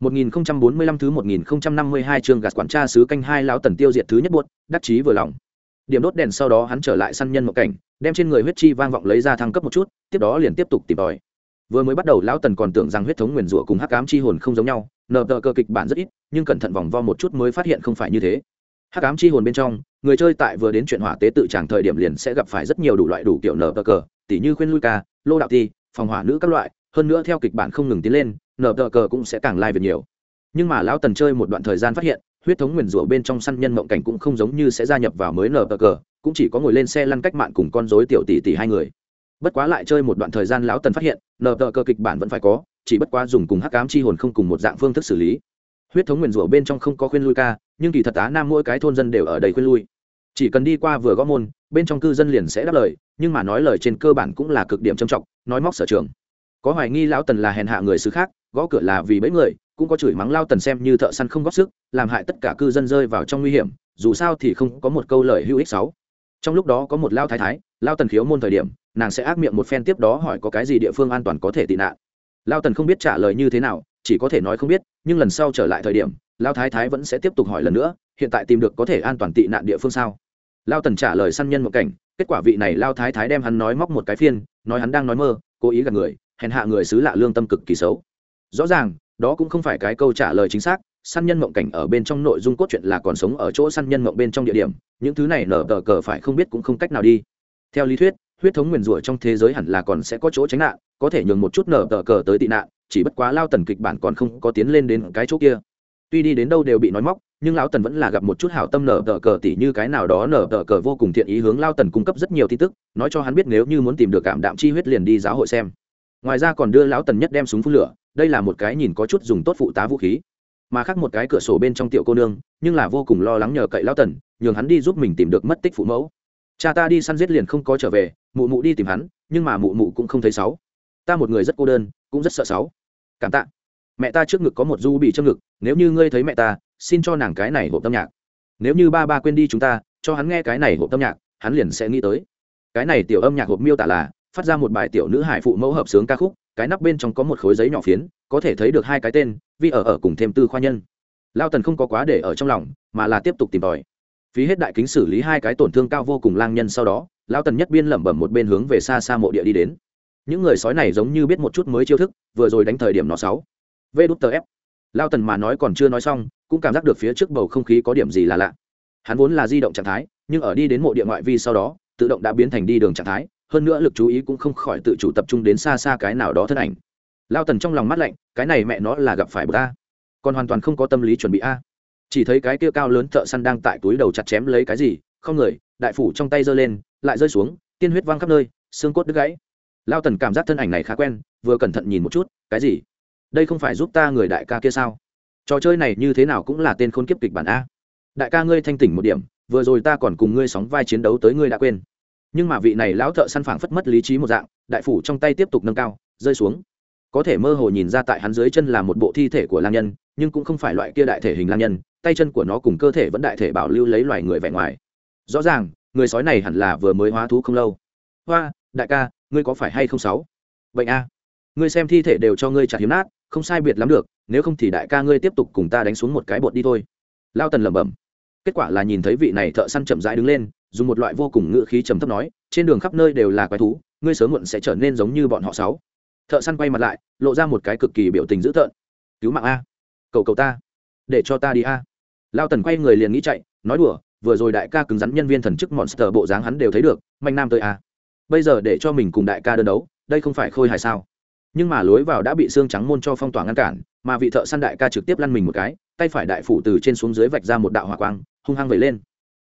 1045 thứ 1052 chương gạt quản tra sứ canh hai lão tần tiêu diệt thứ nhất buốt, đắc chí vừa lòng. Điểm đốt đèn sau đó hắn trở lại săn nhân một cảnh, đem trên người huyết chi vang vọng lấy ra thăng cấp một chút, tiếp đó liền tiếp tục tìm tòi. Vừa mới bắt đầu lão tần còn tưởng rằng huyết thống nguyên rủa cùng hắc ám chi hồn không giống nhau, nợ tờ cơ kịch bản rất ít, nhưng cẩn thận vòng vo một chút mới phát hiện không phải như thế. Hắc ám chi hồn bên trong, người chơi tại vừa đến chuyện hỏa tế tự chẳng thời điểm liền sẽ gặp phải rất nhiều đủ loại đủ kiểu nợ tờ cờ, tỉ như khuyên lui ca, lô đạo ti, phòng hỏa nữ các loại, hơn nữa theo kịch bản không ngừng tiến lên, nợ tờ cờ cũng sẽ càng lai việc nhiều. Nhưng mà lão tần chơi một đoạn thời gian phát hiện, huyết thống nguyền rủa bên trong săn nhân mộng cảnh cũng không giống như sẽ gia nhập vào mới nở cờ, cũng chỉ có ngồi lên xe lăn cách mạng cùng con dối tiểu tỷ tỷ hai người. Bất quá lại chơi một đoạn thời gian lão tần phát hiện nở cờ kịch bản vẫn phải có, chỉ bất quá dùng cùng hắc cám chi hồn không cùng một dạng phương thức xử lý. Huyết thống nguyền rủa bên trong không có khuyên lui ca, nhưng kỳ thật á nam mỗi cái thôn dân đều ở đầy khuyên lui. Chỉ cần đi qua vừa gõ môn, bên trong cư dân liền sẽ đáp lời, nhưng mà nói lời trên cơ bản cũng là cực điểm trầm trọng, nói móc sở trường. Có hoài nghi lão tần là hèn hạ người xứ khác gõ cửa là vì bẫy người, cũng có chửi mắng lao tần xem như thợ săn không góp sức, làm hại tất cả cư dân rơi vào trong nguy hiểm, dù sao thì không có một câu lời hữu ích sáu trong lúc đó có một lao thái thái, lao tần khiếu môn thời điểm, nàng sẽ ác miệng một phen tiếp đó hỏi có cái gì địa phương an toàn có thể tị nạn. Lao tần không biết trả lời như thế nào, chỉ có thể nói không biết, nhưng lần sau trở lại thời điểm, lao thái thái vẫn sẽ tiếp tục hỏi lần nữa, hiện tại tìm được có thể an toàn tị nạn địa phương sao? Lao tần trả lời săn nhân một cảnh, kết quả vị này lao thái thái đem hắn nói móc một cái phiên, nói hắn đang nói mơ, cố ý gạt người, hèn hạ người xứ lạ lương tâm cực kỳ xấu rõ ràng, đó cũng không phải cái câu trả lời chính xác, săn nhân mộng cảnh ở bên trong nội dung cốt truyện là còn sống ở chỗ săn nhân mộng bên trong địa điểm, những thứ này nở tờ cờ phải không biết cũng không cách nào đi. Theo lý thuyết, huyết thống nguyền rủa trong thế giới hẳn là còn sẽ có chỗ tránh nạn, có thể nhường một chút nở tờ cờ tới tị nạn, chỉ bất quá lao tần kịch bản còn không có tiến lên đến cái chỗ kia. Tuy đi đến đâu đều bị nói móc, nhưng lão tần vẫn là gặp một chút hảo tâm nở tờ cờ tỉ như cái nào đó nở tờ cờ vô cùng thiện ý hướng lao tần cung cấp rất nhiều tin tức, nói cho hắn biết nếu như muốn tìm được cảm đạm chi huyết liền đi giáo hội xem. Ngoài ra còn đưa lão tần nhất đem súng phun lửa đây là một cái nhìn có chút dùng tốt phụ tá vũ khí. Mà khác một cái cửa sổ bên trong tiểu cô nương, nhưng là vô cùng lo lắng nhờ cậy lao tần, nhường hắn đi giúp mình tìm được mất tích phụ mẫu. Cha ta đi săn giết liền không có trở về, mụ mụ đi tìm hắn, nhưng mà mụ mụ cũng không thấy sáu. Ta một người rất cô đơn, cũng rất sợ sáu. Cảm tạ. Mẹ ta trước ngực có một du bị trong ngực, nếu như ngươi thấy mẹ ta, xin cho nàng cái này hộp tâm nhạc. Nếu như ba ba quên đi chúng ta, cho hắn nghe cái này hộp tâm nhạc, hắn liền sẽ nghĩ tới. Cái này tiểu âm nhạc hộp miêu tả là, phát ra một bài tiểu nữ hải phụ mẫu hợp sướng ca khúc cái nắp bên trong có một khối giấy nhỏ phiến, có thể thấy được hai cái tên vì ở ở cùng thêm tư khoa nhân. Lao tần không có quá để ở trong lòng, mà là tiếp tục tìm tòi. Phí hết đại kính xử lý hai cái tổn thương cao vô cùng lang nhân sau đó, lao tần nhất biên lẩm bẩm một bên hướng về xa xa mộ địa đi đến. Những người sói này giống như biết một chút mới chiêu thức, vừa rồi đánh thời điểm nó sáu. Vê đút tờ ép. Lao tần mà nói còn chưa nói xong, cũng cảm giác được phía trước bầu không khí có điểm gì là lạ. Hắn vốn là di động trạng thái, nhưng ở đi đến mộ địa ngoại vi sau đó, tự động đã biến thành đi đường trạng thái hơn nữa lực chú ý cũng không khỏi tự chủ tập trung đến xa xa cái nào đó thân ảnh. Lao tần trong lòng mắt lạnh, cái này mẹ nó là gặp phải bờ ta còn hoàn toàn không có tâm lý chuẩn bị a. Chỉ thấy cái kia cao lớn thợ săn đang tại túi đầu chặt chém lấy cái gì, không người, đại phủ trong tay giơ lên, lại rơi xuống, tiên huyết văng khắp nơi, xương cốt đứt gãy. Lao tần cảm giác thân ảnh này khá quen, vừa cẩn thận nhìn một chút, cái gì? Đây không phải giúp ta người đại ca kia sao? Trò chơi này như thế nào cũng là tên khôn kiếp kịch bản a. Đại ca ngươi thanh tỉnh một điểm, vừa rồi ta còn cùng ngươi sóng vai chiến đấu tới ngươi đã quên nhưng mà vị này lão thợ săn phảng phất mất lý trí một dạng, đại phủ trong tay tiếp tục nâng cao, rơi xuống. Có thể mơ hồ nhìn ra tại hắn dưới chân là một bộ thi thể của lang nhân, nhưng cũng không phải loại kia đại thể hình lang nhân, tay chân của nó cùng cơ thể vẫn đại thể bảo lưu lấy loài người vẻ ngoài. Rõ ràng, người sói này hẳn là vừa mới hóa thú không lâu. Hoa, đại ca, ngươi có phải hay không sáu? Bệnh a. Ngươi xem thi thể đều cho ngươi chặt hiếm nát, không sai biệt lắm được, nếu không thì đại ca ngươi tiếp tục cùng ta đánh xuống một cái bột đi thôi. Lao tần lẩm bẩm. Kết quả là nhìn thấy vị này thợ săn chậm rãi đứng lên dùng một loại vô cùng ngựa khí trầm thấp nói, trên đường khắp nơi đều là quái thú, ngươi sớm muộn sẽ trở nên giống như bọn họ sáu. Thợ săn quay mặt lại, lộ ra một cái cực kỳ biểu tình dữ tợn. Cứu mạng a, cầu cầu ta, để cho ta đi a. Lao tần quay người liền nghĩ chạy, nói đùa, vừa rồi đại ca cứng rắn nhân viên thần chức monster bộ dáng hắn đều thấy được manh nam tới a, bây giờ để cho mình cùng đại ca đơn đấu, đây không phải khôi hài sao? Nhưng mà lối vào đã bị xương trắng môn cho phong tỏa ngăn cản, mà vị thợ săn đại ca trực tiếp lăn mình một cái, tay phải đại phủ từ trên xuống dưới vạch ra một đạo hỏa quang, hung hăng vẩy lên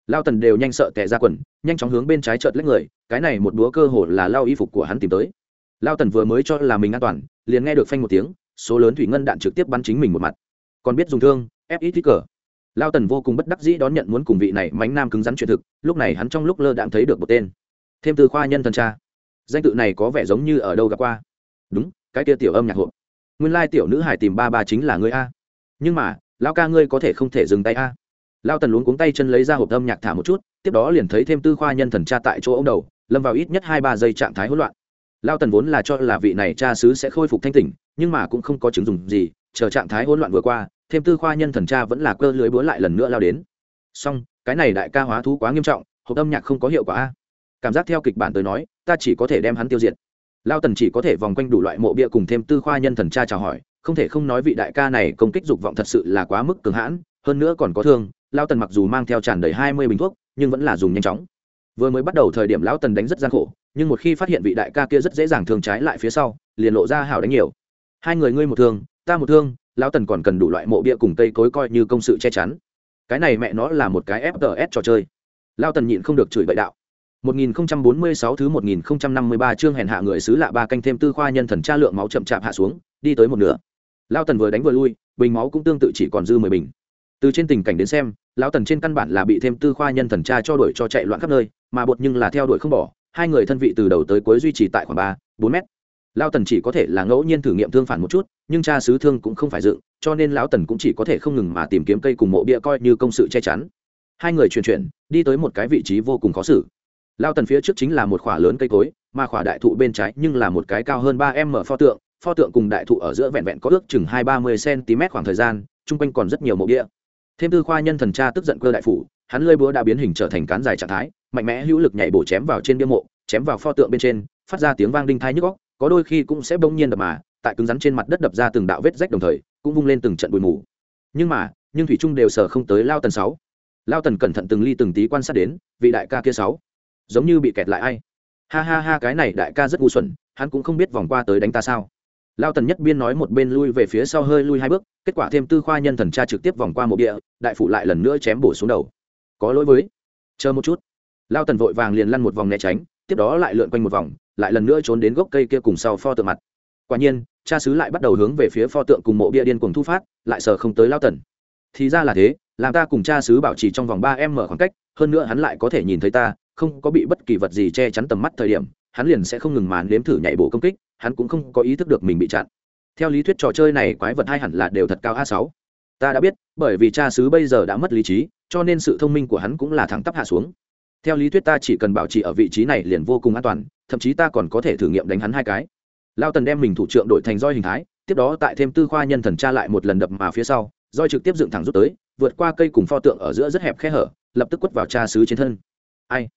lao tần đều nhanh sợ tẻ ra quần, nhanh chóng hướng bên trái trợt lấy người, cái này một búa cơ hồ là lao y phục của hắn tìm tới. Lao tần vừa mới cho là mình an toàn, liền nghe được phanh một tiếng, số lớn thủy ngân đạn trực tiếp bắn chính mình một mặt. Còn biết dùng thương, ép ít cờ lao tần vô cùng bất đắc dĩ đón nhận muốn cùng vị này mánh nam cứng rắn chuyện thực, lúc này hắn trong lúc lơ đạn thấy được một tên. Thêm từ khoa nhân thần cha danh tự này có vẻ giống như ở đâu gặp qua. Đúng, cái kia tiểu âm nhạc hộp. Nguyên lai tiểu nữ hải tìm ba ba chính là ngươi a. Nhưng mà lao ca ngươi có thể không thể dừng tay a lao tần luống cuống tay chân lấy ra hộp âm nhạc thả một chút, tiếp đó liền thấy thêm tư khoa nhân thần cha tại chỗ ông đầu, lâm vào ít nhất hai ba giây trạng thái hỗn loạn. Lao tần vốn là cho là vị này cha xứ sẽ khôi phục thanh tỉnh, nhưng mà cũng không có chứng dùng gì, chờ trạng thái hỗn loạn vừa qua, thêm tư khoa nhân thần cha vẫn là cơ lưới búa lại lần nữa lao đến. Song cái này đại ca hóa thú quá nghiêm trọng, hộp âm nhạc không có hiệu quả a. Cảm giác theo kịch bản tới nói, ta chỉ có thể đem hắn tiêu diệt. Lao tần chỉ có thể vòng quanh đủ loại mộ bia cùng thêm tư khoa nhân thần cha chào hỏi, không thể không nói vị đại ca này công kích dục vọng thật sự là quá mức cường hãn, hơn nữa còn có thương lao tần mặc dù mang theo tràn đầy hai mươi bình thuốc, nhưng vẫn là dùng nhanh chóng. Vừa mới bắt đầu thời điểm lão tần đánh rất gian khổ, nhưng một khi phát hiện vị đại ca kia rất dễ dàng thương trái lại phía sau, liền lộ ra hảo đánh nhiều. Hai người ngươi một thương, ta một thương, lão tần còn cần đủ loại mộ bia cùng cây cối coi như công sự che chắn. Cái này mẹ nó là một cái fts trò chơi. Lao tần nhịn không được chửi bậy đạo. 1046 thứ 1053 chương hèn hạ người xứ lạ ba canh thêm tư khoa nhân thần tra lượng máu chậm chạp hạ xuống, đi tới một nửa. Lao tần vừa đánh vừa lui, bình máu cũng tương tự chỉ còn dư mười bình từ trên tình cảnh đến xem, lão tần trên căn bản là bị thêm tư khoa nhân thần tra cho đuổi cho chạy loạn khắp nơi, mà bột nhưng là theo đuổi không bỏ, hai người thân vị từ đầu tới cuối duy trì tại khoảng ba, bốn mét. Lão tần chỉ có thể là ngẫu nhiên thử nghiệm thương phản một chút, nhưng cha sứ thương cũng không phải dựng, cho nên lão tần cũng chỉ có thể không ngừng mà tìm kiếm cây cùng mộ bia coi như công sự che chắn. Hai người chuyển chuyển, đi tới một cái vị trí vô cùng khó xử. Lao tần phía trước chính là một khỏa lớn cây cối, mà khỏa đại thụ bên trái nhưng là một cái cao hơn ba m pho tượng pho tượng cùng đại thụ ở giữa vẹn vẹn có ước chừng hai ba mươi cm khoảng thời gian, chung quanh còn rất nhiều mộ bia thêm tư khoa nhân thần cha tức giận cơ đại phủ, hắn lơi búa đã biến hình trở thành cán dài trạng thái, mạnh mẽ hữu lực nhảy bổ chém vào trên bia mộ, chém vào pho tượng bên trên, phát ra tiếng vang đinh thai nhức góc có đôi khi cũng sẽ bỗng nhiên đập mà, tại cứng rắn trên mặt đất đập ra từng đạo vết rách đồng thời, cũng vung lên từng trận bụi mù. Nhưng mà, nhưng thủy trung đều sờ không tới lao tần sáu. Lao tần cẩn thận từng ly từng tí quan sát đến, vị đại ca kia sáu, giống như bị kẹt lại ai. Ha ha ha, cái này đại ca rất ngu xuẩn, hắn cũng không biết vòng qua tới đánh ta sao lao tần nhất biên nói một bên lui về phía sau hơi lui hai bước, kết quả thêm tư khoa nhân thần cha trực tiếp vòng qua mộ địa, đại phụ lại lần nữa chém bổ xuống đầu. Có lỗi với. Chờ một chút. Lao tần vội vàng liền lăn một vòng né tránh, tiếp đó lại lượn quanh một vòng, lại lần nữa trốn đến gốc cây kia cùng sau pho tượng mặt. Quả nhiên, cha sứ lại bắt đầu hướng về phía pho tượng cùng mộ bia điên cùng thu phát, lại sờ không tới lao tần. Thì ra là thế, làm ta cùng cha sứ bảo trì trong vòng ba em mở khoảng cách, hơn nữa hắn lại có thể nhìn thấy ta, không có bị bất kỳ vật gì che chắn tầm mắt thời điểm, hắn liền sẽ không ngừng màn nếm thử nhảy bổ công kích hắn cũng không có ý thức được mình bị chặn. Theo lý thuyết trò chơi này quái vật hai hẳn là đều thật cao a sáu. Ta đã biết, bởi vì cha xứ bây giờ đã mất lý trí, cho nên sự thông minh của hắn cũng là thẳng tắp hạ xuống. Theo lý thuyết ta chỉ cần bảo trì ở vị trí này liền vô cùng an toàn, thậm chí ta còn có thể thử nghiệm đánh hắn hai cái. Lao tần đem mình thủ trưởng đổi thành roi hình thái, tiếp đó tại thêm tư khoa nhân thần tra lại một lần đập mà phía sau, roi trực tiếp dựng thẳng rút tới, vượt qua cây cùng pho tượng ở giữa rất hẹp khe hở, lập tức quất vào cha xứ trên thân. Ai?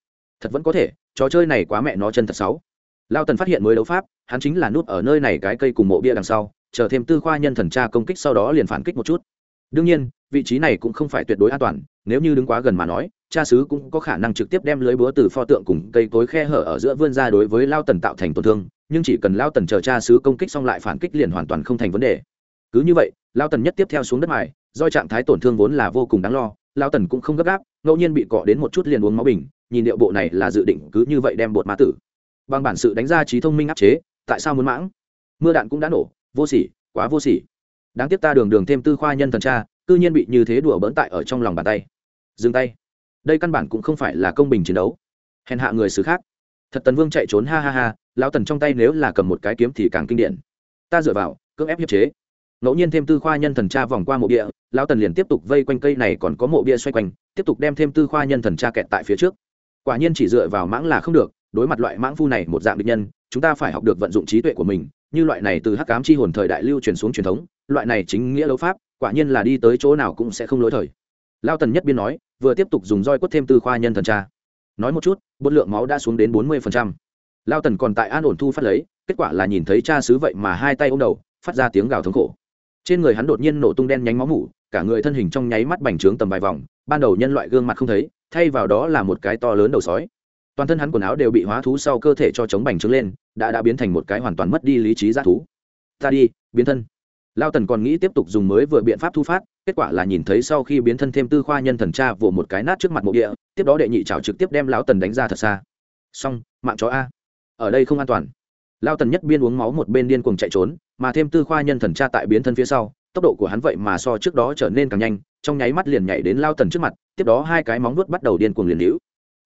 Thật vẫn có thể, trò chơi này quá mẹ nó chân thật sáu lao tần phát hiện mới đấu pháp, hắn chính là nút ở nơi này cái cây cùng mộ bia đằng sau, chờ thêm tư khoa nhân thần tra công kích sau đó liền phản kích một chút. Đương nhiên, vị trí này cũng không phải tuyệt đối an toàn, nếu như đứng quá gần mà nói, cha sứ cũng có khả năng trực tiếp đem lưới búa từ pho tượng cùng cây cối khe hở ở giữa vươn ra đối với lao tần tạo thành tổn thương, nhưng chỉ cần lao tần chờ cha sứ công kích xong lại phản kích liền hoàn toàn không thành vấn đề. Cứ như vậy, lao tần nhất tiếp theo xuống đất mài, do trạng thái tổn thương vốn là vô cùng đáng lo, lao tần cũng không gấp gáp, ngẫu nhiên bị cọ đến một chút liền uống máu bình, nhìn điệu bộ này là dự định cứ như vậy đem bột ma tử bằng bản sự đánh ra trí thông minh áp chế tại sao muốn mãng? Mưa đạn cũng đã nổ vô sỉ quá vô sỉ. Đáng tiếc ta đường đường thêm tư khoa nhân thần Tra, cư nhiên bị như thế đùa bỡn tại ở trong lòng bàn tay. Dừng tay. Đây căn bản cũng không phải là công bình chiến đấu. Hèn hạ người xứ khác. Thật tần vương chạy trốn ha ha ha lão tần trong tay nếu là cầm một cái kiếm thì càng kinh điển. Ta dựa vào cưỡng ép hiếp chế. Ngẫu nhiên thêm tư khoa nhân thần Tra vòng qua mộ bia lão tần liền tiếp tục vây quanh cây này còn có mộ bia xoay quanh tiếp tục đem thêm tư khoa nhân thần Tra kẹt tại phía trước. Quả nhiên chỉ dựa vào mãng là không được đối mặt loại mãng phu này một dạng địch nhân, chúng ta phải học được vận dụng trí tuệ của mình, như loại này từ hắc cám chi hồn thời đại lưu truyền xuống truyền thống, loại này chính nghĩa đấu pháp, quả nhiên là đi tới chỗ nào cũng sẽ không lỗi thời. Lao tần nhất biên nói, vừa tiếp tục dùng roi quất thêm tư khoa nhân thần tra. Nói một chút, bột lượng máu đã xuống đến bốn mươi lao tần còn tại an ổn thu phát lấy, kết quả là nhìn thấy cha xứ vậy mà hai tay ô m đầu, phát ra tiếng gào thống khổ. Trên người hắn đột nhiên nổ tung đen nhánh máu mủ, cả người thân hình trong nháy mắt bành trướng tầm vài vòng, ban đầu nhân loại gương mặt không thấy, thay vào đó là một cái to lớn đầu sói toàn thân hắn quần áo đều bị hóa thú sau cơ thể cho chống bành trướng lên, đã đã biến thành một cái hoàn toàn mất đi lý trí g thú. Ta đi, biến thân. Lao tần còn nghĩ tiếp tục dùng mới vừa biện pháp thu phát, kết quả là nhìn thấy sau khi biến thân thêm tư khoa nhân thần cha vỗ một cái nát trước mặt mộ địa, tiếp đó đệ nhị trào trực tiếp đem lão tần đánh ra thật xa. Xong, mạng chó a. Ở đây không an toàn. Lao tần nhất biên uống máu một bên điên cuồng chạy trốn, mà thêm tư khoa nhân thần cha tại biến thân phía sau, tốc độ của hắn vậy mà so trước đó trở nên càng nhanh, trong nháy mắt liền nhảy đến lao tần trước mặt, tiếp đó hai cái móng nuốt bắt đầu điên cuồng liền hữu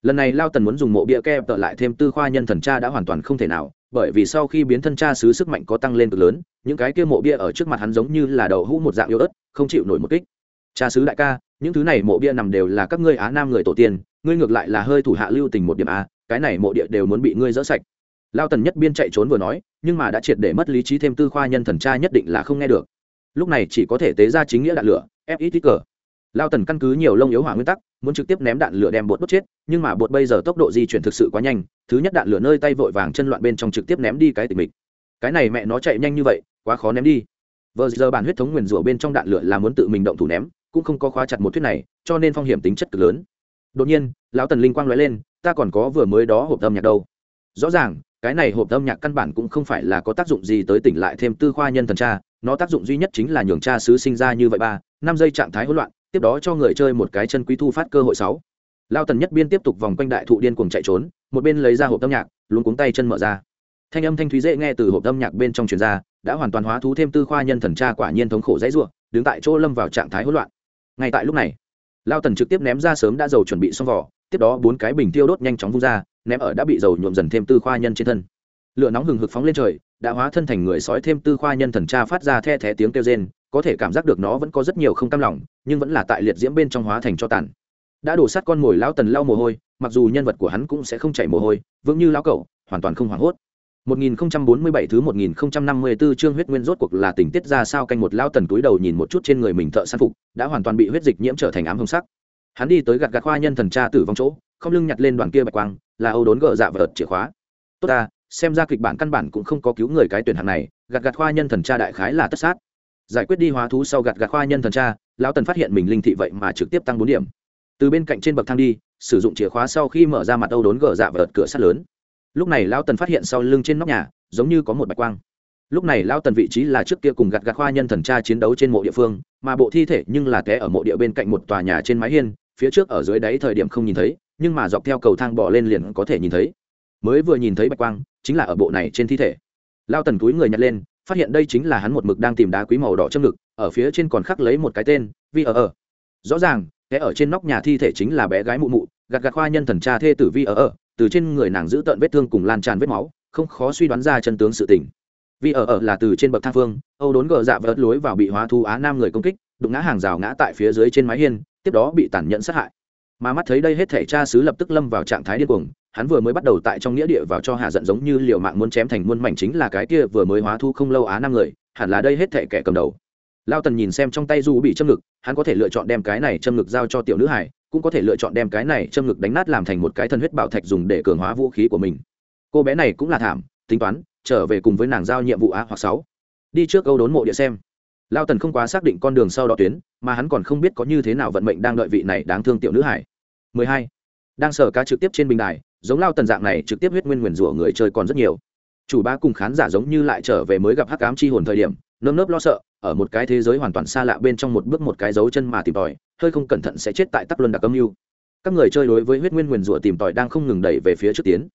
lần này lao tần muốn dùng mộ bia kẹp tợ lại thêm tư khoa nhân thần cha đã hoàn toàn không thể nào, bởi vì sau khi biến thân cha sứ sức mạnh có tăng lên cực lớn, những cái kia mộ bia ở trước mặt hắn giống như là đầu hũ một dạng yếu ớt, không chịu nổi một kích. Cha sứ đại ca, những thứ này mộ bia nằm đều là các ngươi á nam người tổ tiên, ngươi ngược lại là hơi thủ hạ lưu tình một điểm a cái này mộ địa đều muốn bị ngươi dỡ sạch. Lao tần nhất biên chạy trốn vừa nói, nhưng mà đã triệt để mất lý trí thêm tư khoa nhân thần cha nhất định là không nghe được. Lúc này chỉ có thể tế ra chính nghĩa đạn lửa fit cờ lao tần căn cứ nhiều lông yếu hỏa nguyên tắc, muốn trực tiếp ném đạn lửa đem bột đốt chết, nhưng mà bột bây giờ tốc độ di chuyển thực sự quá nhanh, thứ nhất đạn lửa nơi tay vội vàng chân loạn bên trong trực tiếp ném đi cái tình mịch. Cái này mẹ nó chạy nhanh như vậy, quá khó ném đi. Vờ giờ bản huyết thống nguyền rủa bên trong đạn lửa là muốn tự mình động thủ ném, cũng không có khóa chặt một thuyết này, cho nên phong hiểm tính chất cực lớn. Đột nhiên, lão tần linh quang nói lên, ta còn có vừa mới đó hộp âm nhạc đâu. Rõ ràng, cái này hộp âm nhạc căn bản cũng không phải là có tác dụng gì tới tỉnh lại thêm tư khoa nhân thần cha, nó tác dụng duy nhất chính là nhường cha sứ sinh ra như vậy ba, năm giây trạng thái hỗn loạn tiếp đó cho người chơi một cái chân quý thu phát cơ hội sáu. Lao tần nhất biên tiếp tục vòng quanh đại thụ điên cuồng chạy trốn, một bên lấy ra hộp âm nhạc luôn cuống tay chân mở ra. Thanh âm thanh thúy dễ nghe từ hộp âm nhạc bên trong truyền ra, đã hoàn toàn hóa thú thêm tư khoa nhân thần tra quả nhiên thống khổ dãy ruộng đứng tại chỗ lâm vào trạng thái hỗn loạn. Ngay tại lúc này, lao tần trực tiếp ném ra sớm đã dầu chuẩn bị xong vỏ, tiếp đó bốn cái bình tiêu đốt nhanh chóng vung ra, ném ở đã bị dầu nhuộm dần thêm tư khoa nhân trên thân. Lửa nóng hừng hực phóng lên trời, đã hóa thân thành người sói thêm tư khoa nhân thần tra phát ra the thé tiếng kêu rên có thể cảm giác được nó vẫn có rất nhiều không cam lòng nhưng vẫn là tại liệt diễm bên trong hóa thành cho tàn đã đổ sát con mồi lão tần lau mồ hôi mặc dù nhân vật của hắn cũng sẽ không chảy mồ hôi vững như lão cẩu hoàn toàn không hoảng hốt 1047 thứ 1054 chương huyết nguyên rốt cuộc là tình tiết ra sao canh một lao tần túi đầu nhìn một chút trên người mình thợ săn phục, đã hoàn toàn bị huyết dịch nhiễm trở thành ám hồng sắc. Hắn đi tới gạt gạt khoa nhân thần tra tử vong chỗ, không lưng nhặt lên đoàn kia bạch quang, là Âu đốn gỡ dạ vật chìa khóa. Tốt ta, xem ra kịch bản căn bản cũng không có cứu người cái tuyển hạng này, gạt gạt khoa nhân thần tra đại khái là tất sát. Giải quyết đi hóa thú sau gạt gạt khoa nhân thần tra, lão tần phát hiện mình linh thị vậy mà trực tiếp tăng bốn điểm. Từ bên cạnh trên bậc thang đi, sử dụng chìa khóa sau khi mở ra mặt Âu đốn gờ dạ vợt cửa sắt lớn. Lúc này lão tần phát hiện sau lưng trên nóc nhà giống như có một bạch quang. Lúc này lão tần vị trí là trước kia cùng gạt gạt khoa nhân thần tra chiến đấu trên mộ địa phương mà bộ thi thể nhưng là té ở mộ địa bên cạnh một tòa nhà trên mái hiên phía trước ở dưới đáy thời điểm không nhìn thấy nhưng mà dọc theo cầu thang bỏ lên liền có thể nhìn thấy. Mới vừa nhìn thấy bạch quang chính là ở bộ này trên thi thể. Lao tần túi người nhặt lên phát hiện đây chính là hắn một mực đang tìm đá quý màu đỏ châm ngực, ở phía trên còn khắc lấy một cái tên vi ở ở rõ ràng cái ở trên nóc nhà thi thể chính là bé gái mụ mụ, gạt gạt khoa nhân thần cha thê tử vi ở ở từ trên người nàng giữ tận vết thương cùng lan tràn vết máu, không khó suy đoán ra chân tướng sự tình. Vì ở ở là từ trên bậc thang phương, âu đốn gờ dạ vớt lối vào bị hóa thu á nam người công kích, đụng ngã hàng rào ngã tại phía dưới trên mái hiên, tiếp đó bị tàn nhẫn sát hại. Mà mắt thấy đây hết thể cha sứ lập tức lâm vào trạng thái điên cuồng hắn vừa mới bắt đầu tại trong nghĩa địa vào cho hạ giận giống như liều mạng muốn chém thành muôn mảnh chính là cái kia vừa mới hóa thu không lâu á năm người, hẳn là đây hết thệ kẻ cầm đầu. Lao tần nhìn xem trong tay du bị châm ngực, hắn có thể lựa chọn đem cái này châm ngực giao cho tiểu nữ hải cũng có thể lựa chọn đem cái này châm ngực đánh nát làm thành một cái thân huyết bảo thạch dùng để cường hóa vũ khí của mình. Cô bé này cũng là thảm, tính toán, trở về cùng với nàng giao nhiệm vụ á hoặc sáu. Đi trước câu đốn mộ địa xem. Lao tần không quá xác định con đường sau đó tuyến, mà hắn còn không biết có như thế nào vận mệnh đang đợi vị này đáng thương tiểu nữ hải 12 đang sở cá trực tiếp trên bình đài, giống lao tần dạng này trực tiếp huyết nguyên nguyền rủa người chơi còn rất nhiều. Chủ ba cùng khán giả giống như lại trở về mới gặp hắc ám chi hồn thời điểm, nơm nớp lo sợ, ở một cái thế giới hoàn toàn xa lạ bên trong một bước một cái dấu chân mà tìm tòi, hơi không cẩn thận sẽ chết tại tắc luân đặc âm mưu. Các người chơi đối với huyết nguyên nguyền rủa tìm tòi đang không ngừng đẩy về phía trước tiến.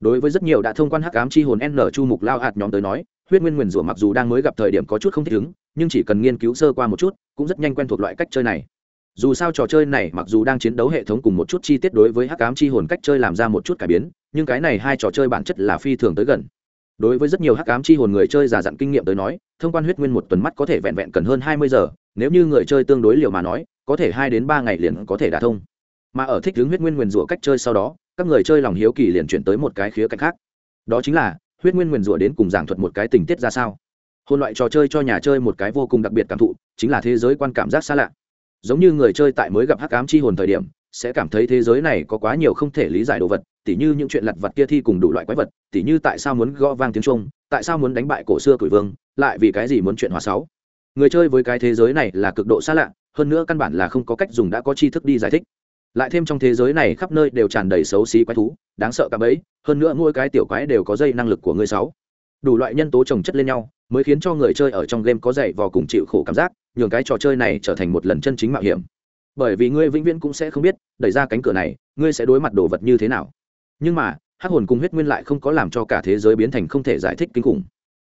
Đối với rất nhiều đã thông quan hắc ám chi hồn n chu mục lao hạt nhóm tới nói, huyết nguyên nguyền rủa mặc dù đang mới gặp thời điểm có chút không thích ứng, nhưng chỉ cần nghiên cứu sơ qua một chút, cũng rất nhanh quen thuộc loại cách chơi này dù sao trò chơi này mặc dù đang chiến đấu hệ thống cùng một chút chi tiết đối với hắc ám chi hồn cách chơi làm ra một chút cải biến, nhưng cái này hai trò chơi bản chất là phi thường tới gần. Đối với rất nhiều hắc ám chi hồn người chơi già dặn kinh nghiệm tới nói, thông quan huyết nguyên một tuần mắt có thể vẹn vẹn cần hơn hai mươi giờ, nếu như người chơi tương đối liều mà nói, có thể hai đến ba ngày liền có thể đả thông. Mà ở thích hướng huyết nguyên nguyền rủa cách chơi sau đó, các người chơi lòng hiếu kỳ liền chuyển tới một cái khía cạnh khác. Đó chính là, huyết nguyên nguyền rủa đến cùng giảng thuật một cái tình tiết ra sao. Hôn loại trò chơi cho nhà chơi một cái vô cùng đặc biệt cảm thụ, chính là thế giới quan cảm giác xa lạ giống như người chơi tại mới gặp hắc ám chi hồn thời điểm, sẽ cảm thấy thế giới này có quá nhiều không thể lý giải đồ vật, tỉ như những chuyện lặt vặt kia thi cùng đủ loại quái vật, tỉ như tại sao muốn gõ vang tiếng trung tại sao muốn đánh bại cổ xưa cửi vương, lại vì cái gì muốn chuyện hòa sáu. Người chơi với cái thế giới này là cực độ xa lạ, hơn nữa căn bản là không có cách dùng đã có tri thức đi giải thích. Lại thêm trong thế giới này khắp nơi đều tràn đầy xấu xí quái thú, đáng sợ cả bấy, hơn nữa mỗi cái tiểu quái đều có dây năng lực của người sáu. Đủ loại nhân tố trồng chất lên nhau, mới khiến cho người chơi ở trong game có dạy vò cùng chịu khổ cảm giác nhường cái trò chơi này trở thành một lần chân chính mạo hiểm. Bởi vì ngươi vĩnh viễn cũng sẽ không biết, đẩy ra cánh cửa này, ngươi sẽ đối mặt đồ vật như thế nào. Nhưng mà, hắc hồn cùng huyết nguyên lại không có làm cho cả thế giới biến thành không thể giải thích kinh khủng.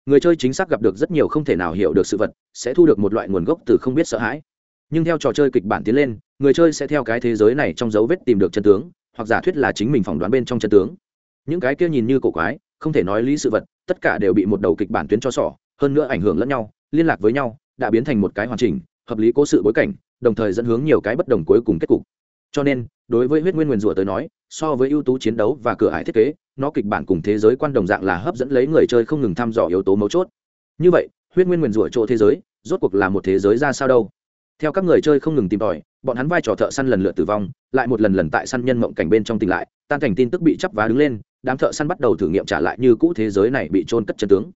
Người chơi chính xác gặp được rất nhiều không thể nào hiểu được sự vật, sẽ thu được một loại nguồn gốc từ không biết sợ hãi. Nhưng theo trò chơi kịch bản tiến lên, người chơi sẽ theo cái thế giới này trong dấu vết tìm được chân tướng, hoặc giả thuyết là chính mình phỏng đoán bên trong chân tướng. Những cái kia nhìn như cổ quái, không thể nói lý sự vật, tất cả đều bị một đầu kịch bản tuyến cho sỏ, hơn nữa ảnh hưởng lẫn nhau, liên lạc với nhau đã biến thành một cái hoàn chỉnh, hợp lý cố sự bối cảnh, đồng thời dẫn hướng nhiều cái bất đồng cuối cùng kết cục. Cho nên, đối với huyết nguyên nguyên rủa tới nói, so với ưu tú chiến đấu và cửa hải thiết kế, nó kịch bản cùng thế giới quan đồng dạng là hấp dẫn lấy người chơi không ngừng thăm dò yếu tố mấu chốt. Như vậy, huyết nguyên nguyền rủa chỗ thế giới, rốt cuộc là một thế giới ra sao đâu? Theo các người chơi không ngừng tìm tòi, bọn hắn vai trò thợ săn lần lượt tử vong, lại một lần lần tại săn nhân mộng cảnh bên trong tỉnh lại, tan cảnh tin tức bị chắp vá đứng lên, đám thợ săn bắt đầu thử nghiệm trả lại như cũ thế giới này bị trôn cất chân tướng.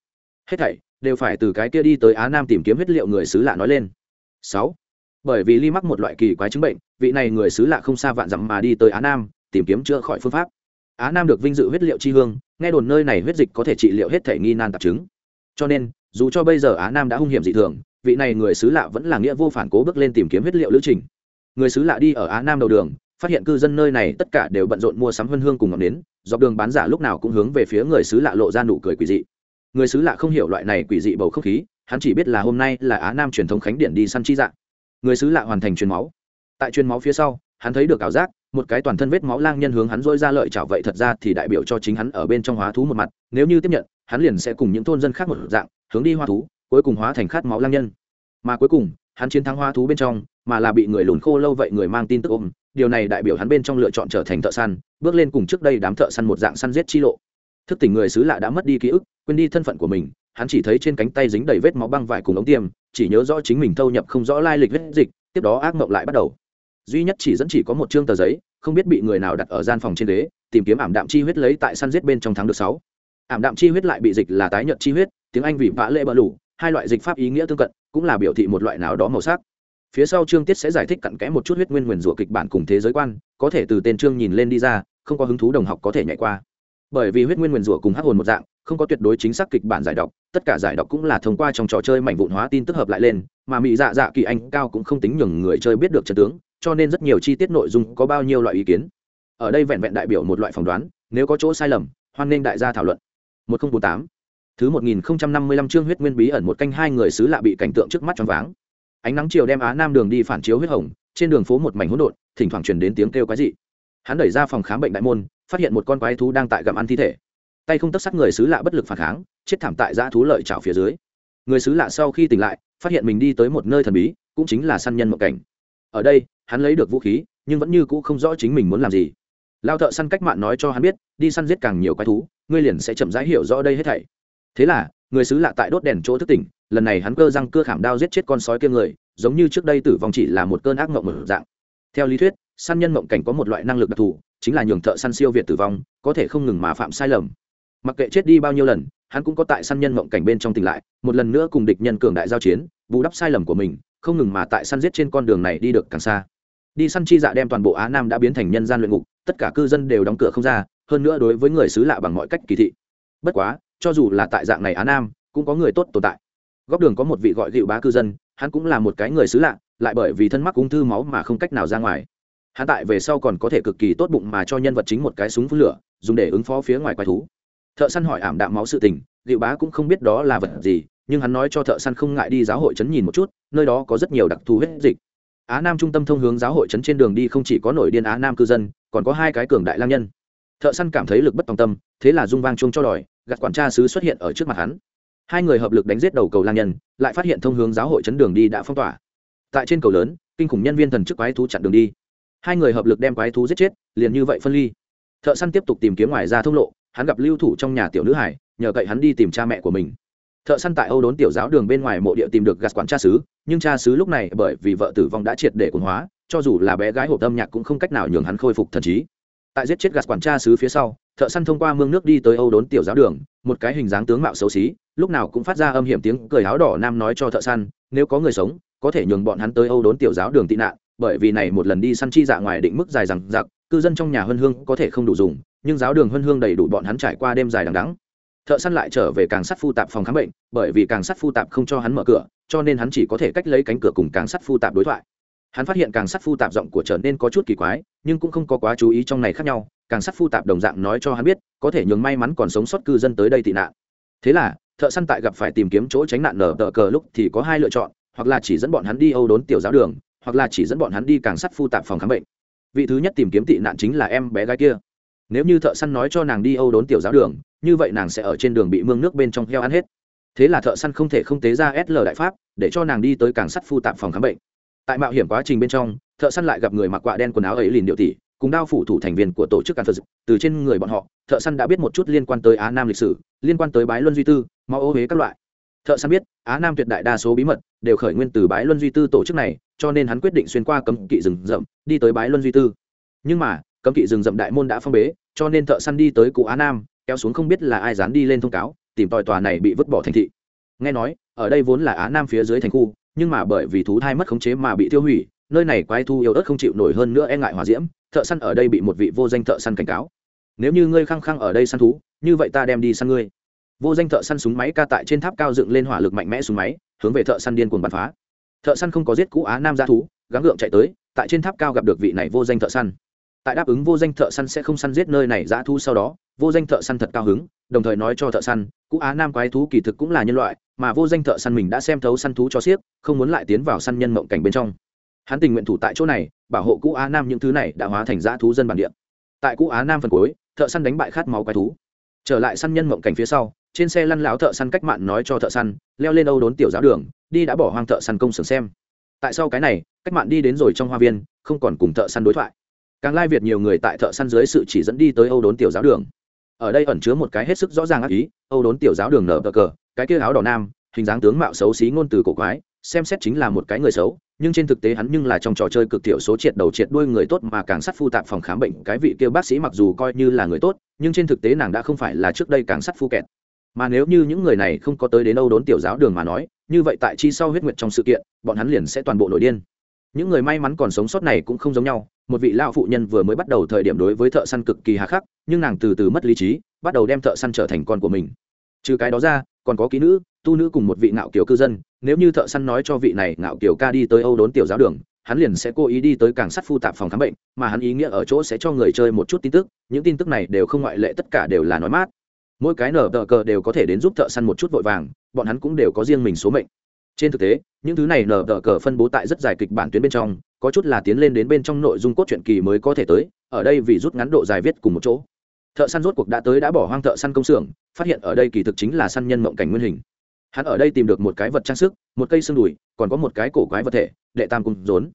Hết thảy đều phải từ cái kia đi tới á nam tìm kiếm huyết liệu người xứ lạ nói lên. Sáu. Bởi vì ly mắc một loại kỳ quái chứng bệnh, vị này người xứ lạ không xa vạn dặm mà đi tới á nam, tìm kiếm chữa khỏi phương pháp. Á nam được vinh dự huyết liệu chi hương, nghe đồn nơi này huyết dịch có thể trị liệu hết thể nghi nan tạp chứng. Cho nên, dù cho bây giờ á nam đã hung hiểm dị thường, vị này người xứ lạ vẫn là nghĩa vô phản cố bước lên tìm kiếm huyết liệu lữ trình. Người xứ lạ đi ở á nam đầu đường, phát hiện cư dân nơi này tất cả đều bận rộn mua sắm vân hương cùng ngọc nến, dọc đường bán giả lúc nào cũng hướng về phía người xứ lạ lộ ra nụ cười quỷ dị người xứ lạ không hiểu loại này quỷ dị bầu không khí, hắn chỉ biết là hôm nay là á nam truyền thống khánh điện đi săn chi dạng. Người xứ lạ hoàn thành truyền máu. Tại truyền máu phía sau, hắn thấy được ảo giác, một cái toàn thân vết máu lang nhân hướng hắn dỗi ra lợi chảo vậy thật ra thì đại biểu cho chính hắn ở bên trong hóa thú một mặt, nếu như tiếp nhận, hắn liền sẽ cùng những thôn dân khác một dạng, hướng đi hoa thú, cuối cùng hóa thành khát máu lang nhân. Mà cuối cùng, hắn chiến thắng hoa thú bên trong, mà là bị người lùn khô lâu vậy người mang tin tức ôm, điều này đại biểu hắn bên trong lựa chọn trở thành thợ săn, bước lên cùng trước đây đám thợ săn một dạng săn giết chi lộ thức tỉnh người xứ lạ đã mất đi ký ức, quên đi thân phận của mình, hắn chỉ thấy trên cánh tay dính đầy vết máu băng vải cùng ống tiêm, chỉ nhớ rõ chính mình thâu nhập không rõ lai lịch vết dịch, tiếp đó ác mộng lại bắt đầu. Duy nhất chỉ dẫn chỉ có một chương tờ giấy, không biết bị người nào đặt ở gian phòng trên đế tìm kiếm ảm đạm chi huyết lấy tại săn giết bên trong tháng được sáu. Ảm đạm chi huyết lại bị dịch là tái nhợt chi huyết, tiếng anh vì vã lệ bờ lủ hai loại dịch pháp ý nghĩa tương cận, cũng là biểu thị một loại nào đó màu sắc. Phía sau chương tiết sẽ giải thích cặn kẽ một chút huyết nguyên nguyền rủa kịch bản cùng thế giới quan, có thể từ tên chương nhìn lên đi ra, không có hứng thú đồng học có thể nhảy qua bởi vì huyết nguyên nguyền rủa cùng hắc hồn một dạng, không có tuyệt đối chính xác kịch bản giải đọc tất cả giải đọc cũng là thông qua trong trò chơi mảnh vụn hóa tin tức hợp lại lên, mà mỹ dạ dạ kỳ anh cao cũng không tính nhường người chơi biết được trận tướng, cho nên rất nhiều chi tiết nội dung có bao nhiêu loại ý kiến. Ở đây vẹn vẹn đại biểu một loại phỏng đoán, nếu có chỗ sai lầm, hoan nên đại gia thảo luận. Một nghìn tám. Thứ một nghìn năm mươi lăm chương huyết nguyên bí ẩn một canh hai người xứ lạ bị cảnh tượng trước mắt choáng váng. Ánh nắng chiều đem á nam đường đi phản chiếu huyết hồng, trên đường phố một mảnh hỗn độn, thỉnh thoảng truyền đến tiếng kêu quái dị. Hắn đẩy ra phòng khám bệnh đại môn phát hiện một con quái thú đang tại gặm ăn thi thể. Tay không tấp sắc người xứ lạ bất lực phản kháng, chết thảm tại dã thú lợi trào phía dưới. Người xứ lạ sau khi tỉnh lại, phát hiện mình đi tới một nơi thần bí, cũng chính là săn nhân mộng cảnh. Ở đây, hắn lấy được vũ khí, nhưng vẫn như cũ không rõ chính mình muốn làm gì. Lao thợ săn cách mạng nói cho hắn biết, đi săn giết càng nhiều quái thú, ngươi liền sẽ chậm rãi hiểu rõ đây hết thảy. Thế là, người xứ lạ tại đốt đèn chỗ thức tỉnh, lần này hắn cơ răng cưa khảm đao giết chết con sói kia người, giống như trước đây tử vong chỉ là một cơn ác mộng mở dạng. Theo lý thuyết, săn nhân mộng cảnh có một loại năng lực đặc thù chính là nhường thợ săn siêu việt tử vong, có thể không ngừng mà phạm sai lầm. Mặc kệ chết đi bao nhiêu lần, hắn cũng có tại săn nhân mộng cảnh bên trong tỉnh lại, một lần nữa cùng địch nhân cường đại giao chiến, bù đắp sai lầm của mình, không ngừng mà tại săn giết trên con đường này đi được càng xa. Đi săn chi dạ đem toàn bộ á nam đã biến thành nhân gian luyện ngục, tất cả cư dân đều đóng cửa không ra, hơn nữa đối với người xứ lạ bằng mọi cách kỳ thị. Bất quá, cho dù là tại dạng này á nam, cũng có người tốt tồn tại. Góc đường có một vị gọi dịu bá cư dân, hắn cũng là một cái người xứ lạ, lại bởi vì thân mắc ung thư máu mà không cách nào ra ngoài hắn tại về sau còn có thể cực kỳ tốt bụng mà cho nhân vật chính một cái súng phun lửa, dùng để ứng phó phía ngoài quái thú. Thợ săn hỏi ảm đạm máu sự tình liệu bá cũng không biết đó là vật gì, nhưng hắn nói cho thợ săn không ngại đi giáo hội trấn nhìn một chút, nơi đó có rất nhiều đặc thù huyết dịch. Á nam trung tâm thông hướng giáo hội trấn trên đường đi không chỉ có nổi điên á nam cư dân, còn có hai cái cường đại lang nhân. Thợ săn cảm thấy lực bất tòng tâm, thế là dung vang chung cho đòi, gạt quản tra sứ xuất hiện ở trước mặt hắn. Hai người hợp lực đánh giết đầu cầu lang nhân, lại phát hiện thông hướng giáo hội trấn đường đi đã phong tỏa. Tại trên cầu lớn, kinh khủng nhân viên thần chức quái thú chặn đường đi hai người hợp lực đem quái thú giết chết, liền như vậy phân ly. Thợ săn tiếp tục tìm kiếm ngoài ra thông lộ, hắn gặp lưu thủ trong nhà tiểu nữ hải, nhờ cậy hắn đi tìm cha mẹ của mình. Thợ săn tại âu đốn tiểu giáo đường bên ngoài mộ địa tìm được gạt quản cha xứ, nhưng cha xứ lúc này bởi vì vợ tử vong đã triệt để cuồng hóa, cho dù là bé gái hộp âm nhạc cũng không cách nào nhường hắn khôi phục thần trí. Tại giết chết gạt quản cha xứ phía sau, thợ săn thông qua mương nước đi tới âu đốn tiểu giáo đường, một cái hình dáng tướng mạo xấu xí, lúc nào cũng phát ra âm hiểm tiếng cười áo đỏ nam nói cho thợ săn, nếu có người sống, có thể nhường bọn hắn tới âu đốn tiểu giáo đường tị nạn bởi vì này một lần đi săn chi dạ ngoài định mức dài rằng giặc cư dân trong nhà huân hương có thể không đủ dùng, nhưng giáo đường huân hương đầy đủ bọn hắn trải qua đêm dài đằng đắng thợ săn lại trở về càng sắt phu tạp phòng khám bệnh, bởi vì càng sắt phu tạp không cho hắn mở cửa, cho nên hắn chỉ có thể cách lấy cánh cửa cùng càng sắt phu tạp đối thoại. Hắn phát hiện càng sắt phu tạp giọng của trở nên có chút kỳ quái, nhưng cũng không có quá chú ý trong này khác nhau, càng sắt phu tạp đồng dạng nói cho hắn biết, có thể nhường may mắn còn sống sót cư dân tới đây tị nạn. Thế là, thợ săn tại gặp phải tìm kiếm chỗ tránh nạn nở tờ cờ lúc thì có hai lựa chọn, hoặc là chỉ dẫn bọn hắn đi âu đốn tiểu giáo đường hoặc là chỉ dẫn bọn hắn đi càng sắt phu tạp phòng khám bệnh. Vị thứ nhất tìm kiếm tị nạn chính là em bé gái kia. Nếu như thợ săn nói cho nàng đi âu đốn tiểu giáo đường, như vậy nàng sẽ ở trên đường bị mương nước bên trong heo ăn hết. Thế là thợ săn không thể không tế ra sl đại pháp, để cho nàng đi tới càng sắt phu tạp phòng khám bệnh. Tại mạo hiểm quá trình bên trong, thợ săn lại gặp người mặc quạ đen quần áo ấy liền điệu tỷ cùng đao phủ thủ thành viên của tổ chức càn phật từ trên người bọn họ, thợ săn đã biết một chút liên quan tới á nam lịch sử, liên quan tới bái luân duy tư máu ô huế các loại thợ săn biết, á nam tuyệt đại đa số bí mật đều khởi nguyên từ bái luân duy tư tổ chức này, cho nên hắn quyết định xuyên qua cấm kỵ rừng rậm, đi tới bái luân duy tư. Nhưng mà, cấm kỵ rừng rậm đại môn đã phong bế, cho nên thợ săn đi tới cụ á nam, kéo xuống không biết là ai dán đi lên thông cáo, tìm tòi tòa này bị vứt bỏ thành thị. Nghe nói, ở đây vốn là á nam phía dưới thành khu, nhưng mà bởi vì thú thai mất khống chế mà bị tiêu hủy, nơi này quái thu yêu ớt không chịu nổi hơn nữa e ngại hòa diễm, thợ săn ở đây bị một vị vô danh thợ săn cảnh cáo. Nếu như ngươi khăng khăng ở đây săn thú, như vậy ta đem đi săn ngươi vô danh thợ săn súng máy ca tại trên tháp cao dựng lên hỏa lực mạnh mẽ súng máy, hướng về thợ săn điên cuồng bắn phá. Thợ săn không có giết cũ á nam g thú, gắng gượng chạy tới, tại trên tháp cao gặp được vị này vô danh thợ săn. Tại đáp ứng vô danh thợ săn sẽ không săn giết nơi này dã thú sau đó, vô danh thợ săn thật cao hứng, đồng thời nói cho thợ săn cũ á nam quái thú kỳ thực cũng là nhân loại, mà vô danh thợ săn mình đã xem thấu săn thú cho xiếc, không muốn lại tiến vào săn nhân mộng cảnh bên trong. Hắn tình nguyện thủ tại chỗ này, bảo hộ cũ á nam những thứ này đã hóa thành dã thú dân bản địa. Tại cũ á nam phần cuối, thợ săn đánh bại khát máu quái thú. Trở lại săn nhân mộng cảnh phía sau trên xe lăn lão thợ săn cách mạng nói cho thợ săn, leo lên âu đốn tiểu giáo đường, đi đã bỏ hoang thợ săn công xưởng xem. Tại sao cái này, cách mạng đi đến rồi trong hoa viên, không còn cùng thợ săn đối thoại. Càng lai việt nhiều người tại thợ săn dưới sự chỉ dẫn đi tới âu đốn tiểu giáo đường. Ở đây ẩn chứa một cái hết sức rõ ràng ác ý, âu đốn tiểu giáo đường nở cờ cờ, cái kia áo đỏ nam, hình dáng tướng mạo xấu xí ngôn từ cổ quái, xem xét chính là một cái người xấu, nhưng trên thực tế hắn nhưng là trong trò chơi cực thiểu số triệt đầu triệt đuôi người tốt mà càng sắt phu tạp phòng khám bệnh, cái vị kia bác sĩ mặc dù coi như là người tốt, nhưng trên thực tế nàng đã không phải là trước đây càng sắt phu kẹt mà nếu như những người này không có tới đến Âu đốn tiểu giáo đường mà nói, như vậy tại chi sau huyết nguyệt trong sự kiện, bọn hắn liền sẽ toàn bộ nổi điên. Những người may mắn còn sống sót này cũng không giống nhau, một vị lao phụ nhân vừa mới bắt đầu thời điểm đối với thợ săn cực kỳ hà khắc, nhưng nàng từ từ mất lý trí, bắt đầu đem thợ săn trở thành con của mình. Trừ cái đó ra, còn có ký nữ, tu nữ cùng một vị ngạo kiều cư dân, nếu như thợ săn nói cho vị này ngạo kiều ca đi tới âu đốn tiểu giáo đường, hắn liền sẽ cố ý đi tới càng sắt phu tạp phòng khám bệnh, mà hắn ý nghĩa ở chỗ sẽ cho người chơi một chút tin tức, những tin tức này đều không ngoại lệ, tất cả đều là nói mát mỗi cái nở tờ cờ đều có thể đến giúp thợ săn một chút vội vàng, bọn hắn cũng đều có riêng mình số mệnh. Trên thực tế, những thứ này nở tờ cờ phân bố tại rất dài kịch bản tuyến bên trong, có chút là tiến lên đến bên trong nội dung cốt truyện kỳ mới có thể tới, ở đây vì rút ngắn độ dài viết cùng một chỗ. Thợ săn rốt cuộc đã tới đã bỏ hoang thợ săn công xưởng, phát hiện ở đây kỳ thực chính là săn nhân mộng cảnh nguyên hình. Hắn ở đây tìm được một cái vật trang sức, một cây xương đùi, còn có một cái cổ quái vật thể, đệ tam cung rốn.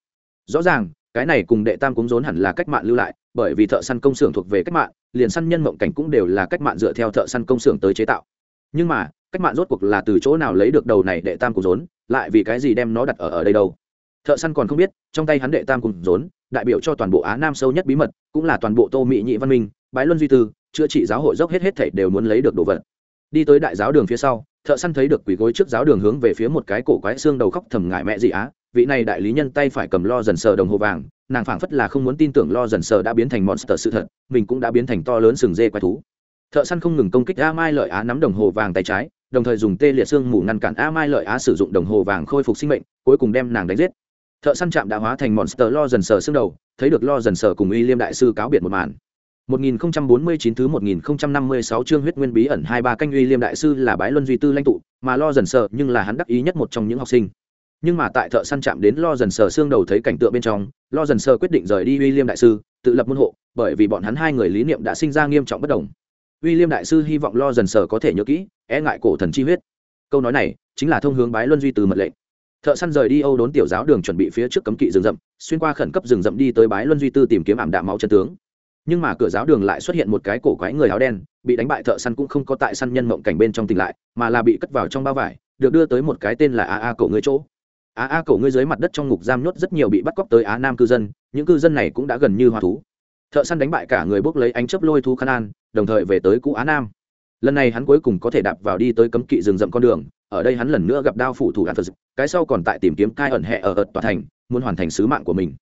Rõ ràng cái này cùng đệ tam cúng rốn hẳn là cách mạng lưu lại, bởi vì thợ săn công xưởng thuộc về cách mạng, liền săn nhân mộng cảnh cũng đều là cách mạng dựa theo thợ săn công xưởng tới chế tạo. Nhưng mà, cách mạng rốt cuộc là từ chỗ nào lấy được đầu này đệ tam cúng rốn, lại vì cái gì đem nó đặt ở ở đây đâu? Thợ săn còn không biết, trong tay hắn đệ tam cúng rốn, đại biểu cho toàn bộ á nam sâu nhất bí mật, cũng là toàn bộ tô mỹ nhị văn minh, bái luân duy tư, chữa trị giáo hội dốc hết hết thảy đều muốn lấy được đồ vật. Đi tới đại giáo đường phía sau, thợ săn thấy được quỷ gối trước giáo đường hướng về phía một cái cổ quái xương đầu khóc thầm ngại mẹ gì á vị này đại lý nhân tay phải cầm lo dần sờ đồng hồ vàng nàng phảng phất là không muốn tin tưởng lo dần sờ đã biến thành monster sự thật mình cũng đã biến thành to lớn sừng dê quái thú. Thợ săn không ngừng công kích a mai lợi á nắm đồng hồ vàng tay trái đồng thời dùng tê liệt xương mù ngăn cản a mai lợi á sử dụng đồng hồ vàng khôi phục sinh mệnh cuối cùng đem nàng đánh giết. Thợ săn chạm đã hóa thành monster lo dần sờ xương đầu thấy được lo dần sờ cùng y liêm đại sư cáo biệt một màn. 1049 thứ 1056 chương huyết nguyên bí ẩn 23 canh uy liêm đại sư là bái luân duy tư lãnh tụ, mà lo dần sợ nhưng là hắn đắc ý nhất một trong những học sinh. Nhưng mà tại thợ săn chạm đến lo dần sờ xương đầu thấy cảnh tượng bên trong, lo dần sờ quyết định rời đi uy liêm đại sư, tự lập môn hộ, bởi vì bọn hắn hai người lý niệm đã sinh ra nghiêm trọng bất đồng. Uy liêm đại sư hy vọng lo dần sờ có thể nhớ kỹ, e ngại cổ thần chi huyết. Câu nói này chính là thông hướng bái luân duy từ mật lệnh. Thợ săn rời đi Âu đốn tiểu giáo đường chuẩn bị phía trước cấm kỵ rừng rậm, xuyên qua khẩn cấp rừng rậm đi tới bái luân duy tư tìm kiếm ảm đạm máu chân tướng nhưng mà cửa giáo đường lại xuất hiện một cái cổ quái người áo đen bị đánh bại thợ săn cũng không có tại săn nhân mộng cảnh bên trong tỉnh lại mà là bị cất vào trong bao vải được đưa tới một cái tên là a a cổ người chỗ á a cổ ngươi dưới mặt đất trong ngục giam nhốt rất nhiều bị bắt cóc tới á nam cư dân, những cư dân này cũng đã gần như hoa thú. Thợ săn đánh bại cả người bốc lấy ánh chấp lôi thú khăn an, đồng thời về tới cũ á nam. Lần này hắn cuối cùng có thể đạp vào đi tới cấm kỵ rừng rậm con đường, ở đây hắn lần nữa gặp đao phủ thủ an phật cái sau còn tại tìm kiếm cai ẩn hẹ ở ợt tòa thành, muốn hoàn thành sứ mạng của mình.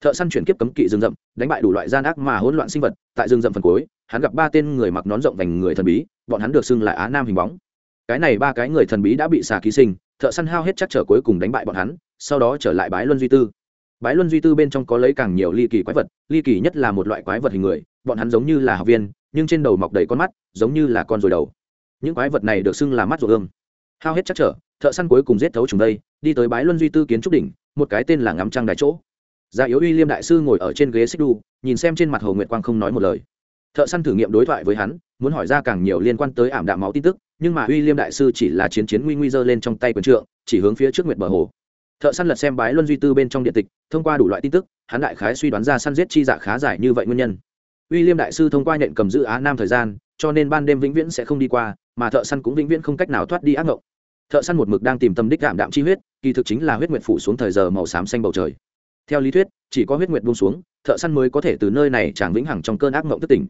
Thợ săn chuyển kiếp cấm kỵ rừng rậm, đánh bại đủ loại gian ác mà hỗn loạn sinh vật, tại rừng rậm phần cuối, hắn gặp ba tên người mặc nón rộng vành người thần bí, bọn hắn được xưng là á nam hình bóng. Cái này ba cái người thần bí đã bị xà ký sinh thợ săn hao hết chắc trở cuối cùng đánh bại bọn hắn, sau đó trở lại bái luân duy tư. Bái luân duy tư bên trong có lấy càng nhiều ly kỳ quái vật, ly kỳ nhất là một loại quái vật hình người, bọn hắn giống như là học viên, nhưng trên đầu mọc đầy con mắt, giống như là con rồi đầu. Những quái vật này được xưng là mắt ruột ương hao hết chắc trở, thợ săn cuối cùng giết thấu chúng đây, đi tới bái luân duy tư kiến trúc đỉnh, một cái tên là ngắm trăng đại chỗ. Gia yếu uy liêm đại sư ngồi ở trên ghế xích đu, nhìn xem trên mặt hồ nguyệt quang không nói một lời. Thợ săn thử nghiệm đối thoại với hắn, muốn hỏi ra càng nhiều liên quan tới ảm đạm máu tin tức nhưng mà uy liêm đại sư chỉ là chiến chiến nguy nguy dơ lên trong tay quần trượng, chỉ hướng phía trước nguyệt bờ hồ. Thợ săn lật xem bái luân duy tư bên trong điện tịch, thông qua đủ loại tin tức, hắn đại khái suy đoán ra săn giết chi dạ khá dài như vậy nguyên nhân. Uy liêm đại sư thông qua nhận cầm giữ á nam thời gian, cho nên ban đêm vĩnh viễn sẽ không đi qua, mà thợ săn cũng vĩnh viễn không cách nào thoát đi ác ngộng. Thợ săn một mực đang tìm tâm đích đạm đạm chi huyết, kỳ thực chính là huyết nguyệt phủ xuống thời giờ màu xám xanh bầu trời. Theo lý thuyết, chỉ có huyết nguyệt buông xuống, thợ săn mới có thể từ nơi này tràng vĩnh hằng trong cơn ác ngộng thất tỉnh.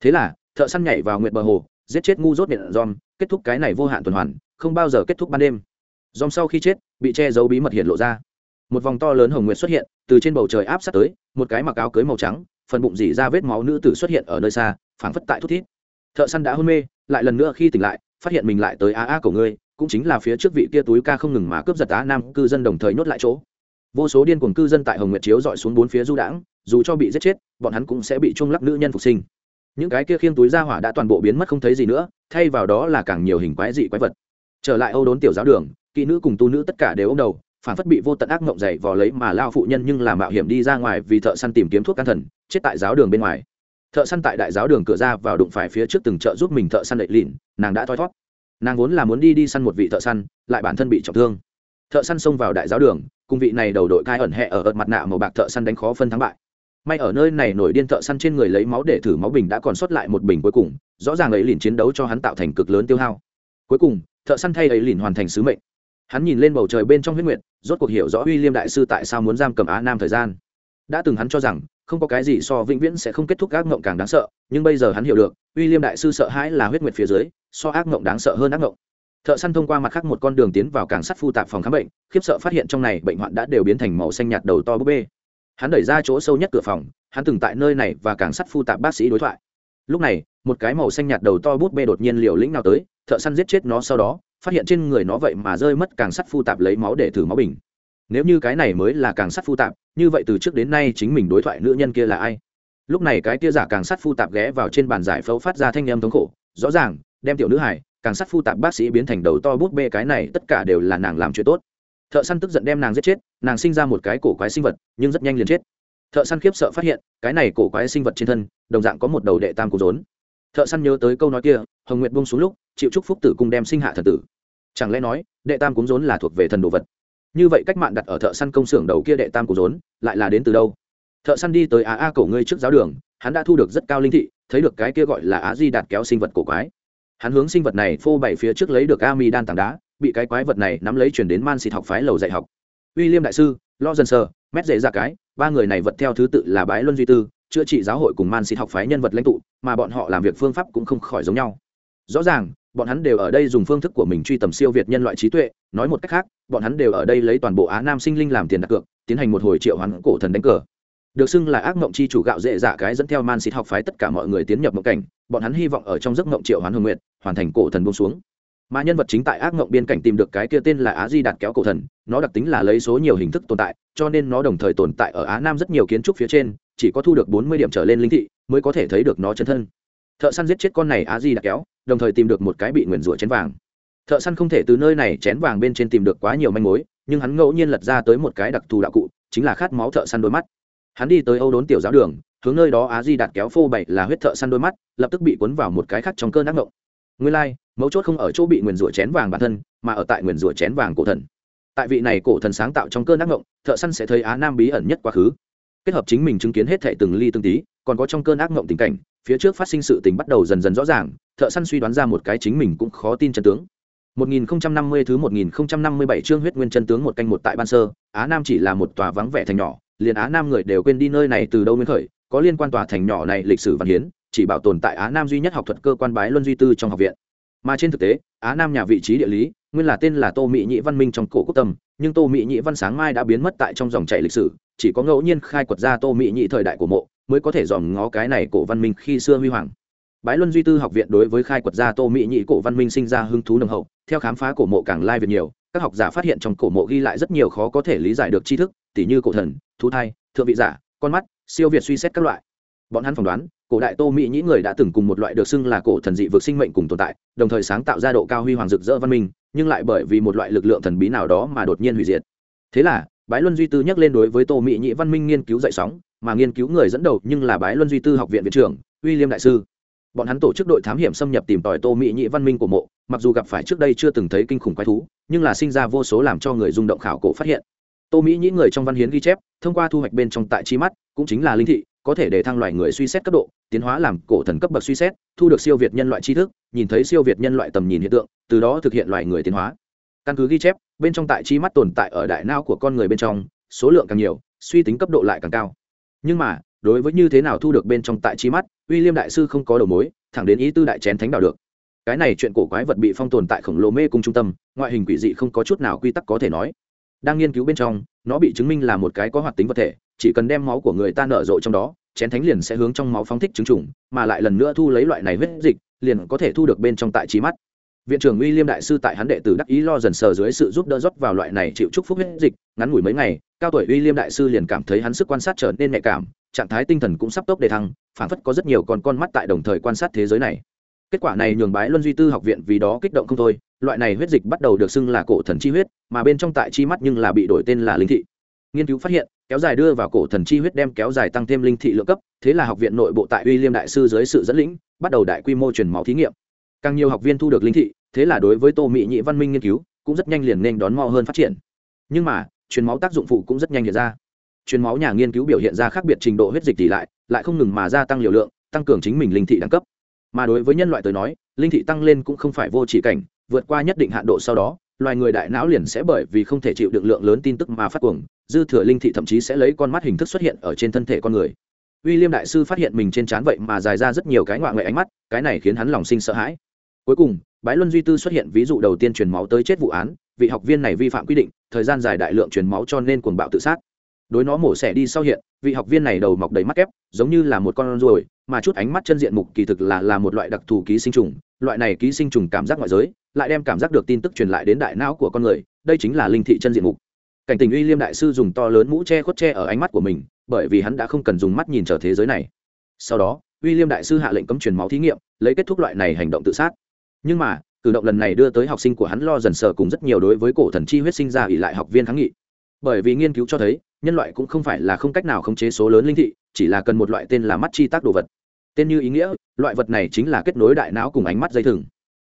Thế là, thợ săn nhảy vào nguyệt bờ hồ giết chết ngu dốt miệng dòm, kết thúc cái này vô hạn tuần hoàn, không bao giờ kết thúc ban đêm. Dòm sau khi chết, bị che giấu bí mật hiện lộ ra. Một vòng to lớn hồng nguyệt xuất hiện, từ trên bầu trời áp sát tới, một cái mặc áo cưới màu trắng, phần bụng dỉ ra vết máu nữ tử xuất hiện ở nơi xa, phảng phất tại thút thít. Thợ săn đã hôn mê, lại lần nữa khi tỉnh lại, phát hiện mình lại tới a a của ngươi, cũng chính là phía trước vị kia túi ca không ngừng mà cướp giật á nam cư dân đồng thời nhốt lại chỗ. Vô số điên cuồng cư dân tại hồng nguyệt chiếu dọi xuống bốn phía du đãng, dù cho bị giết chết, bọn hắn cũng sẽ bị chung lắc nữ nhân phục sinh những cái kia khiêng túi ra hỏa đã toàn bộ biến mất không thấy gì nữa, thay vào đó là càng nhiều hình quái dị quái vật. Trở lại âu đốn tiểu giáo đường, kỹ nữ cùng tu nữ tất cả đều ô m đầu, phản phất bị vô tận ác mộng dày vò lấy mà lao phụ nhân nhưng làm mạo hiểm đi ra ngoài vì thợ săn tìm kiếm thuốc can thần, chết tại giáo đường bên ngoài. Thợ săn tại đại giáo đường cửa ra vào đụng phải phía trước từng chợ giúp mình thợ săn đậy lìn nàng đã thoi thót nàng vốn là muốn đi đi săn một vị thợ săn, lại bản thân bị trọng thương. Thợ săn xông vào đại giáo đường, cùng vị này đầu đội cai ẩn hẹ ở ợt mặt nạ màu bạc thợ săn đánh khó phân thắng bại may ở nơi này nổi điên thợ săn trên người lấy máu để thử máu bình đã còn sót lại một bình cuối cùng, rõ ràng ấy lìn chiến đấu cho hắn tạo thành cực lớn tiêu hao. Cuối cùng, thợ săn thay ấy lìn hoàn thành sứ mệnh. Hắn nhìn lên bầu trời bên trong huyết nguyệt, rốt cuộc hiểu rõ uy liêm đại sư tại sao muốn giam cầm á nam thời gian. Đã từng hắn cho rằng, không có cái gì so vĩnh viễn sẽ không kết thúc ác mộng càng đáng sợ, nhưng bây giờ hắn hiểu được, uy liêm đại sư sợ hãi là huyết nguyệt phía dưới, so ác mộng đáng sợ hơn ác mộng. Thợ săn thông qua mặt khác một con đường tiến vào càng sắt phu tạp phòng khám bệnh, khiếp sợ phát hiện trong này bệnh hoạn đã đều biến thành màu xanh nhạt đầu to búp bê hắn đẩy ra chỗ sâu nhất cửa phòng, hắn từng tại nơi này và càng sắt phu tạp bác sĩ đối thoại. Lúc này, một cái màu xanh nhạt đầu to bút bê đột nhiên liều lĩnh nào tới, thợ săn giết chết nó sau đó, phát hiện trên người nó vậy mà rơi mất càng sắt phu tạp lấy máu để thử máu bình. Nếu như cái này mới là càng sắt phu tạp, như vậy từ trước đến nay chính mình đối thoại nữ nhân kia là ai? Lúc này cái kia giả càng sắt phu tạp ghé vào trên bàn giải phẫu phát ra thanh em thống khổ, rõ ràng, đem tiểu nữ hải càng sắt phu tạp bác sĩ biến thành đầu to bút bê cái này, tất cả đều là nàng làm chuyện tốt thợ săn tức giận đem nàng giết chết, nàng sinh ra một cái cổ quái sinh vật, nhưng rất nhanh liền chết. Thợ săn khiếp sợ phát hiện, cái này cổ quái sinh vật trên thân, đồng dạng có một đầu đệ tam cổ rốn. Thợ săn nhớ tới câu nói kia, hồng nguyệt bông xuống lúc, chịu chúc phúc tử cung đem sinh hạ thần tử. Chẳng lẽ nói, đệ tam cúng rốn là thuộc về thần đồ vật? Như vậy cách mạng đặt ở thợ săn công xưởng đầu kia đệ tam cúng rốn, lại là đến từ đâu? Thợ săn đi tới á a cổ ngươi trước giáo đường, hắn đã thu được rất cao linh thị, thấy được cái kia gọi là á di đạt kéo sinh vật cổ quái. Hắn hướng sinh vật này phô bày phía trước lấy được a mi đan tảng đá bị cái quái vật này nắm lấy chuyển đến man xịt học phái lầu dạy học. Uy liêm đại sư lo dần sơ mét dễ ra cái, ba người này vật theo thứ tự là bái luân duy tư, chữa trị giáo hội cùng man xịt học phái nhân vật lãnh tụ, mà bọn họ làm việc phương pháp cũng không khỏi giống nhau. Rõ ràng, bọn hắn đều ở đây dùng phương thức của mình truy tầm siêu việt nhân loại trí tuệ, nói một cách khác, bọn hắn đều ở đây lấy toàn bộ á nam sinh linh làm tiền đặt cược, tiến hành một hồi triệu hoán cổ thần đánh cờ. Được xưng là ác mộng chi chủ gạo dễ dạ cái dẫn theo man xịt học phái tất cả mọi người tiến nhập mộng cảnh, bọn hắn hy vọng ở trong giấc mộng triệu hoán hương nguyện hoàn thành cổ thần bông xuống mà nhân vật chính tại ác mộng biên cảnh tìm được cái kia tên là á di đạt kéo cổ thần, nó đặc tính là lấy số nhiều hình thức tồn tại, cho nên nó đồng thời tồn tại ở á nam rất nhiều kiến trúc phía trên, chỉ có thu được bốn mươi điểm trở lên linh thị mới có thể thấy được nó chân thân. Thợ săn giết chết con này á di đạt kéo, đồng thời tìm được một cái bị nguyền rủa chén vàng. Thợ săn không thể từ nơi này chén vàng bên trên tìm được quá nhiều manh mối, nhưng hắn ngẫu nhiên lật ra tới một cái đặc thù đạo cụ, chính là khát máu thợ săn đôi mắt. Hắn đi tới âu đốn tiểu giáo đường, hướng nơi đó á di đạt kéo phô bậy là huyết thợ săn đôi mắt, lập tức bị cuốn vào một cái khác trong cơn ác ngộng nguyên lai, mấu chốt không ở chỗ bị nguyền rủa chén vàng bản thân mà ở tại nguyền rủa chén vàng cổ thần. Tại vị này cổ thần sáng tạo trong cơn ác ngộng thợ săn sẽ thấy á nam bí ẩn nhất quá khứ. Kết hợp chính mình chứng kiến hết thệ từng ly từng tí còn có trong cơn ác mộng tình cảnh phía trước phát sinh sự tình bắt đầu dần dần rõ ràng thợ săn suy đoán ra một cái chính mình cũng khó tin chân tướng. 1050 thứ 1057 chương huyết nguyên chân tướng một canh một tại ban sơ á nam chỉ là một tòa vắng vẻ thành nhỏ liền á nam người đều quên đi nơi này từ đâu nguyên khởi có liên quan tòa thành nhỏ này lịch sử văn hiến chỉ bảo tồn tại á nam duy nhất học thuật cơ quan bái luân duy tư trong học viện. Mà trên thực tế, á nam nhà vị trí địa lý, nguyên là tên là tô mỹ nhị văn minh trong cổ quốc tâm, nhưng tô mỹ nhị văn sáng mai đã biến mất tại trong dòng chảy lịch sử, chỉ có ngẫu nhiên khai quật ra tô mỹ nhị thời đại của mộ, mới có thể dòm ngó cái này cổ văn minh khi xưa huy hoàng. Bái luân duy tư học viện đối với khai quật ra tô mỹ nhị cổ văn minh sinh ra hứng thú nồng hậu, theo khám phá cổ mộ càng lai việt nhiều, các học giả phát hiện trong cổ mộ ghi lại rất nhiều khó có thể lý giải được tri thức, tỉ như cổ thần, thú thai, thượng vị giả, con mắt, siêu việt suy xét các loại bọn hắn phỏng đoán, cổ đại tô mỹ nhĩ người đã từng cùng một loại được xưng là cổ thần dị vực sinh mệnh cùng tồn tại, đồng thời sáng tạo ra độ cao huy hoàng rực rỡ văn minh, nhưng lại bởi vì một loại lực lượng thần bí nào đó mà đột nhiên hủy diệt. Thế là, bái luân duy tư nhắc lên đối với tô mỹ nhĩ văn minh nghiên cứu dậy sóng, mà nghiên cứu người dẫn đầu nhưng là bái luân duy tư học viện viện trưởng William đại sư. Bọn hắn tổ chức đội thám hiểm xâm nhập tìm tòi tô mỹ nhĩ văn minh của mộ, mặc dù gặp phải trước đây chưa từng thấy kinh khủng quái thú, nhưng là sinh ra vô số làm cho người rung động khảo cổ phát hiện. Tô mỹ nhĩ người trong văn hiến ghi chép, thông qua thu hoạch bên trong tại chi mắt, cũng chính là linh thị có thể để thăng loài người suy xét cấp độ, tiến hóa làm cổ thần cấp bậc suy xét, thu được siêu việt nhân loại tri thức, nhìn thấy siêu việt nhân loại tầm nhìn hiện tượng, từ đó thực hiện loài người tiến hóa. Căn cứ ghi chép, bên trong tại chi mắt tồn tại ở đại não của con người bên trong, số lượng càng nhiều, suy tính cấp độ lại càng cao. Nhưng mà, đối với như thế nào thu được bên trong tại chi mắt uy liêm đại sư không có đầu mối, thẳng đến ý tư đại chén thánh đạo được. Cái này chuyện cổ quái vật bị phong tồn tại khổng lồ mê cung trung tâm, ngoại hình quỷ dị không có chút nào quy tắc có thể nói đang nghiên cứu bên trong, nó bị chứng minh là một cái có hoạt tính vật thể, chỉ cần đem máu của người ta nở rộ trong đó, chén thánh liền sẽ hướng trong máu phóng thích chứng trùng, mà lại lần nữa thu lấy loại này huyết dịch, liền có thể thu được bên trong tại trí mắt. Viện trưởng uy liêm đại sư tại hắn đệ tử đắc ý lo dần sờ dưới sự giúp đỡ rót vào loại này chịu chúc phúc huyết dịch, ngắn ngủi mấy ngày, cao tuổi uy liêm đại sư liền cảm thấy hắn sức quan sát trở nên nhạy cảm, trạng thái tinh thần cũng sắp tốc đề thăng phản phất có rất nhiều con con mắt tại đồng thời quan sát thế giới này kết quả này nhường bái luân duy tư học viện vì đó kích động không thôi, loại này huyết dịch bắt đầu được xưng là cổ thần chi huyết, mà bên trong tại chi mắt nhưng là bị đổi tên là linh thị. Nghiên cứu phát hiện, kéo dài đưa vào cổ thần chi huyết đem kéo dài tăng thêm linh thị lượng cấp, thế là học viện nội bộ tại uy liêm đại sư dưới sự dẫn lĩnh, bắt đầu đại quy mô truyền máu thí nghiệm. Càng nhiều học viên thu được linh thị, thế là đối với tô mỹ nhị văn minh nghiên cứu, cũng rất nhanh liền nên đón mo hơn phát triển. Nhưng mà, truyền máu tác dụng phụ cũng rất nhanh hiện ra. Truyền máu nhà nghiên cứu biểu hiện ra khác biệt trình độ huyết dịch tỷ lại lại không ngừng mà gia tăng liều lượng, tăng cường chính mình linh thị đẳng cấp mà đối với nhân loại tới nói, linh thị tăng lên cũng không phải vô chỉ cảnh, vượt qua nhất định hạn độ sau đó, loài người đại não liền sẽ bởi vì không thể chịu được lượng lớn tin tức mà phát cuồng, dư thừa linh thị thậm chí sẽ lấy con mắt hình thức xuất hiện ở trên thân thể con người. Uy liêm đại sư phát hiện mình trên trán vậy mà dài ra rất nhiều cái ngoại ngoại ánh mắt, cái này khiến hắn lòng sinh sợ hãi. Cuối cùng, bái luân duy tư xuất hiện ví dụ đầu tiên truyền máu tới chết vụ án, vị học viên này vi phạm quy định, thời gian dài đại lượng truyền máu cho nên cuồng bạo tự sát. Đối nó mổ xẻ đi sau hiện, vị học viên này đầu mọc đầy mắt kép, giống như là một con ruồi mà chút ánh mắt chân diện mục kỳ thực là là một loại đặc thù ký sinh trùng. Loại này ký sinh trùng cảm giác ngoại giới, lại đem cảm giác được tin tức truyền lại đến đại não của con người. Đây chính là linh thị chân diện mục. Cảnh tình uy liêm đại sư dùng to lớn mũ che khuất che ở ánh mắt của mình, bởi vì hắn đã không cần dùng mắt nhìn trở thế giới này. Sau đó, uy liêm đại sư hạ lệnh cấm truyền máu thí nghiệm, lấy kết thúc loại này hành động tự sát. Nhưng mà, cử động lần này đưa tới học sinh của hắn lo dần sợ cùng rất nhiều đối với cổ thần chi huyết sinh ra ỉ lại học viên kháng nghị. Bởi vì nghiên cứu cho thấy, nhân loại cũng không phải là không cách nào khống chế số lớn linh thị, chỉ là cần một loại tên là mắt chi tác đồ vật tên như ý nghĩa, loại vật này chính là kết nối đại não cùng ánh mắt dây thừng.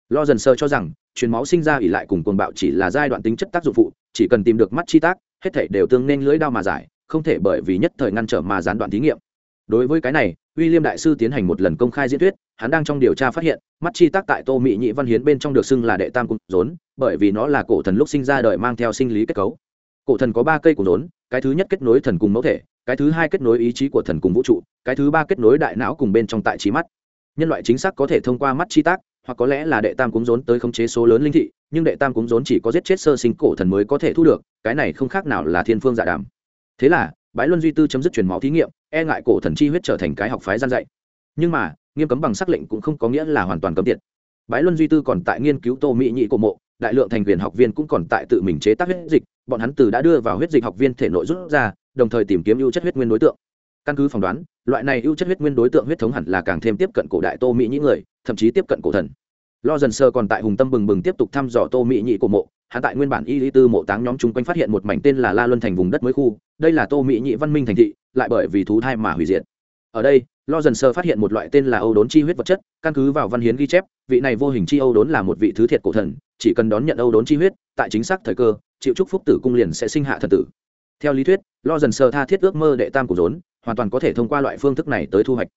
Lo dần sơ cho rằng, truyền máu sinh ra ỉ lại cùng cuồng bạo chỉ là giai đoạn tính chất tác dụng phụ, chỉ cần tìm được mắt chi tác, hết thể đều tương nên lưỡi đao mà giải, không thể bởi vì nhất thời ngăn trở mà gián đoạn thí nghiệm. Đối với cái này, William đại sư tiến hành một lần công khai diễn thuyết, hắn đang trong điều tra phát hiện, mắt chi tác tại tô mỹ nhị văn hiến bên trong được xưng là đệ tam cung rốn, bởi vì nó là cổ thần lúc sinh ra đời mang theo sinh lý kết cấu. Cổ thần có ba cây cung rốn, cái thứ nhất kết nối thần cùng mẫu thể cái thứ hai kết nối ý chí của thần cùng vũ trụ, cái thứ ba kết nối đại não cùng bên trong tại trí mắt. Nhân loại chính xác có thể thông qua mắt chi tác, hoặc có lẽ là đệ tam cúng rốn tới khống chế số lớn linh thị, nhưng đệ tam cúng rốn chỉ có giết chết sơ sinh cổ thần mới có thể thu được, cái này không khác nào là thiên phương giả đàm. Thế là, bái luân duy tư chấm dứt truyền máu thí nghiệm e ngại cổ thần chi huyết trở thành cái học phái gian dạy. Nhưng mà, nghiêm cấm bằng sắc lệnh cũng không có nghĩa là hoàn toàn cấm tiệt. Bái luân duy tư còn tại nghiên cứu tô mỹ nhị cổ mộ đại lượng thành viên học viên cũng còn tại tự mình chế tác huyết dịch, bọn hắn từ đã đưa vào huyết dịch học viên thể nội rút ra, đồng thời tìm kiếm ưu chất huyết nguyên đối tượng. Căn cứ phỏng đoán, loại này ưu chất huyết nguyên đối tượng huyết thống hẳn là càng thêm tiếp cận cổ đại tô mỹ nhĩ người, thậm chí tiếp cận cổ thần. Lo dần sơ còn tại hùng tâm bừng bừng tiếp tục thăm dò tô mỹ nhĩ cổ mộ, hắn tại nguyên bản y lý tư mộ táng nhóm chung quanh phát hiện một mảnh tên là la luân thành vùng đất mới khu, đây là tô mỹ nhĩ văn minh thành thị, lại bởi vì thú thai mà hủy diệt. Ở đây lo dần sơ phát hiện một loại tên là âu đốn chi huyết vật chất, căn cứ vào văn hiến ghi chép, vị này vô hình chi âu đốn là một vị thứ thiệt cổ thần, chỉ cần đón nhận âu đốn chi huyết, tại chính xác thời cơ chịu chúc phúc tử cung liền sẽ sinh hạ thần tử. Theo lý thuyết, lo dần sơ tha thiết ước mơ đệ tam của rốn hoàn toàn có thể thông qua loại phương thức này tới thu hoạch.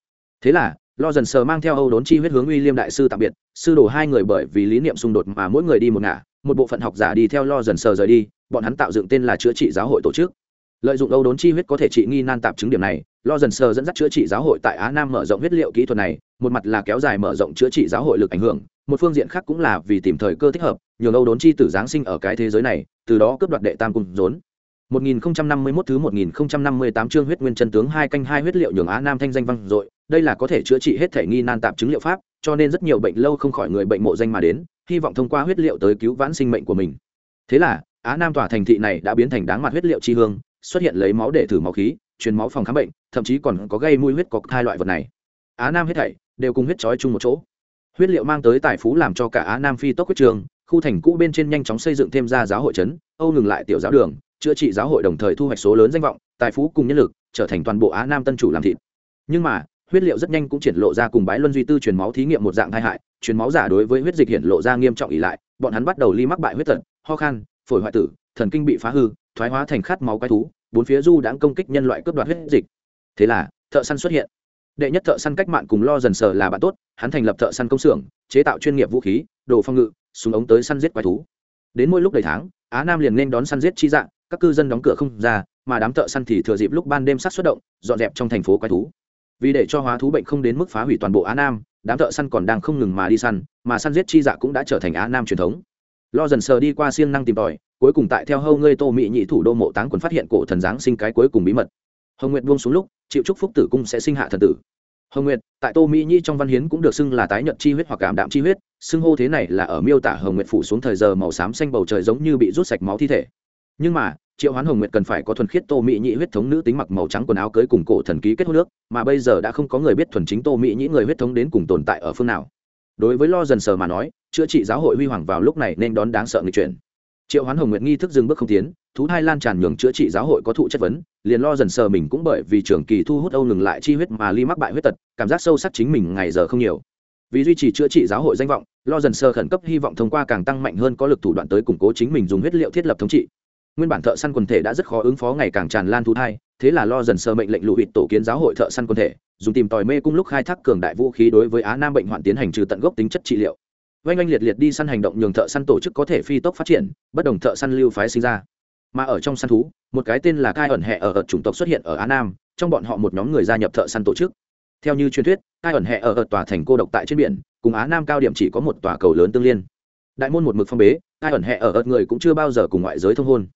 Thế là, lo dần sờ mang theo âu đốn chi huyết hướng uy liêm đại sư tạm biệt, sư đổ hai người bởi vì lý niệm xung đột mà mỗi người đi một ngả, một bộ phận học giả đi theo lo dần sờ rời đi, bọn hắn tạo dựng tên là chữa trị giáo hội tổ chức lợi dụng âu đốn chi huyết có thể trị nghi nan tạp chứng điểm này lo dần sờ dẫn dắt chữa trị giáo hội tại á nam mở rộng huyết liệu kỹ thuật này một mặt là kéo dài mở rộng chữa trị giáo hội lực ảnh hưởng một phương diện khác cũng là vì tìm thời cơ thích hợp nhường âu đốn chi tử giáng sinh ở cái thế giới này từ đó cướp đoạt đệ tam cung rốn 1051 thứ 1058 chương huyết nguyên chân tướng hai canh hai huyết liệu nhường Á Nam thanh danh vang dội, đây là có thể chữa trị hết thể nghi nan tạp chứng liệu pháp, cho nên rất nhiều bệnh lâu không khỏi người bệnh mộ danh mà đến, hy vọng thông qua huyết liệu tới cứu vãn sinh mệnh của mình. Thế là, Á Nam tòa thành thị này đã biến thành đáng mặt huyết liệu chi hương, xuất hiện lấy máu để thử máu khí, truyền máu phòng khám bệnh, thậm chí còn có gây mùi huyết có hai loại vật này. Á Nam hết thảy đều cùng huyết chói chung một chỗ. Huyết liệu mang tới tài phú làm cho cả Á Nam phi tốc huyết trường, khu thành cũ bên trên nhanh chóng xây dựng thêm ra giáo hội trấn, Âu ngừng lại tiểu giáo đường, chữa trị giáo hội đồng thời thu hoạch số lớn danh vọng tài phú cùng nhân lực trở thành toàn bộ á nam tân chủ làm thịt nhưng mà huyết liệu rất nhanh cũng triển lộ ra cùng bái luân duy tư truyền máu thí nghiệm một dạng tai hại truyền máu giả đối với huyết dịch hiện lộ ra nghiêm trọng ỉ lại bọn hắn bắt đầu ly mắc bại huyết tật ho khan phổi hoại tử thần kinh bị phá hư thoái hóa thành khát máu quái thú, bốn phía du đãng công kích nhân loại cướp đoạt huyết dịch. Thế là, thợ săn xuất hiện. Đệ nhất thợ săn cách mạng cùng lo dần sờ là bạn tốt, hắn thành lập thợ săn công xưởng, chế tạo chuyên nghiệp vũ khí, đồ phong ngự, súng ống tới săn giết quái thú. Đến mỗi lúc đầy tháng, á nam liền nên đón săn giết chi dạng, các cư dân đóng cửa không ra, mà đám thợ săn thì thừa dịp lúc ban đêm sát xuất động, dọn dẹp trong thành phố quái thú. Vì để cho hóa thú bệnh không đến mức phá hủy toàn bộ á nam, đám thợ săn còn đang không ngừng mà đi săn, mà săn giết chi dạ cũng đã trở thành á nam truyền thống lo dần sờ đi qua siêng năng tìm tòi, cuối cùng tại theo hâu ngươi tô mỹ nhị thủ đô mộ táng quần phát hiện cổ thần giáng sinh cái cuối cùng bí mật. Hồng nguyệt buông xuống lúc, chịu chúc phúc tử cung sẽ sinh hạ thần tử. Hồng nguyệt, tại tô mỹ nhi trong văn hiến cũng được xưng là tái nhận chi huyết hoặc cảm đạm chi huyết, xưng hô thế này là ở miêu tả hồng nguyệt phủ xuống thời giờ màu xám xanh bầu trời giống như bị rút sạch máu thi thể. Nhưng mà, triệu hoán hồng nguyệt cần phải có thuần khiết tô mỹ nhị huyết thống nữ tính mặc màu trắng quần áo cưới cùng cổ thần ký kết hôn nước mà bây giờ đã không có người biết thuần chính tô mỹ nhị người huyết thống đến cùng tồn tại ở phương nào. Đối với lo dần sờ mà nói chữa trị giáo hội huy hoàng vào lúc này nên đón đáng sợ người chuyển. Triệu hoán hồng nguyện nghi thức dừng bước không tiến, thú hai lan tràn nhường chữa trị giáo hội có thụ chất vấn, liền lo dần sờ mình cũng bởi vì trường kỳ thu hút âu ngừng lại chi huyết mà ly mắc bại huyết tật, cảm giác sâu sắc chính mình ngày giờ không nhiều. Vì duy trì chữa trị giáo hội danh vọng, lo dần sờ khẩn cấp hy vọng thông qua càng tăng mạnh hơn có lực thủ đoạn tới củng cố chính mình dùng huyết liệu thiết lập thống trị. Nguyên bản thợ săn quần thể đã rất khó ứng phó ngày càng tràn lan thú thai, thế là lo dần sờ mệnh lệnh lụ hụt tổ kiến giáo hội thợ săn quần thể, dùng tìm tòi mê cung lúc khai thác cường đại vũ khí đối với á nam bệnh hoạn tiến hành trừ tận gốc tính chất trị liệu oanh oanh liệt liệt đi săn hành động nhường thợ săn tổ chức có thể phi tốc phát triển, bất đồng thợ săn lưu phái sinh ra. Mà ở trong săn thú, một cái tên là cai ẩn hẹ ở ợt chủng tộc xuất hiện ở á nam, trong bọn họ một nhóm người gia nhập thợ săn tổ chức. Theo như truyền thuyết, cai ẩn hẹ ở ợt tòa thành cô độc tại trên biển, cùng á nam cao điểm chỉ có một tòa cầu lớn tương liên. Đại môn một mực phong bế, cai ẩn hẹ ở ợt người cũng chưa bao giờ cùng ngoại giới thông hôn.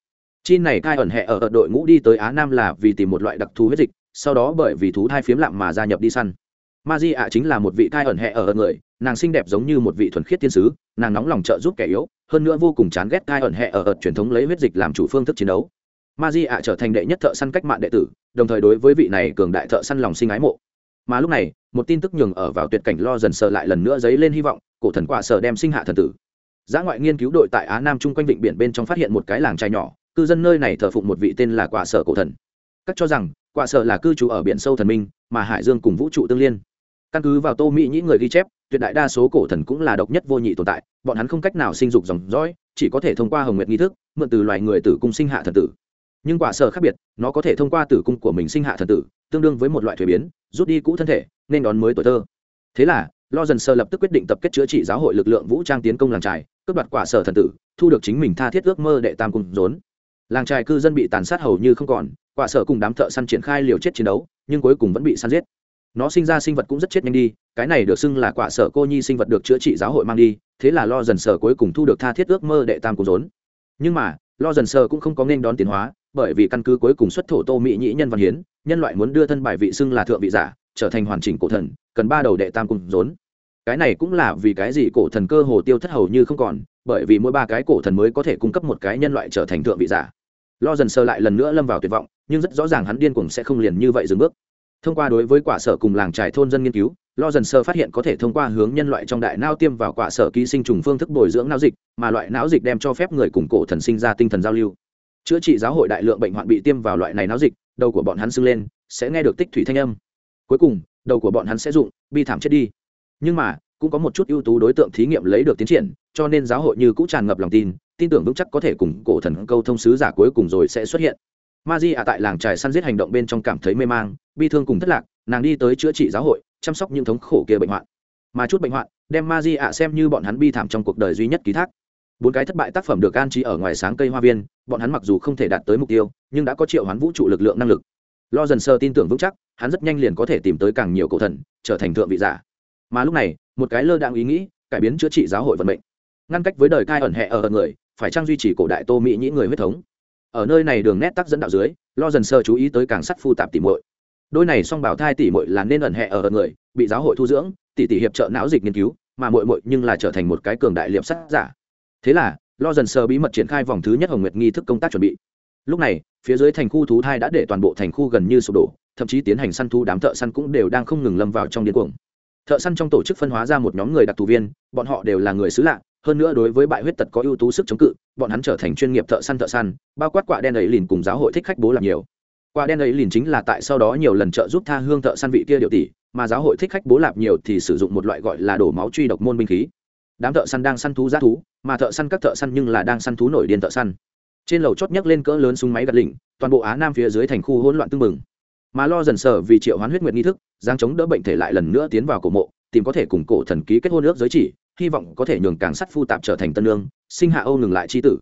Chi này cai ẩn hẹ ở ợt đội ngũ đi tới á nam là vì tìm một loại đặc thù huyết dịch, sau đó bởi vì thú thai phiếm lạm mà gia nhập đi săn. Ma di ạ chính là một vị cai ẩn hẹ ở ợt người nàng xinh đẹp giống như một vị thuần khiết thiên sứ, nàng nóng lòng trợ giúp kẻ yếu, hơn nữa vô cùng chán ghét thai ẩn hẹ ở ợt truyền thống lấy huyết dịch làm chủ phương thức chiến đấu. Ma di ạ trở thành đệ nhất thợ săn cách mạng đệ tử, đồng thời đối với vị này cường đại thợ săn lòng sinh ái mộ. Mà lúc này, một tin tức nhường ở vào tuyệt cảnh lo dần sợ lại lần nữa dấy lên hy vọng, cổ thần quả sở đem sinh hạ thần tử. Giá ngoại nghiên cứu đội tại á nam chung quanh vịnh biển bên trong phát hiện một cái làng trai nhỏ, cư dân nơi này thờ phụng một vị tên là quả sở cổ thần. Các cho rằng, quả sở là cư trú ở biển sâu thần minh, mà hải dương cùng vũ trụ tương liên. Căn cứ vào tô mỹ những người ghi chép tuyệt đại đa số cổ thần cũng là độc nhất vô nhị tồn tại, bọn hắn không cách nào sinh dục dòng dõi, chỉ có thể thông qua hồng nguyệt nghi thức, mượn từ loài người tử cung sinh hạ thần tử. Nhưng quả sở khác biệt, nó có thể thông qua tử cung của mình sinh hạ thần tử, tương đương với một loại thuế biến, rút đi cũ thân thể, nên đón mới tuổi thơ. Thế là, lo dần sơ lập tức quyết định tập kết chữa trị giáo hội lực lượng vũ trang tiến công làng trài, cướp đoạt quả sở thần tử, thu được chính mình tha thiết ước mơ đệ tam cùng rốn. Làng trài cư dân bị tàn sát hầu như không còn, quả sở cùng đám thợ săn triển khai liều chết chiến đấu, nhưng cuối cùng vẫn bị săn giết nó sinh ra sinh vật cũng rất chết nhanh đi, cái này được xưng là quả sở cô nhi sinh vật được chữa trị giáo hội mang đi, thế là lo dần sở cuối cùng thu được tha thiết ước mơ đệ tam cùng rốn. Nhưng mà, lo dần sở cũng không có nên đón tiến hóa, bởi vì căn cứ cuối cùng xuất thổ tô mỹ nhĩ nhân văn hiến, nhân loại muốn đưa thân bài vị xưng là thượng vị giả, trở thành hoàn chỉnh cổ thần, cần ba đầu đệ tam cùng rốn. Cái này cũng là vì cái gì cổ thần cơ hồ tiêu thất hầu như không còn, bởi vì mỗi ba cái cổ thần mới có thể cung cấp một cái nhân loại trở thành thượng vị giả. Lo dần sơ lại lần nữa lâm vào tuyệt vọng, nhưng rất rõ ràng hắn điên cuồng sẽ không liền như vậy dừng bước thông qua đối với quả sở cùng làng trải thôn dân nghiên cứu, lo dần sơ phát hiện có thể thông qua hướng nhân loại trong đại não tiêm vào quả sở ký sinh trùng phương thức bồi dưỡng não dịch, mà loại não dịch đem cho phép người cùng cổ thần sinh ra tinh thần giao lưu. Chữa trị giáo hội đại lượng bệnh hoạn bị tiêm vào loại này não dịch, đầu của bọn hắn sưng lên, sẽ nghe được tích thủy thanh âm. Cuối cùng, đầu của bọn hắn sẽ dụng bi thảm chết đi. Nhưng mà, cũng có một chút ưu tú đối tượng thí nghiệm lấy được tiến triển, cho nên giáo hội như cũng tràn ngập lòng tin tin tưởng vững chắc có thể cùng cổ thần câu thông sứ giả cuối cùng rồi sẽ xuất hiện ma di ạ tại làng trài săn giết hành động bên trong cảm thấy mê mang, bi thương cùng thất lạc, nàng đi tới chữa trị giáo hội, chăm sóc những thống khổ kia bệnh hoạn. Mà chút bệnh hoạn, đem ma di ạ xem như bọn hắn bi thảm trong cuộc đời duy nhất ký thác. Bốn cái thất bại tác phẩm được an trí ở ngoài sáng cây hoa viên, bọn hắn mặc dù không thể đạt tới mục tiêu, nhưng đã có triệu hoán vũ trụ lực lượng năng lực. Lo dần sơ tin tưởng vững chắc, hắn rất nhanh liền có thể tìm tới càng nhiều cổ thần, trở thành thượng vị giả. Mà lúc này, một cái lơ đạn ý nghĩ, cải biến chữa trị giáo hội vận mệnh. Ngăn cách với đời cai ẩn hẹ ở người, phải trang duy trì cổ đại tô mỹ nhĩ người huyết thống? Ở nơi này đường nét tắc dẫn đạo dưới, lo dần sơ chú ý tới càng sắt phu tạp tỉ muội. Đôi này song bảo thai tỉ muội là nên ẩn hẹ ở người, bị giáo hội thu dưỡng, tỉ tỉ hiệp trợ não dịch nghiên cứu, mà muội muội nhưng là trở thành một cái cường đại liệp sắt giả. Thế là, lo dần sơ bí mật triển khai vòng thứ nhất hồng nguyệt nghi thức công tác chuẩn bị. Lúc này, phía dưới thành khu thú thai đã để toàn bộ thành khu gần như sụp đổ, thậm chí tiến hành săn thu đám thợ săn cũng đều đang không ngừng lâm vào trong điên cuồng. Thợ săn trong tổ chức phân hóa ra một nhóm người đặc thù viên, bọn họ đều là người xứ lạ hơn nữa đối với bại huyết tật có ưu tú sức chống cự, bọn hắn trở thành chuyên nghiệp thợ săn thợ săn, bao quát quạ đen ấy lìn cùng giáo hội thích khách bố làm nhiều. Quạ đen ấy lìn chính là tại sau đó nhiều lần trợ giúp tha hương thợ săn vị kia điệu tỷ, mà giáo hội thích khách bố lạp nhiều thì sử dụng một loại gọi là đổ máu truy độc môn binh khí. Đám thợ săn đang săn thú g thú, mà thợ săn các thợ săn nhưng là đang săn thú nổi điên thợ săn. Trên lầu chót nhấc lên cỡ lớn súng máy gạt lỉnh, toàn bộ á nam phía dưới thành khu hỗn loạn tưng bừng. Mà lo dần sở vì triệu hoán huyết nguyệt nghi thức giang chống đỡ bệnh thể lại lần nữa tiến vào cổ mộ, tìm có thể cùng cổ thần ký kết hôn ước giới chỉ hy vọng có thể nhường càng sắt phu tạp trở thành tân lương sinh hạ âu ngừng lại chi tử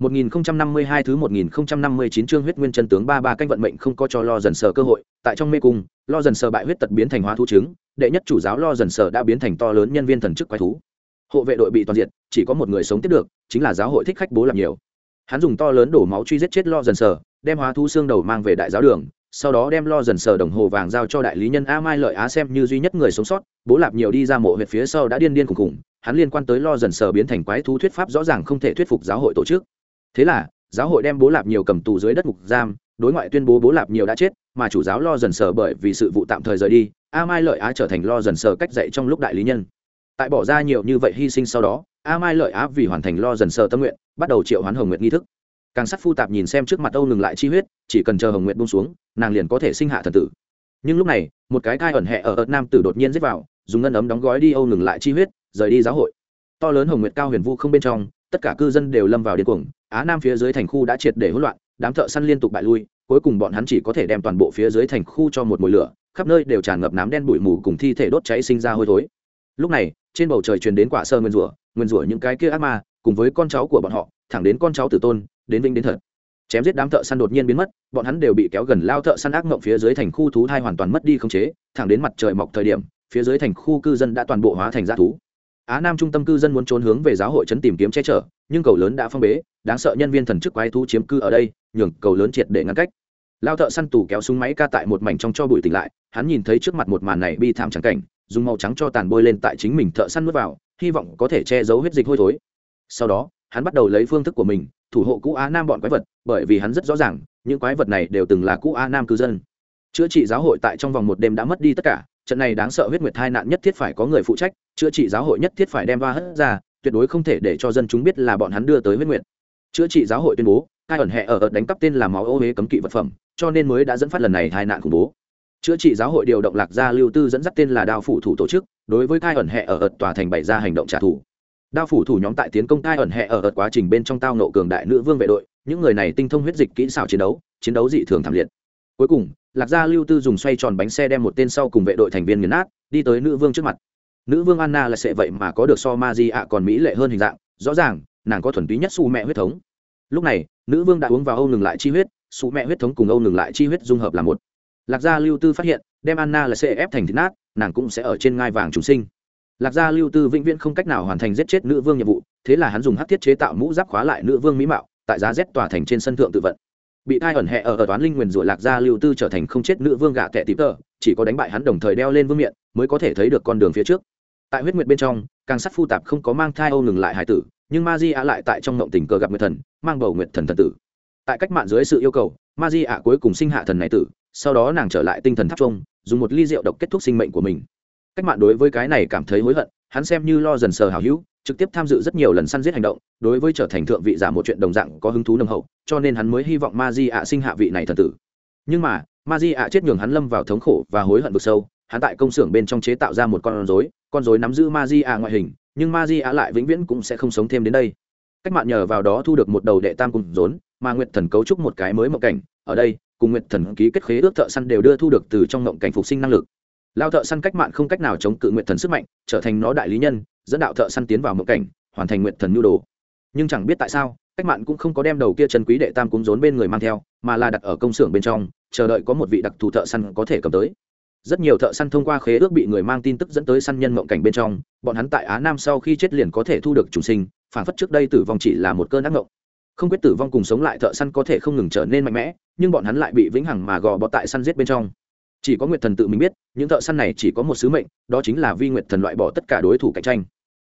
1052 thứ 1059 chương huyết nguyên chân tướng ba ba canh vận mệnh không có cho lo dần sờ cơ hội, tại trong mê cung, lo dần sờ bại huyết tật biến thành hóa thú trứng, đệ nhất chủ giáo lo dần sờ đã biến thành to lớn nhân viên thần chức quái thú. Hộ vệ đội bị toàn diệt, chỉ có một người sống tiếp được, chính là giáo hội thích khách bố làm nhiều. Hắn dùng to lớn đổ máu truy giết chết lo dần sờ, đem hóa thú xương đầu mang về đại giáo đường, sau đó đem lo dần sờ đồng hồ vàng giao cho đại lý nhân A Mai Lợi Á xem như duy nhất người sống sót, bố lạp nhiều đi ra mộ huyệt phía sau đã điên điên khủng khủng, hắn liên quan tới lo dần sờ biến thành quái thú thuyết pháp rõ ràng không thể thuyết phục giáo hội tổ chức. Thế là, giáo hội đem bố lạp nhiều cầm tù dưới đất mục giam, đối ngoại tuyên bố bố lạp nhiều đã chết, mà chủ giáo lo dần sờ bởi vì sự vụ tạm thời rời đi, a mai lợi á trở thành lo dần sờ cách dạy trong lúc đại lý nhân. Tại bỏ ra nhiều như vậy hy sinh sau đó, a mai lợi á vì hoàn thành lo dần sờ tâm nguyện, bắt đầu triệu hoán hồng nguyện nghi thức. Càng sắt phu tạp nhìn xem trước mặt âu ngừng lại chi huyết, chỉ cần chờ hồng nguyện bung xuống, nàng liền có thể sinh hạ thần tử. Nhưng lúc này, một cái cai ẩn hẹ ở ợt nam tử đột nhiên giết vào, dùng ngân ấm đóng gói đi âu ngừng lại chi huyết rời đi giáo hội. To lớn hồng nguyệt cao huyền vu không bên trong, tất cả cư dân đều lâm vào điên cuồng, á nam phía dưới thành khu đã triệt để hỗn loạn, đám thợ săn liên tục bại lui, cuối cùng bọn hắn chỉ có thể đem toàn bộ phía dưới thành khu cho một mùi lửa, khắp nơi đều tràn ngập nám đen bụi mù cùng thi thể đốt cháy sinh ra hôi thối. Lúc này, trên bầu trời truyền đến quả sơ nguyên rủa nguyên rủa những cái kia ác ma, cùng với con cháu của bọn họ, thẳng đến con cháu tử tôn, đến vinh đến thật. Chém giết đám thợ săn đột nhiên biến mất, bọn hắn đều bị kéo gần lao thợ săn ác mộng phía dưới thành khu thú thai hoàn toàn mất đi khống chế, thẳng đến mặt trời mọc thời điểm, phía dưới thành khu cư dân đã toàn bộ hóa thành g thú á nam trung tâm cư dân muốn trốn hướng về giáo hội trấn tìm kiếm che chở, nhưng cầu lớn đã phong bế, đáng sợ nhân viên thần chức quái thú chiếm cư ở đây, nhường cầu lớn triệt để ngăn cách. Lao thợ săn tù kéo súng máy ca tại một mảnh trong cho bụi tỉnh lại, hắn nhìn thấy trước mặt một màn này bi thảm trắng cảnh, dùng màu trắng cho tàn bôi lên tại chính mình thợ săn nuốt vào, hy vọng có thể che giấu huyết dịch hôi thối. Sau đó, hắn bắt đầu lấy phương thức của mình, thủ hộ cũ á nam bọn quái vật, bởi vì hắn rất rõ ràng, những quái vật này đều từng là cũ á nam cư dân. Chữa trị giáo hội tại trong vòng một đêm đã mất đi tất cả trận này đáng sợ huyết nguyệt hai nạn nhất thiết phải có người phụ trách, chữa trị giáo hội nhất thiết phải đem va hất ra, tuyệt đối không thể để cho dân chúng biết là bọn hắn đưa tới huyết nguyệt. Chữa trị giáo hội tuyên bố, cai ẩn hệ ở ợt đánh cắp tên là máu ô huế cấm kỵ vật phẩm, cho nên mới đã dẫn phát lần này hai nạn khủng bố. Chữa trị giáo hội điều động lạc gia lưu tư dẫn dắt tên là đao phủ thủ tổ chức, đối với cai ẩn hệ ở ợt tòa thành bày ra hành động trả thù. Đao phủ thủ nhóm tại tiến công cai ẩn hệ ở ợt quá trình bên trong tao nộ cường đại nữ vương vệ đội, những người này tinh thông huyết dịch kỹ xảo chiến đấu chiến đấu dị thường thảm liệt cuối cùng, lạc gia lưu tư dùng xoay tròn bánh xe đem một tên sau cùng vệ đội thành viên nghiền nát, đi tới nữ vương trước mặt. Nữ vương anna là sẽ vậy mà có được so ma di ạ còn mỹ lệ hơn hình dạng, rõ ràng, nàng có thuần túy nhất su mẹ huyết thống. Lúc này, nữ vương đã uống vào âu ngừng lại chi huyết, su mẹ huyết thống cùng âu ngừng lại chi huyết dung hợp là một. Lạc gia lưu tư phát hiện, đem anna là sẽ ép thành thịt nát, nàng cũng sẽ ở trên ngai vàng trùng sinh. Lạc gia lưu tư vĩnh viễn không cách nào hoàn thành giết chết nữ vương nhiệm vụ, thế là hắn dùng hát thiết chế tạo mũ giáp khóa lại nữ vương mỹ mạo, tại giá rét tòa thành trên sân thượng tự vận bị thai ẩn hẹ ở, ở toán linh nguyền rủa lạc gia lưu tư trở thành không chết nữ vương gạ tệ tịp tờ chỉ có đánh bại hắn đồng thời đeo lên vương miện mới có thể thấy được con đường phía trước. Tại huyết nguyệt bên trong càng sắt phu tạp không có mang thai âu ngừng lại hải tử nhưng ma di ạ lại tại trong ngộng tình cờ gặp nguyệt thần mang bầu nguyệt thần thần tử. Tại cách mạng dưới sự yêu cầu ma di ạ cuối cùng sinh hạ thần này tử sau đó nàng trở lại tinh thần tháp trung dùng một ly rượu độc kết thúc sinh mệnh của mình. Cách mạng đối với cái này cảm thấy hối hận hắn xem như lo dần sờ hào hữu trực tiếp tham dự rất nhiều lần săn giết hành động đối với trở thành thượng vị giả một chuyện đồng dạng có hứng thú nồng hậu cho nên hắn mới hy vọng ma di ạ sinh hạ vị này thần tử. Nhưng mà, ma di ạ chết nhường hắn lâm vào thống khổ và hối hận vực sâu, hắn tại công xưởng bên trong chế tạo ra một con rối con rối nắm giữ ma di ạ ngoại hình, nhưng ma di ạ lại vĩnh viễn cũng sẽ không sống thêm đến đây. Cách mạng nhờ vào đó thu được một đầu đệ tam cùng rốn, mà nguyệt thần cấu trúc một cái mới mộng cảnh, ở đây, cùng nguyện thần ký kết khế ước thợ săn đều đưa thu được từ trong mộng cảnh phục sinh năng lực. Lao thợ săn cách mạng không cách nào chống cự nguyện thần sức mạnh, trở thành nó đại lý nhân, dẫn đạo thợ săn tiến vào mộng cảnh, hoàn thành nguyện thần nhu đồ. Nhưng chẳng biết tại sao cách mạng cũng không có đem đầu kia chân quý đệ tam cúng rốn bên người mang theo, mà là đặt ở công xưởng bên trong, chờ đợi có một vị đặc thù thợ săn có thể cầm tới. Rất nhiều thợ săn thông qua khế ước bị người mang tin tức dẫn tới săn nhân mộng cảnh bên trong, bọn hắn tại á nam sau khi chết liền có thể thu được chủ sinh, phản phất trước đây tử vong chỉ là một cơn ác mộng. Không quyết tử vong cùng sống lại thợ săn có thể không ngừng trở nên mạnh mẽ, nhưng bọn hắn lại bị vĩnh hằng mà gò bọ tại săn giết bên trong. Chỉ có nguyệt thần tự mình biết, những thợ săn này chỉ có một sứ mệnh, đó chính là vi nguyệt thần loại bỏ tất cả đối thủ cạnh tranh.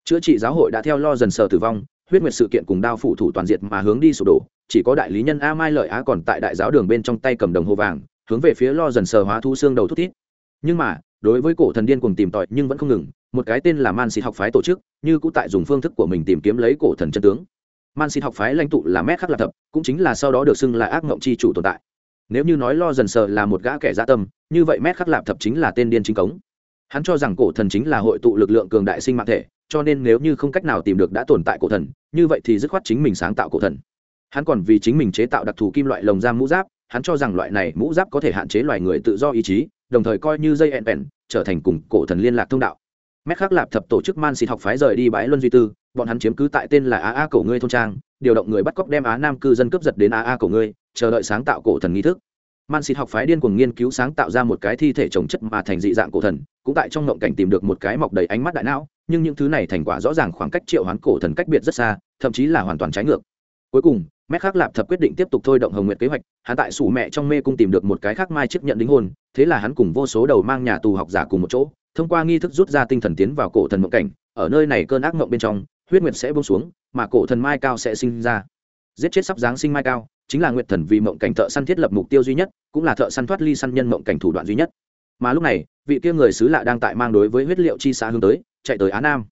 Chữa trị giáo hội đã theo lo dần sờ tử vong huyết nguyệt sự kiện cùng đao phủ thủ toàn diệt mà hướng đi sụp đổ, chỉ có đại lý nhân a mai lợi á còn tại đại giáo đường bên trong tay cầm đồng hồ vàng, hướng về phía lo dần sờ hóa thu xương đầu thút thít. Nhưng mà, đối với cổ thần điên cùng tìm tòi nhưng vẫn không ngừng, một cái tên là man xịt học phái tổ chức, như cũng tại dùng phương thức của mình tìm kiếm lấy cổ thần chân tướng. Man xịt học phái lãnh tụ là mét khắc lạc thập, cũng chính là sau đó được xưng là ác mộng chi chủ tồn tại. Nếu như nói lo dần sờ là một gã kẻ gia tâm, như vậy mét khắc lạp thập chính là tên điên chính cống. Hắn cho rằng cổ thần chính là hội tụ lực lượng cường đại sinh mạng thể cho nên nếu như không cách nào tìm được đã tồn tại cổ thần, như vậy thì dứt khoát chính mình sáng tạo cổ thần. Hắn còn vì chính mình chế tạo đặc thù kim loại lồng giam mũ giáp, hắn cho rằng loại này mũ giáp có thể hạn chế loài người tự do ý chí, đồng thời coi như dây ẹn vẹn trở thành cùng cổ thần liên lạc thông đạo. Mét khác lạp thập tổ chức man xịt học phái rời đi bãi luân duy tư, bọn hắn chiếm cứ tại tên là á a cổ ngươi thôn trang, điều động người bắt cóc đem á nam cư dân cướp giật đến á a cổ ngươi, chờ đợi sáng tạo cổ thần nghi thức man xịt học phái điên cuồng nghiên cứu sáng tạo ra một cái thi thể trồng chất mà thành dị dạng cổ thần, cũng tại trong ngộng cảnh tìm được một cái mọc đầy ánh mắt đại não, nhưng những thứ này thành quả rõ ràng khoảng cách triệu hoán cổ thần cách biệt rất xa, thậm chí là hoàn toàn trái ngược. Cuối cùng mét khác lạp thập quyết định tiếp tục thôi động hồng nguyệt kế hoạch, hắn tại sủ mẹ trong mê cung tìm được một cái khác mai chấp nhận đính hôn, thế là hắn cùng vô số đầu mang nhà tù học giả cùng một chỗ, thông qua nghi thức rút ra tinh thần tiến vào cổ thần mộng cảnh, ở nơi này cơn ác mộng bên trong, huyết nguyệt sẽ bông xuống, mà cổ thần mai cao sẽ sinh ra. Giết chết sắp giáng sinh mai cao chính là nguyệt thần vì mộng cảnh thợ săn thiết lập mục tiêu duy nhất cũng là thợ săn thoát ly săn nhân mộng cảnh thủ đoạn duy nhất mà lúc này vị kia người xứ lạ đang tại mang đối với huyết liệu chi xã hướng tới chạy tới á nam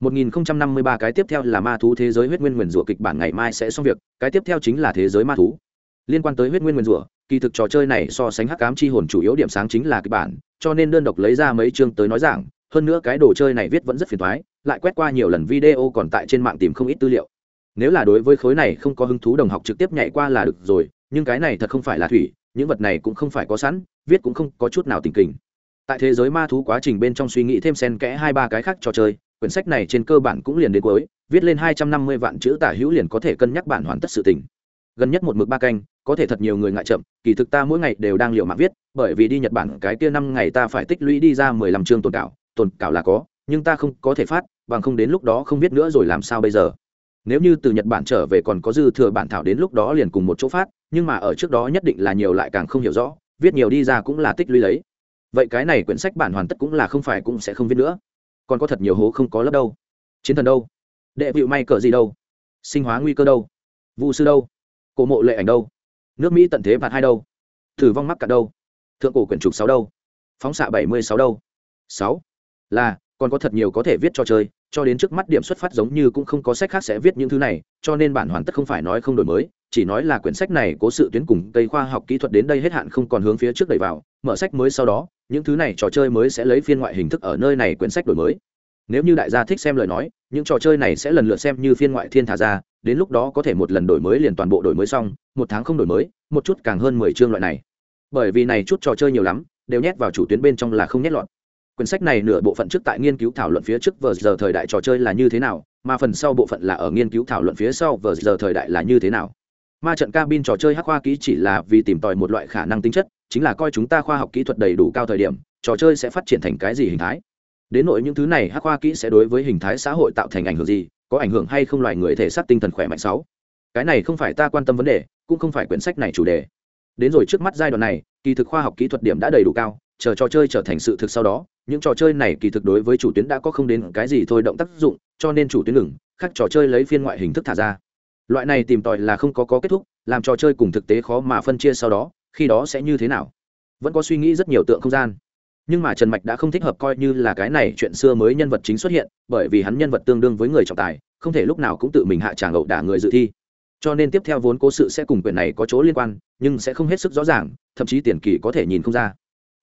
1053 cái tiếp theo là ma thú thế giới huyết nguyên nguyên rủa kịch bản ngày mai sẽ xong việc, cái tiếp theo chính là thế giới ma thú. Liên quan tới huyết nguyên nguyên rủa, kỳ thực trò chơi này so sánh hắc ám chi hồn chủ yếu điểm sáng chính là kịch bản, cho nên đơn độc lấy ra mấy chương tới nói rằng, hơn nữa cái đồ chơi này viết vẫn rất phiền toái, lại quét qua nhiều lần video còn tại trên mạng tìm không ít tư liệu. Nếu là đối với khối này không có hứng thú đồng học trực tiếp nhảy qua là được rồi, nhưng cái này thật không phải là thủy, những vật này cũng không phải có sẵn, viết cũng không có chút nào tình kình. Tại thế giới ma thú quá trình bên trong suy nghĩ thêm xen kẽ hai ba cái khác trò chơi, quyển sách này trên cơ bản cũng liền đến cuối viết lên hai trăm năm mươi vạn chữ tả hữu liền có thể cân nhắc bản hoàn tất sự tình gần nhất một mực ba canh có thể thật nhiều người ngại chậm kỳ thực ta mỗi ngày đều đang liệu mạng viết bởi vì đi nhật bản cái kia năm ngày ta phải tích lũy đi ra mười lăm chương tồn cảo tồn cảo là có nhưng ta không có thể phát bằng không đến lúc đó không biết nữa rồi làm sao bây giờ nếu như từ nhật bản trở về còn có dư thừa bản thảo đến lúc đó liền cùng một chỗ phát, nhưng mà ở trước đó nhất định là nhiều lại càng không hiểu rõ, viết nhiều đi ra cũng là tích lũy lấy. Vậy cái này quyển sách bản hoàn tất cũng là không phải cũng sẽ không viết nữa. Còn có thật nhiều hố không có lớp đâu. Chiến thần đâu? Đệ vịu may cờ gì đâu? Sinh hóa nguy cơ đâu? Vụ sư đâu? Cổ mộ lệ ảnh đâu? Nước mỹ tận thế phạt hai đâu? Thử vong mắc cả đâu? Thượng cổ quyển trục sáu đâu? Phóng xạ bảy mươi sáu đâu? Sáu. Là, còn có thật nhiều có thể viết cho chơi cho đến trước mắt điểm xuất phát giống như cũng không có sách khác sẽ viết những thứ này, cho nên bản hoàn tất không phải nói không đổi mới, chỉ nói là quyển sách này cố sự tuyến cùng cây khoa học kỹ thuật đến đây hết hạn không còn hướng phía trước đẩy vào, mở sách mới sau đó, những thứ này trò chơi mới sẽ lấy phiên ngoại hình thức ở nơi này quyển sách đổi mới. Nếu như đại gia thích xem lời nói, những trò chơi này sẽ lần lượt xem như phiên ngoại thiên thả ra, đến lúc đó có thể một lần đổi mới liền toàn bộ đổi mới xong, một tháng không đổi mới, một chút càng hơn mười chương loại này. Bởi vì này chút trò chơi nhiều lắm, đều nhét vào chủ tuyến bên trong là không nhét lọt quyển sách này nửa bộ phận trước tại nghiên cứu thảo luận phía trước vờ giờ thời đại trò chơi là như thế nào, mà phần sau bộ phận là ở nghiên cứu thảo luận phía sau vờ giờ thời đại là như thế nào. Ma trận cabin trò chơi hắc khoa kỹ chỉ là vì tìm tòi một loại khả năng tính chất, chính là coi chúng ta khoa học kỹ thuật đầy đủ cao thời điểm, trò chơi sẽ phát triển thành cái gì hình thái. Đến nội những thứ này, hắc khoa kỹ sẽ đối với hình thái xã hội tạo thành ảnh hưởng gì, có ảnh hưởng hay không loài người thể xác tinh thần khỏe mạnh sáu. Cái này không phải ta quan tâm vấn đề, cũng không phải quyển sách này chủ đề. Đến rồi trước mắt giai đoạn này, kỳ thực khoa học kỹ thuật điểm đã đầy đủ cao, chờ trò chơi trở thành sự thực sau đó những trò chơi này kỳ thực đối với chủ tuyến đã có không đến cái gì thôi động tác dụng, cho nên chủ tuyến ngừng các trò chơi lấy phiên ngoại hình thức thả ra. Loại này tìm tòi là không có có kết thúc, làm trò chơi cùng thực tế khó mà phân chia sau đó, khi đó sẽ như thế nào? Vẫn có suy nghĩ rất nhiều tượng không gian. Nhưng mà trần mạch đã không thích hợp coi như là cái này chuyện xưa mới nhân vật chính xuất hiện, bởi vì hắn nhân vật tương đương với người trọng tài, không thể lúc nào cũng tự mình hạ tràng ẩu đả người dự thi. Cho nên tiếp theo vốn cố sự sẽ cùng quyển này có chỗ liên quan, nhưng sẽ không hết sức rõ ràng, thậm chí tiền kỳ có thể nhìn không ra.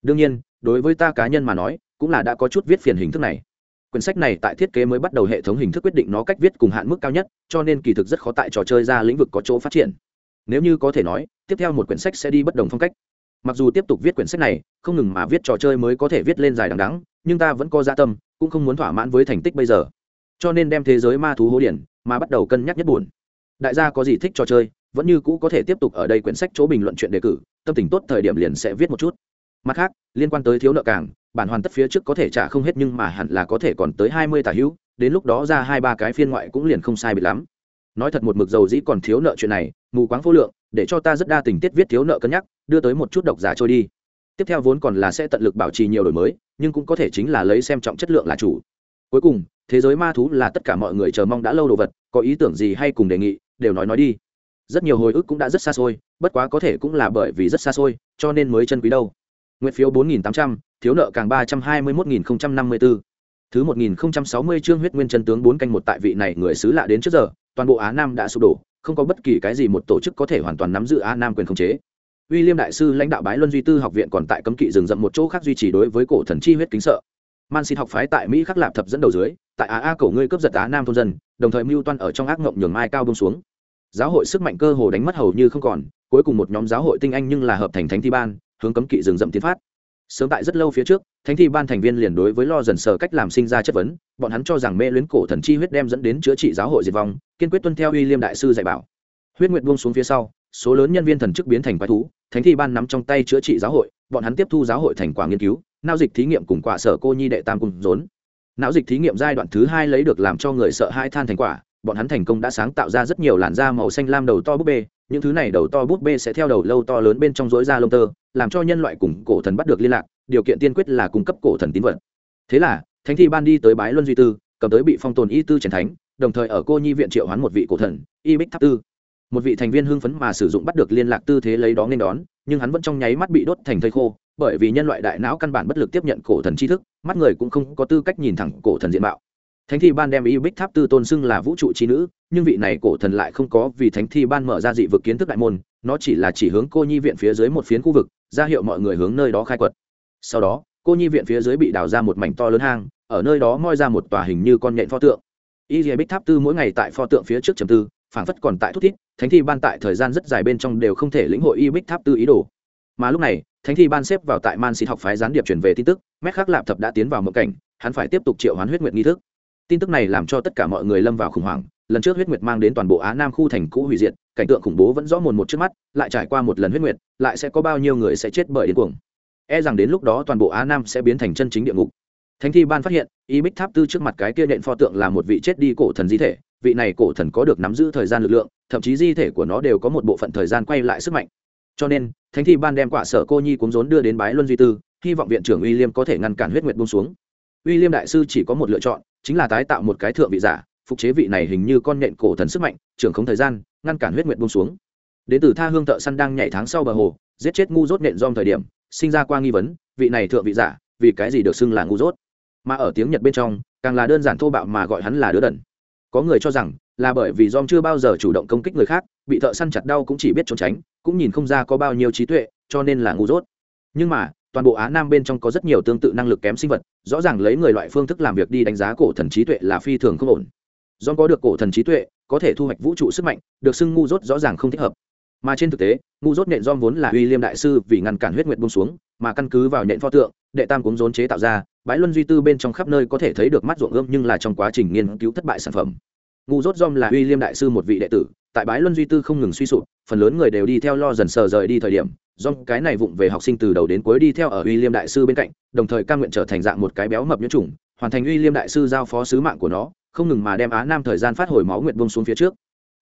Đương nhiên, đối với ta cá nhân mà nói cũng là đã có chút viết phiền hình thức này. Quyển sách này tại thiết kế mới bắt đầu hệ thống hình thức quyết định nó cách viết cùng hạn mức cao nhất, cho nên kỳ thực rất khó tại trò chơi ra lĩnh vực có chỗ phát triển. Nếu như có thể nói, tiếp theo một quyển sách sẽ đi bất đồng phong cách. Mặc dù tiếp tục viết quyển sách này, không ngừng mà viết trò chơi mới có thể viết lên dài đằng đắng nhưng ta vẫn có gia dạ tâm, cũng không muốn thỏa mãn với thành tích bây giờ. Cho nên đem thế giới ma thú hố điển mà bắt đầu cân nhắc nhất buồn. Đại gia có gì thích trò chơi, vẫn như cũ có thể tiếp tục ở đây quyển sách chỗ bình luận chuyện đề cử, tâm tình tốt thời điểm liền sẽ viết một chút. Mặt khác, liên quan tới thiếu nợ càng bản hoàn tất phía trước có thể trả không hết nhưng mà hẳn là có thể còn tới hai mươi tả hữu, đến lúc đó ra hai ba cái phiên ngoại cũng liền không sai bị lắm. Nói thật một mực dầu dĩ còn thiếu nợ chuyện này, mù quáng vô lượng, để cho ta rất đa tình tiết viết thiếu nợ cân nhắc, đưa tới một chút độc giả trôi đi. Tiếp theo vốn còn là sẽ tận lực bảo trì nhiều đổi mới, nhưng cũng có thể chính là lấy xem trọng chất lượng là chủ. Cuối cùng, thế giới ma thú là tất cả mọi người chờ mong đã lâu đồ vật, có ý tưởng gì hay cùng đề nghị, đều nói nói đi. Rất nhiều hồi ức cũng đã rất xa xôi, bất quá có thể cũng là bởi vì rất xa xôi, cho nên mới chân quý đâu. Nguyện phiếu bốn nghìn tám trăm thiếu nợ càng ba trăm hai mươi một nghìn năm mươi bốn thứ một nghìn sáu mươi chương huyết nguyên chân tướng bốn canh một tại vị này người xứ lạ đến trước giờ toàn bộ á nam đã sụp đổ không có bất kỳ cái gì một tổ chức có thể hoàn toàn nắm giữ á nam quyền khống chế William đại sư lãnh đạo bái luân duy tư học viện còn tại cấm kỵ rừng rậm một chỗ khác duy trì đối với cổ thần chi huyết kính sợ. Man City học phái tại Mỹ khắc lạp thập dẫn đầu dưới, tại Á A cổ ngươi cướp giật Á Nam thôn dân, đồng thời mưu toan ở trong ác ngộng nhường mai cao buông xuống. Giáo hội sức mạnh cơ hồ đánh mất hầu như không còn, cuối cùng một nhóm giáo hội tinh anh nhưng là hợp thành thánh thi ban, hướng cấm kỵ rừng rậm tiến phát sớm tại rất lâu phía trước, thánh thi ban thành viên liền đối với lo dần sờ cách làm sinh ra chất vấn, bọn hắn cho rằng mê luyến cổ thần chi huyết đem dẫn đến chữa trị giáo hội diệt vong, kiên quyết tuân theo uy liêm đại sư dạy bảo. Huyết nguyện buông xuống phía sau, số lớn nhân viên thần chức biến thành quái thú, thánh thi ban nắm trong tay chữa trị giáo hội, bọn hắn tiếp thu giáo hội thành quả nghiên cứu, nao dịch thí nghiệm cùng quả sở cô nhi đệ tam cùng rốn. Não dịch thí nghiệm giai đoạn thứ hai lấy được làm cho người sợ hai than thành quả, bọn hắn thành công đã sáng tạo ra rất nhiều làn da màu xanh lam đầu to búp bê những thứ này đầu to bút bê sẽ theo đầu lâu to lớn bên trong rối ra lông tơ, làm cho nhân loại cùng cổ thần bắt được liên lạc, điều kiện tiên quyết là cung cấp cổ thần tín vật. Thế là, thánh thi ban đi tới bái luân duy tư, cầm tới bị phong tồn y tư trần thánh, đồng thời ở cô nhi viện triệu hoán một vị cổ thần, y bích tháp tư. Một vị thành viên hưng phấn mà sử dụng bắt được liên lạc tư thế lấy đó nên đón, nhưng hắn vẫn trong nháy mắt bị đốt thành thây khô, bởi vì nhân loại đại não căn bản bất lực tiếp nhận cổ thần tri thức, mắt người cũng không có tư cách nhìn thẳng cổ thần diện mạo thánh thi ban đem y bích tháp tư tôn xưng là vũ trụ trí nữ, nhưng vị này cổ thần lại không có vì thánh thi ban mở ra dị vực kiến thức đại môn, nó chỉ là chỉ hướng cô nhi viện phía dưới một phiến khu vực, ra hiệu mọi người hướng nơi đó khai quật. Sau đó, cô nhi viện phía dưới bị đào ra một mảnh to lớn hang, ở nơi đó moi ra một tòa hình như con nhện pho tượng. Y dì bích tháp tư mỗi ngày tại pho tượng phía trước trầm tư, phảng phất còn tại thúc thiết. thánh thi ban tại thời gian rất dài bên trong đều không thể lĩnh hội y bích tháp tư ý đồ. Mà lúc này, thánh thi ban xếp vào tại man xịt học phái gián điệp truyền về tin tức, mét khắc lạp thập đã tiến vào mộng cảnh, hắn phải tiếp tục triệu hoán huyết nguyệt nghi thức tin tức này làm cho tất cả mọi người lâm vào khủng hoảng. Lần trước huyết nguyệt mang đến toàn bộ á nam khu thành cũ hủy diệt, cảnh tượng khủng bố vẫn rõ mồn một trước mắt, lại trải qua một lần huyết nguyệt, lại sẽ có bao nhiêu người sẽ chết bởi điên cuồng. E rằng đến lúc đó toàn bộ á nam sẽ biến thành chân chính địa ngục. Thánh thi ban phát hiện, y bích tháp tư trước mặt cái kia nện pho tượng là một vị chết đi cổ thần di thể. Vị này cổ thần có được nắm giữ thời gian lực lượng, thậm chí di thể của nó đều có một bộ phận thời gian quay lại sức mạnh. Cho nên, thánh thi ban đem quả sở cô nhi cuốn rốn đưa đến bái luân duy tư, hy vọng viện trưởng uy liêm có thể ngăn cản huyết nguyệt bông xuống uy liêm đại sư chỉ có một lựa chọn, chính là tái tạo một cái thượng vị giả, phục chế vị này hình như con nhện cổ thần sức mạnh, trưởng không thời gian, ngăn cản huyết nguyện bông xuống. Đến từ tha hương thợ săn đang nhảy tháng sau bờ hồ, giết chết ngu dốt nện dom thời điểm, sinh ra qua nghi vấn, vị này thượng vị giả, vì cái gì được xưng là ngu dốt? Mà ở tiếng nhật bên trong, càng là đơn giản thô bạo mà gọi hắn là đứa đần. Có người cho rằng, là bởi vì dom chưa bao giờ chủ động công kích người khác, bị thợ săn chặt đau cũng chỉ biết trốn tránh, cũng nhìn không ra có bao nhiêu trí tuệ, cho nên là ngu dốt. Nhưng mà toàn bộ á nam bên trong có rất nhiều tương tự năng lực kém sinh vật, rõ ràng lấy người loại phương thức làm việc đi đánh giá cổ thần trí tuệ là phi thường không ổn. Do có được cổ thần trí tuệ, có thể thu hoạch vũ trụ sức mạnh, được xưng ngu dốt rõ ràng không thích hợp. Mà trên thực tế, ngu dốt nện dom vốn là uy liêm đại sư vì ngăn cản huyết nguyệt bông xuống, mà căn cứ vào nện pho tượng, đệ tam cúng rốn chế tạo ra, bãi luân duy tư bên trong khắp nơi có thể thấy được mắt ruộng ươm nhưng là trong quá trình nghiên cứu thất bại sản phẩm. Ngu dốt dom là uy liêm đại sư một vị đệ tử, tại bãi luân duy tư không ngừng suy sụp, phần lớn người đều đi theo lo dần sờ rời đi thời điểm do cái này vụng về học sinh từ đầu đến cuối đi theo ở uy liêm đại sư bên cạnh, đồng thời ca nguyện trở thành dạng một cái béo mập nhiễm trùng hoàn thành uy liêm đại sư giao phó sứ mạng của nó, không ngừng mà đem á nam thời gian phát hồi máu nguyện bông xuống phía trước.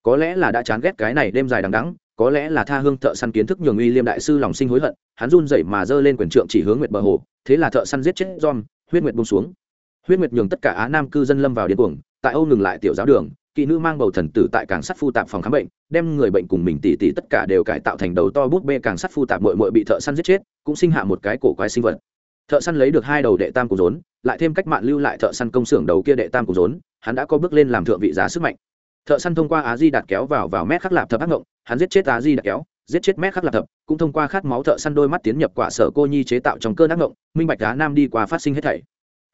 Có lẽ là đã chán ghét cái này đêm dài đằng đắng có lẽ là tha hương thợ săn kiến thức nhường uy liêm đại sư lòng sinh hối hận, hắn run dậy mà giơ lên quyền trượng chỉ hướng nguyệt bờ hồ, thế là thợ săn giết chết john, huyết nguyệt bông xuống. Huyết nguyệt nhường tất cả á nam cư dân lâm vào điên cuồng, tại âu ngừng lại tiểu giáo đường kỹ nữ mang bầu thần tử tại cảng sắt phu tạp phòng khám bệnh, đem người bệnh cùng mình tỉ tỉ tất cả đều cải tạo thành đầu to bút bê cảng sắt phu tạp mội mội bị thợ săn giết chết, cũng sinh hạ một cái cổ quái sinh vật. Thợ săn lấy được hai đầu đệ tam cùng rốn, lại thêm cách mạng lưu lại thợ săn công xưởng đầu kia đệ tam cùng rốn, hắn đã có bước lên làm thượng vị giá sức mạnh. Thợ săn thông qua á di đạt kéo vào vào mét khắc lạp thập ác ngộng, hắn giết chết á di đạt kéo, giết chết mét khắc lạp thập, cũng thông qua khát máu thợ săn đôi mắt tiến nhập quả sở cô nhi chế tạo trong cơn ác ngộng, minh bạch á nam đi qua phát sinh hết thảy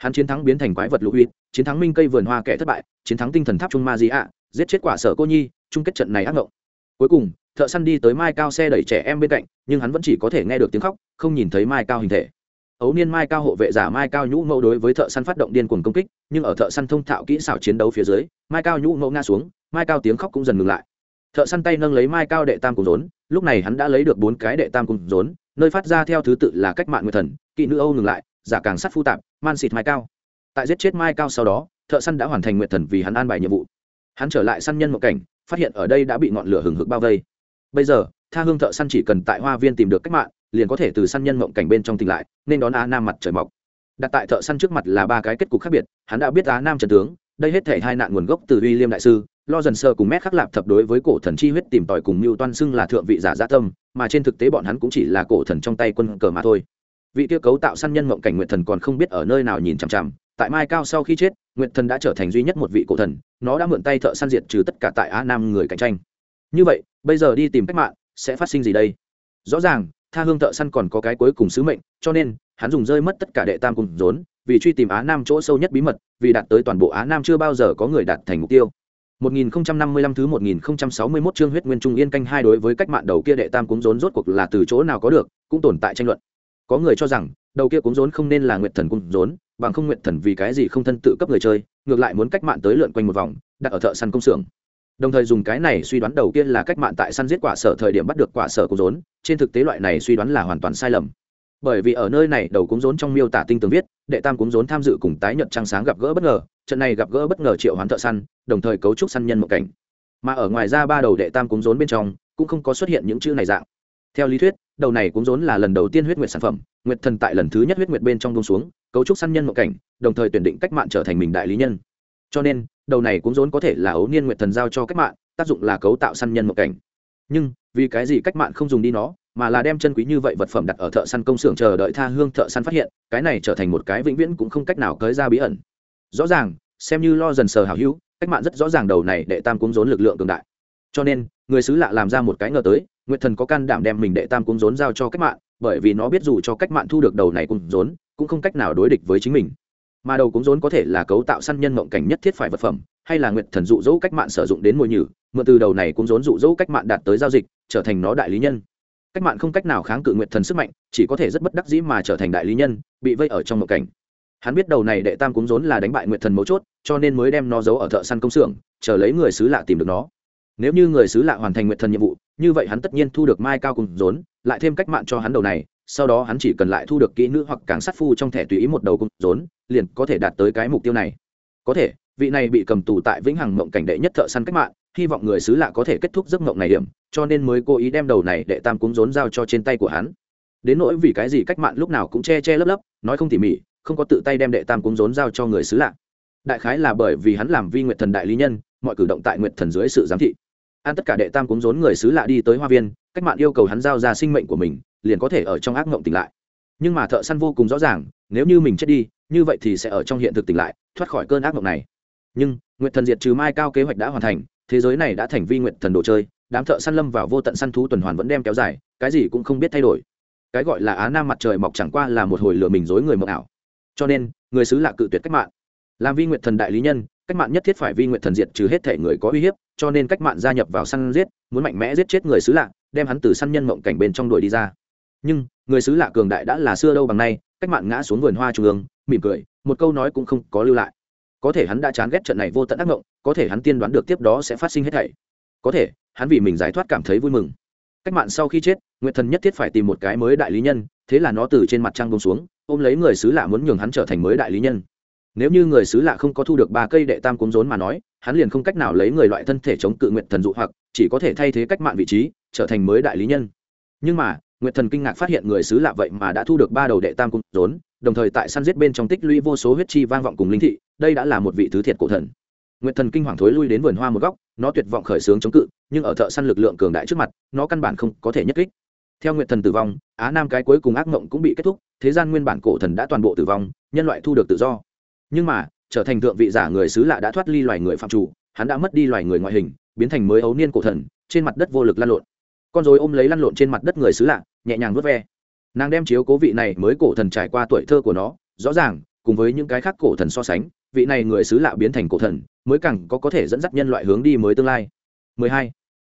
hắn chiến thắng biến thành quái vật lũ uy, chiến thắng minh cây vườn hoa kẻ thất bại, chiến thắng tinh thần tháp trung ma di ạ, giết chết quả sở cô nhi, chung kết trận này ác ngộng. Cuối cùng, thợ săn đi tới mai cao xe đẩy trẻ em bên cạnh, nhưng hắn vẫn chỉ có thể nghe được tiếng khóc, không nhìn thấy mai cao hình thể. Ấu niên mai cao hộ vệ giả mai cao nhũ mẫu đối với thợ săn phát động điên cuồng công kích, nhưng ở thợ săn thông thạo kỹ xảo chiến đấu phía dưới, mai cao nhũ mẫu ngã xuống, mai cao tiếng khóc cũng dần ngừng lại. Thợ săn tay nâng lấy mai cao đệ tam cùng rốn, lúc này hắn đã lấy được bốn cái đệ tam cùng rốn, nơi phát ra theo thứ tự là cách mạng nguyệt thần, kỵ nữ âu ngừng lại giả càng sắt phu tạp, man xịt mai cao. Tại giết chết mai cao sau đó, thợ săn đã hoàn thành nguyện thần vì hắn an bài nhiệm vụ. Hắn trở lại săn nhân một cảnh, phát hiện ở đây đã bị ngọn lửa hừng hực bao vây. Bây giờ, tha hương thợ săn chỉ cần tại hoa viên tìm được cách mạng, liền có thể từ săn nhân mộng cảnh bên trong tỉnh lại, nên đón á nam mặt trời mọc. Đặt tại thợ săn trước mặt là ba cái kết cục khác biệt, hắn đã biết á nam trần tướng, đây hết thể hai nạn nguồn gốc từ uy liêm đại sư, lo dần sơ cùng mét khắc lạp thập đối với cổ thần chi huyết tìm tòi cùng mưu toan xưng là thượng vị giả gia tâm, mà trên thực tế bọn hắn cũng chỉ là cổ thần trong tay quân cờ mà thôi vị tiêu cấu tạo săn nhân mộng cảnh nguyệt thần còn không biết ở nơi nào nhìn chằm chằm. Tại mai cao sau khi chết nguyệt thần đã trở thành duy nhất một vị cổ thần nó đã mượn tay thợ săn diệt trừ tất cả tại á nam người cạnh tranh. Như vậy bây giờ đi tìm cách mạng sẽ phát sinh gì đây? Rõ ràng tha hương thợ săn còn có cái cuối cùng sứ mệnh cho nên hắn dùng rơi mất tất cả đệ tam cùng rốn vì truy tìm á nam chỗ sâu nhất bí mật vì đạt tới toàn bộ á nam chưa bao giờ có người đạt thành mục tiêu. 1055 thứ 1061 chương huyết nguyên trung yên canh hai đối với cách mạng đầu kia đệ tam cúng rốn rốt cuộc là từ chỗ nào có được, cũng tồn tại tranh luận. Có người cho rằng, đầu kia cũng rốn không nên là nguyện thần cũng rốn bằng không nguyện thần vì cái gì không thân tự cấp người chơi ngược lại muốn cách mạng tới lượn quanh một vòng đặt ở thợ săn công xưởng. Đồng thời dùng cái này suy đoán đầu tiên là cách mạng tại săn giết quả sở thời điểm bắt được quả sở cung rốn trên thực tế loại này suy đoán là hoàn toàn sai lầm. Bởi vì ở nơi này đầu cúng rốn trong miêu tả tinh tường viết đệ tam cúng rốn tham dự cùng tái nhận trăng sáng gặp gỡ bất ngờ trận này gặp gỡ bất ngờ triệu hoán thợ săn đồng thời cấu trúc săn nhân một cảnh. Mà ở ngoài ra ba đầu đệ tam cúng rốn bên trong cũng không có xuất hiện những chữ này dạng. Theo lý thuyết đầu này cũng rốn là lần đầu tiên huyết nguyệt sản phẩm, nguyệt thần tại lần thứ nhất huyết nguyệt bên trong bông xuống, cấu trúc săn nhân một cảnh, đồng thời tuyển định cách mạng trở thành mình đại lý nhân. Cho nên, đầu này cũng rốn có thể là ấu niên nguyệt thần giao cho cách mạng, tác dụng là cấu tạo săn nhân một cảnh. Nhưng, vì cái gì cách mạng không dùng đi nó, mà là đem chân quý như vậy vật phẩm đặt ở thợ săn công xưởng chờ đợi tha hương thợ săn phát hiện, cái này trở thành một cái vĩnh viễn cũng không cách nào cới ra bí ẩn. Rõ ràng, xem như lo dần sờ hảo hữu, cách mạng rất rõ ràng đầu này đệ tam cúng rốn lực lượng cường đại. Cho nên, người xứ lạ làm ra một cái ngờ tới nguyệt thần có can đảm đem mình đệ tam cung rốn giao cho cách mạng, bởi vì nó biết dù cho cách mạng thu được đầu này cung rốn, cũng không cách nào đối địch với chính mình. Mà đầu cung rốn có thể là cấu tạo săn nhân mộng cảnh nhất thiết phải vật phẩm, hay là nguyệt thần dụ dỗ cách mạng sử dụng đến mồi nhử, mượn từ đầu này cung rốn dụ dỗ cách mạng đạt tới giao dịch, trở thành nó đại lý nhân. Cách mạng không cách nào kháng cự nguyệt thần sức mạnh, chỉ có thể rất bất đắc dĩ mà trở thành đại lý nhân, bị vây ở trong mộng cảnh. Hắn biết đầu này đệ tam cúng rốn là đánh bại nguyệt thần mấu chốt, cho nên mới đem nó giấu ở thợ săn công xưởng, chờ lấy người xứ lạ tìm được nó. Nếu như người xứ lạ hoàn thành nguyệt thần nhiệm vụ như vậy hắn tất nhiên thu được mai cao cùng rốn lại thêm cách mạng cho hắn đầu này, sau đó hắn chỉ cần lại thu được kỹ nữ hoặc càng sát phu trong thẻ tùy ý một đầu cung rốn liền có thể đạt tới cái mục tiêu này. Có thể, vị này bị cầm tù tại vĩnh hằng mộng cảnh đệ nhất thợ săn cách mạng, hy vọng người xứ lạ có thể kết thúc giấc mộng này điểm, cho nên mới cố ý đem đầu này đệ tam cúng rốn giao cho trên tay của hắn. Đến nỗi vì cái gì cách mạng lúc nào cũng che che lấp lấp, nói không tỉ mỉ, không có tự tay đem đệ tam cúng rốn giao cho người xứ lạ. Đại khái là bởi vì hắn làm vi nguyện thần đại lý nhân, mọi cử động tại nguyện thần dưới sự giám thị. An tất cả đệ tam cúng rốn người xứ lạ đi tới hoa viên, cách mạng yêu cầu hắn giao ra sinh mệnh của mình, liền có thể ở trong ác mộng tỉnh lại. Nhưng mà thợ săn vô cùng rõ ràng, nếu như mình chết đi, như vậy thì sẽ ở trong hiện thực tỉnh lại, thoát khỏi cơn ác mộng này. Nhưng nguyện thần diệt trừ mai cao kế hoạch đã hoàn thành, thế giới này đã thành vi nguyện thần đồ chơi, đám thợ săn lâm vào vô tận săn thú tuần hoàn vẫn đem kéo dài, cái gì cũng không biết thay đổi. Cái gọi là á nam mặt trời mọc chẳng qua là một hồi lửa mình dối người mộng ảo. Cho nên, người xứ lạ cự tuyệt cách mạng. Làm vi nguyện thần đại lý nhân cách mạng nhất thiết phải vi nguyện thần diệt trừ hết thể người có uy hiếp, cho nên cách mạng gia nhập vào săn giết, muốn mạnh mẽ giết chết người xứ lạ, đem hắn từ săn nhân mộng cảnh bên trong đuổi đi ra. Nhưng, người xứ lạ cường đại đã là xưa đâu bằng nay, cách mạng ngã xuống vườn hoa trung ương, mỉm cười, một câu nói cũng không có lưu lại. Có thể hắn đã chán ghét trận này vô tận ác mộng, có thể hắn tiên đoán được tiếp đó sẽ phát sinh hết thảy. Có thể, hắn vì mình giải thoát cảm thấy vui mừng. Cách mạng sau khi chết, nguyện thần nhất thiết phải tìm một cái mới đại lý nhân, thế là nó từ trên mặt trăng bông xuống, ôm lấy người xứ lạ muốn nhường hắn trở thành mới đại lý nhân nếu như người xứ lạ không có thu được ba cây đệ tam cúng rốn mà nói, hắn liền không cách nào lấy người loại thân thể chống cự nguyện thần dụ hoặc, chỉ có thể thay thế cách mạng vị trí, trở thành mới đại lý nhân. Nhưng mà nguyện thần kinh ngạc phát hiện người xứ lạ vậy mà đã thu được ba đầu đệ tam cúng rốn, đồng thời tại săn giết bên trong tích lũy vô số huyết chi vang vọng cùng linh thị, đây đã là một vị thứ thiệt cổ thần. Nguyện thần kinh hoàng thối lui đến vườn hoa một góc, nó tuyệt vọng khởi xướng chống cự, nhưng ở thợ săn lực lượng cường đại trước mặt, nó căn bản không có thể nhất kích. Theo nguyện thần tử vong, á nam cái cuối cùng ác mộng cũng bị kết thúc, thế gian nguyên bản cổ thần đã toàn bộ tử vong, nhân loại thu được tự do nhưng mà, trở thành thượng vị giả người xứ lạ đã thoát ly loài người phạm chủ, hắn đã mất đi loài người ngoại hình, biến thành mới ấu niên cổ thần, trên mặt đất vô lực lăn lộn. Con dối ôm lấy lăn lộn trên mặt đất người xứ lạ, nhẹ nhàng vớt ve. Nàng đem chiếu cố vị này mới cổ thần trải qua tuổi thơ của nó, rõ ràng, cùng với những cái khác cổ thần so sánh, vị này người xứ lạ biến thành cổ thần, mới càng có có thể dẫn dắt nhân loại hướng đi mới tương lai. 12.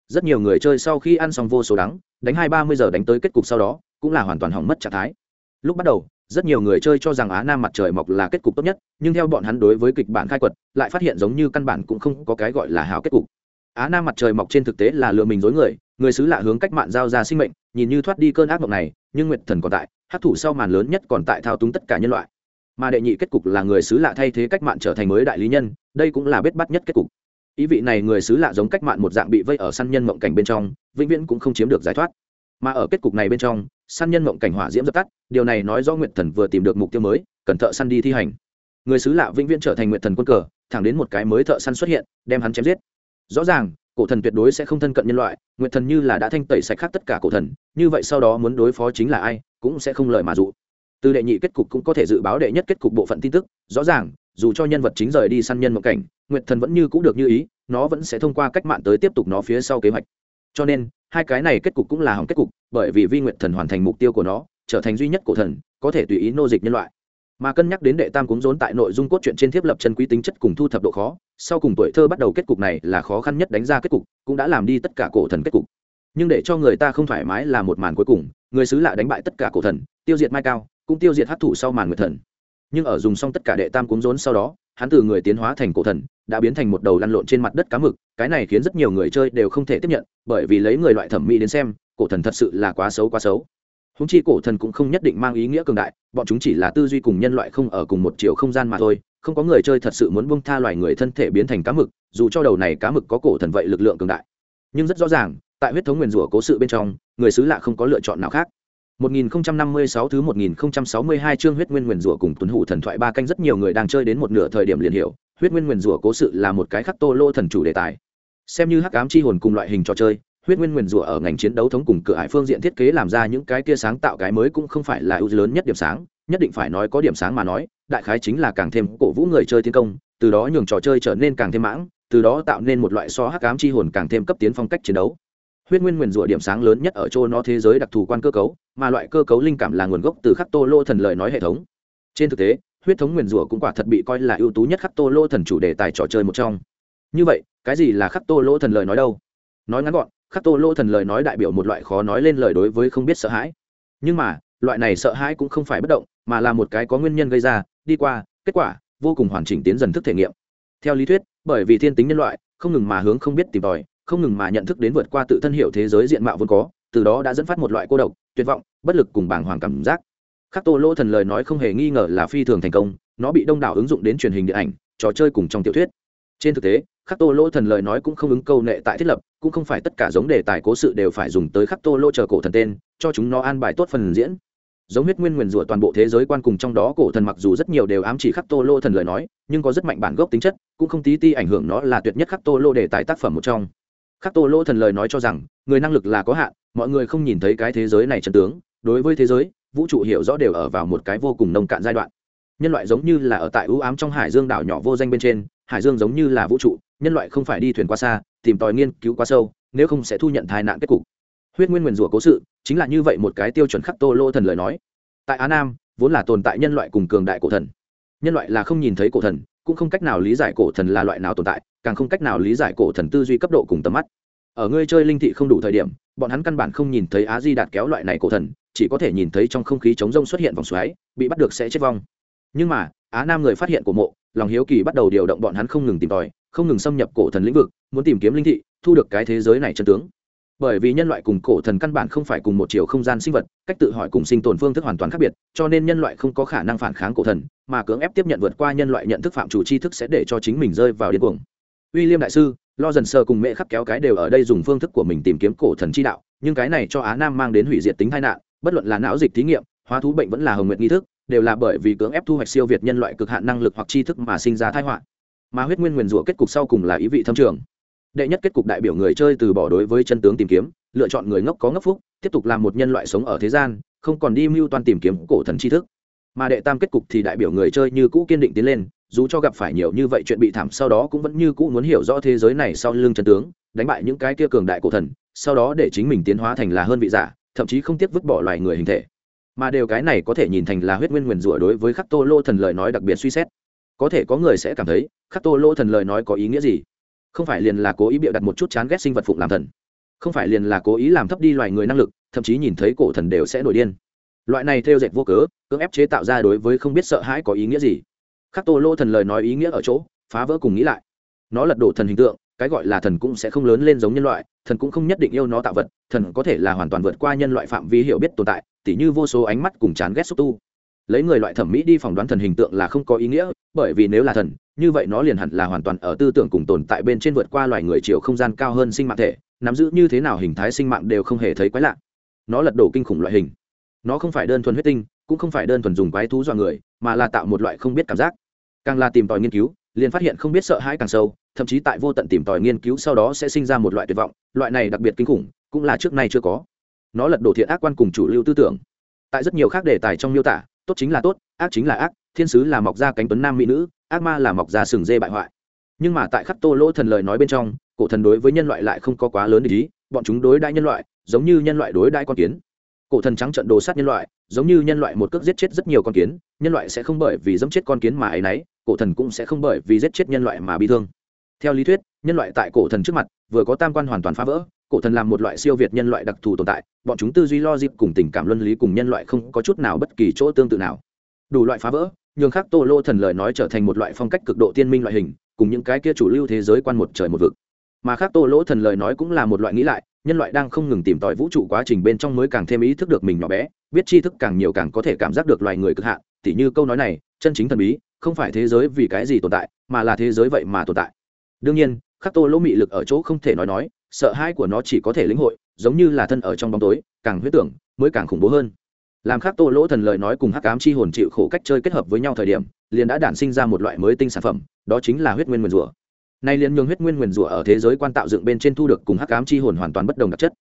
rất nhiều người chơi sau khi ăn xong vô số đắng, đánh hai ba mươi giờ đánh tới kết cục sau đó, cũng là hoàn toàn hỏng mất trạng thái. Lúc bắt đầu rất nhiều người chơi cho rằng á nam mặt trời mọc là kết cục tốt nhất, nhưng theo bọn hắn đối với kịch bản khai quật, lại phát hiện giống như căn bản cũng không có cái gọi là hào kết cục. Á nam mặt trời mọc trên thực tế là lừa mình dối người người xứ lạ hướng cách mạng giao ra sinh mệnh, nhìn như thoát đi cơn ác mộng này, nhưng nguyệt thần còn tại hát thủ sau màn lớn nhất còn tại thao túng tất cả nhân loại. Mà đệ nhị kết cục là người xứ lạ thay thế cách mạng trở thành mới đại lý nhân, đây cũng là bết bắt nhất kết cục. Ý vị này người xứ lạ giống cách mạng một dạng bị vây ở săn nhân mộng cảnh bên trong, vĩnh viễn cũng không chiếm được giải thoát mà ở kết cục này bên trong, săn nhân mộng cảnh hỏa diễm dập tắt, điều này nói do nguyệt thần vừa tìm được mục tiêu mới, cẩn thợ săn đi thi hành. Người xứ lạ vĩnh viễn trở thành nguyệt thần quân cờ, thẳng đến một cái mới thợ săn xuất hiện, đem hắn chém giết. Rõ ràng, cổ thần tuyệt đối sẽ không thân cận nhân loại, nguyệt thần như là đã thanh tẩy sạch khác tất cả cổ thần, như vậy sau đó muốn đối phó chính là ai, cũng sẽ không lời mà dụ. Từ đệ nhị kết cục cũng có thể dự báo đệ nhất kết cục bộ phận tin tức, rõ ràng, dù cho nhân vật chính rời đi săn nhân mộng cảnh, nguyệt thần vẫn như cũng được như ý, nó vẫn sẽ thông qua cách mạng tới tiếp tục nó phía sau kế hoạch. Cho nên hai cái này kết cục cũng là hỏng kết cục, bởi vì vi nguyện thần hoàn thành mục tiêu của nó, trở thành duy nhất cổ thần, có thể tùy ý nô dịch nhân loại. Mà cân nhắc đến đệ tam cúng rốn tại nội dung cốt truyện trên thiết lập chân quý tính chất cùng thu thập độ khó, sau cùng tuổi thơ bắt đầu kết cục này là khó khăn nhất đánh ra kết cục, cũng đã làm đi tất cả cổ thần kết cục. Nhưng để cho người ta không thoải mái là một màn cuối cùng, người xứ lạ đánh bại tất cả cổ thần, tiêu diệt mai cao, cũng tiêu diệt hắc thủ sau màn nguyệt thần nhưng ở dùng xong tất cả đệ tam cúng rốn sau đó, hắn từ người tiến hóa thành cổ thần, đã biến thành một đầu lăn lộn trên mặt đất cá mực, cái này khiến rất nhiều người chơi đều không thể tiếp nhận, bởi vì lấy người loại thẩm mỹ đến xem, cổ thần thật sự là quá xấu quá xấu. Húng chi cổ thần cũng không nhất định mang ý nghĩa cường đại, bọn chúng chỉ là tư duy cùng nhân loại không ở cùng một chiều không gian mà thôi, không có người chơi thật sự muốn bông tha loài người thân thể biến thành cá mực, dù cho đầu này cá mực có cổ thần vậy lực lượng cường đại. Nhưng rất rõ ràng, tại huyết thống nguyền rủa cố sự bên trong, người xứ lạ không có lựa chọn nào khác. 1056 thứ 1062 chương huyết nguyên nguyên rủa cùng tuấn hủ thần thoại ba canh rất nhiều người đang chơi đến một nửa thời điểm liền hiểu, huyết nguyên nguyên rủa cố sự là một cái khắc tô lô thần chủ đề tài. Xem như hắc ám chi hồn cùng loại hình trò chơi, huyết nguyên nguyên rủa ở ngành chiến đấu thống cùng cửa hải phương diện thiết kế làm ra những cái kia sáng tạo cái mới cũng không phải là ưu lớn nhất điểm sáng, nhất định phải nói có điểm sáng mà nói, đại khái chính là càng thêm cổ vũ người chơi tiến công, từ đó nhường trò chơi trở nên càng thêm mãng, từ đó tạo nên một loại so hắc ám chi hồn càng thêm cấp tiến phong cách chiến đấu huyết nguyên nguyền rủa điểm sáng lớn nhất ở chỗ nó thế giới đặc thù quan cơ cấu mà loại cơ cấu linh cảm là nguồn gốc từ khắc tô lô thần lời nói hệ thống. Trên thực tế, huyết thống nguyền rủa cũng quả thật bị coi là ưu tú nhất khắc tô lô thần chủ đề tài trò chơi một trong. Như vậy, cái gì là khắc tô lô thần lời nói đâu? Nói ngắn gọn, khắc tô lô thần lời nói đại biểu một loại khó nói lên lời đối với không biết sợ hãi. Nhưng mà, loại này sợ hãi cũng không phải bất động, mà là một cái có nguyên nhân gây ra, đi qua, kết quả, vô cùng hoàn chỉnh tiến dần thức thể nghiệm. Theo lý thuyết, bởi vì thiên tính nhân loại, không ngừng mà hướng không biết tìm tòi, không ngừng mà nhận thức đến vượt qua tự thân hiệu thế giới diện mạo vốn có từ đó đã dẫn phát một loại cô độc, tuyệt vọng, bất lực cùng bàng hoàng cảm giác. Khắc tô lỗ thần lời nói không hề nghi ngờ là phi thường thành công, nó bị đông đảo ứng dụng đến truyền hình điện ảnh, trò chơi cùng trong tiểu thuyết. Trên thực tế, khắc tô lỗ thần lời nói cũng không ứng câu nệ tại thiết lập, cũng không phải tất cả giống đề tài cố sự đều phải dùng tới khắc tô lỗ chờ cổ thần tên, cho chúng nó an bài tốt phần diễn. Giống huyết nguyên nguyền rủa toàn bộ thế giới quan cùng trong đó cổ thần mặc dù rất nhiều đều ám chỉ khắc tô lô thần lời nói, nhưng có rất mạnh bản gốc tính chất, cũng không tí ti ảnh hưởng nó là tuyệt nhất khắc tô lô đề tài tác phẩm một trong. Khắc tô lô thần lời nói cho rằng, người năng lực là có hạn mọi người không nhìn thấy cái thế giới này chân tướng, đối với thế giới, vũ trụ hiểu rõ đều ở vào một cái vô cùng nông cạn giai đoạn. Nhân loại giống như là ở tại ưu ám trong hải dương đảo nhỏ vô danh bên trên, hải dương giống như là vũ trụ, nhân loại không phải đi thuyền qua xa, tìm tòi nghiên cứu quá sâu, nếu không sẽ thu nhận tai nạn kết cục. Huyết nguyên nguyền rủa cố sự, chính là như vậy một cái tiêu chuẩn khắc tô lô thần lời nói. Tại á nam, vốn là tồn tại nhân loại cùng cường đại cổ thần. Nhân loại là không nhìn thấy cổ thần, cũng không cách nào lý giải cổ thần là loại nào tồn tại, càng không cách nào lý giải cổ thần tư duy cấp độ cùng tầm mắt ở ngươi chơi linh thị không đủ thời điểm, bọn hắn căn bản không nhìn thấy á di đạt kéo loại này cổ thần, chỉ có thể nhìn thấy trong không khí chống rông xuất hiện vòng xoáy, bị bắt được sẽ chết vong. Nhưng mà, á nam người phát hiện của mộ, lòng hiếu kỳ bắt đầu điều động bọn hắn không ngừng tìm tòi, không ngừng xâm nhập cổ thần lĩnh vực, muốn tìm kiếm linh thị, thu được cái thế giới này chân tướng. Bởi vì nhân loại cùng cổ thần căn bản không phải cùng một chiều không gian sinh vật, cách tự hỏi cùng sinh tồn phương thức hoàn toàn khác biệt, cho nên nhân loại không có khả năng phản kháng cổ thần, mà cưỡng ép tiếp nhận vượt qua nhân loại nhận thức phạm chủ tri thức sẽ để cho chính mình rơi vào điên cuồng. Uy Liêm đại sư, lo dần sơ cùng mẹ khắc kéo cái đều ở đây dùng phương thức của mình tìm kiếm cổ thần chi đạo, nhưng cái này cho á nam mang đến hủy diệt tính tai nạn, bất luận là não dịch thí nghiệm, hóa thú bệnh vẫn là hồng nguyện nghi thức, đều là bởi vì cưỡng ép thu hoạch siêu việt nhân loại cực hạn năng lực hoặc tri thức mà sinh ra tai họa. Mà huyết nguyên nguyền rủa kết cục sau cùng là ý vị thâm trường. Đệ nhất kết cục đại biểu người chơi từ bỏ đối với chân tướng tìm kiếm, lựa chọn người ngốc có ngốc phúc, tiếp tục làm một nhân loại sống ở thế gian, không còn đi mưu toan tìm kiếm cổ thần tri thức. Mà đệ tam kết cục thì đại biểu người chơi như cũ kiên định tiến lên dù cho gặp phải nhiều như vậy chuyện bị thảm, sau đó cũng vẫn như cũ muốn hiểu rõ thế giới này sau lưng chân tướng, đánh bại những cái kia cường đại cổ thần, sau đó để chính mình tiến hóa thành là hơn vị giả, thậm chí không tiếc vứt bỏ loài người hình thể. Mà đều cái này có thể nhìn thành là huyết nguyên nguyền rủa đối với khắc tô lô thần lời nói đặc biệt suy xét. Có thể có người sẽ cảm thấy, khắc tô lô thần lời nói có ý nghĩa gì? Không phải liền là cố ý bịa đặt một chút chán ghét sinh vật phụng làm thần. Không phải liền là cố ý làm thấp đi loài người năng lực, thậm chí nhìn thấy cổ thần đều sẽ nổi điên. Loại này theo dệt vô cớ, cưỡng ép chế tạo ra đối với không biết sợ hãi có ý nghĩa gì? Khắc tô lô thần lời nói ý nghĩa ở chỗ, phá vỡ cùng nghĩ lại. Nó lật đổ thần hình tượng, cái gọi là thần cũng sẽ không lớn lên giống nhân loại, thần cũng không nhất định yêu nó tạo vật, thần có thể là hoàn toàn vượt qua nhân loại phạm vi hiểu biết tồn tại, tỉ như vô số ánh mắt cùng chán ghét xúc tu. Lấy người loại thẩm mỹ đi phỏng đoán thần hình tượng là không có ý nghĩa, bởi vì nếu là thần, như vậy nó liền hẳn là hoàn toàn ở tư tưởng cùng tồn tại bên trên vượt qua loài người chiều không gian cao hơn sinh mạng thể, nắm giữ như thế nào hình thái sinh mạng đều không hề thấy quái lạ. Nó lật đổ kinh khủng loại hình. Nó không phải đơn thuần huyết tinh cũng không phải đơn thuần dùng quái thú dọa người, mà là tạo một loại không biết cảm giác. Càng là tìm tòi nghiên cứu, liền phát hiện không biết sợ hãi càng sâu, thậm chí tại vô tận tìm tòi nghiên cứu sau đó sẽ sinh ra một loại tuyệt vọng, loại này đặc biệt kinh khủng, cũng là trước nay chưa có. Nó lật đổ thiện ác quan cùng chủ lưu tư tưởng. Tại rất nhiều khác đề tài trong miêu tả, tốt chính là tốt, ác chính là ác, thiên sứ là mọc ra cánh tuấn nam mỹ nữ, ác ma là mọc ra sừng dê bại hoại. Nhưng mà tại khắc tô lỗ thần lời nói bên trong, cổ thần đối với nhân loại lại không có quá lớn ý, bọn chúng đối đãi nhân loại, giống như nhân loại đối đãi con kiến. Cổ thần trắng trận đồ sát nhân loại giống như nhân loại một cước giết chết rất nhiều con kiến, nhân loại sẽ không bởi vì dẫm chết con kiến mà ấy nấy cổ thần cũng sẽ không bởi vì giết chết nhân loại mà bị thương. Theo lý thuyết, nhân loại tại cổ thần trước mặt, vừa có tam quan hoàn toàn phá vỡ, cổ thần làm một loại siêu việt nhân loại đặc thù tồn tại, bọn chúng tư duy lo dịp cùng tình cảm luân lý cùng nhân loại không có chút nào bất kỳ chỗ tương tự nào. Đủ loại phá vỡ, nhường khác tô lô thần lời nói trở thành một loại phong cách cực độ tiên minh loại hình, cùng những cái kia chủ lưu thế giới quan một trời một vực. Mà khác tô lỗ thần lời nói cũng là một loại nghĩ lại, nhân loại đang không ngừng tìm tòi vũ trụ quá trình bên trong mới càng thêm ý thức được mình nhỏ bé biết tri thức càng nhiều càng có thể cảm giác được loài người cực hạn, tỉ như câu nói này, chân chính thần bí, không phải thế giới vì cái gì tồn tại, mà là thế giới vậy mà tồn tại. Đương nhiên, khắc tô lỗ mị lực ở chỗ không thể nói nói, sợ hãi của nó chỉ có thể lĩnh hội, giống như là thân ở trong bóng tối, càng huyết tưởng, mới càng khủng bố hơn. Làm khắc tô lỗ thần lời nói cùng hắc cám chi hồn chịu khổ cách chơi kết hợp với nhau thời điểm, liền đã đản sinh ra một loại mới tinh sản phẩm, đó chính là huyết nguyên nguyền rủa nay liền nhường huyết nguyên nguyền rủa ở thế giới quan tạo dựng bên trên thu được cùng hắc ám chi hồn hoàn toàn bất đồng đặc chất.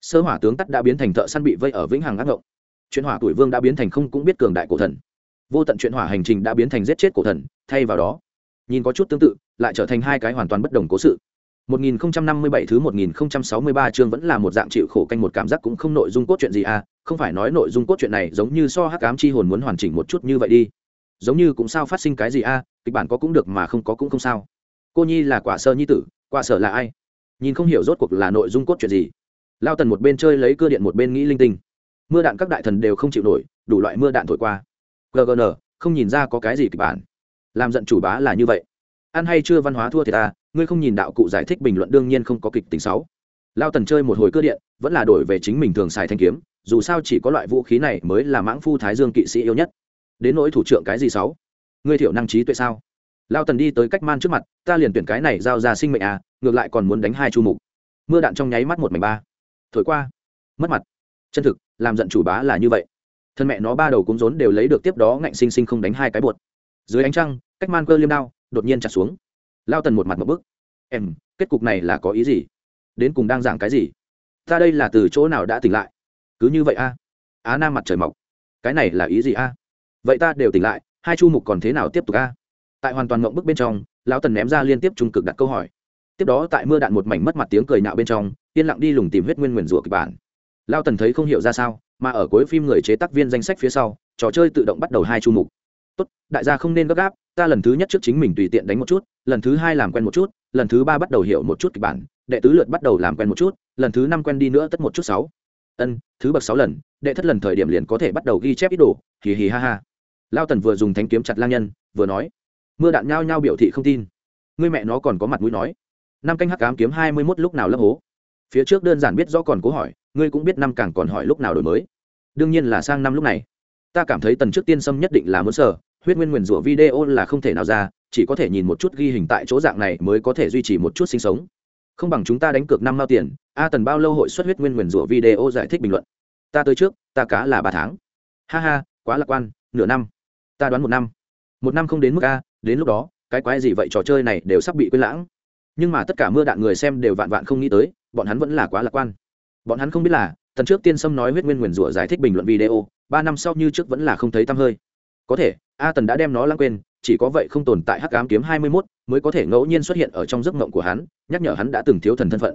Sơ hỏa tướng tắt đã biến thành thợ săn bị vây ở vĩnh hằng ác ngộng chuyện hỏa tuổi vương đã biến thành không cũng biết cường đại cổ thần. Vô tận chuyện hỏa hành trình đã biến thành giết chết cổ thần thay vào đó nhìn có chút tương tự lại trở thành hai cái hoàn toàn bất đồng cố sự. 1057 thứ 1063 chương vẫn là một dạng chịu khổ canh một cảm giác cũng không nội dung cốt truyện gì à, không phải nói nội dung cốt truyện này giống như so hắc ám chi hồn muốn hoàn chỉnh một chút như vậy đi. Giống như cũng sao phát sinh cái gì a, à, kịch bản có cũng được mà không có cũng không sao. Cô nhi là quả sơ nhi tử quả sở là ai? Nhìn không hiểu rốt cuộc là nội dung cốt chuyện gì. Lao tần một bên chơi lấy cơ điện một bên nghĩ linh tinh mưa đạn các đại thần đều không chịu nổi, đủ loại mưa đạn thổi qua. Gn không nhìn ra có cái gì kịch bản. Làm giận chủ bá là như vậy. Ăn hay chưa văn hóa thua thì ta, ngươi không nhìn đạo cụ giải thích bình luận đương nhiên không có kịch tính sáu. Lao tần chơi một hồi cơ điện, vẫn là đổi về chính mình thường xài thanh kiếm, dù sao chỉ có loại vũ khí này mới là mãng phu thái dương kỵ sĩ yêu nhất. Đến nỗi thủ trưởng cái gì sáu? Ngươi thiểu năng trí tuệ sao? Lao tần đi tới cách man trước mặt, ta liền tuyển cái này giao ra sinh mệnh à ngược lại còn muốn đánh hai chu mục. Mưa đạn trong nháy mắt một mảnh ba. Thổi qua. Mất mặt. Chân thực làm giận chủ bá là như vậy. Thân mẹ nó ba đầu cúng rốn đều lấy được tiếp đó ngạnh sinh sinh không đánh hai cái bột. Dưới ánh trăng, cách man cơ liêm đao, đột nhiên chặt xuống. Lao tần một mặt một bức. Em, kết cục này là có ý gì? Đến cùng đang giảng cái gì? Ta đây là từ chỗ nào đã tỉnh lại? Cứ như vậy a. Á nam mặt trời mọc. Cái này là ý gì a? Vậy ta đều tỉnh lại, hai chu mục còn thế nào tiếp tục a? Tại hoàn toàn mộng bức bên trong, lão tần ném ra liên tiếp trung cực đặt câu hỏi. Tiếp đó tại mưa đạn một mảnh mất mặt tiếng cười nạo bên trong, yên lặng đi lùng tìm huyết nguyên nguyền rủa kịch bản lao tần thấy không hiểu ra sao, mà ở cuối phim người chế tác viên danh sách phía sau, trò chơi tự động bắt đầu hai chu mục. Tốt, đại gia không nên gấp gáp, ta lần thứ nhất trước chính mình tùy tiện đánh một chút, lần thứ hai làm quen một chút, lần thứ ba bắt đầu hiểu một chút kịch bản, đệ tứ lượt bắt đầu làm quen một chút, lần thứ năm quen đi nữa tất một chút sáu. Ân, thứ bậc sáu lần, đệ thất lần thời điểm liền có thể bắt đầu ghi chép ít đồ, hì hì ha ha. Lao tần vừa dùng thanh kiếm chặt lang nhân, vừa nói, mưa đạn nhao nhao biểu thị không tin. Người mẹ nó còn có mặt mũi nói. Năm canh hắc cám kiếm hai mươi mốt lúc nào lấp hố. Phía trước đơn giản biết rõ còn cố hỏi ngươi cũng biết năm càng còn hỏi lúc nào đổi mới. Đương nhiên là sang năm lúc này. Ta cảm thấy tần trước tiên sâm nhất định là muốn sở huyết nguyên nguyền rủa video là không thể nào ra, chỉ có thể nhìn một chút ghi hình tại chỗ dạng này mới có thể duy trì một chút sinh sống. Không bằng chúng ta đánh cược năm mao tiền, a tần bao lâu hội xuất huyết nguyên nguyền rủa video giải thích bình luận. Ta tới trước, ta cá là ba tháng. Ha ha, quá lạc quan, nửa năm. Ta đoán một năm. Một năm không đến mức a, đến lúc đó, cái quái gì vậy trò chơi này đều sắp bị quên lãng. Nhưng mà tất cả mưa đạn người xem đều vạn vạn không nghĩ tới, bọn hắn vẫn là quá lạc quan bọn hắn không biết là tần trước tiên sâm nói huyết nguyên nguyền rủa giải thích bình luận video ba năm sau như trước vẫn là không thấy tăm hơi. Có thể a tần đã đem nó lãng quên chỉ có vậy không tồn tại hắc ám kiếm hai mươi 21, mới có thể ngẫu nhiên xuất hiện ở trong giấc mộng của hắn nhắc nhở hắn đã từng thiếu thần thân phận.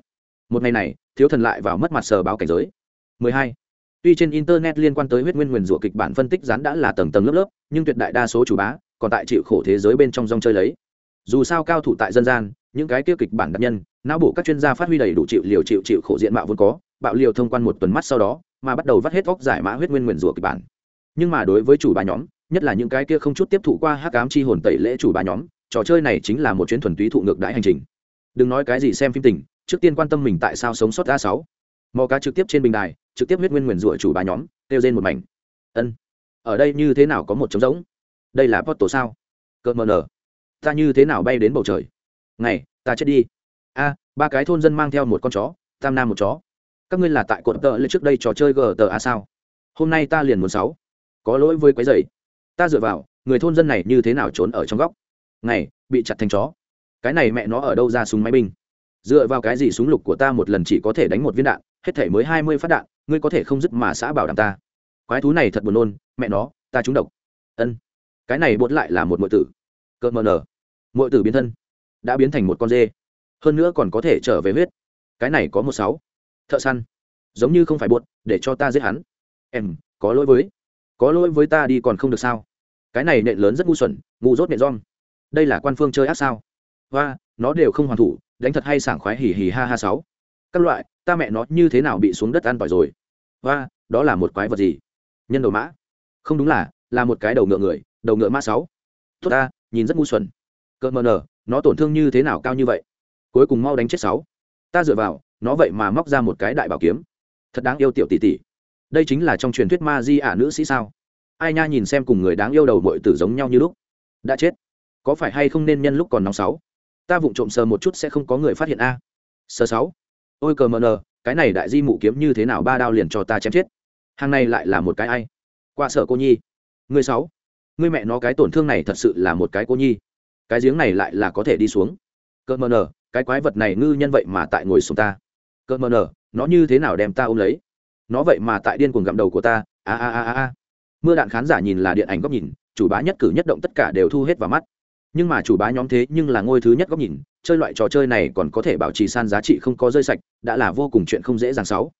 Một ngày này thiếu thần lại vào mất mặt sờ báo cảnh giới. 12. tuy trên internet liên quan tới huyết nguyên nguyền rủa kịch bản phân tích rán đã là tầng tầng lớp lớp nhưng tuyệt đại đa số chủ bá còn tại chịu khổ thế giới bên trong rong chơi lấy. Dù sao cao thủ tại dân gian những cái tiêu kịch bản đặc nhân não bộ các chuyên gia phát huy đầy đủ chịu liều chịu chịu khổ diện mạo vốn có bạo liều thông quan một tuần mắt sau đó, mà bắt đầu vắt hết góc giải mã huyết nguyên nguyền rủa kịch bản. Nhưng mà đối với chủ bà nhóm, nhất là những cái kia không chút tiếp thụ qua hắc ám chi hồn tẩy lễ chủ bà nhóm, trò chơi này chính là một chuyến thuần túy thụ ngược đãi hành trình. Đừng nói cái gì xem phim tình, trước tiên quan tâm mình tại sao sống sót a sáu. Mò cá trực tiếp trên bình đài, trực tiếp huyết nguyên nguyền rủa chủ bà nhóm, kêu trên một mảnh. Ân, ở đây như thế nào có một trống rỗng? Đây là pot tổ sao? Cợt mờ nở. Ta như thế nào bay đến bầu trời? Ngày ta chết đi. A, ba cái thôn dân mang theo một con chó, tam nam một chó các ngươi là tại cột tợ lên trước đây trò chơi gờ tờ sao? Hôm nay ta liền muốn sáu. Có lỗi với quái dày. Ta dựa vào, người thôn dân này như thế nào trốn ở trong góc? Ngày bị chặt thành chó. Cái này mẹ nó ở đâu ra súng máy binh? Dựa vào cái gì súng lục của ta một lần chỉ có thể đánh một viên đạn, hết thể mới hai mươi phát đạn, ngươi có thể không dứt mà xã bảo đảm ta. Quái thú này thật buồn nôn, mẹ nó, ta trúng độc. Ân. Cái này bột lại là một mọi tử. Cợt mờ nở mọi tử biến thân. Đã biến thành một con dê. Hơn nữa còn có thể trở về huyết. Cái này có một sáu thợ săn giống như không phải buột, để cho ta giết hắn. Em có lỗi với có lỗi với ta đi còn không được sao? Cái này nện lớn rất ngu xuẩn ngu dốt nện rong. Đây là quan phương chơi ác sao? Và nó đều không hoàn thủ đánh thật hay sảng khoái hỉ hỉ ha ha sáu. Các loại ta mẹ nó như thế nào bị xuống đất ăn tỏi rồi? Và đó là một quái vật gì? Nhân đầu mã. Không đúng là là một cái đầu ngựa người đầu ngựa mã sáu. Tốt ta nhìn rất ngu xuẩn. Cợt mờ nở nó tổn thương như thế nào cao như vậy? Cuối cùng mau đánh chết sáu. Ta dựa vào nó vậy mà móc ra một cái đại bảo kiếm. Thật đáng yêu tiểu tỷ tỷ. Đây chính là trong truyền thuyết ma di ả nữ sĩ sao? Ai nha nhìn xem cùng người đáng yêu đầu mội tử giống nhau như lúc. Đã chết. Có phải hay không nên nhân lúc còn nóng sáu? Ta vụng trộm sờ một chút sẽ không có người phát hiện a. Sờ sáu. Ôi cờ mờ nờ, cái này đại di mụ kiếm như thế nào ba đao liền cho ta chém chết. Hàng này lại là một cái ai? Qua sợ cô nhi. Người sáu. Người mẹ nó cái tổn thương này thật sự là một cái cô nhi. Cái giếng này lại là có thể đi xuống. Cờ mờ nờ, cái quái vật này ngư nhân vậy mà tại ngồi xuống ta cờ mờ nở, nó như thế nào đem ta ôm lấy? Nó vậy mà tại điên cuồng gặm đầu của ta, a a a a mưa đạn khán giả nhìn là điện ảnh góc nhìn, chủ bá nhất cử nhất động tất cả đều thu hết vào mắt. Nhưng mà chủ bá nhóm thế nhưng là ngôi thứ nhất góc nhìn, chơi loại trò chơi này còn có thể bảo trì san giá trị không có rơi sạch, đã là vô cùng chuyện không dễ dàng sáu.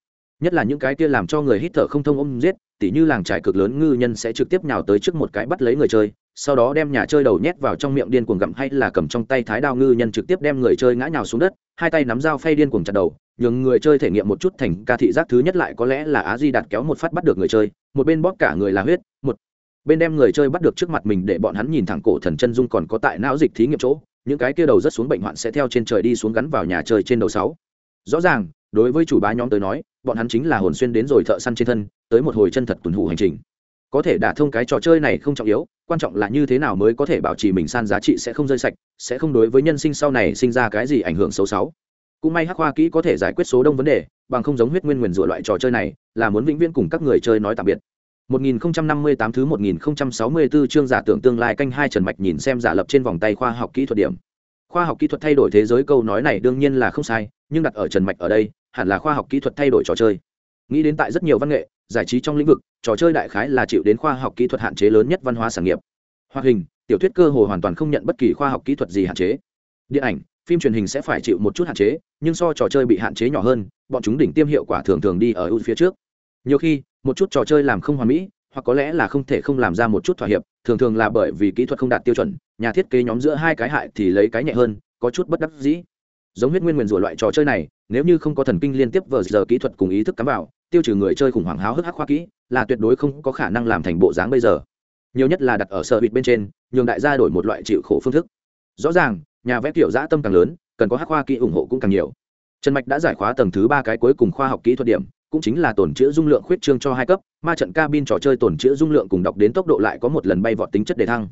Nhất là những cái kia làm cho người hít thở không thông ôm giết, tỉ như làng trải cực lớn ngư nhân sẽ trực tiếp nhào tới trước một cái bắt lấy người chơi, sau đó đem nhà chơi đầu nhét vào trong miệng điên cuồng gặm hay là cầm trong tay thái đao ngư nhân trực tiếp đem người chơi ngã nhào xuống đất, hai tay nắm dao phay điên cuồng chặt đầu nhường người chơi thể nghiệm một chút thành ca thị giác thứ nhất lại có lẽ là á di đạt kéo một phát bắt được người chơi, một bên bóp cả người là huyết, một bên đem người chơi bắt được trước mặt mình để bọn hắn nhìn thẳng cổ thần chân dung còn có tại não dịch thí nghiệm chỗ, những cái kia đầu rất xuống bệnh hoạn sẽ theo trên trời đi xuống gắn vào nhà chơi trên đầu sáu. Rõ ràng, đối với chủ bá nhóm tới nói, bọn hắn chính là hồn xuyên đến rồi thợ săn trên thân, tới một hồi chân thật tuần hủ hành trình. Có thể đả thông cái trò chơi này không trọng yếu, quan trọng là như thế nào mới có thể bảo trì mình san giá trị sẽ không rơi sạch, sẽ không đối với nhân sinh sau này sinh ra cái gì ảnh hưởng xấu xấu cũng may hắc hoa kỹ có thể giải quyết số đông vấn đề bằng không giống huyết nguyên nguyền rủa loại trò chơi này là muốn vĩnh viễn cùng các người chơi nói tạm biệt 1058 thứ 1064 chương giả tưởng tương lai canh hai Trần Mạch nhìn xem giả lập trên vòng tay khoa học kỹ thuật điểm. Khoa học kỹ thuật thay đổi thế giới câu nói này đương nhiên là không sai, nhưng đặt ở Trần Mạch ở đây, hẳn là khoa học kỹ thuật thay đổi trò chơi. Nghĩ đến tại rất nhiều văn nghệ, giải trí trong lĩnh vực, trò chơi đại khái là chịu đến khoa học kỹ thuật hạn chế lớn nhất văn hóa sản nghiệp. Hoạt hình, tiểu thuyết cơ hồ hoàn toàn không nhận bất kỳ khoa học kỹ thuật gì hạn chế. Điện ảnh, phim truyền hình sẽ phải chịu một chút hạn chế, nhưng so trò chơi bị hạn chế nhỏ hơn, bọn chúng đỉnh tiêm hiệu quả thường thường đi ở ưu phía trước. Nhiều khi, một chút trò chơi làm không hoàn mỹ hoặc có lẽ là không thể không làm ra một chút thỏa hiệp thường thường là bởi vì kỹ thuật không đạt tiêu chuẩn nhà thiết kế nhóm giữa hai cái hại thì lấy cái nhẹ hơn có chút bất đắc dĩ. Giống huyết nguyên nguyền rủa loại trò chơi này nếu như không có thần kinh liên tiếp vờ giờ kỹ thuật cùng ý thức cắm vào tiêu trừ người chơi khủng hoảng háo hức hắc khoa kỹ là tuyệt đối không có khả năng làm thành bộ dáng bây giờ. Nhiều nhất là đặt ở sợ bịt bên trên nhường đại gia đổi một loại chịu khổ phương thức. Rõ ràng nhà vẽ kiểu dã tâm càng lớn, cần có hắc khoa kỹ ủng hộ cũng càng nhiều. Trần mạch đã giải khóa tầng thứ ba cái cuối cùng khoa học kỹ thuật điểm, cũng chính là tổn chữa dung lượng khuyết trương cho hai cấp, ma trận cabin trò chơi tổn chữa dung lượng cùng đọc đến tốc độ lại có một lần bay vọt tính chất đề thăng.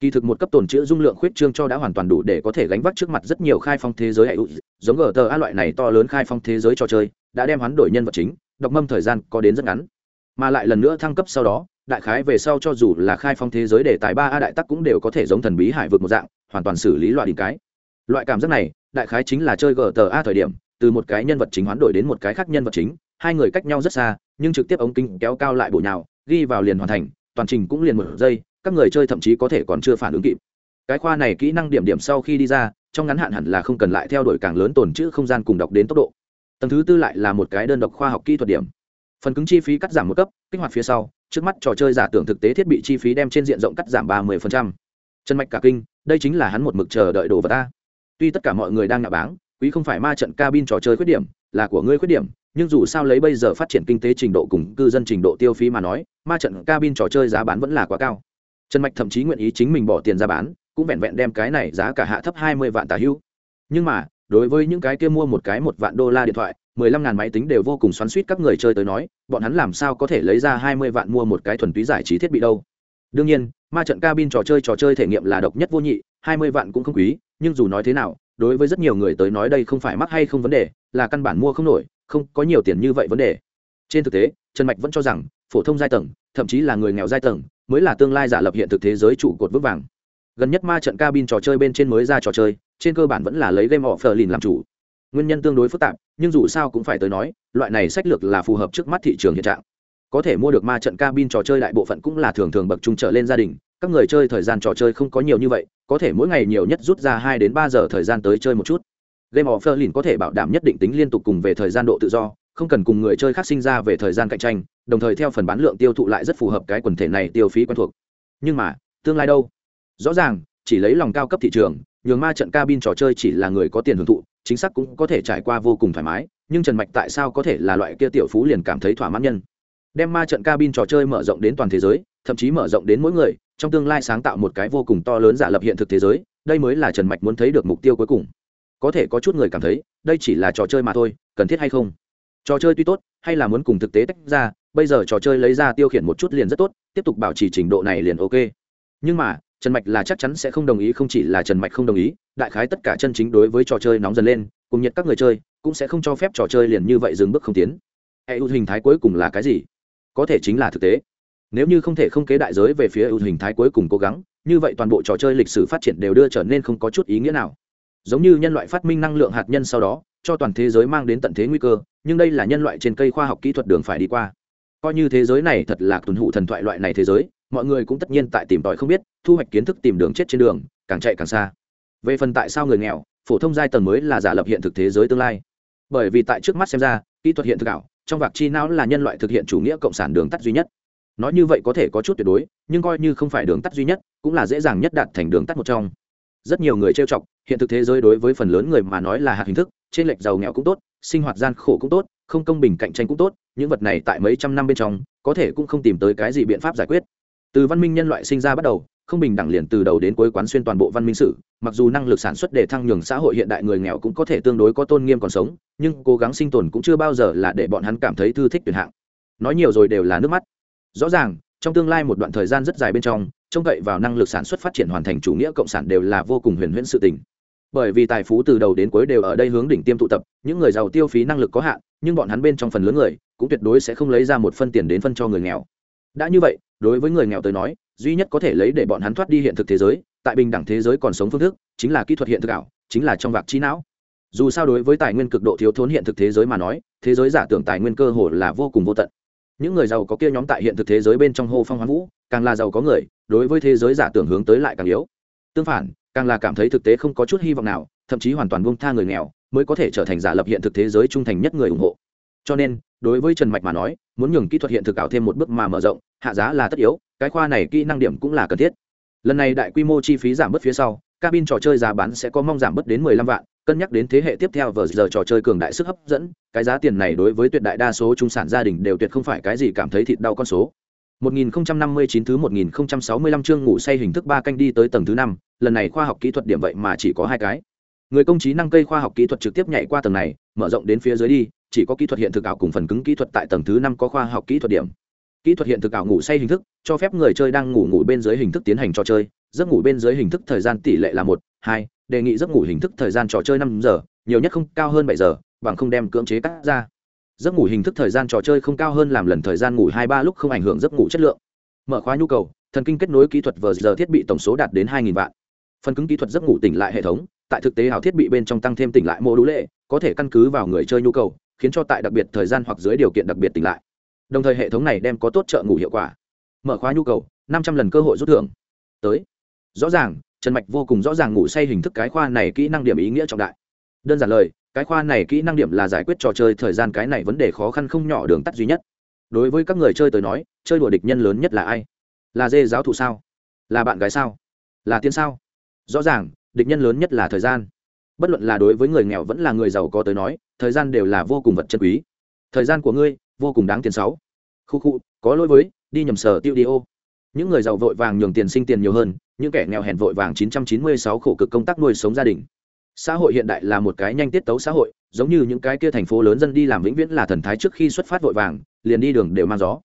Kỳ thực một cấp tổn chữa dung lượng khuyết trương cho đã hoàn toàn đủ để có thể gánh vác trước mặt rất nhiều khai phong thế giới hệ giống gta loại này to lớn khai phong thế giới trò chơi, đã đem hoán đổi nhân vật chính, đọc mâm thời gian có đến rất ngắn. Mà lại lần nữa thăng cấp sau đó đại khái về sau cho dù là khai phong thế giới để tài ba a đại tắc cũng đều có thể giống thần bí hải vượt một dạng, hoàn toàn xử lý loại đỉnh cái. Loại cảm giác này, đại khái chính là chơi gta thời điểm, từ một cái nhân vật chính hoán đổi đến một cái khác nhân vật chính, hai người cách nhau rất xa, nhưng trực tiếp ống kính kéo cao lại bộ nhào, ghi vào liền hoàn thành, toàn trình cũng liền một giây, các người chơi thậm chí có thể còn chưa phản ứng kịp. Cái khoa này kỹ năng điểm điểm sau khi đi ra, trong ngắn hạn hẳn là không cần lại theo đuổi càng lớn tồn chữ không gian cùng đọc đến tốc độ. Tầng thứ tư lại là một cái đơn độc khoa học kỹ thuật điểm. Phần cứng chi phí cắt giảm một cấp, kích hoạt phía sau trước mắt trò chơi giả tưởng thực tế thiết bị chi phí đem trên diện rộng cắt giảm ba mươi chân mạch cả kinh, đây chính là hắn một mực chờ đợi đồ vật ta. Tuy tất cả mọi người đang ngạ báng, quý không phải ma trận cabin trò chơi khuyết điểm, là của ngươi khuyết điểm, nhưng dù sao lấy bây giờ phát triển kinh tế trình độ cùng cư dân trình độ tiêu phí mà nói, ma trận cabin trò chơi giá bán vẫn là quá cao. Trần mạch thậm chí nguyện ý chính mình bỏ tiền ra bán, cũng vẹn vẹn đem cái này giá cả hạ thấp hai mươi vạn tà hữu nhưng mà, đối với những cái kia mua một cái một vạn đô la điện thoại mười lăm ngàn máy tính đều vô cùng xoắn suýt các người chơi tới nói, bọn hắn làm sao có thể lấy ra hai mươi vạn mua một cái thuần túy giải trí thiết bị đâu. Đương nhiên, ma trận cabin trò chơi trò chơi thể nghiệm là độc nhất vô nhị, hai mươi vạn cũng không quý, nhưng dù nói thế nào, đối với rất nhiều người tới nói đây không phải mắc hay không vấn đề, là căn bản mua không nổi, không có nhiều tiền như vậy vấn đề. Trên thực tế, trần mạch vẫn cho rằng, phổ thông giai tầng, thậm chí là người nghèo giai tầng, mới là tương lai giả lập hiện thực thế giới trụ cột vững vàng. Gần nhất ma trận cabin trò chơi bên trên mới ra trò chơi, trên cơ bản vẫn là lấy game họ phờ lìn làm chủ nguyên nhân tương đối phức tạp, nhưng dù sao cũng phải tới nói, loại này sách lược là phù hợp trước mắt thị trường hiện trạng. Có thể mua được ma trận cabin trò chơi đại bộ phận cũng là thường thường bậc trung trở lên gia đình, các người chơi thời gian trò chơi không có nhiều như vậy, có thể mỗi ngày nhiều nhất rút ra hai đến ba giờ thời gian tới chơi một chút. Game of lin có thể bảo đảm nhất định tính liên tục cùng về thời gian độ tự do, không cần cùng người chơi khác sinh ra về thời gian cạnh tranh, đồng thời theo phần bán lượng tiêu thụ lại rất phù hợp cái quần thể này tiêu phí quen thuộc. Nhưng mà, tương lai đâu? Rõ ràng, chỉ lấy lòng cao cấp thị trường nhường ma trận cabin trò chơi chỉ là người có tiền hưởng thụ, chính xác cũng có thể trải qua vô cùng thoải mái, nhưng trần mạch tại sao có thể là loại kia tiểu phú liền cảm thấy thỏa mãn nhân? Đem ma trận cabin trò chơi mở rộng đến toàn thế giới, thậm chí mở rộng đến mỗi người, trong tương lai sáng tạo một cái vô cùng to lớn giả lập hiện thực thế giới, đây mới là trần mạch muốn thấy được mục tiêu cuối cùng. Có thể có chút người cảm thấy, đây chỉ là trò chơi mà thôi, cần thiết hay không? Trò chơi tuy tốt, hay là muốn cùng thực tế tách ra, bây giờ trò chơi lấy ra tiêu khiển một chút liền rất tốt, tiếp tục bảo trì trình độ này liền ok. Nhưng mà trần mạch là chắc chắn sẽ không đồng ý, không chỉ là trần mạch không đồng ý, đại khái tất cả chân chính đối với trò chơi nóng dần lên, cùng nhiệt các người chơi, cũng sẽ không cho phép trò chơi liền như vậy dừng bước không tiến. Hệ ưu hình thái cuối cùng là cái gì? Có thể chính là thực tế. Nếu như không thể không kế đại giới về phía ưu hình thái cuối cùng cố gắng, như vậy toàn bộ trò chơi lịch sử phát triển đều đưa trở nên không có chút ý nghĩa nào. Giống như nhân loại phát minh năng lượng hạt nhân sau đó, cho toàn thế giới mang đến tận thế nguy cơ, nhưng đây là nhân loại trên cây khoa học kỹ thuật đường phải đi qua. Coi như thế giới này thật là tuần hụ thần thoại loại này thế giới mọi người cũng tất nhiên tại tìm tòi không biết, thu hoạch kiến thức tìm đường chết trên đường, càng chạy càng xa. Về phần tại sao người nghèo, phổ thông giai tầng mới là giả lập hiện thực thế giới tương lai. Bởi vì tại trước mắt xem ra, kỹ thuật hiện thực ảo, trong vạc chi não là nhân loại thực hiện chủ nghĩa cộng sản đường tắt duy nhất. Nói như vậy có thể có chút tuyệt đối, nhưng coi như không phải đường tắt duy nhất, cũng là dễ dàng nhất đạt thành đường tắt một trong. Rất nhiều người trêu chọc, hiện thực thế giới đối với phần lớn người mà nói là hạt hình thức, trên lệch giàu nghèo cũng tốt, sinh hoạt gian khổ cũng tốt, không công bình cạnh tranh cũng tốt, những vật này tại mấy trăm năm bên trong, có thể cũng không tìm tới cái gì biện pháp giải quyết từ văn minh nhân loại sinh ra bắt đầu, không bình đẳng liền từ đầu đến cuối quán xuyên toàn bộ văn minh sử, mặc dù năng lực sản xuất để thăng nhường xã hội hiện đại người nghèo cũng có thể tương đối có tôn nghiêm còn sống, nhưng cố gắng sinh tồn cũng chưa bao giờ là để bọn hắn cảm thấy thư thích tuyệt hạng. Nói nhiều rồi đều là nước mắt. Rõ ràng, trong tương lai một đoạn thời gian rất dài bên trong, trông cậy vào năng lực sản xuất phát triển hoàn thành chủ nghĩa cộng sản đều là vô cùng huyền huyễn sự tình. Bởi vì tài phú từ đầu đến cuối đều ở đây hướng đỉnh tiêm tụ tập, những người giàu tiêu phí năng lực có hạn, nhưng bọn hắn bên trong phần lớn người, cũng tuyệt đối sẽ không lấy ra một phân tiền đến phân cho người nghèo đã như vậy, đối với người nghèo tới nói, duy nhất có thể lấy để bọn hắn thoát đi hiện thực thế giới, tại bình đẳng thế giới còn sống phương thức, chính là kỹ thuật hiện thực ảo, chính là trong vạc trí não. Dù sao đối với tài nguyên cực độ thiếu thốn hiện thực thế giới mà nói, thế giới giả tưởng tài nguyên cơ hồ là vô cùng vô tận. Những người giàu có kia nhóm tại hiện thực thế giới bên trong hô phong hoán vũ, càng là giàu có người, đối với thế giới giả tưởng hướng tới lại càng yếu. Tương phản, càng là cảm thấy thực tế không có chút hy vọng nào, thậm chí hoàn toàn buông tha người nghèo, mới có thể trở thành giả lập hiện thực thế giới trung thành nhất người ủng hộ cho nên, đối với trần mạch mà nói, muốn nhường kỹ thuật hiện thực ảo thêm một bước mà mở rộng, hạ giá là tất yếu, cái khoa này kỹ năng điểm cũng là cần thiết. Lần này đại quy mô chi phí giảm bớt phía sau, cabin trò chơi giá bán sẽ có mong giảm bớt đến 15 vạn, cân nhắc đến thế hệ tiếp theo vờ giờ trò chơi cường đại sức hấp dẫn, cái giá tiền này đối với tuyệt đại đa số trung sản gia đình đều tuyệt không phải cái gì cảm thấy thịt đau con số. 1059 thứ 1065 chương ngủ say hình thức ba canh đi tới tầng thứ năm, lần này khoa học kỹ thuật điểm vậy mà chỉ có hai cái. Người công trí năng cây khoa học kỹ thuật trực tiếp nhảy qua tầng này, mở rộng đến phía dưới đi chỉ có kỹ thuật hiện thực ảo cùng phần cứng kỹ thuật tại tầng thứ năm có khoa học kỹ thuật điểm. Kỹ thuật hiện thực ảo ngủ say hình thức, cho phép người chơi đang ngủ ngủ bên dưới hình thức tiến hành trò chơi, giấc ngủ bên dưới hình thức thời gian tỷ lệ là một, hai, đề nghị giấc ngủ hình thức thời gian trò chơi năm giờ, nhiều nhất không cao hơn bảy giờ, bằng không đem cưỡng chế cắt ra. Giấc ngủ hình thức thời gian trò chơi không cao hơn làm lần thời gian ngủ hai ba lúc không ảnh hưởng giấc ngủ chất lượng. Mở khóa nhu cầu, thần kinh kết nối kỹ thuật vờ giờ thiết bị tổng số đạt đến hai vạn. Phần cứng kỹ thuật giấc ngủ tỉnh lại hệ thống, tại thực tế hào thiết bị bên trong tăng thêm tỉnh lại mô đũ lệ, có thể căn cứ vào người chơi nhu cầu khiến cho tại đặc biệt thời gian hoặc dưới điều kiện đặc biệt tỉnh lại. Đồng thời hệ thống này đem có tốt trợ ngủ hiệu quả. Mở khóa nhu cầu, năm trăm lần cơ hội rút thưởng. Tới. Rõ ràng, trần mạch vô cùng rõ ràng ngủ say hình thức cái khoa này kỹ năng điểm ý nghĩa trọng đại. Đơn giản lời, cái khoa này kỹ năng điểm là giải quyết trò chơi thời gian cái này vấn đề khó khăn không nhỏ đường tắt duy nhất. Đối với các người chơi tới nói, chơi đùa địch nhân lớn nhất là ai? Là dê giáo thụ sao? Là bạn gái sao? Là tiên sao? Rõ ràng, địch nhân lớn nhất là thời gian bất luận là đối với người nghèo vẫn là người giàu có tới nói, thời gian đều là vô cùng vật chân quý. Thời gian của ngươi, vô cùng đáng tiền sáu. Khu khu, có lỗi với, đi nhầm sở tiêu đi ô. Những người giàu vội vàng nhường tiền sinh tiền nhiều hơn, những kẻ nghèo hèn vội vàng 996 khổ cực công tác nuôi sống gia đình. Xã hội hiện đại là một cái nhanh tiết tấu xã hội, giống như những cái kia thành phố lớn dân đi làm vĩnh viễn là thần thái trước khi xuất phát vội vàng, liền đi đường đều mang gió.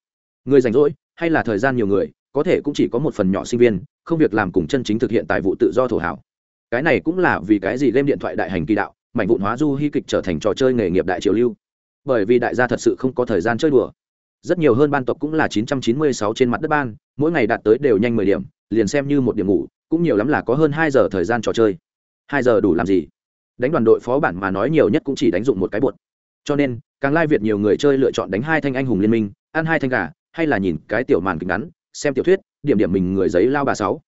Người rảnh rỗi, hay là thời gian nhiều người, có thể cũng chỉ có một phần nhỏ sinh viên, không việc làm cùng chân chính thực hiện tài vụ tự do thổ hảo cái này cũng là vì cái gì game điện thoại đại hành kỳ đạo, mảnh vụn hóa du hy kịch trở thành trò chơi nghề nghiệp đại triều lưu. Bởi vì đại gia thật sự không có thời gian chơi đùa. Rất nhiều hơn ban tộc cũng là 996 trên mặt đất ban, mỗi ngày đạt tới đều nhanh 10 điểm, liền xem như một điểm ngủ, cũng nhiều lắm là có hơn hai giờ thời gian trò chơi. Hai giờ đủ làm gì? Đánh đoàn đội phó bản mà nói nhiều nhất cũng chỉ đánh dụng một cái bột. Cho nên, càng lai việt nhiều người chơi lựa chọn đánh hai thanh anh hùng liên minh, ăn hai thanh gà, hay là nhìn cái tiểu màn kịch ngắn, xem tiểu thuyết, điểm điểm mình người giấy lao bà sáu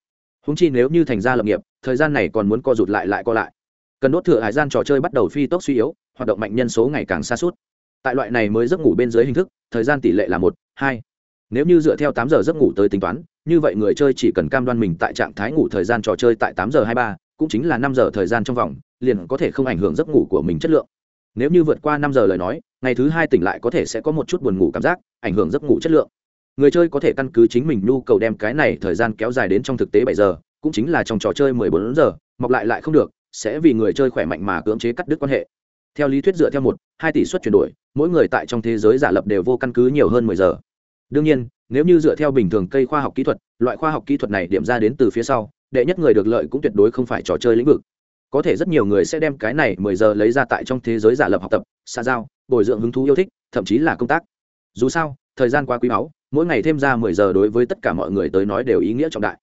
húng chi nếu như thành ra lập nghiệp, thời gian này còn muốn co rụt lại lại co lại. Cần đốt thừa hải gian trò chơi bắt đầu phi tốc suy yếu, hoạt động mạnh nhân số ngày càng xa suốt. Tại loại này mới giấc ngủ bên dưới hình thức, thời gian tỷ lệ là một, hai. Nếu như dựa theo tám giờ giấc ngủ tới tính toán, như vậy người chơi chỉ cần cam đoan mình tại trạng thái ngủ thời gian trò chơi tại tám giờ hai ba, cũng chính là năm giờ thời gian trong vòng, liền có thể không ảnh hưởng giấc ngủ của mình chất lượng. Nếu như vượt qua năm giờ lời nói, ngày thứ hai tỉnh lại có thể sẽ có một chút buồn ngủ cảm giác, ảnh hưởng giấc ngủ chất lượng người chơi có thể căn cứ chính mình nhu cầu đem cái này thời gian kéo dài đến trong thực tế bảy giờ, cũng chính là trong trò chơi mười bốn giờ, mọc lại lại không được, sẽ vì người chơi khỏe mạnh mà cưỡng chế cắt đứt quan hệ. Theo lý thuyết dựa theo một, hai tỷ suất chuyển đổi, mỗi người tại trong thế giới giả lập đều vô căn cứ nhiều hơn mười giờ. Đương nhiên, nếu như dựa theo bình thường cây khoa học kỹ thuật, loại khoa học kỹ thuật này điểm ra đến từ phía sau, đệ nhất người được lợi cũng tuyệt đối không phải trò chơi lĩnh vực. Có thể rất nhiều người sẽ đem cái này mười giờ lấy ra tại trong thế giới giả lập học tập, xa giao, bồi dưỡng hứng thú yêu thích, thậm chí là công tác. Dù sao, thời gian quá quý báu mỗi ngày thêm ra mười giờ đối với tất cả mọi người tới nói đều ý nghĩa trọng đại.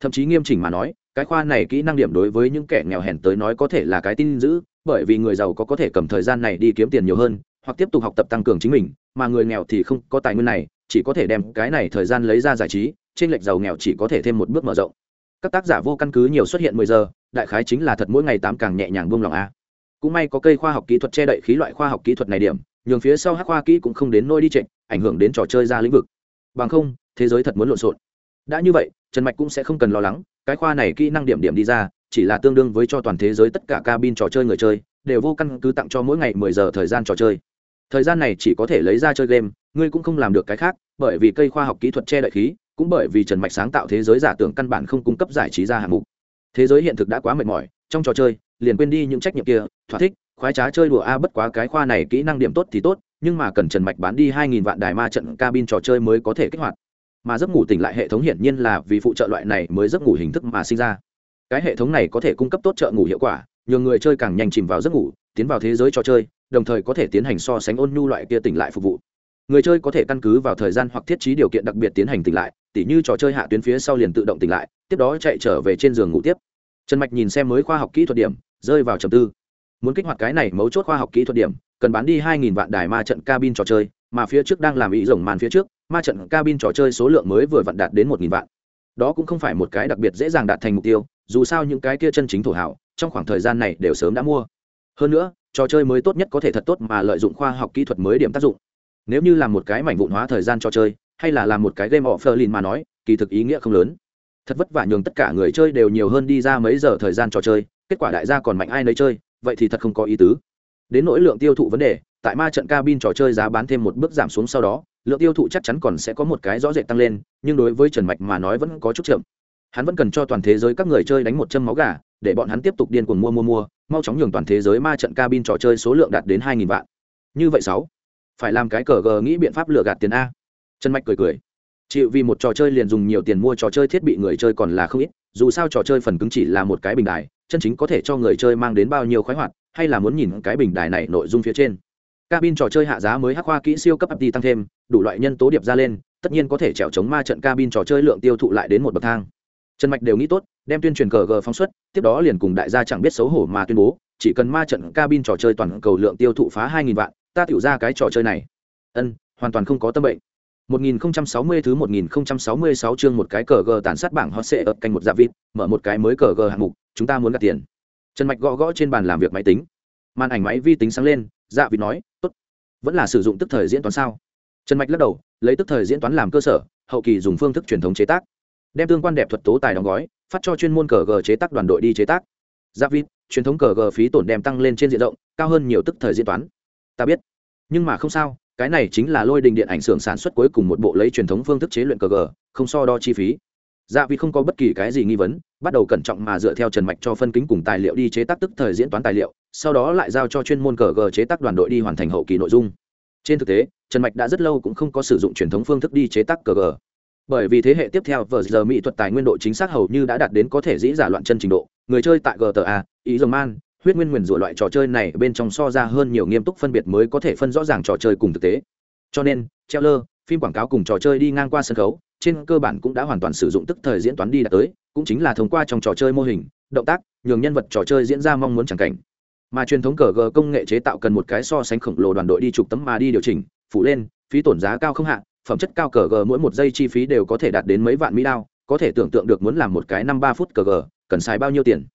Thậm chí nghiêm chỉnh mà nói, cái khoa này kỹ năng điểm đối với những kẻ nghèo hèn tới nói có thể là cái tin giữ bởi vì người giàu có có thể cầm thời gian này đi kiếm tiền nhiều hơn, hoặc tiếp tục học tập tăng cường chính mình, mà người nghèo thì không có tài nguyên này, chỉ có thể đem cái này thời gian lấy ra giải trí, trên lệch giàu nghèo chỉ có thể thêm một bước mở rộng. Các tác giả vô căn cứ nhiều xuất hiện mười giờ, đại khái chính là thật mỗi ngày tám càng nhẹ nhàng buông lòng a. Cũng may có cây khoa học kỹ thuật che đậy khí loại khoa học kỹ thuật này điểm, nhường phía sau hắc khoa kỹ cũng không đến nôi đi trịnh ảnh hưởng đến trò chơi ra lĩnh vực bằng không, thế giới thật muốn lộn xộn. Đã như vậy, trần mạch cũng sẽ không cần lo lắng, cái khoa này kỹ năng điểm điểm đi ra, chỉ là tương đương với cho toàn thế giới tất cả cabin trò chơi người chơi, đều vô căn cứ tặng cho mỗi ngày mười giờ thời gian trò chơi. Thời gian này chỉ có thể lấy ra chơi game, ngươi cũng không làm được cái khác, bởi vì cây khoa học kỹ thuật che đậy khí, cũng bởi vì trần mạch sáng tạo thế giới giả tưởng căn bản không cung cấp giải trí ra hạng mục. Thế giới hiện thực đã quá mệt mỏi, trong trò chơi, liền quên đi những trách nhiệm kia, thỏa thích, khoái trá chơi đùa a, bất quá cái khoa này kỹ năng điểm tốt thì tốt nhưng mà cần trần mạch bán đi hai nghìn vạn đài ma trận cabin trò chơi mới có thể kích hoạt. Mà giấc ngủ tỉnh lại hệ thống hiển nhiên là vì phụ trợ loại này mới giấc ngủ hình thức mà sinh ra. Cái hệ thống này có thể cung cấp tốt trợ ngủ hiệu quả, nhờ người chơi càng nhanh chìm vào giấc ngủ, tiến vào thế giới trò chơi, đồng thời có thể tiến hành so sánh ôn nhu loại kia tỉnh lại phục vụ. Người chơi có thể căn cứ vào thời gian hoặc thiết trí điều kiện đặc biệt tiến hành tỉnh lại, tỉ như trò chơi hạ tuyến phía sau liền tự động tỉnh lại, tiếp đó chạy trở về trên giường ngủ tiếp. Trần mạch nhìn xem mới khoa học kỹ thuật điểm, rơi vào trầm tư. Muốn kích hoạt cái này mấu chốt khoa học kỹ thuật điểm cần bán đi hai nghìn vạn đài ma trận cabin trò chơi, mà phía trước đang làm ý rồng màn phía trước, ma trận cabin trò chơi số lượng mới vừa vặn đạt đến một nghìn vạn. Đó cũng không phải một cái đặc biệt dễ dàng đạt thành mục tiêu, dù sao những cái kia chân chính thổ hảo, trong khoảng thời gian này đều sớm đã mua. Hơn nữa, trò chơi mới tốt nhất có thể thật tốt mà lợi dụng khoa học kỹ thuật mới điểm tác dụng. Nếu như làm một cái mảnh vụn hóa thời gian trò chơi, hay là làm một cái game offline mà nói, kỳ thực ý nghĩa không lớn. Thật vất vả nhường tất cả người chơi đều nhiều hơn đi ra mấy giờ thời gian trò chơi, kết quả đại gia còn mạnh ai nấy chơi, vậy thì thật không có ý tứ đến nỗi lượng tiêu thụ vấn đề, tại ma trận cabin trò chơi giá bán thêm một bước giảm xuống sau đó, lượng tiêu thụ chắc chắn còn sẽ có một cái rõ rệt tăng lên, nhưng đối với trần mạch mà nói vẫn có chút chậm. Hắn vẫn cần cho toàn thế giới các người chơi đánh một chân máu gà, để bọn hắn tiếp tục điên cuồng mua mua mua, mau chóng nhường toàn thế giới ma trận cabin trò chơi số lượng đạt đến hai nghìn vạn. Như vậy sáu, phải làm cái cờ gờ nghĩ biện pháp lừa gạt tiền a. Trần mạch cười cười. Chịu vì một trò chơi liền dùng nhiều tiền mua trò chơi thiết bị người chơi còn là không ít, dù sao trò chơi phần cứng chỉ là một cái bình đài, chân chính có thể cho người chơi mang đến bao nhiêu khoái hoạt hay là muốn nhìn cái bình đài này nội dung phía trên. Cabin trò chơi hạ giá mới hắc khoa kỹ siêu cấp đi tăng thêm đủ loại nhân tố điệp ra lên tất nhiên có thể trèo chống ma trận cabin trò chơi lượng tiêu thụ lại đến một bậc thang. Trần mạch đều nghĩ tốt đem tuyên truyền cờ g phóng xuất tiếp đó liền cùng đại gia chẳng biết xấu hổ mà tuyên bố chỉ cần ma trận cabin trò chơi toàn cầu lượng tiêu thụ phá hai nghìn vạn ta tiểu ra cái trò chơi này. Ân hoàn toàn không có tâm bệnh. 1060 thứ 1066 chương một cái cờ g tàn sát bảng hot sẽ ập canh một dạ vịt, mở một cái mới cờ g hạng mục, chúng ta muốn gạt tiền. Trần Mạch gõ gõ trên bàn làm việc máy tính. Màn ảnh máy vi tính sáng lên, dạ vịt nói, "Tốt." Vẫn là sử dụng tức thời diễn toán sao? Trần Mạch lắc đầu, lấy tức thời diễn toán làm cơ sở, hậu kỳ dùng phương thức truyền thống chế tác. Đem tương quan đẹp thuật tố tài đóng gói, phát cho chuyên môn cờ g chế tác đoàn đội đi chế tác. Dạ vịt, truyền thống cờ g phí tổn đem tăng lên trên diện rộng, cao hơn nhiều tức thời diễn toán. Ta biết, nhưng mà không sao, cái này chính là lôi đình điện ảnh xưởng sản xuất cuối cùng một bộ lấy truyền thống phương thức chế luyện cờ gờ không so đo chi phí dạ vì không có bất kỳ cái gì nghi vấn, bắt đầu cẩn trọng mà dựa theo trần mạch cho phân kính cùng tài liệu đi chế tác tức thời diễn toán tài liệu, sau đó lại giao cho chuyên môn cờ gờ chế tác đoàn đội đi hoàn thành hậu kỳ nội dung. Trên thực tế, trần mạch đã rất lâu cũng không có sử dụng truyền thống phương thức đi chế tác cờ gờ. Bởi vì thế hệ tiếp theo vờ giờ mỹ thuật tài nguyên độ chính xác hầu như đã đạt đến có thể dĩ giả loạn chân trình độ, người chơi tại gta ý dòng man huyết nguyên nguyền rủa loại trò chơi này bên trong so ra hơn nhiều nghiêm túc phân biệt mới có thể phân rõ ràng trò chơi cùng thực tế. Cho nên treo lơ phim quảng cáo cùng trò chơi đi ngang qua sân khấu trên cơ bản cũng đã hoàn toàn sử dụng tức thời diễn toán đi đạt tới, cũng chính là thông qua trong trò chơi mô hình, động tác, nhường nhân vật trò chơi diễn ra mong muốn chẳng cảnh. Mà truyền thống cờ g công nghệ chế tạo cần một cái so sánh khổng lồ đoàn đội đi chụp tấm mà đi điều chỉnh, phủ lên, phí tổn giá cao không hạ, phẩm chất cao cờ g mỗi một giây chi phí đều có thể đạt đến mấy vạn mỹ đao, có thể tưởng tượng được muốn làm một cái năm ba phút cờ g cần xài bao nhiêu tiền.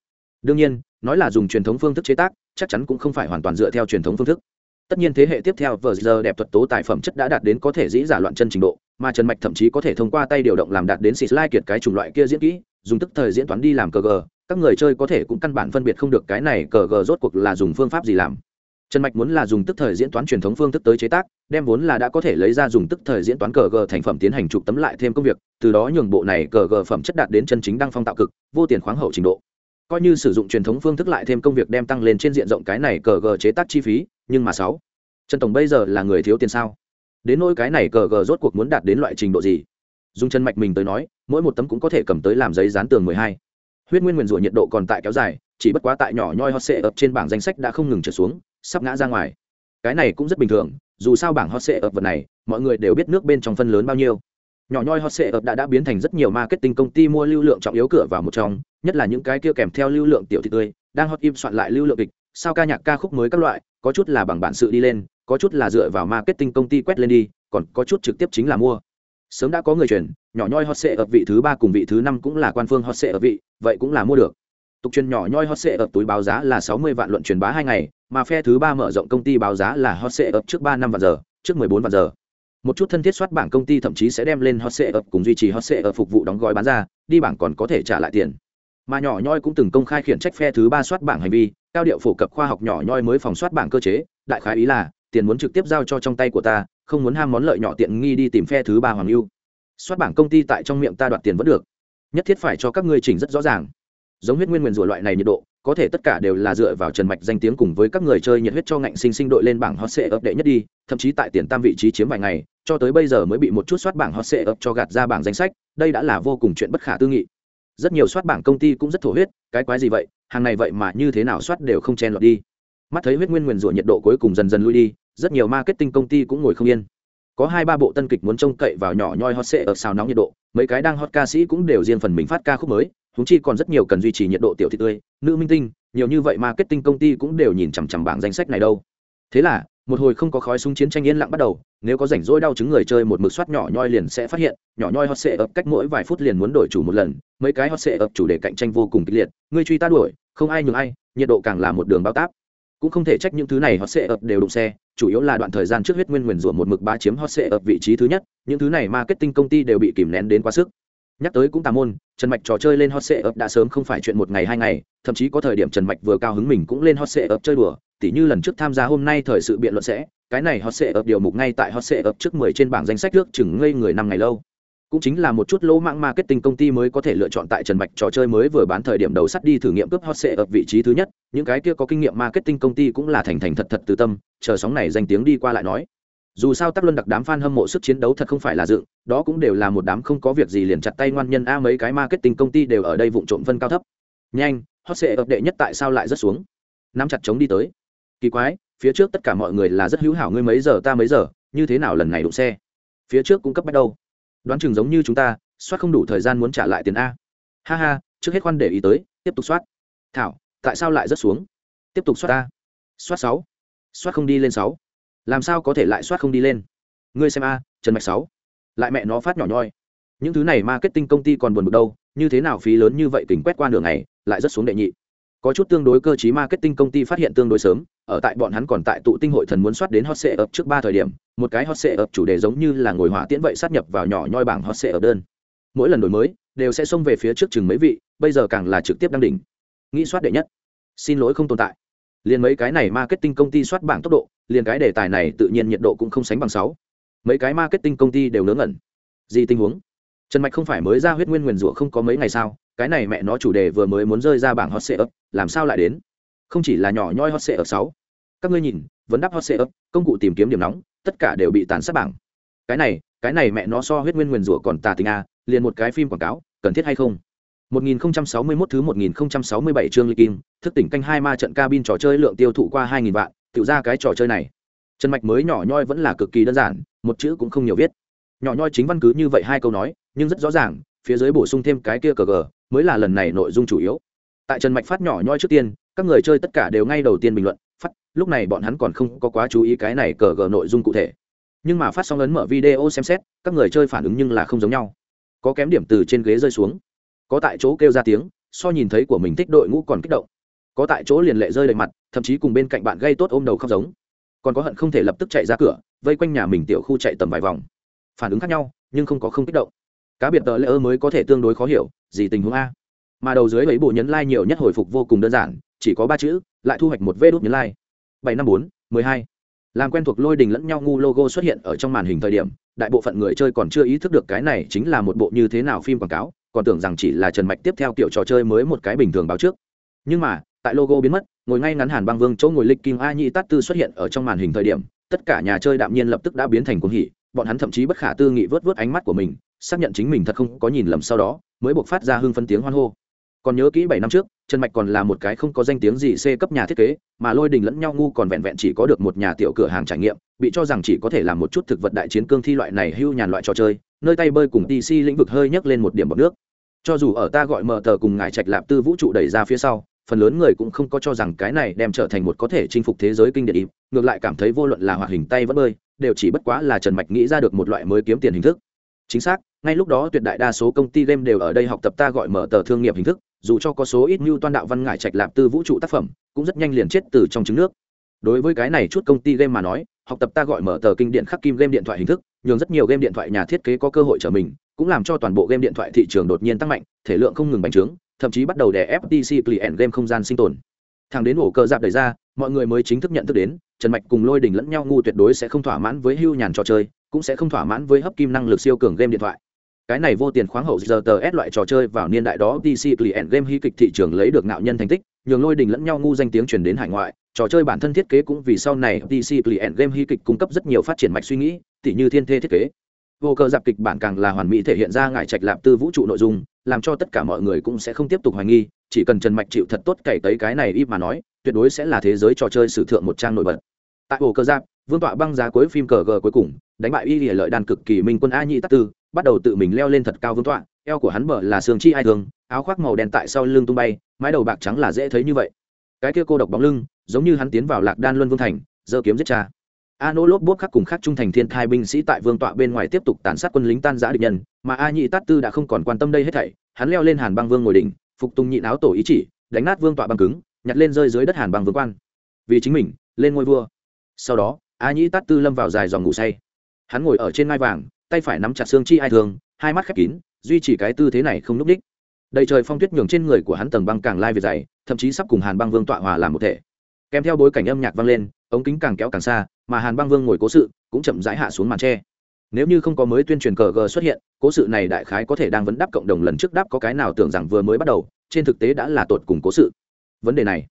Đương nhiên, nói là dùng truyền thống phương thức chế tác, chắc chắn cũng không phải hoàn toàn dựa theo truyền thống phương thức tất nhiên thế hệ tiếp theo vờ giờ đẹp thuật tố tài phẩm chất đã đạt đến có thể dĩ giả loạn chân trình độ, mà trần mạch thậm chí có thể thông qua tay điều động làm đạt đến xịt lai kiệt cái chủng loại kia diễn kỹ, dùng tức thời diễn toán đi làm cờ gờ. Các người chơi có thể cũng căn bản phân biệt không được cái này cờ gờ rốt cuộc là dùng phương pháp gì làm. Trần mạch muốn là dùng tức thời diễn toán truyền thống phương thức tới chế tác, đem vốn là đã có thể lấy ra dùng tức thời diễn toán cờ gờ thành phẩm tiến hành chụp tấm lại thêm công việc, từ đó nhường bộ này cờ gờ phẩm chất đạt đến chân chính đăng phong tạo cực, vô tiền khoáng hậu trình độ. Coi như sử dụng truyền thống phương thức lại thêm công việc đem tăng lên trên diện rộng cái này cờ gờ chế tác chi phí nhưng mà sáu. Trần tổng bây giờ là người thiếu tiền sao? Đến nỗi cái này cờ gờ rốt cuộc muốn đạt đến loại trình độ gì? Dùng chân mạch mình tới nói, mỗi một tấm cũng có thể cầm tới làm giấy dán tường mười hai. Huyết nguyên nguyền rủa nhiệt độ còn tại kéo dài, chỉ bất quá tại nhỏ nhoi hot sệ ập trên bảng danh sách đã không ngừng trở xuống, sắp ngã ra ngoài. Cái này cũng rất bình thường, dù sao bảng hot sệ ập vật này, mọi người đều biết nước bên trong phân lớn bao nhiêu. Nhỏ nhoi hot sệ ập đã đã biến thành rất nhiều marketing công ty mua lưu lượng trọng yếu cửa vào một trong, nhất là những cái kia kèm theo lưu lượng tiểu thị tươi, đang hot im soạn lại lưu lượng kịch sao ca nhạc ca khúc mới các loại, có chút là bằng bản sự đi lên, có chút là dựa vào marketing công ty quét lên đi, còn có chút trực tiếp chính là mua. Sớm đã có người truyền, nhỏ nhoi hot sệ ập vị thứ ba cùng vị thứ năm cũng là quan phương hot sệ ập vị, vậy cũng là mua được. Tục truyền nhỏ nhoi hot sệ ập túi báo giá là sáu mươi vạn luận truyền bá hai ngày, mà phe thứ ba mở rộng công ty báo giá là hot sệ ập trước ba năm vạn giờ, trước mười bốn vạn giờ. Một chút thân thiết soát bảng công ty thậm chí sẽ đem lên hot sệ ập cùng duy trì hot sệ ập phục vụ đóng gói bán ra, đi bảng còn có thể trả lại tiền mà nhỏ nhoi cũng từng công khai khiển trách phe thứ ba soát bảng hành vi, cao điệu phổ cập khoa học nhỏ nhoi mới phòng soát bảng cơ chế, đại khái ý là, tiền muốn trực tiếp giao cho trong tay của ta, không muốn ham món lợi nhỏ tiện nghi đi tìm phe thứ ba hoàng lưu soát bảng công ty tại trong miệng ta đoạt tiền vẫn được. Nhất thiết phải cho các ngươi chỉnh rất rõ ràng. Giống huyết nguyên nguyền rủa loại này nhiệt độ, có thể tất cả đều là dựa vào trần mạch danh tiếng cùng với các người chơi nhiệt huyết cho ngạnh sinh sinh đội lên bảng hot sệ ấp đệ nhất đi, thậm chí tại tiền tam vị trí chiếm vài ngày, cho tới bây giờ mới bị một chút soát bảng hot sệ ấp cho gạt ra bảng danh sách, đây đã là vô cùng chuyện bất khả tư nghị rất nhiều soát bảng công ty cũng rất thổ huyết, cái quái gì vậy, hàng này vậy mà như thế nào soát đều không chen lọt đi. Mắt thấy huyết nguyên nguyền rủa nhiệt độ cuối cùng dần dần lui đi, rất nhiều marketing công ty cũng ngồi không yên. Có hai ba bộ tân kịch muốn trông cậy vào nhỏ nhoi hot sệ ở xào nóng nhiệt độ, mấy cái đang hot ca sĩ cũng đều riêng phần mình phát ca khúc mới húng chi còn rất nhiều cần duy trì nhiệt độ tiểu thị tươi, nữ minh tinh, nhiều như vậy marketing công ty cũng đều nhìn chằm chằm bảng danh sách này đâu. Thế là một hồi không có khói súng chiến tranh yên lặng bắt đầu, nếu có rảnh rỗi đau chứng người chơi một mực soát nhỏ nhoi liền sẽ phát hiện, nhỏ nhoi hot sệ ập cách mỗi vài phút liền muốn đổi chủ một lần, mấy cái hot sệ ập chủ đề cạnh tranh vô cùng kịch liệt người truy ta đuổi, không ai nhường ai, nhiệt độ càng là một đường bao táp. Cũng không thể trách những thứ này hot sệ ập đều đụng xe, chủ yếu là đoạn thời gian trước huyết nguyên nguyền rủa một mực ba chiếm hot sệ ập vị trí thứ nhất, những thứ này marketing công ty đều bị kìm nén đến quá sức. Nhắc tới cũng tà môn, trần mạch trò chơi lên hot sệ ập đã sớm không phải chuyện một ngày hai ngày, thậm chí có thời điểm trần mạch vừa cao hứng mình cũng lên hot sệ ập chơi đùa tỉ như lần trước tham gia hôm nay thời sự biện luận sẽ cái này hot sẽ ập điều mục ngay tại hot sẽ ập trước mười trên bảng danh sách trước chừng ngây người năm ngày lâu cũng chính là một chút lỗ mạng marketing công ty mới có thể lựa chọn tại Trần Bạch trò chơi mới vừa bán thời điểm đầu sắt đi thử nghiệm cướp hot sẽ ở vị trí thứ nhất, những cái kia có kinh nghiệm marketing công ty cũng là thành thành thật thật từ tâm, chờ sóng này danh tiếng đi qua lại nói. Dù sao Tắc Luân đặc đám fan hâm mộ sức chiến đấu thật không phải là dựng, đó cũng đều là một đám không có việc gì liền chặt tay ngoan nhân a mấy cái marketing công ty đều ở đây vụng trộm phân cao thấp. Nhanh, hot sẽ ập đệ nhất tại sao lại rất xuống? Nắm chặt chống đi tới. Kỳ quái, phía trước tất cả mọi người là rất hữu hảo ngươi mấy giờ ta mấy giờ, như thế nào lần này đụng xe? Phía trước cũng cấp bách đâu, đoán chừng giống như chúng ta soát không đủ thời gian muốn trả lại tiền a. Ha ha trước hết khoan để ý tới tiếp tục soát. Thảo tại sao lại rất xuống? Tiếp tục soát ta, soát sáu. Soát không đi lên sáu. Làm sao có thể lại soát không đi lên? Ngươi xem a trần mạch sáu. Lại mẹ nó phát nhỏ nhoi. Những thứ này marketing công ty còn buồn bực đâu như thế nào phí lớn như vậy tỉnh quét qua đường này lại rất xuống đệ nhị có chút tương đối cơ chí marketing công ty phát hiện tương đối sớm, ở tại bọn hắn còn tại tụ tinh hội thần muốn soát đến hot sệ ập trước ba thời điểm, một cái hot sệ ập chủ đề giống như là ngồi hỏa tiễn vậy sát nhập vào nhỏ nhoi bảng hot sệ ập đơn. Mỗi lần đổi mới, đều sẽ xông về phía trước chừng mấy vị, bây giờ càng là trực tiếp đăng đỉnh. Nghĩ soát đệ nhất. Xin lỗi không tồn tại. Liền mấy cái này marketing công ty soát bảng tốc độ, liền cái đề tài này tự nhiên nhiệt độ cũng không sánh bằng sáu. Mấy cái marketing công ty đều nướng ngẩn. Gì tình huống? Trần mạch không phải mới ra huyết nguyên nguyền rủa không có mấy ngày sao cái này mẹ nó chủ đề vừa mới muốn rơi ra bảng hot search, làm sao lại đến không chỉ là nhỏ nhoi hot search sáu các ngươi nhìn vấn đáp hot search, công cụ tìm kiếm điểm nóng tất cả đều bị tàn sát bảng cái này cái này mẹ nó so huyết nguyên nguyền rủa còn tà tình a liền một cái phim quảng cáo cần thiết hay không 1061 thứ 1067 chương lịch kim, thức tỉnh canh hai ma trận cabin trò chơi lượng tiêu thụ qua 2000 vạn, tiểu ra cái trò chơi này. Trần Mạch mới nhỏ nhoi vẫn là cực kỳ đơn giản, một chữ cũng không nhiều viết. Nhỏ nhoi chính văn cứ như vậy hai câu nói, nhưng rất rõ ràng, phía dưới bổ sung thêm cái kia cờ gờ, mới là lần này nội dung chủ yếu. Tại trần mạch phát nhỏ nhoi trước tiên, các người chơi tất cả đều ngay đầu tiên bình luận, phát, lúc này bọn hắn còn không có quá chú ý cái này cờ gờ nội dung cụ thể. Nhưng mà phát xong ấn mở video xem xét, các người chơi phản ứng nhưng là không giống nhau. Có kém điểm từ trên ghế rơi xuống. Có tại chỗ kêu ra tiếng, so nhìn thấy của mình thích đội ngũ còn kích động. Có tại chỗ liền lệ rơi đầy mặt, thậm chí cùng bên cạnh bạn gây tốt ôm đầu khóc giống. Còn có hận không thể lập tức chạy ra cửa, vây quanh nhà mình tiểu khu chạy tầm vài vòng. Phản ứng khác nhau, nhưng không có không kích động cá biệt tờ lễ ơ mới có thể tương đối khó hiểu, gì tình huống a? Mà đầu dưới ấy bộ nhấn like nhiều nhất hồi phục vô cùng đơn giản, chỉ có ba chữ, lại thu hoạch một vê đốt nhấn like bảy năm bốn, mười hai. Làm quen thuộc lôi đình lẫn nhau ngu logo xuất hiện ở trong màn hình thời điểm, đại bộ phận người chơi còn chưa ý thức được cái này chính là một bộ như thế nào phim quảng cáo, còn tưởng rằng chỉ là trần mạch tiếp theo kiểu trò chơi mới một cái bình thường báo trước. Nhưng mà, tại logo biến mất, ngồi ngay ngắn hàn băng vương chỗ ngồi lịch kim a nhị tát tư xuất hiện ở trong màn hình thời điểm, tất cả nhà chơi đạm nhiên lập tức đã biến thành cuồng hỉ bọn hắn thậm chí bất khả tư nghị vớt vớt ánh mắt của mình, xác nhận chính mình thật không có nhìn lầm sau đó, mới buộc phát ra hưng phân tiếng hoan hô. Còn nhớ kỹ bảy năm trước, trần mạch còn là một cái không có danh tiếng gì c cấp nhà thiết kế, mà lôi đình lẫn nhau ngu còn vẹn vẹn chỉ có được một nhà tiểu cửa hàng trải nghiệm, bị cho rằng chỉ có thể làm một chút thực vật đại chiến cương thi loại này hưu nhàn loại trò chơi, nơi tay bơi cùng tc lĩnh vực hơi nhấc lên một điểm bọc nước. Cho dù ở ta gọi mở tờ cùng ngài trạch lạp tư vũ trụ đẩy ra phía sau, phần lớn người cũng không có cho rằng cái này đem trở thành một có thể chinh phục thế giới kinh điển ý, ngược lại cảm thấy vô luận là hoạt hình tay vẫn bơi đều chỉ bất quá là trần mạch nghĩ ra được một loại mới kiếm tiền hình thức. Chính xác, ngay lúc đó tuyệt đại đa số công ty game đều ở đây học tập ta gọi mở tờ thương nghiệp hình thức, dù cho có số ít như toan đạo văn ngải trạch lạp tư vũ trụ tác phẩm, cũng rất nhanh liền chết từ trong trứng nước. Đối với cái này chút công ty game mà nói, học tập ta gọi mở tờ kinh điện khắc kim game điện thoại hình thức, nhường rất nhiều game điện thoại nhà thiết kế có cơ hội trở mình, cũng làm cho toàn bộ game điện thoại thị trường đột nhiên tăng mạnh, thể lượng không ngừng bành trướng, thậm chí bắt đầu đè ftc client game không gian sinh tồn. Thằng đến ổ cờ dạp đẩy ra, mọi người mới chính thức nhận thức đến trần mạch cùng lôi đình lẫn nhau ngu tuyệt đối sẽ không thỏa mãn với hưu nhàn trò chơi, cũng sẽ không thỏa mãn với hấp kim năng lực siêu cường game điện thoại. Cái này vô tiền khoáng hậu giờ tờ ép loại trò chơi vào niên đại đó dc client game hy kịch thị trường lấy được ngạo nhân thành tích, nhường lôi đình lẫn nhau ngu danh tiếng truyền đến hải ngoại, trò chơi bản thân thiết kế cũng vì sau này dc client game hy kịch cung cấp rất nhiều phát triển mạch suy nghĩ, tỉ như thiên thê thiết kế. Vô cờ dạp kịch bản càng là hoàn mỹ thể hiện ra ngài trạch lạp tư vũ trụ nội dung, làm cho tất cả mọi người cũng sẽ không tiếp tục hoài nghi, chỉ cần trần mạch chịu thật tốt cày tới cái này ít mà nói tuyệt đối sẽ là thế giới trò chơi sử thượng một trang nổi bật. Tại hồ cơ giáp, vương tọa băng giá cuối phim cờ g cuối cùng, đánh bại y lìa lợi đàn cực kỳ minh quân a nhị tắc tư, bắt đầu tự mình leo lên thật cao vương tọa, eo của hắn bờ là sương chi ai thường, áo khoác màu đen tại sau lưng tung bay, mái đầu bạc trắng là dễ thấy như vậy. Cái kia cô độc bóng lưng, giống như hắn tiến vào lạc đan luân vương thành, giơ kiếm giết cha. A nỗ lốp bốp khắc cùng khắc trung thành thiên thai binh sĩ tại vương tọa bên ngoài tiếp tục tàn sát quân lính tan giã địch nhân, mà a nhị tát tư đã không còn quan tâm đây hết thảy, hắn leo lên hàn băng vương ngồi đỉnh, phục tùng nhịn áo tổ ý chỉ, đánh nát vương tọa băng cứng nhặt lên rơi dưới đất hàn bằng vương quan. Vì chính mình, lên ngôi vua. Sau đó, a Nhĩ tát tư lâm vào dài dòng ngủ say. Hắn ngồi ở trên ngai vàng, tay phải nắm chặt xương chi ai thường, hai mắt khép kín, duy trì cái tư thế này không núp đích. Đầy trời phong tuyết nhường trên người của hắn tầng băng càng lai về dày, thậm chí sắp cùng hàn băng vương tọa hòa làm một thể. Kèm theo bối cảnh âm nhạc vang lên, ống kính càng kéo càng xa, mà hàn băng vương ngồi cố sự, cũng chậm rãi hạ xuống màn tre. Nếu như không có mới tuyên truyền cờ g xuất hiện, cố sự này đại khái có thể đang vấn đáp cộng đồng lần trước đáp có cái nào tưởng rằng vừa mới bắt đầu, trên thực tế đã là tột cùng cố sự vấn đề này.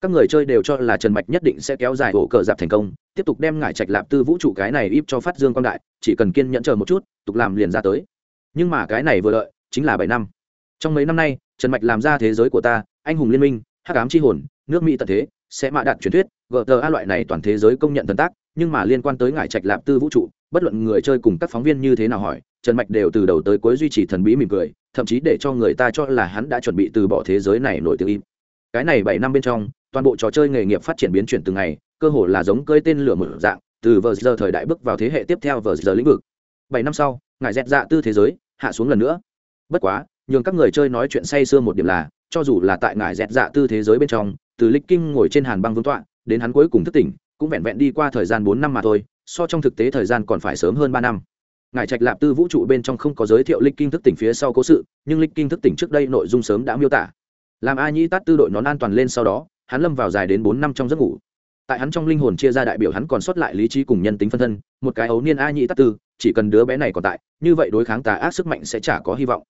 Các người chơi đều cho là trần mạch nhất định sẽ kéo dài ổ cờ dạp thành công, tiếp tục đem ngải trạch lạp tư vũ trụ cái này íp cho phát dương quang đại, chỉ cần kiên nhẫn chờ một chút, tục làm liền ra tới. Nhưng mà cái này vừa lợi chính là bảy năm. Trong mấy năm nay, trần mạch làm ra thế giới của ta, anh hùng liên minh, hắc ám c h i hồn, nước mỹ tận thế, sẽ mạ đạt truyền thuyết a loại này toàn thế giới công nhận thần tác, nhưng mà liên quan tới ngải trạch lạp tư vũ trụ, bất luận người chơi cùng các phóng viên như thế nào hỏi, trần mạch đều từ đầu tới cuối duy trì thần bí mỉm cười, thậm chí để cho người ta cho là hắn đã chuẩn bị từ bỏ thế giới này nổi tiếng im cái này bảy năm bên trong, toàn bộ trò chơi nghề nghiệp phát triển biến chuyển từng ngày, cơ hồ là giống cơi tên lửa mở dạng, từ vờ giờ thời đại bước vào thế hệ tiếp theo vờ giờ lĩnh vực. Bảy năm sau, ngài dẹt dạ tư thế giới, hạ xuống lần nữa. Bất quá, nhường các người chơi nói chuyện say sưa một điểm là, cho dù là tại ngài dẹt dạ tư thế giới bên trong, từ lịch kinh ngồi trên hàn băng vương tọa, đến hắn cuối cùng thức tỉnh, cũng vẹn vẹn đi qua thời gian bốn năm mà thôi, so trong thực tế thời gian còn phải sớm hơn ba năm. Ngài trạch lạp tư vũ trụ bên trong không có giới thiệu lịch kinh thức tỉnh phía sau cố sự, nhưng lịch kinh thức tỉnh trước đây nội dung sớm đã miêu tả làm a nhĩ tát tư đội nón an toàn lên sau đó, hắn lâm vào dài đến bốn năm trong giấc ngủ. Tại hắn trong linh hồn chia ra đại biểu hắn còn sót lại lý trí cùng nhân tính phân thân, một cái ấu niên a nhĩ tát tư, chỉ cần đứa bé này còn tại, như vậy đối kháng tà ác sức mạnh sẽ chả có hy vọng.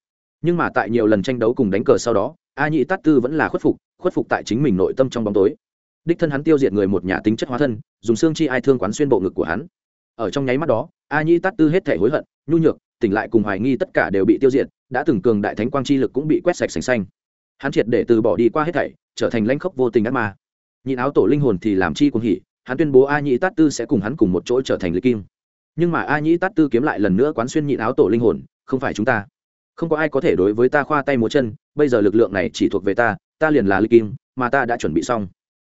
Nhưng mà tại nhiều lần tranh đấu cùng đánh cờ sau đó, a nhĩ tát tư vẫn là khuất phục khuất phục tại chính mình nội tâm trong bóng tối. Đích thân hắn tiêu diệt người một nhà tính chất hóa thân, dùng xương chi ai thương quán xuyên bộ ngực của hắn. Ở trong nháy mắt đó, a nhĩ tát tư hết thể hối hận, nhu nhược, tỉnh lại cùng hoài nghi tất cả đều bị tiêu diệt, đã từng cường đại thánh quang chi lực cũng bị quét sạch sành xanh hắn triệt để từ bỏ đi qua hết thảy, trở thành lãnh khốc vô tình ác ma. Nhịn áo tổ linh hồn thì làm chi cuồng hỉ, hắn tuyên bố a nhĩ tát tư sẽ cùng hắn cùng một chỗ trở thành lịch kim. Nhưng mà a nhĩ tát tư kiếm lại lần nữa quán xuyên nhịn áo tổ linh hồn, không phải chúng ta. Không có ai có thể đối với ta khoa tay múa chân, bây giờ lực lượng này chỉ thuộc về ta ta liền là lịch kim, mà ta đã chuẩn bị xong.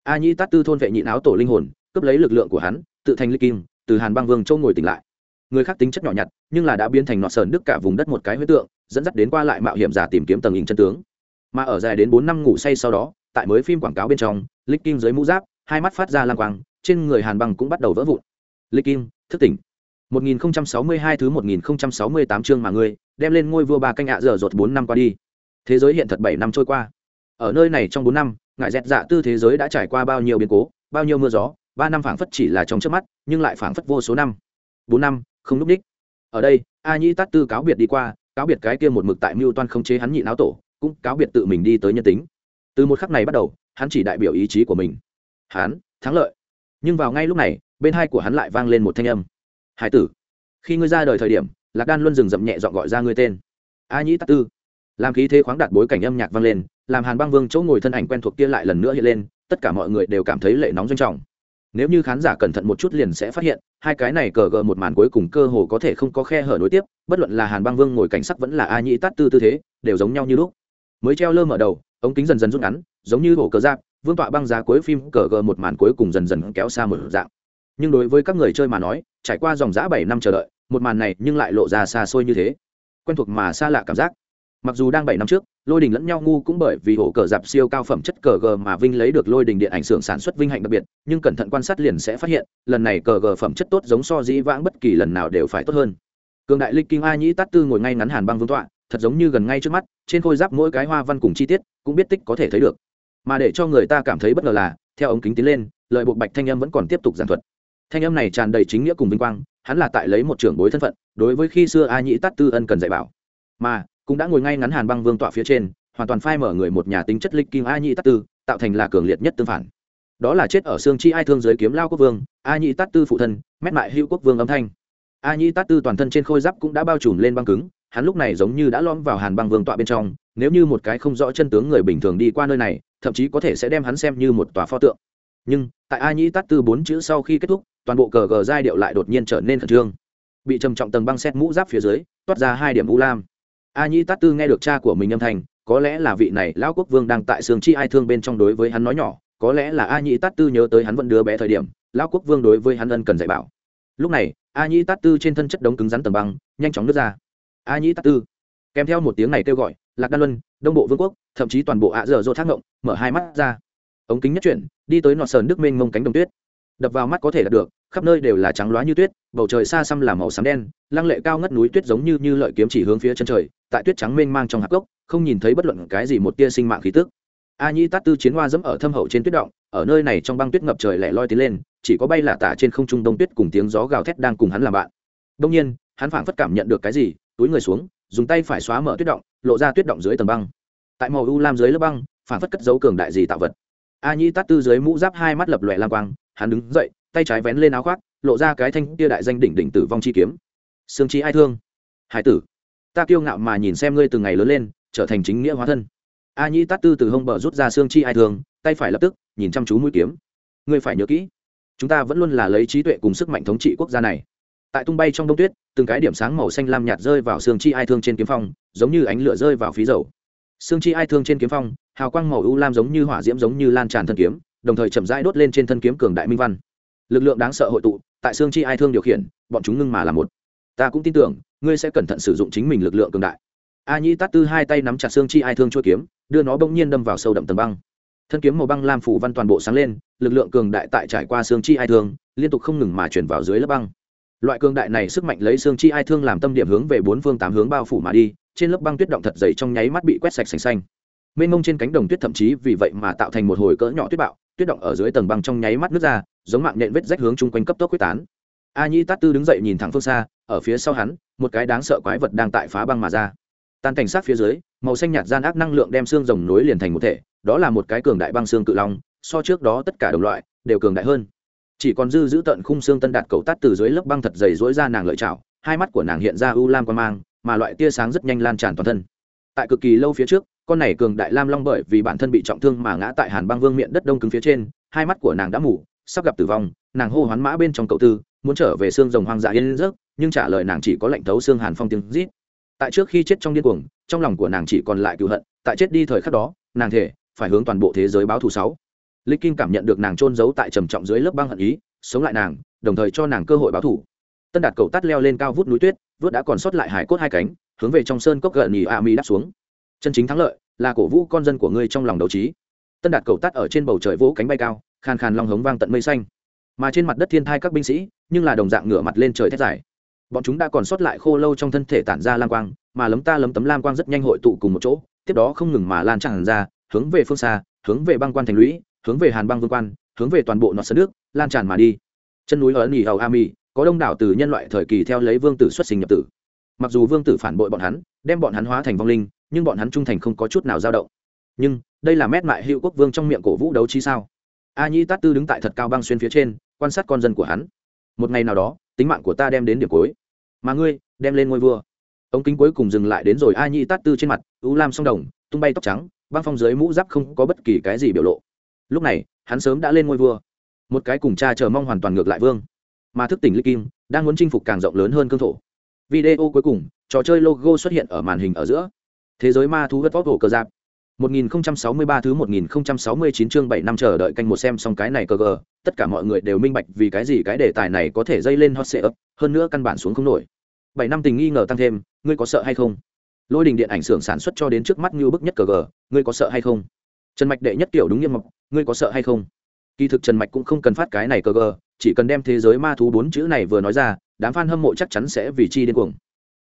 A nhĩ tát tư thôn vệ nhịn áo tổ linh hồn, cướp lấy lực lượng của hắn, tự thành lịch kim, từ hàn băng vương châu ngồi tỉnh lại. Người khác tính chất nhỏ nhặt, nhưng là đã biến thành nọ sờn đức cả vùng đất một cái huyết tượng, dẫn dắt đến qua lại mạo hiểm giả tìm kiếm tầng hình chân tướng mà ở dài đến bốn năm ngủ say sau đó tại mới phim quảng cáo bên trong lịch kim dưới mũ giáp hai mắt phát ra lang quang trên người hàn băng cũng bắt đầu vỡ vụn lịch kim thức tỉnh 1062 thứ 1068 chương mà ngươi đem lên ngôi vua ba canh ạ giờ rột 4 năm qua đi. Thế giới hiện thật 7 năm trôi qua. Ở nơi này trong 4 năm, ngại dẹt dạ tư thế giới đã trải qua bao nhiêu biến cố, bao nhiêu mưa gió, ba năm phảng phất chỉ là trong trước mắt nhưng lại phảng phất vô số năm bốn năm không lúc đích ở đây a nhĩ tát tư cáo biệt đi qua cáo biệt cái kia một mực tại mưu toan không chế hắn nhị não tổ cũng cáo biệt tự mình đi tới nhân tính. Từ một khắc này bắt đầu, hắn chỉ đại biểu ý chí của mình. Hắn, thắng lợi. Nhưng vào ngay lúc này, bên hai của hắn lại vang lên một thanh âm. Hải tử, khi ngươi ra đời thời điểm, lạc đan luôn dừng dậm nhẹ dọn gọi ra ngươi tên. A nhĩ tắc tư. Làm khí thế khoáng đạt bối cảnh âm nhạc vang lên, làm hàn băng vương chỗ ngồi thân ảnh quen thuộc kia lại lần nữa hiện lên, tất cả mọi người đều cảm thấy lệ nóng doanh trọng. Nếu như khán giả cẩn thận một chút liền sẽ phát hiện, hai cái này cờ gờ một màn cuối cùng cơ hồ có thể không có khe hở nối tiếp, bất luận là hàn băng vương ngồi cảnh sắc vẫn là a nhĩ tát tư tư thế, đều giống nhau như lúc mới treo lơ mở đầu, ống kính dần dần rút ngắn, giống như hổ cờ giáp, vương tọa băng giá cuối phim cờ gờ một màn cuối cùng dần dần kéo xa một dạng. Nhưng đối với các người chơi mà nói, trải qua dòng giã bảy năm chờ đợi, một màn này nhưng lại lộ ra xa xôi như thế. Quen thuộc mà xa lạ cảm giác. Mặc dù đang bảy năm trước, lôi đình lẫn nhau ngu cũng bởi vì hổ cờ dạp siêu cao phẩm chất cờ g mà vinh lấy được lôi đình điện ảnh xưởng sản xuất vinh hạnh đặc biệt, nhưng cẩn thận quan sát liền sẽ phát hiện, lần này cờ g phẩm chất tốt giống so dĩ vãng bất kỳ lần nào đều phải tốt hơn. Cường đại lịch kinh a nhĩ tát tư ngồi ngay ngắn hàn băng vương tọa thật giống như gần ngay trước mắt, trên khôi giáp mỗi cái hoa văn cùng chi tiết cũng biết tích có thể thấy được. Mà để cho người ta cảm thấy bất ngờ là, theo ống kính tiến lên lợi buộc bạch thanh âm vẫn còn tiếp tục giảng thuật. Thanh âm này tràn đầy chính nghĩa cùng vinh quang, hắn là tại lấy một trưởng bối thân phận, đối với khi xưa a nhĩ tát tư ân cần dạy bảo. Mà, cũng đã ngồi ngay ngắn hàn băng vương tọa phía trên, hoàn toàn phai mở người một nhà tính chất lịch kim a nhĩ tát tư, tạo thành là cường liệt nhất tương phản. Đó là chết ở xương chi ai thương giới kiếm lao quốc vương, a nhĩ tát tư phụ thân, mét mại hữu quốc vương âm thanh. A nhĩ tát tư toàn thân trên khôi giáp cũng đã bao trùm lên băng cứng hắn lúc này giống như đã lom vào hàn băng vương tọa bên trong, nếu như một cái không rõ chân tướng người bình thường đi qua nơi này, thậm chí có thể sẽ đem hắn xem như một tòa pho tượng. Nhưng, tại a nhĩ tát tư bốn chữ sau khi kết thúc, toàn bộ cờ gờ giai điệu lại đột nhiên trở nên khẩn trương. Bị trầm trọng tầng băng xét mũ giáp phía dưới, toát ra hai điểm u lam. A nhĩ tát tư nghe được cha của mình âm thanh, có lẽ là vị này lão quốc vương đang tại sương chi ai thương bên trong đối với hắn nói nhỏ, có lẽ là a nhĩ tát tư nhớ tới hắn vẫn đứa bé thời điểm, lão quốc vương đối với hắn ân cần dạy bảo. Lúc này, a nhĩ tát tư trên thân chất đống cứng rắn tầng băng, nhanh chóng nước ra a nhĩ tát tư. Kèm theo một tiếng này kêu gọi, lạc đan luân, đông bộ vương quốc, thậm chí toàn bộ ạ dở dỗ thác ngộng, mở hai mắt ra. Ống kính nhất chuyển, đi tới nọt sờn đức mênh mông cánh đồng tuyết. Đập vào mắt có thể đạt được, khắp nơi đều là trắng loá như tuyết, bầu trời xa xăm là màu xám đen, lăng lệ cao ngất núi tuyết giống như như lợi kiếm chỉ hướng phía chân trời, tại tuyết trắng mênh mang trong hạp gốc, không nhìn thấy bất luận cái gì một tia sinh mạng khí tức. A nhĩ tát tư chiến hoa dẫm ở thâm hậu trên tuyết động, ở nơi này trong băng tuyết ngập trời lẻ loi tiến lên, chỉ có bay là tả trên không trung đông tuyết cùng tiếng gió gào thét đang cùng hắn làm bạn. Đông nhiên, hắn phảng phất cảm nhận được cái gì túi người xuống, dùng tay phải xóa mở tuyết động, lộ ra tuyết động dưới tầng băng. Tại màu u lam dưới lớp băng phảng phất cất dấu cường đại gì tạo vật. A nhĩ tát tư dưới mũ giáp hai mắt lập lòe lam quang, hắn đứng dậy, tay trái vén lên áo khoác, lộ ra cái thanh kia đại danh đỉnh đỉnh tử vong chi kiếm. Sương chi ai thương? Hải tử, ta kiêu ngạo mà nhìn xem ngươi từng ngày lớn lên, trở thành chính nghĩa hóa thân. A nhĩ tát tư từ hông bờ rút ra xương chi ai thương, tay phải lập tức, nhìn chăm chú mũi kiếm. Ngươi phải nhớ kỹ, chúng ta vẫn luôn là lấy trí tuệ cùng sức mạnh thống trị quốc gia này tại tung bay trong đông tuyết, từng cái điểm sáng màu xanh lam nhạt rơi vào xương chi ai thương trên kiếm phong, giống như ánh lửa rơi vào phí dầu. Xương chi ai thương trên kiếm phong, hào quang màu u lam giống như hỏa diễm giống như lan tràn thân kiếm, đồng thời chậm rãi đốt lên trên thân kiếm cường đại minh văn. Lực lượng đáng sợ hội tụ, tại xương chi ai thương điều khiển, bọn chúng ngưng mà là một. Ta cũng tin tưởng, ngươi sẽ cẩn thận sử dụng chính mình lực lượng cường đại. A nhĩ tát tư hai tay nắm chặt xương chi ai thương chua kiếm, đưa nó bỗng nhiên đâm vào sâu đậm tầng băng. Thân kiếm màu băng lam phủ văn toàn bộ sáng lên, lực lượng cường đại tại trải qua xương chi ai thương, liên tục không ngừng mà chuyển vào dưới lớp băng loại cường đại này sức mạnh lấy xương chi ai thương làm tâm điểm hướng về bốn phương tám hướng bao phủ mà đi, trên lớp băng tuyết động thật dày trong nháy mắt bị quét sạch sành xanh. Mênh mông trên cánh đồng tuyết thậm chí vì vậy mà tạo thành một hồi cỡ nhỏ tuyết bạo, tuyết động ở dưới tầng băng trong nháy mắt nước ra, giống mạng nện vết rách hướng chung quanh cấp tốc quyết tán. A nhĩ tát tư đứng dậy nhìn thẳng phương xa, ở phía sau hắn, một cái đáng sợ quái vật đang tại phá băng mà ra. Tan cảnh sát phía dưới, màu xanh nhạt gian ác năng lượng đem xương rồng nối liền thành một thể, đó là một cái cường đại băng xương cự long, so trước đó tất cả đồng loại, đều cường đại hơn chỉ còn dư giữ tận khung xương tân đạt cầu tát từ dưới lớp băng thật dày dối ra nàng lợi chảo, hai mắt của nàng hiện ra u lam quan mang, mà loại tia sáng rất nhanh lan tràn toàn thân. Tại cực kỳ lâu phía trước, con này cường đại lam long bởi vì bản thân bị trọng thương mà ngã tại hàn băng vương miệng đất đông cứng phía trên, hai mắt của nàng đã mủ sắp gặp tử vong, nàng hô hoán mã bên trong cậu tư, muốn trở về xương rồng hoang dã yên giấc, nhưng trả lời nàng chỉ có lệnh thấu xương hàn phong tiếng rít. Tại trước khi chết trong điên cuồng, trong lòng của nàng chỉ còn lại cựu hận, tại chết đi thời khắc đó, nàng thể phải hướng toàn bộ thế giới báo thù sáu lịch kim cảm nhận được nàng trôn giấu tại trầm trọng dưới lớp băng hận ý, sống lại nàng, đồng thời cho nàng cơ hội báo thù tân đạt cầu tắt leo lên cao vút núi tuyết, vớt đã còn sót lại hải cốt hai cánh, hướng về trong sơn cốc gần nhì a mi đáp xuống. Chân chính thắng lợi là cổ vũ con dân của ngươi trong lòng đấu trí. Tân đạt cầu tắt ở trên bầu trời vỗ cánh bay cao, khàn khàn long hống vang tận mây xanh. Mà trên mặt đất thiên thai các binh sĩ, nhưng là đồng dạng ngửa mặt lên trời thét dài. Bọn chúng đã còn sót lại khô lâu trong thân thể tản ra lam quang, mà lấm ta lấm tấm lam quang rất nhanh hội tụ cùng một chỗ, tiếp đó không ngừng mà lan tràn ra, hướng về phương xa, hướng về băng quan thành lũy hướng về hàn băng vương quan, hướng về toàn bộ nọt sơn nước lan tràn mà đi. Chân núi ở nỉ hầu a mi, có đông đảo từ nhân loại thời kỳ theo lấy vương tử xuất sinh nhập tử. Mặc dù vương tử phản bội bọn hắn, đem bọn hắn hóa thành vong linh, nhưng bọn hắn trung thành không có chút nào dao động. Nhưng, đây là mét mại hữu quốc vương trong miệng cổ vũ đấu trí sao? A nhĩ tát tư đứng tại thật cao băng xuyên phía trên, quan sát con dân của hắn. Một ngày nào đó, tính mạng của ta đem đến điểm cuối. Mà ngươi, đem lên ngôi vua. Ống kính cuối cùng dừng lại đến rồi a nhĩ tát tư trên mặt ưu lam song đồng, tung bay tóc trắng, băng phong dưới mũ giáp không có bất kỳ cái gì biểu lộ lúc này hắn sớm đã lên ngôi vua một cái cùng cha chờ mong hoàn toàn ngược lại vương mà thức tỉnh ly kim đang muốn chinh phục càng rộng lớn hơn cương thổ video cuối cùng trò chơi logo xuất hiện ở màn hình ở giữa thế giới ma thú hất vóc hổ cờ giáp 1063 thứ 1069 chương 7 năm chờ đợi canh một xem xong cái này cờ gờ, tất cả mọi người đều minh bạch vì cái gì cái đề tài này có thể dây lên hot setup, hơn nữa căn bản xuống không nổi. 7 năm tình nghi ngờ tăng thêm, ngươi có sợ hay không? Lôi đình điện ảnh xưởng sản xuất cho đến trước mắt như bức nhất cờ gờ, ngươi có sợ hay không? Trần Mạch đệ nhất tiểu đúng nghiêm mộc, ngươi có sợ hay không? Kỳ thực Trần Mạch cũng không cần phát cái này cờ gờ, chỉ cần đem thế giới ma thú bốn chữ này vừa nói ra, đám fan hâm mộ chắc chắn sẽ vì chi điên cuồng.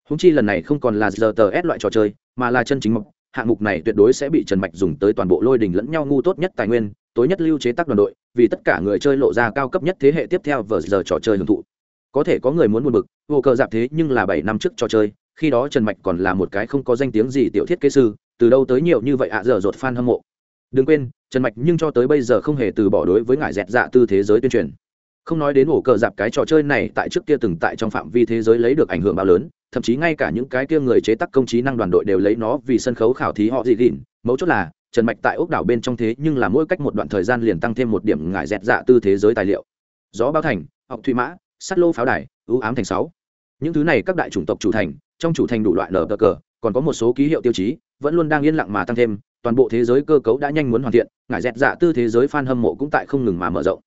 Húng chi lần này không còn là giờ tờ ép loại trò chơi, mà là chân chính mộc, hạng mục này tuyệt đối sẽ bị trần mạch dùng tới toàn bộ lôi đình lẫn nhau ngu tốt nhất tài nguyên tối nhất lưu chế tác đoàn đội vì tất cả người chơi lộ ra cao cấp nhất thế hệ tiếp theo vờ giờ trò chơi hưởng thụ có thể có người muốn buồn bực vô cờ dạp thế nhưng là bảy năm trước trò chơi khi đó trần mạch còn là một cái không có danh tiếng gì tiểu thiết kế sư từ đâu tới nhiều như vậy ạ à dở dột fan hâm mộ đừng quên, trần mạch nhưng cho tới bây giờ không hề từ bỏ đối với ngại dẹt dạ tư thế giới tuyên truyền. Không nói đến ổ cờ dạp cái trò chơi này tại trước kia từng tại trong phạm vi thế giới lấy được ảnh hưởng bao lớn, thậm chí ngay cả những cái kia người chế tác công trí năng đoàn đội đều lấy nó vì sân khấu khảo thí họ dị gìn. Mấu chốt là, trần mạch tại ốc đảo bên trong thế nhưng là mỗi cách một đoạn thời gian liền tăng thêm một điểm ngại dẹt dạ tư thế giới tài liệu. Gió bao thành, học thủy mã sắt lô pháo đài, ưu ám thành sáu. Những thứ này các đại chủng tộc chủ thành, trong chủ thành đủ loại nở cờ, còn có một số ký hiệu tiêu chí, vẫn luôn đang yên lặng mà tăng thêm toàn bộ thế giới cơ cấu đã nhanh muốn hoàn thiện, ngải dẹt dạ tư thế giới f a n hâm mộ cũng tại không ngừng mà mở rộng.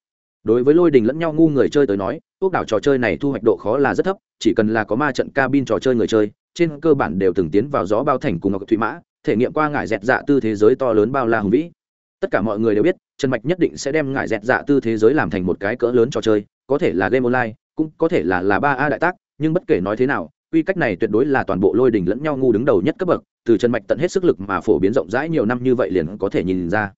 Đối với lôi đình lẫn nhau ngu người chơi tới nói ốc đảo trò chơi này thu hoạch độ khó là rất thấp, chỉ cần là có ma trận cabin trò chơi người chơi, trên cơ bản đều từng tiến vào gió bao thành cùng ngọc thủy mã, thể nghiệm qua ngải dẹt dạ tư thế giới to lớn bao la hùng vĩ. Tất cả mọi người đều biết, trần mạch nhất định sẽ đem ngải dẹt dạ tư thế giới làm thành một cái cỡ lớn trò chơi, có thể là game online, cũng có thể là là ba a đại tác, nhưng bất kể nói thế nào, quy cách này tuyệt đối là toàn bộ lôi đình lẫn nhau ngu đứng đầu nhất cấp bậc từ trần mạch tận hết sức lực mà phổ biến rộng rãi nhiều năm như vậy liền có thể nhìn ra.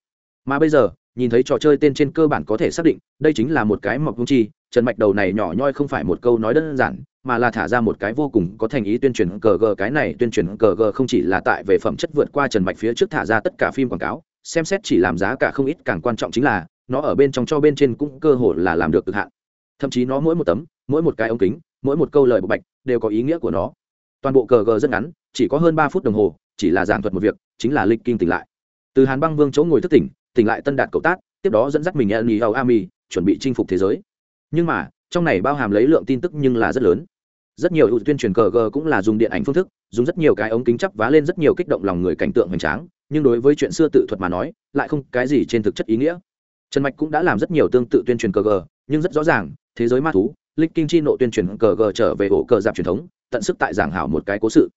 Mà bây giờ, nhìn thấy trò chơi tên trên cơ bản có thể xác định, đây chính là một cái mọc hung chi, trần mạch đầu này nhỏ nhoi không phải một câu nói đơn giản, mà là thả ra một cái vô cùng có thành ý tuyên truyền cờ gờ. Cái này tuyên truyền cờ gờ không chỉ là tại về phẩm chất vượt qua trần mạch phía trước thả ra tất cả phim quảng cáo, xem xét chỉ làm giá cả không ít, càng quan trọng chính là, nó ở bên trong cho bên trên cũng cơ hội là làm được cực hạn. Thậm chí nó mỗi một tấm, mỗi một cái ống kính, mỗi một câu lời bộc bạch, đều có ý nghĩa của nó. Toàn bộ cờ gờ rất ngắn chỉ có hơn ba phút đồng hồ chỉ là giảng thuật một việc chính là lịch kinh tỉnh lại từ hàn băng vương chỗ ngồi thức tỉnh tỉnh lại tân đạt cậu tác tiếp đó dẫn dắt mình Elni Ami chuẩn bị chinh phục thế giới. Nhưng mà, trong này bao hàm lấy lượng tin tức nhưng là rất lớn. Rất nhiều ưu tuyên truyền cờ G cũng là dùng điện ảnh phương thức, dùng rất nhiều cái ống kính chắp vá lên rất nhiều kích động lòng người cảnh tượng hoành tráng, nhưng đối với chuyện xưa tự thuật mà nói, lại không cái gì trên thực chất ý nghĩa. Trần Mạch cũng đã làm rất nhiều tương tự tuyên truyền cờ G, nhưng rất rõ ràng, thế giới ma thú, lịch kinh chi nộ tuyên truyền cờ G trở về ổ cờ giáp truyền thống, tận sức tại giảng hảo một cái cố sự.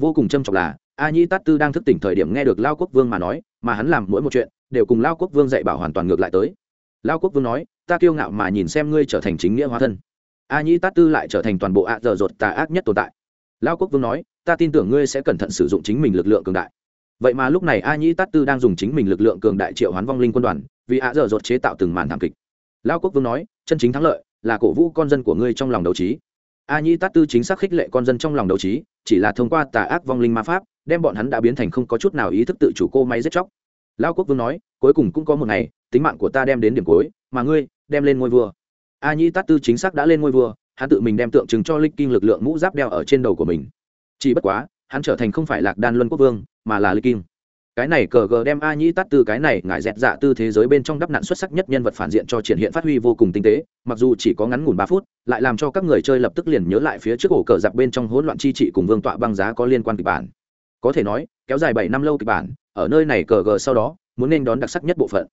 Vô cùng trâm trọng là, A Nhĩ Tát Tư đang thức tỉnh thời điểm nghe được Lao Quốc Vương mà nói, mà hắn làm mỗi một chuyện, đều cùng lao quốc vương dạy bảo hoàn toàn ngược lại tới. Lao quốc vương nói ta kiêu ngạo mà nhìn xem ngươi trở thành chính nghĩa hóa thân. A nhĩ tát tư lại trở thành toàn bộ ạ dở dột tà ác nhất tồn tại. Lao quốc vương nói ta tin tưởng ngươi sẽ cẩn thận sử dụng chính mình lực lượng cường đại. Vậy mà lúc này a nhĩ tát tư đang dùng chính mình lực lượng cường đại triệu hoán vong linh quân đoàn vì ạ dở dột chế tạo từng màn thảm kịch. Lao quốc vương nói chân chính thắng lợi là cổ vũ con dân của ngươi trong lòng đấu trí a nhĩ tát tư chính xác khích lệ con dân trong lòng đấu trí, chỉ là thông qua tà ác vong linh ma pháp, đem bọn hắn đã biến thành không có chút nào ý thức tự chủ cô máy giết chóc. Lao quốc vương nói, cuối cùng cũng có một ngày, tính mạng của ta đem đến điểm cuối, mà ngươi, đem lên ngôi vua. A nhĩ tát tư chính xác đã lên ngôi vua, hắn tự mình đem tượng trưng cho linh kinh lực lượng mũ giáp đeo ở trên đầu của mình. Chỉ bất quá, hắn trở thành không phải lạc đan luân quốc vương, mà là linh kinh cái này cờ gờ đem a nhĩ tát tư cái này ngại dẹt dạ tư thế giới bên trong đắp nạn xuất sắc nhất nhân vật phản diện cho triển hiện phát huy vô cùng tinh tế, mặc dù chỉ có ngắn ngủn ba phút, lại làm cho các người chơi lập tức liền nhớ lại phía trước ổ cờ giặc bên trong hỗn loạn chi trị cùng vương tọa băng giá có liên quan kịch bản. Có thể nói, kéo dài bảy năm lâu kịch bản, ở nơi này cờ gờ sau đó, muốn nên đón đặc sắc nhất bộ phận.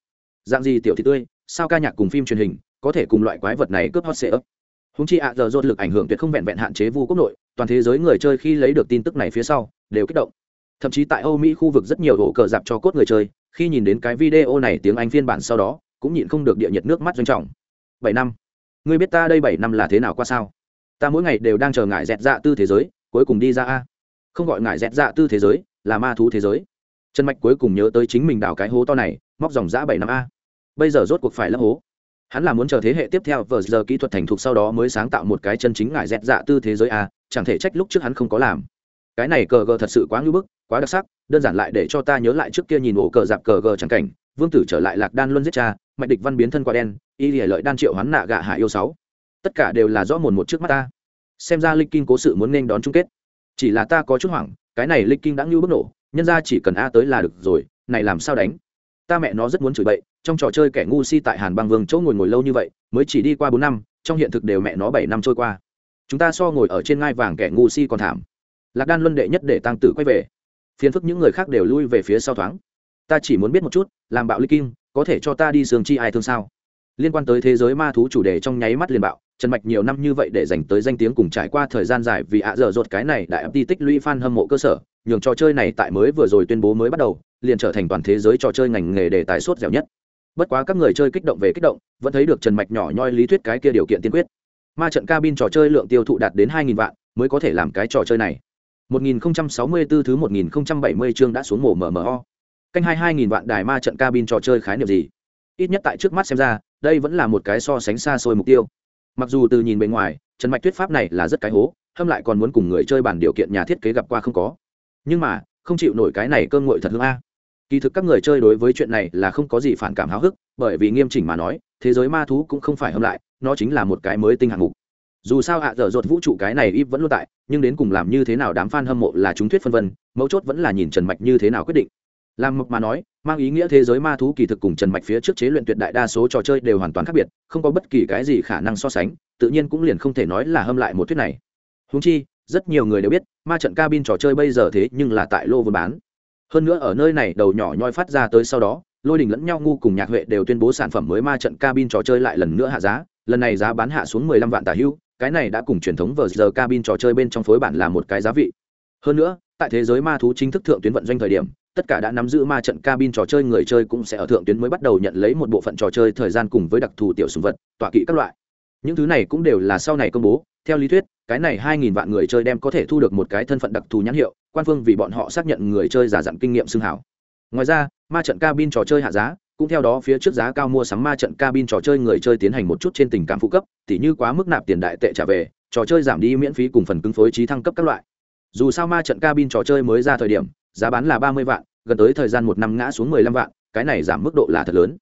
Dạng gì tiểu thị tươi, sao ca nhạc cùng phim truyền hình, có thể cùng loại quái vật này cướp hot sệ ấp? Húng chi ạ, giờ dột lực ảnh hưởng tuyệt không vẹn vẹn hạn chế vu quốc nội, toàn thế giới người chơi khi lấy được tin tức này phía sau, đều kích động thậm chí tại âu mỹ khu vực rất nhiều hổ cờ dạp cho cốt người chơi, khi nhìn đến cái video này tiếng anh phiên bản sau đó, cũng nhịn không được địa nhiệt nước mắt doanh trọng. Bảy năm. Ngươi biết ta đây bảy năm là thế nào qua sao? Ta mỗi ngày đều đang chờ ngại dẹt dạ tư thế giới, cuối cùng đi ra a. Không gọi ngại dẹt dạ tư thế giới, là ma thú thế giới. Trần mạch cuối cùng nhớ tới chính mình đào cái hố to này, móc dòng giã bảy năm a. Bây giờ rốt cuộc phải lấp hố. Hắn là muốn chờ thế hệ tiếp theo vờ giờ kỹ thuật thành thục sau đó mới sáng tạo một cái chân chính ngại dẹt dạ tư thế giới a, chẳng thể trách lúc trước hắn không có làm. Cái này cờ gờ thật sự quá ngưỡng bức quá đặc sắc, đơn giản lại để cho ta nhớ lại trước kia nhìn ổ cờ dạp cờ gờ chẳng cảnh, vương tử trở lại lạc đan luân giết cha, mạch địch văn biến thân quả đen, y lìa lợi đan triệu hoán nạ gạ hạ yêu sáu. Tất cả đều là rõ mồn một trước mắt ta. Xem ra linh kinh cố sự muốn nên đón chung kết. Chỉ là ta có chút hoảng, cái này linh kinh đã ngưu bức nổ, nhân ra chỉ cần a tới là được rồi, này làm sao đánh? Ta mẹ nó rất muốn chửi bậy, trong trò chơi kẻ ngu si tại hàn băng vương chỗ ngồi ngồi lâu như vậy, mới chỉ đi qua bốn năm, trong hiện thực đều mẹ nó bảy năm trôi qua. Chúng ta so ngồi ở trên ngai vàng kẻ ngu si còn thảm. Lạc đan luân đệ nhất để tăng tử quay về phiền phức những người khác đều lui về phía sau thoáng. Ta chỉ muốn biết một chút, làm bạo ly kim, có thể cho ta đi sương chi ai thương sao? Liên quan tới thế giới ma thú chủ đề trong nháy mắt liền bạo, trần mạch nhiều năm như vậy để dành tới danh tiếng cùng trải qua thời gian dài vì ạ dở dột cái này đại ấp đi tích lũy fan hâm mộ cơ sở, nhường trò chơi này tại mới vừa rồi tuyên bố mới bắt đầu, liền trở thành toàn thế giới trò chơi ngành nghề đề tài sốt dẻo nhất. Bất quá các người chơi kích động về kích động, vẫn thấy được trần mạch nhỏ nhoi lý thuyết cái kia điều kiện tiên quyết. Ma trận cabin trò chơi lượng tiêu thụ đạt đến hai nghìn vạn, mới có thể làm cái trò chơi này. 1064 thứ 1070 chương đã xuống mổ MMO. Canh 22000 vạn đài ma trận cabin trò chơi khái niệm gì? Ít nhất tại trước mắt xem ra, đây vẫn là một cái so sánh xa xôi mục tiêu. Mặc dù từ nhìn bên ngoài, Trần Mạch tuyết pháp này là rất cái hố, hâm lại còn muốn cùng người chơi bản điều kiện nhà thiết kế gặp qua không có. Nhưng mà, không chịu nổi cái này cơn nguội thật hương a. Kỳ thực các người chơi đối với chuyện này là không có gì phản cảm háo hức, bởi vì nghiêm chỉnh mà nói, thế giới ma thú cũng không phải hâm lại, nó chính là một cái mới tinh hạng mục dù sao hạ dở dột vũ trụ cái này ít vẫn luôn tại, nhưng đến cùng làm như thế nào đám f a n hâm mộ là chúng thuyết phân vân, mấu chốt vẫn là nhìn trần mạch như thế nào quyết định. Làm mộc mà nói, mang ý nghĩa thế giới ma thú kỳ thực cùng trần mạch phía trước chế luyện tuyệt đại đa số trò chơi đều hoàn toàn khác biệt, không có bất kỳ cái gì khả năng so sánh, tự nhiên cũng liền không thể nói là hâm lại một thuyết này. Húng chi, rất nhiều người đều biết, ma trận cabin trò chơi bây giờ thế nhưng là tại lô vốn bán. Hơn nữa ở nơi này đầu nhỏ nhoi phát ra tới sau đó, lôi đình lẫn nhau ngu cùng nhạc huệ đều tuyên bố sản phẩm mới ma trận cabin trò chơi lại lần nữa hạ giá, lần này giá bán hạ xuống mười lăm vạn tả hưu cái này đã cùng truyền thống vờ giờ cabin trò chơi bên trong phối bản là một cái giá vị. Hơn nữa, tại thế giới ma thú chính thức thượng tuyến vận doanh thời điểm, tất cả đã nắm giữ ma trận cabin trò chơi người chơi cũng sẽ ở thượng tuyến mới bắt đầu nhận lấy một bộ phận trò chơi thời gian cùng với đặc thù tiểu sùng vật, tọa kỵ các loại. Những thứ này cũng đều là sau này công bố. Theo lý thuyết, cái này hai nghìn vạn người chơi đem có thể thu được một cái thân phận đặc thù nhãn hiệu, quan phương vì bọn họ xác nhận người chơi giả dặn kinh nghiệm xưng hảo. Ngoài ra, ma trận cabin trò chơi hạ giá cũng theo đó phía trước giá cao mua sắm ma trận cabin trò chơi người chơi tiến hành một chút trên tình cảm phụ cấp, tỉ như quá mức nạp tiền đại tệ trả về, trò chơi giảm đi miễn phí cùng phần cứng phối trí thăng cấp các loại. Dù sao ma trận cabin trò chơi mới ra thời điểm, giá bán là ba mươi vạn, gần tới thời gian một năm ngã xuống mười lăm vạn, cái này giảm mức độ là thật lớn.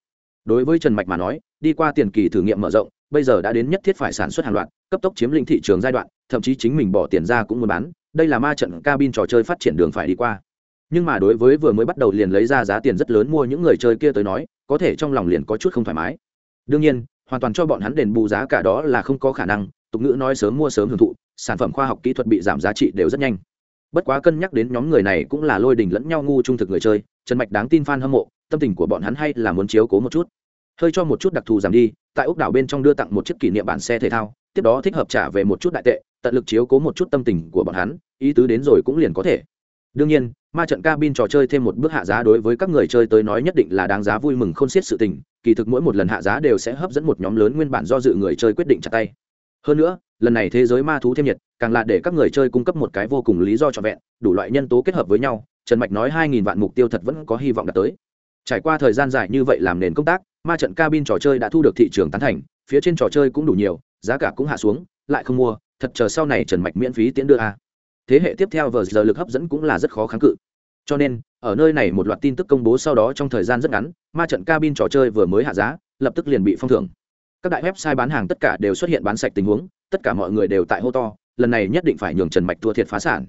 Đối với trần mạch mà nói, đi qua tiền kỳ thử nghiệm mở rộng, bây giờ đã đến nhất thiết phải sản xuất hàng loạt, cấp tốc chiếm lĩnh thị trường giai đoạn, thậm chí chính mình bỏ tiền ra cũng muốn bán, đây là ma trận cabin trò chơi phát triển đường phải đi qua nhưng mà đối với vừa mới bắt đầu liền lấy ra giá tiền rất lớn mua những người chơi kia tới nói, có thể trong lòng liền có chút không thoải mái. Đương nhiên, hoàn toàn cho bọn hắn đền bù giá cả đó là không có khả năng, tục ngữ nói sớm mua sớm hưởng thụ, sản phẩm khoa học kỹ thuật bị giảm giá trị đều rất nhanh. Bất quá cân nhắc đến nhóm người này cũng là lôi đình lẫn nhau ngu trung thực người chơi, trần mạch đáng tin f a n hâm mộ, tâm tình của bọn hắn hay là muốn chiếu cố một chút. Hơi cho một chút đặc thù giảm đi, tại úc đảo bên trong đưa tặng một chiếc kỷ niệm bản xe thể thao, tiếp đó thích hợp trả về một chút đại tệ, tận lực chiếu cố một chút tâm tình của bọn hắn, ý tứ đến rồi cũng liền có thể đương nhiên, ma trận cabin trò chơi thêm một bước hạ giá đối với các người chơi tới nói nhất định là đáng giá vui mừng không xiết sự tình, kỳ thực mỗi một lần hạ giá đều sẽ hấp dẫn một nhóm lớn nguyên bản do dự người chơi quyết định chặt tay. Hơn nữa, lần này thế giới ma thú thêm nhiệt, càng là để các người chơi cung cấp một cái vô cùng lý do trọn vẹn, đủ loại nhân tố kết hợp với nhau, trần mạch nói hai nghìn vạn mục tiêu thật vẫn có hy vọng đạt tới. Trải qua thời gian dài như vậy làm nền công tác, ma trận cabin trò chơi đã thu được thị trường tán thành, phía trên trò chơi cũng đủ nhiều, giá cả cũng hạ xuống, lại không mua, thật chờ sau này trần mạch miễn phí tiễn đưa a thế hệ tiếp theo vờ giờ lực hấp dẫn cũng là rất khó kháng cự. Cho nên, ở nơi này một loạt tin tức công bố sau đó trong thời gian rất ngắn, ma trận cabin trò chơi vừa mới hạ giá, lập tức liền bị phong thưởng. Các đại website bán hàng tất cả đều xuất hiện bán sạch tình huống, tất cả mọi người đều tại hô to, lần này nhất định phải nhường trần mạch thua thiệt phá sản.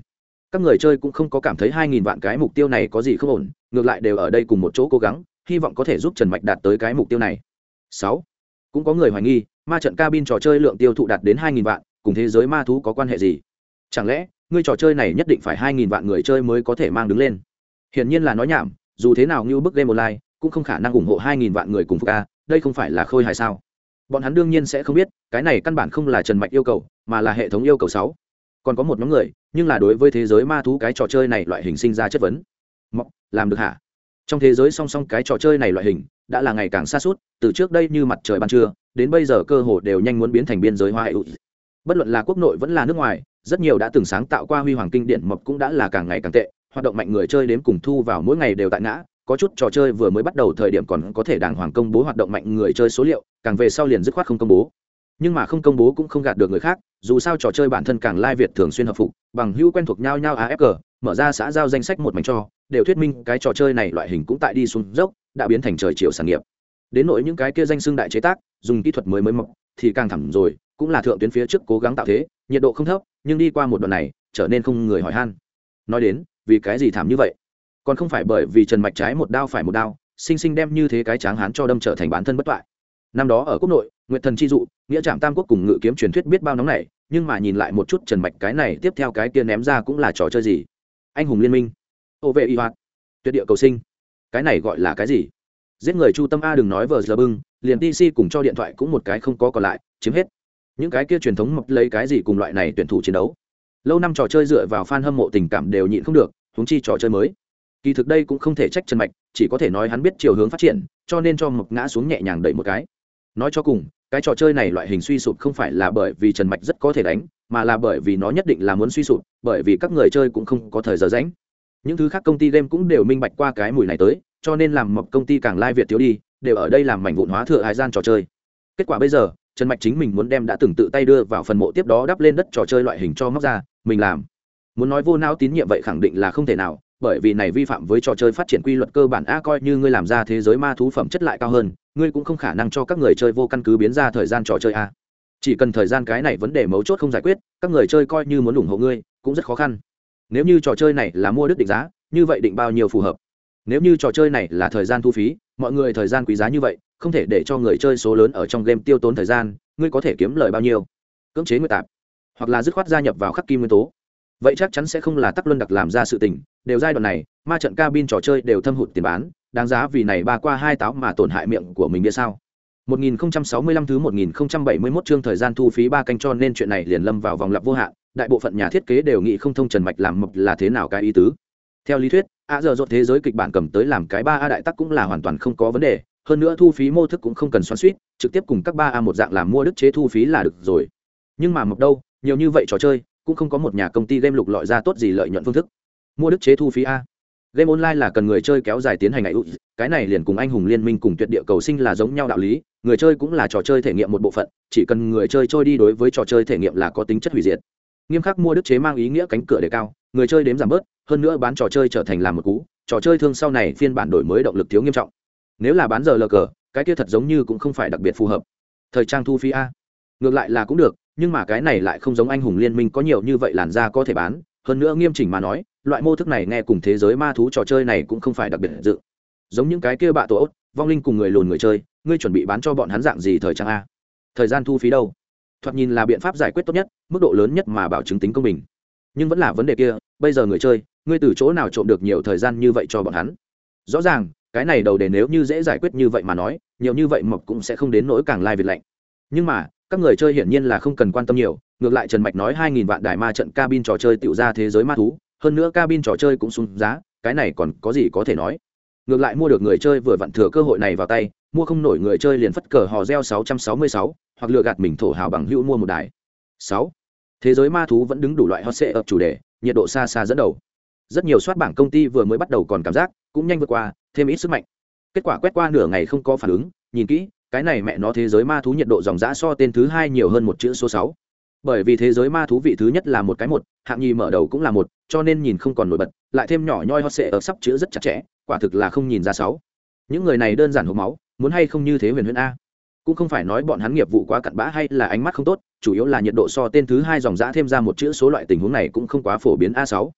Các người chơi cũng không có cảm thấy hai nghìn vạn cái mục tiêu này có gì không ổn, ngược lại đều ở đây cùng một chỗ cố gắng, hy vọng có thể giúp trần mạch đạt tới cái mục tiêu này. Sáu, cũng có người hoài nghi, ma trận cabin trò chơi lượng tiêu thụ đạt đến hai nghìn vạn, cùng thế giới ma thú có quan hệ gì? Chẳng lẽ ngươi trò chơi này nhất định phải hai nghìn vạn người chơi mới có thể mang đứng lên. Hiển nhiên là nói nhảm, dù thế nào như bức game online, cũng không khả năng ủng hộ hai nghìn vạn người cùng phục a, đây không phải là khôi hài sao? Bọn hắn đương nhiên sẽ không biết, cái này căn bản không là trần mạch yêu cầu, mà là hệ thống yêu cầu sáu. Còn có một nhóm người, nhưng là đối với thế giới ma thú cái trò chơi này loại hình sinh ra chất vấn. Mọc làm được hả? Trong thế giới song song cái trò chơi này loại hình, đã là ngày càng xa suốt, từ trước đây như mặt trời ban trưa, đến bây giờ cơ hồ đều nhanh muốn biến thành biên giới hoa hệ bất luận là quốc nội vẫn là nước ngoài, rất nhiều đã từng sáng tạo qua huy hoàng kinh điển mập cũng đã là càng ngày càng tệ, hoạt động mạnh người chơi đếm cùng thu vào mỗi ngày đều tại ngã, có chút trò chơi vừa mới bắt đầu thời điểm còn có thể đàng hoàng công bố hoạt động mạnh người chơi số liệu, càng về sau liền dứt khoát không công bố. Nhưng mà không công bố cũng không gạt được người khác, dù sao trò chơi bản thân càng lai việt thường xuyên hợp phục, bằng hữu quen thuộc nhau nhau afg mở ra xã giao danh sách một mảnh cho, đều thuyết minh cái trò chơi này loại hình cũng tại đi xuống dốc, đã biến thành trời chiều sản nghiệp. Đến nỗi những cái kia danh xưng đại chế tác, dùng kỹ thuật mới mới mọc, thì càng thẳm rồi cũng là thượng tuyến phía trước cố gắng tạo thế, nhiệt độ không thấp, nhưng đi qua một đoạn này, trở nên không người hỏi han. Nói đến, vì cái gì thảm như vậy? Còn không phải bởi vì trần mạch trái một đao phải một đao, sinh sinh đem như thế cái tráng hán cho đâm trở thành bản thân bất toại. Năm đó ở quốc nội, nguyệt thần chi dụ, nghĩa trạm tam quốc cùng ngự kiếm truyền thuyết biết bao nóng này, nhưng mà nhìn lại một chút trần mạch cái này, tiếp theo cái kia ném ra cũng là trò chơi gì? Anh hùng liên minh. Ô vệ y hoạt. Tuyệt địa cầu sinh. Cái này gọi là cái gì? Giết người chu tâm a đừng nói vờ giờ bưng, liền tc cùng cho điện thoại cũng một cái không có còn lại, chiếm hết những cái kia truyền thống mập lấy cái gì cùng loại này tuyển thủ chiến đấu. Lâu năm trò chơi dựa vào f a n hâm mộ tình cảm đều nhịn không được húng chi trò chơi mới. Kỳ thực đây cũng không thể trách trần mạch, chỉ có thể nói hắn biết chiều hướng phát triển, cho nên cho mập ngã xuống nhẹ nhàng đẩy một cái. Nói cho cùng, cái trò chơi này loại hình suy sụp không phải là bởi vì trần mạch rất có thể đánh, mà là bởi vì nó nhất định là muốn suy sụp, bởi vì các người chơi cũng không có thời giờ rảnh. Những thứ khác công ty game cũng đều minh bạch qua cái mùi này tới, cho nên làm mập công ty càng lai việt thiếu đi, đều ở đây làm mảnh vụn hóa thừa hải gian trò chơi. Kết quả bây giờ trần mạch chính mình muốn đem đã từng tự tay đưa vào phần mộ tiếp đó đắp lên đất trò chơi loại hình cho móc ra, mình làm. Muốn nói vô não tín nhiệm vậy khẳng định là không thể nào, bởi vì này vi phạm với trò chơi phát triển quy luật cơ bản a coi như ngươi làm ra thế giới ma thú phẩm chất lại cao hơn, ngươi cũng không khả năng cho các người chơi vô căn cứ biến ra thời gian trò chơi a. Chỉ cần thời gian cái này vấn đề mấu chốt không giải quyết, các người chơi coi như muốn ủng hộ ngươi, cũng rất khó khăn. Nếu như trò chơi này là mua đức định giá, như vậy định bao nhiêu phù hợp? Nếu như trò chơi này là thời gian thu phí, mọi người thời gian quý giá như vậy không thể để cho người chơi số lớn ở trong game tiêu tốn thời gian, ngươi có thể kiếm lời bao nhiêu? Cưỡng chế nguyệt tạp, hoặc là dứt khoát gia nhập vào khắc kim nguyên tố. Vậy chắc chắn sẽ không là tắc luân đặc làm ra sự tình, đều giai đoạn này, ma trận cabin trò chơi đều thâm hụt tiền bán, đáng giá vì này ba qua hai táo mà tổn hại miệng của mình biết sao? 1065 thứ 1071 chương thời gian thu phí ba canh cho nên chuyện này liền lâm vào vòng lặp vô hạn, đại bộ phận nhà thiết kế đều nghĩ không thông trần mạch làm mập là thế nào cái ý tứ. Theo lý thuyết, a giờ dột thế giới kịch bản cầm tới làm cái ba a đại tắc cũng là hoàn toàn không có vấn đề hơn nữa thu phí mô thức cũng không cần xoắn suýt, trực tiếp cùng các ba a một dạng làm mua đức chế thu phí là được rồi. Nhưng mà mập đâu, nhiều như vậy trò chơi, cũng không có một nhà công ty game lục lọi ra tốt gì lợi nhuận phương thức. Mua đức chế thu phí a. Game online là cần người chơi kéo dài tiến hành ngày út cái này liền cùng anh hùng liên minh cùng tuyệt địa cầu sinh là giống nhau đạo lý, người chơi cũng là trò chơi thể nghiệm một bộ phận, chỉ cần người chơi trôi đi đối với trò chơi thể nghiệm là có tính chất hủy diệt. Nghiêm khắc mua đức chế mang ý nghĩa cánh cửa đề cao, người chơi đếm giảm bớt, hơn nữa bán trò chơi trở thành làm một cú, trò chơi thương sau này phiên bản đổi mới động lực thiếu nghiêm trọng nếu là bán giờ lờ cờ, cái kia thật giống như cũng không phải đặc biệt phù hợp. Thời trang thu phí a. Ngược lại là cũng được, nhưng mà cái này lại không giống anh hùng liên minh có nhiều như vậy làn da có thể bán. Hơn nữa nghiêm chỉnh mà nói, loại mô thức này nghe cùng thế giới ma thú trò chơi này cũng không phải đặc biệt dự. Giống những cái kia bạ tổ ốt, vong linh cùng người lùn người chơi, ngươi chuẩn bị bán cho bọn hắn dạng gì thời trang a? Thời gian thu phí đâu? Thoạt nhìn là biện pháp giải quyết tốt nhất, mức độ lớn nhất mà bảo chứng tính công bình. Nhưng vẫn là vấn đề kia, bây giờ người chơi, ngươi từ chỗ nào trộm được nhiều thời gian như vậy cho bọn hắn? Rõ ràng cái này đầu đề nếu như dễ giải quyết như vậy mà nói nhiều như vậy mộc cũng sẽ không đến nỗi càng lai việt lạnh nhưng mà các người chơi hiển nhiên là không cần quan tâm nhiều ngược lại trần mạch nói hai nghìn vạn đài ma trận cabin trò chơi tự ra thế giới ma thú hơn nữa cabin trò chơi cũng xuống giá cái này còn có gì có thể nói ngược lại mua được người chơi vừa vặn thừa cơ hội này vào tay mua không nổi người chơi liền phất cờ hò reo 666, hoặc lựa gạt mình thổ hào bằng hữu mua một đài. 6. Thế giới ma thú vẫn đứng đủ loại hot sẽ ập chủ đề, nhiệt độ xa xa dẫn đầu. Rất nhiều soát bảng công ty vừa mới bắt đầu còn cảm giác, cũng nhanh vượt qua, thêm ít sức mạnh. Kết quả quét qua nửa ngày không có phản ứng, nhìn kỹ, cái này mẹ nó thế giới ma thú nhiệt độ dòng giã so tên thứ hai nhiều hơn một chữ số sáu Bởi vì thế giới ma thú vị thứ nhất là một cái một, hạng nhì mở đầu cũng là một, cho nên nhìn không còn nổi bật, lại thêm nhỏ nhoi hot sệ ở sắp chữ rất chặt chẽ, quả thực là không nhìn ra sáu. Những người này đơn giản hộp máu, muốn hay không như thế huyền huyền a cũng không phải nói bọn hắn nghiệp vụ quá cặn bã hay là ánh mắt không tốt chủ yếu là nhiệt độ so tên thứ hai dòng giã thêm ra một chữ số loại tình huống này cũng không quá phổ biến a sáu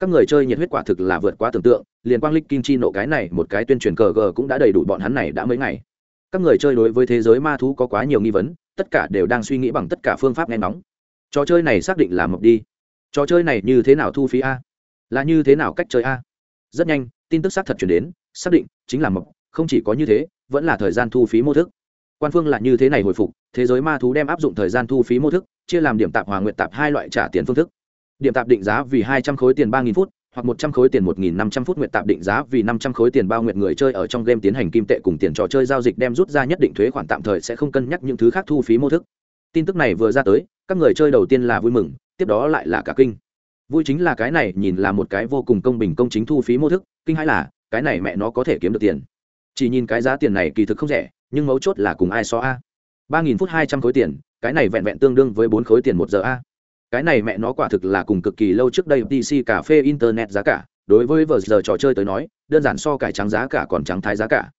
các người chơi nhiệt huyết quả thực là vượt quá tưởng tượng, liền quang lịch kim chi nộ cái này một cái tuyên truyền cờ gờ cũng đã đầy đủ bọn hắn này đã mấy ngày. Các người chơi đối với thế giới ma thú có quá nhiều nghi vấn, tất cả đều đang suy nghĩ bằng tất cả phương pháp nghe nóng trò chơi này xác định là mộc đi. Trò chơi này như thế nào thu phí a? Là như thế nào cách chơi a? Rất nhanh, tin tức xác thật chuyển đến, xác định chính là mộc không chỉ có như thế, vẫn là thời gian thu phí mô thức. Quan phương là như thế này hồi phục, thế giới ma thú đem áp dụng thời gian thu phí mô thức, chia làm điểm tạp hòa nguyện tạp hai loại trả tiền phương thức điểm tạp định giá vì hai trăm khối tiền ba nghìn phút, hoặc một trăm khối tiền một nghìn năm trăm phút nguyện tạp định giá vì năm trăm khối tiền bao nguyện người chơi ở trong game tiến hành kim tệ cùng tiền trò chơi giao dịch đem rút ra nhất định thuế khoản tạm thời sẽ không cân nhắc những thứ khác thu phí mô thức. Tin tức này vừa ra tới, các người chơi đầu tiên là vui mừng, tiếp đó lại là cả kinh. Vui chính là cái này nhìn là một cái vô cùng công bình công chính thu phí mô thức, kinh hãi là, cái này mẹ nó có thể kiếm được tiền. Chỉ nhìn cái giá tiền này kỳ thực không rẻ, nhưng mấu chốt là cùng ai so a? Ba nghìn phút hai trăm khối tiền, cái này vẹn vẹn tương đương với bốn khối tiền một giờ a cái này mẹ nó quả thực là cùng cực kỳ lâu trước đây pc cà phê internet giá cả. Đối với vờ giờ trò chơi tới nói, đơn giản so cải trắng giá cả còn trắng thái giá cả.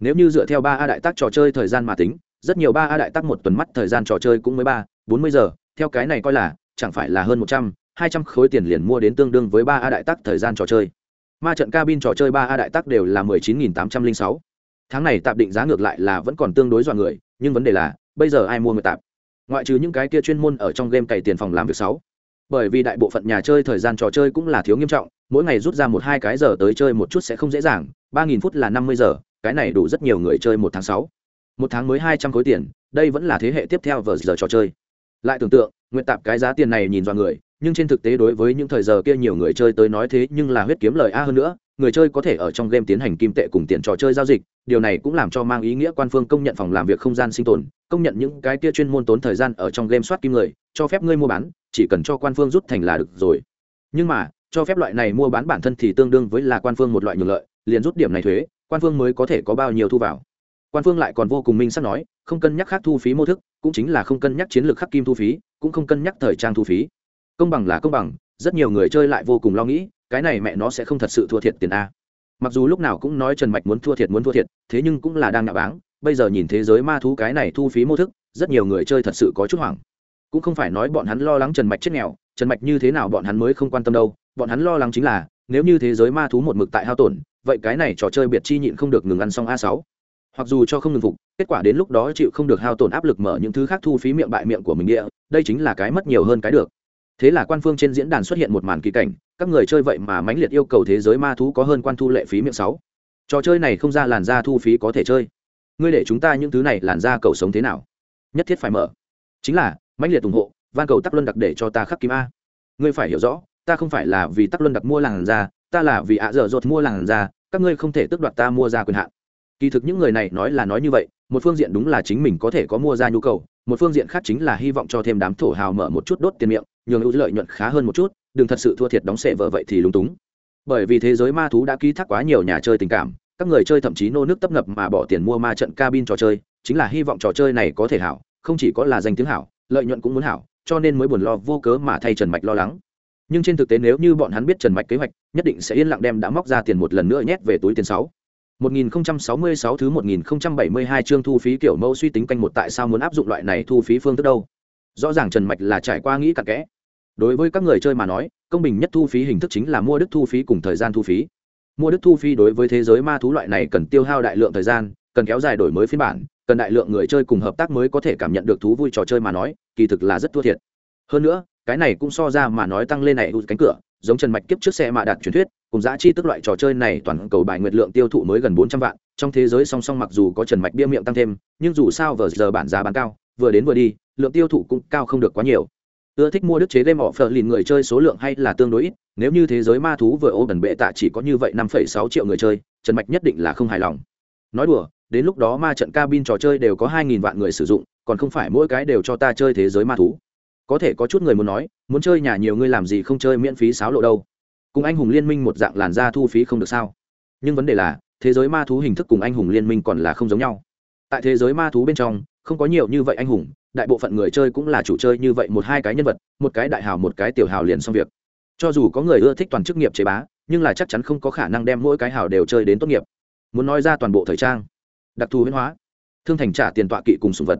Nếu như dựa theo ba a đại tác trò chơi thời gian mà tính, rất nhiều ba a đại tác một tuần mắt thời gian trò chơi cũng mới ba, bốn mươi giờ. Theo cái này coi là, chẳng phải là hơn một trăm, hai trăm khối tiền liền mua đến tương đương với ba a đại tác thời gian trò chơi. Ma trận cabin trò chơi ba a đại tác đều là mười chín nghìn tám trăm linh sáu. Tháng này tạm định giá ngược lại là vẫn còn tương đối dọa người, nhưng vấn đề là, bây giờ ai mua người tạp ngoại trừ những cái kia chuyên môn ở trong game cày tiền phòng làm việc sáu. Bởi vì đại bộ phận nhà chơi thời gian trò chơi cũng là thiếu nghiêm trọng, mỗi ngày rút ra một hai cái giờ tới chơi một chút sẽ không dễ dàng, ba nghìn phút là năm mươi giờ, cái này đủ rất nhiều người chơi một tháng sáu. Một tháng mới hai trăm khối tiền, đây vẫn là thế hệ tiếp theo vờ giờ trò chơi. Lại tưởng tượng nguyện tạp cái giá tiền này nhìn vào người, nhưng trên thực tế đối với những thời giờ kia nhiều người chơi tới nói thế nhưng là huyết kiếm lời a hơn nữa người chơi có thể ở trong game tiến hành kim tệ cùng tiền trò chơi giao dịch, điều này cũng làm cho mang ý nghĩa quan phương công nhận phòng làm việc không gian sinh tồn, công nhận những cái kia chuyên môn tốn thời gian ở trong game soát kim người, cho phép ngươi mua bán, chỉ cần cho quan phương rút thành là được rồi. Nhưng mà, cho phép loại này mua bán bản thân thì tương đương với là quan phương một loại nhường lợi, liền rút điểm này thuế, quan phương mới có thể có bao nhiêu thu vào. Quan phương lại còn vô cùng minh sắp nói, không cân nhắc khác thu phí mô thức, cũng chính là không cân nhắc chiến lược khắc kim thu phí, cũng không cân nhắc thời trang thu phí. Công bằng là công bằng, rất nhiều người chơi lại vô cùng lo nghĩ cái này mẹ nó sẽ không thật sự thua thiệt tiền a. Mặc dù lúc nào cũng nói trần mạch muốn thua thiệt, muốn thua thiệt, thế nhưng cũng là đang nạ báng. Bây giờ nhìn thế giới ma thú cái này thu phí mô thức, rất nhiều người chơi thật sự có chút hoảng. Cũng không phải nói bọn hắn lo lắng trần mạch chết nghèo, trần mạch như thế nào bọn hắn mới không quan tâm đâu. Bọn hắn lo lắng chính là, nếu như thế giới ma thú một mực tại hao tổn, vậy cái này trò chơi biệt chi nhịn không được ngừng ăn xong a sáu. Hoặc dù cho không ngừng phục, kết quả đến lúc đó chịu không được hao tổn áp lực mở những thứ khác thu phí miệng bại miệng của mình địa, đây chính là cái mất nhiều hơn cái được thế là quan phương trên diễn đàn xuất hiện một màn kỳ cảnh, các người chơi vậy mà mãnh liệt yêu cầu thế giới ma thú có hơn quan thu lệ phí miệng sáu. Trò chơi này không ra làn da thu phí có thể chơi. Ngươi để chúng ta những thứ này làn da cầu sống thế nào? Nhất thiết phải mở. Chính là, mãnh liệt ủng hộ, van cầu tắc luân đặc để cho ta khắc kim a. Ngươi phải hiểu rõ, ta không phải là vì tắc luân đặc mua làn da, ta là vì ạ dở dột mua làn da, các ngươi không thể tước đoạt ta mua ra quyền hạn. Kỳ thực những người này nói là nói như vậy một phương diện đúng là chính mình có thể có mua ra nhu cầu, một phương diện khác chính là hy vọng cho thêm đám thổ hào mở một chút đốt tiền miệng, nhường ưu lợi nhuận khá hơn một chút, đừng thật sự thua thiệt đóng sệ vợ vậy thì lúng túng. Bởi vì thế giới ma thú đã ký thác quá nhiều nhà chơi tình cảm, các người chơi thậm chí nô nước tấp nập mà bỏ tiền mua ma trận cabin trò chơi, chính là hy vọng trò chơi này có thể hảo, không chỉ có là danh tiếng hảo, lợi nhuận cũng muốn hảo, cho nên mới buồn lo vô cớ mà thay trần mạch lo lắng. Nhưng trên thực tế nếu như bọn hắn biết trần mạch kế hoạch, nhất định sẽ yên lặng đem đã móc ra tiền một lần nữa nhét về túi tiền sáu. 1066 thứ 1072 chương thu phí kiểu mẫu suy tính canh một tại sao muốn áp dụng loại này thu phí phương thức đâu. Rõ ràng trần mạch là trải qua nghĩ cặn kẽ. Đối với các người chơi mà nói, công bình nhất thu phí hình thức chính là mua đức thu phí cùng thời gian thu phí. Mua đức thu phí đối với thế giới ma thú loại này cần tiêu hao đại lượng thời gian, cần kéo dài đổi mới phiên bản, cần đại lượng người chơi cùng hợp tác mới có thể cảm nhận được thú vui trò chơi mà nói, kỳ thực là rất thua thiệt. Hơn nữa, cái này cũng so ra mà nói tăng lên này cánh cửa giống trần mạch kiếp trước xe mạ đạt truyền thuyết, cùng giá chi tức loại trò chơi này toàn cầu bài nguyệt lượng tiêu thụ mới gần bốn trăm vạn, trong thế giới song song mặc dù có trần mạch bia miệng tăng thêm, nhưng dù sao vờ giờ bản giá bán cao, vừa đến vừa đi, lượng tiêu thụ cũng cao không được quá nhiều. Ưa thích mua đức chế game họ phờ lìn người chơi số lượng hay là tương đối ít, nếu như thế giới ma thú vừa ô gần bệ tạ chỉ có như vậy năm phẩy sáu triệu người chơi, trần mạch nhất định là không hài lòng. Nói đùa, đến lúc đó ma trận cabin trò chơi đều có hai nghìn vạn người sử dụng, còn không phải mỗi cái đều cho ta chơi thế giới ma thú có thể có chút người muốn nói, muốn chơi nhà nhiều người làm gì không chơi miễn phí sáo lộ đâu. Cùng anh hùng liên minh một dạng làn da thu phí không được sao? Nhưng vấn đề là, thế giới ma thú hình thức cùng anh hùng liên minh còn là không giống nhau. Tại thế giới ma thú bên trong, không có nhiều như vậy anh hùng, đại bộ phận người chơi cũng là chủ chơi như vậy một hai cái nhân vật, một cái đại hào, một cái tiểu hào liền xong việc. Cho dù có người ưa thích toàn chức nghiệp chế bá, nhưng là chắc chắn không có khả năng đem mỗi cái hào đều chơi đến tốt nghiệp. Muốn nói ra toàn bộ thời trang, đặc thù huyễn hóa, thương thành trả tiền tọa kỵ cùng sùng vật,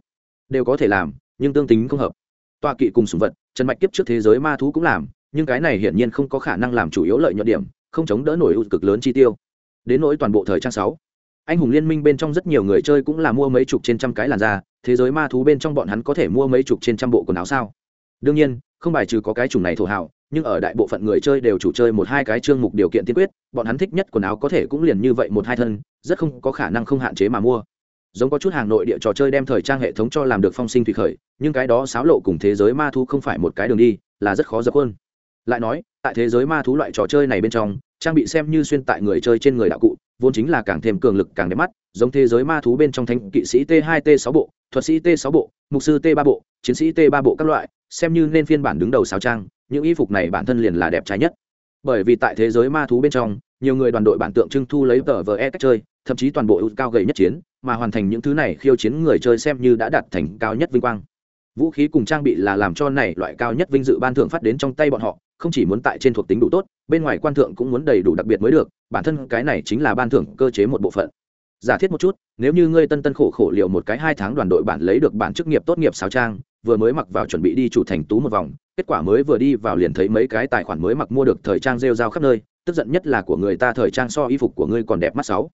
đều có thể làm, nhưng tương tính không hợp tọa kỵ cùng sùng vật, trần mạch kiếp trước thế giới ma thú cũng làm, nhưng cái này hiển nhiên không có khả năng làm chủ yếu lợi nhuận điểm, không chống đỡ nổi ưu cực lớn chi tiêu. Đến nỗi toàn bộ thời trang sáu, anh hùng liên minh bên trong rất nhiều người chơi cũng là mua mấy chục trên trăm cái làn da, thế giới ma thú bên trong bọn hắn có thể mua mấy chục trên trăm bộ quần áo sao? Đương nhiên, không bài trừ có cái chủng này thổ hào, nhưng ở đại bộ phận người chơi đều chủ chơi một hai cái chương mục điều kiện tiên quyết, bọn hắn thích nhất quần áo có thể cũng liền như vậy một hai thân, rất không có khả năng không hạn chế mà mua giống có chút hàng nội địa trò chơi đem thời trang hệ thống cho làm được phong sinh thủy khởi, nhưng cái đó xáo lộ cùng thế giới ma thú không phải một cái đường đi, là rất khó dập hơn lại nói, tại thế giới ma thú loại trò chơi này bên trong, trang bị xem như xuyên tại người chơi trên người đạo cụ, vốn chính là càng thêm cường lực càng đẹp mắt, giống thế giới ma thú bên trong thánh kỵ sĩ t 2 t 6 bộ, thuật sĩ t 6 bộ, mục sư t 3 bộ, chiến sĩ t 3 bộ các loại, xem như nên phiên bản đứng đầu sáo trang, những y phục này bản thân liền là đẹp trái nhất. Bởi vì tại thế giới ma thú bên trong nhiều người đoàn đội bản tượng trưng thu lấy tờ vờ e cách chơi, thậm chí toàn bộ ưu cao gầy nhất chiến, mà hoàn thành những thứ này khiêu chiến người chơi xem như đã đạt thành cao nhất vinh quang. Vũ khí cùng trang bị là làm cho này loại cao nhất vinh dự ban thưởng phát đến trong tay bọn họ, không chỉ muốn tại trên thuộc tính đủ tốt, bên ngoài quan thượng cũng muốn đầy đủ đặc biệt mới được, bản thân cái này chính là ban thưởng cơ chế một bộ phận. Giả thiết một chút, nếu như ngươi tân tân khổ khổ liệu một cái hai tháng đoàn đội bản lấy được bản chức nghiệp tốt nghiệp sáo trang, vừa mới mặc vào chuẩn bị đi chủ thành tú một vòng, kết quả mới vừa đi vào liền thấy mấy cái tài khoản mới mặc mua được thời trang rêu rao khắp nơi tức giận nhất là của người ta thời trang so y phục của ngươi còn đẹp mắt sáu.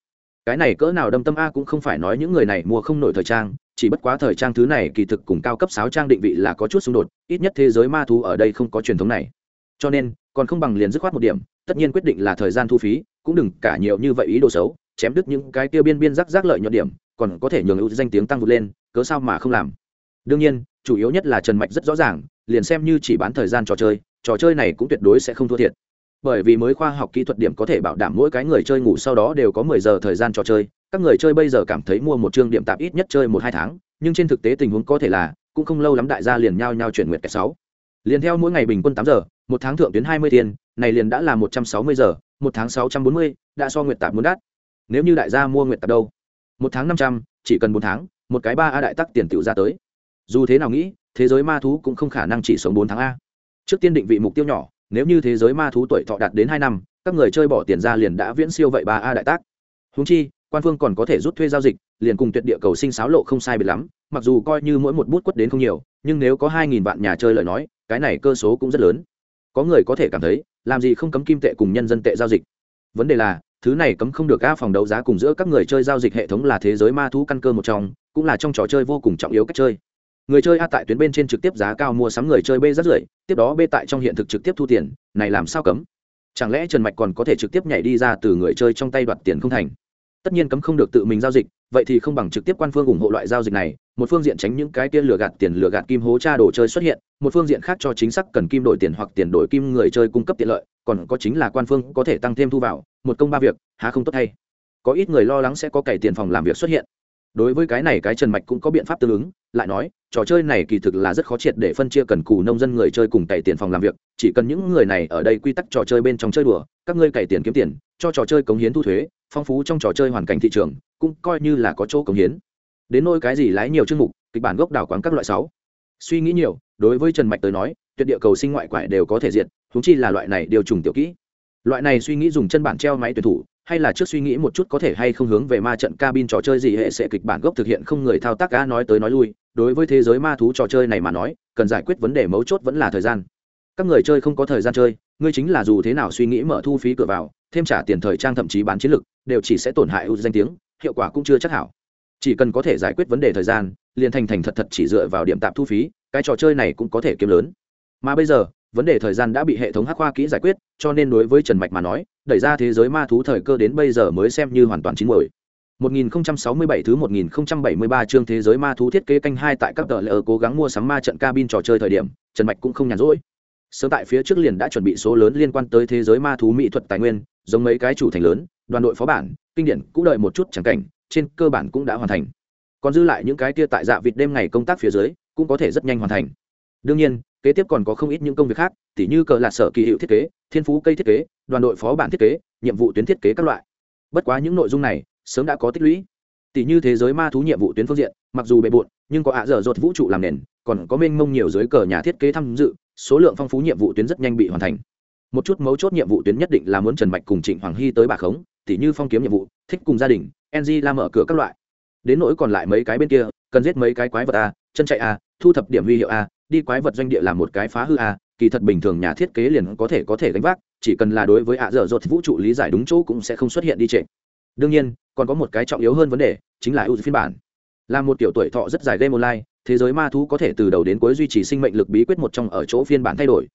Cái này cỡ nào đâm tâm a cũng không phải nói những người này mua không nổi thời trang, chỉ bất quá thời trang thứ này kỳ thực cùng cao cấp sáo trang định vị là có chút xung đột, ít nhất thế giới ma thú ở đây không có truyền thống này. Cho nên, còn không bằng liền dứt khoát một điểm, tất nhiên quyết định là thời gian thu phí, cũng đừng cả nhiều như vậy ý đồ xấu, chém đứt những cái kia biên biên rắc rắc lợi nhuận điểm, còn có thể nhường ưu danh tiếng tăng vút lên, cớ sao mà không làm. Đương nhiên, chủ yếu nhất là trần mạch rất rõ ràng, liền xem như chỉ bán thời gian trò chơi trò chơi này cũng tuyệt đối sẽ không thua thiệt bởi vì mới khoa học kỹ thuật điểm có thể bảo đảm mỗi cái người chơi ngủ sau đó đều có mười giờ thời gian trò chơi. Các người chơi bây giờ cảm thấy mua một chương điểm tạp ít nhất chơi một hai tháng, nhưng trên thực tế tình huống có thể là, cũng không lâu lắm đại gia liền nhau nhau chuyển nguyện kẹt sáu. Liền theo mỗi ngày bình quân tám giờ, một tháng thượng tuyến hai mươi tiền, này liền đã là một trăm sáu mươi giờ, một tháng sáu trăm bốn mươi, đã so nguyện tạp muốn đắt. Nếu như đại gia mua nguyện tạp đâu? Một tháng năm trăm, chỉ cần bốn tháng, một cái ba a đại tắc tiền tiểu ra tới. Dù thế nào nghĩ, thế giới ma thú cũng không khả năng chỉ sống bốn tháng a. Trước tiên định vị mục tiêu nhỏ nếu như thế giới ma thú tuổi thọ đạt đến hai năm, các người chơi bỏ tiền ra liền đã viễn siêu vậy ba a đại tác. Húng chi, quan phương còn có thể rút thuê giao dịch, liền cùng tuyệt địa cầu sinh sáo lộ không sai biệt lắm, mặc dù coi như mỗi một bút quất đến không nhiều, nhưng nếu có hai nghìn vạn nhà chơi lời nói, cái này cơ số cũng rất lớn. Có người có thể cảm thấy, làm gì không cấm kim tệ cùng nhân dân tệ giao dịch. Vấn đề là, thứ này cấm không được ga phòng đấu giá cùng giữa các người chơi giao dịch hệ thống là thế giới ma thú căn cơ một trong, cũng là trong trò chơi vô cùng trọng yếu cách chơi người chơi a tại tuyến bên trên trực tiếp giá cao mua sắm người chơi b rất rưỡi, tiếp đó b tại trong hiện thực trực tiếp thu tiền, này làm sao cấm? Chẳng lẽ trần mạch còn có thể trực tiếp nhảy đi ra từ người chơi trong tay đoạt tiền không thành? Tất nhiên cấm không được tự mình giao dịch, vậy thì không bằng trực tiếp quan phương ủng hộ loại giao dịch này, một phương diện tránh những cái kia lừa gạt tiền, lừa gạt kim hố tra đồ chơi xuất hiện, một phương diện khác cho chính xác cần kim đổi tiền hoặc tiền đổi kim người chơi cung cấp tiện lợi, còn có chính là quan phương có thể tăng thêm thu vào, một công ba việc, há không tốt hay có ít người lo lắng sẽ có cày tiền phòng làm việc xuất hiện đối với cái này cái trần mạch cũng có biện pháp tương ứng, lại nói, trò chơi này kỳ thực là rất khó triệt để phân chia cần cù nông dân người chơi cùng cày tiền phòng làm việc, chỉ cần những người này ở đây quy tắc trò chơi bên trong chơi đùa, các ngươi cày tiền kiếm tiền, cho trò chơi cống hiến thu thuế, phong phú trong trò chơi hoàn cảnh thị trường, cũng coi như là có chỗ cống hiến. Đến nôi cái gì lái nhiều chương mục, kịch bản gốc đảo quán các loại sáu. Suy nghĩ nhiều, đối với trần mạch tới nói, tuyệt địa cầu sinh ngoại quại đều có thể diệt thúng chi là loại này điều trùng tiểu kỹ. Loại này suy nghĩ dùng chân bản treo máy tuyển thủ hay là trước suy nghĩ một chút có thể hay không hướng về ma trận cabin trò chơi gì hệ sẽ kịch bản gốc thực hiện không người thao tác cá nói tới nói lui. Đối với thế giới ma thú trò chơi này mà nói, cần giải quyết vấn đề mấu chốt vẫn là thời gian. Các người chơi không có thời gian chơi, ngươi chính là dù thế nào suy nghĩ mở thu phí cửa vào, thêm trả tiền thời trang thậm chí bán chiến lược đều chỉ sẽ tổn hại ưu danh tiếng, hiệu quả cũng chưa chắc hảo. Chỉ cần có thể giải quyết vấn đề thời gian, liền thành thành thật thật chỉ dựa vào điểm tạm thu phí, cái trò chơi này cũng có thể kiếm lớn. Mà bây giờ vấn đề thời gian đã bị hệ thống hắc khoa kỹ giải quyết cho nên đối với trần mạch mà nói đẩy ra thế giới ma thú thời cơ đến bây giờ mới xem như hoàn toàn chín muồi 1067 thứ 1073 chương thế giới ma thú thiết kế canh hai tại các tờ lệ cố gắng mua sắm ma trận cabin trò chơi thời điểm, Trần Mạch cũng không nhàn rỗi. Sớm tại phía trước liền đã chuẩn bị số lớn liên quan tới thế giới ma thú mỹ thuật tài nguyên, giống mấy cái chủ thành lớn, đoàn đội phó bản, kinh điển, cũng đợi một chút chẳng cảnh, trên cơ bản cũng đã hoàn thành. Còn dư lại những cái kia tại dạ vịt đêm ngày công tác phía dưới, cũng có thể rất nhanh hoàn thành. Đương nhiên, kế tiếp còn có không ít những công việc khác, tỉ như cờ là sở kỳ hiệu thiết kế, thiên phú cây thiết kế, đoàn đội phó bản thiết kế, nhiệm vụ tuyến thiết kế các loại. Bất quá những nội dung này, sớm đã có tích lũy. Tỷ như thế giới ma thú nhiệm vụ tuyến phương diện mặc dù bề bộn nhưng có ạ dở dột vũ trụ làm nền còn có mênh mông nhiều giới cờ nhà thiết kế tham dự số lượng phong phú nhiệm vụ tuyến rất nhanh bị hoàn thành. Một chút mấu chốt nhiệm vụ tuyến nhất định là muốn trần mạch cùng trịnh hoàng hy tới bà khống tỷ như phong kiếm nhiệm vụ thích cùng gia đình ng la mở cửa các loại. Đến nỗi còn lại mấy cái bên kia cần giết mấy cái quái vật a chân chạy a thu thập điểm huy hiệu a đi quái vật doanh địa làm một cái phá hư a, kỳ thật bình thường nhà thiết kế liền có thể có thể gánh vác, chỉ cần là đối với ạ dở dột vũ trụ lý giải đúng chỗ cũng sẽ không xuất hiện đi trệ. Đương nhiên, còn có một cái trọng yếu hơn vấn đề, chính là ưu phiên bản. Là một tiểu tuổi thọ rất dài game online, thế giới ma thú có thể từ đầu đến cuối duy trì sinh mệnh lực bí quyết một trong ở chỗ phiên bản thay đổi.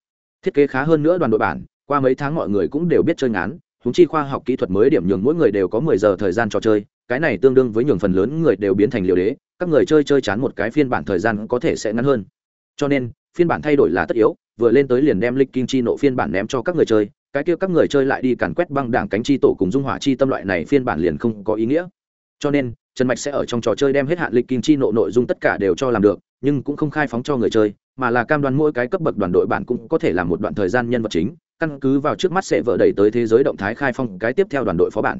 Thiết kế khá hơn nữa đoàn đội bản, qua mấy tháng mọi người cũng đều biết chơi ngán húng chi khoa học kỹ thuật mới điểm nhường mỗi người đều có mười giờ thời gian trò chơi, cái này tương đương với nhường phần lớn người đều biến thành liều đế, các người chơi chơi chán một cái phiên bản thời gian có thể sẽ ngắn hơn cho nên, phiên bản thay đổi là tất yếu, vừa lên tới liền đem lịch kim chi nộ phiên bản ném cho các người chơi, cái kia các người chơi lại đi càn quét băng đảng cánh chi tổ cùng dung hỏa chi tâm loại này phiên bản liền không có ý nghĩa. Cho nên, trần mạch sẽ ở trong trò chơi đem hết hạn lịch kim chi nộ nội dung tất cả đều cho làm được, nhưng cũng không khai phóng cho người chơi, mà là cam đoan mỗi cái cấp bậc đoàn đội bản cũng có thể là một đoạn thời gian nhân vật chính, căn cứ vào trước mắt sẽ vỡ đẩy tới thế giới động thái khai phong cái tiếp theo đoàn đội phó bản.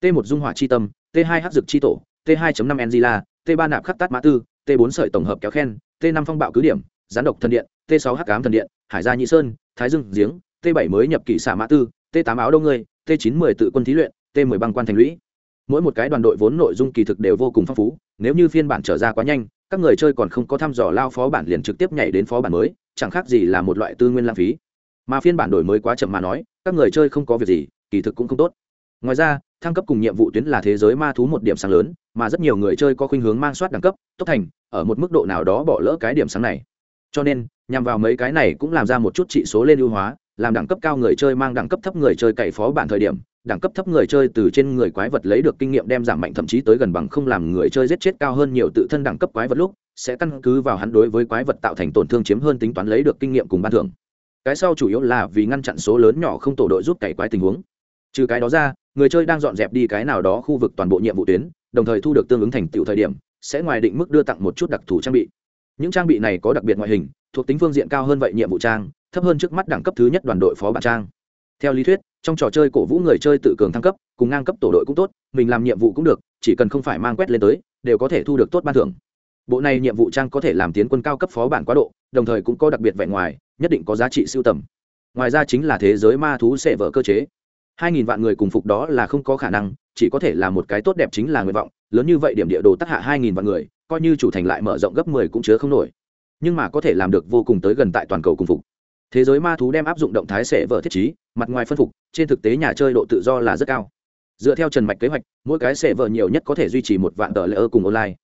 T 1 dung hỏa chi tâm, t 2 hắc dực chi tổ, t 2 5 angela t 3 nạp khắc tát mã tư, t 4 sợi tổng hợp kéo khen, t 5 phong bạo cứ điểm gián độc thần điện, t 6 h cám thần điện, hải gia nhị sơn, thái dương giếng, t 7 mới nhập kỷ xả mã tư, t 8 áo đông người t 9 10 tự quân thí luyện, t 10 băng quan thành lũy. Mỗi một cái đoàn đội vốn nội dung kỳ thực đều vô cùng phong phú, nếu như phiên bản trở ra quá nhanh, các người chơi còn không có thăm dò lao phó bản liền trực tiếp nhảy đến phó bản mới, chẳng khác gì là một loại tư nguyên lãng phí. Mà phiên bản đổi mới quá chậm mà nói, các người chơi không có việc gì, kỳ thực cũng không tốt. Ngoài ra, thăng cấp cùng nhiệm vụ tuyến là thế giới ma thú một điểm sáng lớn, mà rất nhiều người chơi có khuynh hướng mang soát đẳng cấp, tốc thành, ở một mức độ nào đó bỏ lỡ cái điểm sáng này cho nên, nhằm vào mấy cái này cũng làm ra một chút trị số lên ưu hóa, làm đẳng cấp cao người chơi mang đẳng cấp thấp người chơi cậy phó bản thời điểm, đẳng cấp thấp người chơi từ trên người quái vật lấy được kinh nghiệm đem giảm mạnh thậm chí tới gần bằng không làm người chơi giết chết cao hơn nhiều tự thân đẳng cấp quái vật lúc, sẽ căn cứ vào hắn đối với quái vật tạo thành tổn thương chiếm hơn tính toán lấy được kinh nghiệm cùng ban thưởng. Cái sau chủ yếu là vì ngăn chặn số lớn nhỏ không tổ đội giúp cày quái tình huống. Trừ cái đó ra, người chơi đang dọn dẹp đi cái nào đó khu vực toàn bộ nhiệm vụ tuyến, đồng thời thu được tương ứng thành tựu thời điểm, sẽ ngoài định mức đưa tặng một chút đặc thù trang bị những trang bị này có đặc biệt ngoại hình, thuộc tính phương diện cao hơn vậy nhiệm vụ trang, thấp hơn trước mắt đẳng cấp thứ nhất đoàn đội phó bản trang. Theo lý thuyết, trong trò chơi cổ vũ người chơi tự cường thăng cấp, cùng ngang cấp tổ đội cũng tốt, mình làm nhiệm vụ cũng được, chỉ cần không phải mang quét lên tới, đều có thể thu được tốt ban thưởng. Bộ này nhiệm vụ trang có thể làm tiến quân cao cấp phó bản quá độ, đồng thời cũng có đặc biệt vẻ ngoài, nhất định có giá trị siêu tầm. Ngoài ra chính là thế giới ma thú sẽ vỡ cơ chế. Hai nghìn vạn người cùng phục đó là không có khả năng, chỉ có thể là một cái tốt đẹp chính là nguyện vọng, lớn như vậy điểm địa đồ tắc hạ hai nghìn vạn người coi như chủ thành lại mở rộng gấp mười cũng chứa không nổi. Nhưng mà có thể làm được vô cùng tới gần tại toàn cầu cùng phục. Thế giới ma thú đem áp dụng động thái sẽ vỡ thiết trí, mặt ngoài phân phục trên thực tế nhà chơi độ tự do là rất cao. Dựa theo trần mạch kế hoạch mỗi cái sẽ vỡ nhiều nhất có thể duy trì một vạn tờ lễ ơ cùng online.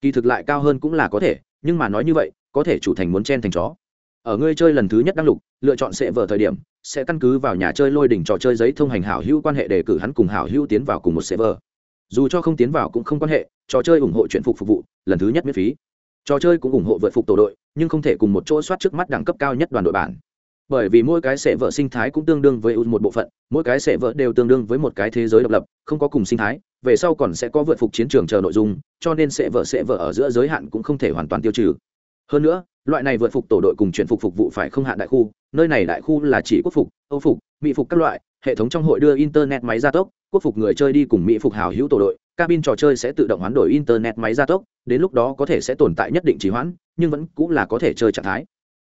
Kỳ thực lại cao hơn cũng là có thể nhưng mà nói như vậy có thể chủ thành muốn chen thành chó. Ở ngươi chơi lần thứ nhất đăng lục lựa chọn sẽ vở thời điểm sẽ căn cứ vào nhà chơi lôi đỉnh trò chơi giấy thông hành hảo hữu quan hệ để cử hắn cùng hảo hữu tiến vào cùng một server dù cho không tiến vào cũng không quan hệ, trò chơi ủng hộ chuyển phục phục vụ, lần thứ nhất miễn phí. Trò chơi cũng ủng hộ vượt phục tổ đội, nhưng không thể cùng một chỗ soát trước mắt đẳng cấp cao nhất đoàn đội bản bởi vì mỗi cái sệ vợ sinh thái cũng tương đương với một bộ phận, mỗi cái sệ vợ đều tương đương với một cái thế giới độc lập, không có cùng sinh thái, về sau còn sẽ có vượt phục chiến trường chờ nội dung, cho nên sệ vợ sệ vợ ở giữa giới hạn cũng không thể hoàn toàn tiêu trừ. Hơn nữa, loại này vượt phục tổ đội cùng chuyển phục phục vụ phải không hạn đại khu, nơi này đại khu là chỉ quốc phục, âu phục, mỹ phục các loại, hệ thống trong hội đưa internet máy gia tốc quốc phục người chơi đi cùng mỹ phục hào hữu tổ đội, cabin trò chơi sẽ tự động hoán đổi internet máy gia tốc, đến lúc đó có thể sẽ tồn tại nhất định trì hoãn, nhưng vẫn cũng là có thể chơi trạng thái.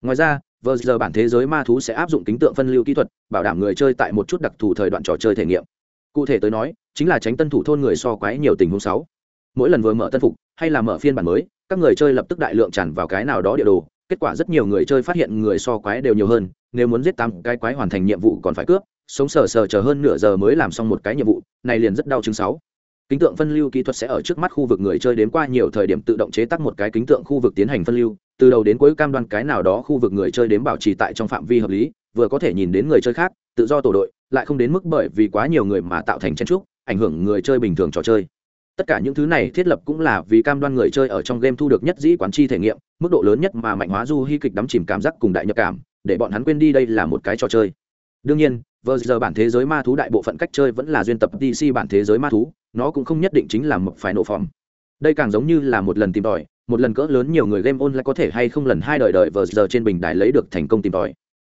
Ngoài ra vờ giờ bản thế giới ma thú sẽ áp dụng tính tượng phân lưu kỹ thuật, bảo đảm người chơi tại một chút đặc thù thời đoạn trò chơi thể nghiệm. Cụ thể tới nói, chính là tránh tân thủ thôn người so quái nhiều tình huống sáu. Mỗi lần vừa mở tân phục, hay là mở phiên bản mới, các người chơi lập tức đại lượng tràn vào cái nào đó địa đồ, kết quả rất nhiều người chơi phát hiện người so quái đều nhiều hơn, nếu muốn giết tám cái quái hoàn thành nhiệm vụ còn phải cướp sống sờ sờ chờ hơn nửa giờ mới làm xong một cái nhiệm vụ, này liền rất đau chứng sáu. Kính tượng phân lưu kỹ thuật sẽ ở trước mắt khu vực người chơi đến qua nhiều thời điểm tự động chế tác một cái kính tượng khu vực tiến hành phân lưu, từ đầu đến cuối cam đoan cái nào đó khu vực người chơi đến bảo trì tại trong phạm vi hợp lý, vừa có thể nhìn đến người chơi khác, tự do tổ đội, lại không đến mức bởi vì quá nhiều người mà tạo thành chen trúc ảnh hưởng người chơi bình thường trò chơi. Tất cả những thứ này thiết lập cũng là vì cam đoan người chơi ở trong game thu được nhất dĩ quán chi thể nghiệm, mức độ lớn nhất mà mạnh hóa du hy kịch đắm chìm cảm giác cùng đại nhập cảm, để bọn hắn quên đi đây là một cái trò chơi. Đương nhiên vờ giờ bản thế giới ma thú đại bộ phận cách chơi vẫn là duyên tập dc bản thế giới ma thú nó cũng không nhất định chính là một phải nổ phỏng đây càng giống như là một lần tìm tòi một lần cỡ lớn nhiều người game online có thể hay không lần hai đời đời vờ giờ trên bình đài lấy được thành công tìm tòi.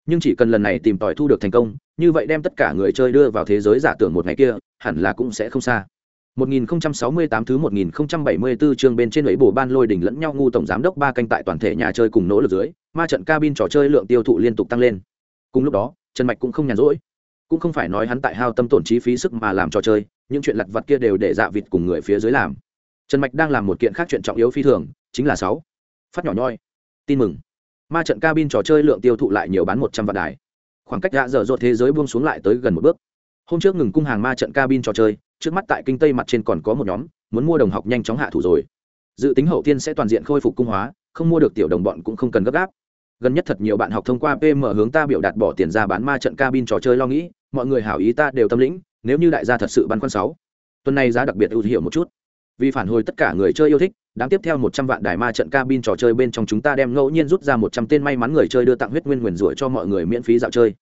Nhưng chỉ cần lần này tìm tòi thu được thành công như vậy đem tất cả người chơi đưa vào thế giới giả tưởng một ngày kia hẳn là cũng sẽ không xa. 1068 thứ 1074 chương bên trên ấy bổ ban lôi đỉnh lẫn nhau ngu tổng giám đốc ba canh tại toàn thể nhà chơi cùng nỗ lực dưới, ma trận cabin trò chơi lượng tiêu thụ liên tục tăng lên. Cùng lúc đó, Trần Mạch cũng không nhàn rỗi, cũng không phải nói hắn tại hao tâm tổn trí phí sức mà làm trò chơi, những chuyện lặt vặt kia đều để dạ vịt cùng người phía dưới làm. Trần Mạch đang làm một kiện khác chuyện trọng yếu phi thường, chính là sáu, Phát nhỏ nhoi. Tin mừng. Ma trận cabin trò chơi lượng tiêu thụ lại nhiều bán 100 vạn đài. Khoảng cách dạ dở dột thế giới buông xuống lại tới gần một bước. Hôm trước ngừng cung hàng ma trận cabin trò chơi, trước mắt tại kinh tây mặt trên còn có một nhóm muốn mua đồng học nhanh chóng hạ thủ rồi dự tính hậu tiên sẽ toàn diện khôi phục cung hóa không mua được tiểu đồng bọn cũng không cần gấp gáp gần nhất thật nhiều bạn học thông qua pm hướng ta biểu đạt bỏ tiền ra bán ma trận cabin trò chơi lo nghĩ mọi người hảo ý ta đều tâm lĩnh, nếu như đại gia thật sự băn khoăn sáu, tuần này giá đặc biệt ưu hiệu một chút. Vì phản hồi tất cả người chơi yêu thích, đám tiếp theo một trăm vạn đài ma trận cabin trò chơi bên trong chúng ta đem ngẫu nhiên rút ra một trăm tên may mắn người chơi đưa tặng huyết nguyên nguyền rủa cho mọi người miễn phí dạo chơi.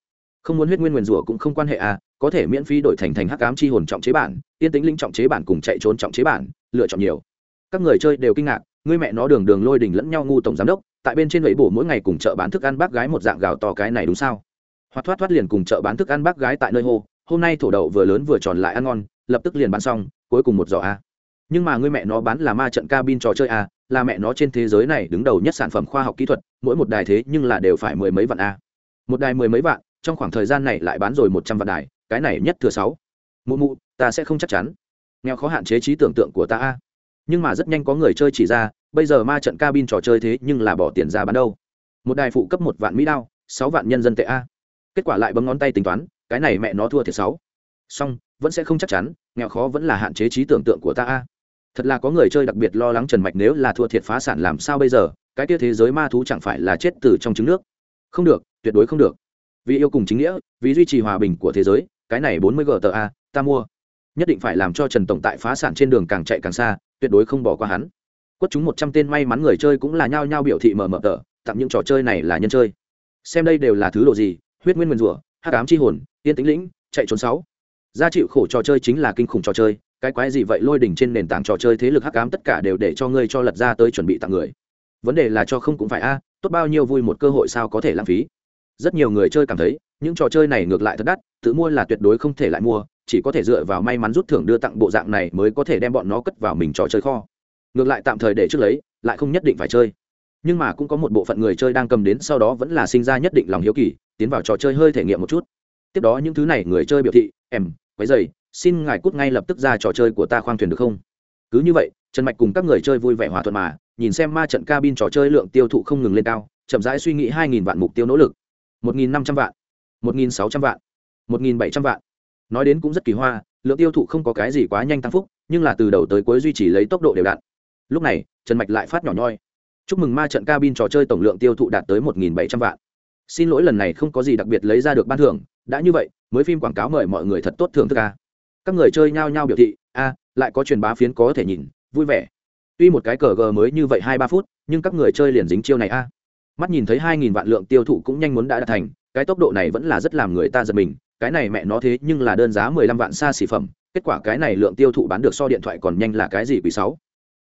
Không muốn huyết nguyên nguyền rủa cũng không quan hệ à có thể miễn phí đổi thành thành hắc ám chi hồn trọng chế bản tiên tính linh trọng chế bản cùng chạy trốn trọng chế bản, lựa chọn nhiều. Các người chơi đều kinh ngạc ngươi mẹ nó đường đường lôi đình lẫn nhau ngu tổng giám đốc, tại bên trên lẫy bổ mỗi ngày cùng chợ bán thức ăn bác gái một dạng gạo to cái này đúng sao? Hoạt thoát thoát liền cùng chợ bán thức ăn bác gái tại nơi hô, hôm nay thổ đậu vừa lớn vừa tròn lại ăn ngon, lập tức liền bán xong, cuối cùng một giỏ a. Nhưng mà người mẹ nó bán là ma trận cabin trò chơi a, là mẹ nó trên thế giới này đứng đầu nhất sản phẩm khoa học kỹ thuật, mỗi một đài thế nhưng là đều phải mười mấy vạn a. Một đài mười mấy vạn, trong khoảng thời gian này lại bán rồi một trăm vạn đài, cái này nhất thừa sáu. Mụ mụ, ta sẽ không chắc chắn. Nghèo khó hạn chế trí tưởng tượng của ta a. Nhưng mà rất nhanh có người chơi chỉ ra, bây giờ ma trận cabin trò chơi thế nhưng là bỏ tiền ra bán đâu. Một đài phụ cấp một vạn mỹ đao, sáu vạn nhân dân tệ a kết quả lại bấm ngón tay tính toán, cái này mẹ nó thua thiệt sáu song vẫn sẽ không chắc chắn, nghèo khó vẫn là hạn chế trí tưởng tượng của ta a. Thật là có người chơi đặc biệt lo lắng trần mạch nếu là thua thiệt phá sản làm sao bây giờ, cái kia thế giới ma thú chẳng phải là chết từ trong trứng nước. Không được, tuyệt đối không được. Vì yêu cùng chính nghĩa, vì duy trì hòa bình của thế giới, cái này bốn mươi g tờ a, ta mua. Nhất định phải làm cho trần tổng tại phá sản trên đường càng chạy càng xa, tuyệt đối không bỏ qua hắn. Quất chúng một trăm tên may mắn người chơi cũng là nhao nhao biểu thị mờ mờ tờ, tặng những trò chơi này là nhân chơi. Xem đây đều là thứ đồ gì huyết nguyên nguyên rủa hát cám chi hồn yên tĩnh lĩnh, chạy trốn sáu. Gia chịu khổ trò chơi chính là kinh khủng trò chơi, cái quái gì vậy lôi đỉnh trên nền tảng trò chơi thế lực hắc ám tất cả đều để cho ngươi cho lật ra tới chuẩn bị tặng người. Vấn đề là cho không cũng phải a, tốt bao nhiêu vui một cơ hội sao có thể lãng phí. Rất nhiều người chơi cảm thấy, những trò chơi này ngược lại thật đắt, tự mua là tuyệt đối không thể lại mua, chỉ có thể dựa vào may mắn rút thưởng đưa tặng bộ dạng này mới có thể đem bọn nó cất vào mình trò chơi kho. Ngược lại tạm thời để trước lấy, lại không nhất định phải chơi nhưng mà cũng có một bộ phận người chơi đang cầm đến sau đó vẫn là sinh ra nhất định lòng hiếu kỳ, tiến vào trò chơi hơi thể nghiệm một chút. Tiếp đó những thứ này người chơi biểu thị, em, quấy dày xin ngài cút ngay lập tức ra trò chơi của ta khoang thuyền được không? Cứ như vậy, trần mạch cùng các người chơi vui vẻ hòa thuận mà, nhìn xem ma trận cabin trò chơi lượng tiêu thụ không ngừng lên cao, chậm rãi suy nghĩ hai nghìn vạn mục tiêu nỗ lực. một nghìn năm trăm vạn, một nghìn sáu trăm vạn, một nghìn bảy trăm vạn. Nói đến cũng rất kỳ hoa, lượng tiêu thụ không có cái gì quá nhanh tăng phúc, nhưng là từ đầu tới cuối duy trì lấy tốc độ đều đặn. Lúc này, trần mạch lại phát nhỏ nhoi chúc mừng ma trận cabin trò chơi tổng lượng tiêu thụ đạt tới một nghìn bảy trăm vạn. Xin lỗi, lần này không có gì đặc biệt lấy ra được ban thưởng. Đã như vậy, mới phim quảng cáo mời mọi người thật tốt thưởng thức a. Các người chơi nhao nhao biểu thị, a, lại có truyền bá phiến có thể nhìn, vui vẻ. Tuy một cái cờ gờ mới như vậy hai ba phút, nhưng các người chơi liền dính chiêu này a. Mắt nhìn thấy hai nghìn vạn lượng tiêu thụ cũng nhanh muốn đã đạt thành, cái tốc độ này vẫn là rất làm người ta giật mình. Cái này mẹ nó thế, nhưng là đơn giá mười lăm vạn xa xỉ phẩm. Kết quả cái này lượng tiêu thụ bán được so điện thoại còn nhanh là cái gì quý sáu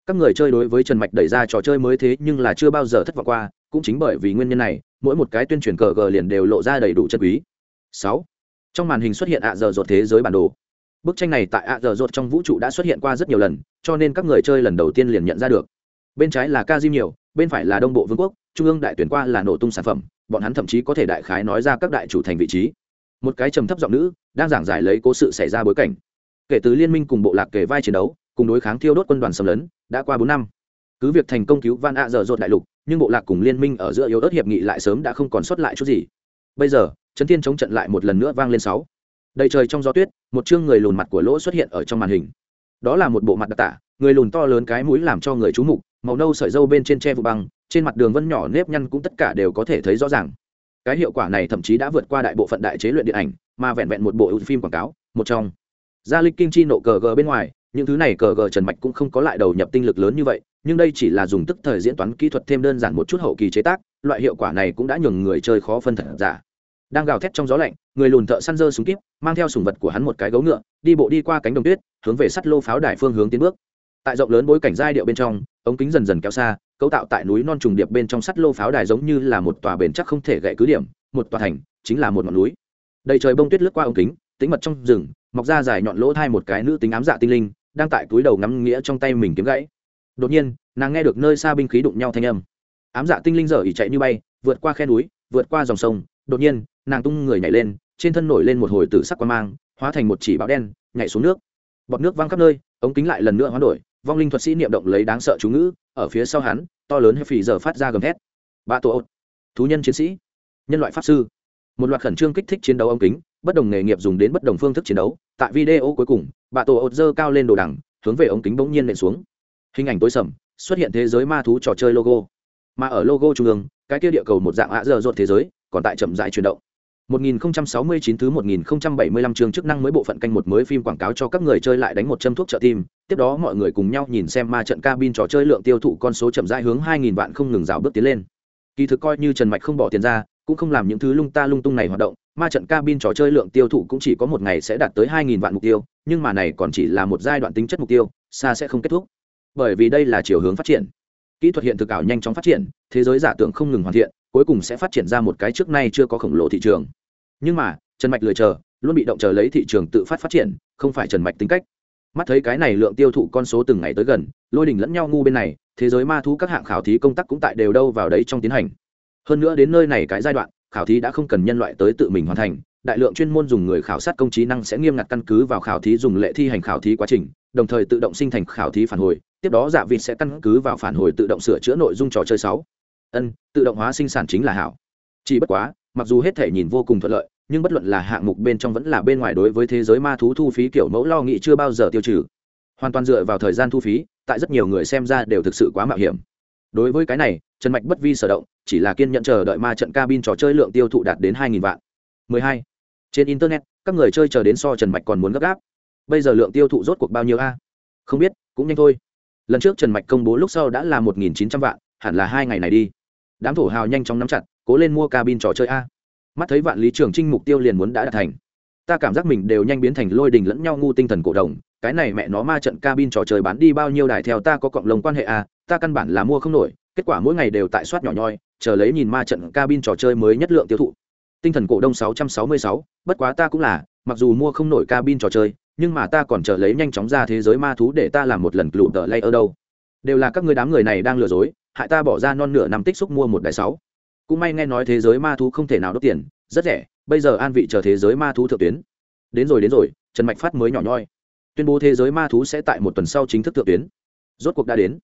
các người chơi đối với trần mạch đẩy ra trò chơi mới thế nhưng là chưa bao giờ thất vọng qua, cũng chính bởi vì nguyên nhân này, mỗi một cái tuyên truyền cờ gờ liền đều lộ ra đầy đủ chân quý. Sáu, trong màn hình xuất hiện ạ giờ dột thế giới bản đồ. Bức tranh này tại ạ giờ dột trong vũ trụ đã xuất hiện qua rất nhiều lần, cho nên các người chơi lần đầu tiên liền nhận ra được. Bên trái là ca diêm nhiều, bên phải là đông bộ vương quốc, trung ương đại tuyển qua là nổ tung sản phẩm, bọn hắn thậm chí có thể đại khái nói ra các đại chủ thành vị trí. Một cái trầm thấp giọng nữ, đang giảng giải lấy cố sự xảy ra bối cảnh. Kể từ liên minh cùng bộ lạc kể vai chiến đấu cùng đối kháng thiêu đốt quân đoàn xâm lấn, đã qua bốn năm. Cứ việc thành công cứu van ạ dở dột đại lục, nhưng bộ lạc cùng liên minh ở giữa yếu ớt hiệp nghị lại sớm đã không còn sót lại chút gì. Bây giờ trấn thiên chống trận lại một lần nữa vang lên sáu. Đầy trời trong gió tuyết, một chương người lùn mặt của lỗ xuất hiện ở trong màn hình. Đó là một bộ mặt đặc tả, người lùn to lớn cái mũi làm cho người chú mục, màu nâu sợi dâu bên trên tre vụ băng, trên mặt đường vân nhỏ nếp nhăn cũng tất cả đều có thể thấy rõ ràng. Cái hiệu quả này thậm chí đã vượt qua đại bộ phận đại chế luyện điện ảnh, mà vẹn vẹn một bộ phim quảng cáo, một trong. Gia lịch kinh chi nộ cờ gờ bên ngoài những thứ này cờ gờ trần mạch cũng không có lại đầu nhập tinh lực lớn như vậy, nhưng đây chỉ là dùng tức thời diễn toán kỹ thuật thêm đơn giản một chút hậu kỳ chế tác, loại hiệu quả này cũng đã nhường người chơi khó phân thật giả. Đang gào thét trong gió lạnh, người lùn thợ săn dơ súng kíp, mang theo sùng vật của hắn một cái gấu ngựa, đi bộ đi qua cánh đồng tuyết, hướng về sắt lô pháo đài phương hướng tiến bước. Tại rộng lớn bối cảnh giai điệu bên trong, ống kính dần dần kéo xa, cấu tạo tại núi non trùng điệp bên trong sắt lô pháo đài giống như là một tòa bền chắc không thể gậy cứ điểm, một tòa thành, chính là một ngọn núi. Đầy trời bông tuyết lướt qua ống kính, tĩnh mật trong rừng mọc ra dài nhọn lỗ thai một cái nữ tính ám dạ tinh linh, đang tại túi đầu ngắm nghĩa trong tay mình kiếm gãy. Đột nhiên, nàng nghe được nơi xa binh khí đụng nhau thanh âm. Ám dạ tinh linh giờ ỉ chạy như bay, vượt qua khe núi, vượt qua dòng sông. Đột nhiên, nàng tung người nhảy lên, trên thân nổi lên một hồi tử sắc quan mang, hóa thành một chỉ báo đen, nhảy xuống nước. Bọt nước văng khắp nơi, ống kính lại lần nữa hoán đổi, vong linh thuật sĩ niệm động lấy đáng sợ chú ngữ, ở phía sau hắn, to lớn hay phì giờ phát ra gầm thét. Ba tổ ột, thú nhân chiến sĩ, nhân loại pháp sư. Một loạt khẩn trương kích thích chiến đấu ống kính, bất đồng nghề nghiệp dùng đến bất đồng phương thức chiến đấu tại video cuối cùng bà tổ ột dơ cao lên đồ đằng hướng về ống kính bỗng nhiên nện xuống. Hình ảnh tối sầm xuất hiện thế giới ma thú trò chơi logo. Mà ở logo trung ương cái kia địa cầu một dạng ạ dơ dột thế giới còn tại chậm rãi chuyển động. 1069 thứ 1075 chương chức năng mới bộ phận canh một mới phim quảng cáo cho các người chơi lại đánh một châm thuốc trợ tim, tiếp đó mọi người cùng nhau nhìn xem ma trận cabin trò chơi lượng tiêu thụ con số chậm rãi hướng 2000 vạn không ngừng rào bước tiến lên. Kỳ thực coi như Trần Mạch không bỏ tiền ra, cũng không làm những thứ lung ta lung tung này hoạt động, ma trận cabin trò chơi lượng tiêu thụ cũng chỉ có một ngày sẽ đạt tới 2000 vạn mục tiêu, nhưng mà này còn chỉ là một giai đoạn tính chất mục tiêu, xa sẽ không kết thúc. Bởi vì đây là chiều hướng phát triển. kỹ thuật hiện thực ảo nhanh chóng phát triển thế giới giả tưởng không ngừng hoàn thiện cuối cùng sẽ phát triển ra một cái trước nay chưa có khổng lồ thị trường nhưng mà trần mạch lười chờ luôn bị động chờ lấy thị trường tự phát phát triển không phải trần mạch tính cách mắt thấy cái này lượng tiêu thụ con số từng ngày tới gần lôi đình lẫn nhau ngu bên này thế giới ma thú các hạng khảo thí công tác cũng tại đều đâu vào đấy trong tiến hành hơn nữa đến nơi này cái giai đoạn, khảo thí đã không cần nhân loại tới tự mình hoàn thành, đại lượng chuyên môn dùng người khảo sát công trí năng sẽ nghiêm ngặt căn cứ vào khảo thí dùng lệ thi hành khảo thí quá trình, đồng thời tự động sinh thành khảo thí phản hồi, tiếp đó giả vịt sẽ căn cứ vào phản hồi tự động sửa chữa nội dung trò chơi sáu. Ân, tự động hóa sinh sản chính là hảo. Chỉ bất quá, mặc dù hết thể nhìn vô cùng thuận lợi, nhưng bất luận là hạng mục bên trong vẫn là bên ngoài đối với thế giới ma thú thu phí kiểu mẫu lo nghị chưa bao giờ tiêu trừ. Hoàn toàn dựa vào thời gian thu phí, tại rất nhiều người xem ra đều thực sự quá mạo hiểm đối với cái này, trần mạch bất vi sở động, chỉ là kiên nhận chờ đợi ma trận cabin trò chơi lượng tiêu thụ đạt đến hai vạn. 12. trên internet, các người chơi chờ đến so trần mạch còn muốn gấp gáp. Bây giờ lượng tiêu thụ rốt cuộc bao nhiêu a? Không biết, cũng nhanh thôi. Lần trước trần mạch công bố lúc sau đã là một nghìn chín trăm vạn, hẳn là hai ngày này đi. Đám thổ hào nhanh chóng nắm chặt, cố lên mua cabin trò chơi a. Mắt thấy vạn lý trường trinh mục tiêu liền muốn đã đạt thành ta cảm giác mình đều nhanh biến thành lôi đình lẫn nhau ngu tinh thần cổ đồng. Cái này mẹ nó ma trận cabin trò chơi bán đi bao nhiêu đài theo ta có cộng lồng quan hệ à? ta căn bản là mua không nổi. Kết quả mỗi ngày đều tại soát nhỏ nhoi chờ lấy nhìn ma trận cabin trò chơi mới nhất lượng tiêu thụ. Tinh thần cổ đông 666, bất quá ta cũng là mặc dù mua không nổi cabin trò chơi nhưng mà ta còn chờ lấy nhanh chóng ra thế giới ma thú để ta làm một lần lụm tờ lay ở đâu. Đều là các người đám người này đang lừa dối hại ta bỏ ra non nửa năm tích xúc mua một đài sáu. Cũng may nghe nói thế giới ma thú không thể nào đốt tiền rất rẻ bây giờ an vị chờ thế giới ma thú thượng tuyến. Đến rồi đến rồi, trần mạch phát mới nhỏ nhoi. Tuyên bố thế giới ma thú sẽ tại một tuần sau chính thức thượng tuyến. Rốt cuộc đã đến.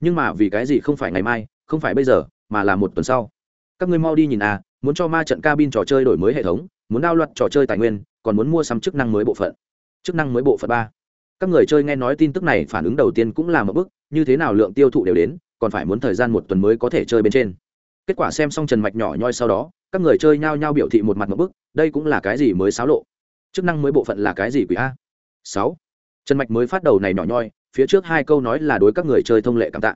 Nhưng mà vì cái gì không phải ngày mai, không phải bây giờ, mà là một tuần sau. Các ngươi mau đi nhìn à muốn cho ma trận cabin trò chơi đổi mới hệ thống, muốn đao loạt trò chơi tài nguyên, còn muốn mua sắm chức năng mới bộ phận. Chức năng mới bộ phận ba. Các người chơi nghe nói tin tức này phản ứng đầu tiên cũng là một bức như thế nào lượng tiêu thụ đều đến, còn phải muốn thời gian một tuần mới có thể chơi bên trên kết quả xem xong trần mạch nhỏ nhoi sau đó, các người chơi nhao nhao biểu thị một mặt một bức, đây cũng là cái gì mới xáo lộ? Chức năng mới bộ phận là cái gì quỷ a? Sáu. Trần mạch mới phát đầu này nhỏ nhoi, phía trước hai câu nói là đối các người chơi thông lệ cảm tạ.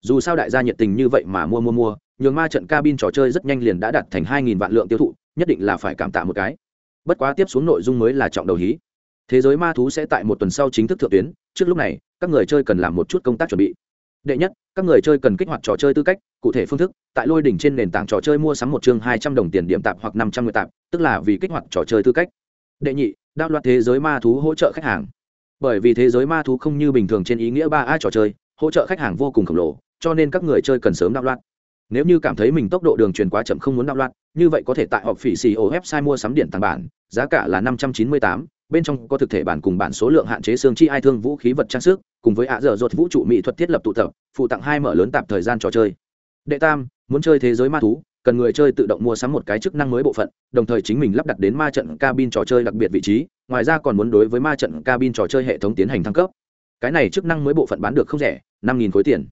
Dù sao đại gia nhiệt tình như vậy mà mua mua mua, nhường ma trận cabin trò chơi rất nhanh liền đã đạt thành hai nghìn vạn lượng tiêu thụ, nhất định là phải cảm tạ một cái. Bất quá tiếp xuống nội dung mới là trọng đầu hí. Thế giới ma thú sẽ tại một tuần sau chính thức thượng tuyến, trước lúc này, các người chơi cần làm một chút công tác chuẩn bị đệ nhất, các người chơi cần kích hoạt trò chơi tư cách, cụ thể phương thức, tại lôi đỉnh trên nền tảng trò chơi mua sắm một chương hai trăm đồng tiền điểm tạp hoặc năm trăm người tạp, tức là vì kích hoạt trò chơi tư cách. Đệ nhị đao loạt thế giới ma thú hỗ trợ khách hàng. Bởi vì thế giới ma thú không như bình thường trên ý nghĩa ba a trò chơi, hỗ trợ khách hàng vô cùng khổng lồ, cho nên các người chơi cần sớm đạo loạt. Nếu như cảm thấy mình tốc độ đường truyền quá chậm không muốn đạo loạt, như vậy có thể tại họp phỉ xì ô website mua sắm điện tàng bản, giá cả là năm trăm chín mươi tám, bên trong có thực thể bản cùng bản số lượng hạn chế xương chi ai thương vũ khí vật trang sức cùng với ạ dở dột vũ trụ mỹ thuật thiết lập tụ tập, phụ tặng hai mở lớn tạp thời gian trò chơi. Đệ tam, muốn chơi thế giới ma thú, cần người chơi tự động mua sắm một cái chức năng mới bộ phận, đồng thời chính mình lắp đặt đến ma trận cabin trò chơi đặc biệt vị trí, ngoài ra còn muốn đối với ma trận cabin trò chơi hệ thống tiến hành thăng cấp. Cái này chức năng mới bộ phận bán được không rẻ, năm nghìn khối tiền.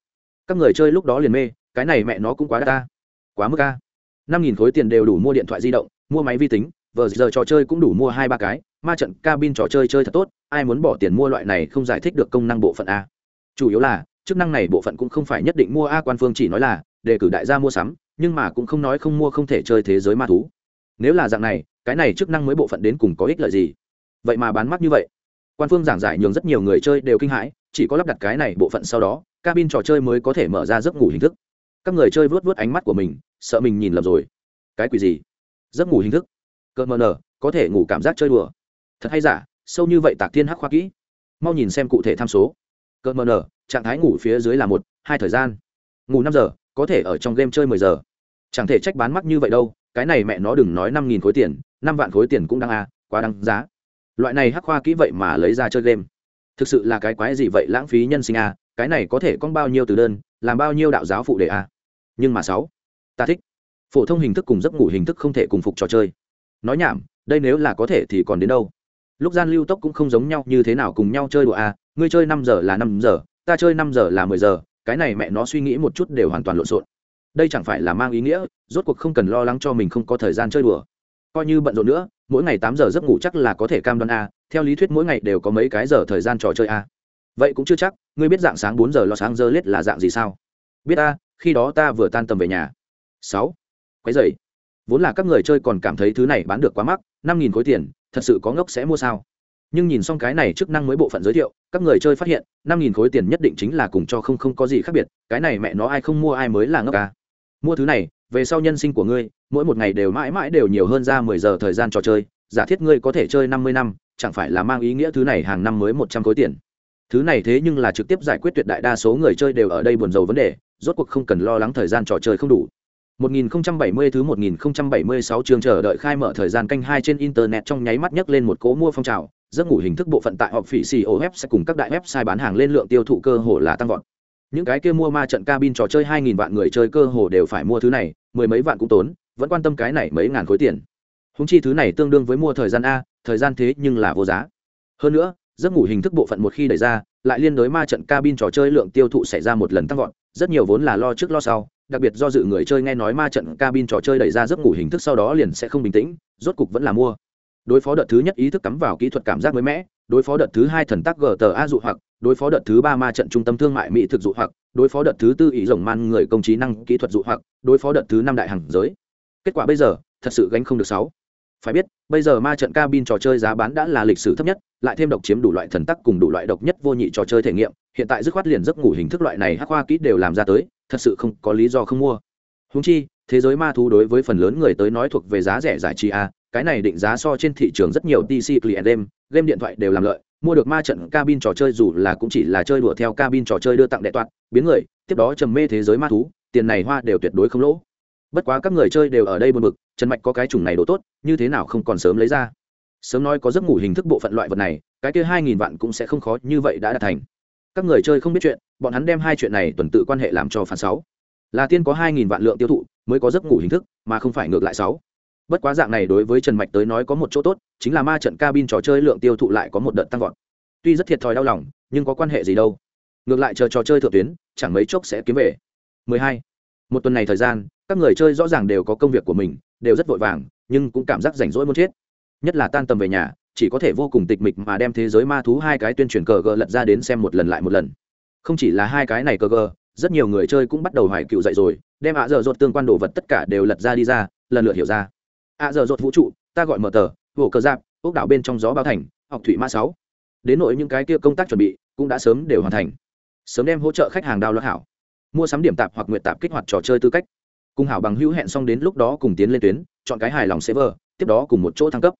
Các người chơi lúc đó liền mê, cái này mẹ nó cũng quá đa ta. Quá mức ca năm nghìn khối tiền đều đủ mua điện thoại di động, mua máy vi tính vờ giờ trò chơi cũng đủ mua hai ba cái, ma trận cabin trò chơi chơi thật tốt, ai muốn bỏ tiền mua loại này không giải thích được công năng bộ phận a. Chủ yếu là, chức năng này bộ phận cũng không phải nhất định mua a quan phương chỉ nói là, đề cử đại gia mua sắm, nhưng mà cũng không nói không mua không thể chơi thế giới ma thú. Nếu là dạng này, cái này chức năng mới bộ phận đến cùng có ích lợi gì? Vậy mà bán mắt như vậy. Quan phương giảng giải nhường rất nhiều người chơi đều kinh hãi, chỉ có lắp đặt cái này bộ phận sau đó, cabin trò chơi mới có thể mở ra giấc ngủ hình thức. Các người chơi vớt vớt ánh mắt của mình, sợ mình nhìn lầm rồi. Cái quỷ gì? Giấc ngủ hình thức? Cợt mờ nở, có thể ngủ cảm giác chơi đùa. Thật hay giả, sâu như vậy tạc thiên hắc khoa kỹ. Mau nhìn xem cụ thể tham số. Cợt mờ nở, trạng thái ngủ phía dưới là một, hai thời gian. Ngủ năm giờ, có thể ở trong game chơi mười giờ. Chẳng thể trách bán mắc như vậy đâu, cái này mẹ nó đừng nói năm nghìn khối tiền, năm vạn khối tiền cũng đang a à, quá đáng giá. Loại này hắc khoa kỹ vậy mà lấy ra chơi game. Thực sự là cái quái gì vậy, lãng phí nhân sinh a cái này có thể con bao nhiêu từ đơn, làm bao nhiêu đạo giáo phụ đề a à. nhưng mà sáu, ta thích. Phổ thông hình thức cùng giấc ngủ hình thức không thể cùng phục trò chơi nói nhảm, đây nếu là có thể thì còn đến đâu? Lúc gian lưu tốc cũng không giống nhau, như thế nào cùng nhau chơi đùa à? ngươi chơi năm giờ là năm giờ, ta chơi năm giờ là mười giờ, cái này mẹ nó suy nghĩ một chút đều hoàn toàn lộn xộn. Đây chẳng phải là mang ý nghĩa, rốt cuộc không cần lo lắng cho mình không có thời gian chơi đùa. Coi như bận rộn nữa, mỗi ngày tám giờ giấc ngủ chắc là có thể cam đoan a theo lý thuyết mỗi ngày đều có mấy cái giờ thời gian trò chơi a vậy cũng chưa chắc, ngươi biết dạng sáng bốn giờ lo sáng giờ lết là dạng gì sao? Biết a khi đó ta vừa tan tầm về nhà. Sáu. Quái dậy vốn là các người chơi còn cảm thấy thứ này bán được quá mắc, năm nghìn khối tiền, thật sự có ngốc sẽ mua sao? Nhưng nhìn xong cái này chức năng mới bộ phận giới thiệu, các người chơi phát hiện, năm nghìn khối tiền nhất định chính là cùng cho không không có gì khác biệt, cái này mẹ nó ai không mua ai mới là ngốc ca mua thứ này, về sau nhân sinh của ngươi, mỗi một ngày đều mãi mãi đều nhiều hơn ra mười giờ thời gian trò chơi, giả thiết ngươi có thể chơi năm mươi năm, chẳng phải là mang ý nghĩa thứ này hàng năm mới một trăm khối tiền. Thứ này thế nhưng là trực tiếp giải quyết tuyệt đại đa số người chơi đều ở đây buồn rầu vấn đề, rốt cuộc không cần lo lắng thời gian trò chơi không đủ. 1070 thứ 1076 chương chờ đợi khai mở thời gian canh hai trên internet trong nháy mắt nhấc lên một cỗ mua phong trào, giấc ngủ hình thức bộ phận tại họp phỉ COF sẽ cùng các đại website bán hàng lên lượng tiêu thụ cơ hồ là tăng vọt. Những cái kia mua ma trận cabin trò chơi 2000 vạn người chơi cơ hồ đều phải mua thứ này, mười mấy vạn cũng tốn, vẫn quan tâm cái này mấy ngàn khối tiền. Húng chi thứ này tương đương với mua thời gian a, thời gian thế nhưng là vô giá. Hơn nữa, giấc ngủ hình thức bộ phận một khi đẩy ra, lại liên đối ma trận cabin trò chơi lượng tiêu thụ xảy ra một lần tăng vọt, rất nhiều vốn là lo trước lo sau, đặc biệt do dự người chơi nghe nói ma trận cabin trò chơi đẩy ra giấc ngủ hình thức sau đó liền sẽ không bình tĩnh, rốt cục vẫn là mua. Đối phó đợt thứ nhất ý thức cắm vào kỹ thuật cảm giác mới mẻ, đối phó đợt thứ hai thần tắc gta dụ hoặc, đối phó đợt thứ ba ma trận trung tâm thương mại mỹ thực dụ hoặc, đối phó đợt thứ tư ý rồng man người công trí năng kỹ thuật dụ hoặc, đối phó đợt thứ năm đại hàng giới. Kết quả bây giờ, thật sự gánh không được sáu phải biết, bây giờ ma trận cabin trò chơi giá bán đã là lịch sử thấp nhất, lại thêm độc chiếm đủ loại thần tắc cùng đủ loại độc nhất vô nhị trò chơi thể nghiệm, hiện tại dứt khoát liền giấc ngủ hình thức loại này hắc hoa kỹ đều làm ra tới, thật sự không có lý do không mua. Húng chi, thế giới ma thú đối với phần lớn người tới nói thuộc về giá rẻ giải trí a, cái này định giá so trên thị trường rất nhiều tc client game game điện thoại đều làm lợi, mua được ma trận cabin trò chơi dù là cũng chỉ là chơi đùa theo cabin trò chơi đưa tặng đệ toạt biến người, tiếp đó trầm mê thế giới ma thú, tiền này hoa đều tuyệt đối không lỗ bất quá các người chơi đều ở đây buồn bực, trần mạch có cái chủng này đồ tốt, như thế nào không còn sớm lấy ra? Sớm nói có giấc ngủ hình thức bộ phận loại vật này, cái kia hai nghìn vạn cũng sẽ không khó như vậy đã đạt thành. Các người chơi không biết chuyện, bọn hắn đem hai chuyện này tuần tự quan hệ làm cho phản sáu. Là tiên có hai nghìn vạn lượng tiêu thụ, mới có giấc ngủ hình thức, mà không phải ngược lại sáu. Bất quá dạng này đối với trần mạch tới nói có một chỗ tốt, chính là ma trận cabin trò chơi lượng tiêu thụ lại có một đợt tăng vọt. Tuy rất thiệt thòi đau lòng, nhưng có quan hệ gì đâu. Ngược lại chờ trò chơi thượng tuyến, chẳng mấy chốc sẽ kiếm về. 12. một tuần này thời gian các người chơi rõ ràng đều có công việc của mình, đều rất vội vàng, nhưng cũng cảm giác rảnh rỗi muốn chết. Nhất là tan tầm về nhà, chỉ có thể vô cùng tịch mịch mà đem thế giới ma thú hai cái tuyên truyền cờ gờ lật ra đến xem một lần lại một lần. Không chỉ là hai cái này cờ gờ, rất nhiều người chơi cũng bắt đầu hoài cựu dậy rồi, đem ạ dở dột tương quan đồ vật tất cả đều lật ra đi ra, lần lượt hiểu ra. ạ dở dột vũ trụ, ta gọi mở tờ, hồ cờ giáp, ốc đảo bên trong gió bao thành, học thủy ma sáu. Đến nội những cái kia công tác chuẩn bị cũng đã sớm đều hoàn thành. Sớm đem hỗ trợ khách hàng đào lót hảo. Mua sắm điểm tạp hoặc nguyện tạp kích hoạt trò chơi tư cách cùng hảo bằng hữu hẹn xong đến lúc đó cùng tiến lên tuyến chọn cái hài lòng server tiếp đó cùng một chỗ thăng cấp.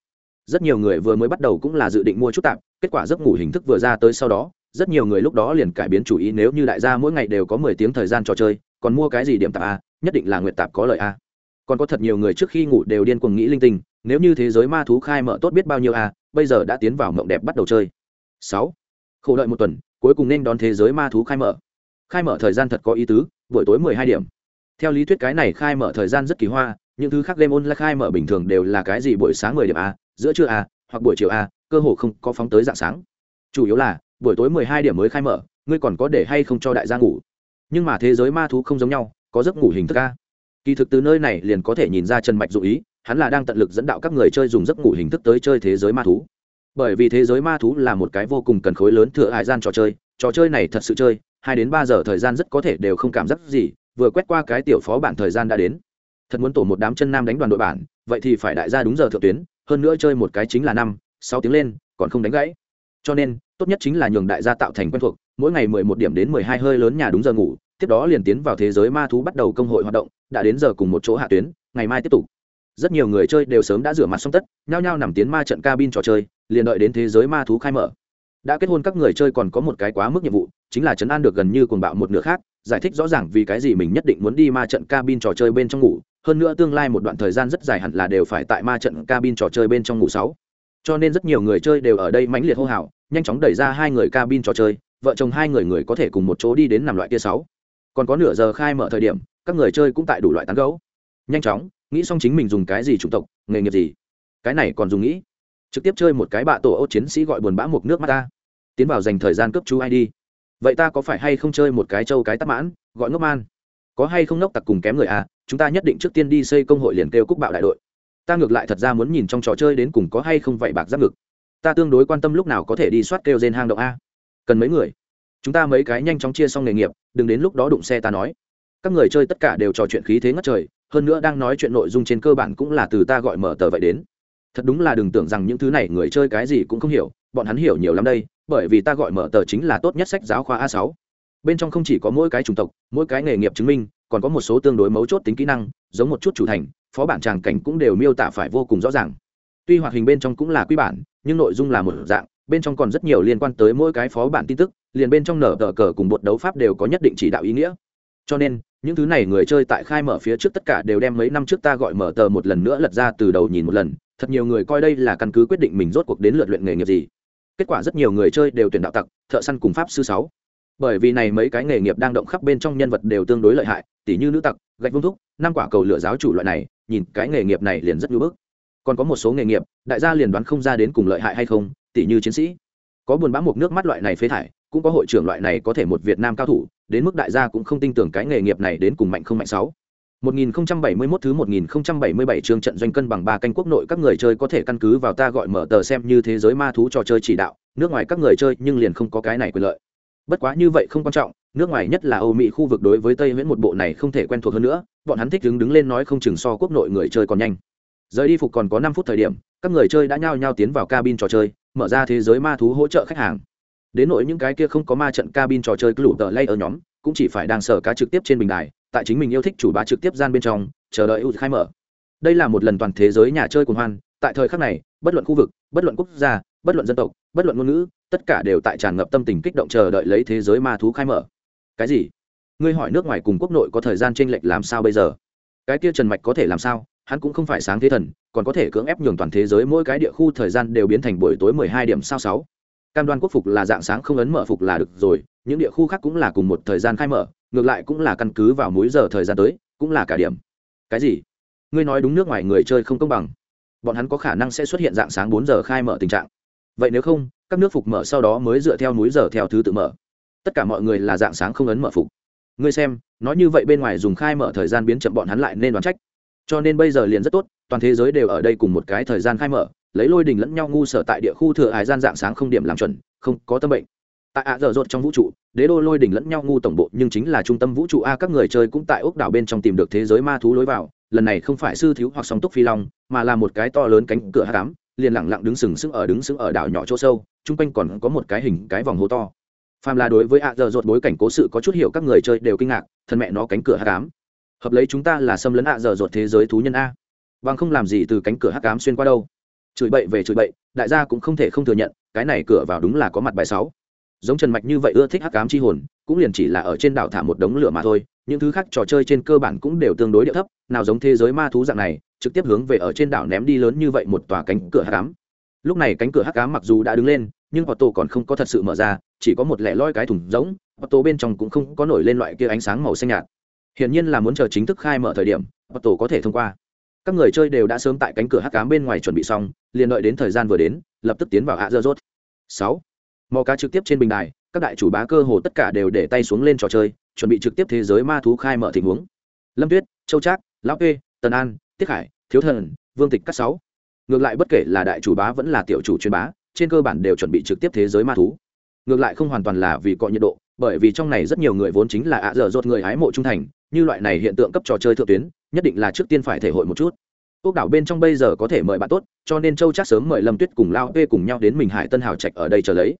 Rất nhiều người vừa mới bắt đầu cũng là dự định mua chút tạm, kết quả giấc ngủ hình thức vừa ra tới sau đó rất nhiều người lúc đó liền cải biến chủ ý nếu như đại gia mỗi ngày đều có mười tiếng thời gian trò chơi còn mua cái gì điểm tạp a nhất định là nguyện tạp có lợi a. Còn có thật nhiều người trước khi ngủ đều điên cuồng nghĩ linh tinh nếu như thế giới ma thú khai mở tốt biết bao nhiêu a bây giờ đã tiến vào mộng đẹp bắt đầu chơi. Sáu. Khổ đợi một tuần cuối cùng nên đón thế giới ma thú khai mở. Khai mở thời gian thật có ý tứ buổi tối mười hai điểm theo lý thuyết cái này khai mở thời gian rất kỳ hoa, những thứ khác game online khai mở bình thường đều là cái gì buổi sáng mười điểm a, giữa trưa a, hoặc buổi chiều a, cơ hồ không có phóng tới dạng sáng. Chủ yếu là, buổi tối mười hai điểm mới khai mở, ngươi còn có để hay không cho đại gia ngủ? Nhưng mà thế giới ma thú không giống nhau, có giấc ngủ hình thức a. Kỳ thực từ nơi này liền có thể nhìn ra trần mạch dụ ý, hắn là đang tận lực dẫn đạo các người chơi dùng giấc ngủ hình thức tới chơi thế giới ma thú. Bởi vì thế giới ma thú là một cái vô cùng cần khối lớn thừa hải gian trò chơi trò chơi này thật sự chơi, hai đến ba giờ thời gian rất có thể đều không cảm giác gì vừa quét qua cái tiểu phó bản thời gian đã đến. Thật muốn tổ một đám chân nam đánh đoàn đội bản, vậy thì phải đại gia đúng giờ thượng tuyến, hơn nữa chơi một cái chính là năm, sáu tiếng lên, còn không đánh gãy. Cho nên, tốt nhất chính là nhường đại gia tạo thành quen thuộc, mỗi ngày mười một điểm đến mười hai hơi lớn nhà đúng giờ ngủ, tiếp đó liền tiến vào thế giới ma thú bắt đầu công hội hoạt động, đã đến giờ cùng một chỗ hạ tuyến, ngày mai tiếp tục. Rất nhiều người chơi đều sớm đã rửa mặt xong tất, nhao nhao nằm tiến ma trận cabin trò chơi, liền đợi đến thế giới ma thú khai mở. Đã kết hôn các người chơi còn có một cái quá mức nhiệm vụ, chính là chấn an được gần như cuồng bạo một nửa khác giải thích rõ ràng vì cái gì mình nhất định muốn đi ma trận cabin trò chơi bên trong ngủ, hơn nữa tương lai một đoạn thời gian rất dài hẳn là đều phải tại ma trận cabin trò chơi bên trong ngủ sáu. Cho nên rất nhiều người chơi đều ở đây mãnh liệt hô hào, nhanh chóng đẩy ra hai người cabin trò chơi, vợ chồng hai người người có thể cùng một chỗ đi đến nằm loại kia sáu. Còn có nửa giờ khai mở thời điểm, các người chơi cũng tại đủ loại tán gấu nhanh chóng, nghĩ xong chính mình dùng cái gì chủng tộc, nghề nghiệp gì. Cái này còn dùng nghĩ. Trực tiếp chơi một cái bạ tổ ô chiến sĩ gọi buồn bã một nước mắt ta. Tiến vào dành thời gian cấp chú id vậy ta có phải hay không chơi một cái châu cái tắc mãn, gọi ngốc man? Có hay không nốc tặc cùng kém người à chúng ta nhất định trước tiên đi xây công hội liền kêu cúc bạo đại đội. Ta ngược lại thật ra muốn nhìn trong trò chơi đến cùng có hay không vậy bạc giáp ngực. Ta tương đối quan tâm lúc nào có thể đi soát kêu trên hang động a. Cần mấy người? Chúng ta mấy cái nhanh chóng chia xong nghề nghiệp, đừng đến lúc đó đụng xe ta nói. Các người chơi tất cả đều trò chuyện khí thế ngất trời, hơn nữa đang nói chuyện nội dung trên cơ bản cũng là từ ta gọi mở tờ vậy đến. Thật đúng là đừng tưởng rằng những thứ này người chơi cái gì cũng không hiểu bọn hắn hiểu nhiều lắm đây, bởi vì ta gọi mở tờ chính là tốt nhất sách giáo khoa a sáu. Bên trong không chỉ có mỗi cái chủng tộc, mỗi cái nghề nghiệp chứng minh, còn có một số tương đối mấu chốt tính kỹ năng, giống một chút chủ thành, phó bản tràng cảnh cũng đều miêu tả phải vô cùng rõ ràng. Tuy hoạt hình bên trong cũng là quy bản, nhưng nội dung là một dạng, bên trong còn rất nhiều liên quan tới mỗi cái phó bản tin tức, liền bên trong nở tờ cờ cùng bột đấu pháp đều có nhất định chỉ đạo ý nghĩa. Cho nên, những thứ này người chơi tại khai mở phía trước tất cả đều đem mấy năm trước ta gọi mở tờ một lần nữa lật ra từ đầu nhìn một lần, thật nhiều người coi đây là căn cứ quyết định mình rốt cuộc đến lượt luyện nghề nghiệp gì kết quả rất nhiều người chơi đều tuyển đạo tặc, thợ săn cùng pháp sư sáu. Bởi vì này mấy cái nghề nghiệp đang động khắp bên trong nhân vật đều tương đối lợi hại, tỉ như nữ tặc, gạch vương thúc, năm quả cầu lửa giáo chủ loại này, nhìn cái nghề nghiệp này liền rất nhu bức. Còn có một số nghề nghiệp, đại gia liền đoán không ra đến cùng lợi hại hay không, tỉ như chiến sĩ. Có buồn bã một nước mắt loại này phế thải, cũng có hội trưởng loại này có thể một việt nam cao thủ, đến mức đại gia cũng không tin tưởng cái nghề nghiệp này đến cùng mạnh không mạnh sáu. 1071 thứ 1077 chương trận doanh cân bằng ba canh quốc nội các người chơi có thể căn cứ vào ta gọi mở tờ xem như thế giới ma thú trò chơi chỉ đạo, nước ngoài các người chơi nhưng liền không có cái này quyền lợi. Bất quá như vậy không quan trọng, nước ngoài nhất là Âu Mỹ khu vực đối với Tây Viễn một bộ này không thể quen thuộc hơn nữa, bọn hắn thích đứng đứng lên nói không chừng so quốc nội người chơi còn nhanh. Rời đi phục còn có 5 phút thời điểm, các người chơi đã nhao nhao tiến vào cabin trò chơi, mở ra thế giới ma thú hỗ trợ khách hàng. Đến nỗi những cái kia không có ma trận cabin trò chơi lũ tờ lay ở nhóm, cũng chỉ phải đang sở cá trực tiếp trên bình đài, tại chính mình yêu thích chủ bá trực tiếp gian bên trong, chờ đợi ưu khai mở. Đây là một lần toàn thế giới nhà chơi cuồng hoan, tại thời khắc này, bất luận khu vực, bất luận quốc gia, bất luận dân tộc, bất luận ngôn ngữ, tất cả đều tại tràn ngập tâm tình kích động chờ đợi lấy thế giới ma thú khai mở. Cái gì? Ngươi hỏi nước ngoài cùng quốc nội có thời gian tranh lệch làm sao bây giờ? Cái kia trần mạch có thể làm sao? Hắn cũng không phải sáng thế thần, còn có thể cưỡng ép nhường toàn thế giới mỗi cái địa khu thời gian đều biến thành buổi tối mười hai điểm sao sáu. Cam đoan quốc phục là dạng sáng không ấn mở phục là được rồi, những địa khu khác cũng là cùng một thời gian khai mở ngược lại cũng là căn cứ vào múi giờ thời gian tới, cũng là cả điểm. Cái gì? Ngươi nói đúng nước ngoài người chơi không công bằng. Bọn hắn có khả năng sẽ xuất hiện dạng sáng bốn giờ khai mở tình trạng. Vậy nếu không, các nước phục mở sau đó mới dựa theo múi giờ theo thứ tự mở. Tất cả mọi người là dạng sáng không ấn mở phục. Ngươi xem, nói như vậy bên ngoài dùng khai mở thời gian biến chậm bọn hắn lại nên đoán trách. Cho nên bây giờ liền rất tốt, toàn thế giới đều ở đây cùng một cái thời gian khai mở, lấy lôi đình lẫn nhau ngu sở tại địa khu thừa hải gian dạng sáng không điểm làm chuẩn, không có tâm bệnh tại ạ dở dột trong vũ trụ, đế đô lôi đỉnh lẫn nhau ngu tổng bộ, nhưng chính là trung tâm vũ trụ a, các người chơi cũng tại ốc đảo bên trong tìm được thế giới ma thú lối vào. Lần này không phải sư thiếu hoặc sóng túc phi long, mà là một cái to lớn cánh cửa hát cám, liền lẳng lặng đứng sừng sững ở đứng sững ở đảo nhỏ chỗ sâu, chung quanh còn có một cái hình, cái vòng hố to. Phàm là đối với ạ dở dột bối cảnh cố sự có chút hiểu, các người chơi đều kinh ngạc, thân mẹ nó cánh cửa hát cám. Hợp lấy chúng ta là xâm lấn ạ dở dột thế giới thú nhân a. Bằng không làm gì từ cánh cửa hát cám xuyên qua đâu. Chửi bậy về chửi bậy, đại gia cũng không thể không thừa nhận, cái này cửa vào đúng là có mặt bài sáu giống trần mạch như vậy ưa thích hắc cám chi hồn, cũng liền chỉ là ở trên đảo thả một đống lửa mà thôi, những thứ khác trò chơi trên cơ bản cũng đều tương đối địa thấp, nào giống thế giới ma thú dạng này, trực tiếp hướng về ở trên đảo ném đi lớn như vậy một tòa cánh cửa hắc cám lúc này cánh cửa hắc cám mặc dù đã đứng lên, nhưng họ tổ còn không có thật sự mở ra, chỉ có một lẻ loi cái thùng rỗng họ tổ bên trong cũng không có nổi lên loại kia ánh sáng màu xanh nhạt. Hiển nhiên là muốn chờ chính thức khai mở thời điểm họ tổ có thể thông qua. Các người chơi đều đã sớm tại cánh cửa hắc cám bên ngoài chuẩn bị xong, liền đợi đến thời gian vừa đến, lập tức tiến vào hạ dơ rốt sáu mò cá trực tiếp trên bình đài các đại chủ bá cơ hồ tất cả đều để tay xuống lên trò chơi chuẩn bị trực tiếp thế giới ma thú khai mở tình huống. Lâm tuyết châu trác lão p tần an tiết Hải, thiếu thần vương tịch các sáu. Ngược lại bất kể là đại chủ bá vẫn là tiểu chủ chuyên bá trên cơ bản đều chuẩn bị trực tiếp thế giới ma thú. Ngược lại không hoàn toàn là vì cọ nhiệt độ bởi vì trong này rất nhiều người vốn chính là ạ dở dột người hái mộ trung thành như loại này hiện tượng cấp trò chơi thượng tuyến nhất định là trước tiên phải thể hội một chút. Quốc đảo bên trong bây giờ có thể mời bạn tốt cho nên châu chắc sớm mời lâm tuyết cùng lao p cùng nhau đến mình hải tân hào trạch ở đây chờ lấy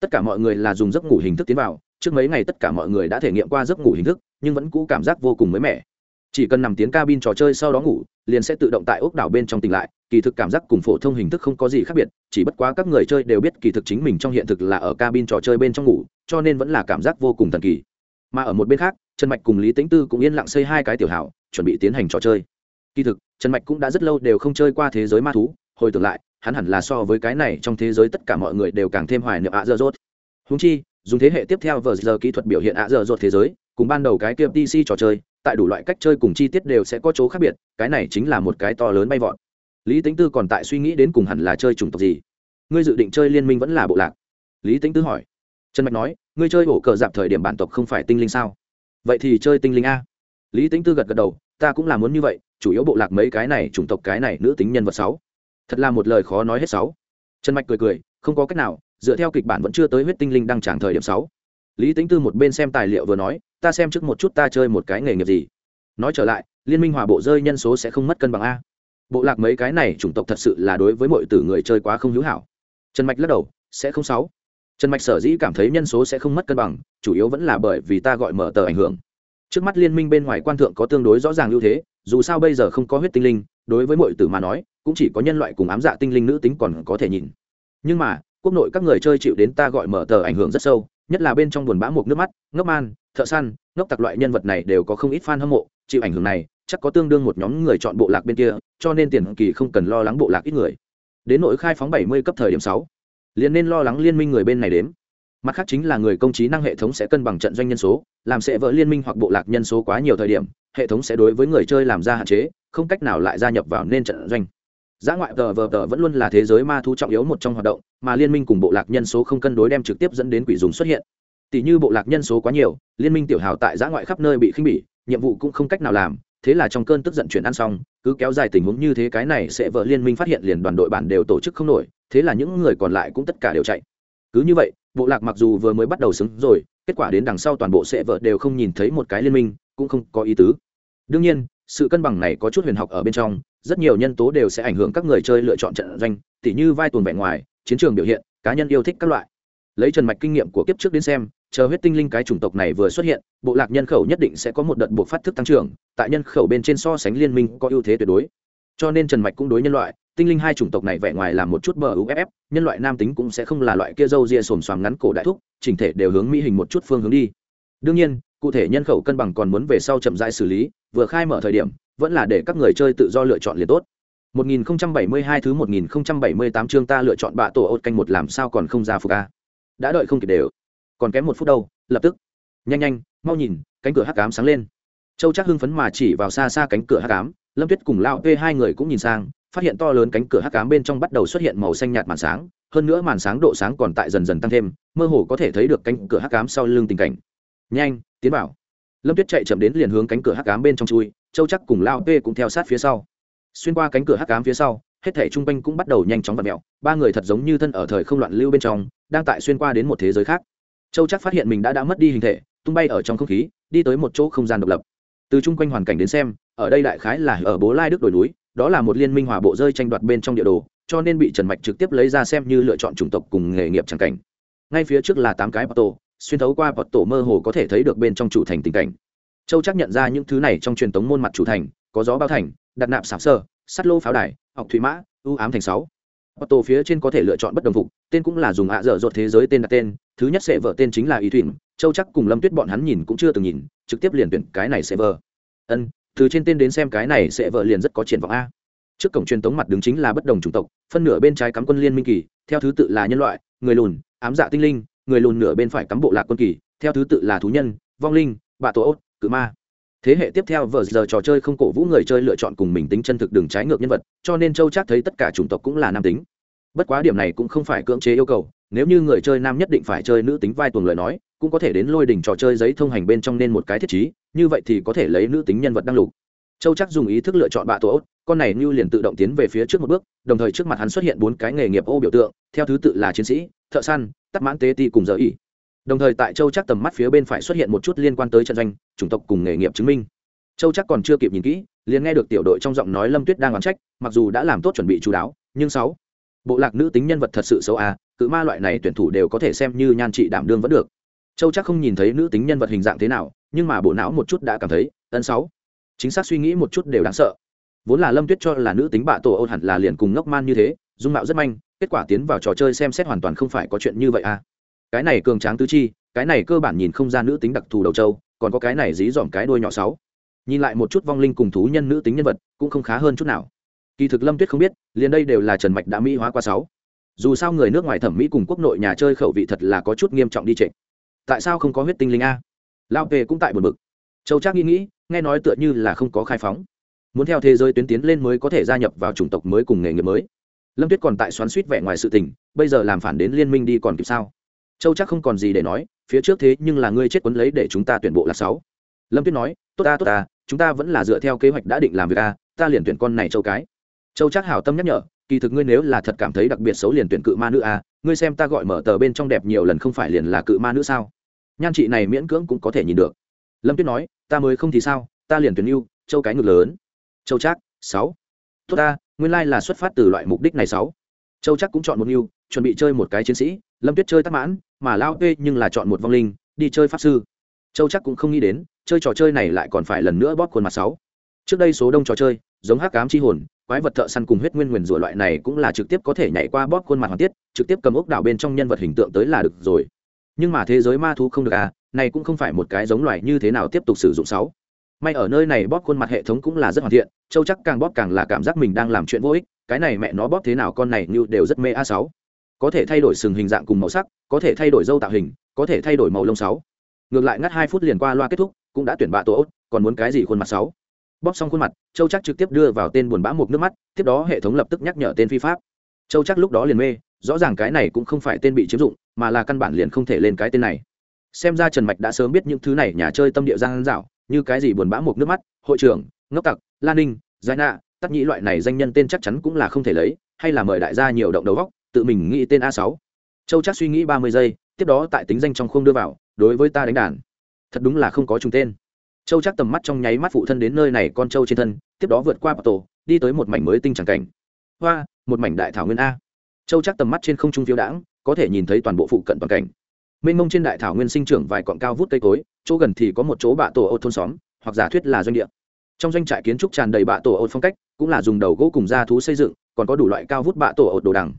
tất cả mọi người là dùng giấc ngủ hình thức tiến vào, trước mấy ngày tất cả mọi người đã thể nghiệm qua giấc ngủ hình thức, nhưng vẫn cũ cảm giác vô cùng mới mẻ. Chỉ cần nằm tiến cabin trò chơi sau đó ngủ, liền sẽ tự động tại ốc đảo bên trong tỉnh lại, kỳ thực cảm giác cùng phổ thông hình thức không có gì khác biệt, chỉ bất quá các người chơi đều biết kỳ thực chính mình trong hiện thực là ở cabin trò chơi bên trong ngủ, cho nên vẫn là cảm giác vô cùng thần kỳ. Mà ở một bên khác, trần mạch cùng lý tính tư cũng yên lặng xây hai cái tiểu hảo, chuẩn bị tiến hành trò chơi. Kỳ thực, trần mạch cũng đã rất lâu đều không chơi qua thế giới ma thú, hồi tưởng lại hắn hẳn là so với cái này trong thế giới tất cả mọi người đều càng thêm hoài niệm ạ dơ dốt húng chi, dùng thế hệ tiếp theo vờ giờ kỹ thuật biểu hiện ạ dơ dốt thế giới, cùng ban đầu cái kia pc trò chơi, tại đủ loại cách chơi cùng chi tiết đều sẽ có chỗ khác biệt, cái này chính là một cái to lớn bay vọt. Lý tính tư còn tại suy nghĩ đến cùng hẳn là chơi chủng tộc gì. Ngươi dự định chơi liên minh vẫn là bộ lạc? Lý tính tư hỏi. Trần mạch nói, ngươi chơi ổ cờ dạp thời điểm bản tộc không phải tinh linh sao? Vậy thì chơi tinh linh a. Lý tính tư gật gật đầu, ta cũng là muốn như vậy, chủ yếu bộ lạc mấy cái này, chủng tộc cái này, nữ tính nhân vật sáu thật là một lời khó nói hết sáu. Trần mạch cười cười, không có cách nào, dựa theo kịch bản vẫn chưa tới huyết tinh linh đăng tràng thời điểm sáu. Lý tính tư một bên xem tài liệu vừa nói, ta xem trước một chút ta chơi một cái nghề nghiệp gì. Nói trở lại, liên minh hòa bộ rơi nhân số sẽ không mất cân bằng a. Bộ lạc mấy cái này chủng tộc thật sự là đối với mọi tử người chơi quá không hữu hảo. Trần mạch lắc đầu, sẽ không sáu. Trần mạch sở dĩ cảm thấy nhân số sẽ không mất cân bằng, chủ yếu vẫn là bởi vì ta gọi mở tờ ảnh hưởng. Trước mắt liên minh bên ngoài quan thượng có tương đối rõ ràng ưu thế dù sao bây giờ không có huyết tinh linh, đối với mọi tử mà nói, cũng chỉ có nhân loại cùng ám dạ tinh linh nữ tính còn có thể nhìn. Nhưng mà, quốc nội các người chơi chịu đến ta gọi mở tờ ảnh hưởng rất sâu, nhất là bên trong buồn bã mục nước mắt, ngốc man, thợ săn, ngốc tặc loại nhân vật này đều có không ít fan hâm mộ, chịu ảnh hưởng này, chắc có tương đương một nhóm người chọn bộ lạc bên kia, cho nên tiền kỳ không cần lo lắng bộ lạc ít người. Đến nội khai phóng bảy mươi cấp thời điểm sáu, liền nên lo lắng liên minh người bên này đến mặt khác chính là người công trí năng hệ thống sẽ cân bằng trận doanh nhân số làm sẽ vỡ liên minh hoặc bộ lạc nhân số quá nhiều thời điểm hệ thống sẽ đối với người chơi làm ra hạn chế không cách nào lại gia nhập vào nên trận doanh Giá ngoại tờ vờ tờ vẫn luôn là thế giới ma thu trọng yếu một trong hoạt động, mà liên minh cùng bộ lạc nhân số không cân đối đem trực tiếp dẫn đến quỷ dùng xuất hiện. Tỷ như bộ lạc nhân số quá nhiều, liên minh tiểu hào tại giã ngoại khắp nơi bị khinh bỉ, nhiệm vụ cũng không cách nào làm, thế là trong cơn tức giận chuyển ăn xong, cứ kéo dài tình huống như thế cái này sẽ vợ liên minh phát hiện liền đoàn đội bản đều tổ chức không nổi, thế là những người còn lại cũng tất cả đều chạy. Cứ như vậy, bộ lạc mặc dù vừa mới bắt đầu xứng rồi, kết quả đến đằng sau toàn bộ sẽ vợ đều không nhìn thấy một cái liên minh, cũng không có ý tứ. Đương nhiên, sự cân bằng này có chút huyền học ở bên trong, rất nhiều nhân tố đều sẽ ảnh hưởng các người chơi lựa chọn trận doanh tỉ như vai tuần vẻ ngoài chiến trường biểu hiện cá nhân yêu thích các loại lấy trần mạch kinh nghiệm của kiếp trước đến xem chờ huyết tinh linh cái chủng tộc này vừa xuất hiện bộ lạc nhân khẩu nhất định sẽ có một đợt buộc phát thức tăng trưởng tại nhân khẩu bên trên so sánh liên minh có ưu thế tuyệt đối cho nên trần mạch cũng đối nhân loại tinh linh hai chủng tộc này vẻ ngoài là một chút bờ uff nhân loại nam tính cũng sẽ không là loại kia râu ria xồm xoàm ngắn cổ đại thúc chỉnh thể đều hướng mỹ hình một chút phương hướng đi đương nhiên cụ thể nhân khẩu cân bằng còn muốn về sau chậm rãi xử lý vừa khai mở thời điểm vẫn là để các người chơi tự do lựa chọn liền tốt 1072 thứ 1078 chương ta lựa chọn bạ tổ ột canh một làm sao còn không ra phục a. Đã đợi không kịp đều. Còn kém một phút đâu, lập tức. Nhanh nhanh, mau nhìn, cánh cửa hắc ám sáng lên. Châu chắc hưng phấn mà chỉ vào xa xa cánh cửa hắc ám, Lâm Tuyết cùng lão P hai người cũng nhìn sang, phát hiện to lớn cánh cửa hắc ám bên trong bắt đầu xuất hiện màu xanh nhạt màn sáng, hơn nữa màn sáng độ sáng còn tại dần dần tăng thêm, mơ hồ có thể thấy được cánh cửa hắc ám sau lưng tình cảnh. Nhanh, tiến vào. Lâm Tuyết chạy chậm đến liền hướng cánh cửa hắc ám bên trong chui, Châu chắc cùng lao tê cũng theo sát phía sau xuyên qua cánh cửa hắc ám phía sau hết thể trung quanh cũng bắt đầu nhanh chóng vặn mẹo ba người thật giống như thân ở thời không loạn lưu bên trong đang tại xuyên qua đến một thế giới khác châu chắc phát hiện mình đã đã mất đi hình thể tung bay ở trong không khí đi tới một chỗ không gian độc lập từ chung quanh hoàn cảnh đến xem ở đây đại khái là ở bố lai đức đồi núi đó là một liên minh hòa bộ rơi tranh đoạt bên trong địa đồ cho nên bị trần mạch trực tiếp lấy ra xem như lựa chọn chủng tộc cùng nghề nghiệp tràng cảnh. Ngay phía trước là tám cái bọt tổ xuyên thấu qua bọt tổ mơ hồ có thể thấy được bên trong chủ thành tình cảnh. Châu chắc nhận ra những thứ này trong truyền thống môn mặt chủ thành có gió bao thành đặt nạp sạp sơ sắt lô pháo đài học thủy mã ưu ám thành sáu. Bọt tổ phía trên có thể lựa chọn bất đồng phục, tên cũng là dùng ạ dở dột thế giới tên đặt tên, thứ nhất sẽ vợ tên chính là Y Thủy, Châu chắc cùng Lâm Tuyết bọn hắn nhìn cũng chưa từng nhìn, trực tiếp liền tuyển cái này sẽ vợ. Ân, từ trên tên đến xem cái này sẽ vợ liền rất có triển vọng a. Trước cổng truyền tống mặt đứng chính là bất đồng chủng tộc, phân nửa bên trái cắm quân liên minh kỳ, theo thứ tự là nhân loại, người lùn, ám dạ tinh linh, người lùn nửa bên phải cắm bộ lạc quân kỳ, theo thứ tự là thú nhân, vong linh, bạ tổ ốt, cự ma thế hệ tiếp theo vờ giờ trò chơi không cổ vũ người chơi lựa chọn cùng mình tính chân thực đường trái ngược nhân vật cho nên châu chắc thấy tất cả chủng tộc cũng là nam tính bất quá điểm này cũng không phải cưỡng chế yêu cầu nếu như người chơi nam nhất định phải chơi nữ tính vai tuồng lời nói, cũng có thể đến lôi đỉnh trò chơi giấy thông hành bên trong nên một cái thiết chí như vậy thì có thể lấy nữ tính nhân vật đăng lục. Châu chắc dùng ý thức lựa chọn bạ tổ ốt, con này như liền tự động tiến về phía trước một bước, đồng thời trước mặt hắn xuất hiện bốn cái nghề nghiệp ô biểu tượng, theo thứ tự là chiến sĩ, thợ săn tắt mãn tế ti cùng giờ ý đồng thời tại châu chắc tầm mắt phía bên phải xuất hiện một chút liên quan tới trận doanh, chủng tộc cùng nghề nghiệp chứng minh. Châu chắc còn chưa kịp nhìn kỹ, liền nghe được tiểu đội trong giọng nói lâm tuyết đang oán trách, mặc dù đã làm tốt chuẩn bị chú đáo, nhưng sáu, bộ lạc nữ tính nhân vật thật sự xấu à cự ma loại này tuyển thủ đều có thể xem như nhan trị đảm đương vẫn được. Châu chắc không nhìn thấy nữ tính nhân vật hình dạng thế nào, nhưng mà bộ não một chút đã cảm thấy, ân sáu. Chính xác suy nghĩ một chút đều đáng sợ. Vốn là lâm tuyết cho là nữ tính bạ tổ ôn hẳn là liền cùng ngốc man như thế, dung mạo rất manh, kết quả tiến vào trò chơi xem xét hoàn toàn không phải có chuyện như vậy à. Cái này cường tráng tứ chi, cái này cơ bản nhìn không ra nữ tính đặc thù đầu châu còn có cái này dí dỏm cái đôi nhỏ sáu. Nhìn lại một chút vong linh cùng thú nhân nữ tính nhân vật, cũng không khá hơn chút nào. Kỳ thực lâm tuyết không biết, liền đây đều là trần mạch đã mỹ hóa qua sáu dù sao người nước ngoài thẩm mỹ cùng quốc nội nhà chơi khẩu vị thật là có chút nghiêm trọng đi trịnh tại sao không có huyết tinh linh a? Lao về cũng tại buồn bực. Châu trác nghĩ nghĩ, nghe nói tựa như là không có khai phóng. Muốn theo thế giới tuyến tiến lên mới có thể gia nhập vào chủng tộc mới cùng nghề nghiệp mới. Lâm tuyết còn tại xoắn suýt vẻ ngoài sự tình, bây giờ làm phản đến liên minh đi còn kịp sao? Châu chắc không còn gì để nói, phía trước thế nhưng là ngươi chết quấn lấy để chúng ta tuyển bộ là sáu. Lâm tuyết nói, tốt ta tốt ta, chúng ta vẫn là dựa theo kế hoạch đã định làm việc a, ta liền tuyển con này châu cái. Châu chắc hảo tâm nhắc nhở kỳ thực ngươi nếu là thật cảm thấy đặc biệt xấu liền tuyển cự ma nữ a ngươi xem ta gọi mở tờ bên trong đẹp nhiều lần không phải liền là cự ma nữ sao? Nhan chị này miễn cưỡng cũng có thể nhìn được. Lâm tuyết nói ta mới không thì sao ta liền tuyển yêu châu cái ngực lớn. Châu trác sáu. Tốt ta nguyên lai là xuất phát từ loại mục đích này sáu. Châu chắc cũng chọn một yêu, chuẩn bị chơi một cái chiến sĩ lâm tuyết chơi tắc mãn mà lao tê nhưng là chọn một vong linh đi chơi pháp sư. Châu chắc cũng không nghĩ đến chơi trò chơi này lại còn phải lần nữa bóp khuôn mặt sáu. Trước đây số đông trò chơi giống hắc cám chi hồn quái vật thợ săn cùng huyết nguyên nguyền rủa loại này cũng là trực tiếp có thể nhảy qua bóp khuôn mặt hoàn tiết, trực tiếp cầm ốc đảo bên trong nhân vật hình tượng tới là được rồi. Nhưng mà thế giới ma thú không được à này cũng không phải một cái giống loài như thế nào tiếp tục sử dụng sáu. May ở nơi này bóp khuôn mặt hệ thống cũng là rất hoàn thiện, châu chắc càng bóp càng là cảm giác mình đang làm chuyện vô ích, cái này mẹ nó bóp thế nào con này như đều rất mê a sáu. Có thể thay đổi sừng hình dạng cùng màu sắc, có thể thay đổi dâu tạo hình, có thể thay đổi màu lông sáu. Ngược lại ngắt hai phút liền qua loa kết thúc, cũng đã tuyển bạ tổ ốt, còn muốn cái gì khuôn mặt sáu? Bóp xong khuôn mặt, châu chắc trực tiếp đưa vào tên buồn bã một nước mắt, tiếp đó hệ thống lập tức nhắc nhở tên phi pháp. Châu chắc lúc đó liền mê, rõ ràng cái này cũng không phải tên bị chiếm dụng, mà là căn bản liền không thể lên cái tên này. Xem ra trần mạch đã sớm biết những thứ này nhà chơi tâm địa giang dạo như cái gì buồn bã một nước mắt, hội trưởng, ngốc tặc lan ninh giải nạ tắc nhĩ loại này danh nhân tên chắc chắn cũng là không thể lấy, hay là mời đại gia nhiều động đầu góc tự mình nghĩ tên a sáu. Châu chắc suy nghĩ ba mươi giây, tiếp đó tại tính danh trong không đưa vào, đối với ta đánh đàn. Thật đúng là không có trùng tên châu chắc tầm mắt trong nháy mắt phụ thân đến nơi này con châu trên thân, tiếp đó vượt qua bà tổ, đi tới một mảnh mới tinh tràng cảnh. Hoa, một mảnh đại thảo nguyên a. Châu chắc tầm mắt trên không trung phiếu đãng, có thể nhìn thấy toàn bộ phụ cận toàn cảnh. Mênh mông trên đại thảo nguyên sinh trưởng vài cọn cao vút cây cối, chỗ gần thì có một chỗ bạ tổ ô thôn xóm, hoặc giả thuyết là doanh địa. Trong doanh trại kiến trúc tràn đầy bạ tổ ô phong cách, cũng là dùng đầu gỗ cùng da thú xây dựng, còn có đủ loại cao vút bạ tổ ô đồ đằng.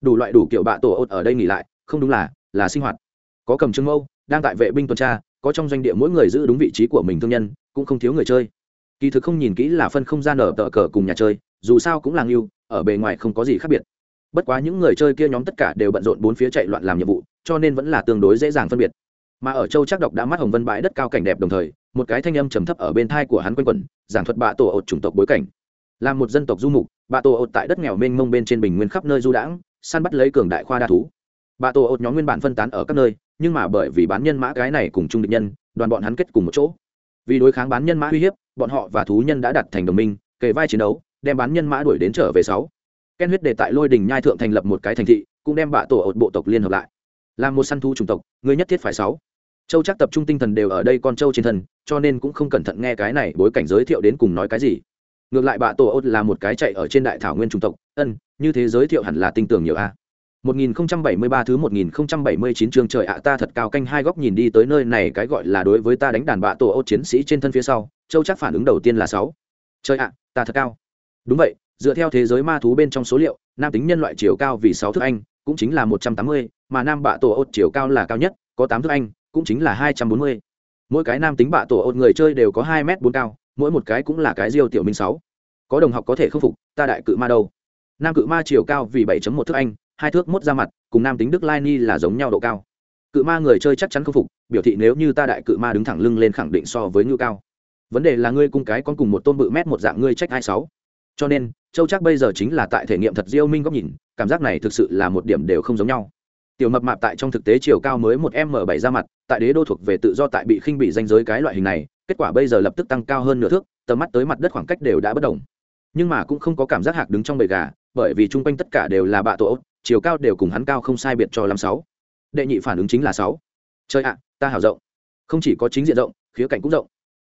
Đủ loại đủ kiểu bạ tổ ô ở đây nghỉ lại, không đúng là là sinh hoạt. Có cầm trưng mâu đang tại vệ binh tuần tra có trong doanh địa mỗi người giữ đúng vị trí của mình thương nhân, cũng không thiếu người chơi. Kỳ thực không nhìn kỹ là phân không gian nở tờ cờ cùng nhà chơi, dù sao cũng là ngưu, ở bề ngoài không có gì khác biệt. Bất quá những người chơi kia nhóm tất cả đều bận rộn bốn phía chạy loạn làm nhiệm vụ, cho nên vẫn là tương đối dễ dàng phân biệt. Mà ở châu chắc độc đã mắt hồng vân bãi đất cao cảnh đẹp đồng thời, một cái thanh âm trầm thấp ở bên thai của hắn quanh quẩn, giảng thuật bạ tổ ột chủng tộc bối cảnh. Là một dân tộc du mục, bạ tổ ột tại đất nghèo mênh mông bên trên bình nguyên khắp nơi du đãng, săn bắt lấy cường đại khoa đa thú. Bạ tổ ột nhóm nguyên bản phân tán ở các nơi nhưng mà bởi vì bán nhân mã cái này cùng chung địch nhân đoàn bọn hắn kết cùng một chỗ. Vì đối kháng bán nhân mã uy hiếp bọn họ và thú nhân đã đặt thành đồng minh kề vai chiến đấu đem bán nhân mã đuổi đến trở về sáu. Ken huyết để tại lôi đình nhai thượng thành lập một cái thành thị cũng đem bạ tổ ột bộ tộc liên hợp lại. Làm một săn thu chủng tộc người nhất thiết phải sáu. Châu chắc tập trung tinh thần đều ở đây con châu trên thần, cho nên cũng không cẩn thận nghe cái này bối cảnh giới thiệu đến cùng nói cái gì. Ngược lại bạ tổ ột là một cái chạy ở trên đại thảo nguyên chủng tộc ân như thế giới thiệu hẳn là tinh tưởng nhiều a. 1073 thứ 1079 chương trời ạ ta thật cao canh hai góc nhìn đi tới nơi này cái gọi là đối với ta đánh đàn bạ tổ ô chiến sĩ trên thân phía sau, Châu chắc phản ứng đầu tiên là 6. Trời ạ, ta thật cao. Đúng vậy, dựa theo thế giới ma thú bên trong số liệu, nam tính nhân loại chiều cao vì 6 thước anh, cũng chính là 180, mà nam bạ tổ ô chiều cao là cao nhất, có 8 thước anh, cũng chính là 240. Mỗi cái nam tính bạ tổ ô người chơi đều có 2 mét 4 cao, mỗi một cái cũng là cái diêu tiểu minh 6. Có đồng học có thể khắc phục, ta đại cự ma đâu? Nam cự ma chiều cao vì 7.1 thước anh, hai thước mốt ra mặt, cùng nam tính đức lai ni là giống nhau độ cao. Cự ma người chơi chắc chắn khâm phục, biểu thị nếu như ta đại cự ma đứng thẳng lưng lên khẳng định so với ngưu cao. Vấn đề là ngươi cung cái con cùng một tôn bự mét một dạng ngươi trách hai sáu. Cho nên, châu chắc bây giờ chính là tại thể nghiệm thật diêu minh góc nhìn, cảm giác này thực sự là một điểm đều không giống nhau. Tiểu mập mạp tại trong thực tế chiều cao mới một m bảy ra mặt, tại đế đô thuộc về tự do tại bị khinh bị danh giới cái loại hình này, kết quả bây giờ lập tức tăng cao hơn nửa thước, tầm mắt tới mặt đất khoảng cách đều đã bất đồng. Nhưng mà cũng không có cảm giác hạc đứng trong bầy gà, bởi vì chung quanh tất cả đều là bạ tổ chiều cao đều cùng hắn cao không sai biệt cho lắm sáu. Đệ nhị phản ứng chính là sáu. Chơi ạ, ta hảo rộng. Không chỉ có chính diện rộng, khía cạnh cũng rộng.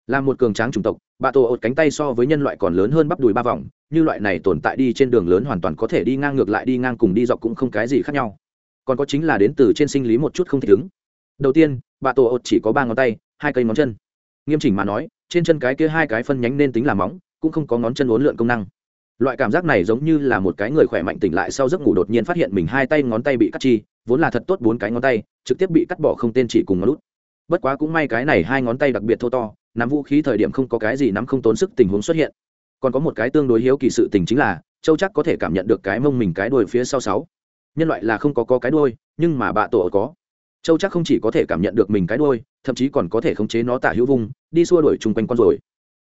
Là một cường tráng chủng tộc bạ tổ ột cánh tay so với nhân loại còn lớn hơn bắp đùi ba vòng, như loại này tồn tại đi trên đường lớn hoàn toàn có thể đi ngang ngược lại đi ngang cùng đi dọc cũng không cái gì khác nhau. Còn có chính là đến từ trên sinh lý một chút không thể ứng. Đầu tiên bạ tổ ột chỉ có ba ngón tay, hai cây ngón chân. Nghiêm chỉnh mà nói, trên chân cái kia hai cái phân nhánh nên tính là móng, cũng không có ngón chân uốn lượn công năng loại cảm giác này giống như là một cái người khỏe mạnh tỉnh lại sau giấc ngủ đột nhiên phát hiện mình hai tay ngón tay bị cắt chi vốn là thật tốt bốn cái ngón tay trực tiếp bị cắt bỏ không tên chỉ cùng ngón lút bất quá cũng may cái này hai ngón tay đặc biệt thô to nắm vũ khí thời điểm không có cái gì nắm không tốn sức tình huống xuất hiện. Còn có một cái tương đối hiếu kỳ sự tình chính là châu chắc có thể cảm nhận được cái mông mình cái đuôi phía sau sáu. Nhân loại là không có, có cái đuôi nhưng mà bạ tổ có. Châu chắc không chỉ có thể cảm nhận được mình cái đuôi thậm chí còn có thể khống chế nó tả hữu vung đi xua đuổi chung quanh con rồi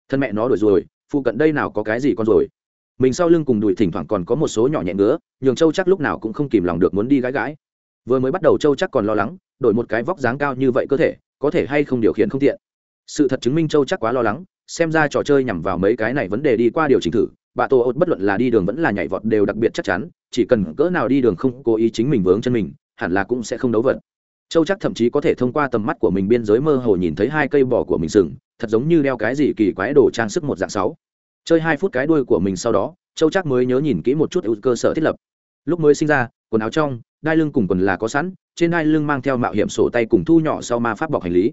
thân mẹ nó đuổi rồi phụ cận đây nào có cái gì con rồi mình sau lưng cùng đùi thỉnh thoảng còn có một số nhỏ nhẹ ngứa, nhường châu chắc lúc nào cũng không kìm lòng được muốn đi gãi gãi. Vừa mới bắt đầu châu chắc còn lo lắng, đổi một cái vóc dáng cao như vậy cơ thể, có thể hay không điều khiển không tiện. Sự thật chứng minh châu chắc quá lo lắng, xem ra trò chơi nhằm vào mấy cái này vấn đề đi qua điều chỉnh thử, bà tô ốt bất luận là đi đường vẫn là nhảy vọt đều đặc biệt chắc chắn, chỉ cần cỡ nào đi đường không cố ý chính mình vướng chân mình, hẳn là cũng sẽ không đấu vật. Châu chắc thậm chí có thể thông qua tầm mắt của mình biên giới mơ hồ nhìn thấy hai cây bò của mình sừng, thật giống như đeo cái gì kỳ quái đồ trang sức một dạng sáu chơi hai phút cái đuôi của mình sau đó, châu chắc mới nhớ nhìn kỹ một chút ưu cơ sở thiết lập. Lúc mới sinh ra, quần áo trong, đai lưng cùng quần là có sẵn, trên đai lưng mang theo mạo hiểm sổ tay cùng thu nhỏ sau ma pháp bọc hành lý.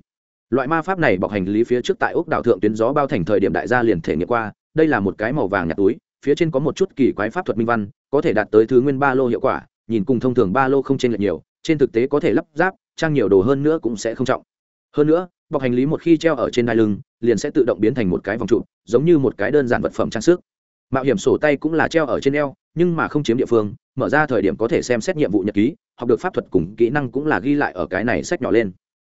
Loại ma pháp này bọc hành lý phía trước tại ốc đảo thượng tuyến gió bao thành thời điểm đại gia liền thể nghiệm qua, đây là một cái màu vàng nhạt túi, phía trên có một chút kỳ quái pháp thuật minh văn, có thể đạt tới thứ nguyên ba lô hiệu quả, nhìn cùng thông thường ba lô không trên lệch nhiều, trên thực tế có thể lắp ráp, trang nhiều đồ hơn nữa cũng sẽ không trọng. Hơn nữa bọc hành lý một khi treo ở trên đai lưng, liền sẽ tự động biến thành một cái vòng trụ, giống như một cái đơn giản vật phẩm trang sức. Mạo hiểm sổ tay cũng là treo ở trên eo, nhưng mà không chiếm địa phương, mở ra thời điểm có thể xem xét nhiệm vụ nhật ký, học được pháp thuật cùng kỹ năng cũng là ghi lại ở cái này sách nhỏ lên.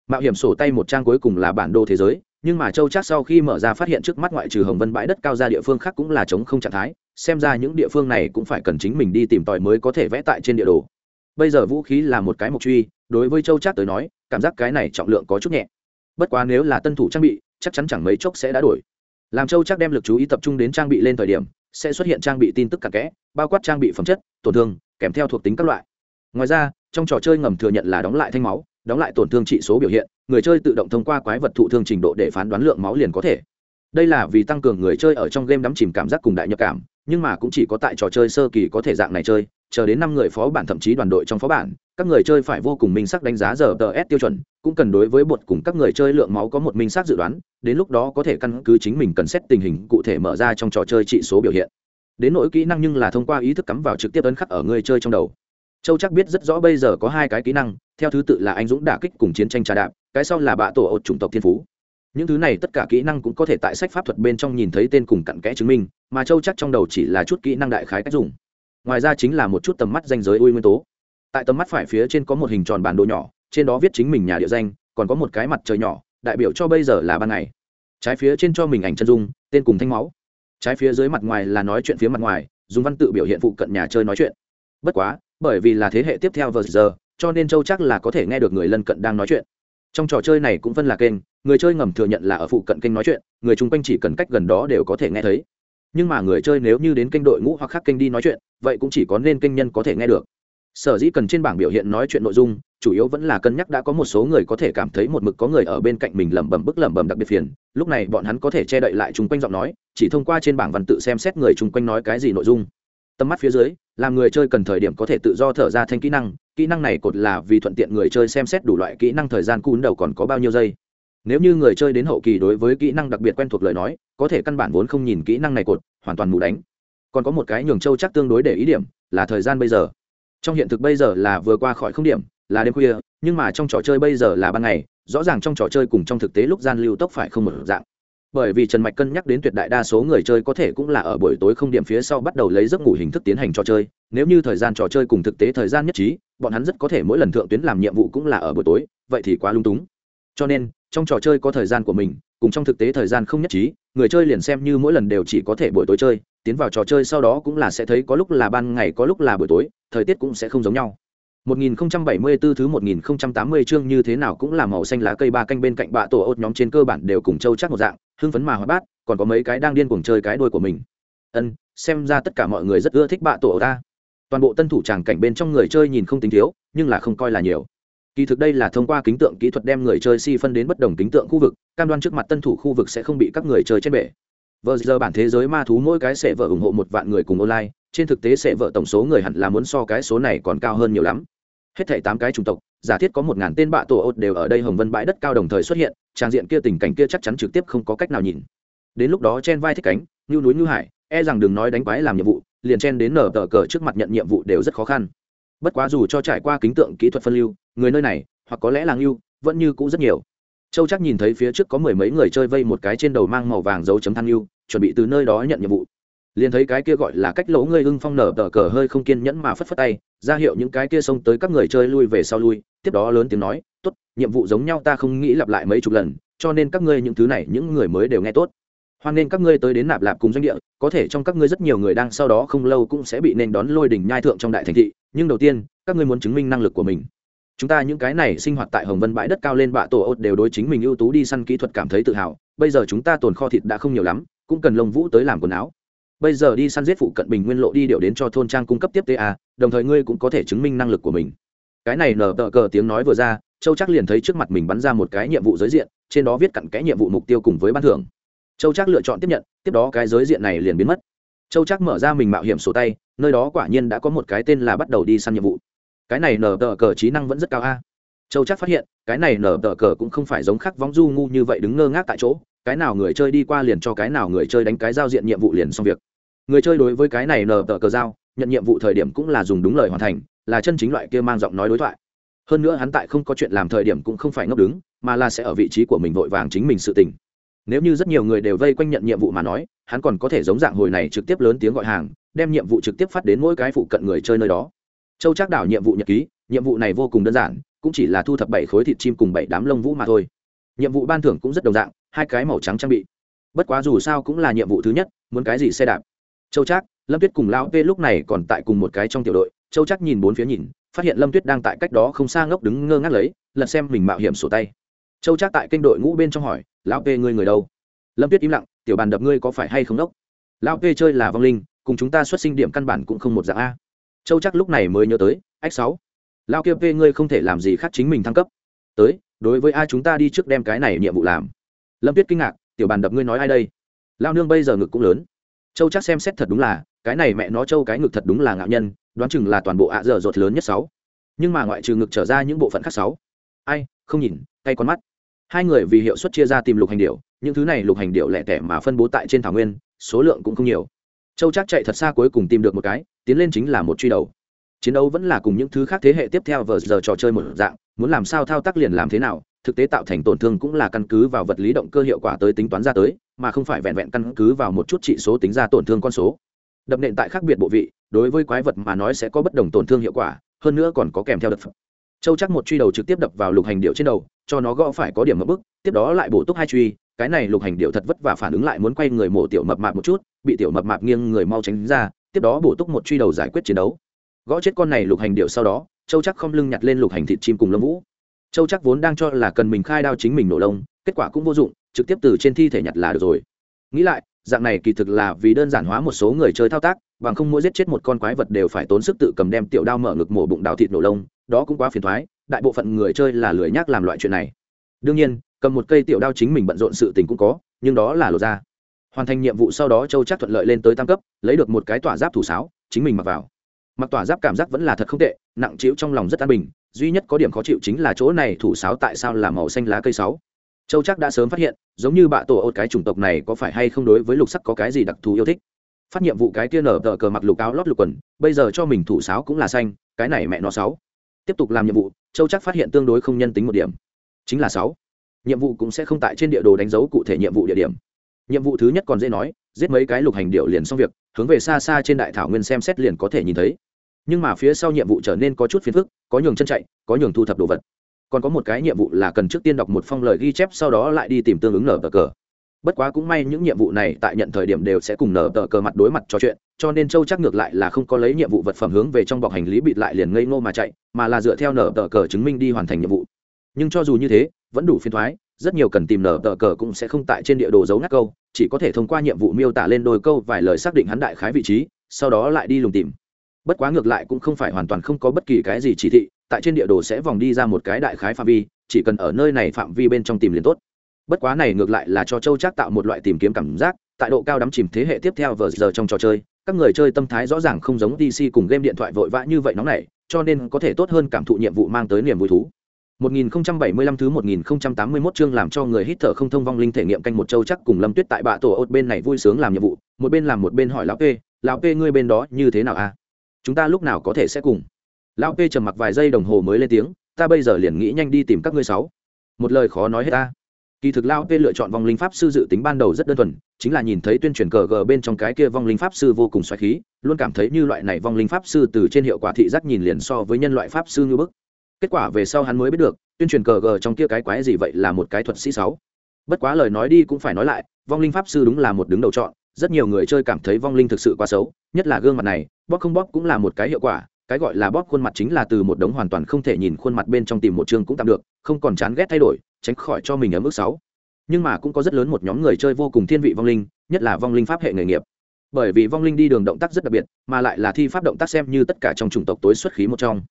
Mạo hiểm sổ tay một trang cuối cùng là bản đồ thế giới, nhưng mà châu chắc sau khi mở ra phát hiện trước mắt ngoại trừ hồng vân bãi đất cao ra địa phương khác cũng là chống không trạng thái, xem ra những địa phương này cũng phải cần chính mình đi tìm tòi mới có thể vẽ tại trên địa đồ. Bây giờ vũ khí là một cái mộc truy, đối với châu chắc tới nói, cảm giác cái này trọng lượng có chút nhẹ bất quá nếu là tân thủ trang bị, chắc chắn chẳng mấy chốc sẽ đã đổi. Làm châu chắc đem lực chú ý tập trung đến trang bị lên thời điểm, sẽ xuất hiện trang bị tin tức cặn kẽ, bao quát trang bị phẩm chất, tổn thương, kèm theo thuộc tính các loại. Ngoài ra, trong trò chơi ngầm thừa nhận là đóng lại thanh máu, đóng lại tổn thương trị số biểu hiện, người chơi tự động thông qua quái vật thụ thương trình độ để phán đoán lượng máu liền có thể. Đây là vì tăng cường người chơi ở trong game đắm chìm cảm giác cùng đại nhập cảm, nhưng mà cũng chỉ có tại trò chơi sơ kỳ có thể dạng này chơi, chờ đến năm người phó bản thậm chí đoàn đội trong phó bản các người chơi phải vô cùng minh xác đánh giá giờ tờ s tiêu chuẩn, cũng cần đối với bột cùng các người chơi lượng máu có một minh xác dự đoán, đến lúc đó có thể căn cứ chính mình cần xét tình hình cụ thể mở ra trong trò chơi trị số biểu hiện. Đến nỗi kỹ năng nhưng là thông qua ý thức cắm vào trực tiếp ấn khắc ở người chơi trong đầu. Châu chắc biết rất rõ bây giờ có hai cái kỹ năng, theo thứ tự là anh dũng đả kích cùng chiến tranh trà đạp, cái sau là bạ tổ ột chủng tộc thiên phú. Những thứ này tất cả kỹ năng cũng có thể tại sách pháp thuật bên trong nhìn thấy tên cùng cặn kẽ chứng minh, mà châu chắc trong đầu chỉ là chút kỹ năng đại khái cách dùng. Ngoài ra chính là một chút tầm mắt danh giới ui nguyên tố tại tầm mắt phải phía trên có một hình tròn bản đồ nhỏ, trên đó viết chính mình nhà địa danh, còn có một cái mặt trời nhỏ, đại biểu cho bây giờ là ban ngày. Trái phía trên cho mình ảnh chân dung, tên cùng thanh máu. Trái phía dưới mặt ngoài là nói chuyện phía mặt ngoài, dùng văn tự biểu hiện phụ cận nhà chơi nói chuyện. Bất quá, bởi vì là thế hệ tiếp theo vờ giờ, cho nên châu chắc là có thể nghe được người lân cận đang nói chuyện. Trong trò chơi này cũng phân là kênh, người chơi ngầm thừa nhận là ở phụ cận kênh nói chuyện, người chung quanh chỉ cần cách gần đó đều có thể nghe thấy. Nhưng mà người chơi nếu như đến kênh đội ngũ hoặc khác kênh đi nói chuyện, vậy cũng chỉ có nên kênh nhân có thể nghe được sở dĩ cần trên bảng biểu hiện nói chuyện nội dung, chủ yếu vẫn là cân nhắc đã có một số người có thể cảm thấy một mực có người ở bên cạnh mình lẩm bẩm bức lẩm bẩm đặc biệt phiền, lúc này bọn hắn có thể che đậy lại chung quanh giọng nói, chỉ thông qua trên bảng văn tự xem xét người chung quanh nói cái gì nội dung. Tầm mắt phía dưới, làm người chơi cần thời điểm có thể tự do thở ra thanh kỹ năng kỹ năng này cột là vì thuận tiện người chơi xem xét đủ loại kỹ năng thời gian cún đầu còn có bao nhiêu giây. Nếu như người chơi đến hậu kỳ đối với kỹ năng đặc biệt quen thuộc lời nói, có thể căn bản vốn không nhìn kỹ năng này cột, hoàn toàn mù đánh. Còn có một cái nhường châu chắc tương đối để ý điểm, là thời gian bây giờ trong hiện thực bây giờ là vừa qua khỏi không điểm, là đêm khuya, nhưng mà trong trò chơi bây giờ là ban ngày, rõ ràng trong trò chơi cùng trong thực tế lúc gian lưu tốc phải không một dạng. Bởi vì trần mạch cân nhắc đến tuyệt đại đa số người chơi có thể cũng là ở buổi tối không điểm phía sau bắt đầu lấy giấc ngủ hình thức tiến hành trò chơi, nếu như thời gian trò chơi cùng thực tế thời gian nhất trí, bọn hắn rất có thể mỗi lần thượng tuyến làm nhiệm vụ cũng là ở buổi tối, vậy thì quá lung túng. Cho nên, trong trò chơi có thời gian của mình, cùng trong thực tế thời gian không nhất trí, người chơi liền xem như mỗi lần đều chỉ có thể buổi tối chơi tiến vào trò chơi sau đó cũng là sẽ thấy có lúc là ban ngày có lúc là buổi tối thời tiết cũng sẽ không giống nhau 1074 thứ 1080 chương như thế nào cũng là màu xanh lá cây ba canh bên cạnh bạ tổ ốt nhóm trên cơ bản đều cùng châu chắc một dạng, hưng phấn mà hóa bát, còn có mấy cái đang điên cuồng chơi cái đuôi của mình. Ân, xem ra tất cả mọi người rất ưa thích bạ tổ ta. Toàn bộ tân thủ tràng cảnh bên trong người chơi nhìn không tính thiếu, nhưng là không coi là nhiều. Kỳ thực đây là thông qua kính tượng kỹ thuật đem người chơi si phân đến bất đồng kính tượng khu vực, cam đoan trước mặt tân thủ khu vực sẽ không bị các người chơi chết bể. Vừa giờ bản thế giới ma thú mỗi cái sẽ vợ ủng hộ một vạn người cùng online, trên thực tế sẽ vợ tổng số người hẳn là muốn so cái số này còn cao hơn nhiều lắm. Hết thảy tám cái chủng tộc giả thiết có một ngàn tên bạ tổ ột đều ở đây hồng vân bãi đất cao đồng thời xuất hiện trang diện kia tình cảnh kia chắc chắn trực tiếp không có cách nào nhìn. Đến lúc đó chen vai thích cánh như núi như hải e rằng đừng nói đánh quái làm nhiệm vụ liền chen đến nở tờ cờ trước mặt nhận nhiệm vụ đều rất khó khăn. Bất quá dù cho trải qua kính tượng kỹ thuật phân lưu người nơi này hoặc có lẽ là lưu vẫn như cũ rất nhiều châu chắc nhìn thấy phía trước có mười mấy người chơi vây một cái trên đầu mang màu vàng dấu chấm than yêu, chuẩn bị từ nơi đó nhận nhiệm vụ. Liền thấy cái kia gọi là cách lỗ ngươi ưng phong nở tờ cờ hơi không kiên nhẫn mà phất phất tay ra hiệu những cái kia xông tới các người chơi lui về sau lui tiếp đó lớn tiếng nói tốt nhiệm vụ giống nhau ta không nghĩ lặp lại mấy chục lần cho nên các ngươi những thứ này những người mới đều nghe tốt. Hoan nên các ngươi tới đến nạp lạp cùng doanh địa có thể trong các ngươi rất nhiều người đang sau đó không lâu cũng sẽ bị nên đón lôi đỉnh nhai thượng trong đại thành thị nhưng đầu tiên các ngươi muốn chứng minh năng lực của mình chúng ta những cái này sinh hoạt tại hồng vân bãi đất cao lên bạ tổ ốt đều đối chính mình ưu tú đi săn kỹ thuật cảm thấy tự hào, bây giờ chúng ta tồn kho thịt đã không nhiều lắm, cũng cần lông vũ tới làm quần áo. Bây giờ đi săn giết phụ cận bình nguyên lộ đi điệu đến cho thôn trang cung cấp tiếp ta à, đồng thời ngươi cũng có thể chứng minh năng lực của mình. Cái này nở tờ cờ tiếng nói vừa ra, châu chắc liền thấy trước mặt mình bắn ra một cái nhiệm vụ giới diện, trên đó viết cặn cái nhiệm vụ mục tiêu cùng với ban thưởng. Châu chắc lựa chọn tiếp nhận, tiếp đó cái giới diện này liền biến mất. Châu chắc mở ra mình mạo hiểm sổ tay, nơi đó quả nhiên đã có một cái tên là bắt đầu đi săn nhiệm vụ cái này nở tờ cờ trí năng vẫn rất cao a. Châu chắc phát hiện, cái này nở tờ cờ cũng không phải giống khắc vóng du ngu như vậy đứng ngơ ngác tại chỗ, cái nào người chơi đi qua liền cho cái nào người chơi đánh cái giao diện nhiệm vụ liền xong việc. Người chơi đối với cái này nở tờ cờ giao, nhận nhiệm vụ thời điểm cũng là dùng đúng lời hoàn thành, là chân chính loại kia mang giọng nói đối thoại. Hơn nữa hắn tại không có chuyện làm thời điểm cũng không phải ngốc đứng, mà là sẽ ở vị trí của mình vội vàng chính mình sự tình. Nếu như rất nhiều người đều vây quanh nhận nhiệm vụ mà nói, hắn còn có thể giống dạng hồi này trực tiếp lớn tiếng gọi hàng, đem nhiệm vụ trực tiếp phát đến mỗi cái phụ cận người chơi nơi đó châu trác đảo nhiệm vụ nhật ký, nhiệm vụ này vô cùng đơn giản, cũng chỉ là thu thập bảy khối thịt chim cùng bảy đám lông vũ mà thôi. Nhiệm vụ ban thưởng cũng rất đồng dạng, hai cái màu trắng trang bị. Bất quá dù sao cũng là nhiệm vụ thứ nhất, muốn cái gì xe đạp. Châu trác, lâm tuyết cùng lão p lúc này còn tại cùng một cái trong tiểu đội. Châu trác nhìn bốn phía nhìn, phát hiện lâm tuyết đang tại cách đó không xa ngốc đứng ngơ ngác lấy, lật xem mình mạo hiểm sổ tay. Châu trác tại kênh đội ngũ bên trong hỏi, lão p, ngươi người đâu? Lâm tuyết im lặng, tiểu bàn đập, ngươi có phải hay không đốc? Lão p chơi là vong linh, cùng chúng ta xuất sinh điểm căn bản cũng không một dạng a châu chắc lúc này mới nhớ tới, ách sáu, lao kia p ngươi không thể làm gì khác chính mình thăng cấp. Tới, đối với ai chúng ta đi trước đem cái này nhiệm vụ làm. Lâm tuyết kinh ngạc, tiểu bàn đập ngươi nói ai đây? Lao nương bây giờ ngực cũng lớn. Châu chắc xem xét thật đúng là, cái này mẹ nó châu cái ngực thật đúng là ngạo nhân, đoán chừng là toàn bộ ạ dở dột lớn nhất sáu. Nhưng mà ngoại trừ ngực trở ra những bộ phận khác sáu. Ai, không nhìn tay con mắt. Hai người vì hiệu suất chia ra tìm lục hành điệu những thứ này lục hành điệu lẻ tẻ mà phân bố tại trên thảo nguyên, số lượng cũng không nhiều châu chắc chạy thật xa cuối cùng tìm được một cái, tiến lên chính là một truy đầu. Chiến đấu vẫn là cùng những thứ khác thế hệ tiếp theo vờ giờ trò chơi một dạng, muốn làm sao thao tác liền làm thế nào, thực tế tạo thành tổn thương cũng là căn cứ vào vật lý động cơ hiệu quả tới tính toán ra tới, mà không phải vẹn vẹn căn cứ vào một chút trị số tính ra tổn thương con số. Đập nện tại khác biệt bộ vị, đối với quái vật mà nói sẽ có bất đồng tổn thương hiệu quả, hơn nữa còn có kèm theo đập. Châu chắc một truy đầu trực tiếp đập vào lục hành điệu trên đầu, cho nó gõ phải có điểm ngập bức, tiếp đó lại bổ túc hai truy cái này lục hành điệu thật vất vả phản ứng lại muốn quay người mổ tiểu mập mạp một chút, bị tiểu mập mạp nghiêng người mau tránh ra, tiếp đó bổ túc một truy đầu giải quyết chiến đấu. Gõ chết con này lục hành điệu sau đó, châu chắc không lưng nhặt lên lục hành thịt chim cùng lông vũ. Châu chắc vốn đang cho là cần mình khai đao chính mình nổ lông, kết quả cũng vô dụng, trực tiếp từ trên thi thể nhặt là được rồi. Nghĩ lại, dạng này kỳ thực là vì đơn giản hóa một số người chơi thao tác, bằng không mỗi giết chết một con quái vật đều phải tốn sức tự cầm đem tiểu đao mở ngực mổ bụng đào thịt nổ lông, đó cũng quá phiền thoái, đại bộ phận người chơi là lười nhác làm loại chuyện này đương nhiên, cầm một cây tiểu đao chính mình bận rộn sự tình cũng có, nhưng đó là lột ra. Hoàn thành nhiệm vụ sau đó châu chắc thuận lợi lên tới tam cấp, lấy được một cái tỏa giáp thủ sáo, chính mình mặc vào. Mặc tỏa giáp cảm giác vẫn là thật không tệ, nặng chịu trong lòng rất an bình, duy nhất có điểm khó chịu chính là chỗ này thủ sáo tại sao là màu xanh lá cây sáu. Châu chắc đã sớm phát hiện, giống như bạ tổ ột cái chủng tộc này có phải hay không đối với lục sắc có cái gì đặc thù yêu thích. Phát nhiệm vụ cái kia nở tờ cờ mặc lục áo lót lục quần, bây giờ cho mình thủ sáo cũng là xanh, cái này mẹ nó sáu. Tiếp tục làm nhiệm vụ, châu chắc phát hiện tương đối không nhân tính một điểm chính là sáu. Nhiệm vụ cũng sẽ không tại trên địa đồ đánh dấu cụ thể nhiệm vụ địa điểm. Nhiệm vụ thứ nhất còn dễ nói, giết mấy cái lục hành điệu liền xong việc, hướng về xa xa trên đại thảo nguyên xem xét liền có thể nhìn thấy. Nhưng mà phía sau nhiệm vụ trở nên có chút phiền phức, có nhường chân chạy, có nhường thu thập đồ vật. Còn có một cái nhiệm vụ là cần trước tiên đọc một phong lời ghi chép sau đó lại đi tìm tương ứng nở tờ cờ. Bất quá cũng may những nhiệm vụ này tại nhận thời điểm đều sẽ cùng nở tờ cờ mặt đối mặt trò chuyện, cho nên châu chắc ngược lại là không có lấy nhiệm vụ vật phẩm hướng về trong bọc hành lý bịt lại liền ngây ngô mà chạy, mà là dựa theo nở tờ cờ chứng minh đi hoàn thành nhiệm vụ nhưng cho dù như thế, vẫn đủ phiền thoái, rất nhiều cần tìm nở tờ cờ cũng sẽ không tại trên địa đồ giấu ngắt câu, chỉ có thể thông qua nhiệm vụ miêu tả lên đôi câu vài lời xác định hắn đại khái vị trí, sau đó lại đi lùng tìm. Bất quá ngược lại cũng không phải hoàn toàn không có bất kỳ cái gì chỉ thị, tại trên địa đồ sẽ vòng đi ra một cái đại khái phạm vi, chỉ cần ở nơi này phạm vi bên trong tìm liền tốt. Bất quá này ngược lại là cho châu chắc tạo một loại tìm kiếm cảm giác, tại độ cao đắm chìm thế hệ tiếp theo vờ giờ trong trò chơi, các người chơi tâm thái rõ ràng không giống dc cùng game điện thoại vội vã như vậy nóng này cho nên có thể tốt hơn cảm thụ nhiệm vụ mang tới niềm vui thú. 1075 thứ 1081 chương làm cho người hít thở không thông vong linh thể nghiệm canh một châu chắc cùng Lâm Tuyết tại bạ tổ ốt bên này vui sướng làm nhiệm vụ, một bên làm một bên hỏi lão P, lão P ngươi bên đó như thế nào a? À? Chúng ta lúc nào có thể sẽ cùng? Lão P trầm mặc vài giây đồng hồ mới lên tiếng, ta bây giờ liền nghĩ nhanh đi tìm các ngươi sáu. Một lời khó nói hết ta. Kỳ thực lão P lựa chọn vong linh pháp sư dự tính ban đầu rất đơn thuần, chính là nhìn thấy tuyên truyền cờ gờ bên trong cái kia vong linh pháp sư vô cùng xoáy khí, luôn cảm thấy như loại này vong linh pháp sư từ trên hiệu quả thị giác nhìn liền so với nhân loại pháp sư như bức kết quả về sau hắn mới biết được, tuyên truyền cờ gờ trong kia cái quái gì vậy là một cái thuật sĩ sáu. Bất quá lời nói đi cũng phải nói lại, vong linh pháp sư đúng là một đứng đầu chọn, rất nhiều người chơi cảm thấy vong linh thực sự quá xấu, nhất là gương mặt này, bóp không bóp cũng là một cái hiệu quả, cái gọi là bóp khuôn mặt chính là từ một đống hoàn toàn không thể nhìn khuôn mặt bên trong tìm một chương cũng tạm được, không còn chán ghét thay đổi, tránh khỏi cho mình ở mức sáu. Nhưng mà cũng có rất lớn một nhóm người chơi vô cùng thiên vị vong linh, nhất là vong linh pháp hệ nghề nghiệp. Bởi vì vong linh đi đường động tác rất đặc biệt, mà lại là thi pháp động tác xem như tất cả trong chủng tộc tối xuất khí một trong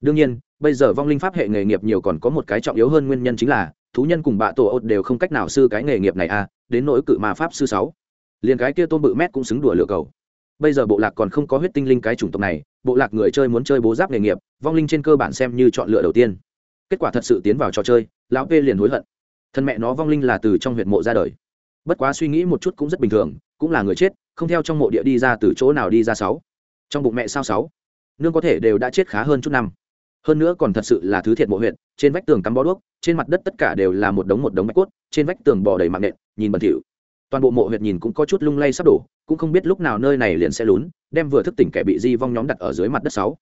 đương nhiên, bây giờ vong linh pháp hệ nghề nghiệp nhiều còn có một cái trọng yếu hơn nguyên nhân chính là, thú nhân cùng bạ tổ ột đều không cách nào sư cái nghề nghiệp này à đến nỗi cự ma pháp sư sáu. Liền cái kia tôn bự mét cũng xứng đùa lựa cầu. Bây giờ bộ lạc còn không có huyết tinh linh cái chủng tộc này, bộ lạc người chơi muốn chơi bố giáp nghề nghiệp, vong linh trên cơ bản xem như chọn lựa đầu tiên. Kết quả thật sự tiến vào trò chơi, lão p liền hối hận. Thân mẹ nó vong linh là từ trong huyện mộ ra đời. Bất quá suy nghĩ một chút cũng rất bình thường, cũng là người chết, không theo trong mộ địa đi ra từ chỗ nào đi ra sáu. Trong bụng mẹ sao sáu? Nương có thể đều đã chết khá hơn chút năm hơn nữa còn thật sự là thứ thiệt mộ huyện trên vách tường cắm bó đuốc, trên mặt đất tất cả đều là một đống một đống bạch cốt, trên vách tường bò đầy mạng nện, nhìn bẩn thỉu. Toàn bộ mộ huyệt nhìn cũng có chút lung lay sắp đổ, cũng không biết lúc nào nơi này liền sẽ lún, đem vừa thức tỉnh kẻ bị di vong nhóm đặt ở dưới mặt đất sáu.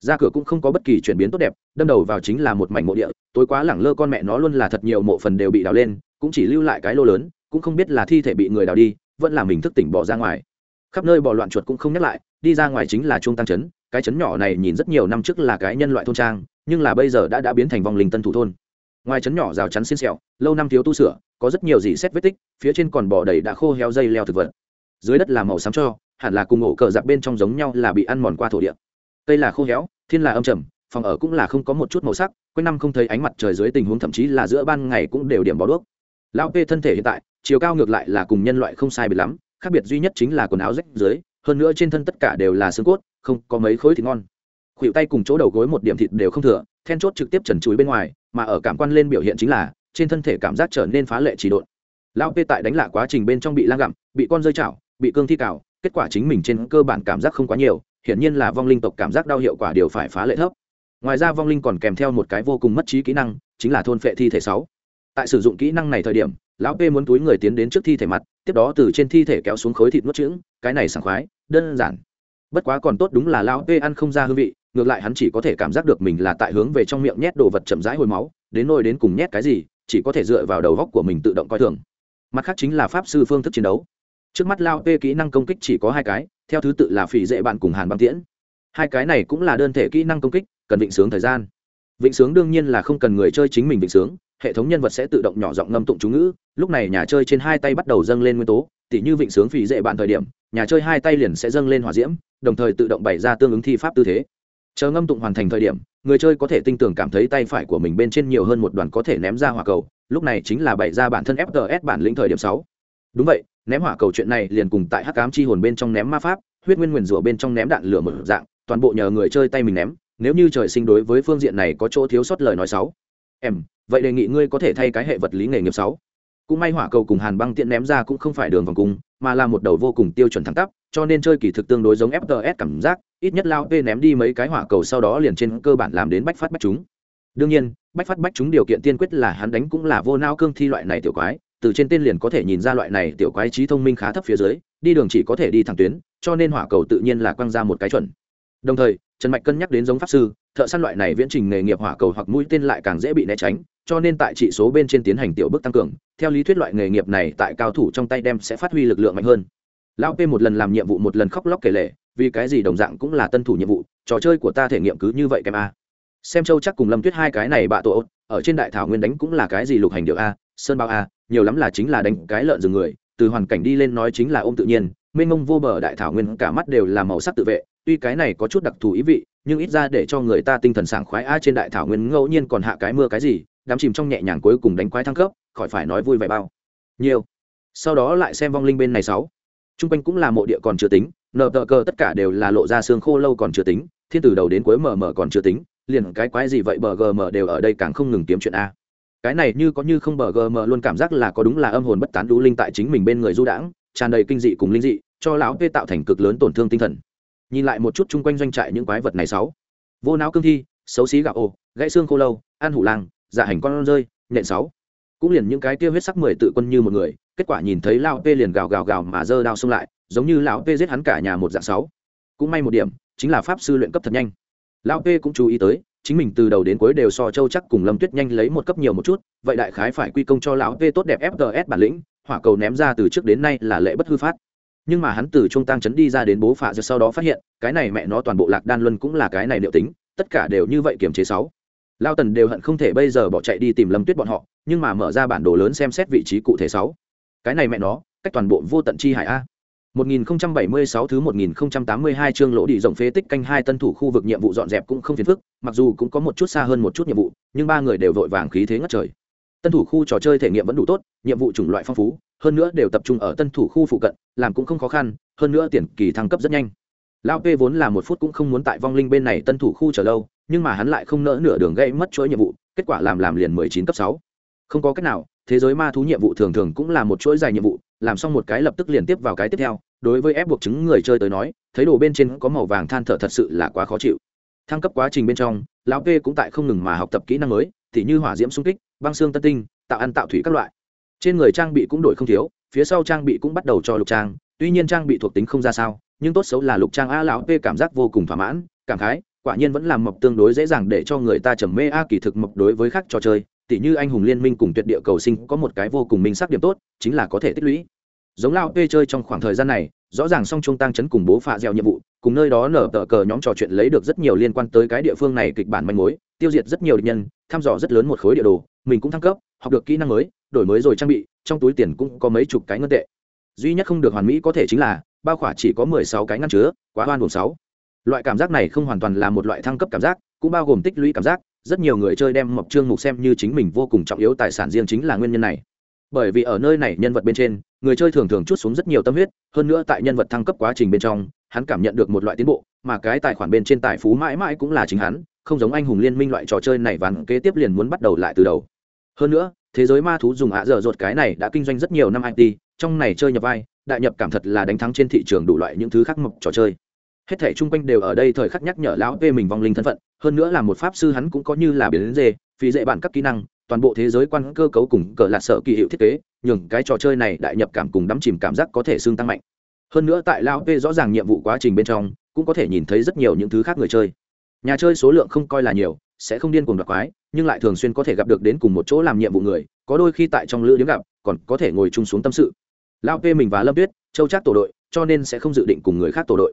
Ra cửa cũng không có bất kỳ chuyển biến tốt đẹp, đâm đầu vào chính là một mảnh mộ địa, tối quá lẳng lơ con mẹ nó luôn là thật nhiều mộ phần đều bị đào lên, cũng chỉ lưu lại cái lô lớn, cũng không biết là thi thể bị người đào đi, vẫn là mình thức tỉnh bỏ ra ngoài. Khắp nơi bỏ loạn chuột cũng không nhắc lại đi ra ngoài chính là trung tăng trấn cái trấn nhỏ này nhìn rất nhiều năm trước là cái nhân loại thôn trang, nhưng là bây giờ đã đã biến thành vòng linh tân thủ thôn. Ngoài trấn nhỏ rào chắn xiên xẹo, lâu năm thiếu tu sửa, có rất nhiều dị xét vết tích, phía trên còn bò đầy đã khô heo dây leo thực vật. Dưới đất là màu xám cho, hẳn là cùng ổ cờ giặc bên trong giống nhau là bị ăn mòn qua thổ địa. Cây là khô héo, thiên là âm trầm, phòng ở cũng là không có một chút màu sắc, quanh năm không thấy ánh mặt trời dưới tình huống thậm chí là giữa ban ngày cũng đều điểm bó đuốc. Lão p thân thể hiện tại, chiều cao ngược lại là cùng nhân loại không sai biệt lắm, khác biệt duy nhất chính là quần áo rách dưới hơn nữa trên thân tất cả đều là xương cốt, không có mấy khối thịt ngon. Khuỷu tay cùng chỗ đầu gối một điểm thịt đều không thừa, then chốt trực tiếp trần chuối bên ngoài, mà ở cảm quan lên biểu hiện chính là, trên thân thể cảm giác trở nên phá lệ chỉ độn. Lão pê tại đánh lạ quá trình bên trong bị lang gặm, bị con rơi chảo, bị cương thi cào, kết quả chính mình trên cơ bản cảm giác không quá nhiều, hiển nhiên là vong linh tộc cảm giác đau hiệu quả đều phải phá lệ thấp. Ngoài ra vong linh còn kèm theo một cái vô cùng mất trí kỹ năng, chính là thôn phệ thi thể sáu. Tại sử dụng kỹ năng này thời điểm lão p muốn túi người tiến đến trước thi thể mặt, tiếp đó từ trên thi thể kéo xuống khối thịt nuốt trứng, cái này sảng khoái, đơn giản. Bất quá còn tốt đúng là lão p ăn không ra hương vị, ngược lại hắn chỉ có thể cảm giác được mình là tại hướng về trong miệng nhét đồ vật chậm rãi hồi máu, đến nôi đến cùng nhét cái gì, chỉ có thể dựa vào đầu góc của mình tự động coi thường. Mặt khác chính là pháp sư phương thức chiến đấu. Trước mắt lao p kỹ năng công kích chỉ có hai cái, theo thứ tự là phỉ dễ bạn cùng hàn băng tiễn. Hai cái này cũng là đơn thể kỹ năng công kích, cần vịnh sướng thời gian. Vịnh sướng đương nhiên là không cần người chơi chính mình vịnh sướng hệ thống nhân vật sẽ tự động nhỏ giọng ngâm tụng chú ngữ, lúc này nhà chơi trên hai tay bắt đầu dâng lên nguyên tố, tỉ như vịnh sướng phì dễ bạn thời điểm, nhà chơi hai tay liền sẽ dâng lên hỏa diễm, đồng thời tự động bày ra tương ứng thi pháp tư thế. Chờ ngâm tụng hoàn thành thời điểm, người chơi có thể tinh tường cảm thấy tay phải của mình bên trên nhiều hơn một đoàn có thể ném ra hỏa cầu, lúc này chính là bày ra bản thân fts bản lĩnh thời điểm sáu. Đúng vậy, ném hỏa cầu chuyện này liền cùng tại hắc cám chi hồn bên trong ném ma pháp, huyết nguyên nguyền rủa bên trong ném đạn lửa một dạng, toàn bộ nhờ người chơi tay mình ném, nếu như trời sinh đối với phương diện này có chỗ thiếu sót lời nói sáu. Em vậy đề nghị ngươi có thể thay cái hệ vật lý nghề nghiệp sáu. Cũng may hỏa cầu cùng hàn băng tiện ném ra cũng không phải đường vòng cung, mà là một đầu vô cùng tiêu chuẩn thẳng tắp, cho nên chơi kỳ thực tương đối giống fts cảm giác, ít nhất lao p ném đi mấy cái hỏa cầu sau đó liền trên cơ bản làm đến bách phát bách chúng. Đương nhiên, bách phát bách chúng điều kiện tiên quyết là hắn đánh cũng là vô nao cương thi loại này tiểu quái, từ trên tên liền có thể nhìn ra loại này tiểu quái trí thông minh khá thấp phía dưới, đi đường chỉ có thể đi thẳng tuyến, cho nên hỏa cầu tự nhiên là quăng ra một cái chuẩn. Đồng thời, trần mạch cân nhắc đến giống pháp sư, thợ săn loại này viễn trình nghề nghiệp hỏa cầu hoặc mũi tên lại càng dễ bị né tránh cho nên tại trị số bên trên tiến hành tiểu bước tăng cường, theo lý thuyết loại nghề nghiệp này tại cao thủ trong tay đem sẽ phát huy lực lượng mạnh hơn. Lão p một lần làm nhiệm vụ một lần khóc lóc kể lể, vì cái gì đồng dạng cũng là tân thủ nhiệm vụ, trò chơi của ta thể nghiệm cứ như vậy kèm a. Xem châu chắc cùng lâm tuyết hai cái này bạ tổ ở trên đại thảo nguyên đánh cũng là cái gì lục hành điệu a, sơn bao a, nhiều lắm là chính là đánh cái lợn rừng người, từ hoàn cảnh đi lên nói chính là ôm tự nhiên, mênh mông vô bờ đại thảo nguyên cả mắt đều là màu sắc tự vệ, tuy cái này có chút đặc thù ý vị, nhưng ít ra để cho người ta tinh thần sảng khoái a trên đại thảo nguyên ngẫu nhiên còn hạ cái mưa cái gì đám chìm trong nhẹ nhàng cuối cùng đánh quái thăng cấp, khỏi phải nói vui vẻ bao. Nhiều. Sau đó lại xem vong linh bên này sáu. T r u n g quanh cũng là mộ địa còn chưa tính, nợ tờ cờ tất cả đều là lộ ra xương khô lâu còn chưa tính, thiên từ đầu đến cuối mờ mờ còn chưa tính, liền cái quái gì vậy bờ gm đều ở đây càng không ngừng kiếm chuyện a. Cái này như có như không bờ gm luôn cảm giác là có đúng là âm hồn bất tán đũ linh tại chính mình bên người du đãng, tràn đầy kinh dị cùng linh dị, cho lão p tạo thành cực lớn tổn thương tinh thần. Nhìn lại một chút chung quanh doanh trại những quái vật này sáu. Vô não cương thi, xấu xí gạo ô gãy xương khô lâu, ăn hủ lang dạ hành con rơi, nhện sáu. Cũng liền những cái tiêu huyết sắc mười tự quân như một người, kết quả nhìn thấy lão p liền gào gào gào mà giơ đao xông lại, giống như lão p giết hắn cả nhà một dạng sáu. Cũng may một điểm, chính là pháp sư luyện cấp thật nhanh. Lão p cũng chú ý tới, chính mình từ đầu đến cuối đều so châu chắc cùng lâm tuyết nhanh lấy một cấp nhiều một chút, vậy đại khái phải quy công cho lão p tốt đẹp fts bản lĩnh, hỏa cầu ném ra từ trước đến nay là lệ bất hư phát. Nhưng mà hắn từ trung tăng chấn đi ra đến bố phạ rồi sau đó phát hiện, cái này mẹ nó toàn bộ lạc đan luân cũng là cái này liệu tính, tất cả đều như vậy kiềm chế sáu lao tần đều hận không thể bây giờ bỏ chạy đi tìm lâm tuyết bọn họ nhưng mà mở ra bản đồ lớn xem xét vị trí cụ thể sáu. Cái này mẹ nó cách toàn bộ vô tận chi hải a. 1076 thứ 1082 chương lỗ đi rộng phế tích canh hai tân thủ khu vực nhiệm vụ dọn dẹp cũng không phiền phức, mặc dù cũng có một chút xa hơn một chút nhiệm vụ, nhưng ba người đều vội vàng khí thế ngất trời. Tân thủ khu trò chơi thể nghiệm vẫn đủ tốt, nhiệm vụ chủng loại phong phú, hơn nữa đều tập trung ở tân thủ khu phụ cận, làm cũng không khó khăn hơn nữa tiền kỳ thăng cấp rất nhanh. Lao p vốn là một phút cũng không muốn tại vong linh bên này tân thủ khu chờ lâu nhưng mà hắn lại không nỡ nửa đường gây mất chuỗi nhiệm vụ, kết quả làm làm liền mười chín cấp sáu. Không có cách nào, thế giới ma thú nhiệm vụ thường thường cũng là một chuỗi dài nhiệm vụ, làm xong một cái lập tức liền tiếp vào cái tiếp theo. Đối với ép buộc chứng người chơi tới nói, thấy đồ bên trên có màu vàng than thở thật sự là quá khó chịu. Thăng cấp quá trình bên trong, lão p cũng tại không ngừng mà học tập kỹ năng mới, thì như hỏa diễm xung kích, băng xương tân tinh, tạo ăn tạo thủy các loại. Trên người trang bị cũng đổi không thiếu, phía sau trang bị cũng bắt đầu cho lục trang, tuy nhiên trang bị thuộc tính không ra sao, nhưng tốt xấu là lục trang a lão p cảm giác vô cùng thỏa mãn, cảm khái quả nhiên vẫn làm mộc tương đối dễ dàng để cho người ta trầm mê. A, kỳ thực mộc đối với khác trò chơi, tỉ như anh hùng liên minh cùng tuyệt địa cầu sinh có một cái vô cùng minh sắc điểm tốt, chính là có thể tích lũy. Giống lao p chơi trong khoảng thời gian này, rõ ràng song trung tăng chấn cùng bố phạ gieo nhiệm vụ, cùng nơi đó nở tờ cờ nhóm trò chuyện lấy được rất nhiều liên quan tới cái địa phương này kịch bản manh mối, tiêu diệt rất nhiều địch nhân, thăm dò rất lớn một khối địa đồ, mình cũng thăng cấp, học được kỹ năng mới, đổi mới rồi trang bị, trong túi tiền cũng có mấy chục cái ngân tệ. Duy nhất không được hoàn mỹ có thể chính là, bao khỏa chỉ có mười sáu cái ngăn chứa, quá hoan buồn sáu loại cảm giác này không hoàn toàn là một loại thăng cấp cảm giác, cũng bao gồm tích lũy cảm giác. Rất nhiều người chơi đem mộc trương mục xem như chính mình vô cùng trọng yếu tài sản riêng chính là nguyên nhân này. Bởi vì ở nơi này nhân vật bên trên, người chơi thường thường chút xuống rất nhiều tâm huyết, hơn nữa tại nhân vật thăng cấp quá trình bên trong, hắn cảm nhận được một loại tiến bộ, mà cái tài khoản bên trên tài phú mãi mãi cũng là chính hắn, không giống anh hùng liên minh loại trò chơi này và kế tiếp liền muốn bắt đầu lại từ đầu. Hơn nữa, thế giới ma thú dùng ạ dở dột cái này đã kinh doanh rất nhiều năm it trong này chơi nhập vai, đại nhập cảm thật là đánh thắng trên thị trường đủ loại những thứ khác mộc trò chơi hết thể chung quanh đều ở đây thời khắc nhắc nhở lão Tê mình vong linh thân phận, hơn nữa là một pháp sư hắn cũng có như là biến dê, phí dễ bản các kỹ năng, toàn bộ thế giới quan cơ cấu cùng cờ lạt sợ kỳ hiệu thiết kế, nhường cái trò chơi này đại nhập cảm cùng đắm chìm cảm giác có thể xương tăng mạnh. Hơn nữa tại lao p rõ ràng nhiệm vụ quá trình bên trong, cũng có thể nhìn thấy rất nhiều những thứ khác người chơi. Nhà chơi số lượng không coi là nhiều, sẽ không điên cuồng đặc quái, nhưng lại thường xuyên có thể gặp được đến cùng một chỗ làm nhiệm vụ người, có đôi khi tại trong lữ điếm gặp, còn có thể ngồi chung xuống tâm sự. Lao p mình và lâm tuyết, châu chắc tổ đội, cho nên sẽ không dự định cùng người khác tổ đội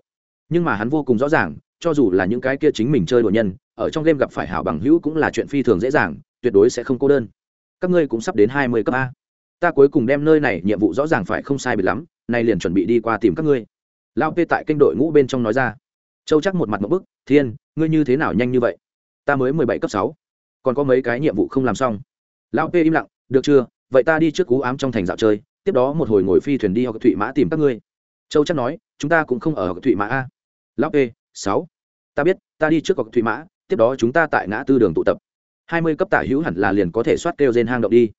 nhưng mà hắn vô cùng rõ ràng, cho dù là những cái kia chính mình chơi đồ nhân, ở trong game gặp phải hảo bằng hữu cũng là chuyện phi thường dễ dàng, tuyệt đối sẽ không cô đơn. Các ngươi cũng sắp đến hai mươi cấp a. Ta cuối cùng đem nơi này nhiệm vụ rõ ràng phải không sai biệt lắm, nay liền chuẩn bị đi qua tìm các ngươi. Lao p tại kênh đội ngũ bên trong nói ra. Châu chắc một mặt một bức, thiên, ngươi như thế nào nhanh như vậy? Ta mới mười bảy cấp sáu, còn có mấy cái nhiệm vụ không làm xong. Lao p im lặng, được chưa? Vậy ta đi trước cú ám trong thành dạo chơi, tiếp đó một hồi ngồi phi thuyền đi học thụy mã tìm các ngươi. Châu chắc nói, chúng ta cũng không ở học thụy mã a lão p sáu. Ta biết, ta đi trước cọc thụy mã, tiếp đó chúng ta tại ngã tư đường tụ tập. Hai mươi cấp tả hữu hẳn là liền có thể soát kêu trên hang động đi.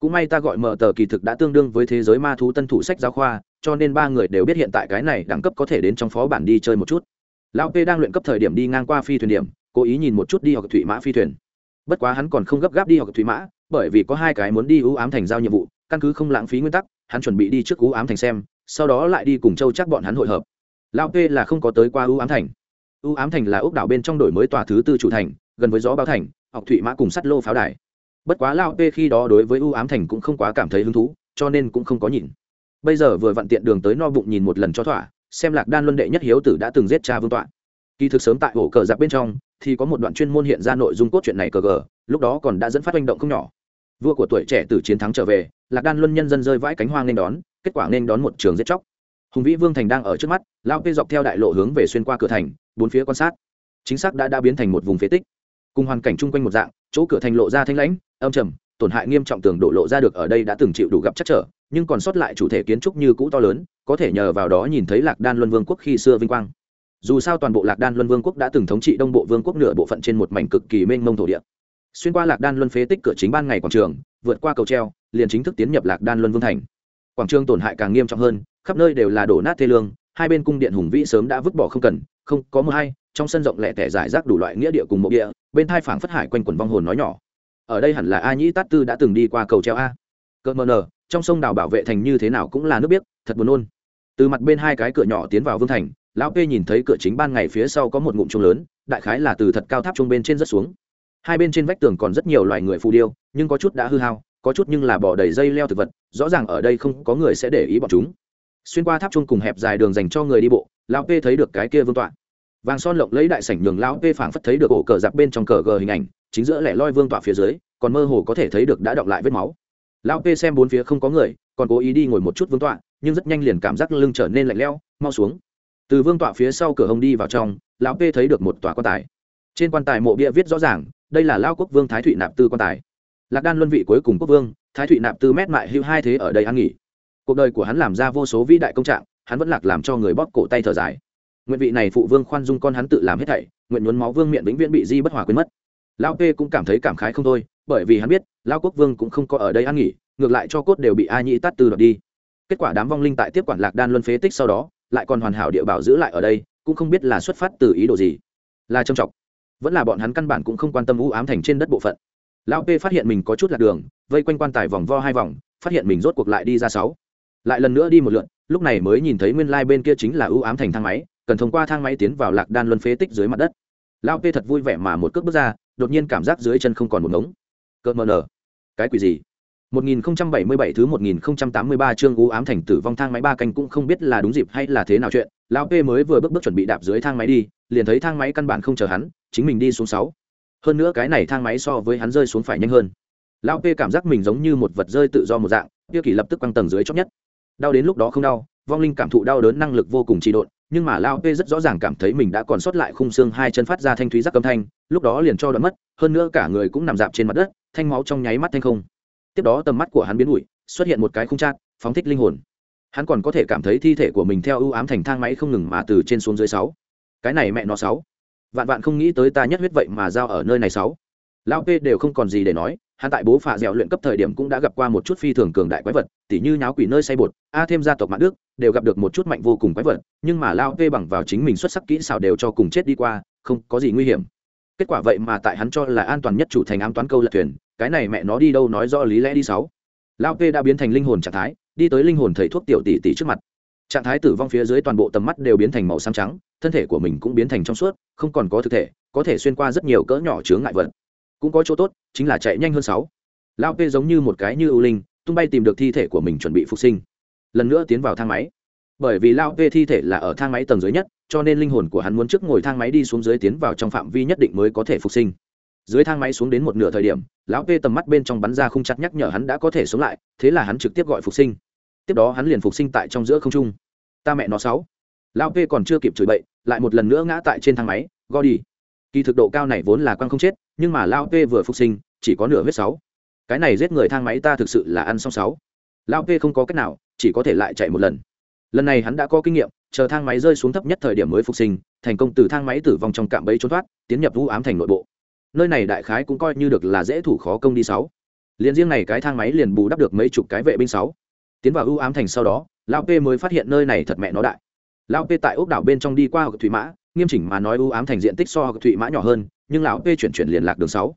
Cũng may ta gọi mở tờ kỳ thực đã tương đương với thế giới ma thú tân thủ sách giáo khoa, cho nên ba người đều biết hiện tại cái này đẳng cấp có thể đến trong phó bản đi chơi một chút. Lão p đang luyện cấp thời điểm đi ngang qua phi thuyền điểm, cố ý nhìn một chút đi học thủy mã phi thuyền. Bất quá hắn còn không gấp gáp đi học thủy mã, bởi vì có hai cái muốn đi ưu ám thành giao nhiệm vụ, căn cứ không lãng phí nguyên tắc, hắn chuẩn bị đi trước ưu ám thành xem, sau đó lại đi cùng châu chắc bọn hắn hội hợp lão p là không có tới qua ưu ám thành. Ưu ám thành là ốc đảo bên trong đổi mới tòa thứ tư chủ thành, gần với gió báo thành học thụy mã cùng sắt lô pháo đài. Bất quá lao p khi đó đối với ưu ám thành cũng không quá cảm thấy hứng thú, cho nên cũng không có nhìn. Bây giờ vừa vặn tiện đường tới no bụng nhìn một lần cho thỏa, xem lạc đan luân đệ nhất hiếu tử đã từng giết cha vương tọa. Kỳ thực sớm tại ổ cờ giặc bên trong, thì có một đoạn chuyên môn hiện ra nội dung cốt truyện này cờ gờ, lúc đó còn đã dẫn phát manh động không nhỏ. Vua của tuổi trẻ từ chiến thắng trở về, lạc đan luân nhân dân rơi vãi cánh hoa nên đón, kết quả nên đón một trường giết chóc hùng vĩ vương thành đang ở trước mắt lao p dọc theo đại lộ hướng về xuyên qua cửa thành, bốn phía quan sát. Chính xác đã đã biến thành một vùng phế tích. Cùng hoàn cảnh chung quanh một dạng, chỗ cửa thành lộ ra thanh lãnh, âm trầm, tổn hại nghiêm trọng tường đổ lộ ra được ở đây đã từng chịu đủ gặp chắc trở, nhưng còn sót lại chủ thể kiến trúc như cũ to lớn, có thể nhờ vào đó nhìn thấy lạc đan luân vương quốc khi xưa vinh quang. Dù sao toàn bộ lạc đan luân vương quốc đã từng thống trị đông bộ vương quốc nửa bộ phận trên một mảnh cực kỳ mênh mông thổ địa. Xuyên qua lạc đan luân phế tích cửa chính ban ngày quảng trường, vượt qua cầu treo, liền chính thức tiến nhập lạc đan luân vương thành. Quảng trường tổn hại càng nghiêm trọng hơn khắp nơi đều là đổ nát thê lương, hai bên cung điện hùng vĩ sớm đã vứt bỏ không cần, không, có mưa hay, trong sân rộng lẻ tẻ giải rác đủ loại nghĩa địa cùng mộ địa, bên thai phảng phất hải quanh quần vong hồn nói nhỏ. Ở đây hẳn là a nhĩ tát tư đã từng đi qua cầu treo a. Cỡ mờ nờ, trong sông đào bảo vệ thành như thế nào cũng là nước biết thật buồn nôn. Từ mặt bên hai cái cửa nhỏ tiến vào vương thành, lão p nhìn thấy cửa chính ban ngày phía sau có một ngụm trông lớn, đại khái là từ thật cao tháp trung bên trên rất xuống. Hai bên trên vách tường còn rất nhiều loài người phù điêu, nhưng có chút đã hư hao, có chút nhưng là bỏ đầy dây leo thực vật, rõ ràng ở đây không có người sẽ để ý bọn chúng xuyên qua tháp chuông cùng hẹp dài đường dành cho người đi bộ, lão p thấy được cái kia vương tọa. Vàng son lộng lấy đại sảnh nhường lão p phảng phất thấy được ổ cờ giặc bên trong cờ gờ hình ảnh, chính giữa lẻ loi vương tọa phía dưới, còn mơ hồ có thể thấy được đã đọng lại vết máu. Lão p xem bốn phía không có người, còn cố ý đi ngồi một chút vương tọa, nhưng rất nhanh liền cảm giác lưng trở nên lạnh lẽo, mau xuống. Từ vương tọa phía sau cửa hông đi vào trong, lão p thấy được một tòa quan tài. Trên quan tài mộ bia viết rõ ràng, đây là lao quốc vương thái thụy nạp tư quan tài. Lạc đan luân vị cuối cùng quốc vương, thái thụy nạp tư mét mại hữu hai thế ở đây an nghỉ cuộc đời của hắn làm ra vô số vĩ đại công trạng, hắn vẫn lạc làm cho người bóp cổ tay thở dài. Nguyện vị này phụ vương khoan dung con hắn tự làm hết thảy, nguyện nhuốm máu vương miệng vĩnh viễn bị di bất hòa quên mất. Lão p cũng cảm thấy cảm khái không thôi, bởi vì hắn biết, lão quốc vương cũng không có ở đây ăn nghỉ, ngược lại cho cốt đều bị a nhĩ tát từ đoạt đi. Kết quả đám vong linh tại tiếp quản lạc đan luân phế tích sau đó, lại còn hoàn hảo địa bảo giữ lại ở đây, cũng không biết là xuất phát từ ý đồ gì. Là trầm trọng. Vẫn là bọn hắn căn bản cũng không quan tâm u ám thành trên đất bộ phận. Lão p phát hiện mình có chút lạc đường, vây quanh quan tài vòng vo hai vòng, phát hiện mình rốt cuộc lại đi ra sáu lại lần nữa đi một lượn lúc này mới nhìn thấy nguyên lai bên kia chính là ưu ám thành thang máy cần thông qua thang máy tiến vào lạc đan luân phế tích dưới mặt đất lão pê thật vui vẻ mà một cước bước ra đột nhiên cảm giác dưới chân không còn một ngống cợt mờ nở cái quỷ gì 1077 thứ 1083 chương u ám thành tử vong thang máy ba canh cũng không biết là đúng dịp hay là thế nào chuyện, lão P mới vừa bước bước chuẩn bị đạp dưới thang máy đi, liền thấy thang máy căn bản không chờ hắn, chính mình đi xuống 6. Hơn nữa cái này thang máy so với hắn rơi xuống phải nhanh hơn. Lão P cảm giác mình giống như một vật rơi tự do một dạng, kia Kỳ lập tức quăng tầng dưới chót nhất. Đau đến lúc đó không đau, vong linh cảm thụ đau đớn năng lực vô cùng trị độn, nhưng mà Lão P rất rõ ràng cảm thấy mình đã còn sót lại khung xương hai chân phát ra thanh thúy rắc âm thanh, lúc đó liền cho đoạn mất, hơn nữa cả người cũng nằm dạp trên mặt đất, thanh máu trong nháy mắt thanh không. Tiếp đó tầm mắt của hắn biến ủi xuất hiện một cái khung chát phóng thích linh hồn. Hắn còn có thể cảm thấy thi thể của mình theo ưu ám thành thang máy không ngừng mà từ trên xuống dưới sáu. Cái này mẹ nó sáu. Vạn vạn không nghĩ tới ta nhất huyết vậy mà giao ở nơi này sáu. Lão p đều không còn gì để nói hắn tại bố phạ dẻo luyện cấp thời điểm cũng đã gặp qua một chút phi thường cường đại quái vật, tỉ như nháo quỷ nơi say bột, a thêm gia tộc mạng đức, đều gặp được một chút mạnh vô cùng quái vật, nhưng mà lao Vê bằng vào chính mình xuất sắc kỹ xảo đều cho cùng chết đi qua, không có gì nguy hiểm. Kết quả vậy mà tại hắn cho là an toàn nhất chủ thành ám toán câu lật thuyền, cái này mẹ nó đi đâu nói rõ lý lẽ đi sáu. Lao Vê đã biến thành linh hồn trạng thái, đi tới linh hồn thầy thuốc tiểu tỷ tỷ trước mặt. Trạng thái tử vong phía dưới toàn bộ tầm mắt đều biến thành màu xám trắng, thân thể của mình cũng biến thành trong suốt, không còn có thực thể, có thể xuyên qua rất nhiều cỡ nhỏ chướng ngại vật cũng có chỗ tốt, chính là chạy nhanh hơn sáu. Lao p giống như một cái như ưu linh, tung bay tìm được thi thể của mình chuẩn bị phục sinh. Lần nữa tiến vào thang máy. Bởi vì lao p thi thể là ở thang máy tầng dưới nhất, cho nên linh hồn của hắn muốn trước ngồi thang máy đi xuống dưới tiến vào trong phạm vi nhất định mới có thể phục sinh. Dưới thang máy xuống đến một nửa thời điểm, lão p tầm mắt bên trong bắn ra không chặt nhắc nhở hắn đã có thể sống lại, thế là hắn trực tiếp gọi phục sinh. Tiếp đó hắn liền phục sinh tại trong giữa không trung. Ta mẹ nó sáu. Lão p còn chưa kịp chửi bậy, lại một lần nữa ngã tại trên thang máy. Go đi kỳ thực độ cao này vốn là quang không chết, nhưng mà Lao p vừa phục sinh, chỉ có nửa huyết sáu. Cái này giết người thang máy ta thực sự là ăn xong sáu. Lao p không có cách nào, chỉ có thể lại chạy một lần. Lần này hắn đã có kinh nghiệm, chờ thang máy rơi xuống thấp nhất thời điểm mới phục sinh, thành công từ thang máy tử vong trong cạm bẫy trốn thoát, tiến nhập vũ ám thành nội bộ. Nơi này đại khái cũng coi như được là dễ thủ khó công đi sáu. Liền riêng này cái thang máy liền bù đắp được mấy chục cái vệ binh sáu. Tiến vào ưu ám thành sau đó, Lao p mới phát hiện nơi này thật mẹ nó đại. Lao p tại ốc đảo bên trong đi qua thủy mã nghiêm chỉnh mà nói ưu ám thành diện tích so thụy mã nhỏ hơn, nhưng lão p chuyển chuyển liền lạc đường sáu.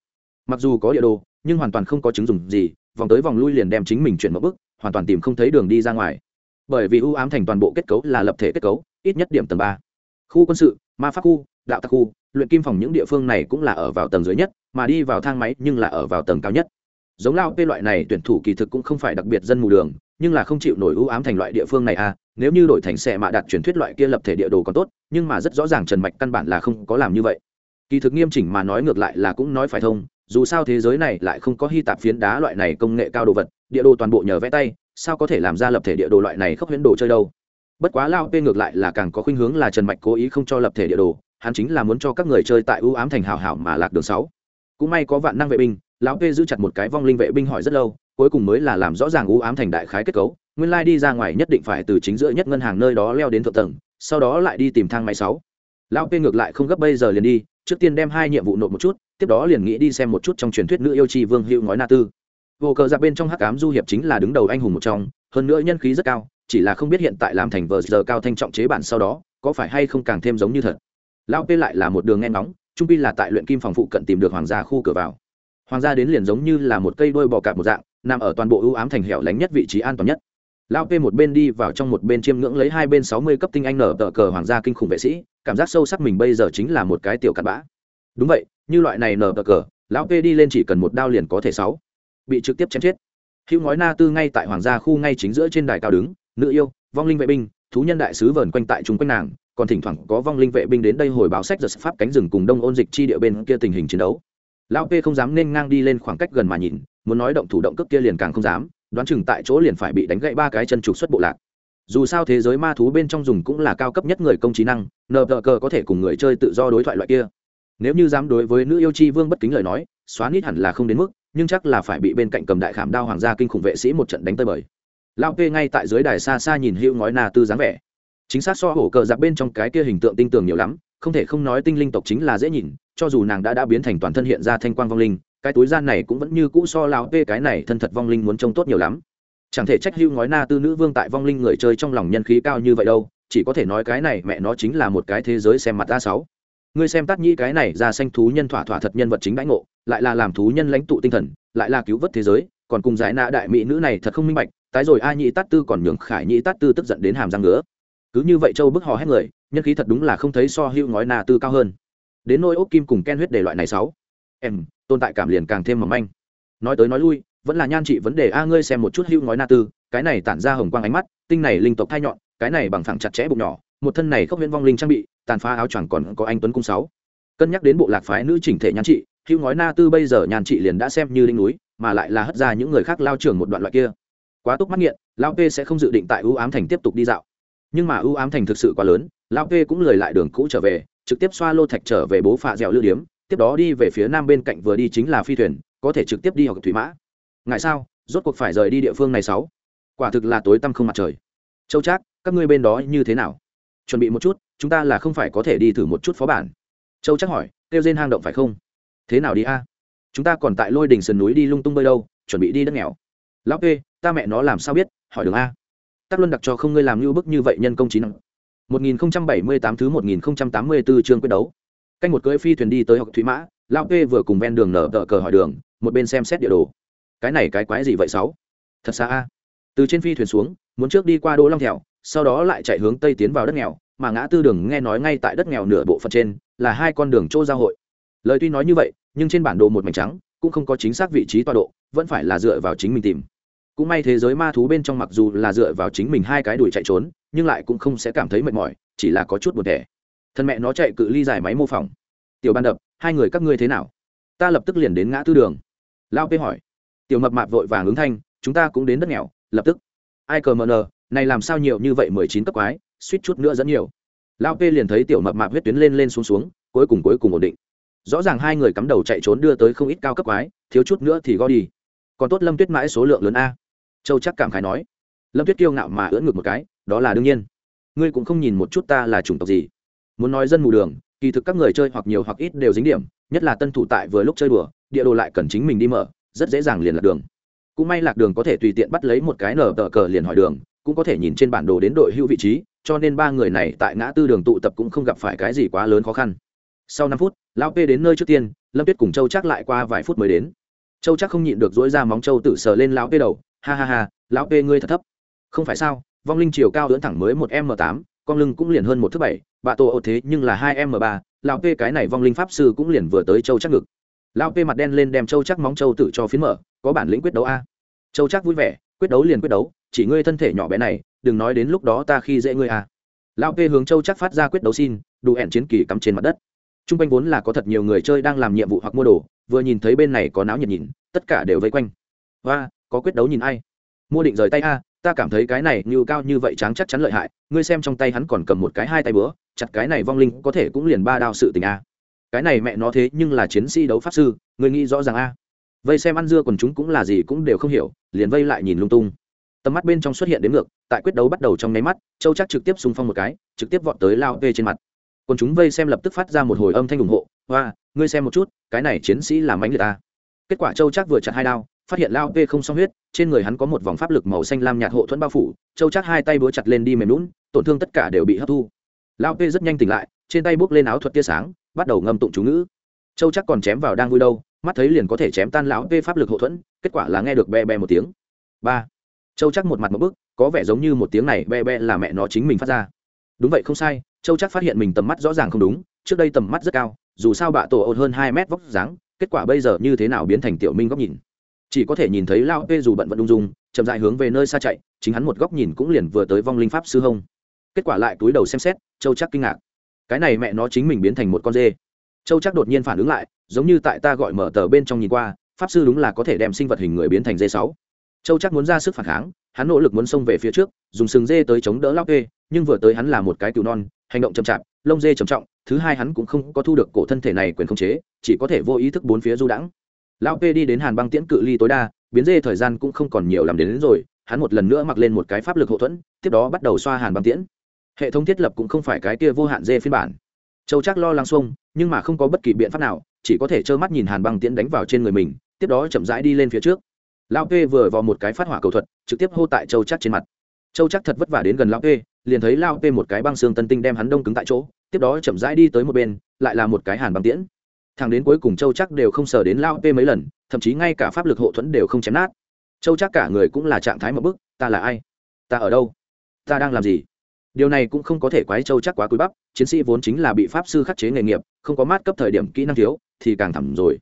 Mặc dù có địa đồ, nhưng hoàn toàn không có chứng dùng gì, vòng tới vòng lui liền đem chính mình chuyển một bước, hoàn toàn tìm không thấy đường đi ra ngoài. Bởi vì ưu ám thành toàn bộ kết cấu là lập thể kết cấu, ít nhất điểm tầng ba. Khu quân sự, ma pháp khu, đạo tặc khu, luyện kim phòng những địa phương này cũng là ở vào tầng dưới nhất, mà đi vào thang máy nhưng là ở vào tầng cao nhất giống lao p loại này tuyển thủ kỳ thực cũng không phải đặc biệt dân mù đường, nhưng là không chịu nổi ưu ám thành loại địa phương này à nếu như đổi thành xe mạ đặt truyền thuyết loại kia lập thể địa đồ còn tốt, nhưng mà rất rõ ràng trần mạch căn bản là không có làm như vậy. Kỳ thực nghiêm chỉnh mà nói ngược lại là cũng nói phải thông, dù sao thế giới này lại không có hy tạp phiến đá loại này công nghệ cao đồ vật, địa đồ toàn bộ nhờ vẽ tay, sao có thể làm ra lập thể địa đồ loại này khốc huyễn đồ chơi đâu. Bất quá lao p ngược lại là càng có khuynh hướng là trần mạch cố ý không cho lập thể địa đồ, hắn chính là muốn cho các người chơi tại ưu ám thành hào hảo mà lạc đường sáu. Cũng may có vạn năng vệ binh lão p giữ chặt một cái vong linh vệ binh hỏi rất lâu, cuối cùng mới là làm rõ ràng u ám thành đại khái kết cấu, nguyên lai đi ra ngoài nhất định phải từ chính giữa nhất ngân hàng nơi đó leo đến thượng tầng, sau đó lại đi tìm thang máy sáu. Lão p ngược lại không gấp bây giờ liền đi, trước tiên đem hai nhiệm vụ nộp một chút, tiếp đó liền nghĩ đi xem một chút trong truyền thuyết nữ yêu chi vương hữu ngói na tư. Vô cờ ra bên trong hắc ám du hiệp chính là đứng đầu anh hùng một trong, hơn nữa nhân khí rất cao, chỉ là không biết hiện tại làm thành vờ giờ cao thanh trọng chế bản sau đó, có phải hay không càng thêm giống như thật. Lão p lại là một đường nghe ngóng, trung pi là tại luyện kim phòng phụ cận tìm được hoàng gia khu cửa vào hoàng gia đến liền giống như là một cây đôi bò cạp một dạng, nằm ở toàn bộ ưu ám thành hẻo lánh nhất vị trí an toàn nhất. Lão p một bên đi vào trong một bên chiêm ngưỡng lấy hai bên sáu mươi cấp tinh anh nở tờ cờ hoàng gia kinh khủng vệ sĩ, cảm giác sâu sắc mình bây giờ chính là một cái tiểu cặn bã. Đúng vậy, như loại này nở tờ cờ, lão p đi lên chỉ cần một đao liền có thể sáu. Bị trực tiếp chém chết. Hữu ngói na tư ngay tại hoàng gia khu ngay chính giữa trên đài cao đứng, nữ yêu, vong linh vệ binh, thú nhân đại sứ vờn quanh tại chúng quanh nàng, còn thỉnh thoảng có vong linh vệ binh đến đây hồi báo sách giật pháp cánh rừng cùng đông ôn dịch chi địa bên kia tình hình chiến đấu lão p không dám nên ngang đi lên khoảng cách gần mà nhìn, muốn nói động thủ động cước kia liền càng không dám, đoán chừng tại chỗ liền phải bị đánh gãy ba cái chân trục xuất bộ lạc. Dù sao thế giới ma thú bên trong dùng cũng là cao cấp nhất người công trí năng, nờ tờ cờ có thể cùng người chơi tự do đối thoại loại kia. Nếu như dám đối với nữ yêu chi vương bất kính lời nói, xóa nít hẳn là không đến mức, nhưng chắc là phải bị bên cạnh cầm đại khảm đao hoàng gia kinh khủng vệ sĩ một trận đánh tơi bời. Lao p ngay tại dưới đài xa xa nhìn hữu ngói na tư dáng vẻ. Chính xác so hổ cờ giặc bên trong cái kia hình tượng tinh tường nhiều lắm không thể không nói tinh linh tộc chính là dễ nhìn, cho dù nàng đã đã biến thành toàn thân hiện ra thanh quang vong linh, cái túi gian này cũng vẫn như cũ so lao vê cái này thân thật vong linh muốn trông tốt nhiều lắm. Chẳng thể trách hưu ngói na tư nữ vương tại vong linh người chơi trong lòng nhân khí cao như vậy đâu, chỉ có thể nói cái này mẹ nó chính là một cái thế giới xem mặt a sáu. Ngươi xem tát nhĩ cái này ra xanh thú nhân thỏa thỏa thật nhân vật chính đãi ngộ, lại là làm thú nhân lãnh tụ tinh thần, lại là cứu vớt thế giới, còn cùng giải nạ đại mỹ nữ này thật không minh bạch, tái rồi a nhĩ tát tư còn nhường khải nhĩ tát tư tức giận đến hàm răng ngứa. Cứ như vậy châu bức hò hét người nhân khí thật đúng là không thấy so hữu ngói na tư cao hơn. Đến nôi ốc kim cùng ken huyết đề loại này sáu. Em, tồn tại cảm liền càng thêm mỏng manh. Nói tới nói lui, vẫn là nhan trị vấn đề a, ngươi xem một chút hữu ngói na tư, cái này tản ra hồng quang ánh mắt, tinh này linh tộc thai nhọn, cái này bằng thẳng chặt chẽ bụng nhỏ, một thân này không huyễn vong linh trang bị, tàn phá áo choàng còn có anh tuấn cung sáu. Cân nhắc đến bộ lạc phái nữ chỉnh thể nhan trị, hữu ngói na tư bây giờ nhan trị liền đã xem như linh núi, mà lại là hất ra những người khác lao trưởng một đoạn loại kia. Quá túc mắt nghiện lao p sẽ không dự định tại ưu ám thành tiếp tục đi dạo. Nhưng mà ưu ám thành thực sự quá lớn Lão p cũng lời lại đường cũ trở về, trực tiếp xoa lô thạch trở về bố phạ dẻo lưu điếm, tiếp đó đi về phía nam bên cạnh vừa đi chính là phi thuyền, có thể trực tiếp đi học thủy mã. Ngại sao? Rốt cuộc phải rời đi địa phương này sáu. Quả thực là tối tăm không mặt trời. Châu trác, các ngươi bên đó như thế nào? Chuẩn bị một chút, chúng ta là không phải có thể đi thử một chút phó bản. Châu trác hỏi, kêu trên hang động phải không? Thế nào đi a? Chúng ta còn tại lôi đỉnh sườn núi đi lung tung bơi đâu, chuẩn bị đi đất nghèo. Lão p ta mẹ nó làm sao biết? Hỏi đường a. Tắc luân đặc cho không ngươi làm như bức như vậy nhân công trí năng. 1078 thứ 1084 chương quyết đấu. Canh một cưỡi phi thuyền đi tới học thủy mã lão p vừa cùng ven đường nở tờ cờ hỏi đường một bên xem xét địa đồ. Cái này cái quái gì vậy sáu? Thật xa a. Từ trên phi thuyền xuống muốn trước đi qua đỗ long Thèo, sau đó lại chạy hướng tây tiến vào đất nghèo mà ngã tư đường nghe nói ngay tại đất nghèo nửa bộ phận trên là hai con đường chỗ giao hội. Lời tuy nói như vậy nhưng trên bản đồ một mảnh trắng cũng không có chính xác vị trí tọa độ vẫn phải là dựa vào chính mình tìm cũng may thế giới ma thú bên trong mặc dù là dựa vào chính mình hai cái đuổi chạy trốn, nhưng lại cũng không sẽ cảm thấy mệt mỏi, chỉ là có chút buồn thẻ. Thân mẹ nó chạy cự ly dài máy mô phỏng. Tiểu ban đập, hai người các ngươi thế nào? Ta lập tức liền đến ngã tư đường. Lao p hỏi. Tiểu mập mạp vội vàng ứng thanh, chúng ta cũng đến đất nghèo, lập tức. Ai cờ mờ nờ, này làm sao nhiều như vậy mười chín cấp quái, suýt chút nữa dẫn nhiều. Lao p liền thấy tiểu mập mạp huyết tuyến lên lên xuống xuống, cuối cùng cuối cùng ổn định. Rõ ràng hai người cắm đầu chạy trốn đưa tới không ít cao cấp quái, thiếu chút nữa thì go đi. Còn tốt lâm tuyết mãi số lượng lớn a châu chắc cảm khái nói, lâm tuyết kiêu ngạo mà ưỡn ngược một cái, đó là đương nhiên. Ngươi cũng không nhìn một chút ta là chủng tộc gì. Muốn nói dân mù đường, kỳ thực các người chơi hoặc nhiều hoặc ít đều dính điểm, nhất là tân thủ tại vừa lúc chơi đùa, địa đồ lại cần chính mình đi mở, rất dễ dàng liền lạc đường. Cũng may lạc đường có thể tùy tiện bắt lấy một cái nở tờ cờ liền hỏi đường, cũng có thể nhìn trên bản đồ đến đội hưu vị trí, cho nên ba người này tại ngã tư đường tụ tập cũng không gặp phải cái gì quá lớn khó khăn. Sau năm phút, lão p đến nơi trước tiên, lâm tuyết cùng châu chắc lại qua vài phút mới đến. Châu chắc không nhịn được dỗi ra móng châu tự sờ lên lão p đầu ha ha ha, lão p ngươi thật thấp. Không phải sao, vong linh chiều cao lớn thẳng mới một m tám, con lưng cũng liền hơn một thứ bảy bạ tổ ột thế nhưng là hai m ba, lão p cái này vong linh pháp sư cũng liền vừa tới châu chắc ngực. Lão p mặt đen lên đem châu chắc móng châu tự cho phiến mở, có bản lĩnh quyết đấu a. Châu chắc vui vẻ, quyết đấu liền quyết đấu, chỉ ngươi thân thể nhỏ bé này, đừng nói đến lúc đó ta khi dễ ngươi a. Lão p hướng châu chắc phát ra quyết đấu xin, đủ hẹn chiến kỳ cắm trên mặt đất. T r u n g quanh vốn là có thật nhiều người chơi đang làm nhiệm vụ hoặc mua đồ, vừa nhìn thấy bên này có náo nhiệt nhìn, tất cả đều vây quanh. Và có quyết đấu nhìn ai. Mua định rời tay a, ta cảm thấy cái này như cao như vậy tráng chắc chắn lợi hại, ngươi xem trong tay hắn còn cầm một cái hai tay bữa chặt cái này vong linh có thể cũng liền ba đao sự tình a. Cái này mẹ nó thế nhưng là chiến sĩ đấu pháp sư, ngươi nghĩ rõ ràng a. Vây xem ăn dưa còn chúng cũng là gì cũng đều không hiểu, liền vây lại nhìn lung tung. Tầm mắt bên trong xuất hiện đến ngược, tại quyết đấu bắt đầu trong nháy mắt, châu chắc trực tiếp xung phong một cái, trực tiếp vọt tới lao vê trên mặt. Còn chúng vây xem lập tức phát ra một hồi âm thanh ủng hộ hoa ngươi xem một chút, cái này chiến sĩ làm ánh người ta kết quả châu chắc vừa chặt hai đao phát hiện lao vê không xong huyết, trên người hắn có một vòng pháp lực màu xanh lam nhạt hộ thuẫn bao phủ, châu chắc hai tay búa chặt lên đi mềm lún tổn thương tất cả đều bị hấp thu. Lao vê rất nhanh tỉnh lại, trên tay bốc lên áo thuật tia sáng, bắt đầu ngâm tụng chú ngữ. Châu chắc còn chém vào đang vui đâu, mắt thấy liền có thể chém tan lão vê pháp lực hộ thuẫn, kết quả là nghe được be be một tiếng. Ba. Châu chắc một mặt một bức, có vẻ giống như một tiếng này be be là mẹ nó chính mình phát ra. Đúng vậy, không sai, châu chắc phát hiện mình tầm mắt rõ ràng không đúng, trước đây tầm mắt rất cao, dù sao bạ tổ ột hơn hai mét vóc dáng, kết quả bây giờ như thế nào biến thành tiểu minh góc nhìn chỉ có thể nhìn thấy lao ê dù bận vận ung dung, chậm dại hướng về nơi xa chạy, chính hắn một góc nhìn cũng liền vừa tới vong linh pháp sư hông. Kết quả lại túi đầu xem xét, châu chắc kinh ngạc. Cái này mẹ nó chính mình biến thành một con dê. Châu chắc đột nhiên phản ứng lại, giống như tại ta gọi mở tờ bên trong nhìn qua, pháp sư đúng là có thể đem sinh vật hình người biến thành dê sáu. Châu chắc muốn ra sức phản kháng, hắn nỗ lực muốn xông về phía trước, dùng sừng dê tới chống đỡ lao ê nhưng vừa tới hắn là một cái cừu non, hành động chậm chạp, lông dê trầm trọng, thứ hai hắn cũng không có thu được cổ thân thể này quyền khống chế, chỉ có thể vô ý thức bốn phía du đãng lão p đi đến hàn băng tiễn cự ly tối đa biến dê thời gian cũng không còn nhiều làm đến, đến rồi hắn một lần nữa mặc lên một cái pháp lực hậu thuẫn tiếp đó bắt đầu xoa hàn băng tiễn. Hệ thống thiết lập cũng không phải cái kia vô hạn dê phiên bản. Châu chắc lo lắng xuông nhưng mà không có bất kỳ biện pháp nào chỉ có thể trơ mắt nhìn hàn băng tiễn đánh vào trên người mình tiếp đó chậm rãi đi lên phía trước. Lão p vừa vào một cái phát hỏa cầu thuật trực tiếp hô tại châu chắc trên mặt. Châu chắc thật vất vả đến gần lão p liền thấy Lão p một cái băng xương tân tinh đem hắn đông cứng tại chỗ tiếp đó chậm rãi đi tới một bên lại là một cái hàn băng tiễn thằng đến cuối cùng châu chắc đều không sờ đến lao p mấy lần, thậm chí ngay cả pháp lực hộ thuẫn đều không chém nát. Châu chắc cả người cũng là trạng thái một bức, ta là ai? Ta ở đâu? Ta đang làm gì? Điều này cũng không có thể quái châu chắc quá cúi bắp, chiến sĩ vốn chính là bị pháp sư khắc chế nghề nghiệp, không có mát cấp thời điểm kỹ năng thiếu, thì càng thẳm rồi.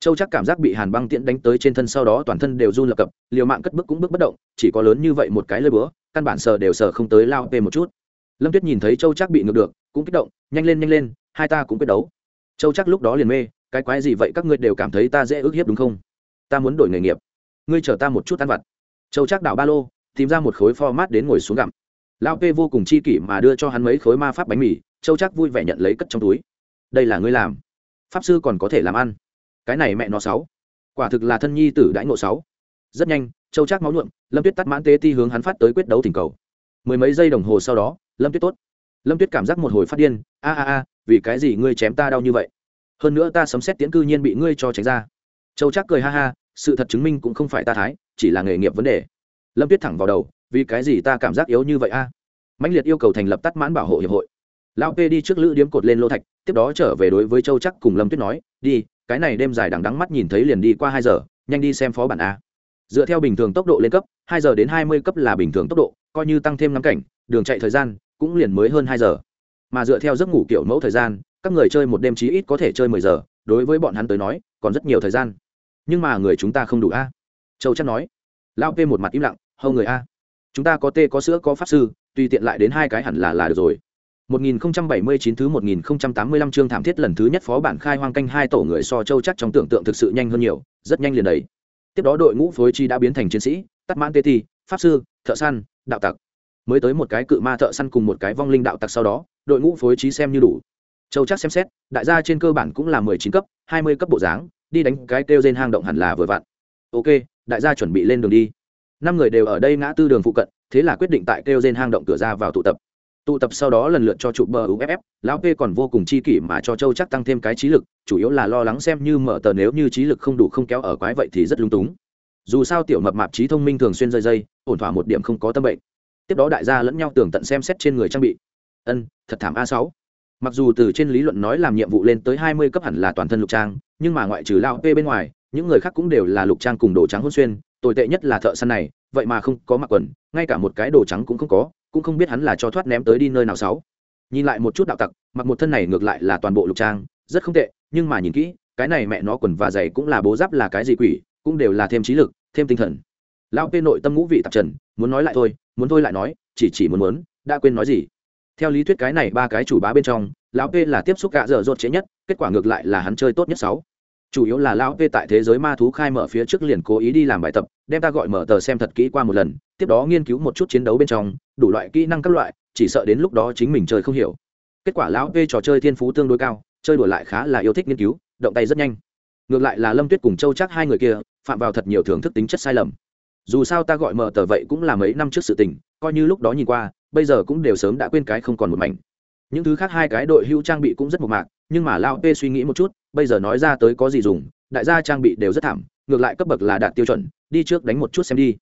Châu chắc cảm giác bị hàn băng tiễn đánh tới trên thân sau đó toàn thân đều run lập cập, liều mạng cất bước cũng bước bất động, chỉ có lớn như vậy một cái lơi búa, căn bản sờ đều sờ không tới lao p một chút. Lâm tuyết nhìn thấy châu chắc bị ngược được, cũng kích động, nhanh lên nhanh lên, hai ta cũng quyết đấu châu chắc lúc đó liền mê, cái quái gì vậy các ngươi đều cảm thấy ta dễ ức hiếp đúng không? Ta muốn đổi nghề nghiệp. Ngươi chờ ta một chút ăn vặt. Châu chắc đảo ba lô, tìm ra một khối pho mát đến ngồi xuống gặm. Lao p vô cùng chi kỷ mà đưa cho hắn mấy khối ma pháp bánh mì, châu chắc vui vẻ nhận lấy cất trong túi. Đây là ngươi làm. Pháp sư còn có thể làm ăn. Cái này mẹ nó sáu. Quả thực là thân nhi tử đãi ngộ sáu. Rất nhanh, châu chắc máu nhuộm, lâm tuyết tắt mãn tế ti hướng hắn phát tới quyết đấu thỉnh cầu. Mười mấy giây đồng hồ sau đó, lâm tuyết tốt. Lâm tuyết cảm giác một hồi phát điên, a a a vì cái gì ngươi chém ta đau như vậy? Hơn nữa ta sấm xét tiễn cư nhiên bị ngươi cho tránh ra. Châu chắc cười ha ha, sự thật chứng minh cũng không phải ta thái, chỉ là nghề nghiệp vấn đề. Lâm tuyết thẳng vào đầu, vì cái gì ta cảm giác yếu như vậy a? À? mạnh liệt yêu cầu thành lập tắt mãn bảo hộ hiệp hội. Lão p đi trước lữ điếm cột lên lô thạch, tiếp đó trở về đối với châu chắc cùng lâm tuyết nói, đi, cái này đêm dài đằng đắng mắt nhìn thấy liền đi qua hai giờ, nhanh đi xem phó bản a. Dựa theo bình thường tốc độ lên cấp, hai giờ đến hai mươi cấp là bình thường tốc độ, coi như tăng thêm ngắm cảnh, đường chạy thời gian cũng liền mới hơn hai giờ mà dựa theo giấc ngủ kiểu mẫu thời gian các người chơi một đêm chí ít có thể chơi mười giờ đối với bọn hắn tới nói còn rất nhiều thời gian nhưng mà người chúng ta không đủ a châu chắc nói lao p một mặt im lặng hầu người a chúng ta có tê có sữa có pháp sư tùy tiện lại đến hai cái hẳn là là được rồi 1079 thứ 1085 chương thảm thiết lần thứ nhất phó bản khai hoang canh hai tổ người so châu chắc trong tưởng tượng thực sự nhanh hơn nhiều, rất nhanh liền đầy. Tiếp đó đội ngũ phối chi đã biến thành chiến sĩ, tắt mãn tê thi, pháp sư, thợ săn, đạo tặc. Mới tới một cái cự ma thợ săn cùng một cái vong linh đạo tặc sau đó, đội ngũ phối trí xem như đủ. Châu chắc xem xét, đại gia trên cơ bản cũng là 19 cấp, 20 cấp bộ dáng, đi đánh cái kêu trên hang động hẳn là vừa vặn. Ok, đại gia chuẩn bị lên đường đi. Năm người đều ở đây ngã tư đường phụ cận, thế là quyết định tại kêu trên hang động cửa ra vào tụ tập tụ tập sau đó lần lượt cho chụp bờ uff lão p còn vô cùng chi kỷ mà cho châu chắc tăng thêm cái trí lực chủ yếu là lo lắng xem như mở tờ nếu như trí lực không đủ không kéo ở quái vậy thì rất lung túng dù sao tiểu mập mạp trí thông minh thường xuyên rơi dây ổn thỏa một điểm không có tâm bệnh tiếp đó đại gia lẫn nhau tường tận xem xét trên người trang bị. Ân, thật thảm a sáu. Mặc dù từ trên lý luận nói làm nhiệm vụ lên tới hai mươi cấp hẳn là toàn thân lục trang, nhưng mà ngoại trừ lao p bên ngoài, những người khác cũng đều là lục trang cùng đồ trắng hôn xuyên, tồi tệ nhất là thợ săn này, vậy mà không có mặc quần, ngay cả một cái đồ trắng cũng không có, cũng không biết hắn là cho thoát ném tới đi nơi nào sáu. Nhìn lại một chút đạo tặc, mặc một thân này ngược lại là toàn bộ lục trang, rất không tệ, nhưng mà nhìn kỹ, cái này mẹ nó quần và giày cũng là bố giáp là cái gì quỷ, cũng đều là thêm trí lực, thêm tinh thần. Lão p nội tâm ngũ vị tạp trần, muốn nói lại thôi muốn thôi lại nói, chỉ chỉ muốn muốn, đã quên nói gì. Theo lý thuyết cái này ba cái chủ bá bên trong, lão p là tiếp xúc gạ dở dột trễ nhất, kết quả ngược lại là hắn chơi tốt nhất sáu. Chủ yếu là lão p tại thế giới ma thú khai mở phía trước liền cố ý đi làm bài tập, đem ta gọi mở tờ xem thật kỹ qua một lần, tiếp đó nghiên cứu một chút chiến đấu bên trong, đủ loại kỹ năng các loại, chỉ sợ đến lúc đó chính mình chơi không hiểu. Kết quả lão p trò chơi thiên phú tương đối cao, chơi đổi lại khá là yêu thích nghiên cứu, động tay rất nhanh. Ngược lại là lâm tuyết cùng châu chắc hai người kia, phạm vào thật nhiều thưởng thức tính chất sai lầm dù sao ta gọi mở tờ vậy cũng là mấy năm trước sự tình, coi như lúc đó nhìn qua, bây giờ cũng đều sớm đã quên cái không còn một mảnh. Những thứ khác hai cái đội hưu trang bị cũng rất mộc mạc, nhưng mà lao p suy nghĩ một chút, bây giờ nói ra tới có gì dùng, đại gia trang bị đều rất thảm, ngược lại cấp bậc là đạt tiêu chuẩn, đi trước đánh một chút xem đi.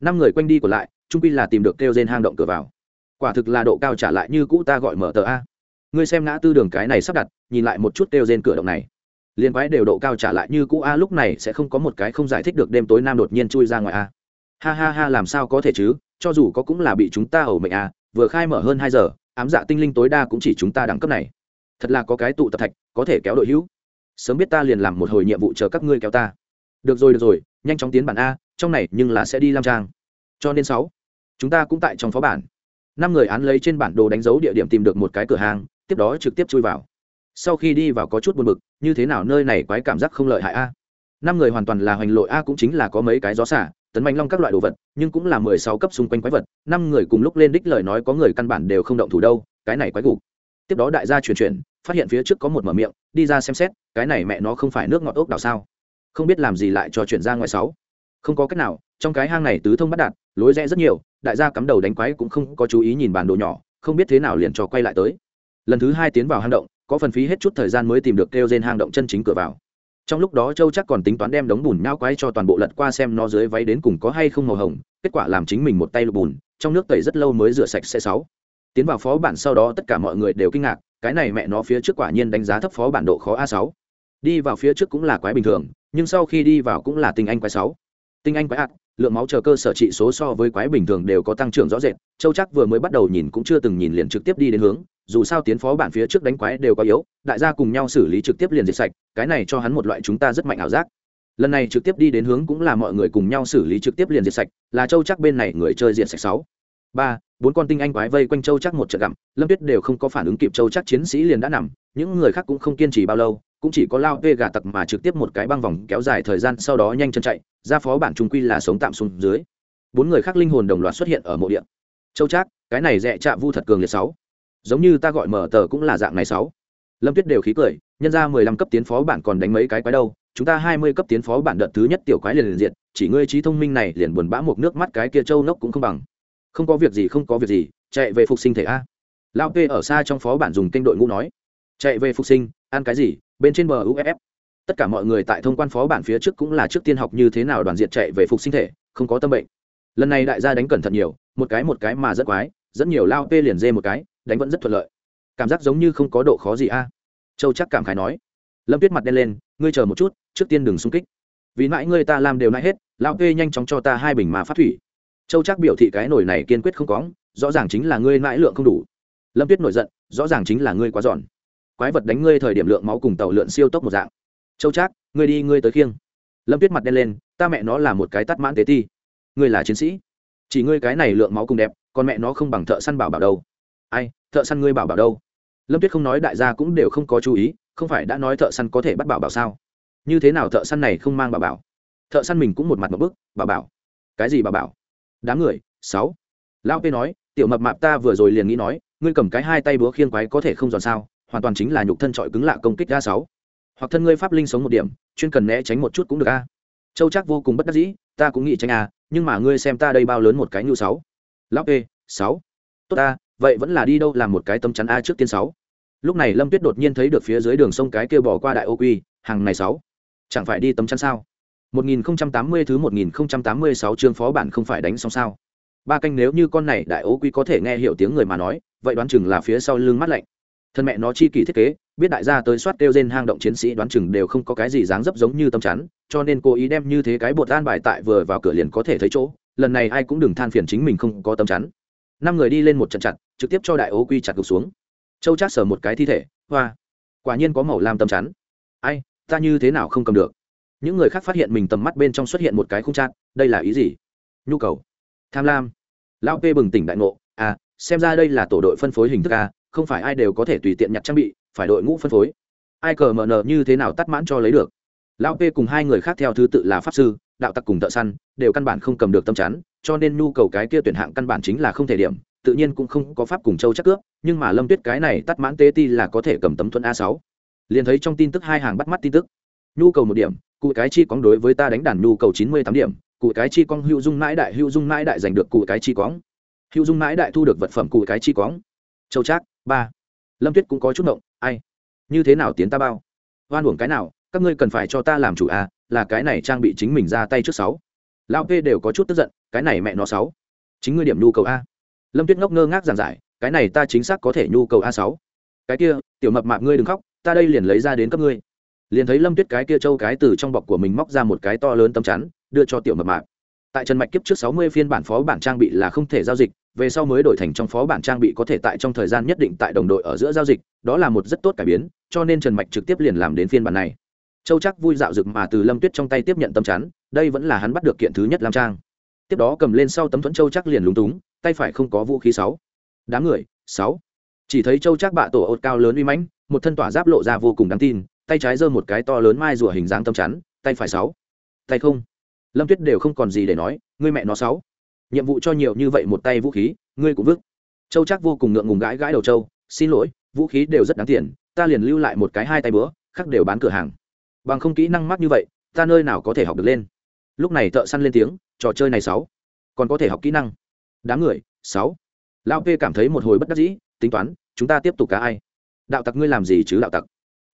Năm người quanh đi còn lại, trung pi là tìm được kêu trên hang động cửa vào. Quả thực là độ cao trả lại như cũ ta gọi mở tờ a. Ngươi xem ngã tư đường cái này sắp đặt, nhìn lại một chút kêu trên cửa động này. Liên quái đều độ cao trả lại như cũ a, lúc này sẽ không có một cái không giải thích được đêm tối nam đột nhiên chui ra ngoài a ha ha ha, làm sao có thể chứ? Cho dù có cũng là bị chúng ta ẩu mệnh à? vừa khai mở hơn hai giờ, ám dạ tinh linh tối đa cũng chỉ chúng ta đẳng cấp này. Thật là có cái tụ tập thạch, có thể kéo đội hữu. Sớm biết ta liền làm một hồi nhiệm vụ chờ các ngươi kéo ta. Được rồi được rồi, nhanh chóng tiến bản a, trong này nhưng là sẽ đi lam trang. Cho nên sáu, chúng ta cũng tại trong phó bản. Năm người án lấy trên bản đồ đánh dấu địa điểm tìm được một cái cửa hàng, tiếp đó trực tiếp chui vào. Sau khi đi vào có chút buồn bực, như thế nào nơi này quái cảm giác không lợi hại a. Năm người hoàn toàn là hoành lội a cũng chính là có mấy cái gió xả tấn mạnh long các loại đồ vật, nhưng cũng là mười sáu cấp xung quanh quái vật, năm người cùng lúc lên đích lời nói có người căn bản đều không động thủ đâu, cái này quái gục. Tiếp đó đại gia chuyển chuyển, phát hiện phía trước có một mở miệng, đi ra xem xét, cái này mẹ nó không phải nước ngọt ốc đảo sao? Không biết làm gì lại cho chuyển ra ngoài sáu. Không có cách nào, trong cái hang này tứ thông bắt đạt lối rẽ rất nhiều, đại gia cắm đầu đánh quái cũng không có chú ý nhìn bản đồ nhỏ, không biết thế nào liền cho quay lại tới. Lần thứ hai tiến vào hang động, có phần phí hết chút thời gian mới tìm được kêu trên hang động chân chính cửa vào trong lúc đó châu chắc còn tính toán đem đống bùn nhao quái cho toàn bộ lật qua xem nó dưới váy đến cùng có hay không màu hồng, kết quả làm chính mình một tay lục bùn, trong nước tẩy rất lâu mới rửa sạch xe sáu. Tiến vào phó bản sau đó tất cả mọi người đều kinh ngạc, cái này mẹ nó phía trước quả nhiên đánh giá thấp phó bản độ khó a sáu. Đi vào phía trước cũng là quái bình thường, nhưng sau khi đi vào cũng là tinh anh quái sáu. Tinh anh quái ạt lượng máu chờ cơ sở trị số so với quái bình thường đều có tăng trưởng rõ rệt, châu chắc vừa mới bắt đầu nhìn cũng chưa từng nhìn liền trực tiếp đi đến hướng dù sao tiến phó bản phía trước đánh quái đều có yếu, đại gia cùng nhau xử lý trực tiếp liền diệt sạch, cái này cho hắn một loại chúng ta rất mạnh ảo giác. Lần này trực tiếp đi đến hướng cũng là mọi người cùng nhau xử lý trực tiếp liền diệt sạch, là châu chắc bên này người chơi diệt sạch sáu. Ba, bốn con tinh anh quái vây quanh châu chắc một trận gặm, lâm tuyết đều không có phản ứng kịp châu chắc chiến sĩ liền đã nằm, những người khác cũng không kiên trì bao lâu, cũng chỉ có lao vê gà tặc mà trực tiếp một cái băng vòng kéo dài thời gian sau đó nhanh chân chạy, ra phó bản trung quy là sống tạm xuống dưới. Bốn người khác linh hồn đồng loạt xuất hiện ở mộ địa. châu trác, cái này dẹ trạ vu thật cường liệt sáu giống như ta gọi mở tờ cũng là dạng này sáu. Lâm tuyết đều khí cười, nhân ra mười lăm cấp tiến phó bản còn đánh mấy cái quái đâu, chúng ta hai mươi cấp tiến phó bản đợt thứ nhất tiểu quái liền liền diện chỉ ngươi trí thông minh này liền buồn bã một nước mắt cái kia châu nốc cũng không bằng. Không có việc gì, không có việc gì, chạy về phục sinh thể a. Lao p ở xa trong phó bản dùng kênh đội ngũ nói. Chạy về phục sinh, ăn cái gì, bên trên bờ uff tất cả mọi người tại thông quan phó bản phía trước cũng là trước tiên học như thế nào đoàn diện chạy về phục sinh thể, không có tâm bệnh. Lần này đại gia đánh cẩn thận nhiều, một cái một cái mà rất quái, rất nhiều lao p liền dê một cái đánh vẫn rất thuận lợi. Cảm giác giống như không có độ khó gì a. Châu chắc cảm khái nói. Lâm tuyết mặt đen lên, ngươi chờ một chút, trước tiên đừng xung kích. Vì mãi ngươi ta làm đều nãi hết lao kê nhanh chóng cho ta hai bình mà phát thủy. Châu chắc biểu thị cái nổi này kiên quyết không có rõ ràng chính là ngươi mãi lượng không đủ. Lâm tuyết nổi giận, rõ ràng chính là ngươi quá giòn. Quái vật đánh ngươi thời điểm lượng máu cùng tàu lượn siêu tốc một dạng. Châu trác ngươi đi, ngươi tới khiêng. Lâm tuyết mặt đen lên, ta mẹ nó là một cái tắt mãn tế ti. Ngươi là chiến sĩ. Chỉ ngươi cái này lượng máu cùng đẹp, còn mẹ nó không bằng thợ săn bảo bảo đâu ai, thợ săn ngươi bảo bảo đâu? Lâm tuyết không nói đại gia cũng đều không có chú ý, không phải đã nói thợ săn có thể bắt bảo bảo sao? Như thế nào thợ săn này không mang bảo bảo? Thợ săn mình cũng một mặt một bức, bảo bảo. Cái gì bảo bảo? Đám người, sáu. Lão p nói, tiểu mập mạp ta vừa rồi liền nghĩ nói, ngươi cầm cái hai tay búa khiêng quái có thể không giòn sao? Hoàn toàn chính là nhục thân trọi cứng lạ công kích ga sáu. Hoặc thân ngươi pháp linh sống một điểm, chuyên cần né tránh một chút cũng được a. Châu chắc vô cùng bất đắc dĩ, ta cũng nghĩ tránh a, nhưng mà ngươi xem ta đây bao lớn một cái nhu sáu. Lão p sáu. Tốt a vậy vẫn là đi đâu làm một cái tâm chắn a trước tiên sáu. Lúc này lâm tuyết đột nhiên thấy được phía dưới đường sông cái kia bỏ qua đại ô quy, hàng này sáu. Chẳng phải đi tấm chắn sao? 1080 thứ 1086 chương phó bản không phải đánh xong sao? Ba canh nếu như con này đại ô quy có thể nghe hiểu tiếng người mà nói, vậy đoán chừng là phía sau lưng mắt lạnh. Thân mẹ nó chi kỳ thiết kế, biết đại gia tới soát kêu trên hang động chiến sĩ đoán chừng đều không có cái gì dáng dấp giống như tâm chắn, cho nên cô ý đem như thế cái bột an bài tại vừa vào cửa liền có thể thấy chỗ. Lần này ai cũng đừng than phiền chính mình không có tâm chắn năm người đi lên một trận chặt, trực tiếp cho đại ố quy chặt gục xuống. Châu trác sờ một cái thi thể, hoa. Quả nhiên có màu lam tâm chắn. Ai, ta như thế nào không cầm được? Những người khác phát hiện mình tầm mắt bên trong xuất hiện một cái khung chặt đây là ý gì? Nhu cầu. Tham lam. Lão p bừng tỉnh đại ngộ à xem ra đây là tổ đội phân phối hình thức a, không phải ai đều có thể tùy tiện nhặt trang bị, phải đội ngũ phân phối. Ai cờ mờ nờ như thế nào tắt mãn cho lấy được? Lão p cùng hai người khác theo thứ tự là pháp sư đạo tặc cùng thợ săn đều căn bản không cầm được tâm chắn, cho nên nhu cầu cái kia tuyển hạng căn bản chính là không thể điểm, tự nhiên cũng không có pháp cùng châu chắc cướp, nhưng mà lâm tuyết cái này tắt mãn tê ti là có thể cầm tấm thuận a sáu. Liền thấy trong tin tức hai hàng bắt mắt tin tức. Nhu cầu một điểm, cụ cái chi cóng đối với ta đánh đàn nhu cầu chín mươi tám điểm, cụ cái chi cóng hữu dung mãi đại, hữu dung mãi đại giành được cụ cái chi cóng hữu dung mãi đại thu được vật phẩm cụ cái chi cóng châu trác, ba. Lâm tuyết cũng có chút động ai? Như thế nào tiến ta bao? Hoan uổng cái nào, các ngươi cần phải cho ta làm chủ à? Là cái này trang bị chính mình ra tay trước sáu. Lao p đều có chút tức giận, cái này mẹ nó sáu. Chính ngươi điểm nhu cầu a. Lâm tuyết ngốc ngơ ngác giảng giải, cái này ta chính xác có thể nhu cầu a sáu. Cái kia, tiểu mập mạp ngươi đừng khóc, ta đây liền lấy ra đến cấp ngươi. Liền thấy lâm tuyết cái kia châu cái từ trong bọc của mình móc ra một cái to lớn tấm chắn, đưa cho tiểu mập mạp. Tại trần mạch kiếp trước sáu mươi phiên bản phó bản trang bị là không thể giao dịch, về sau mới đổi thành trong phó bản trang bị có thể tại trong thời gian nhất định tại đồng đội ở giữa giao dịch, đó là một rất tốt cải biến, cho nên trần mạch trực tiếp liền làm đến phiên bản này châu chắc vui dạo rực mà từ lâm tuyết trong tay tiếp nhận tâm chắn, đây vẫn là hắn bắt được kiện thứ nhất làm trang. Tiếp đó cầm lên sau tấm thuẫn châu chắc liền lúng túng, tay phải không có vũ khí sáu. Đám người, sáu. Chỉ thấy châu chắc bạ tổ ột cao lớn uy mãnh, một thân tỏa giáp lộ ra vô cùng đáng tin, tay trái giơ một cái to lớn mai rùa hình dáng tâm chắn, tay phải sáu. Tay không. Lâm tuyết đều không còn gì để nói, ngươi mẹ nó sáu. Nhiệm vụ cho nhiều như vậy một tay vũ khí, ngươi cũng vứt. Châu chắc vô cùng ngượng ngùng gãi gãi đầu châu, xin lỗi, vũ khí đều rất đáng tiền, ta liền lưu lại một cái hai tay bữa, khác đều bán cửa hàng bằng không kỹ năng mắc như vậy, ta nơi nào có thể học được lên? Lúc này thợ săn lên tiếng, trò chơi này sáu. Còn có thể học kỹ năng. Đám người, sáu. Lão p cảm thấy một hồi bất đắc dĩ, tính toán, chúng ta tiếp tục cá ai? Đạo tặc ngươi làm gì chứ đạo tặc?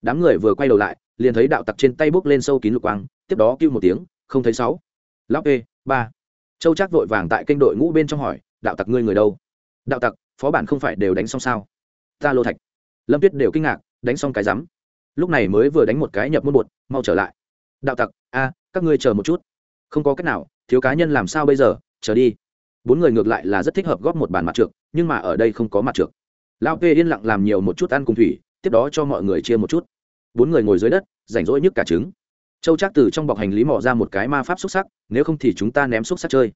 Đám người vừa quay đầu lại, liền thấy đạo tặc trên tay bốc lên sâu kín lục quang, tiếp đó kêu một tiếng, không thấy sáu. Lão p, ba. Châu chắc vội vàng tại kênh đội ngũ bên trong hỏi, đạo tặc ngươi người đâu? Đạo tặc, phó bản không phải đều đánh xong sao? Ta lô thạch. Lâm tuyết đều kinh ngạc, đánh xong cái rắm lúc này mới vừa đánh một cái nhập môn bột, mau trở lại. Đạo tặc, a, các ngươi chờ một chút. Không có cách nào, thiếu cá nhân làm sao bây giờ, chờ đi. Bốn người ngược lại là rất thích hợp góp một bàn mặt trượt nhưng mà ở đây không có mặt trượt lao kê yên lặng làm nhiều một chút ăn cùng thủy, tiếp đó cho mọi người chia một chút. Bốn người ngồi dưới đất, rảnh rỗi nhức cả trứng. Châu trác từ trong bọc hành lý mò ra một cái ma pháp xúc sắc, nếu không thì chúng ta ném xúc sắc chơi.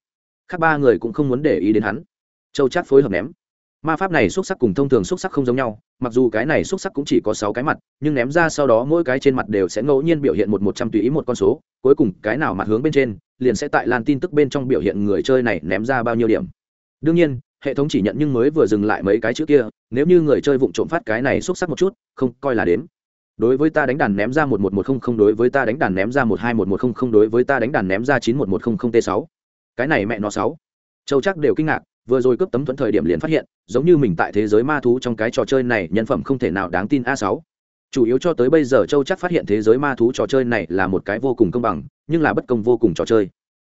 Khác ba người cũng không muốn để ý đến hắn. Châu trác phối hợp ném ma pháp này xúc sắc cùng thông thường xúc sắc không giống nhau, mặc dù cái này xúc sắc cũng chỉ có sáu cái mặt, nhưng ném ra sau đó mỗi cái trên mặt đều sẽ ngẫu nhiên biểu hiện một một trăm tùy ý một con số, cuối cùng cái nào mặt hướng bên trên, liền sẽ tại lan tin tức bên trong biểu hiện người chơi này ném ra bao nhiêu điểm. Đương nhiên, hệ thống chỉ nhận nhưng mới vừa dừng lại mấy cái chữ kia, nếu như người chơi vụng trộm phát cái này xúc sắc một chút, không, coi là đếm. Đối với ta đánh đàn ném ra một một một không không, đối với ta đánh đàn ném ra một hai một một không không, đối với ta đánh đàn ném ra chín một một không không t sáu. Cái này mẹ nó sáu. Châu chắc đều kinh ngạc vừa rồi cướp tấm thuẫn thời điểm liền phát hiện, giống như mình tại thế giới ma thú trong cái trò chơi này, nhân phẩm không thể nào đáng tin a sáu. Chủ yếu cho tới bây giờ châu chắc phát hiện thế giới ma thú trò chơi này là một cái vô cùng công bằng, nhưng là bất công vô cùng trò chơi.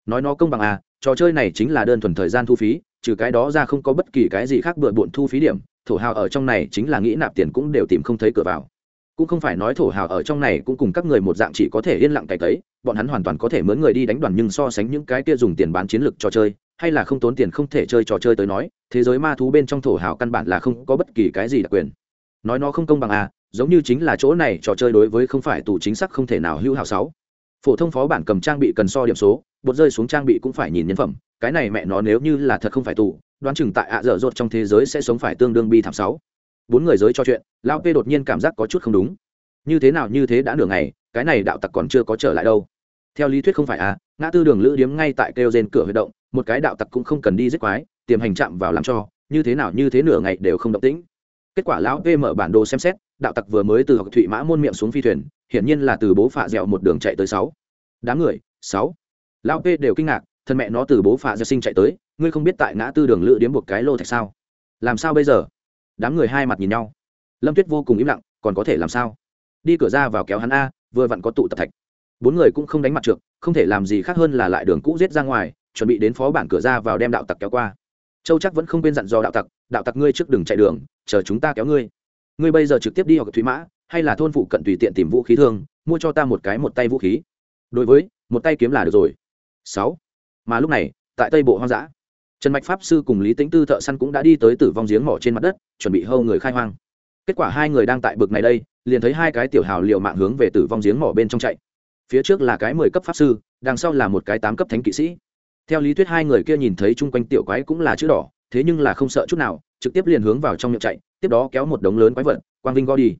Nói nó công bằng à trò chơi này chính là đơn thuần thời gian thu phí, trừ cái đó ra không có bất kỳ cái gì khác bừa bộn thu phí điểm, thổ hào ở trong này chính là nghĩ nạp tiền cũng đều tìm không thấy cửa vào. Cũng không phải nói thổ hào ở trong này cũng cùng các người một dạng chỉ có thể yên lặng cày tấy bọn hắn hoàn toàn có thể mướn người đi đánh đoàn nhưng so sánh những cái kia dùng tiền bán chiến lược trò chơi hay là không tốn tiền không thể chơi trò chơi tới nói, thế giới ma thú bên trong thổ hào căn bản là không có bất kỳ cái gì đặc quyền. Nói nó không công bằng à giống như chính là chỗ này trò chơi đối với không phải tù chính xác không thể nào hữu hảo sáu. Phổ thông phó bản cầm trang bị cần so điểm số, bột rơi xuống trang bị cũng phải nhìn nhân phẩm, cái này mẹ nó nếu như là thật không phải tù, đoán chừng tại ạ dở dột trong thế giới sẽ sống phải tương đương bi thảm sáu. Bốn người giới cho chuyện, lao p đột nhiên cảm giác có chút không đúng. Như thế nào như thế đã nửa ngày, cái này đạo tặc còn chưa có trở lại đâu. Theo lý thuyết không phải à ngã tư đường lữ điếm ngay tại kêu trên cửa huy động một cái đạo tặc cũng không cần đi giết quái, tiềm hành chạm vào làm cho, như thế nào như thế nửa ngày đều không động tĩnh. Kết quả lão p mở bản đồ xem xét, đạo tặc vừa mới từ học thụy mã môn miệng xuống phi thuyền, hiển nhiên là từ bố phạ dẻo một đường chạy tới sáu. Đám người, sáu. Lão p đều kinh ngạc, thân mẹ nó từ bố phạ dẻo sinh chạy tới, ngươi không biết tại ngã tư đường lựa điếm buộc cái lô thạch sao? Làm sao bây giờ? Đám người hai mặt nhìn nhau. Lâm tuyết vô cùng im lặng, còn có thể làm sao? Đi cửa ra vào kéo hắn a, vừa vặn có tụ tập thạch. Bốn người cũng không đánh mặt trượt không thể làm gì khác hơn là lại đường cũ giết ra ngoài chuẩn bị đến phó bản cửa ra vào đem đạo tặc kéo qua. Châu chắc vẫn không quên dặn dò đạo tặc đạo tặc ngươi trước đừng chạy đường, chờ chúng ta kéo ngươi. Ngươi bây giờ trực tiếp đi học thúy mã, hay là thôn phụ cận tùy tiện tìm vũ khí thương, mua cho ta một cái một tay vũ khí. Đối với, một tay kiếm là được rồi. Sáu. Mà lúc này, tại tây bộ hoang dã, trần mạch pháp sư cùng lý tĩnh tư thợ săn cũng đã đi tới tử vong giếng mỏ trên mặt đất, chuẩn bị hâu người khai hoang. Kết quả hai người đang tại bực này đây, liền thấy hai cái tiểu hào liệu mạng hướng về tử vong giếng mỏ bên trong chạy. Phía trước là cái mười cấp pháp sư, đằng sau là một cái tám cấp thánh kỵ sĩ theo lý thuyết hai người kia nhìn thấy chung quanh tiểu quái cũng là chữ đỏ thế nhưng là không sợ chút nào trực tiếp liền hướng vào trong miệng chạy tiếp đó kéo một đống lớn quái vật quang vinh go đi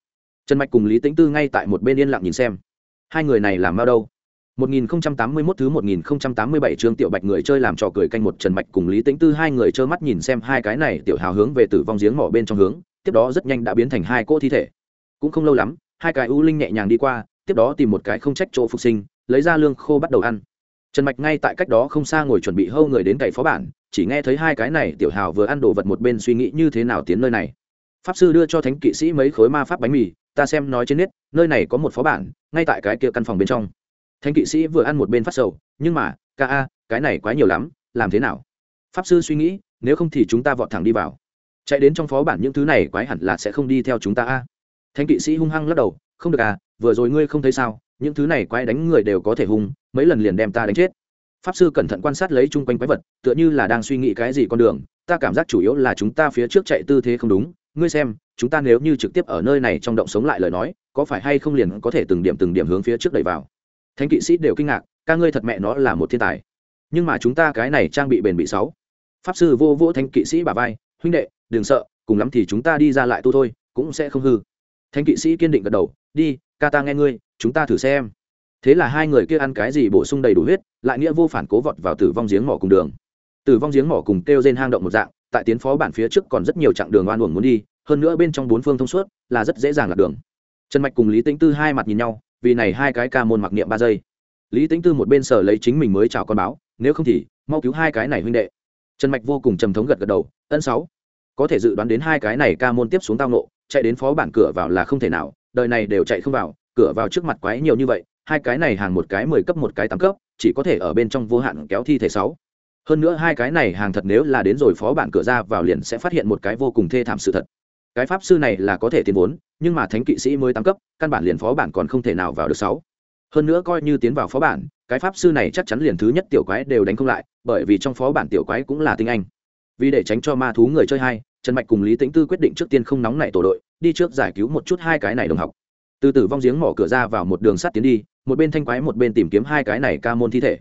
trần mạch cùng lý tĩnh tư ngay tại một bên yên lặng nhìn xem hai người này làm bao đâu 1081 thứ 1087 chương tiểu bạch người chơi làm trò cười canh một Trần Mạch cùng Lý Tĩnh Tư hai người trơ mắt nhìn xem hai cái này tiểu hào hướng về tử vong giếng mỏ bên trong hướng, tiếp đó rất nhanh đã biến thành hai cỗ thi thể. Cũng không lâu lắm, hai cái u linh nhẹ nhàng đi qua, tiếp đó tìm một cái không trách chỗ phục sinh, lấy ra lương khô bắt đầu ăn. Trần Mạch ngay tại cách đó không xa ngồi chuẩn bị hâu người đến cậy phó bản, chỉ nghe thấy hai cái này tiểu hào vừa ăn đồ vật một bên suy nghĩ như thế nào tiến nơi này. Pháp sư đưa cho thánh kỵ sĩ mấy khối ma pháp bánh mì, ta xem nói trên nét, nơi này có một phó bản, ngay tại cái kia căn phòng bên trong. Thánh kỵ sĩ vừa ăn một bên phát sầu nhưng mà ca a cái này quá nhiều lắm làm thế nào? Pháp sư suy nghĩ nếu không thì chúng ta vọt thẳng đi vào. Chạy đến trong phó bản những thứ này quái hẳn là sẽ không đi theo chúng ta a. Thánh kỵ sĩ hung hăng lắc đầu không được à vừa rồi ngươi không thấy sao những thứ này quái đánh người đều có thể hung, mấy lần liền đem ta đánh chết. Pháp sư cẩn thận quan sát lấy chung quanh quái vật, tựa như là đang suy nghĩ cái gì con đường, ta cảm giác chủ yếu là chúng ta phía trước chạy tư thế không đúng. Ngươi xem, chúng ta nếu như trực tiếp ở nơi này trong động sống lại lời nói, có phải hay không liền có thể từng điểm từng điểm hướng phía trước đẩy vào? Thánh kỵ sĩ đều kinh ngạc, ca ngươi thật mẹ nó là một thiên tài. Nhưng mà chúng ta cái này trang bị bền bị sáu. Pháp sư vô vô thánh kỵ sĩ bà vai, huynh đệ, đừng sợ, cùng lắm thì chúng ta đi ra lại tu thôi, cũng sẽ không hư. Thánh kỵ sĩ kiên định gật đầu, đi ca ta nghe ngươi, chúng ta thử xem. Thế là hai người kia ăn cái gì bổ sung đầy đủ huyết, lại nghĩa vô phản cố vọt vào tử vong giếng mỏ cùng đường. Tử vong giếng mỏ cùng kêu trên hang động một dạng, tại tiến phó bản phía trước còn rất nhiều chặng đường oan uổng muốn đi, hơn nữa bên trong bốn phương thông suốt, là rất dễ dàng lạc đường. Trần mạch cùng lý tĩnh tư hai mặt nhìn nhau, vì này hai cái ca môn mặc niệm ba giây. Lý tính tư một bên sở lấy chính mình mới chào con báo, nếu không thì, mau cứu hai cái này huynh đệ. Trần mạch vô cùng trầm thống gật gật đầu, ân sáu, có thể dự đoán đến hai cái này ca môn tiếp xuống tao nộ chạy đến phó bản cửa vào là không thể nào đời này đều chạy không vào, cửa vào trước mặt quái nhiều như vậy, hai cái này hàng một cái mười cấp một cái tám cấp, chỉ có thể ở bên trong vô hạn kéo thi thể sáu. Hơn nữa hai cái này hàng thật nếu là đến rồi phó bản cửa ra vào liền sẽ phát hiện một cái vô cùng thê thảm sự thật. Cái pháp sư này là có thể tiến vốn, nhưng mà thánh kỵ sĩ mới tám cấp, căn bản liền phó bản còn không thể nào vào được sáu. Hơn nữa coi như tiến vào phó bản, cái pháp sư này chắc chắn liền thứ nhất tiểu quái đều đánh không lại, bởi vì trong phó bản tiểu quái cũng là tinh anh. Vì để tránh cho ma thú người chơi hay trần mạch cùng lý tĩnh tư quyết định trước tiên không nóng nảy tổ đội, đi trước giải cứu một chút hai cái này đồng học. Từ từ vong giếng mỏ cửa ra vào một đường sắt tiến đi, một bên thanh quái một bên tìm kiếm hai cái này ca môn thi thể.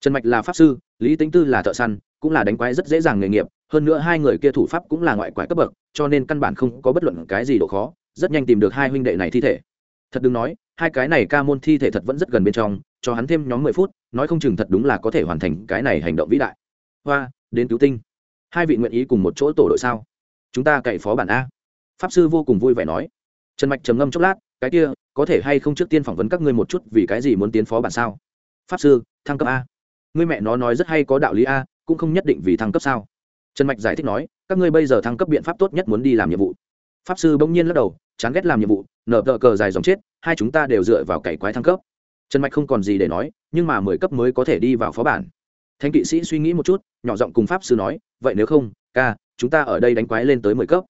Trần mạch là pháp sư, lý tĩnh tư là thợ săn, cũng là đánh quái rất dễ dàng nghề nghiệp, hơn nữa hai người kia thủ pháp cũng là ngoại quái cấp bậc, cho nên căn bản không có bất luận cái gì độ khó, rất nhanh tìm được hai huynh đệ này thi thể. Thật đừng nói, hai cái này ca môn thi thể thật vẫn rất gần bên trong, cho hắn thêm nhóm mười phút, nói không chừng thật đúng là có thể hoàn thành cái này hành động vĩ đại. Hoa, đến cứu tinh. Hai vị nguyện ý cùng một chỗ tổ đội sao? Chúng ta cậy phó bản a. Pháp sư vô cùng vui vẻ nói. Trần mạch trầm ngâm chốc lát, cái kia, có thể hay không trước tiên phỏng vấn các ngươi một chút vì cái gì muốn tiến phó bản sao? Pháp sư, thăng cấp a. Ngươi mẹ nó nói rất hay có đạo lý a, cũng không nhất định vì thăng cấp sao. Trần mạch giải thích nói, các ngươi bây giờ thăng cấp biện pháp tốt nhất muốn đi làm nhiệm vụ. Pháp sư bỗng nhiên lắc đầu, chán ghét làm nhiệm vụ, nở tờ cờ dài dòng chết, hai chúng ta đều dựa vào cày quái thăng cấp. Trần mạch không còn gì để nói, nhưng mà mười cấp mới có thể đi vào phó bản. Thanh kỵ sĩ suy nghĩ một chút, nhỏ giọng cùng pháp sư nói, vậy nếu không ca, chúng ta ở đây đánh quái lên tới mười cấp.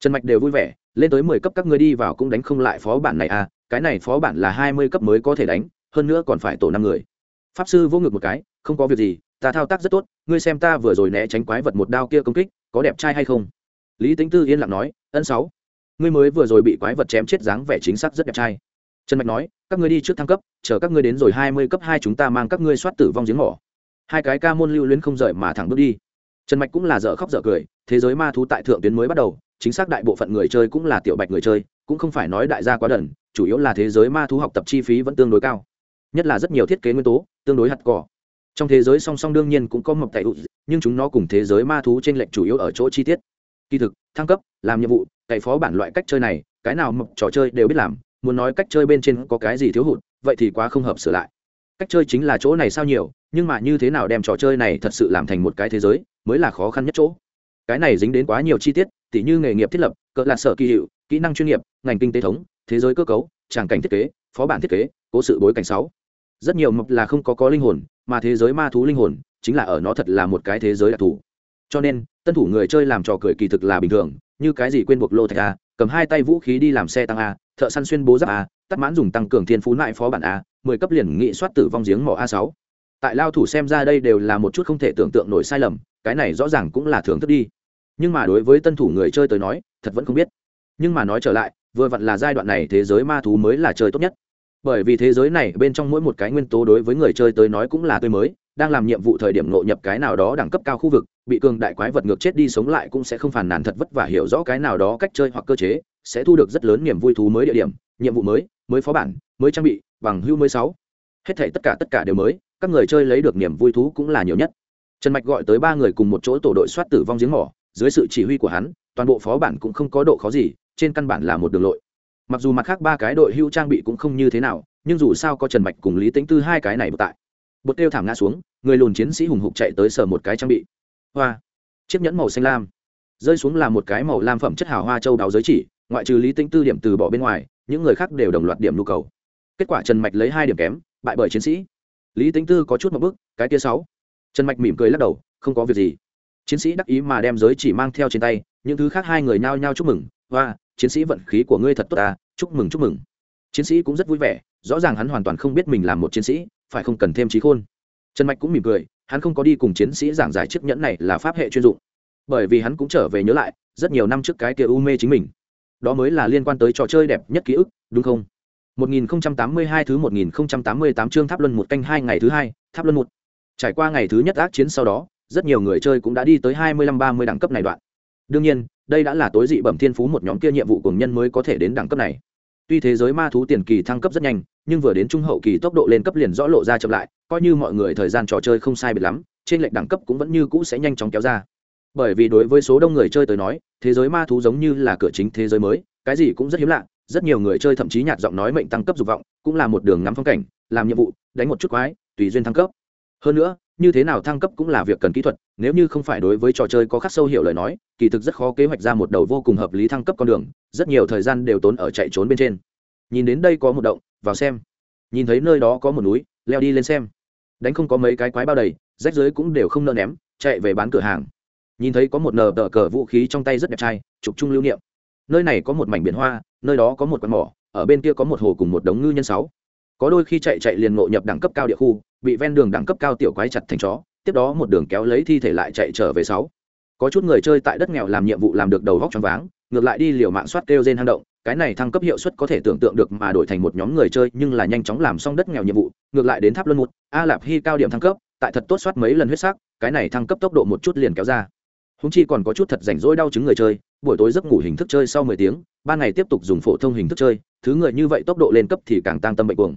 Trần mạch đều vui vẻ, lên tới mười cấp các ngươi đi vào cũng đánh không lại phó bản này à cái này phó bản là hai mươi cấp mới có thể đánh, hơn nữa còn phải tổ năm người. Pháp sư vô ngực một cái, không có việc gì, ta thao tác rất tốt, ngươi xem ta vừa rồi né tránh quái vật một đao kia công kích, có đẹp trai hay không? Lý tính tư yên lặng nói, ân sáu, ngươi mới vừa rồi bị quái vật chém chết dáng vẻ chính xác rất đẹp trai. Trần mạch nói, các ngươi đi trước thăng cấp, chờ các ngươi đến rồi hai mươi cấp hai chúng ta mang các ngươi soát tử vong giếng mỏ. Hai cái ca môn lưu luyến không rời mà thẳng bước đi trần mạch cũng là dở khóc dở cười, thế giới ma thú tại thượng tuyến mới bắt đầu, chính xác đại bộ phận người chơi cũng là tiểu bạch người chơi, cũng không phải nói đại gia quá đần, chủ yếu là thế giới ma thú học tập chi phí vẫn tương đối cao. Nhất là rất nhiều thiết kế nguyên tố, tương đối hạt cỏ. Trong thế giới song song đương nhiên cũng có mập tại nhưng chúng nó cùng thế giới ma thú trên lệnh chủ yếu ở chỗ chi tiết. Kỳ thực, thăng cấp, làm nhiệm vụ cậy phó bản loại cách chơi này, cái nào mập trò chơi đều biết làm, muốn nói cách chơi bên trên có cái gì thiếu hụt, vậy thì quá không hợp sửa lại. Cách chơi chính là chỗ này sao nhiều nhưng mà như thế nào đem trò chơi này thật sự làm thành một cái thế giới, mới là khó khăn nhất chỗ. Cái này dính đến quá nhiều chi tiết, tỉ như nghề nghiệp thiết lập, cỡ lạc sở kỳ hiệu, kỹ năng chuyên nghiệp, ngành kinh tế thống, thế giới cơ cấu, tràng cảnh thiết kế, phó bản thiết kế, cố sự bối cảnh sáu. Rất nhiều mập là không có có linh hồn, mà thế giới ma thú linh hồn, chính là ở nó thật là một cái thế giới đặc thù. Cho nên, tân thủ người chơi làm trò cười kỳ thực là bình thường, như cái gì quên buộc lô thạch a, cầm hai tay vũ khí đi làm xe tăng a, thợ săn xuyên bố giáp a, tắt mãn dùng tăng cường thiên phú lại phó bản a, mười cấp liền nghị soát tử vong giếng mỏ a sáu tại lao thủ xem ra đây đều là một chút không thể tưởng tượng nổi sai lầm, cái này rõ ràng cũng là thưởng thức đi. Nhưng mà đối với tân thủ người chơi tới nói, thật vẫn không biết. Nhưng mà nói trở lại, vừa vặn là giai đoạn này thế giới ma thú mới là chơi tốt nhất. Bởi vì thế giới này bên trong mỗi một cái nguyên tố đối với người chơi tới nói cũng là tươi mới, đang làm nhiệm vụ thời điểm ngộ nhập cái nào đó đẳng cấp cao khu vực, bị cường đại quái vật ngược chết đi sống lại cũng sẽ không phàn nàn thật vất vả hiểu rõ cái nào đó cách chơi hoặc cơ chế, sẽ thu được rất lớn niềm vui thú mới địa điểm, nhiệm vụ mới mới phó bản, mới trang bị, bằng hưu mới sáu. Hết thể tất cả tất cả đều mới các người chơi lấy được niềm vui thú cũng là nhiều nhất. Trần mạch gọi tới ba người cùng một chỗ tổ đội soát tử vong giếng mỏ. Dưới sự chỉ huy của hắn, toàn bộ phó bản cũng không có độ khó gì, trên căn bản là một đường lội. Mặc dù mặt khác ba cái đội hưu trang bị cũng không như thế nào, nhưng dù sao có trần mạch cùng lý tĩnh tư hai cái này bật tại. Bột kêu thảm ngã xuống, người lùn chiến sĩ hùng hục chạy tới sở một cái trang bị. Hoa. Chiếc nhẫn màu xanh lam. Rơi xuống là một cái màu lam phẩm chất hào hoa châu đào giới chỉ, ngoại trừ lý tĩnh tư điểm từ bỏ bên ngoài, những người khác đều đồng loạt điểm nhu cầu. Kết quả trần mạch lấy hai điểm kém, bại bởi chiến sĩ lý tĩnh tư có chút một bước, cái kia sáu. Trần mạch mỉm cười lắc đầu không có việc gì. Chiến sĩ đắc ý mà đem giới chỉ mang theo trên tay những thứ khác hai người nhao nhao chúc mừng. Và chiến sĩ vận khí của ngươi thật tốt à chúc mừng chúc mừng. Chiến sĩ cũng rất vui vẻ rõ ràng hắn hoàn toàn không biết mình là một chiến sĩ phải không cần thêm trí khôn. Trần mạch cũng mỉm cười hắn không có đi cùng chiến sĩ giảng giải chiếc nhẫn này là pháp hệ chuyên dụng. Bởi vì hắn cũng trở về nhớ lại rất nhiều năm trước cái kia u mê chính mình. Đó mới là liên quan tới trò chơi đẹp nhất ký ức đúng không? 1082 thứ 1088 chương Tháp Luân một canh hai ngày thứ hai, Tháp Luân một. Trải qua ngày thứ nhất ác chiến sau đó, rất nhiều người chơi cũng đã đi tới 25-30 đẳng cấp này đoạn. Đương nhiên, đây đã là tối dị bẩm thiên phú một nhóm kia nhiệm vụ cùng nhân mới có thể đến đẳng cấp này. Tuy thế giới ma thú tiền kỳ thăng cấp rất nhanh, nhưng vừa đến trung hậu kỳ tốc độ lên cấp liền rõ lộ ra chậm lại, coi như mọi người thời gian trò chơi không sai biệt lắm, trên lệnh đẳng cấp cũng vẫn như cũ sẽ nhanh chóng kéo ra. Bởi vì đối với số đông người chơi tới nói, thế giới ma thú giống như là cửa chính thế giới mới, cái gì cũng rất hiếm lạ, rất nhiều người chơi thậm chí nhạt giọng nói mệnh tăng cấp dục vọng, cũng là một đường ngắm phong cảnh, làm nhiệm vụ, đánh một chút quái, tùy duyên thăng cấp. Hơn nữa, như thế nào thăng cấp cũng là việc cần kỹ thuật, nếu như không phải đối với trò chơi có khắc sâu hiểu lời nói, kỳ thực rất khó kế hoạch ra một đầu vô cùng hợp lý thăng cấp con đường, rất nhiều thời gian đều tốn ở chạy trốn bên trên. Nhìn đến đây có một động, vào xem. Nhìn thấy nơi đó có một núi, leo đi lên xem. Đánh không có mấy cái quái bao đầy, rách dưới cũng đều không nợ ném, chạy về bán cửa hàng. Nhìn thấy có một nờ tờ cờ vũ khí trong tay rất đẹp trai, chụp chung lưu niệm. Nơi này có một mảnh biển hoa nơi đó có một quán mỏ, ở bên kia có một hồ cùng một đống ngư nhân sáu. Có đôi khi chạy chạy liền ngộ nhập đẳng cấp cao địa khu, bị ven đường đẳng cấp cao tiểu quái chặt thành chó, tiếp đó một đường kéo lấy thi thể lại chạy trở về sáu. Có chút người chơi tại đất nghèo làm nhiệm vụ làm được đầu vóc trong váng, ngược lại đi liều mạng soát kêu trên hang động, cái này thăng cấp hiệu suất có thể tưởng tượng được mà đổi thành một nhóm người chơi, nhưng là nhanh chóng làm xong đất nghèo nhiệm vụ, ngược lại đến tháp luân một a lạp hy cao điểm thăng cấp, tại thật tốt soát mấy lần huyết sắc, cái này thăng cấp tốc độ một chút liền kéo ra. Húng chi còn có chút thật rảnh rỗi đau chứng người chơi, buổi tối giấc ngủ hình thức chơi sau mười tiếng ban ngày tiếp tục dùng phổ thông hình thức chơi, thứ người như vậy tốc độ lên cấp thì càng tăng tâm bệnh cuồng.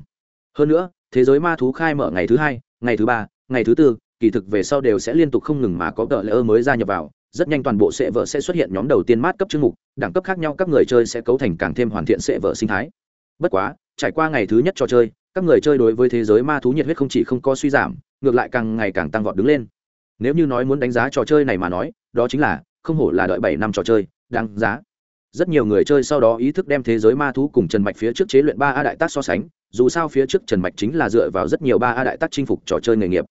Hơn nữa, thế giới ma thú khai mở ngày thứ hai, ngày thứ ba, ngày thứ tư, kỳ thực về sau đều sẽ liên tục không ngừng mà có tờ lễ ơ mới gia nhập vào, rất nhanh toàn bộ sệ vợ sẽ xuất hiện nhóm đầu tiên mát cấp chương mục, đẳng cấp khác nhau các người chơi sẽ cấu thành càng thêm hoàn thiện sệ vợ sinh thái. Bất quá, trải qua ngày thứ nhất trò chơi, các người chơi đối với thế giới ma thú nhiệt huyết không chỉ không có suy giảm, ngược lại càng ngày càng tăng vọt đứng lên. Nếu như nói muốn đánh giá trò chơi này mà nói, đó chính là, không hổ là đợi bảy năm trò chơi, đáng giá rất nhiều người chơi sau đó ý thức đem thế giới ma thú cùng trần mạch phía trước chế luyện ba a đại tác so sánh, dù sao phía trước trần mạch chính là dựa vào rất nhiều ba a đại tác chinh phục trò chơi nghề nghiệp.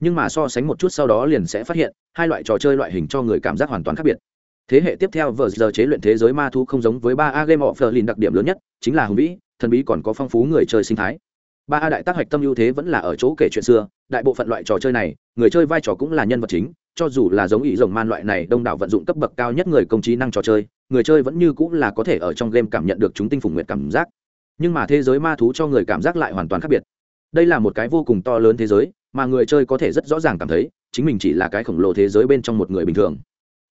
Nhưng mà so sánh một chút sau đó liền sẽ phát hiện, hai loại trò chơi loại hình cho người cảm giác hoàn toàn khác biệt. Thế hệ tiếp theo vờ giờ chế luyện thế giới ma thú không giống với ba a game of the đặc điểm lớn nhất, chính là hùng vĩ, thần bí còn có phong phú người chơi sinh thái. Ba a đại tác hoạch tâm ưu thế vẫn là ở chỗ kể chuyện xưa, đại bộ phận loại trò chơi này, người chơi vai trò cũng là nhân vật chính cho dù là giống ý rồng man loại này, đông đảo vận dụng cấp bậc cao nhất người công trí năng trò chơi, người chơi vẫn như cũng là có thể ở trong game cảm nhận được chúng tinh phùng nguyện cảm giác. Nhưng mà thế giới ma thú cho người cảm giác lại hoàn toàn khác biệt. Đây là một cái vô cùng to lớn thế giới, mà người chơi có thể rất rõ ràng cảm thấy, chính mình chỉ là cái khổng lồ thế giới bên trong một người bình thường.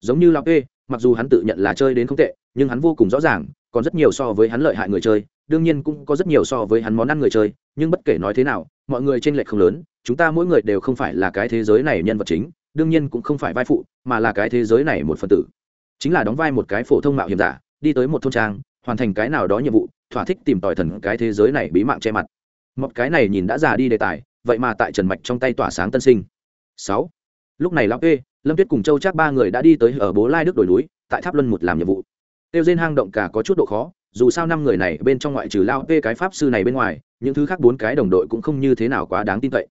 Giống như lão ê mặc dù hắn tự nhận là chơi đến không tệ, nhưng hắn vô cùng rõ ràng, còn rất nhiều so với hắn lợi hại người chơi, đương nhiên cũng có rất nhiều so với hắn món ăn người chơi, nhưng bất kể nói thế nào, mọi người trên lệch không lớn, chúng ta mỗi người đều không phải là cái thế giới này nhân vật chính đương nhiên cũng không phải vai phụ, mà là cái thế giới này một phần tử. Chính là đóng vai một cái phổ thông mạo hiểm giả, đi tới một thôn trang, hoàn thành cái nào đó nhiệm vụ, thỏa thích tìm tòi thần cái thế giới này bí mạng che mặt. Một cái này nhìn đã già đi đề tài, vậy mà tại trần mạch trong tay tỏa sáng tân sinh. Sáu. Lúc này lão kê, lâm tuyết cùng châu chắc ba người đã đi tới ở bố lai đức đồi núi, tại tháp luân một làm nhiệm vụ. Tiêu trên hang động cả có chút độ khó, dù sao năm người này bên trong ngoại trừ lao kê cái pháp sư này bên ngoài, những thứ khác bốn cái đồng đội cũng không như thế nào quá đáng tin cậy.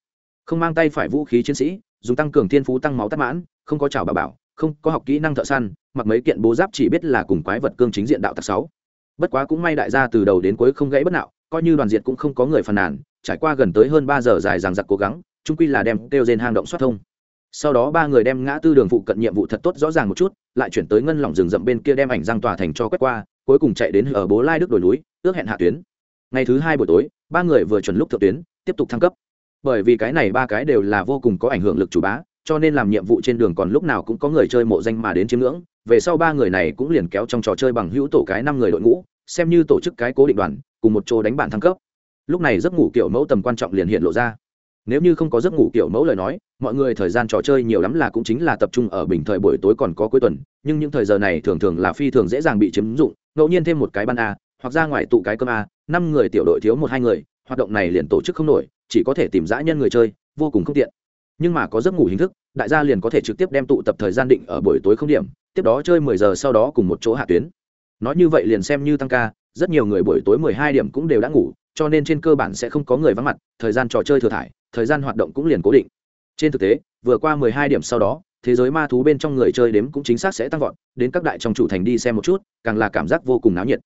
Không mang tay phải vũ khí chiến sĩ dùng tăng cường thiên phú tăng máu tắc mãn, không có chào bà bảo, không có học kỹ năng thợ săn, mặc mấy kiện bố giáp chỉ biết là cùng quái vật cương chính diện đạo tặc sáu. Bất quá cũng may đại gia từ đầu đến cuối không gãy bất nào coi như đoàn diệt cũng không có người phàn nàn, trải qua gần tới hơn ba giờ dài dằng dặc cố gắng trung quy là đem kêu trên hang động xoát thông. Sau đó ba người đem ngã tư đường phụ cận nhiệm vụ thật tốt rõ ràng một chút, lại chuyển tới ngân lỏng rừng rậm bên kia đem ảnh răng tòa thành cho quét qua, cuối cùng chạy đến ở bố lai đức đồi núi, ước hẹn hạ tuyến. Ngày thứ hai buổi tối, ba người vừa chuẩn lúc thượng tuyến, tiếp tục thăng cấp bởi vì cái này ba cái đều là vô cùng có ảnh hưởng lực chủ bá, cho nên làm nhiệm vụ trên đường còn lúc nào cũng có người chơi mộ danh mà đến chiếm ngưỡng. Về sau ba người này cũng liền kéo trong trò chơi bằng hữu tổ cái năm người đội ngũ, xem như tổ chức cái cố định đoàn, cùng một chỗ đánh bản thăng cấp. Lúc này giấc ngủ kiểu mẫu tầm quan trọng liền hiện lộ ra. Nếu như không có giấc ngủ kiểu mẫu lời nói, mọi người thời gian trò chơi nhiều lắm là cũng chính là tập trung ở bình thời buổi tối còn có cuối tuần, nhưng những thời giờ này thường thường là phi thường dễ dàng bị chiếm dụng, ngẫu nhiên thêm một cái ban a, hoặc ra ngoài tụ cái cơm a, năm người tiểu đội thiếu một hai người, hoạt động này liền tổ chức không nổi chỉ có thể tìm dã nhân người chơi, vô cùng không tiện. Nhưng mà có giấc ngủ hình thức, đại gia liền có thể trực tiếp đem tụ tập thời gian định ở buổi tối không điểm, tiếp đó chơi mười giờ sau đó cùng một chỗ hạ tuyến. Nói như vậy liền xem như tăng ca, rất nhiều người buổi tối mười hai điểm cũng đều đã ngủ, cho nên trên cơ bản sẽ không có người vắng mặt, thời gian trò chơi thừa thải, thời gian hoạt động cũng liền cố định. Trên thực tế, vừa qua mười hai điểm sau đó, thế giới ma thú bên trong người chơi đếm cũng chính xác sẽ tăng vọt, đến các đại trong chủ thành đi xem một chút, càng là cảm giác vô cùng náo nhiệt.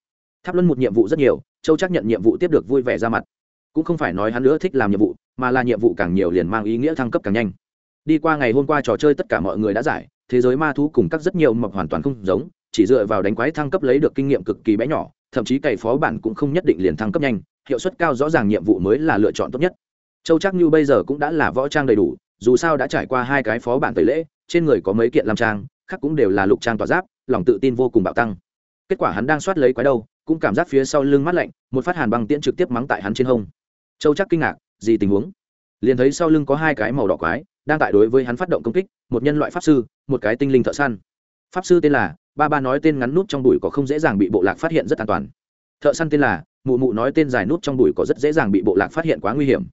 Tháp luân một nhiệm vụ rất nhiều, châu chắc nhận nhiệm vụ tiếp được vui vẻ ra mặt cũng không phải nói hắn nữa thích làm nhiệm vụ, mà là nhiệm vụ càng nhiều liền mang ý nghĩa thăng cấp càng nhanh. Đi qua ngày hôm qua trò chơi tất cả mọi người đã giải, thế giới ma thú cùng các rất nhiều mập hoàn toàn không giống, chỉ dựa vào đánh quái thăng cấp lấy được kinh nghiệm cực kỳ bé nhỏ, thậm chí cày phó bản cũng không nhất định liền thăng cấp nhanh, hiệu suất cao rõ ràng nhiệm vụ mới là lựa chọn tốt nhất. Châu chắc như bây giờ cũng đã là võ trang đầy đủ, dù sao đã trải qua hai cái phó bản tẩy lễ, trên người có mấy kiện làm trang, khác cũng đều là lục trang tỏa giáp, lòng tự tin vô cùng bạo tăng. Kết quả hắn đang soát lấy quái đâu, cũng cảm giác phía sau lưng mát lạnh, một phát hàn băng tiễn trực tiếp mắng tại hắn trên hông châu chắc kinh ngạc gì tình huống? Liền thấy sau lưng có hai cái màu đỏ quái đang tại đối với hắn phát động công kích một nhân loại pháp sư một cái tinh linh thợ săn. Pháp sư tên là ba ba nói tên ngắn nút trong bụi có không dễ dàng bị bộ lạc phát hiện rất an toàn. Thợ săn tên là mụ mụ nói tên dài nút trong bụi có rất dễ dàng bị bộ lạc phát hiện quá nguy hiểm.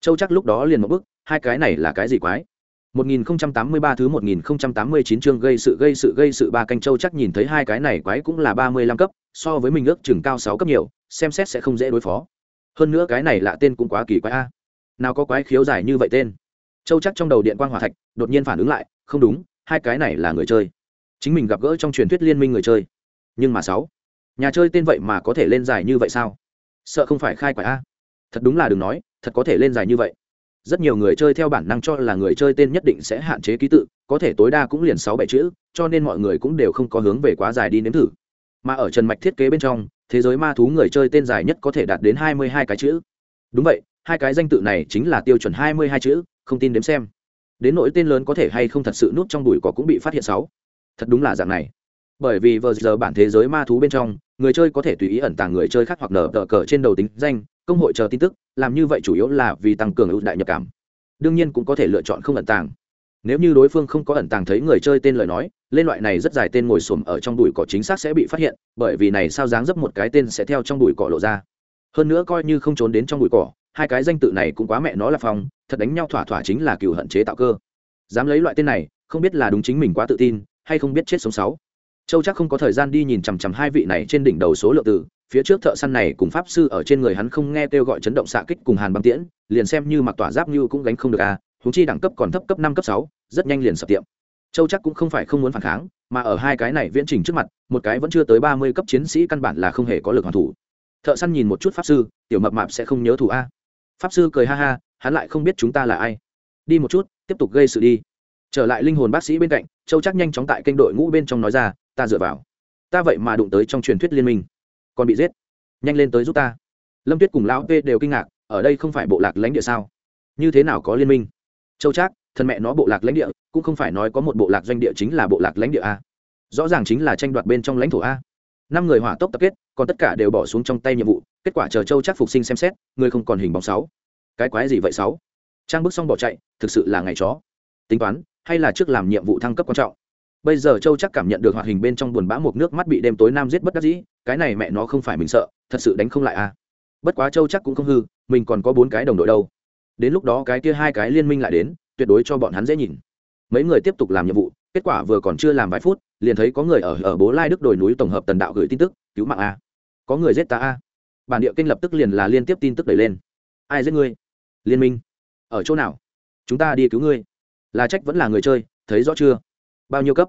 Châu chắc lúc đó liền một bức hai cái này là cái gì quái? 1083 thứ 1089 chương gây sự gây sự gây sự ba canh châu chắc nhìn thấy hai cái này quái cũng là 35 cấp, so với mình ước chừng cao 6 cấp nhiều, xem xét sẽ không dễ đối phó. Hơn nữa cái này lạ tên cũng quá kỳ quái a. Nào có quái khiếu dài như vậy tên. Châu chắc trong đầu điện quang hỏa thạch, đột nhiên phản ứng lại, không đúng, hai cái này là người chơi. Chính mình gặp gỡ trong truyền thuyết liên minh người chơi. Nhưng mà sáu, nhà chơi tên vậy mà có thể lên dài như vậy sao? Sợ không phải khai quái a. Thật đúng là đừng nói, thật có thể lên dài như vậy rất nhiều người chơi theo bản năng cho là người chơi tên nhất định sẽ hạn chế ký tự có thể tối đa cũng liền sáu bảy chữ cho nên mọi người cũng đều không có hướng về quá dài đi nếm thử mà ở trần mạch thiết kế bên trong thế giới ma thú người chơi tên dài nhất có thể đạt đến hai mươi hai cái chữ. Đúng vậy, hai cái danh tự này chính là tiêu chuẩn hai mươi hai chữ, không tin đếm xem. Đến nỗi tên lớn có thể hay không thật sự núp trong đùi cỏ cũng bị phát hiện sáu. Thật đúng là dạng này. Bởi vì vừa giờ bản thế giới ma thú bên trong, người chơi có thể tùy ý ẩn tàng người chơi khác hoặc nở tờ cờ trên đầu tính danh, công hội chờ tin tức, làm như vậy chủ yếu là vì tăng cường ưu đại nhập cảm. Đương nhiên cũng có thể lựa chọn không ẩn tàng. Nếu như đối phương không có ẩn tàng thấy người chơi tên lời nói lên loại này rất dài tên ngồi xổm ở trong đùi cỏ chính xác sẽ bị phát hiện, bởi vì này sao dáng dấp một cái tên sẽ theo trong đùi cỏ lộ ra. Hơn nữa coi như không trốn đến trong bụi cỏ, hai cái danh tự này cũng quá mẹ nó là phòng thật đánh nhau thỏa thỏa chính là cựu hận chế tạo cơ. Dám lấy loại tên này, không biết là đúng chính mình quá tự tin, hay không biết chết sống sáu. Châu chắc không có thời gian đi nhìn chằm chằm hai vị này trên đỉnh đầu số lượng từ, phía trước thợ săn này cùng pháp sư ở trên người hắn không nghe kêu gọi chấn động xạ kích cùng hàn băng tiễn, liền xem như mặc tỏa giáp như cũng gánh không được à húng chi đẳng cấp còn thấp cấp năm cấp sáu, rất nhanh liền sập tiệm châu chắc cũng không phải không muốn phản kháng, mà ở hai cái này viễn trình trước mặt, một cái vẫn chưa tới ba mươi cấp chiến sĩ căn bản là không hề có lực hoàn thủ. Thợ săn nhìn một chút pháp sư, tiểu mập mạp sẽ không nhớ thủ a. Pháp sư cười ha ha, hắn lại không biết chúng ta là ai. Đi một chút, tiếp tục gây sự đi. Trở lại linh hồn bác sĩ bên cạnh, châu chắc nhanh chóng tại kênh đội ngũ bên trong nói ra, ta dựa vào. Ta vậy mà đụng tới trong truyền thuyết liên minh. Còn bị giết. Nhanh lên tới giúp ta. Lâm tuyết cùng lão p đều kinh ngạc, ở đây không phải bộ lạc lãnh địa sao? Như thế nào có liên minh? Châu trác thân mẹ nó bộ lạc lãnh địa, cũng không phải nói có một bộ lạc doanh địa chính là bộ lạc lãnh địa a. Rõ ràng chính là tranh đoạt bên trong lãnh thổ a. Năm người hỏa tốc tập kết, còn tất cả đều bỏ xuống trong tay nhiệm vụ, kết quả chờ châu chắc phục sinh xem xét, người không còn hình bóng sáu. Cái quái gì vậy sáu? Trang bước xong bỏ chạy, thực sự là ngày chó. Tính toán, hay là trước làm nhiệm vụ thăng cấp quan trọng. Bây giờ châu chắc cảm nhận được hoạt hình bên trong buồn bã một nước mắt bị đêm tối nam giết bất đắc dĩ, cái này mẹ nó không phải mình sợ, thật sự đánh không lại à bất quá châu chắc cũng không hư, mình còn có bốn cái đồng đội đâu. Đến lúc đó cái kia hai cái liên minh lại đến tuyệt đối cho bọn hắn dễ nhìn. Mấy người tiếp tục làm nhiệm vụ, kết quả vừa còn chưa làm vài phút, liền thấy có người ở ở bố lai đức đồi núi tổng hợp tần đạo gửi tin tức, cứu mạng a. Có người giết ta a. Bản địa kinh lập tức liền là liên tiếp tin tức đẩy lên. Ai giết ngươi? Liên minh. Ở chỗ nào? Chúng ta đi cứu ngươi. Là trách vẫn là người chơi, thấy rõ chưa? Bao nhiêu cấp?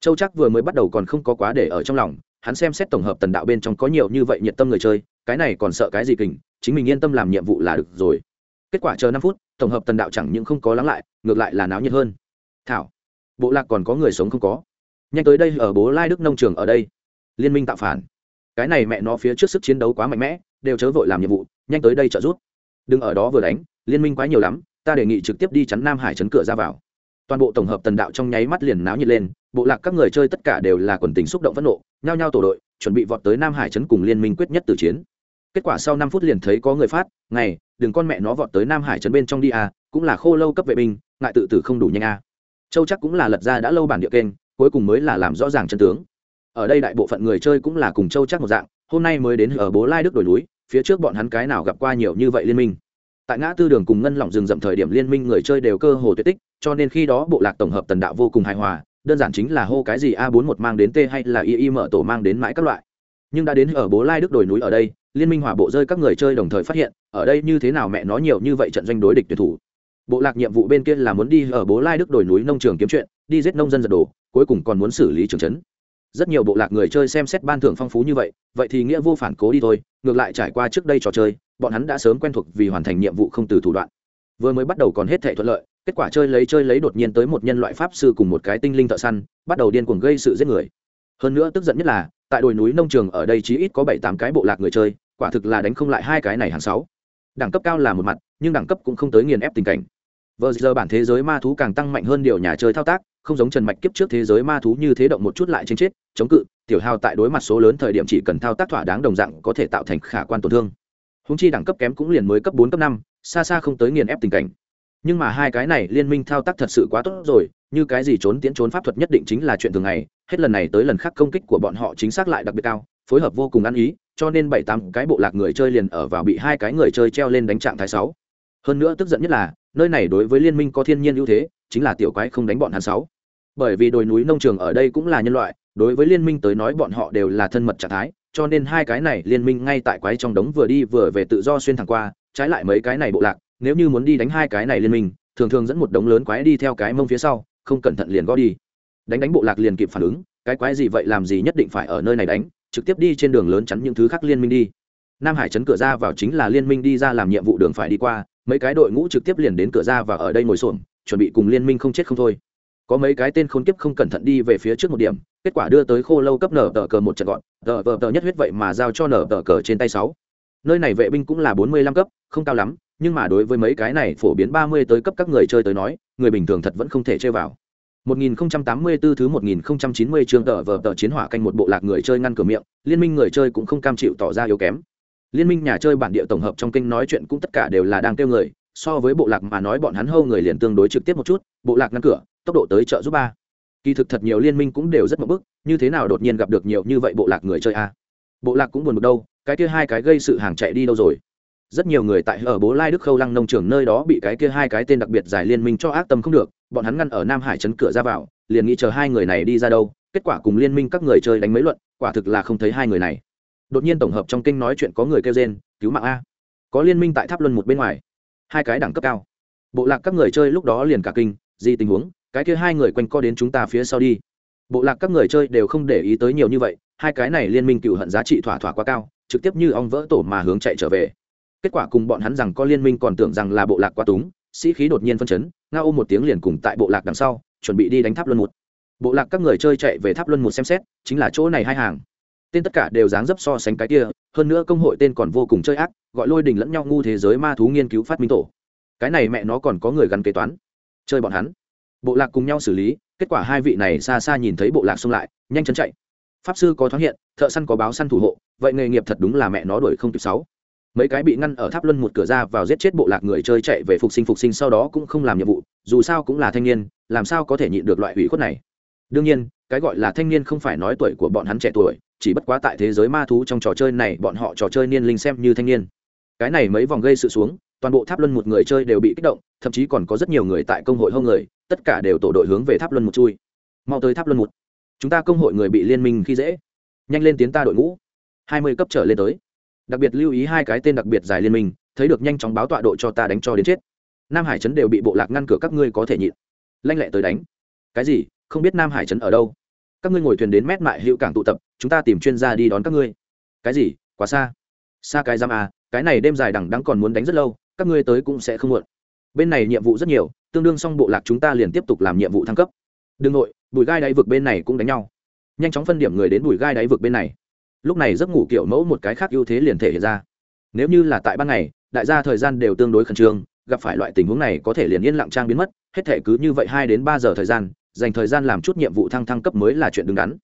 Châu chắc vừa mới bắt đầu còn không có quá để ở trong lòng, hắn xem xét tổng hợp tần đạo bên trong có nhiều như vậy nhiệt tâm người chơi, cái này còn sợ cái gì kình, chính mình yên tâm làm nhiệm vụ là được rồi. Kết quả chờ năm phút tổng hợp tần đạo chẳng những không có lắng lại, ngược lại là náo nhiệt hơn. Thảo, bộ lạc còn có người sống không có. Nhanh tới đây ở bố lai đức nông trường ở đây. Liên minh tạo phản. Cái này mẹ nó phía trước sức chiến đấu quá mạnh mẽ, đều chớ vội làm nhiệm vụ, nhanh tới đây trợ giúp. Đừng ở đó vừa đánh, liên minh quá nhiều lắm, ta đề nghị trực tiếp đi chắn nam hải chấn cửa ra vào. Toàn bộ tổng hợp tần đạo trong nháy mắt liền náo nhiệt lên, bộ lạc các người chơi tất cả đều là quần tình xúc động phẫn nộ, nhao nhao tổ đội, chuẩn bị vọt tới nam hải chấn cùng liên minh quyết nhất tử chiến kết quả sau năm phút liền thấy có người phát, này, đừng con mẹ nó vọt tới nam hải trấn bên trong đi à cũng là khô lâu cấp vệ binh, ngại tự tử không đủ nhanh à. Châu chắc cũng là lật ra đã lâu bản địa kênh, cuối cùng mới là làm rõ ràng chân tướng. Ở đây đại bộ phận người chơi cũng là cùng châu chắc một dạng, hôm nay mới đến ở bố lai đức đổi núi, phía trước bọn hắn cái nào gặp qua nhiều như vậy liên minh. Tại ngã tư đường cùng ngân lỏng rừng rậm thời điểm liên minh người chơi đều cơ hồ tuyệt tích, cho nên khi đó bộ lạc tổng hợp tần đạo vô cùng hài hòa, đơn giản chính là hô cái gì a 41 mang đến t hay là y y mở tổ mang đến mãi các loại. Nhưng đã đến ở bố lai đức đồi núi ở đây liên minh hỏa bộ rơi các người chơi đồng thời phát hiện, ở đây như thế nào mẹ nó nhiều như vậy trận doanh đối địch tuyệt thủ. Bộ lạc nhiệm vụ bên kia là muốn đi ở bố lai đức đồi núi nông trường kiếm chuyện, đi giết nông dân giật đồ cuối cùng còn muốn xử lý trường trấn. Rất nhiều bộ lạc người chơi xem xét ban thưởng phong phú như vậy vậy thì nghĩa vô phản cố đi thôi, ngược lại trải qua trước đây trò chơi, bọn hắn đã sớm quen thuộc vì hoàn thành nhiệm vụ không từ thủ đoạn. Vừa mới bắt đầu còn hết thể thuận lợi, kết quả chơi lấy chơi lấy đột nhiên tới một nhân loại pháp sư cùng một cái tinh linh thợ săn, bắt đầu điên cuồng gây sự giết người hơn nữa tức giận nhất là, tại đồi núi nông trường ở đây chí ít có bảy tám cái bộ lạc người chơi, quả thực là đánh không lại hai cái này hàng sáu. Đẳng cấp cao là một mặt, nhưng đẳng cấp cũng không tới nghiền ép tình cảnh. Vờ giờ bản thế giới ma thú càng tăng mạnh hơn điều nhà chơi thao tác, không giống trần mạch kiếp trước thế giới ma thú như thế động một chút lại trên chết, chống cự, tiểu hao tại đối mặt số lớn thời điểm chỉ cần thao tác thỏa đáng đồng dạng có thể tạo thành khả quan tổn thương. Húng chi đẳng cấp kém cũng liền mới cấp bốn, cấp năm, xa xa không tới nghiền ép tình cảnh. Nhưng mà hai cái này liên minh thao tác thật sự quá tốt rồi, như cái gì trốn tiễn trốn pháp thuật nhất định chính là chuyện thường ngày hết lần này tới lần khác công kích của bọn họ chính xác lại đặc biệt cao, phối hợp vô cùng ăn ý, cho nên bảy tám cái bộ lạc người chơi liền ở vào bị hai cái người chơi treo lên đánh trạng thái sáu. Hơn nữa tức giận nhất là, nơi này đối với liên minh có thiên nhiên ưu thế, chính là tiểu quái không đánh bọn hắn sáu. Bởi vì đồi núi nông trường ở đây cũng là nhân loại, đối với liên minh tới nói bọn họ đều là thân mật trạng thái, cho nên hai cái này liên minh ngay tại quái trong đống vừa đi vừa về tự do xuyên thẳng qua, trái lại mấy cái này bộ lạc, nếu như muốn đi đánh hai cái này liên minh, thường thường dẫn một đống lớn quái đi theo cái mông phía sau, không cẩn thận liền gõ đi đánh đánh bộ lạc liền kịp phản ứng, cái quái gì vậy làm gì nhất định phải ở nơi này đánh, trực tiếp đi trên đường lớn chắn những thứ khác liên minh đi. Nam hải chấn cửa ra vào chính là liên minh đi ra làm nhiệm vụ đường phải đi qua, mấy cái đội ngũ trực tiếp liền đến cửa ra và ở đây ngồi xổm, chuẩn bị cùng liên minh không chết không thôi. Có mấy cái tên khốn kiếp không cẩn thận đi về phía trước một điểm, kết quả đưa tới khô lâu cấp nở tờ cờ một trận gọn, tờ vờ tờ nhất huyết vậy mà giao cho nở tờ cờ trên tay sáu. Nơi này vệ binh cũng là bốn mươi lăm cấp, không cao lắm, nhưng mà đối với mấy cái này phổ biến ba mươi tới cấp các người chơi tới nói, người bình thường thật vẫn không thể chơi vào. 1084 thứ 1090 chương tờ vở tờ chiến hỏa canh một bộ lạc người chơi ngăn cửa miệng, liên minh người chơi cũng không cam chịu tỏ ra yếu kém. Liên minh nhà chơi bản địa tổng hợp trong kinh nói chuyện cũng tất cả đều là đang kêu người, so với bộ lạc mà nói bọn hắn hâu người liền tương đối trực tiếp một chút, bộ lạc ngăn cửa, tốc độ tới trợ giúp ba. Kỳ thực thật nhiều liên minh cũng đều rất mộng bức, như thế nào đột nhiên gặp được nhiều như vậy bộ lạc người chơi a. Bộ lạc cũng buồn bực đâu, cái kia hai cái gây sự hàng chạy đi đâu rồi? rất nhiều người tại ở bố lai đức khâu lăng nông trường nơi đó bị cái kia hai cái tên đặc biệt giải liên minh cho ác tâm không được bọn hắn ngăn ở nam hải chấn cửa ra vào, liền nghĩ chờ hai người này đi ra đâu, kết quả cùng liên minh các người chơi đánh mấy luận, quả thực là không thấy hai người này. Đột nhiên tổng hợp trong kinh nói chuyện có người kêu gen cứu mạng a! Có liên minh tại tháp luân một bên ngoài, hai cái đẳng cấp cao. Bộ lạc các người chơi lúc đó liền cả kinh, gì tình huống, cái kia hai người quanh co đến chúng ta phía sau đi. Bộ lạc các người chơi đều không để ý tới nhiều như vậy, hai cái này liên minh cựu hận giá trị thỏa thỏa quá cao, trực tiếp như ong vỡ tổ mà hướng chạy trở về. Kết quả cùng bọn hắn rằng có liên minh còn tưởng rằng là bộ lạc quá túng sĩ khí đột nhiên phân chấn nga ôm một tiếng liền cùng tại bộ lạc đằng sau, chuẩn bị đi đánh tháp luân một bộ lạc các người chơi chạy về tháp luân một xem xét, chính là chỗ này hai hàng. Tên tất cả đều dáng dấp so sánh cái kia, hơn nữa công hội tên còn vô cùng chơi ác, gọi lôi đình lẫn nhau ngu thế giới ma thú nghiên cứu phát minh tổ. Cái này mẹ nó còn có người gắn kế toán. Chơi bọn hắn. Bộ lạc cùng nhau xử lý, kết quả hai vị này xa xa nhìn thấy bộ lạc xông lại, nhanh chân chạy. Pháp sư có thoáng hiện, thợ săn có báo săn thủ hộ, vậy nghề nghiệp thật đúng là mẹ nó đuổi không kịp sáu mấy cái bị ngăn ở tháp luân một cửa ra vào giết chết bộ lạc người chơi chạy về phục sinh phục sinh sau đó cũng không làm nhiệm vụ, dù sao cũng là thanh niên, làm sao có thể nhịn được loại hủy khuất này? Đương nhiên, cái gọi là thanh niên không phải nói tuổi của bọn hắn trẻ tuổi, chỉ bất quá tại thế giới ma thú trong trò chơi này bọn họ trò chơi niên linh xem như thanh niên. Cái này mấy vòng gây sự xuống, toàn bộ tháp luân một người chơi đều bị kích động, thậm chí còn có rất nhiều người tại công hội hông người, tất cả đều tổ đội hướng về tháp luân một chui. Mau tới tháp luân một. Chúng ta công hội người bị liên minh khi dễ. Nhanh lên tiến ta đội ngũ. Hai mươi cấp trở lên tới đặc biệt lưu ý hai cái tên đặc biệt dài liên minh, thấy được nhanh chóng báo tọa độ cho ta đánh cho đến chết. Nam hải trấn đều bị bộ lạc ngăn cửa, các ngươi có thể nhịn. Lanh lẹ tới đánh. Cái gì? Không biết nam hải trấn ở đâu? Các ngươi ngồi thuyền đến mét mại hữu cảng tụ tập, chúng ta tìm chuyên gia đi đón các ngươi. Cái gì? Quá xa. Xa cái giam à cái này đêm dài đằng đắng còn muốn đánh rất lâu, các ngươi tới cũng sẽ không muộn. Bên này nhiệm vụ rất nhiều, tương đương xong bộ lạc chúng ta liền tiếp tục làm nhiệm vụ thăng cấp. Đương nội, bùi gai đáy vực bên này cũng đánh nhau. Nhanh chóng phân điểm người đến bùi gai đáy vực bên này lúc này giấc ngủ kiểu mẫu một cái khác ưu thế liền thể hiện ra. Nếu như là tại ban ngày, đại gia thời gian đều tương đối khẩn trương, gặp phải loại tình huống này có thể liền yên lặng trang biến mất, hết thể cứ như vậy hai đến ba giờ thời gian, dành thời gian làm chút nhiệm vụ thăng thăng cấp mới là chuyện đứng đắn.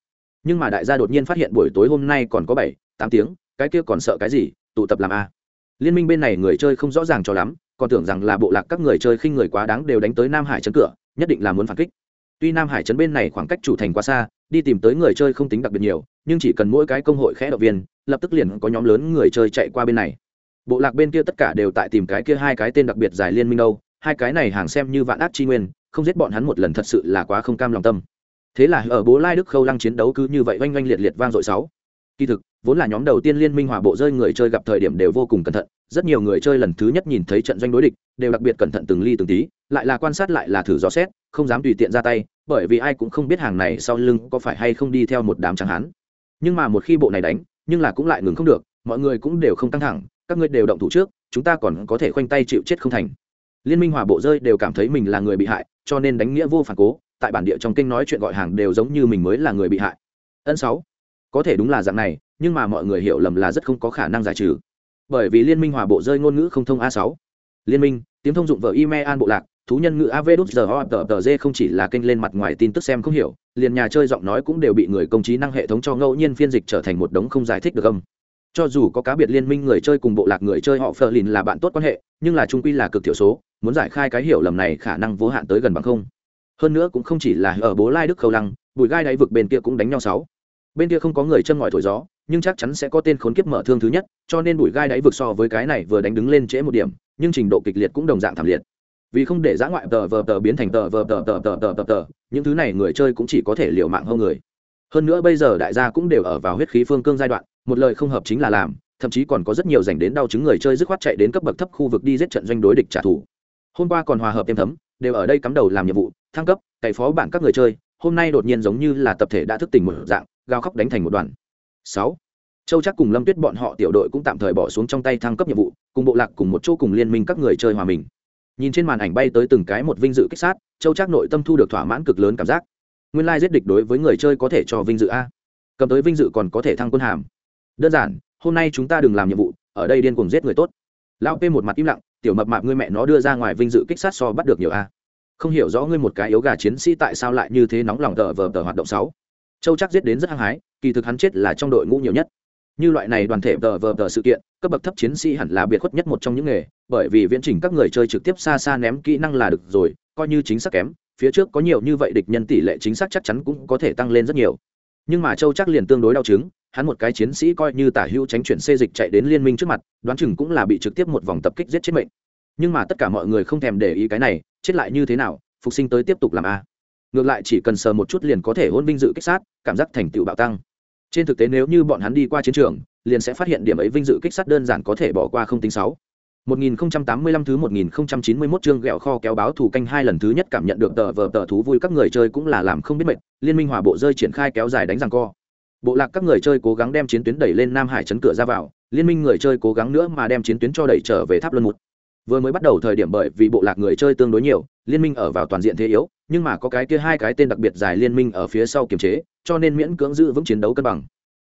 Nhưng mà đại gia đột nhiên phát hiện buổi tối hôm nay còn có bảy, tám tiếng, cái kia còn sợ cái gì, tụ tập làm a. Liên minh bên này người chơi không rõ ràng cho lắm, còn tưởng rằng là bộ lạc các người chơi khinh người quá đáng đều đánh tới nam hải chấn cửa, nhất định là muốn phản kích tuy nam hải chấn bên này khoảng cách chủ thành quá xa, đi tìm tới người chơi không tính đặc biệt nhiều, nhưng chỉ cần mỗi cái công hội khẽ động viên, lập tức liền có nhóm lớn người chơi chạy qua bên này. Bộ lạc bên kia tất cả đều tại tìm cái kia hai cái tên đặc biệt giải liên minh đâu, hai cái này hàng xem như vạn ác chi nguyên, không giết bọn hắn một lần thật sự là quá không cam lòng tâm. Thế là ở bố lai đức khâu lăng chiến đấu cứ như vậy oanh oanh liệt liệt vang dội sáu kỳ thực, vốn là nhóm đầu tiên liên minh hòa bộ rơi người chơi gặp thời điểm đều vô cùng cẩn thận, rất nhiều người chơi lần thứ nhất nhìn thấy trận doanh đối địch, đều đặc biệt cẩn thận từng ly từng tí, lại là quan sát lại là thử dò xét, không dám tùy tiện ra tay, bởi vì ai cũng không biết hàng này sau lưng có phải hay không đi theo một đám tráng hán. Nhưng mà một khi bộ này đánh, nhưng là cũng lại ngừng không được, mọi người cũng đều không căng thẳng, các ngươi đều động thủ trước, chúng ta còn có thể khoanh tay chịu chết không thành. Liên minh hòa bộ rơi đều cảm thấy mình là người bị hại, cho nên đánh nghĩa vô phản cố, tại bản địa trong kinh nói chuyện gọi hàng đều giống như mình mới là người bị hại. Ân sáu có thể đúng là dạng này, nhưng mà mọi người hiểu lầm là rất không có khả năng giải trừ. Bởi vì liên minh hòa bộ rơi ngôn ngữ không thông a sáu. Liên minh, tiếng thông dụng vợ email an bộ lạc, thú nhân ngữ av không chỉ là kênh lên mặt ngoài tin tức xem không hiểu, liền nhà chơi giọng nói cũng đều bị người công trí năng hệ thống cho ngẫu nhiên phiên dịch trở thành một đống không giải thích được âm. Cho dù có cá biệt liên minh người chơi cùng bộ lạc người chơi họ phờ lìn là bạn tốt quan hệ, nhưng là trung quy là cực thiểu số, muốn giải khai cái hiểu lầm này khả năng vô hạn tới gần bằng không. Hơn nữa cũng không chỉ là ở bố lai đức khâu lăng, bùi gai đáy vực bên kia cũng đánh nhau sáu bên kia không có người chân ngòi thổi gió, nhưng chắc chắn sẽ có tên khốn kiếp mở thương thứ nhất, cho nên bùi gai đáy vực so với cái này vừa đánh đứng lên trễ một điểm, nhưng trình độ kịch liệt cũng đồng dạng thảm liệt. Vì không để giã ngoại tờ vờ tờ biến thành tờ vờ tờ tờ tờ tờ tờ tờ, những thứ này người chơi cũng chỉ có thể liều mạng hơn người. Hơn nữa bây giờ đại gia cũng đều ở vào huyết khí phương cương giai đoạn, một lời không hợp chính là làm, thậm chí còn có rất nhiều dành đến đau chứng người chơi dứt khoát chạy đến cấp bậc thấp khu vực đi giết trận doanh đối địch trả thù. Hôm qua còn hòa hợp thêm thấm, đều ở đây cắm đầu làm nhiệm vụ, thăng cấp, cày phó bản các người chơi, hôm nay đột nhiên giống như là tập thể đã thức tỉnh một dạng gào khóc đánh thành một đoàn. Sáu. Châu chắc cùng lâm tuyết bọn họ tiểu đội cũng tạm thời bỏ xuống trong tay thăng cấp nhiệm vụ, cùng bộ lạc cùng một chỗ cùng liên minh các người chơi hòa mình. Nhìn trên màn ảnh bay tới từng cái một vinh dự kích sát, châu chắc nội tâm thu được thỏa mãn cực lớn cảm giác. Nguyên lai giết địch đối với người chơi có thể cho vinh dự a. Cầm tới vinh dự còn có thể thăng quân hàm. Đơn giản, hôm nay chúng ta đừng làm nhiệm vụ, ở đây điên cuồng giết người tốt. Lão p một mặt im lặng, tiểu mập mạp ngươi mẹ nó đưa ra ngoài vinh dự kích sát so bắt được nhiều a. Không hiểu rõ ngươi một cái yếu gà chiến sĩ tại sao lại như thế nóng lòng tờ vờ tờ hoạt động sáu châu chắc giết đến rất hăng hái, kỳ thực hắn chết là trong đội ngũ nhiều nhất. Như loại này đoàn thể tờ vờ tờ sự kiện, cấp bậc thấp chiến sĩ hẳn là biệt khuất nhất một trong những nghề, bởi vì viễn trình các người chơi trực tiếp xa xa ném kỹ năng là được rồi, coi như chính xác kém, phía trước có nhiều như vậy địch nhân tỷ lệ chính xác chắc chắn cũng có thể tăng lên rất nhiều. Nhưng mà châu chắc liền tương đối đau chứng, hắn một cái chiến sĩ coi như tả hữu tránh chuyển xê dịch chạy đến liên minh trước mặt, đoán chừng cũng là bị trực tiếp một vòng tập kích giết chết mệnh. Nhưng mà tất cả mọi người không thèm để ý cái này, chết lại như thế nào, phục sinh tới tiếp tục làm a ngược lại chỉ cần sờ một chút liền có thể hôn vinh dự kích sát cảm giác thành tựu bạo tăng trên thực tế nếu như bọn hắn đi qua chiến trường liền sẽ phát hiện điểm ấy vinh dự kích sát đơn giản có thể bỏ qua không tính sáu 1085 thứ 1091 chương gẹo kho kéo báo thủ canh hai lần thứ nhất cảm nhận được tờ vờ tờ thú vui các người chơi cũng là làm không biết mệt, liên minh hòa bộ rơi triển khai kéo dài đánh răng co. Bộ lạc các người chơi cố gắng đem chiến tuyến đẩy lên Nam Hải chấn cửa ra vào, liên minh người chơi cố gắng nữa mà đem chiến tuyến cho đẩy trở về tháp luân một. Vừa mới bắt đầu thời điểm bởi vì bộ lạc người chơi tương đối nhiều, liên minh ở vào toàn diện thế yếu, nhưng mà có cái kia hai cái tên đặc biệt dài liên minh ở phía sau kiềm chế, cho nên miễn cưỡng giữ vững chiến đấu cân bằng.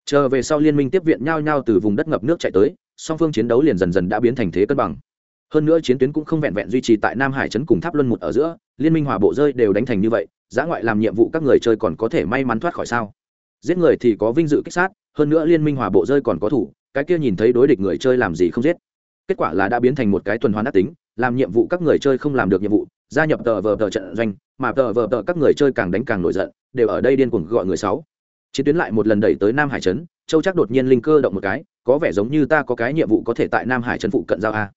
Chờ về sau liên minh tiếp viện nhau nhau từ vùng đất ngập nước chạy tới, song phương chiến đấu liền dần dần đã biến thành thế cân bằng. Hơn nữa chiến tuyến cũng không vẹn vẹn duy trì tại nam hải trấn cùng tháp luân một ở giữa liên minh hòa bộ rơi đều đánh thành như vậy giã ngoại làm nhiệm vụ các người chơi còn có thể may mắn thoát khỏi sao? Giết người thì có vinh dự kích sát hơn nữa liên minh hòa bộ rơi còn có thủ cái kia nhìn thấy đối địch người chơi làm gì không giết. Kết quả là đã biến thành một cái tuần hoàn đắc tính làm nhiệm vụ các người chơi không làm được nhiệm vụ gia nhập tờ vờ tờ trận doanh, mà tờ vờ tờ các người chơi càng đánh càng nổi giận, đều ở đây điên cuồng gọi người sáu. Chiến tuyến lại một lần đẩy tới nam hải trấn, châu chắc đột nhiên linh cơ động một cái, có vẻ giống như ta có cái nhiệm vụ có thể tại nam hải trấn phụ cận giao a.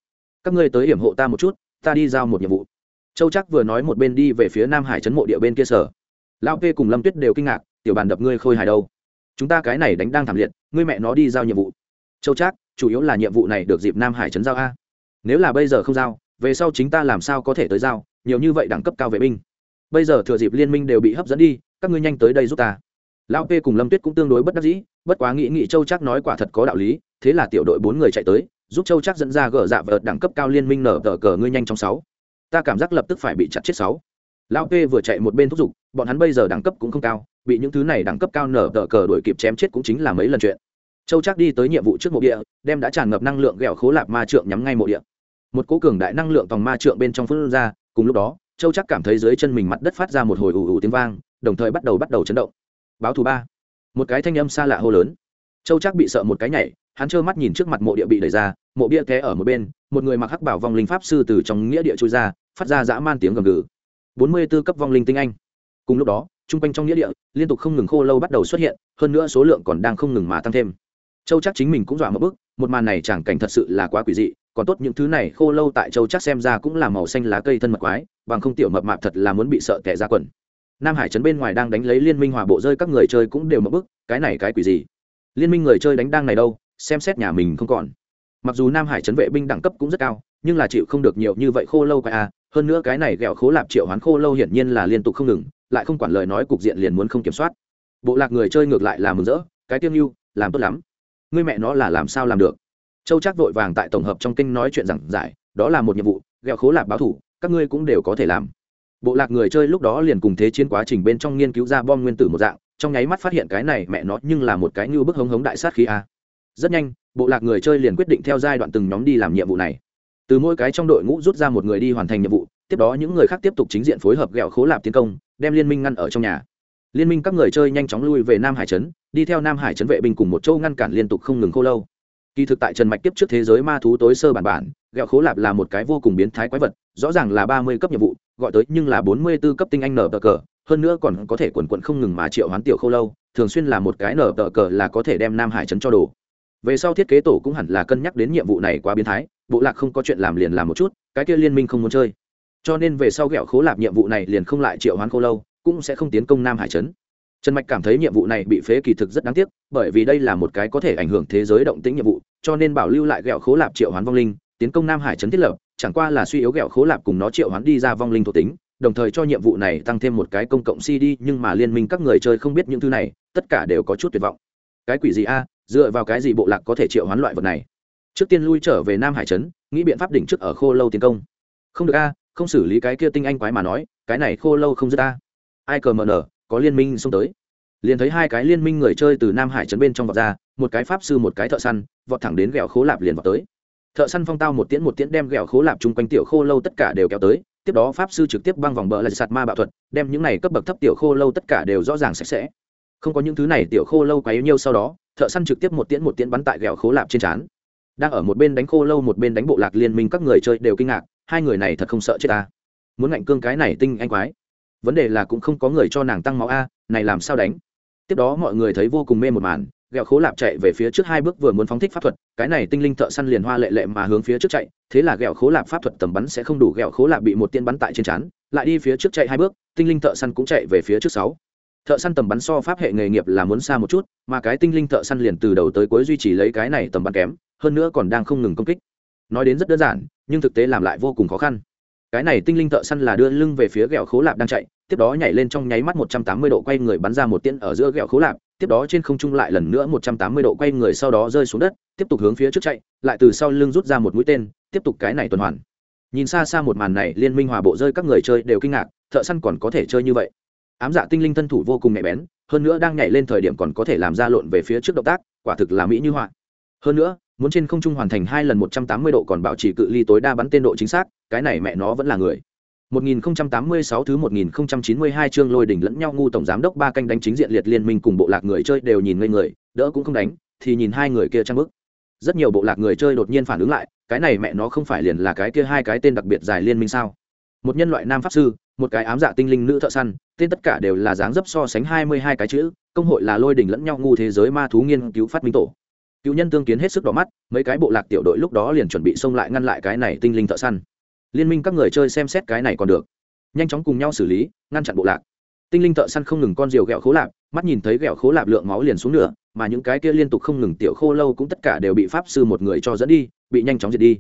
Các ngươi tới hiểm hộ ta một chút, ta đi giao một nhiệm vụ. Châu chắc vừa nói một bên đi về phía nam hải trấn mộ địa bên kia sở. Lao p cùng lâm tuyết đều kinh ngạc, tiểu bàn đập ngươi khôi hài đâu? Chúng ta cái này đánh đang thảm liệt, ngươi mẹ nó đi giao nhiệm vụ. Châu chắc chủ yếu là nhiệm vụ này được dịp nam hải trấn giao a. Nếu là bây giờ không giao, về sau chính ta làm sao có thể tới giao? Nhiều như vậy đẳng cấp cao vệ binh. Bây giờ thừa dịp liên minh đều bị hấp dẫn đi, các ngươi nhanh tới đây giúp ta. Lão p cùng lâm tuyết cũng tương đối bất đắc dĩ, bất quá nghĩ nghĩ châu chắc nói quả thật có đạo lý, thế là tiểu đội bốn người chạy tới, giúp châu chắc dẫn ra gỡ dạ vợt đẳng cấp cao liên minh nở tờ cờ ngươi nhanh trong sáu. Ta cảm giác lập tức phải bị chặt chết sáu. Lão p vừa chạy một bên thúc giục, bọn hắn bây giờ đẳng cấp cũng không cao, bị những thứ này đẳng cấp cao nở tờ cờ đuổi kịp chém chết cũng chính là mấy lần chuyện. Châu chắc đi tới nhiệm vụ trước mộ địa, đem đã tràn ngập năng lượng ghẹo khố lạp ma trượng nhắm ngay mộ địa. Một cố cường đại năng lượng tòng ma trượng bên trong phân ra cùng lúc đó châu chắc cảm thấy dưới chân mình mặt đất phát ra một hồi ù ù tiếng vang đồng thời bắt đầu bắt đầu chấn động. Báo thù ba. Một cái thanh âm xa lạ hô lớn. Châu chắc bị sợ một cái nhảy hắn trơ mắt nhìn trước mặt mộ địa bị đẩy ra mộ bia té ở một bên một người mặc hắc bảo vong linh pháp sư từ trong nghĩa địa trôi ra phát ra dã man tiếng gầm gừ. Bốn mươi b ố cấp vong linh tinh anh. Cùng lúc đó t r u n g quanh trong nghĩa địa liên tục không ngừng khô lâu bắt đầu xuất hiện hơn nữa số lượng còn đang không ngừng mà tăng thêm. Châu chắc chính mình cũng dọa một bước, một màn này chẳng cảnh thật sự là quá quỷ dị còn tốt những thứ này khô lâu tại châu chắc xem ra cũng là màu xanh lá cây thân mật quái, bằng không tiểu mập mạp thật là muốn bị sợ tẻ ra quần. Nam hải trấn bên ngoài đang đánh lấy liên minh hòa bộ rơi các người chơi cũng đều mất bức cái này cái quỷ gì? Liên minh người chơi đánh đang này đâu, xem xét nhà mình không còn. Mặc dù nam hải Trấn vệ binh đẳng cấp cũng rất cao, nhưng là chịu không được nhiều như vậy khô lâu quái à hơn nữa cái này ghẹo khố lạp triệu hoán khô lâu hiển nhiên là liên tục không ngừng, lại không quản lời nói cục diện liền muốn không kiểm soát. Bộ lạc người chơi ngược lại là mừng rỡ, cái tiêu như làm tốt lắm. Người mẹ nó là làm sao làm được? Châu Trác vội vàng tại tổng hợp trong kinh nói chuyện rằng giải, đó là một nhiệm vụ, ghẹo khố lạc báo thủ, các ngươi cũng đều có thể làm. Bộ lạc người chơi lúc đó liền cùng thế chiến quá trình bên trong nghiên cứu ra bom nguyên tử một dạng, trong nháy mắt phát hiện cái này mẹ nó nhưng là một cái như bức hống hống đại sát khí a. Rất nhanh, bộ lạc người chơi liền quyết định theo giai đoạn từng nhóm đi làm nhiệm vụ này. Từ mỗi cái trong đội ngũ rút ra một người đi hoàn thành nhiệm vụ, tiếp đó những người khác tiếp tục chính diện phối hợp ghẹo khố lạp tiến công, đem liên minh ngăn ở trong nhà. Liên minh các người chơi nhanh chóng lui về nam hải trấn, đi theo nam hải trấn vệ binh cùng một châu ngăn cản liên tục không ngừng khô lâu kỳ thực tại trần mạch tiếp trước thế giới ma thú tối sơ bản bản ghẹo khố lạp là một cái vô cùng biến thái quái vật, rõ ràng là ba mươi cấp nhiệm vụ, gọi tới nhưng là bốn mươi b ố cấp tinh anh nở tờ cờ, hơn nữa còn có thể quần quận không ngừng mà triệu hoán tiểu khô lâu, thường xuyên là một cái nở tờ cờ là có thể đem nam hải trấn cho đồ. Về sau thiết kế tổ cũng hẳn là cân nhắc đến nhiệm vụ này quá biến thái, bộ lạc không có chuyện làm liền làm một chút, cái kia liên minh không muốn chơi. Cho nên về sau ghẹo khố lạp nhiệm vụ này liền không lại triệu hoán khô lâu, cũng sẽ không tiến công nam hải trấn trần mạch cảm thấy nhiệm vụ này bị phế kỳ thực rất đáng tiếc, bởi vì đây là một cái có thể ảnh hưởng thế giới động tĩnh nhiệm vụ, cho nên bảo lưu lại ghẹo khố lạp triệu hoán vong linh, tiến công nam hải trấn thiết lập, chẳng qua là suy yếu ghẹo khố lạp cùng nó triệu hoán đi ra vong linh thuộc tính, đồng thời cho nhiệm vụ này tăng thêm một cái công cộng cd nhưng mà liên minh các người chơi không biết những thứ này, tất cả đều có chút tuyệt vọng. Cái quỷ gì a, dựa vào cái gì bộ lạc có thể triệu hoán loại vật này? Trước tiên lui trở về nam hải trấn, nghĩ biện pháp đỉnh trước ở khô lâu tiến công. Không được a, không xử lý cái kia tinh anh quái mà nói, cái này khô lâu không dứt a. Ai cờ mờ nở có liên minh xông tới. Liền thấy hai cái liên minh người chơi từ nam hải trấn bên trong vọt ra, một cái pháp sư, một cái thợ săn, vọt thẳng đến ghẹo khố lạp liền vọt tới. Thợ săn phong tao một tiễn một tiễn đem ghẹo khố lạp chung quanh tiểu khô lâu tất cả đều kéo tới, tiếp đó pháp sư trực tiếp băng vòng bờ lại sạt ma bạo thuật, đem những này cấp bậc thấp tiểu khô lâu tất cả đều rõ ràng sạch sẽ. Không có những thứ này tiểu khô lâu quá yếu nhiêu sau đó, thợ săn trực tiếp một tiễn một tiễn bắn tại ghẹo khố lạp trên trán. Đang ở một bên đánh khô lâu một bên đánh bộ lạc liên minh, các người chơi đều kinh ngạc, hai người này thật không sợ chết ta. Muốn ngạnh cương cái này tinh anh quái vấn đề là cũng không có người cho nàng tăng máu a, này làm sao đánh? Tiếp đó mọi người thấy vô cùng mê một màn ghẹo khố lạp chạy về phía trước hai bước vừa muốn phóng thích pháp thuật, cái này tinh linh thợ săn liền hoa lệ lệ mà hướng phía trước chạy, thế là ghẹo khố lạp pháp thuật tầm bắn sẽ không đủ ghẹo khố lạp bị một tiên bắn tại trên chắn lại đi phía trước chạy hai bước, tinh linh thợ săn cũng chạy về phía trước sáu. Thợ săn tầm bắn so pháp hệ nghề nghiệp là muốn xa một chút, mà cái tinh linh thợ săn liền từ đầu tới cuối duy trì lấy cái này tầm bắn kém, hơn nữa còn đang không ngừng công kích. Nói đến rất đơn giản, nhưng thực tế làm lại vô cùng khó khăn cái này tinh linh thợ săn là đưa lưng về phía ghẹo khố lạp đang chạy, tiếp đó nhảy lên trong nháy mắt một trăm tám mươi độ quay người bắn ra một tiễn ở giữa ghẹo khố lạp, tiếp đó trên không trung lại lần nữa một trăm tám mươi độ quay người sau đó rơi xuống đất, tiếp tục hướng phía trước chạy, lại từ sau lưng rút ra một mũi tên, tiếp tục cái này tuần hoàn. Nhìn xa xa một màn này, liên minh hòa bộ rơi các người chơi đều kinh ngạc, thợ săn còn có thể chơi như vậy. Ám dạ tinh linh thân thủ vô cùng nhạy bén, hơn nữa đang nhảy lên thời điểm còn có thể làm ra lộn về phía trước động tác, quả thực là mỹ như họa. Hơn nữa muốn trên không trung hoàn thành hai lần một trăm tám mươi độ còn bảo trì cự ly tối đa bắn tên độ chính xác cái này mẹ nó vẫn là người 1086 thứ 1092 chương lôi đỉnh lẫn nhau ngu tổng giám đốc ba canh đánh chính diện liệt liên minh cùng bộ lạc người chơi đều nhìn ngây người, đỡ cũng không đánh, thì nhìn hai người kia trang bức. Rất nhiều bộ lạc người chơi đột nhiên phản ứng lại, cái này mẹ nó không phải liền là cái kia hai cái tên đặc biệt dài liên minh sao? Một nhân loại nam pháp sư, một cái ám dạ tinh linh nữ thợ săn, tên tất cả đều là dáng dấp so sánh 22 cái chữ, công hội là lôi đỉnh lẫn nhau ngu thế giới ma thú nghiên cứu phát minh tổ. Cựu nhân tương kiến hết sức đỏ mắt, mấy cái bộ lạc tiểu đội lúc đó liền chuẩn bị xông lại ngăn lại cái này tinh linh thợ săn. Liên minh các người chơi xem xét cái này còn được. Nhanh chóng cùng nhau xử lý ngăn chặn bộ lạc. Tinh linh thợ săn không ngừng con diều ghẹo khố lạp mắt nhìn thấy ghẹo khố lạp lượng máu liền xuống nửa mà những cái kia liên tục không ngừng tiểu khô lâu cũng tất cả đều bị pháp sư một người cho dẫn đi bị nhanh chóng diệt đi.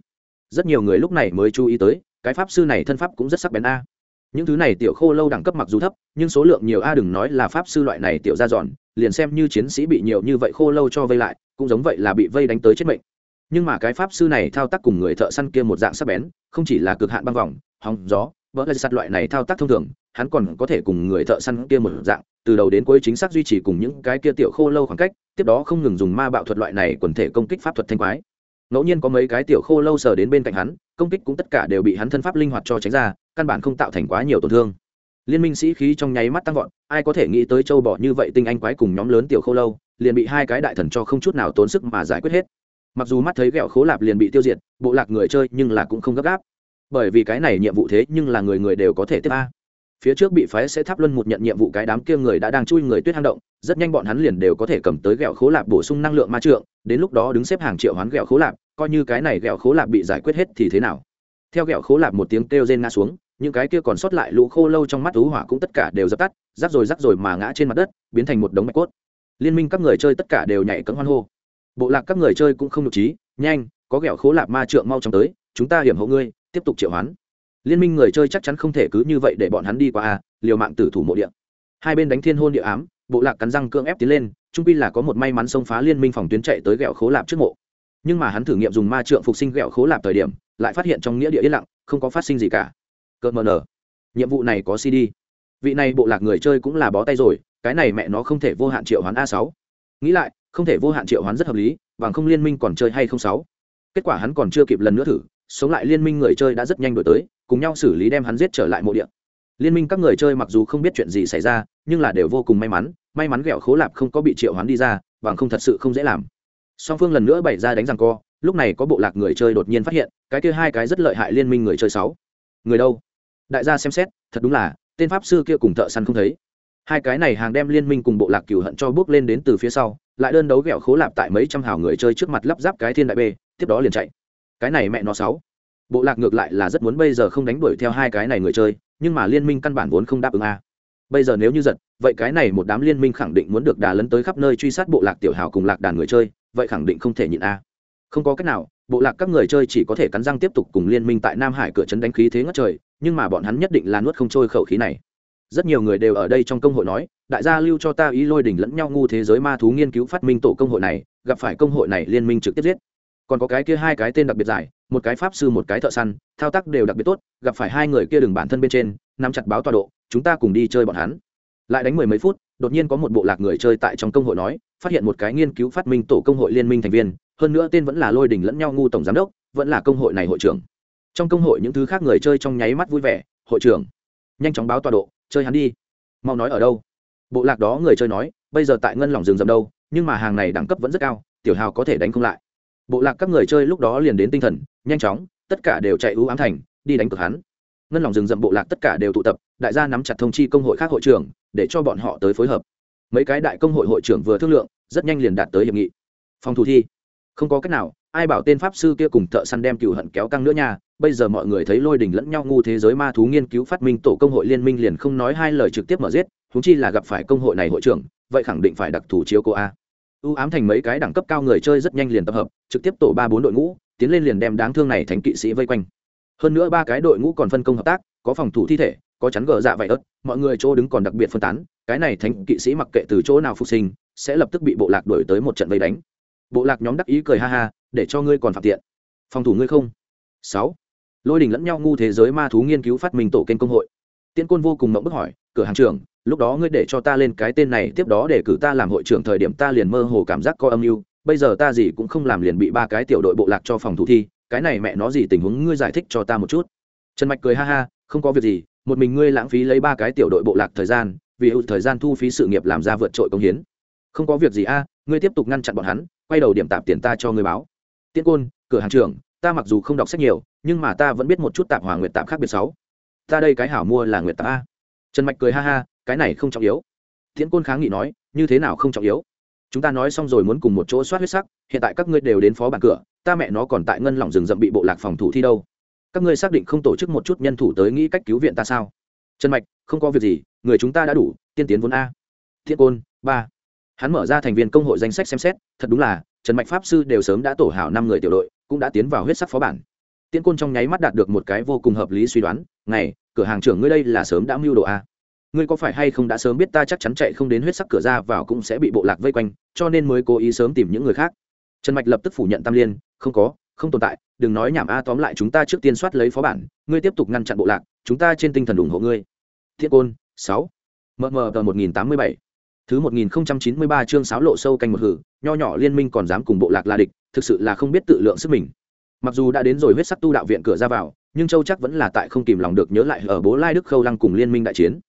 Rất nhiều người lúc này mới chú ý tới cái pháp sư này thân pháp cũng rất sắc bén a những thứ này tiểu khô lâu đẳng cấp mặc dù thấp, nhưng số lượng nhiều a, đừng nói là pháp sư loại này tiểu ra giòn, liền xem như chiến sĩ bị nhiều như vậy khô lâu cho vây lại, cũng giống vậy là bị vây đánh tới chết mệnh. Nhưng mà cái pháp sư này thao tác cùng người thợ săn kia một dạng sắc bén, không chỉ là cực hạn băng vòng, hóng gió, vỡ lại sắt loại này thao tác thông thường, hắn còn có thể cùng người thợ săn kia một dạng, từ đầu đến cuối chính xác duy trì cùng những cái kia tiểu khô lâu khoảng cách, tiếp đó không ngừng dùng ma bạo thuật loại này quần thể công kích pháp thuật thanh quái ngẫu nhiên có mấy cái tiểu khô lâu sờ đến bên cạnh hắn, công kích cũng tất cả đều bị hắn thân pháp linh hoạt cho tránh ra, căn bản không tạo thành quá nhiều tổn thương. Liên minh sĩ khí trong nháy mắt tăng vọt, ai có thể nghĩ tới châu bỏ như vậy tinh anh quái cùng nhóm lớn tiểu khô lâu, liền bị hai cái đại thần cho không chút nào tốn sức mà giải quyết hết. Mặc dù mắt thấy ghẹo khố lạp liền bị tiêu diệt, bộ lạc người chơi nhưng là cũng không gấp gáp. Bởi vì cái này nhiệm vụ thế nhưng là người người đều có thể tiếp a phía trước bị phái sẽ tháp luân một nhận nhiệm vụ cái đám kia người đã đang chui người tuyết hang động, rất nhanh bọn hắn liền đều có thể cầm tới ghẹo khố lạp bổ sung năng lượng ma trượng, đến lúc đó đứng xếp hàng triệu hoán ghẹo khố lạp, coi như cái này ghẹo khố lạp bị giải quyết hết thì thế nào. Theo ghẹo khố lạp một tiếng kêu rên ngã xuống, những cái kia còn sót lại lũ khô lâu trong mắt thú hỏa cũng tất cả đều dập tắt, rắc rồi rắc rồi mà ngã trên mặt đất, biến thành một đống mạch cốt. Liên minh các người chơi tất cả đều nhảy cấm hoan hô. Bộ lạc các người chơi cũng không nhục trí, nhanh, có ghẹo khố lạp ma trượng mau chóng tới, chúng ta hiểm hộ ngươi, tiếp tục triệu hoán liên minh người chơi chắc chắn không thể cứ như vậy để bọn hắn đi qua a, liều mạng tử thủ mộ địa. Hai bên đánh thiên hôn địa ám, bộ lạc cắn răng cưỡng ép tiến lên trung pi là có một may mắn xông phá liên minh phòng tuyến chạy tới ghẹo khố lạp trước mộ. Nhưng mà hắn thử nghiệm dùng ma trượng phục sinh ghẹo khố lạp thời điểm, lại phát hiện trong nghĩa địa yên lặng, không có phát sinh gì cả. Cợt mờ nở nhiệm vụ này có cd. Vị này bộ lạc người chơi cũng là bó tay rồi, cái này mẹ nó không thể vô hạn triệu hoán a sáu. Nghĩ lại, không thể vô hạn triệu hoán rất hợp lý, bằng không liên minh còn chơi hay không sáu. Kết quả hắn còn chưa kịp lần nữa thử, sống lại liên minh người chơi đã rất nhanh đổi tới cùng nhau xử lý đem hắn giết trở lại mộ địa. Liên minh các người chơi mặc dù không biết chuyện gì xảy ra, nhưng là đều vô cùng may mắn may mắn ghẹo khố lạp không có bị triệu hoán đi ra, bằng không thật sự không dễ làm. Song phương lần nữa bày ra đánh rằng co, lúc này có bộ lạc người chơi đột nhiên phát hiện, cái kia hai cái rất lợi hại liên minh người chơi sáu. Người đâu? Đại gia xem xét, thật đúng là, tên pháp sư kia cùng thợ săn không thấy. Hai cái này hàng đem liên minh cùng bộ lạc cửu hận cho bước lên đến từ phía sau, lại đơn đấu ghẹo khố lạp tại mấy trăm hào người chơi trước mặt lắp ráp cái thiên đại bê, tiếp đó liền chạy. Cái này mẹ nó sáu bộ lạc ngược lại là rất muốn bây giờ không đánh đuổi theo hai cái này người chơi, nhưng mà liên minh căn bản vốn không đáp ứng a. Bây giờ nếu như giật, vậy cái này một đám liên minh khẳng định muốn được đà lấn tới khắp nơi truy sát bộ lạc tiểu hào cùng lạc đàn người chơi, vậy khẳng định không thể nhịn a. Không có cách nào, bộ lạc các người chơi chỉ có thể cắn răng tiếp tục cùng liên minh tại nam hải cửa trấn đánh khí thế ngất trời, nhưng mà bọn hắn nhất định là nuốt không trôi khẩu khí này. Rất nhiều người đều ở đây trong công hội nói, đại gia lưu cho ta ý lôi đỉnh lẫn nhau ngu thế giới ma thú nghiên cứu phát minh tổ công hội này, gặp phải công hội này liên minh trực tiếp giết còn có cái kia hai cái tên đặc biệt dài, một cái pháp sư, một cái thợ săn, thao tác đều đặc biệt tốt, gặp phải hai người kia đừng bản thân bên trên, nắm chặt báo tọa độ, chúng ta cùng đi chơi bọn hắn. Lại đánh mười mấy phút, đột nhiên có một bộ lạc người chơi tại trong công hội nói, phát hiện một cái nghiên cứu phát minh tổ công hội liên minh thành viên, hơn nữa tên vẫn là lôi đình lẫn nhau ngu tổng giám đốc, vẫn là công hội này hội trưởng. Trong công hội những thứ khác người chơi trong nháy mắt vui vẻ, hội trưởng, nhanh chóng báo tọa độ, chơi hắn đi. Mau nói ở đâu? Bộ lạc đó người chơi nói, bây giờ tại ngân lòng rừng rậm đâu, nhưng mà hàng này đẳng cấp vẫn rất cao, tiểu hào có thể đánh không lại bộ lạc các người chơi lúc đó liền đến tinh thần, nhanh chóng, tất cả đều chạy ưu ám thành, đi đánh cược hắn. Ngân lòng rừng rậm bộ lạc tất cả đều tụ tập, đại gia nắm chặt thông chi công hội khác hội trưởng, để cho bọn họ tới phối hợp. Mấy cái đại công hội hội trưởng vừa thương lượng, rất nhanh liền đạt tới hiệp nghị. Phòng thủ thi. Không có cách nào, ai bảo tên pháp sư kia cùng thợ săn đem cựu hận kéo căng nữa nha, bây giờ mọi người thấy lôi đình lẫn nhau ngu thế giới ma thú nghiên cứu phát minh tổ công hội liên minh liền không nói hai lời trực tiếp mở giết húng chi là gặp phải công hội này hội trưởng, vậy khẳng định phải đặc thù chiếu cô a ưu ám thành mấy cái đẳng cấp cao người chơi rất nhanh liền tập hợp, trực tiếp tổ ba bốn đội ngũ, tiến lên liền đem đáng thương này thành kỵ sĩ vây quanh. Hơn nữa ba cái đội ngũ còn phân công hợp tác, có phòng thủ thi thể, có chắn gờ dạ vải ớt, mọi người chỗ đứng còn đặc biệt phân tán, cái này thánh kỵ sĩ mặc kệ từ chỗ nào phục sinh, sẽ lập tức bị bộ lạc đổi tới một trận vây đánh. Bộ lạc nhóm đắc ý cười ha ha, để cho ngươi còn phạm tiện. Phòng thủ ngươi không? Sáu. Lôi đình lẫn nhau ngu thế giới ma thú nghiên cứu phát minh tổ kênh công hội. Tiên côn vô cùng mộng bức hỏi, cửa hàng trưởng lúc đó ngươi để cho ta lên cái tên này, tiếp đó để cử ta làm hội trưởng thời điểm ta liền mơ hồ cảm giác có âm mưu. Bây giờ ta gì cũng không làm liền bị ba cái tiểu đội bộ lạc cho phòng thủ thi, cái này mẹ nó gì tình huống ngươi giải thích cho ta một chút. Trần mạch cười ha ha, không có việc gì, một mình ngươi lãng phí lấy ba cái tiểu đội bộ lạc thời gian, vì hữu thời gian thu phí sự nghiệp làm ra vượt trội công hiến. Không có việc gì a, ngươi tiếp tục ngăn chặn bọn hắn, quay đầu điểm tạp tiền ta cho ngươi báo. Tiên côn, cửa hàng trưởng, ta mặc dù không đọc sách nhiều, nhưng mà ta vẫn biết một chút tạp hòa nguyệt tạp khác biệt sáu ta đây cái hảo mua là nguyệt tạp a. Trần mạch cười ha ha cái này không trọng yếu. Thiên côn kháng nghị nói như thế nào không trọng yếu? Chúng ta nói xong rồi muốn cùng một chỗ soát huyết sắc hiện tại các ngươi đều đến phó bản cửa ta mẹ nó còn tại ngân lỏng rừng rậm bị bộ lạc phòng thủ thi đâu. Các ngươi xác định không tổ chức một chút nhân thủ tới nghĩ cách cứu viện ta sao? Trần mạch không có việc gì người chúng ta đã đủ tiên tiến vốn a. Thiết côn ba. Hắn mở ra thành viên công hội danh sách xem xét thật đúng là trần mạch pháp sư đều sớm đã tổ hảo năm người tiểu đội cũng đã tiến vào huyết sắc phó bản. Tiên côn trong nháy mắt đạt được một cái vô cùng hợp lý suy đoán này, cửa hàng trưởng ngươi đây là sớm đã mưu đồ a ngươi có phải hay không đã sớm biết ta chắc chắn chạy không đến huyết sắc cửa ra vào cũng sẽ bị bộ lạc vây quanh, cho nên mới cố ý sớm tìm những người khác. Trần mạch lập tức phủ nhận tam liên, không có, không tồn tại, đừng nói nhảm a, tóm lại chúng ta trước tiên soát lấy phó bản, ngươi tiếp tục ngăn chặn bộ lạc, chúng ta trên tinh thần ủng hộ ngươi. Thiết côn, sáu. Mm tờ một nghìn tám mươi bảy. Thứ một nghìn chín mươi ba chương sáo lộ sâu canh một hử, nho nhỏ liên minh còn dám cùng bộ lạc là địch, thực sự là không biết tự lượng sức mình. Mặc dù đã đến rồi huyết sắc tu đạo viện cửa ra vào, nhưng châu chắc vẫn là tại không kìm lòng được nhớ lại ở bố lai đức khâu lăng cùng liên minh đại chiến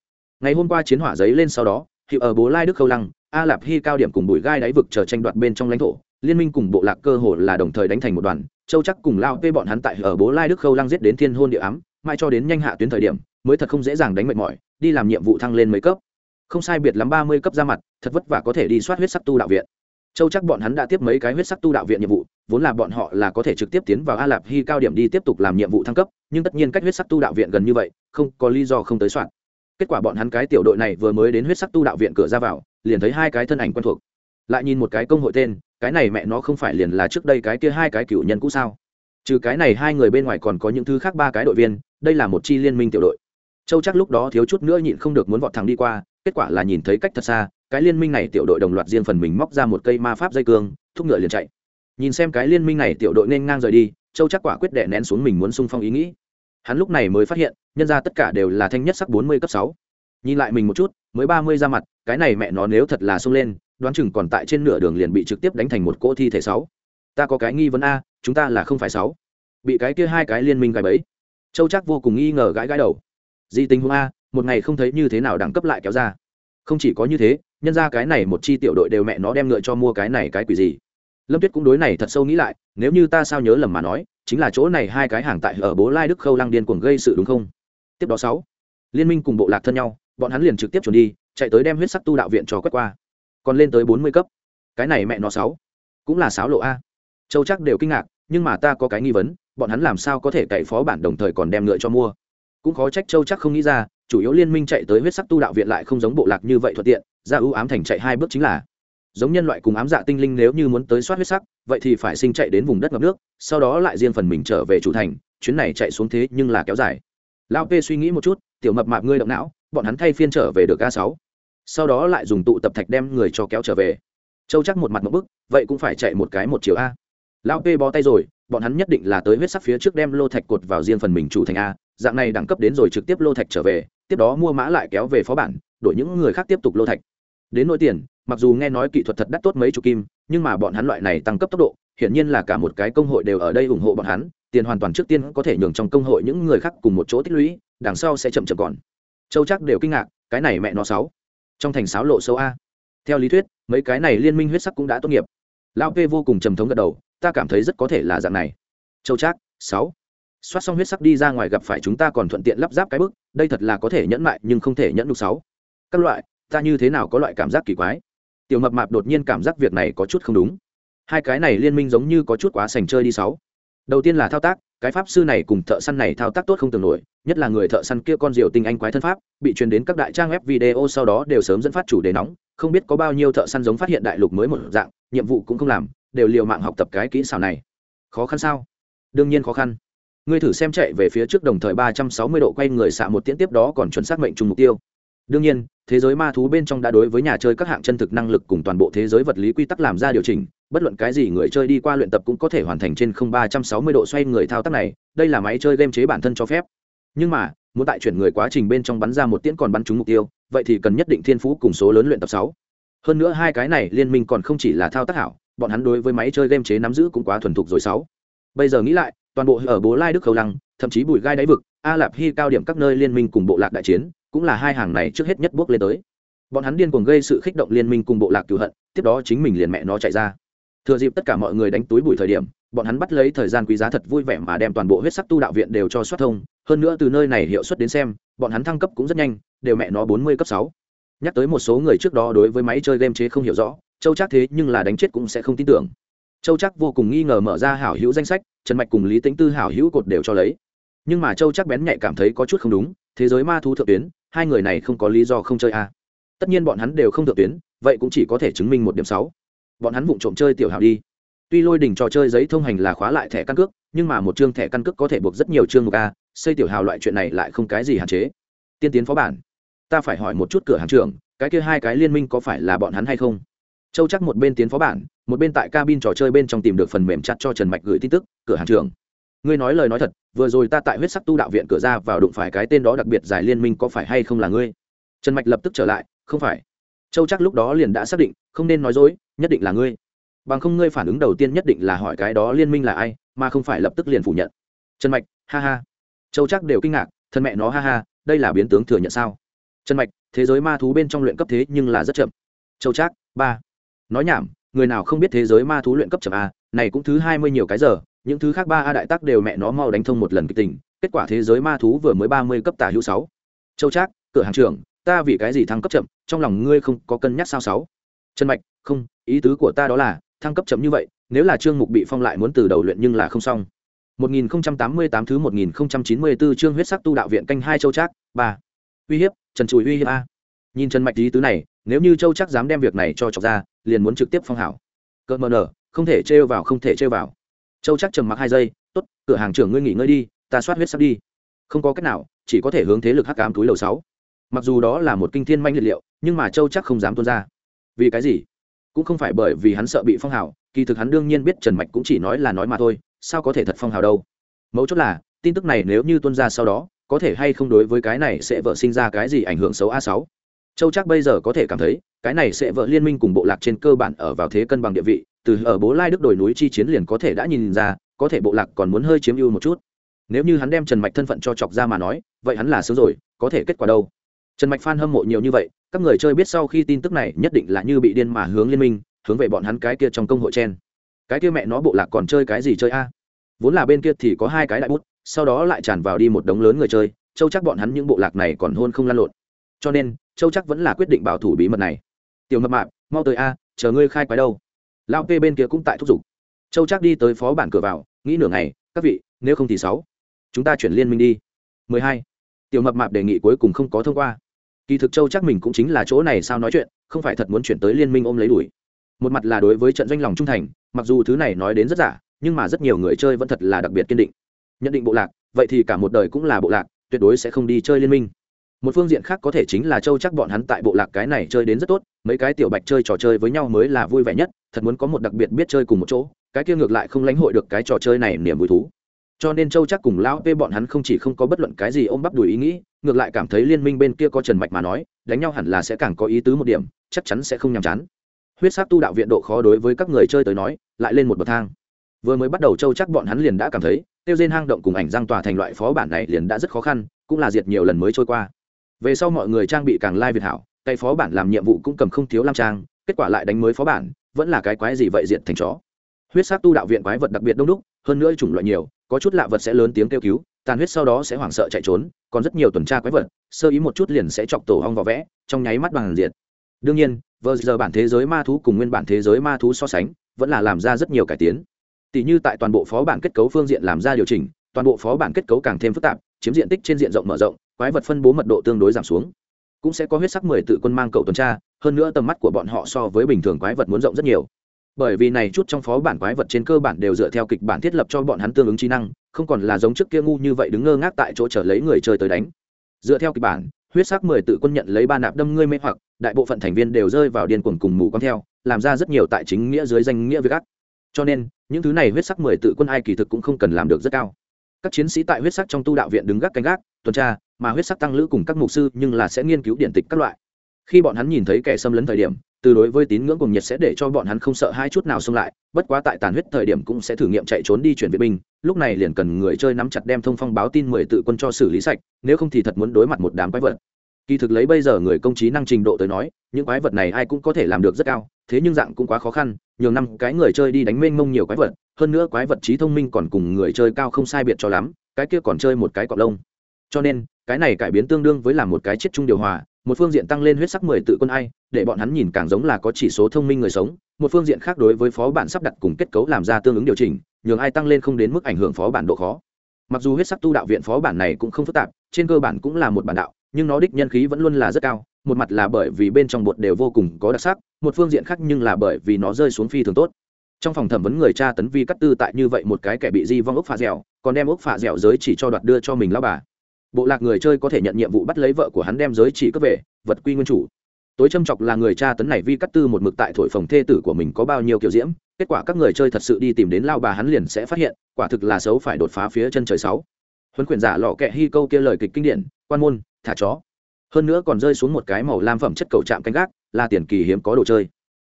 ngày hôm qua chiến hỏa giấy lên sau đó, hiệu ở bố lai đức khâu lăng, a lạp hy cao điểm cùng bụi gai đáy vực chờ tranh đoạt bên trong lãnh thổ, liên minh cùng bộ lạc cơ hồ là đồng thời đánh thành một đoàn, châu chắc cùng lao vê bọn hắn tại ở bố lai đức khâu lăng giết đến thiên hôn địa ám, mai cho đến nhanh hạ tuyến thời điểm, mới thật không dễ dàng đánh mệt mỏi, đi làm nhiệm vụ thăng lên mấy cấp. Không sai biệt lắm ba mươi cấp ra mặt, thật vất vả có thể đi soát huyết sắc tu đạo viện. Châu chắc bọn hắn đã tiếp mấy cái huyết sắc tu đạo viện nhiệm vụ, vốn là bọn họ là có thể trực tiếp tiến vào a lạp hy cao điểm đi tiếp tục làm nhiệm vụ thăng cấp, nhưng tất nhiên cách huyết sắc tu đạo viện gần như vậy, không có lý do không tới soạn kết quả bọn hắn cái tiểu đội này vừa mới đến huyết sắc tu đạo viện cửa ra vào, liền thấy hai cái thân ảnh quen thuộc. Lại nhìn một cái công hội tên, cái này mẹ nó không phải liền là trước đây cái kia hai cái cựu nhân cũ sao? Trừ cái này hai người bên ngoài còn có những thứ khác ba cái đội viên, đây là một chi liên minh tiểu đội. Châu chắc lúc đó thiếu chút nữa nhịn không được muốn vọt thẳng đi qua, kết quả là nhìn thấy cách thật xa, cái liên minh này tiểu đội đồng loạt riêng phần mình móc ra một cây ma pháp dây cương, thúc ngựa liền chạy. Nhìn xem cái liên minh này tiểu đội nên ngang rời đi, châu chắc quả quyết đệ nén xuống mình muốn sung phong ý nghĩ hắn lúc này mới phát hiện, nhân ra tất cả đều là thanh nhất sắc bốn mươi cấp sáu. Nhìn lại mình một chút, mới ba mươi ra mặt, cái này mẹ nó nếu thật là sung lên, đoán chừng còn tại trên nửa đường liền bị trực tiếp đánh thành một cỗ thi thể sáu. Ta có cái nghi vấn a, chúng ta là không phải sáu. Bị cái kia hai cái liên minh gài bẫy. Châu chắc vô cùng nghi ngờ gãi gãi đầu. Di tình huống a, một ngày không thấy như thế nào đẳng cấp lại kéo ra. Không chỉ có như thế, nhân ra cái này một chi tiểu đội đều mẹ nó đem ngựa cho mua cái này cái quỷ gì lâm tuyết cũng đối này thật sâu nghĩ lại, nếu như ta sao nhớ lầm mà nói, chính là chỗ này hai cái hàng tại ở bố lai đức khâu lăng điên cuồng gây sự đúng không? Tiếp đó sáu, liên minh cùng bộ lạc thân nhau, bọn hắn liền trực tiếp chuẩn đi, chạy tới đem huyết sắc tu đạo viện cho quét qua. Còn lên tới bốn mươi cấp. Cái này mẹ nó sáu, cũng là sáu lộ a. Châu chắc đều kinh ngạc, nhưng mà ta có cái nghi vấn, bọn hắn làm sao có thể cậy phó bản đồng thời còn đem ngựa cho mua? Cũng khó trách châu chắc không nghĩ ra, chủ yếu liên minh chạy tới huyết sắc tu đạo viện lại không giống bộ lạc như vậy thuận tiện, ra ưu ám thành chạy hai bước chính là giống nhân loại cùng ám dạ tinh linh nếu như muốn tới soát huyết sắc, vậy thì phải sinh chạy đến vùng đất ngập nước, sau đó lại riêng phần mình trở về chủ thành, chuyến này chạy xuống thế nhưng là kéo dài. Lao p suy nghĩ một chút, tiểu mập mạp ngươi động não, bọn hắn thay phiên trở về được a sáu. Sau đó lại dùng tụ tập thạch đem người cho kéo trở về. Châu chắc một mặt một bức, vậy cũng phải chạy một cái một chiều a. Lao p bó tay rồi, bọn hắn nhất định là tới huyết sắc phía trước đem lô thạch cột vào riêng phần mình chủ thành a, dạng này đẳng cấp đến rồi trực tiếp lô thạch trở về, tiếp đó mua mã lại kéo về phó bản, đổi những người khác tiếp tục lô thạch. Đến nỗi tiền mặc dù nghe nói kỹ thuật thật đắt tốt mấy chục kim, nhưng mà bọn hắn loại này tăng cấp tốc độ, hiển nhiên là cả một cái công hội đều ở đây ủng hộ bọn hắn, tiền hoàn toàn trước tiên có thể nhường trong công hội những người khác cùng một chỗ tích lũy, đằng sau sẽ chậm chậm còn. Châu chắc đều kinh ngạc, cái này mẹ nó sáu. Trong thành sáo lộ sâu a. Theo lý thuyết, mấy cái này liên minh huyết sắc cũng đã tốt nghiệp. Lao p vô cùng trầm thống gật đầu, ta cảm thấy rất có thể là dạng này. Châu trác, sáu. Soát xong huyết sắc đi ra ngoài gặp phải chúng ta còn thuận tiện lắp ráp cái bức, đây thật là có thể nhẫn mại nhưng không thể nhẫn đục sáu. Các loại, ta như thế nào có loại cảm giác kỳ quái? Tiểu mập mạp đột nhiên cảm giác việc này có chút không đúng. Hai cái này liên minh giống như có chút quá sành chơi đi sáu. Đầu tiên là thao tác, cái pháp sư này cùng thợ săn này thao tác tốt không tưởng nổi, nhất là người thợ săn kia con diều tinh anh quái thân pháp, bị truyền đến các đại trang web video sau đó đều sớm dẫn phát chủ đề nóng, không biết có bao nhiêu thợ săn giống phát hiện đại lục mới một dạng, nhiệm vụ cũng không làm, đều liều mạng học tập cái kỹ xảo này. Khó khăn sao? Đương nhiên khó khăn. Ngươi thử xem chạy về phía trước đồng thời ba trăm sáu mươi độ quay người xạ một tiễn tiếp đó còn chuẩn xác mệnh trùng mục tiêu. Đương nhiên thế giới ma thú bên trong đã đối với nhà chơi các hạng chân thực năng lực cùng toàn bộ thế giới vật lý quy tắc làm ra điều chỉnh, bất luận cái gì người chơi đi qua luyện tập cũng có thể hoàn thành trên không ba trăm sáu mươi độ xoay người thao tác này, đây là máy chơi game chế bản thân cho phép. Nhưng mà, muốn tại chuyển người quá trình bên trong bắn ra một tiễn còn bắn trúng mục tiêu, vậy thì cần nhất định thiên phú cùng số lớn luyện tập sáu. Hơn nữa hai cái này liên minh còn không chỉ là thao tác hảo, bọn hắn đối với máy chơi game chế nắm giữ cũng quá thuần thục rồi sáu. Bây giờ nghĩ lại, toàn bộ ở bố lai đức khâu lăng, thậm chí bùi gai đáy vực, a lạp hy cao điểm các nơi liên minh cùng bộ lạc đại chiến cũng là hai hàng này trước hết nhất bước lên tới. Bọn hắn điên cuồng gây sự khích động liên minh cùng bộ lạc cửu hận, tiếp đó chính mình liền mẹ nó chạy ra. Thừa dịp tất cả mọi người đánh túi bụi thời điểm, bọn hắn bắt lấy thời gian quý giá thật vui vẻ mà đem toàn bộ huyết sắc tu đạo viện đều cho xuất thông. Hơn nữa từ nơi này hiệu suất đến xem, bọn hắn thăng cấp cũng rất nhanh, đều mẹ nó bốn mươi cấp sáu. Nhắc tới một số người trước đó đối với máy chơi game chế không hiểu rõ, châu chắc thế nhưng là đánh chết cũng sẽ không tin tưởng. Châu chắc vô cùng nghi ngờ mở ra hảo hữu danh sách, trần mạch cùng lý tính tư hảo hữu cột đều cho lấy. Nhưng mà châu chắc bén nhạy cảm thấy có chút không đúng, thế giới ma thú thượng tuyến hai người này không có lý do không chơi a. À. tất nhiên bọn hắn đều không thượng tuyến, vậy cũng chỉ có thể chứng minh một điểm sáu. Bọn hắn vụng trộm chơi tiểu hào đi. Tuy lôi đỉnh trò chơi giấy thông hành là khóa lại thẻ căn cước, nhưng mà một chương thẻ căn cước có thể buộc rất nhiều chương mục a, xây tiểu hào loại chuyện này lại không cái gì hạn chế. Tiên tiến phó bản. Ta phải hỏi một chút cửa hàng trưởng, cái kia hai cái liên minh có phải là bọn hắn hay không? Châu chắc một bên tiến phó bản, một bên tại cabin trò chơi bên trong tìm được phần mềm chặt cho trần mạch gửi tin tức, cửa hàng trưởng, ngươi nói lời nói thật vừa rồi ta tại huyết sắc tu đạo viện cửa ra vào đụng phải cái tên đó đặc biệt giải liên minh có phải hay không là ngươi? Trần mạch lập tức trở lại, không phải. Châu chắc lúc đó liền đã xác định, không nên nói dối, nhất định là ngươi. Bằng không ngươi phản ứng đầu tiên nhất định là hỏi cái đó liên minh là ai, mà không phải lập tức liền phủ nhận. Trần mạch, ha ha. Châu chắc đều kinh ngạc, thân mẹ nó ha ha, đây là biến tướng thừa nhận sao? Trần mạch, thế giới ma thú bên trong luyện cấp thế nhưng là rất chậm. Châu trác ba. Nói nhảm, người nào không biết thế giới ma thú luyện cấp chậm a này cũng thứ hai mươi nhiều cái giờ những thứ khác ba a đại tác đều mẹ nó mau đánh thông một lần kịch tình, kết quả thế giới ma thú vừa mới ba mươi cấp tả hữu sáu. Châu trác, cửa hàng trưởng, ta vì cái gì thăng cấp chậm, trong lòng ngươi không có cân nhắc sao sáu? Trần mạch, không, ý tứ của ta đó là, thăng cấp chậm như vậy, nếu là chương mục bị phong lại muốn từ đầu luyện nhưng là không xong. 1088 thứ 1094 chương huyết sắc tu đạo viện canh hai châu trác, ba. Uy hiếp, trần Trùi uy hiếp a. Nhìn trần mạch ý tứ này, nếu như châu Trác dám đem việc này cho chọc ra, liền muốn trực tiếp phong hảo. Cợt mờ nở, không thể trêu vào, không thể trêu vào châu chắc trầm mặc hai giây, tốt, cửa hàng trưởng ngươi nghỉ ngơi đi, ta soát huyết sắc đi. Không có cách nào, chỉ có thể hướng thế lực hắc cám túi lầu sáu. Mặc dù đó là một kinh thiên manh liệt liệu, nhưng mà châu chắc không dám tuôn ra. Vì cái gì? Cũng không phải bởi vì hắn sợ bị phong hào, kỳ thực hắn đương nhiên biết trần mạch cũng chỉ nói là nói mà thôi, sao có thể thật phong hào đâu? Mấu chốt là, tin tức này nếu như tuân ra sau đó, có thể hay không đối với cái này sẽ vợ sinh ra cái gì ảnh hưởng xấu a sáu? Châu chắc bây giờ có thể cảm thấy, cái này sẽ vợ liên minh cùng bộ lạc trên cơ bản ở vào thế cân bằng địa vị, từ ở bố lai đức đồi núi chi chiến liền có thể đã nhìn ra, có thể bộ lạc còn muốn hơi chiếm ưu một chút. Nếu như hắn đem trần mạch thân phận cho chọc ra mà nói, vậy hắn là sớm rồi, có thể kết quả đâu? Trần mạch f hâm mộ nhiều như vậy, các người chơi biết sau khi tin tức này nhất định là như bị điên mà hướng liên minh, hướng về bọn hắn cái kia trong công hội chen. Cái kia mẹ nó bộ lạc còn chơi cái gì chơi a? Vốn là bên kia thì có hai cái đại bút, sau đó lại tràn vào đi một đống lớn người chơi, châu chắc bọn hắn những bộ lạc này còn hôn không lan lộn. Cho nên châu chắc vẫn là quyết định bảo thủ bí mật này. Tiểu mập mạp, mau tới a, chờ ngươi khai quái đâu. Lao p bên kia cũng tại thúc giục. Châu chắc đi tới phó bản cửa vào, nghĩ nửa ngày, các vị, nếu không thì sáu. Chúng ta chuyển liên minh đi. 12. tiểu mập mạp đề nghị cuối cùng không có thông qua. Kỳ thực châu chắc mình cũng chính là chỗ này sao nói chuyện, không phải thật muốn chuyển tới liên minh ôm lấy đuổi. Một mặt là đối với trận doanh lòng trung thành, mặc dù thứ này nói đến rất giả, nhưng mà rất nhiều người chơi vẫn thật là đặc biệt kiên định. Nhận định bộ lạc, vậy thì cả một đời cũng là bộ lạc, tuyệt đối sẽ không đi chơi liên minh một phương diện khác có thể chính là châu chắc bọn hắn tại bộ lạc cái này chơi đến rất tốt, mấy cái tiểu bạch chơi trò chơi với nhau mới là vui vẻ nhất, thật muốn có một đặc biệt biết chơi cùng một chỗ, cái kia ngược lại không lãnh hội được cái trò chơi này niềm vui thú. Cho nên châu chắc cùng lão p bọn hắn không chỉ không có bất luận cái gì ôm bắp đùi ý nghĩ, ngược lại cảm thấy liên minh bên kia có trần mạch mà nói, đánh nhau hẳn là sẽ càng có ý tứ một điểm, chắc chắn sẽ không nhàm chán. Huyết sắc tu đạo viện độ khó đối với các người chơi tới nói, lại lên một bậc thang. Vừa mới bắt đầu châu chắc bọn hắn liền đã cảm thấy, tiêu diên hang động cùng ảnh giang tòa thành loại phó bản này liền đã rất khó khăn, cũng là diệt nhiều lần mới trôi qua về sau mọi người trang bị càng lai việt hảo, tay phó bản làm nhiệm vụ cũng cầm không thiếu lam trang, kết quả lại đánh mới phó bản, vẫn là cái quái gì vậy diện thành chó. Huyết sắc tu đạo viện quái vật đặc biệt đông đúc, hơn nữa chủng loại nhiều, có chút lạ vật sẽ lớn tiếng kêu cứu, tàn huyết sau đó sẽ hoảng sợ chạy trốn, còn rất nhiều tuần tra quái vật, sơ ý một chút liền sẽ chọc tổ hong vào vẽ, trong nháy mắt bằng diệt. Đương nhiên, vờ giờ bản thế giới ma thú cùng nguyên bản thế giới ma thú so sánh, vẫn là làm ra rất nhiều cải tiến. Tỷ như tại toàn bộ phó bản kết cấu phương diện làm ra điều chỉnh, toàn bộ phó bản kết cấu càng thêm phức tạp, chiếm diện tích trên diện rộng mở rộng quái vật phân bố mật độ tương đối giảm xuống. Cũng sẽ có huyết sắc mười tự quân mang cầu tuần tra, hơn nữa tầm mắt của bọn họ so với bình thường quái vật muốn rộng rất nhiều. Bởi vì này chút trong phó bản quái vật trên cơ bản đều dựa theo kịch bản thiết lập cho bọn hắn tương ứng trí năng, không còn là giống trước kia ngu như vậy đứng ngơ ngác tại chỗ chờ lấy người chơi tới đánh. Dựa theo kịch bản, huyết sắc mười tự quân nhận lấy ba nạp đâm ngươi mê hoặc, đại bộ phận thành viên đều rơi vào điên cuồng cùng mù con theo, làm ra rất nhiều tại chính nghĩa dưới danh nghĩa việc ác. Cho nên, những thứ này huyết sắc mười tự quân ai kỳ thực cũng không cần làm được rất cao. Các chiến sĩ tại huyết sắc trong tu đạo viện đứng gác canh gác tuần tra, mà huyết sắc tăng lữ cùng các mục sư nhưng là sẽ nghiên cứu điện tịch các loại. Khi bọn hắn nhìn thấy kẻ xâm lấn thời điểm, từ đối với tín ngưỡng cùng nhiệt sẽ để cho bọn hắn không sợ hai chút nào xông lại, bất quá tại tàn huyết thời điểm cũng sẽ thử nghiệm chạy trốn đi chuyển vệ binh, lúc này liền cần người chơi nắm chặt đem thông phong báo tin mười tự quân cho xử lý sạch, nếu không thì thật muốn đối mặt một đám quái vật. Kỳ thực lấy bây giờ người công trí năng trình độ tới nói, những quái vật này ai cũng có thể làm được rất cao, thế nhưng dạng cũng quá khó khăn, nhiều năm cái người chơi đi đánh mênh mông nhiều quái vật, hơn nữa quái vật trí thông minh còn cùng người chơi cao không sai biệt cho lắm, cái kia còn chơi một cái cọp lông cho nên, cái này cải biến tương đương với làm một cái chết chung điều hòa, một phương diện tăng lên huyết sắc mười tự quân ai, để bọn hắn nhìn càng giống là có chỉ số thông minh người sống, một phương diện khác đối với phó bản sắp đặt cùng kết cấu làm ra tương ứng điều chỉnh, nhường ai tăng lên không đến mức ảnh hưởng phó bản độ khó. Mặc dù huyết sắc tu đạo viện phó bản này cũng không phức tạp, trên cơ bản cũng là một bản đạo, nhưng nó đích nhân khí vẫn luôn là rất cao, một mặt là bởi vì bên trong bột đều vô cùng có đặc sắc, một phương diện khác nhưng là bởi vì nó rơi xuống phi thường tốt. Trong phòng thẩm vấn người cha tấn vi cắt tư tại như vậy một cái kẻ bị di vong ốc phà dẻo, còn đem ốc phà dẻo giới chỉ cho đoạt đưa cho mình lao bà bộ lạc người chơi có thể nhận nhiệm vụ bắt lấy vợ của hắn đem giới chỉ cướp về, vật quy nguyên chủ. Tối châm chọc là người cha tấn này vi cắt tư một mực tại thổi phòng thê tử của mình có bao nhiêu kiểu diễm, kết quả các người chơi thật sự đi tìm đến lao bà hắn liền sẽ phát hiện, quả thực là xấu phải đột phá phía chân trời sáu. Huấn quyền giả lọ kẹ hy câu kia lời kịch kinh điển, quan môn, thả chó. Hơn nữa còn rơi xuống một cái màu lam phẩm chất cầu chạm canh gác, là tiền kỳ hiếm có đồ chơi.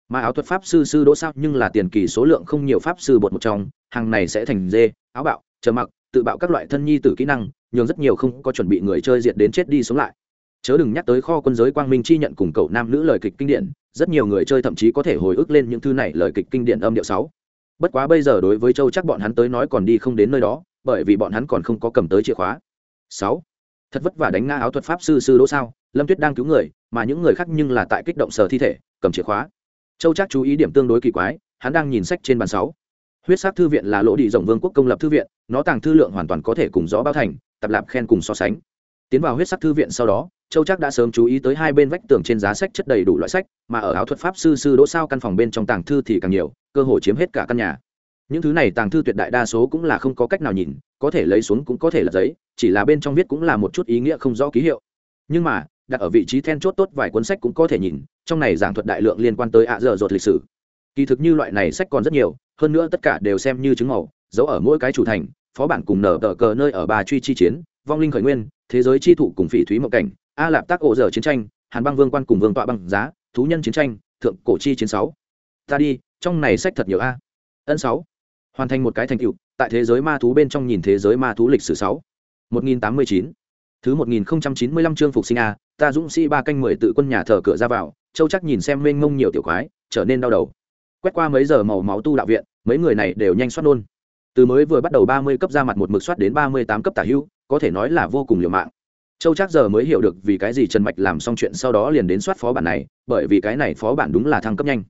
Mà áo thuật pháp sư sư đỗ sao nhưng là tiền kỳ số lượng không nhiều pháp sư bột một trong, hàng này sẽ thành dê, áo bạo, chờ mặc, tự bạo các loại thân nhi tử kỹ năng nhường rất nhiều không có chuẩn bị người chơi diệt đến chết đi sống lại. Chớ đừng nhắc tới kho quân giới quang minh chi nhận cùng cậu nam nữ lời kịch kinh điển, rất nhiều người chơi thậm chí có thể hồi ức lên những thư này lời kịch kinh điển âm điệu sáu. Bất quá bây giờ đối với châu chắc bọn hắn tới nói còn đi không đến nơi đó, bởi vì bọn hắn còn không có cầm tới chìa khóa. Sáu. Thật vất vả đánh nga áo thuật pháp sư sư đỗ sao, lâm tuyết đang cứu người, mà những người khác nhưng là tại kích động sờ thi thể, cầm chìa khóa. Châu chắc chú ý điểm tương đối kỳ quái, hắn đang nhìn sách trên bàn sáu. Huyết sắc thư viện là lỗ đi rộng vương quốc công lập thư viện, nó tàng thư lượng hoàn toàn có thể cùng rõ bao thành tập lạp khen cùng so sánh. Tiến vào huyết sắc thư viện sau đó, châu chắc đã sớm chú ý tới hai bên vách tường trên giá sách chất đầy đủ loại sách, mà ở áo thuật pháp sư sư đỗ sao căn phòng bên trong tàng thư thì càng nhiều, cơ hội chiếm hết cả căn nhà. Những thứ này tàng thư tuyệt đại đa số cũng là không có cách nào nhìn, có thể lấy xuống cũng có thể là giấy, chỉ là bên trong viết cũng là một chút ý nghĩa không rõ ký hiệu. Nhưng mà, đặt ở vị trí then chốt tốt vài cuốn sách cũng có thể nhìn, trong này giảng thuật đại lượng liên quan tới ạ dở dột lịch sử. Kỳ thực như loại này sách còn rất nhiều, hơn nữa tất cả đều xem như chứng màu giấu ở mỗi cái chủ thành phó bản cùng nở tờ cờ nơi ở bà truy chi chiến, vong linh khởi nguyên, thế giới chi thụ cùng phỉ thúy mộng cảnh, a lạp tác ổ dở chiến tranh, hàn băng vương quan cùng vương tọa băng giá, thú nhân chiến tranh, thượng cổ chi chiến sáu. Ta đi, trong này sách thật nhiều a. Ân sáu. Hoàn thành một cái thành tựu, tại thế giới ma thú bên trong nhìn thế giới ma thú lịch sử sáu. Một nghìn tám mươi chín. Thứ một nghìn chín mươi lăm chương phục sinh a, ta dũng sĩ ba canh mười tự quân nhà thờ cửa ra vào, châu chắc nhìn xem mênh mông nhiều tiểu quái, trở nên đau đầu. Quét qua mấy giờ màu máu tu đạo viện, mấy người này đều nhanh xoát nôn từ mới vừa bắt đầu ba mươi cấp ra mặt một mực soát đến ba mươi tám cấp tả hưu có thể nói là vô cùng liều mạng. Châu chắc giờ mới hiểu được vì cái gì trần mạch làm xong chuyện sau đó liền đến soát phó bản này, bởi vì cái này phó bản đúng là thăng cấp nhanh.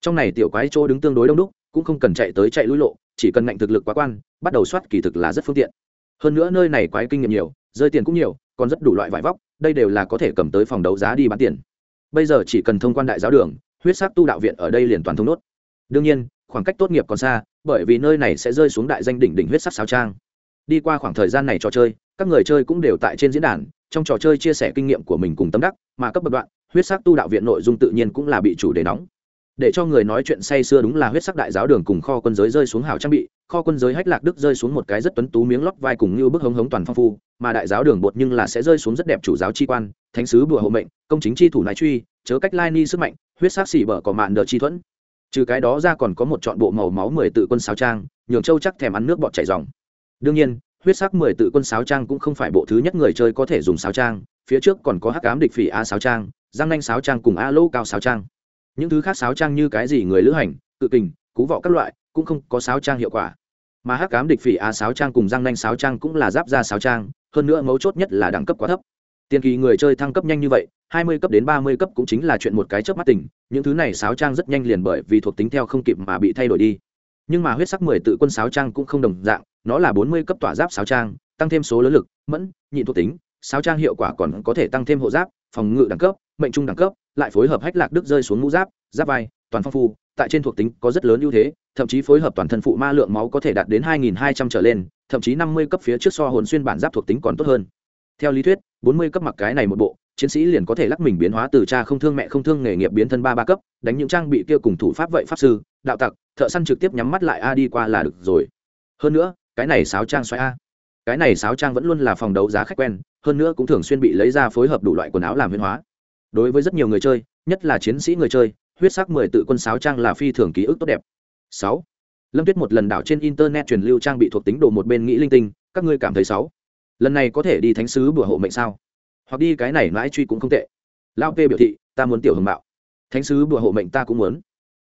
Trong này tiểu quái chỗ đứng tương đối đông đúc, cũng không cần chạy tới chạy lũi lộ, chỉ cần ngạnh thực lực quá quan, bắt đầu soát kỳ thực là rất phương tiện. Hơn nữa nơi này quái kinh nghiệm nhiều, rơi tiền cũng nhiều, còn rất đủ loại vải vóc, đây đều là có thể cầm tới phòng đấu giá đi bán tiền. Bây giờ chỉ cần thông quan đại giáo đường, huyết sắc tu đạo viện ở đây liền toàn thông nốt. Đương nhiên, khoảng cách tốt nghiệp còn xa bởi vì nơi này sẽ rơi xuống đại danh đỉnh đỉnh huyết sắc sao trang. Đi qua khoảng thời gian này trò chơi, các người chơi cũng đều tại trên diễn đàn, trong trò chơi chia sẻ kinh nghiệm của mình cùng tâm đắc, mà cấp bậc đoạn, huyết sắc tu đạo viện nội dung tự nhiên cũng là bị chủ đề nóng. Để cho người nói chuyện say xưa đúng là huyết sắc đại giáo đường cùng kho quân giới rơi xuống hào trang bị, kho quân giới hách lạc đức rơi xuống một cái rất tuấn tú miếng lót vai cùng như bức hống hống toàn phong phu, mà đại giáo đường bột nhưng là sẽ rơi xuống rất đẹp chủ giáo chi quan, thánh sứ bùa hộ mệnh, công chính chi thủ nái truy, chớ cách lai ni sức mạnh, huyết sắc xỉ bở có mạn đờ chi thuẫn trừ cái đó ra còn có một chọn bộ màu máu mười tự quân sáo trang, nhường châu chắc thèm ăn nước bọt chảy dòng. Đương nhiên, huyết sắc mười tự quân sáo trang cũng không phải bộ thứ nhất người chơi có thể dùng sáo trang, phía trước còn có hắc ám địch phỉ a sáo trang, giang nanh sáo trang cùng a lô cao sáo trang. Những thứ khác sáo trang như cái gì người lữ hành, cự kình, cú vọ các loại, cũng không có sáo trang hiệu quả. Mà hắc ám địch phỉ a sáo trang cùng giang nanh sáo trang cũng là giáp ra sáo trang, hơn nữa mấu chốt nhất là đẳng cấp quá thấp tiền kỳ người chơi thăng cấp nhanh như vậy, hai mươi cấp đến ba mươi cấp cũng chính là chuyện một cái chớp mắt tỉnh những thứ này sáo trang rất nhanh liền bởi vì thuộc tính theo không kịp mà bị thay đổi đi. Nhưng mà huyết sắc mười tự quân sáo trang cũng không đồng dạng, nó là bốn mươi cấp tỏa giáp sáo trang, tăng thêm số lớn lực, mẫn nhị thuộc tính, sáo trang hiệu quả còn có thể tăng thêm hộ giáp, phòng ngự đẳng cấp, mệnh trung đẳng cấp, lại phối hợp hách lạc đức rơi xuống mũ giáp giáp vai, toàn phong phu, tại trên thuộc tính có rất lớn ưu thế, thậm chí phối hợp toàn thân phụ ma lượng máu có thể đạt đến 2.200 trở lên, thậm chí 50 cấp phía trước so hồn xuyên bản giáp thuộc tính còn tốt hơn theo lý thuyết 40 cấp mặc cái này một bộ, chiến sĩ liền có thể lắc mình biến hóa từ cha không thương mẹ không thương nghề nghiệp biến thân ba ba cấp, đánh những trang bị kia cùng thủ pháp vậy pháp sư, đạo tặc, thợ săn trực tiếp nhắm mắt lại a đi qua là được rồi. Hơn nữa, cái này sáo trang xoay a. Cái này sáo trang vẫn luôn là phòng đấu giá khách quen, hơn nữa cũng thường xuyên bị lấy ra phối hợp đủ loại quần áo làm huyên hóa. Đối với rất nhiều người chơi, nhất là chiến sĩ người chơi, huyết sắc mười tự quân sáo trang là phi thường ký ức tốt đẹp. Sáu. Lâm tuyết một lần đảo trên internet truyền lưu trang bị thuộc tính đồ một bên nghĩ linh tinh, các ngươi cảm thấy sáu lần này có thể đi thánh sứ bùa hộ mệnh sao? Hoặc đi cái này mãi truy cũng không tệ. Lao p biểu thị, ta muốn tiểu hưởng mạo. Thánh sứ bùa hộ mệnh ta cũng muốn.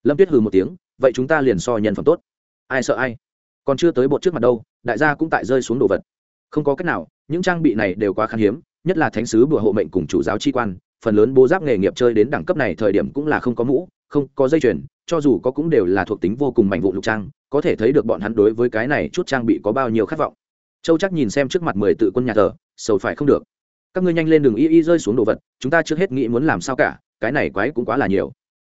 Lâm tuyết hừ một tiếng, vậy chúng ta liền so nhân phẩm tốt. Ai sợ ai? Còn chưa tới bột trước mặt đâu, đại gia cũng tại rơi xuống đồ vật. Không có cách nào, những trang bị này đều quá khan hiếm, nhất là thánh sứ bùa hộ mệnh cùng chủ giáo chi quan, phần lớn bố giáp nghề nghiệp chơi đến đẳng cấp này thời điểm cũng là không có mũ, không có dây chuyền, cho dù có cũng đều là thuộc tính vô cùng mạnh vụ lục trang, có thể thấy được bọn hắn đối với cái này chút trang bị có bao nhiêu khát vọng châu chắc nhìn xem trước mặt mười tự quân nhà thờ, sầu phải không được. Các ngươi nhanh lên đường y y rơi xuống đồ vật, chúng ta trước hết nghĩ muốn làm sao cả, cái này quái cũng quá là nhiều.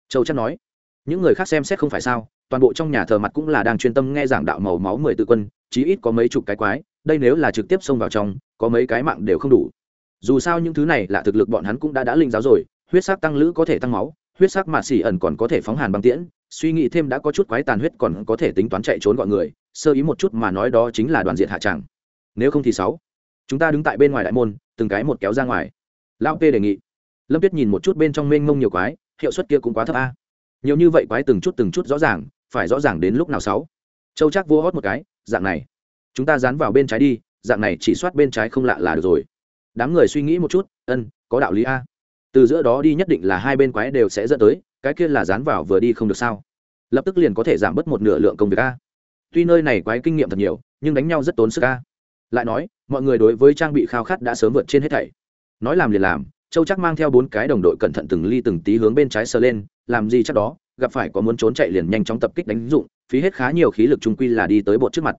Châu chắc nói, những người khác xem xét không phải sao, toàn bộ trong nhà thờ mặt cũng là đang chuyên tâm nghe giảng đạo màu máu mười tự quân, chí ít có mấy chục cái quái, đây nếu là trực tiếp xông vào trong, có mấy cái mạng đều không đủ. Dù sao những thứ này là thực lực bọn hắn cũng đã đã linh giáo rồi, huyết sắc tăng lữ có thể tăng máu, huyết sắc mạt xỉ ẩn còn có thể phóng hàn băng tiễn, suy nghĩ thêm đã có chút quái tàn huyết còn có thể tính toán chạy trốn gọi người, sơ ý một chút mà nói đó chính là đoàn diện hạ tràng nếu không thì sáu. Chúng ta đứng tại bên ngoài đại môn, từng cái một kéo ra ngoài. Lão p đề nghị. Lâm tuyết nhìn một chút bên trong mênh mông nhiều quái, hiệu suất kia cũng quá thấp a. Nhiều như vậy quái từng chút từng chút rõ ràng, phải rõ ràng đến lúc nào sáu? Châu chắc vua hót một cái, dạng này. Chúng ta dán vào bên trái đi, dạng này chỉ soát bên trái không lạ là được rồi. Đám người suy nghĩ một chút, ân, có đạo lý a. Từ giữa đó đi nhất định là hai bên quái đều sẽ dẫn tới, cái kia là dán vào vừa đi không được sao? Lập tức liền có thể giảm bớt một nửa lượng công việc a. Tuy nơi này quái kinh nghiệm thật nhiều, nhưng đánh nhau rất tốn sức a lại nói, mọi người đối với trang bị khao khát đã sớm vượt trên hết thảy. Nói làm liền làm, châu chắc mang theo bốn cái đồng đội cẩn thận từng ly từng tí hướng bên trái sờ lên, làm gì chắc đó, gặp phải có muốn trốn chạy liền nhanh chóng tập kích đánh dụng, phí hết khá nhiều khí lực trung quy là đi tới bột trước mặt.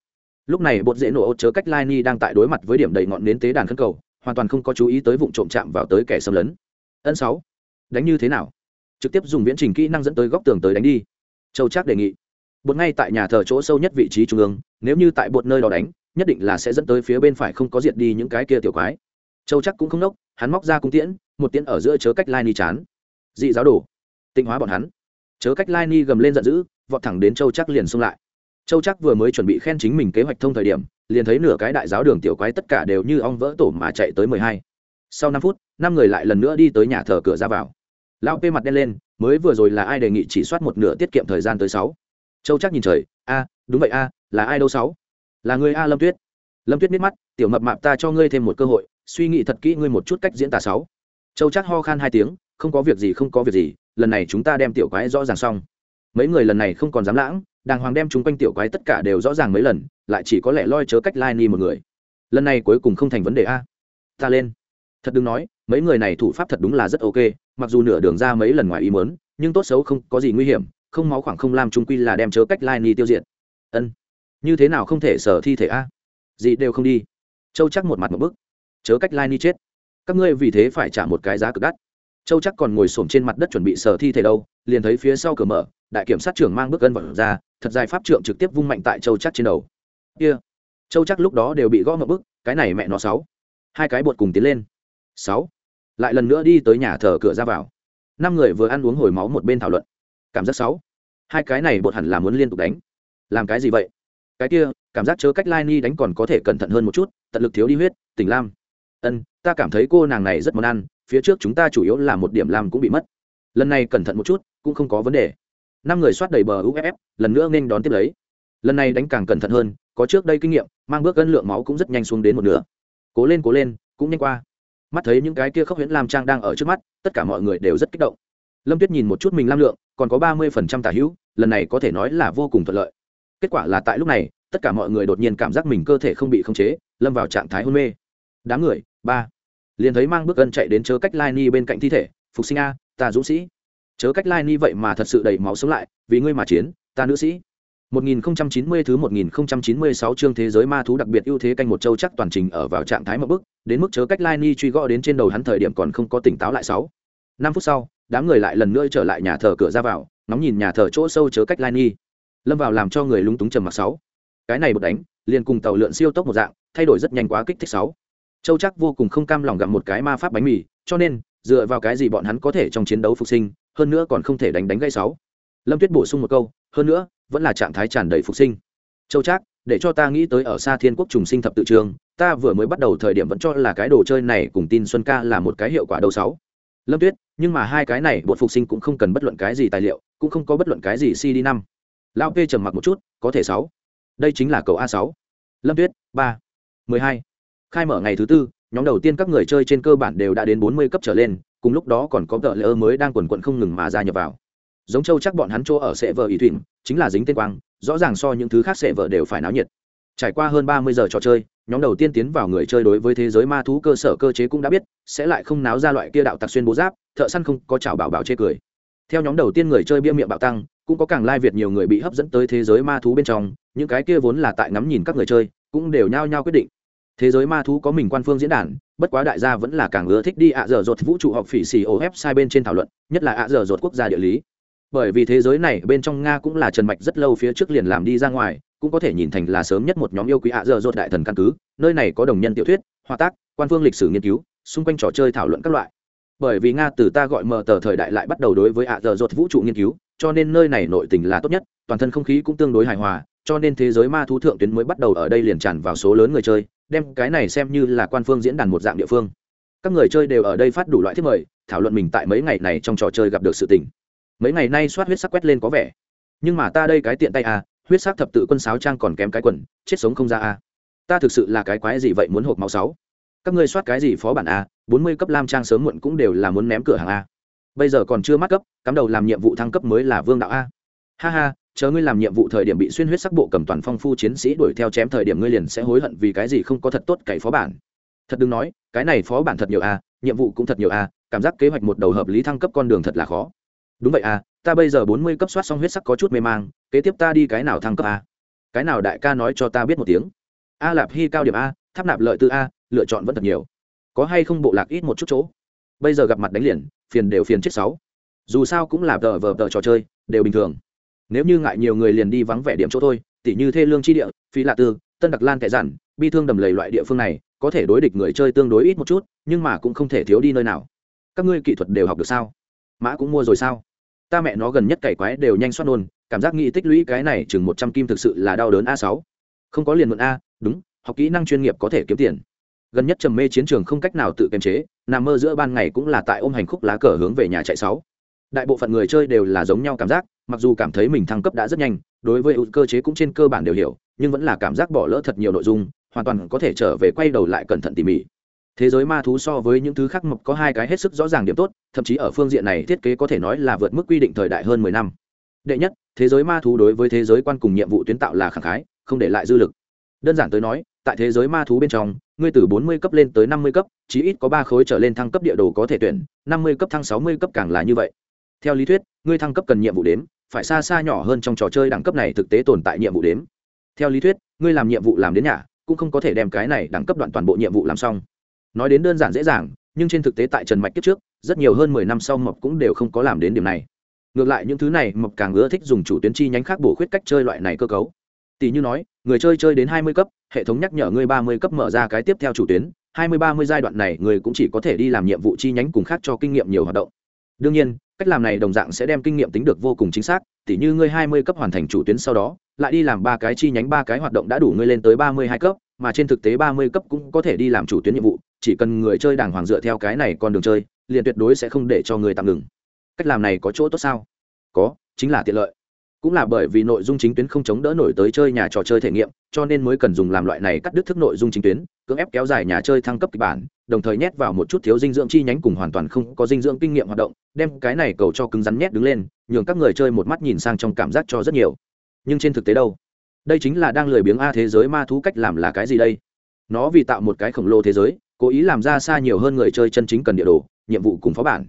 Lúc này bột dễ nổ chớ cách lai ni đang tại đối mặt với điểm đầy ngọn nến tế đàn khấn cầu, hoàn toàn không có chú ý tới vụ trộm chạm vào tới kẻ xâm lấn. Ân sáu, đánh như thế nào? Trực tiếp dùng viễn trình kỹ năng dẫn tới góc tường tới đánh đi. Châu chắc đề nghị. Bột ngay tại nhà thờ chỗ sâu nhất vị trí trung ương, nếu như tại bột nơi đó đánh nhất định là sẽ dẫn tới phía bên phải không có diệt đi những cái kia tiểu quái. Châu chắc cũng không nốc, hắn móc ra cung tiễn, một tiễn ở giữa chớ cách lai ni chán. Dị giáo đổ tịnh hóa bọn hắn. Chớ cách lai ni gầm lên giận dữ, vọt thẳng đến châu chắc liền xông lại. Châu chắc vừa mới chuẩn bị khen chính mình kế hoạch thông thời điểm, liền thấy nửa cái đại giáo đường tiểu quái tất cả đều như ong vỡ tổ mà chạy tới mười hai. Sau năm phút, năm người lại lần nữa đi tới nhà thờ cửa ra vào. Lão pê mặt đen lên, mới vừa rồi là ai đề nghị chỉ soát một nửa tiết kiệm thời gian tới sáu. Châu chắc nhìn trời, a, đúng vậy a, là ai đâu sáu? Là người a lâm tuyết lâm tuyết biết mắt tiểu mập mạp ta cho ngươi thêm một cơ hội suy nghĩ thật kỹ ngươi một chút cách diễn tả sáu châu chắc ho khan hai tiếng không có việc gì không có việc gì lần này chúng ta đem tiểu quái rõ ràng xong mấy người lần này không còn dám lãng đàng hoàng đem chúng quanh tiểu quái tất cả đều rõ ràng mấy lần lại chỉ có lẽ loi chớ cách lai ni một người lần này cuối cùng không thành vấn đề a ta lên thật đừng nói mấy người này thủ pháp thật đúng là rất ok mặc dù nửa đường ra mấy lần ngoài ý mớn nhưng tốt xấu không có gì nguy hiểm không máu khoảng không làm trung quy là đem chớ cách lai ni tiêu diệt ân như thế nào không thể sở thi thể a? Gì đều không đi. Châu chắc một mặt một bức. Chớ cách lai ni chết. Các ngươi vì thế phải trả một cái giá cực đắt. Châu chắc còn ngồi s trên mặt đất chuẩn bị sở thi thể đâu, liền thấy phía sau cửa mở, đại kiểm sát trưởng mang bước gân vật ra, thật dài pháp trượng trực tiếp vung mạnh tại châu chắc trên đầu. Kia、yeah. châu chắc lúc đó đều bị gõ một bức, cái này mẹ nó sáu. Hai cái bột cùng tiến lên. Sáu. Lại lần nữa đi tới nhà thờ cửa ra vào. Năm người vừa ăn uống hồi máu một bên thảo luận. Cảm giác sáu. Hai cái này bột hẳn là muốn liên tục đánh. Làm cái gì vậy? Cái kia, cảm giác chớ cách lai ni đánh còn có thể cẩn thận hơn một chút, tận lực thiếu đi huyết, tỉnh lam. Ân, ta cảm thấy cô nàng này rất món ăn, phía trước chúng ta chủ yếu là một điểm làm cũng bị mất. Lần này cẩn thận một chút, cũng không có vấn đề. Năm người soát đầy bờ uff lần nữa nên đón tiếp lấy. Lần này đánh càng cẩn thận hơn, có trước đây kinh nghiệm, mang bước cân lượng máu cũng rất nhanh xuống đến một nửa. Cố lên cố lên, cũng nhanh qua. Mắt thấy những cái kia khốc huyễn lam trang đang ở trước mắt, tất cả mọi người đều rất kích động. Lâm tuyết nhìn một chút mình lam lượng, còn có ba mươi phần trăm tả hữu, lần này có thể nói là vô cùng thuận lợi kết quả là tại lúc này tất cả mọi người đột nhiên cảm giác mình cơ thể không bị khống chế lâm vào trạng thái hôn mê đám người ba liền thấy mang bước gân chạy đến chớ cách lai ni bên cạnh thi thể phục sinh a ta dũng sĩ chớ cách lai ni vậy mà thật sự đầy máu sống lại vì ngươi mà chiến ta nữ sĩ 1090 thứ 1096 chương thế giới ma thú đặc biệt ưu thế canh một châu chắc toàn trình ở vào trạng thái mập bức, đến mức chớ cách Lai Ni truy gõ đến trên đầu hắn thời điểm còn không có tỉnh táo lại sáu. năm phút sau, đám người lại lần nữa trở lại nhà thờ cửa ra vào, nóng nhìn nhà thờ chỗ sâu chớ cách Lai Ni. Lâm vào làm cho người lúng túng trầm mặc sáu. Cái này bật đánh, liền cùng tàu lượn siêu tốc một dạng, thay đổi rất nhanh quá kích thích sáu. Châu chắc vô cùng không cam lòng gặm một cái ma pháp bánh mì, cho nên dựa vào cái gì bọn hắn có thể trong chiến đấu phục sinh, hơn nữa còn không thể đánh đánh gây sáu. Lâm Tuyết bổ sung một câu, hơn nữa vẫn là trạng thái tràn đầy phục sinh châu trác để cho ta nghĩ tới ở xa thiên quốc trùng sinh thập tự trường ta vừa mới bắt đầu thời điểm vẫn cho là cái đồ chơi này cùng tin xuân ca là một cái hiệu quả đầu sáu lâm tuyết nhưng mà hai cái này bột phục sinh cũng không cần bất luận cái gì tài liệu cũng không có bất luận cái gì cd năm lão p trầm mặc một chút, có thể sáu. Đây chính là cầu a sáu. Lâm tuyết, ba. Mười hai. Khai mở ngày thứ tư, nhóm đầu tiên các người chơi trên cơ bản đều đã đến bốn mươi cấp trở lên, cùng lúc đó còn có tờ lỡ mới đang quần quận không ngừng mà ra nhập vào. Giống châu chắc bọn hắn chỗ ở sệ vợ ý thủy chính là dính tên quang, rõ ràng so những thứ khác sệ vợ đều phải náo nhiệt. Trải qua hơn ba mươi giờ trò chơi, nhóm đầu tiên tiến vào người chơi đối với thế giới ma thú cơ sở cơ chế cũng đã biết, sẽ lại không náo ra loại kia đạo tặc xuyên bố giáp, thợ săn không có chảo bảo bảo chê cười. Theo nhóm đầu tiên người chơi bia miệng bạo tăng cũng có càng lai việt nhiều người bị hấp dẫn tới thế giới ma thú bên trong, những cái kia vốn là tại ngắm nhìn các người chơi, cũng đều nhao nhao quyết định. Thế giới ma thú có mình quan phương diễn đàn, bất quá đại gia vẫn là càng ưa thích đi ạ dở dột vũ trụ học phỉ xì ô sai bên trên thảo luận, nhất là ạ dở dột quốc gia địa lý. Bởi vì thế giới này bên trong nga cũng là trần mạch rất lâu phía trước liền làm đi ra ngoài, cũng có thể nhìn thành là sớm nhất một nhóm yêu quý ạ dở dột đại thần căn cứ, nơi này có đồng nhân tiểu thuyết, hòa tác, quan phương lịch sử nghiên cứu, xung quanh trò chơi thảo luận các loại bởi vì nga từ ta gọi mờ tờ thời đại lại bắt đầu đối với ạ giờ dột vũ trụ nghiên cứu, cho nên nơi này nội tình là tốt nhất, toàn thân không khí cũng tương đối hài hòa, cho nên thế giới ma thú thượng tuyến mới bắt đầu ở đây liền tràn vào số lớn người chơi, đem cái này xem như là quan phương diễn đàn một dạng địa phương. Các người chơi đều ở đây phát đủ loại thiết mời, thảo luận mình tại mấy ngày này trong trò chơi gặp được sự tình. Mấy ngày nay soát huyết sắc quét lên có vẻ. Nhưng mà ta đây cái tiện tay à huyết sắc thập tự quân sáo trang còn kém cái quần, chết sống không ra à. Ta thực sự là cái quái gì vậy muốn hộp máu sáu? Các ngươi soát cái gì phó bản a bốn mươi cấp lam trang sớm muộn cũng đều là muốn ném cửa hàng a. Bây giờ còn chưa mắc cấp cắm đầu làm nhiệm vụ thăng cấp mới là vương đạo a. Ha ha chờ ngươi làm nhiệm vụ thời điểm bị xuyên huyết sắc bộ cầm toàn phong phu chiến sĩ đuổi theo chém thời điểm ngươi liền sẽ hối hận vì cái gì không có thật tốt cậy phó bản. Thật đừng nói cái này phó bản thật nhiều a nhiệm vụ cũng thật nhiều a cảm giác kế hoạch một đầu hợp lý thăng cấp con đường thật là khó. Đúng vậy a, ta bây giờ bốn mươi cấp soát xong huyết sắc có chút mê mang kế tiếp ta đi cái nào thăng cấp a? Cái nào đại ca nói cho ta biết một tiếng? A lạp hy cao điểm a tháp nạp lợi tư a lựa chọn vẫn thật nhiều có hay không bộ lạc ít một chút chỗ? Bây giờ gặp mặt đánh liền, phiền đều phiền chết sáu. Dù sao cũng là tờ vờ tờ trò chơi, đều bình thường. Nếu như ngại nhiều người liền đi vắng vẻ điểm chỗ thôi, tỉ như thê lương chi địa, phi lạ tư, tân đặc lan kẻ giản, bi thương đầm lầy loại địa phương này, có thể đối địch người chơi tương đối ít một chút, nhưng mà cũng không thể thiếu đi nơi nào. Các ngươi kỹ thuật đều học được sao? Mã cũng mua rồi sao? Ta mẹ nó gần nhất cày quái đều nhanh xoát nôn, cảm giác nghĩ tích lũy cái này chừng một trăm kim thực sự là đau đớn a sáu. Không có liền mượn a, đúng, học kỹ năng chuyên nghiệp có thể kiếm tiền gần nhất trầm mê chiến trường không cách nào tự kiềm chế, nằm mơ giữa ban ngày cũng là tại ôm hành khúc lá cờ hướng về nhà chạy sáu. Đại bộ phận người chơi đều là giống nhau cảm giác, mặc dù cảm thấy mình thăng cấp đã rất nhanh, đối với cơ chế cũng trên cơ bản đều hiểu, nhưng vẫn là cảm giác bỏ lỡ thật nhiều nội dung, hoàn toàn có thể trở về quay đầu lại cẩn thận tỉ mỉ. Thế giới ma thú so với những thứ khác mộc có hai cái hết sức rõ ràng điểm tốt, thậm chí ở phương diện này thiết kế có thể nói là vượt mức quy định thời đại hơn mười năm. Đệ nhất, thế giới ma thú đối với thế giới quan cùng nhiệm vụ tuyến tạo là khẳng khái, không để lại dư lực. Đơn giản tới nói tại thế giới ma thú bên trong, ngươi từ bốn mươi cấp lên tới năm mươi cấp, chí ít có ba khối trở lên thăng cấp địa đồ có thể tuyển, năm mươi cấp thăng sáu mươi cấp càng là như vậy. Theo lý thuyết, ngươi thăng cấp cần nhiệm vụ đếm, phải xa xa nhỏ hơn trong trò chơi đẳng cấp này thực tế tồn tại nhiệm vụ đếm. Theo lý thuyết, ngươi làm nhiệm vụ làm đến nhà, cũng không có thể đem cái này đẳng cấp đoạn toàn bộ nhiệm vụ làm xong. Nói đến đơn giản dễ dàng, nhưng trên thực tế tại trần mạch kiếp trước, rất nhiều hơn mười năm sau mộc cũng đều không có làm đến điểm này. Ngược lại những thứ này mộc càng ưa thích dùng chủ tuyến chi nhánh khác bổ khuyết cách chơi loại này cơ cấu tỷ như nói, người chơi chơi đến hai mươi cấp, hệ thống nhắc nhở ngươi ba mươi cấp mở ra cái tiếp theo chủ tuyến, hai mươi ba mươi giai đoạn này người cũng chỉ có thể đi làm nhiệm vụ chi nhánh cùng khác cho kinh nghiệm nhiều hoạt động. Đương nhiên, cách làm này đồng dạng sẽ đem kinh nghiệm tính được vô cùng chính xác tỉ như ngươi hai mươi cấp hoàn thành chủ tuyến sau đó, lại đi làm ba cái chi nhánh ba cái hoạt động đã đủ ngươi lên tới ba mươi hai cấp, mà trên thực tế ba mươi cấp cũng có thể đi làm chủ tuyến nhiệm vụ, chỉ cần người chơi đàng hoàng dựa theo cái này con đường chơi, liền tuyệt đối sẽ không để cho người tạm ngừng. Cách làm này có chỗ tốt sao? Có, chính là tiện lợi cũng là bởi vì nội dung chính tuyến không chống đỡ nổi tới chơi nhà trò chơi thể nghiệm, cho nên mới cần dùng làm loại này cắt đứt thức nội dung chính tuyến, cưỡng ép kéo dài nhà chơi thăng cấp kịch bản, đồng thời nhét vào một chút thiếu dinh dưỡng chi nhánh cùng hoàn toàn không có dinh dưỡng kinh nghiệm hoạt động, đem cái này cầu cho cứng rắn nhét đứng lên, nhường các người chơi một mắt nhìn sang trong cảm giác cho rất nhiều. Nhưng trên thực tế đâu? Đây chính là đang lười biếng a thế giới ma thú cách làm là cái gì đây? Nó vì tạo một cái khổng lồ thế giới, cố ý làm ra xa nhiều hơn người chơi chân chính cần địa đồ, nhiệm vụ cùng phó bản.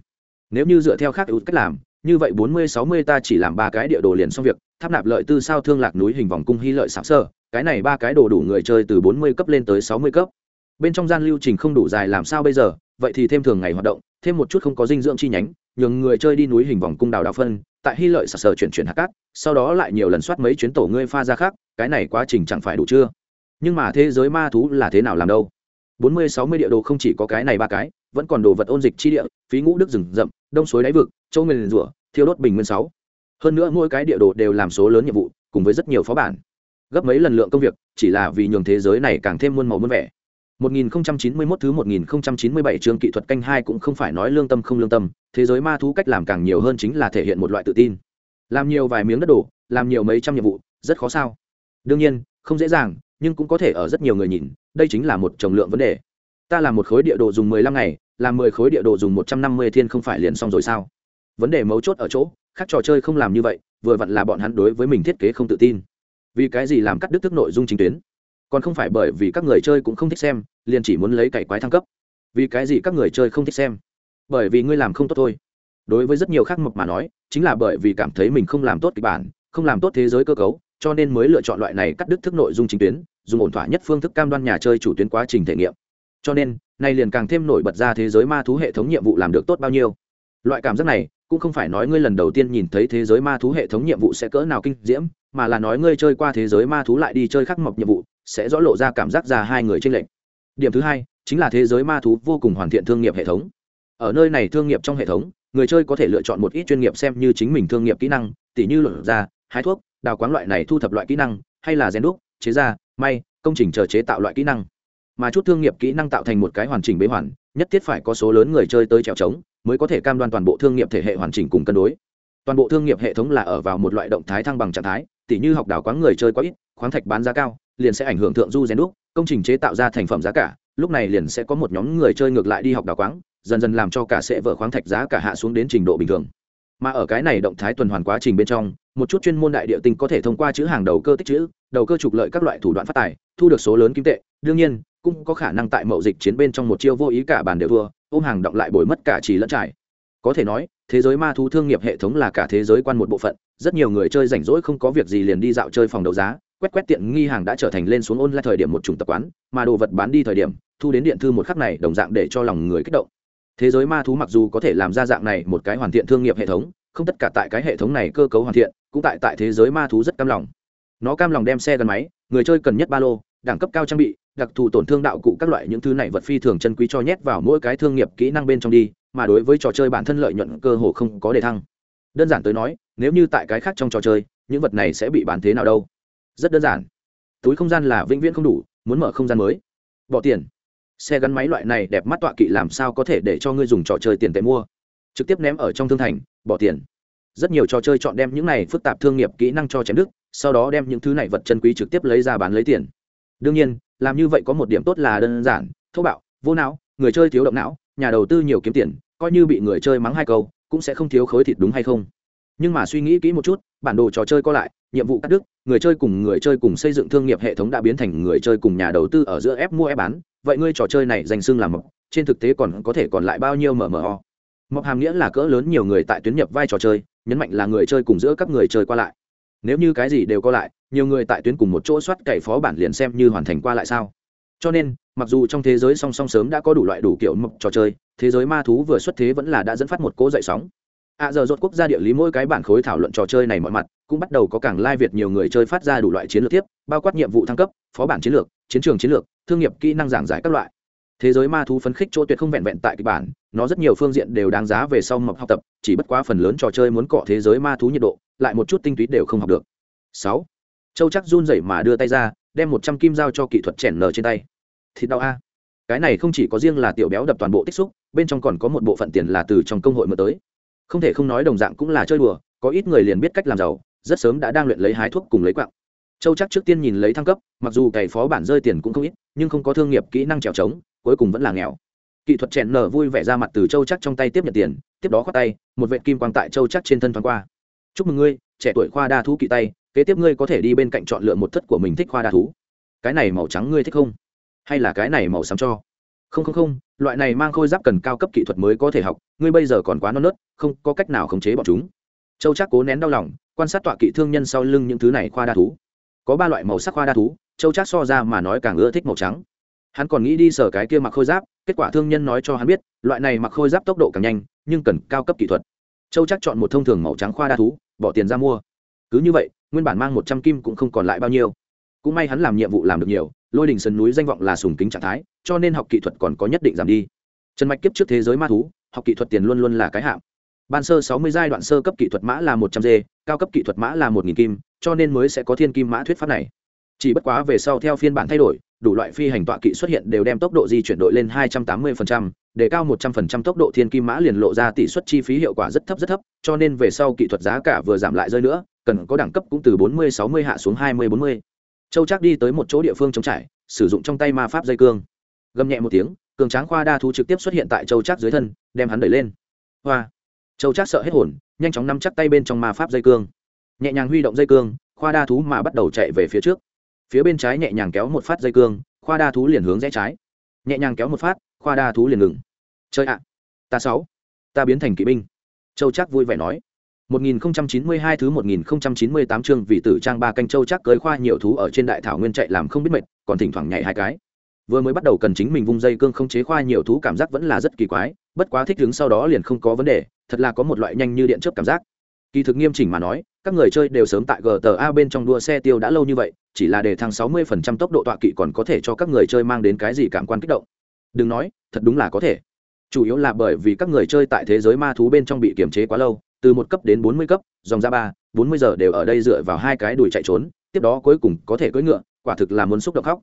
Nếu như dựa theo khác ưu cách làm như vậy bốn mươi, sáu mươi ta chỉ làm ba cái địa đồ liền xong việc, tháp nạp lợi tư sao thương lạc núi hình vòng cung hy lợi sảng sơ, cái này ba cái đồ đủ người chơi từ bốn mươi cấp lên tới sáu mươi cấp. Bên trong gian lưu trình không đủ dài làm sao bây giờ, vậy thì thêm thường ngày hoạt động, thêm một chút không có dinh dưỡng chi nhánh, nhường người chơi đi núi hình vòng cung đào đào phân, tại hy lợi sạc sờ chuyển chuyển hạt cát, sau đó lại nhiều lần soát mấy chuyến tổ ngươi pha ra khác, cái này quá trình chẳng phải đủ chưa? Nhưng mà thế giới ma thú là thế nào làm đâu? Bốn mươi, sáu mươi địa đồ không chỉ có cái này ba cái vẫn còn đồ vật ôn dịch chi địa phí ngũ đức rừng rậm đông suối đáy vực châu nguyên rủa thiêu đốt bình nguyên sáu hơn nữa mỗi cái địa đồ đều làm số lớn nhiệm vụ cùng với rất nhiều phó bản gấp mấy lần lượng công việc chỉ là vì nhường thế giới này càng thêm muôn màu muôn vẻ 1091 thứ 1097 chương kỹ thuật canh hai cũng không phải nói lương tâm không lương tâm, thế giới ma thú cách làm càng nhiều hơn chính là thể hiện một loại tự tin. Làm nhiều vài miếng đất đổ, làm nhiều mấy trăm nhiệm vụ, rất khó sao? Đương nhiên, không dễ dàng, nhưng cũng có thể ở rất nhiều người nhìn, đây chính là một trọng lượng vấn đề. Ta làm một khối địa đồ dùng 15 ngày, làm 10 khối địa đồ dùng 150 thiên không phải liền xong rồi sao? Vấn đề mấu chốt ở chỗ, các trò chơi không làm như vậy, vừa vặn là bọn hắn đối với mình thiết kế không tự tin. Vì cái gì làm cắt đứt thức nội dung chính tuyến? còn không phải bởi vì các người chơi cũng không thích xem liền chỉ muốn lấy cày quái thăng cấp vì cái gì các người chơi không thích xem bởi vì ngươi làm không tốt thôi đối với rất nhiều khác mộc mà nói chính là bởi vì cảm thấy mình không làm tốt kịch bản không làm tốt thế giới cơ cấu cho nên mới lựa chọn loại này cắt đứt thức nội dung chính tuyến dùng ổn thỏa nhất phương thức cam đoan nhà chơi chủ tuyến quá trình thể nghiệm cho nên, nay liền càng thêm nổi bật ra thế giới ma thú hệ thống nhiệm vụ làm được tốt bao nhiêu. Loại cảm giác này, cũng không phải nói ngươi lần đầu tiên nhìn thấy thế giới ma thú hệ thống nhiệm vụ sẽ cỡ nào kinh diễm, mà là nói ngươi chơi qua thế giới ma thú lại đi chơi khắc mộc nhiệm vụ, sẽ rõ lộ ra cảm giác ra hai người trên lệnh điểm thứ hai, chính là thế giới ma thú vô cùng hoàn thiện thương nghiệp hệ thống. Ở nơi này thương nghiệp trong hệ thống, người chơi có thể lựa chọn một ít chuyên nghiệp xem như chính mình thương nghiệp kỹ năng, tỉ như luận ra hái thuốc, đào quán loại này thu thập loại kỹ năng, hay là rèn đúc, chế ra may, công trình chờ chế tạo loại kỹ năng mà chút thương nghiệp kỹ năng tạo thành một cái hoàn chỉnh bế hoàn, nhất thiết phải có số lớn người chơi tới trèo trống mới có thể cam đoan toàn bộ thương nghiệp thể hệ hoàn chỉnh cùng cân đối. Toàn bộ thương nghiệp hệ thống là ở vào một loại động thái thăng bằng trạng thái, tỉ như học đào quán người chơi quá ít, khoáng thạch bán giá cao, liền sẽ ảnh hưởng thượng du rèn đúc, công trình chế tạo ra thành phẩm giá cả, lúc này liền sẽ có một nhóm người chơi ngược lại đi học đào quáng dần dần làm cho cả sẽ vỡ khoáng thạch giá cả hạ xuống đến trình độ bình thường. Mà ở cái này động thái tuần hoàn quá trình bên trong, một chút chuyên môn đại địa tinh có thể thông qua chữ hàng đầu cơ tích chữ, đầu cơ trục lợi các loại thủ đoạn phát tài, thu được số lớn kim tệ. Đương nhiên cũng có khả năng tại mậu dịch chiến bên trong một chiêu vô ý cả bàn đều thua, ôm hàng động lại bồi mất cả trì lẫn trải. Có thể nói, thế giới ma thú thương nghiệp hệ thống là cả thế giới quan một bộ phận, rất nhiều người chơi rảnh rỗi không có việc gì liền đi dạo chơi phòng đấu giá, quét quét tiện nghi hàng đã trở thành lên xuống ôn lại thời điểm một chủng tập quán, mà đồ vật bán đi thời điểm, thu đến điện thư một khắc này đồng dạng để cho lòng người kích động. Thế giới ma thú mặc dù có thể làm ra dạng này một cái hoàn thiện thương nghiệp hệ thống, không tất cả tại cái hệ thống này cơ cấu hoàn thiện, cũng tại tại thế giới ma thú rất cam lòng. Nó cam lòng đem xe gắn máy, người chơi cần nhất ba lô đẳng cấp cao trang bị, đặc thù tổn thương đạo cụ các loại những thứ này vật phi thường chân quý cho nhét vào mỗi cái thương nghiệp kỹ năng bên trong đi, mà đối với trò chơi bản thân lợi nhuận cơ hồ không có đề thăng. Đơn giản tới nói, nếu như tại cái khác trong trò chơi, những vật này sẽ bị bán thế nào đâu? Rất đơn giản. Túi không gian là vĩnh viễn không đủ, muốn mở không gian mới. Bỏ tiền. Xe gắn máy loại này đẹp mắt tọa kỵ làm sao có thể để cho ngươi dùng trò chơi tiền tệ mua? Trực tiếp ném ở trong thương thành, bỏ tiền. Rất nhiều trò chơi chọn đem những này phức tạp thương nghiệp kỹ năng cho chém đức sau đó đem những thứ này vật chân quý trực tiếp lấy ra bán lấy tiền đương nhiên, làm như vậy có một điểm tốt là đơn giản, thô bạo, vô não, người chơi thiếu động não, nhà đầu tư nhiều kiếm tiền, coi như bị người chơi mắng hai câu, cũng sẽ không thiếu khối thịt đúng hay không. Nhưng mà suy nghĩ kỹ một chút, bản đồ trò chơi co lại, nhiệm vụ cắt đứt, người chơi cùng người chơi cùng xây dựng thương nghiệp hệ thống đã biến thành người chơi cùng nhà đầu tư ở giữa ép mua ép bán, vậy ngươi trò chơi này danh xưng làm mộc, trên thực tế còn có thể còn lại bao nhiêu mmo mộc hàm nghĩa là cỡ lớn nhiều người tại tuyến nhập vai trò chơi, nhấn mạnh là người chơi cùng giữa các người chơi qua lại. Nếu như cái gì đều co lại nhiều người tại tuyến cùng một chỗ soát cày phó bản liền xem như hoàn thành qua lại sao. Cho nên, mặc dù trong thế giới song song sớm đã có đủ loại đủ kiểu mộc trò chơi, thế giới ma thú vừa xuất thế vẫn là đã dẫn phát một cỗ dậy sóng. À giờ rốt quốc gia địa lý mỗi cái bản khối thảo luận trò chơi này mọi mặt, cũng bắt đầu có càng lai việt nhiều người chơi phát ra đủ loại chiến lược tiếp, bao quát nhiệm vụ thăng cấp, phó bản chiến lược, chiến trường chiến lược, thương nghiệp kỹ năng giảng giải các loại. Thế giới ma thú phấn khích chỗ tuyệt không vẹn vẹn tại kịch bản, nó rất nhiều phương diện đều đáng giá về sau mộc học tập, chỉ bất quá phần lớn trò chơi muốn cọ thế giới ma thú nhiệt độ, lại một chút tinh túy đều không học được. Sáu châu chắc run rẩy mà đưa tay ra, đem một trăm kim dao cho kỹ thuật chèn nở trên tay. Thịt đau a. Cái này không chỉ có riêng là tiểu béo đập toàn bộ tích xúc, bên trong còn có một bộ phận tiền là từ trong công hội mở tới. Không thể không nói đồng dạng cũng là chơi đùa, có ít người liền biết cách làm giàu, rất sớm đã đang luyện lấy hái thuốc cùng lấy quặng châu chắc trước tiên nhìn lấy thăng cấp, mặc dù cày phó bản rơi tiền cũng không ít, nhưng không có thương nghiệp kỹ năng trèo trống, cuối cùng vẫn là nghèo. Kỹ thuật chèn nở vui vẻ ra mặt từ châu chắc trong tay tiếp nhận tiền, tiếp đó khoác tay, một vệ kim quang tại châu chắc trên thân thoáng qua. Chúc mừng ngươi, trẻ tuổi khoa đa thú kỵ tay kế tiếp ngươi có thể đi bên cạnh chọn lựa một thất của mình thích khoa đa thú. Cái này màu trắng ngươi thích không? Hay là cái này màu xám cho? Không không không, loại này mang khôi giáp cần cao cấp kỹ thuật mới có thể học, ngươi bây giờ còn quá non nớt, không có cách nào khống chế bọn chúng. Châu chắc cố nén đau lòng, quan sát tọa kỵ thương nhân sau lưng những thứ này khoa đa thú. Có ba loại màu sắc khoa đa thú, châu chắc so ra mà nói càng ưa thích màu trắng. Hắn còn nghĩ đi sở cái kia mặc khôi giáp, kết quả thương nhân nói cho hắn biết, loại này mặc khôi giáp tốc độ càng nhanh, nhưng cần cao cấp kỹ thuật. Châu chắc chọn một thông thường màu trắng khoa đa thú, bỏ tiền ra mua. Cứ như vậy nguyên bản mang một trăm kim cũng không còn lại bao nhiêu. Cũng may hắn làm nhiệm vụ làm được nhiều, lôi đình sơn núi danh vọng là sùng kính trạng thái, cho nên học kỹ thuật còn có nhất định giảm đi. Trần mạch kiếp trước thế giới ma thú, học kỹ thuật tiền luôn luôn là cái hạng. Ban sơ sáu mươi giai đoạn sơ cấp kỹ thuật mã là một trăm d cao cấp kỹ thuật mã là một nghìn kim, cho nên mới sẽ có thiên kim mã thuyết pháp này. Chỉ bất quá về sau theo phiên bản thay đổi, đủ loại phi hành tọa kỵ xuất hiện đều đem tốc độ di chuyển đội lên hai trăm tám mươi để cao một trăm phần trăm tốc độ thiên kim mã liền lộ ra tỷ suất chi phí hiệu quả rất thấp rất thấp, cho nên về sau kỹ thuật giá cả vừa giảm lại rơi nữa cần có đẳng cấp cũng từ bốn mươi, sáu mươi hạ xuống hai mươi, bốn mươi. Châu chắc đi tới một chỗ địa phương trống trải, sử dụng trong tay ma pháp dây cương. Gầm nhẹ một tiếng, cường tráng khoa đa thú trực tiếp xuất hiện tại châu chắc dưới thân, đem hắn đẩy lên. Hoa! Châu chắc sợ hết hồn, nhanh chóng nắm chắc tay bên trong ma pháp dây cương. Nhẹ nhàng huy động dây cương, khoa đa thú mà bắt đầu chạy về phía trước. Phía bên trái nhẹ nhàng kéo một phát dây cương, khoa đa thú liền hướng rẽ trái. Nhẹ nhàng kéo một phát, khoa đa thú liền ngừng. Chơi ạ! Ta sáu! Ta biến thành kỵ binh. Châu chắc vui vẻ nói. 1092 thứ 1098 chương vị tử trang ba canh châu chắc cưới khoa nhiều thú ở trên đại thảo nguyên chạy làm không biết mệt, còn thỉnh thoảng nhảy hai cái. Vừa mới bắt đầu cần chính mình vung dây cương không chế khoa nhiều thú cảm giác vẫn là rất kỳ quái, bất quá thích ứng sau đó liền không có vấn đề, thật là có một loại nhanh như điện chớp cảm giác. Kỳ thực nghiêm chỉnh mà nói, các người chơi đều sớm tại GTA bên trong đua xe tiêu đã lâu như vậy, chỉ là để thăng 60% tốc độ tọa kỵ còn có thể cho các người chơi mang đến cái gì cảm quan kích động. Đừng nói, thật đúng là có thể. Chủ yếu là bởi vì các người chơi tại thế giới ma thú bên trong bị kiềm chế quá lâu, từ một cấp đến bốn mươi cấp, dòng ra ba, bốn mươi giờ đều ở đây dựa vào hai cái đùi chạy trốn, tiếp đó cuối cùng có thể cưỡi ngựa, quả thực là muốn xúc động khóc.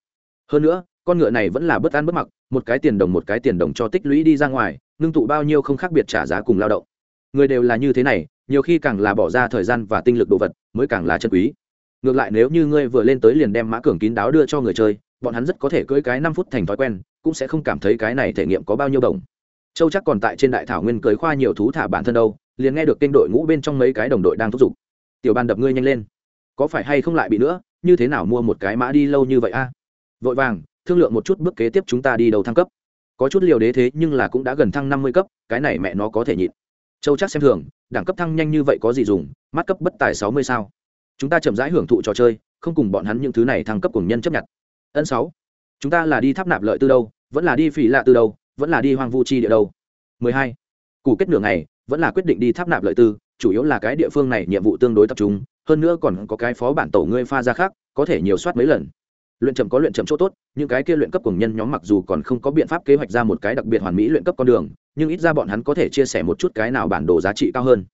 Hơn nữa, con ngựa này vẫn là bất an bất mặc, một cái tiền đồng một cái tiền đồng cho tích lũy đi ra ngoài, ngưng tụ bao nhiêu không khác biệt trả giá cùng lao động. Người đều là như thế này, nhiều khi càng là bỏ ra thời gian và tinh lực đồ vật, mới càng là chân quý. Ngược lại nếu như ngươi vừa lên tới liền đem mã cường kín đáo đưa cho người chơi, bọn hắn rất có thể cưỡi cái năm phút thành thói quen, cũng sẽ không cảm thấy cái này thể nghiệm có bao nhiêu đồng. Châu chắc còn tại trên đại thảo nguyên cưới khoa nhiều thú thả bản thân đâu liền nghe được kênh đội ngũ bên trong mấy cái đồng đội đang thúc giục. Tiểu ban đập ngươi nhanh lên. Có phải hay không lại bị nữa? Như thế nào mua một cái mã đi lâu như vậy a? Vội vàng, thương lượng một chút bước kế tiếp chúng ta đi đầu thăng cấp. Có chút liều đế thế nhưng là cũng đã gần thăng năm mươi cấp, cái này mẹ nó có thể nhịn. Châu chắc xem thường, đẳng cấp thăng nhanh như vậy có gì dùng, mắt cấp bất tài sáu mươi sao? Chúng ta chậm rãi hưởng thụ trò chơi, không cùng bọn hắn những thứ này thăng cấp cùng nhân chấp nhận. Ân sáu, chúng ta là đi tháp nạp lợi từ đâu? Vẫn là đi phỉ lạ từ đâu? Vẫn là đi hoang vu chi địa đâu? Mười hai, củ kết nửa ngày vẫn là quyết định đi tháp nạp lợi tư, chủ yếu là cái địa phương này nhiệm vụ tương đối tập trung, hơn nữa còn có cái phó bản tổ ngươi pha ra khác, có thể nhiều soát mấy lần. Luyện chậm có luyện chậm chỗ tốt, những cái kia luyện cấp cùng nhân nhóm mặc dù còn không có biện pháp kế hoạch ra một cái đặc biệt hoàn mỹ luyện cấp con đường, nhưng ít ra bọn hắn có thể chia sẻ một chút cái nào bản đồ giá trị cao hơn.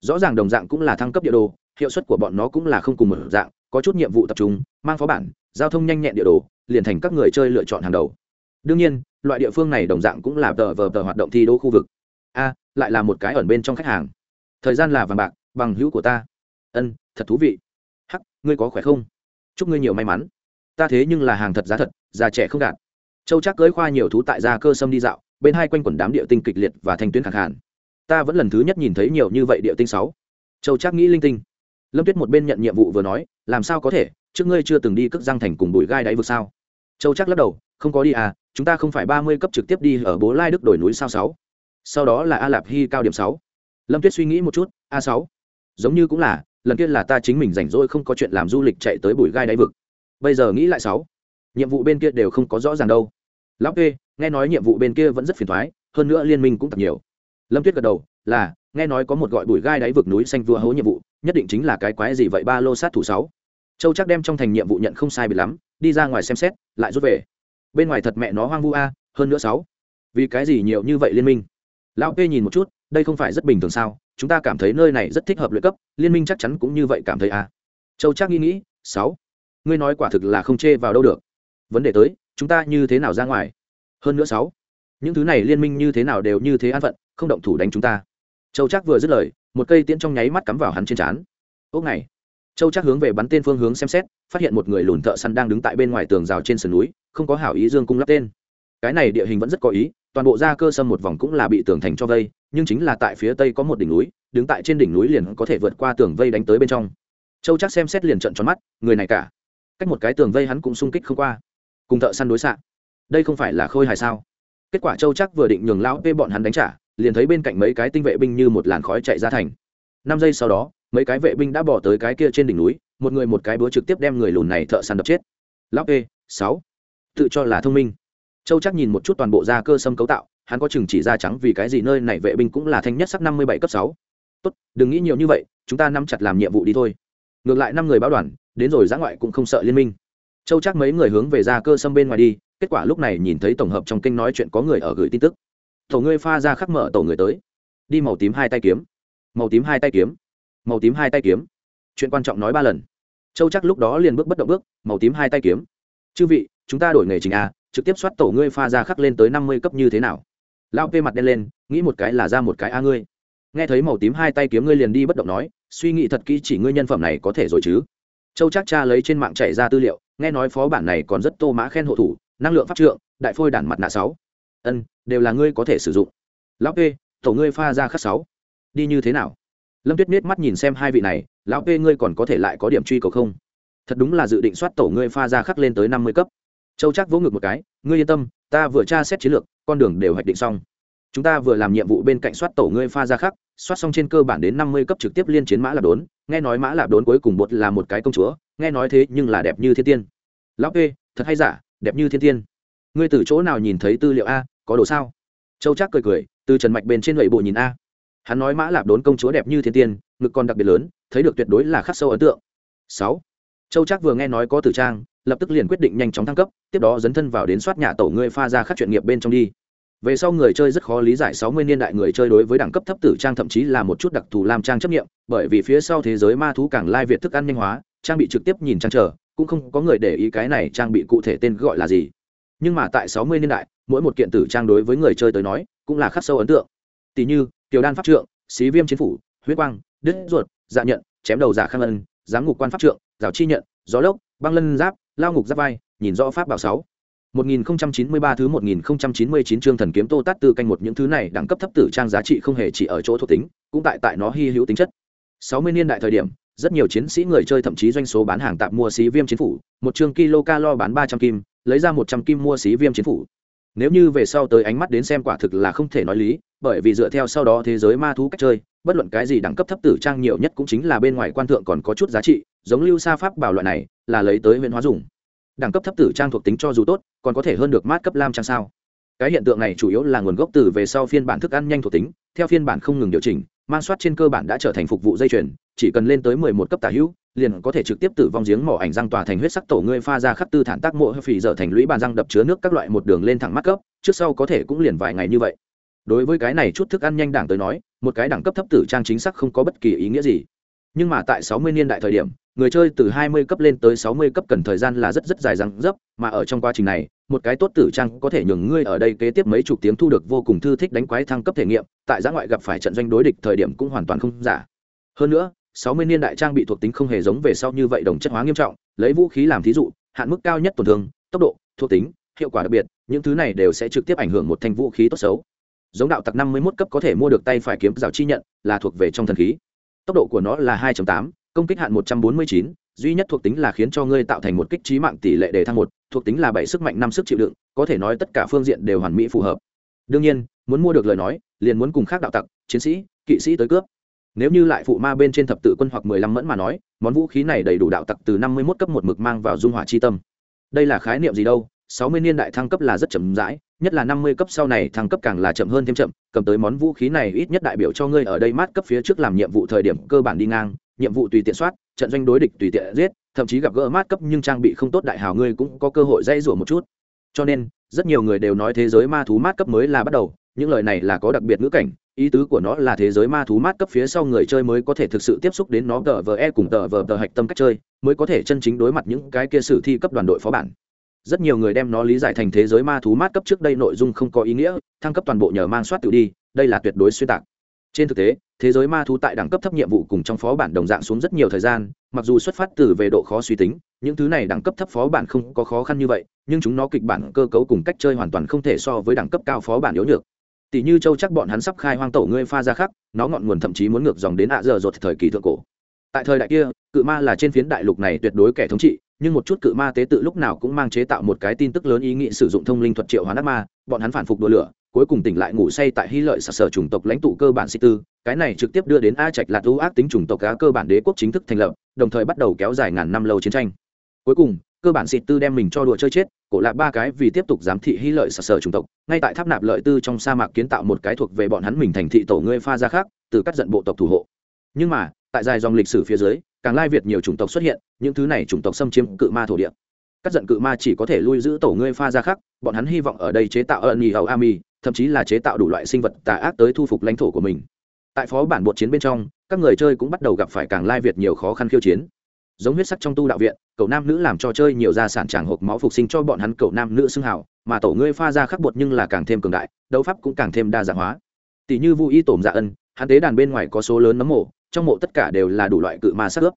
Rõ ràng đồng dạng cũng là thăng cấp địa đồ, hiệu suất của bọn nó cũng là không cùng một dạng, có chút nhiệm vụ tập trung, mang phó bản, giao thông nhanh nhẹn địa đồ, liền thành các người chơi lựa chọn hàng đầu. Đương nhiên, loại địa phương này đồng dạng cũng là tờ vờ tờ hoạt động thi đô khu vực. A lại là một cái ẩn bên trong khách hàng. Thời gian là vàng bạc, bằng hữu của ta. Ân, thật thú vị. Hắc, ngươi có khỏe không? Chúc ngươi nhiều may mắn. Ta thế nhưng là hàng thật giá thật, già trẻ không đạt châu chắc cưới khoa nhiều thú tại gia cơ sâm đi dạo, bên hai quanh quần đám địa tinh kịch liệt và thanh tuyến khẳng hạn ta vẫn lần thứ nhất nhìn thấy nhiều như vậy địa tinh sáu. Châu chắc nghĩ linh tinh. Lâm tuyết một bên nhận nhiệm vụ vừa nói, làm sao có thể? Trước ngươi chưa từng đi cất răng thành cùng bụi gai đáy vực sao? Châu chắc lắc đầu, không có đi à chúng ta không phải ba mươi cấp trực tiếp đi ở bố lai đức đổi núi sao sáu? Sau đó là a lạp hy cao điểm sáu. Lâm tuyết suy nghĩ một chút, a sáu. Giống như cũng là, lần kia là ta chính mình rảnh rỗi không có chuyện làm du lịch chạy tới bụi gai đáy vực. Bây giờ nghĩ lại sáu, nhiệm vụ bên kia đều không có rõ ràng đâu. Lão kê, nghe nói nhiệm vụ bên kia vẫn rất phiền thoái, hơn nữa liên minh cũng tập nhiều. Lâm tuyết gật đầu, là, nghe nói có một gọi bụi gai đáy vực núi xanh vua hấu nhiệm vụ, nhất định chính là cái quái gì vậy ba lô sát thủ sáu. Châu chắc đem trong thành nhiệm vụ nhận không sai bị lắm, đi ra ngoài xem xét, lại rút về. Bên ngoài thật mẹ nó hoang vu a, hơn nữa sáu. Vì cái gì nhiều như vậy liên minh? Lão p nhìn một chút, đây không phải rất bình thường sao? Chúng ta cảm thấy nơi này rất thích hợp luyện cấp, liên minh chắc chắn cũng như vậy cảm thấy à? châu chắc nghĩ nghĩ, sáu, ngươi nói quả thực là không chê vào đâu được. Vấn đề tới, chúng ta như thế nào ra ngoài? Hơn nữa sáu, những thứ này liên minh như thế nào đều như thế an phận, không động thủ đánh chúng ta. Châu chắc vừa dứt lời, một cây tiễn trong nháy mắt cắm vào hắn trên trán. Ốc này, châu chắc hướng về bắn tên phương hướng xem xét, phát hiện một người lùn thợ săn đang đứng tại bên ngoài tường rào trên sườn núi, không có hảo ý dương cung lắp tên. Cái này địa hình vẫn rất có ý toàn bộ ra cơ sâm một vòng cũng là bị tường thành cho vây, nhưng chính là tại phía tây có một đỉnh núi, đứng tại trên đỉnh núi liền có thể vượt qua tường vây đánh tới bên trong. Châu chắc xem xét liền trận tròn mắt, người này cả. Cách một cái tường vây hắn cũng xung kích không qua. Cùng thợ săn đối xạ. Đây không phải là khôi hài sao? Kết quả châu chắc vừa định nhường lão p bọn hắn đánh trả, liền thấy bên cạnh mấy cái tinh vệ binh như một làn khói chạy ra thành. Năm giây sau đó, mấy cái vệ binh đã bỏ tới cái kia trên đỉnh núi, một người một cái búa trực tiếp đem người lùn này thợ săn đập chết. Lão p, sáu. Tự cho là thông minh châu chắc nhìn một chút toàn bộ da cơ sâm cấu tạo, hắn có chừng chỉ da trắng vì cái gì nơi này vệ binh cũng là thanh nhất sắc năm mươi bảy cấp sáu. Tốt, đừng nghĩ nhiều như vậy, chúng ta nắm chặt làm nhiệm vụ đi thôi. Ngược lại năm người báo đoàn, đến rồi giã ngoại cũng không sợ liên minh. Châu chắc mấy người hướng về ra cơ sâm bên ngoài đi, kết quả lúc này nhìn thấy tổng hợp trong kinh nói chuyện có người ở gửi tin tức. Tổ ngươi pha ra khắc mở tổ người tới. Đi màu tím hai tay kiếm. Màu tím hai tay kiếm. Màu tím hai tay kiếm. Chuyện quan trọng nói ba lần. Châu chắc lúc đó liền bước bất động bước, màu tím hai tay kiếm. Chư vị, chúng ta đổi nghề trình a trực tiếp soát tổ ngươi pha ra khắc lên tới năm mươi cấp như thế nào. Lao p mặt đen lên, nghĩ một cái là ra một cái a ngươi. Nghe thấy màu tím hai tay kiếm ngươi liền đi bất động nói, suy nghĩ thật kỹ chỉ ngươi nhân phẩm này có thể rồi chứ. Châu chắc cha lấy trên mạng chạy ra tư liệu, nghe nói phó bản này còn rất tô mã khen hộ thủ, năng lượng pháp trượng, đại phôi đản mặt nạ sáu. Ân, đều là ngươi có thể sử dụng. Lão p, tổ ngươi pha ra khắc sáu. Đi như thế nào? Lâm tuyết miết mắt nhìn xem hai vị này, lão p ngươi còn có thể lại có điểm truy cầu không? Thật đúng là dự định soát tổ ngươi pha ra khắc lên tới năm mươi cấp châu chắc vỗ ngực một cái, ngươi yên tâm, ta vừa tra xét chiến lược, con đường đều hoạch định xong. Chúng ta vừa làm nhiệm vụ bên cạnh soát tổ ngươi pha ra khắc, soát xong trên cơ bản đến năm mươi cấp trực tiếp liên chiến mã lạp đốn. Nghe nói mã lạp đốn cuối cùng bột là một cái công chúa, nghe nói thế nhưng là đẹp như thiên tiên. Lão p thật hay giả, đẹp như thiên tiên. Ngươi từ chỗ nào nhìn thấy tư liệu a, có đồ sao? Châu chắc cười cười, từ trần mạch bên trên lệ bộ nhìn a. Hắn nói mã lạp đốn công chúa đẹp như thiên tiên, ngực còn đặc biệt lớn, thấy được tuyệt đối là khắc sâu ấn tượng. Sáu. Châu chắc vừa nghe nói có tử trang lập tức liền quyết định nhanh chóng thăng cấp, tiếp đó dấn thân vào đến soát nhà tổ ngươi pha ra khắc chuyện nghiệp bên trong đi. Về sau người chơi rất khó lý giải sáu mươi niên đại người chơi đối với đẳng cấp thấp tử trang thậm chí là một chút đặc thù làm trang chấp nghiệm, bởi vì phía sau thế giới ma thú càng lai việt thức ăn nhanh hóa, trang bị trực tiếp nhìn trang trở, cũng không có người để ý cái này trang bị cụ thể tên gọi là gì. Nhưng mà tại sáu mươi niên đại, mỗi một kiện tử trang đối với người chơi tới nói, cũng là khắc sâu ấn tượng. Tỷ như, tiểu đan pháp trượng, xí viêm chiến phủ, huyết quang, đứt ruột dạ nhận, chém đầu giả khang ân, giám ngục quan pháp trượng rào chi nhận, gió lốc, băng lân giáp lao ngục giáp vai nhìn rõ pháp bảo sáu 1093 thứ 1099 chương thần kiếm Tô Tát Tư canh một những thứ này đẳng cấp thấp tử trang giá trị không hề chỉ ở chỗ thuộc tính, cũng tại tại nó hy hữu tính chất. 60 niên đại thời điểm, rất nhiều chiến sĩ người chơi thậm chí doanh số bán hàng tạm mua xí viêm chiến phủ, một chương kilo calo bán 300 kim, lấy ra 100 kim mua xí viêm chiến phủ. Nếu như về sau tới ánh mắt đến xem quả thực là không thể nói lý, bởi vì dựa theo sau đó thế giới ma thú cách chơi, bất luận cái gì đẳng cấp thấp tử trang nhiều nhất cũng chính là bên ngoài quan thượng còn có chút giá trị, giống lưu sa pháp bảo loại này, là lấy tới huyện hóa dùng. Đẳng cấp thấp tử trang thuộc tính cho dù tốt còn có thể hơn được mát cấp lam trang sao. Cái hiện tượng này chủ yếu là nguồn gốc từ về sau phiên bản thức ăn nhanh thuộc tính theo phiên bản không ngừng điều chỉnh mang soát trên cơ bản đã trở thành phục vụ dây chuyền chỉ cần lên tới mười một cấp tả hữu liền có thể trực tiếp tử vong giếng mỏ ảnh răng tòa thành huyết sắc tổ ngươi pha ra khắc tư thản tác mộ phì dở thành lũy bàn răng đập chứa nước các loại một đường lên thẳng mắt cấp trước sau có thể cũng liền vài ngày như vậy đối với cái này chút thức ăn nhanh đảng tới nói một cái đẳng cấp thấp tử trang chính xác không có bất kỳ ý nghĩa gì nhưng mà tại sáu mươi niên đại thời điểm người chơi từ 20 cấp lên tới 60 cấp cần thời gian là rất rất dài dằng dấp, mà ở trong quá trình này, một cái tốt tử trang có thể nhường ngươi ở đây kế tiếp mấy chục tiếng thu được vô cùng thư thích đánh quái thăng cấp thể nghiệm, tại giã ngoại gặp phải trận doanh đối địch thời điểm cũng hoàn toàn không giả. Hơn nữa, 60 niên đại trang bị thuộc tính không hề giống về sau như vậy đồng chất hóa nghiêm trọng, lấy vũ khí làm thí dụ, hạn mức cao nhất tổn thương, tốc độ, thuộc tính, hiệu quả đặc biệt, những thứ này đều sẽ trực tiếp ảnh hưởng một thanh vũ khí tốt xấu. Giống đạo tặc 51 cấp có thể mua được tay phải kiếm rào chi nhận, là thuộc về trong thần khí. Tốc độ của nó là 2.8, công kích hạn 149, duy nhất thuộc tính là khiến cho ngươi tạo thành một kích trí mạng tỷ lệ đề thăng một thuộc tính là bảy sức mạnh năm sức chịu đựng có thể nói tất cả phương diện đều hoàn mỹ phù hợp. Đương nhiên muốn mua được lời nói liền muốn cùng khác đạo tặc chiến sĩ kỵ sĩ tới cướp. Nếu như lại phụ ma bên trên thập tự quân hoặc mười lăm mẫn mà nói món vũ khí này đầy đủ đạo tặc từ năm mươi mốt cấp một mực mang vào dung hỏa chi tâm. Đây là khái niệm gì đâu? Sáu mươi niên đại thăng cấp là rất chậm rãi nhất là năm mươi cấp sau này thăng cấp càng là chậm hơn thêm chậm, cầm tới món vũ khí này ít nhất đại biểu cho ngươi ở đây mát cấp phía trước làm nhiệm vụ thời điểm cơ bản đi ngang, nhiệm vụ tùy tiện soát, trận doanh đối địch tùy tiện giết, thậm chí gặp gỡ mát cấp nhưng trang bị không tốt đại hào ngươi cũng có cơ hội dây rủa một chút. Cho nên, rất nhiều người đều nói thế giới ma thú mát cấp mới là bắt đầu, những lời này là có đặc biệt ngữ cảnh, ý tứ của nó là thế giới ma thú mát cấp phía sau người chơi mới có thể thực sự tiếp xúc đến nó tờ vờ e cùng tờ vờ tờ hạch tâm cách chơi, mới có thể chân chính đối mặt những cái kia sử thi cấp đoàn đội phó bản rất nhiều người đem nó lý giải thành thế giới ma thú mát cấp trước đây nội dung không có ý nghĩa, thăng cấp toàn bộ nhờ mang soát tự đi, đây là tuyệt đối xuyên tạc. Trên thực tế, thế giới ma thú tại đẳng cấp thấp nhiệm vụ cùng trong phó bản đồng dạng xuống rất nhiều thời gian, mặc dù xuất phát từ về độ khó suy tính, những thứ này đẳng cấp thấp phó bản không có khó khăn như vậy, nhưng chúng nó kịch bản cơ cấu cùng cách chơi hoàn toàn không thể so với đẳng cấp cao phó bản yếu nhược. Tỷ như châu chắc bọn hắn sắp khai hoang tổ ngươi pha ra khắc, nó ngọn nguồn thậm chí muốn ngược dòng đến ạ giờ rột thời kỳ thượng cổ. Tại thời đại kia, cự ma là trên phiến đại lục này tuyệt đối kẻ thống trị nhưng một chút cự ma tế tự lúc nào cũng mang chế tạo một cái tin tức lớn ý nghĩ sử dụng thông linh thuật triệu hóa ác ma, bọn hắn phản phục đua lửa, cuối cùng tỉnh lại ngủ say tại hy lợi sở sở chủng tộc lãnh tụ cơ bản sĩ tư, cái này trực tiếp đưa đến a trạch lạt ưu ác tính chủng tộc cá cơ bản đế quốc chính thức thành lập, đồng thời bắt đầu kéo dài ngàn năm lâu chiến tranh. Cuối cùng, cơ bản xịt tư đem mình cho đùa chơi chết, cổ lạc ba cái vì tiếp tục giám thị hy lợi sở sở chủng tộc, ngay tại tháp nạp lợi tư trong sa mạc kiến tạo một cái thuộc về bọn hắn mình thành thị tổ ngươi pha ra khác, từ cắt giận bộ tộc thủ hộ. Nhưng mà, tại dài dòng lịch sử phía dưới càng lai việt nhiều chủng tộc xuất hiện những thứ này chủng tộc xâm chiếm cự ma thổ địa. Cắt giận cự ma chỉ có thể lui giữ tổ ngươi pha ra khắc, bọn hắn hy vọng ở đây chế tạo ân nhì hầu ami thậm chí là chế tạo đủ loại sinh vật tà ác tới thu phục lãnh thổ của mình. Tại phó bản bột chiến bên trong các người chơi cũng bắt đầu gặp phải càng lai việt nhiều khó khăn khiêu chiến. Giống huyết sắc trong tu đạo viện cậu nam nữ làm cho chơi nhiều gia sản tràng hộp máu phục sinh cho bọn hắn cậu nam nữ xưng hào mà tổ ngươi pha ra khắc bột nhưng là càng thêm cường đại đấu pháp cũng càng thêm đa dạng hóa. Tỷ như vu y tổm dạ ân hắn tế đàn bên ngoài có số lớn nấm mộ trong mộ tất cả đều là đủ loại cự ma sát ướp.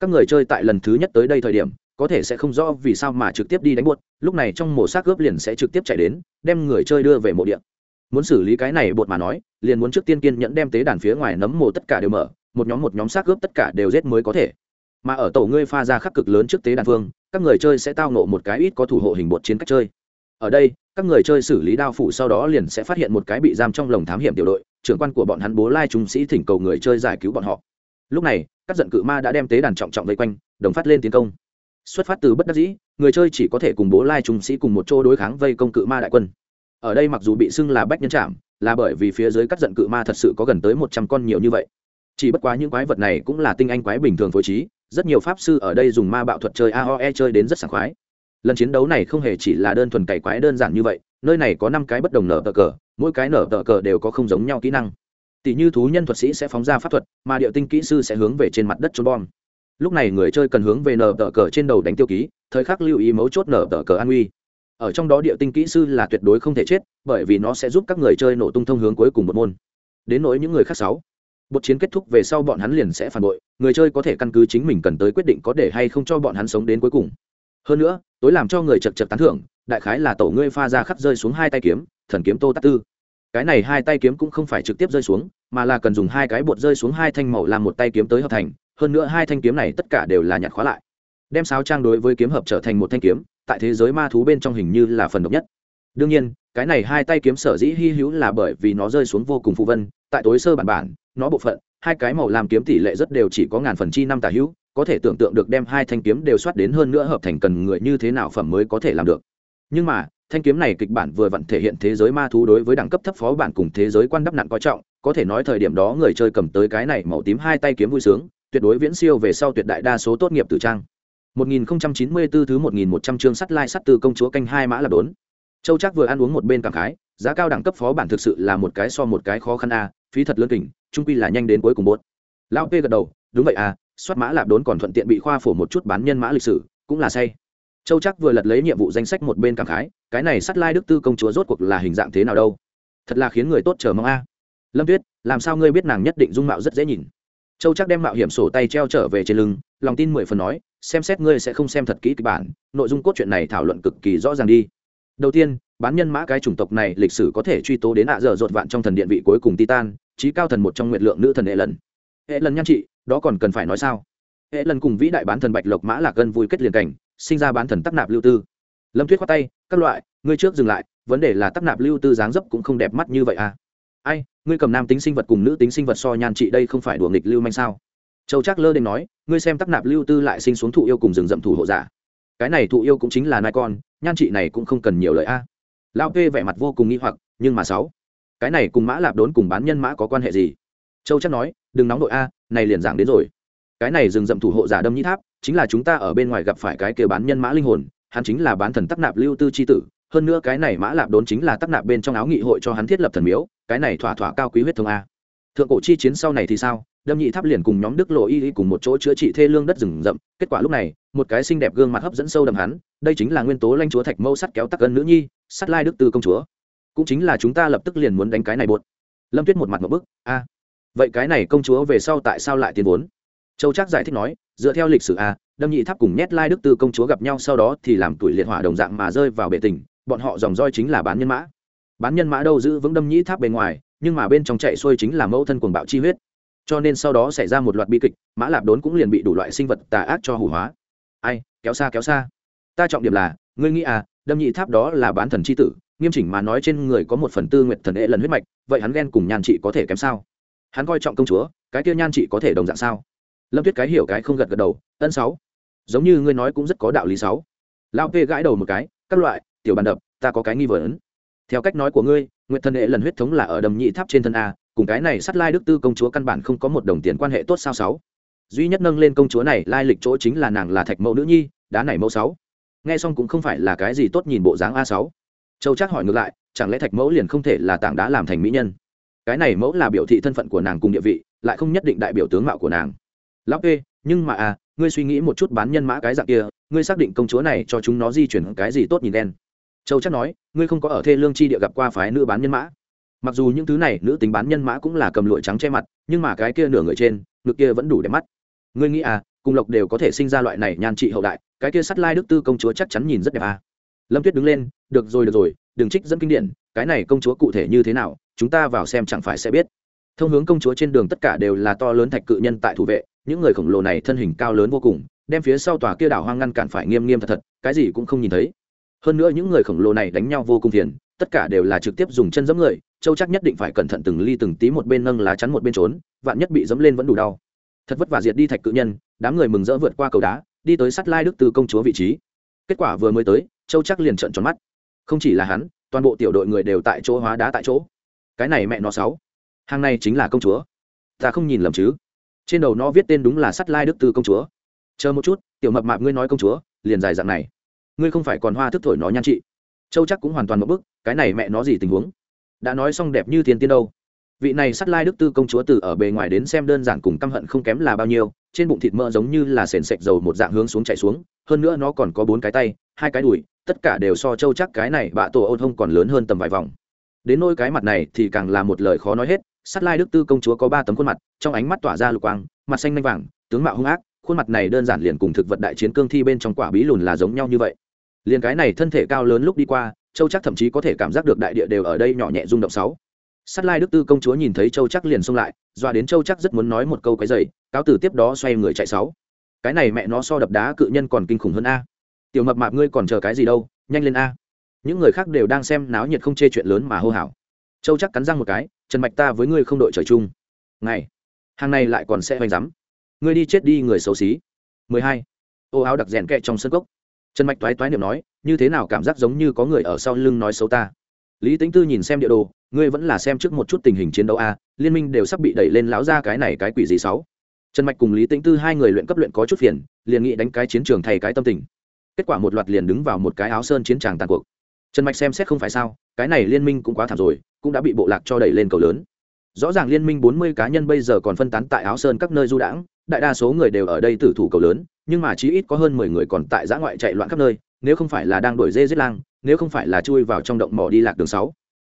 Các người chơi tại lần thứ nhất tới đây thời điểm, có thể sẽ không rõ vì sao mà trực tiếp đi đánh buột. lúc này trong mộ xác ướp liền sẽ trực tiếp chạy đến, đem người chơi đưa về mộ điện muốn xử lý cái này bột mà nói, liền muốn trước tiên kiên nhẫn đem tế đàn phía ngoài nấm mộ tất cả đều mở, một nhóm một nhóm xác ướp tất cả đều giết mới có thể. Mà ở tổ ngươi pha ra khắc cực lớn trước tế đàn phương các người chơi sẽ tao nộ một cái ít có thủ hộ hình bột chiến cách chơi. Ở đây, các người chơi xử lý đao phủ sau đó liền sẽ phát hiện một cái bị giam trong lồng thám hiểm tiểu đội trưởng quan của bọn hắn bố lai trung sĩ thỉnh cầu người chơi giải cứu bọn họ. Lúc này, các giận cự ma đã đem tế đàn trọng trọng vây quanh, đồng phát lên tiến công. Xuất phát từ bất đắc dĩ, người chơi chỉ có thể cùng bố lai trung sĩ cùng một chỗ đối kháng vây công cự ma đại quân. Ở đây mặc dù bị xưng là bách nhân trạm là bởi vì phía dưới các giận cự ma thật sự có gần tới một trăm con nhiều như vậy. Chỉ bất quá những quái vật này cũng là tinh anh quái bình thường phối trí, rất nhiều pháp sư ở đây dùng ma bạo thuật chơi aoe chơi đến rất sảng khoái. Lần chiến đấu này không hề chỉ là đơn thuần cày quái đơn giản như vậy, nơi này có năm cái bất đồng nở tờ cờ mỗi cái nở tờ cờ đều có không giống nhau kỹ năng. Tỷ như thú nhân thuật sĩ sẽ phóng ra pháp thuật, mà điệu tinh kỹ sư sẽ hướng về trên mặt đất trốn bom. Lúc này người chơi cần hướng về nở tờ cờ trên đầu đánh tiêu ký, thời khắc lưu ý mấu chốt nở tờ cờ an uy. Ở trong đó điệu tinh kỹ sư là tuyệt đối không thể chết, bởi vì nó sẽ giúp các người chơi nổ tung thông hướng cuối cùng một môn. Đến nỗi những người khác sáu bột chiến kết thúc về sau bọn hắn liền sẽ phản bội, người chơi có thể căn cứ chính mình cần tới quyết định có để hay không cho bọn hắn sống đến cuối cùng. Hơn nữa, tối làm cho người chật chật tán thưởng, đại khái là tổ ngươi pha ra khắp rơi xuống hai tay kiếm thần kiếm tô tát tư. Cái này hai tay kiếm cũng không phải trực tiếp rơi xuống, mà là cần dùng hai cái bột rơi xuống hai thanh màu làm một tay kiếm tới hợp thành, hơn nữa hai thanh kiếm này tất cả đều là nhặt khóa lại. Đem sáo trang đối với kiếm hợp trở thành một thanh kiếm, tại thế giới ma thú bên trong hình như là phần độc nhất. Đương nhiên, cái này hai tay kiếm sở dĩ hy hữu là bởi vì nó rơi xuống vô cùng phù vân, tại tối sơ bản bản, nó bộ phận, hai cái màu làm kiếm tỷ lệ rất đều chỉ có ngàn phần chi năm tả hữu, có thể tưởng tượng được đem hai thanh kiếm đều soát đến hơn nữa hợp thành cần người như thế nào phẩm mới có thể làm được. Nhưng mà thanh kiếm này kịch bản vừa vặn thể hiện thế giới ma thú đối với đẳng cấp thấp phó bản cùng thế giới quan đắp nặng coi trọng, có thể nói thời điểm đó người chơi cầm tới cái này màu tím hai tay kiếm vui sướng, tuyệt đối viễn siêu về sau tuyệt đại đa số tốt nghiệp tử trang. 1094 thứ 1100 chương sắt lai sắt từ công chúa canh hai mã là đốn. Châu chắc vừa ăn uống một bên cảm khái, giá cao đẳng cấp phó bản thực sự là một cái so một cái khó khăn a, phí thật lớn kình, trung quy là nhanh đến cuối cùng bốt lão p gật đầu, đúng vậy à soát mã lạp đốn còn thuận tiện bị khoa phổ một chút bán nhân mã lịch sử, cũng là say châu chắc vừa lật lấy nhiệm vụ danh sách một bên cảm khái, cái này sắt lai đức tư công chúa rốt cuộc là hình dạng thế nào đâu? Thật là khiến người tốt chờ mong a. Lâm tuyết, làm sao ngươi biết nàng nhất định dung mạo rất dễ nhìn? Châu chắc đem mạo hiểm sổ tay treo trở về trên lưng, lòng tin mười phần nói, xem xét ngươi sẽ không xem thật kỹ kịch bản, nội dung cốt truyện này thảo luận cực kỳ rõ ràng đi. Đầu tiên, bán nhân mã cái chủng tộc này lịch sử có thể truy tố đến ạ à giờ rột vạn trong thần điện vị cuối cùng titan trí cao thần một trong nguyệt lượng nữ thần hệ lần. Hệ lần nhan trị, đó còn cần phải nói sao? Hệ lần cùng vĩ đại bán thần bạch lộc mã lạc gân vui kết liền cảnh sinh ra bán thần tắc nạp lưu tư. Lâm tuyết khoát tay, các loại, ngươi trước dừng lại, vấn đề là tắc nạp lưu tư dáng dấp cũng không đẹp mắt như vậy à? Ai, ngươi cầm nam tính sinh vật cùng nữ tính sinh vật so nhan trị đây không phải đùa nghịch lưu manh sao? Châu trác lơ đ nói, ngươi xem tắc nạp lưu tư lại sinh xuống thụ yêu cùng rừng rậm thủ hộ giả. Cái này thụ yêu cũng chính là nai con, nhan trị này cũng không cần nhiều lời a. Lão p vẻ mặt vô cùng nghi hoặc, nhưng mà sáu, cái này cùng mã lạp đốn cùng bán nhân mã có quan hệ gì? Châu chắc nói, đừng nóng đội a, này liền giảng đến rồi cái này rừng rậm thủ hộ giả đâm nhĩ tháp, chính là chúng ta ở bên ngoài gặp phải cái kia bán nhân mã linh hồn, hắn chính là bán thần tắc nạp lưu tư c h i tử, hơn nữa cái này mã lạp đốn chính là tắc nạp bên trong áo nghị hội cho hắn thiết lập thần miếu, cái này thỏa thỏa cao quý huyết thông a. Thượng cổ chi chiến sau này thì sao? Đâm nhị tháp liền cùng nhóm đức lộ y y cùng một chỗ chữa trị thê lương đất rừng rậm, kết quả lúc này, một cái xinh đẹp gương mặt hấp dẫn sâu đầm hắn, đây chính là nguyên tố lanh chúa thạch mâu sắt kéo tắc cân nữ nhi, sắt lai đức tư công chúa. Cũng chính là chúng ta lập tức liền muốn đánh cái này buột lâm tuyết một mặt một bức, a. Vậy cái này công chúa về sau tại sao lại tiền vốn? Châu trác giải thích nói, dựa theo lịch sử a, đâm nhị tháp cùng nhét lai đức tư công chúa gặp nhau sau đó thì làm tuổi liệt hỏa đồng dạng mà rơi vào bệ tình, bọn họ dòng roi chính là bán nhân mã. Bán nhân mã đâu giữ vững đâm nhị tháp bề ngoài, nhưng mà bên trong chạy xuôi chính là mẫu thân cuồng bạo chi huyết. Cho nên sau đó xảy ra một loạt bi kịch, mã lạp đốn cũng liền bị đủ loại sinh vật tà ác cho hủ hóa. Ai, kéo xa kéo xa. Ta trọng điểm là, ngươi nghĩ à đâm nhị tháp đó là bán thần c h i tử, nghiêm chỉnh mà nói trên người có một phần tư nguyện thần hệ lần huyết mạch, vậy hắn ghen cùng nhan chị có thể kém sao? Hắn coi trọng công chúa, cái kia nhan chị có thể đồng dạng sao? Lâm tuyết cái hiểu cái không gật gật đầu, ân sáu, giống như ngươi nói cũng rất có đạo lý sáu. Lao pê gãi đầu một cái, các loại, tiểu bàn đập, ta có cái nghi vấn. Theo cách nói của ngươi nguyện thân hệ lần huyết thống là ở đầm nhị tháp trên thân a, cùng cái này sát lai đức tư công chúa căn bản không có một đồng tiền quan hệ tốt sao sáu? Duy nhất nâng lên công chúa này lai lịch chỗ chính là nàng là thạch mẫu nữ nhi, đá này mẫu sáu. Nghe xong cũng không phải là cái gì tốt nhìn bộ dáng a sáu. Châu chắc hỏi ngược lại, chẳng lẽ thạch mẫu liền không thể là tảng đá làm thành mỹ nhân? Cái này mẫu là biểu thị thân phận của nàng cùng địa vị, lại không nhất định đại biểu tướng mạo của nàng lão kê, nhưng mà à ngươi suy nghĩ một chút bán nhân mã cái dạng kia, ngươi xác định công chúa này cho chúng nó di chuyển cái gì tốt nhìn đen. Châu chắc nói, ngươi không có ở thê lương chi địa gặp qua phái nữ bán nhân mã. Mặc dù những thứ này nữ tính bán nhân mã cũng là cầm lụa trắng che mặt, nhưng mà cái kia nửa người trên, ngực kia vẫn đủ để mắt. Ngươi nghĩ à cùng lộc đều có thể sinh ra loại này nhan trị hậu đại, cái kia sắt lai đức tư công chúa chắc chắn nhìn rất đẹp à. Lâm tuyết đứng lên, được rồi được rồi, đừng trích dẫn kinh điển, cái này công chúa cụ thể như thế nào, chúng ta vào xem chẳng phải sẽ biết. Thông hướng công chúa trên đường tất cả đều là to lớn thạch cự nhân tại thủ vệ những người khổng lồ này thân hình cao lớn vô cùng đem phía sau tòa kia đảo hoang ngăn cản phải nghiêm nghiêm thật thật cái gì cũng không nhìn thấy. Hơn nữa những người khổng lồ này đánh nhau vô cùng thiền, tất cả đều là trực tiếp dùng chân giẫm người châu chắc nhất định phải cẩn thận từng ly từng tí một bên nâng lá chắn một bên trốn vạn nhất bị dẫm lên vẫn đủ đau. Thật vất vả diệt đi thạch cự nhân đám người mừng rỡ vượt qua cầu đá đi tới sắt lai đức từ công chúa vị trí. Kết quả vừa mới tới châu chắc liền trợn tròn mắt. Không chỉ là hắn toàn bộ tiểu đội người đều tại chỗ hóa đá tại chỗ. Cái này mẹ nó sáu. Hàng này chính là công chúa. Ta không nhìn lầm chứ? Trên đầu nó viết tên đúng là sắt lai đức tư công chúa. Chờ một chút, tiểu mập mạp ngươi nói công chúa, liền dài dạng này. Ngươi không phải còn hoa thức thổi nó nhan trị. Châu chắc cũng hoàn toàn một bức, cái này mẹ nó gì tình huống? Đã nói xong đẹp như thiên tiên đâu. Vị này sắt lai đức tư công chúa từ ở bề ngoài đến xem đơn giản cùng căm hận không kém là bao nhiêu, trên bụng thịt mỡ giống như là sền sệt dầu một dạng hướng xuống chạy xuống, hơn nữa nó còn có bốn cái tay, hai cái đùi, tất cả đều so châu chắc cái này bạ tổ ôn thông còn lớn hơn tầm vài vòng. Đến nôi cái mặt này thì càng là một lời khó nói hết Sát lai đức tư công chúa có ba tấm khuôn mặt, trong ánh mắt tỏa ra lục quang, mặt xanh nanh vàng, tướng mạo hung ác, khuôn mặt này đơn giản liền cùng thực vật đại chiến cương thi bên trong quả bí lùn là giống nhau như vậy. Liền cái này thân thể cao lớn lúc đi qua, châu chắc thậm chí có thể cảm giác được đại địa đều ở đây nhỏ nhẹ rung động sáu. Sát lai đức tư công chúa nhìn thấy châu chắc liền xông lại doa đến châu chắc rất muốn nói một câu cái dày cáo từ tiếp đó xoay người chạy sáu. Cái này mẹ nó so đập đá cự nhân còn kinh khủng hơn a. Tiểu mập mạp ngươi còn chờ cái gì đâu, nhanh lên a. Những người khác đều đang xem náo nhiệt không chê chuyện lớn mà hô hào. Châu chắc cắn răng một cái trần mạch ta với ngươi không đội trời chung. Ngày, hàng này lại còn sẽ hoành rắm ngươi đi chết đi người xấu xí. 12. ô áo đặc rèn kẹ trong sân cốc. Trần mạch toái toái niệm nói, như thế nào cảm giác giống như có người ở sau lưng nói xấu ta? Lý tính tư nhìn xem địa đồ, ngươi vẫn là xem trước một chút tình hình chiến đấu a, liên minh đều sắp bị đẩy lên láo ra cái này cái quỷ gì sáu. Trần mạch cùng lý tính tư hai người luyện cấp luyện có chút phiền, liền nghĩ đánh cái chiến trường thay cái tâm tình. Kết quả một loạt liền đứng vào một cái áo sơn chiến tràng tàn cuộc. Trần mạch xem xét không phải sao, cái này liên minh cũng quá thảm rồi cũng đã bị bộ lạc cho đẩy lên cầu lớn. Rõ ràng liên minh bốn mươi cá nhân bây giờ còn phân tán tại áo sơn các nơi du đãng, đại đa số người đều ở đây tử thủ cầu lớn, nhưng mà chí ít có hơn mười người còn tại giã ngoại chạy loạn khắp nơi, nếu không phải là đang đuổi dê giết lang, nếu không phải là chui vào trong động mỏ đi lạc đường sáu.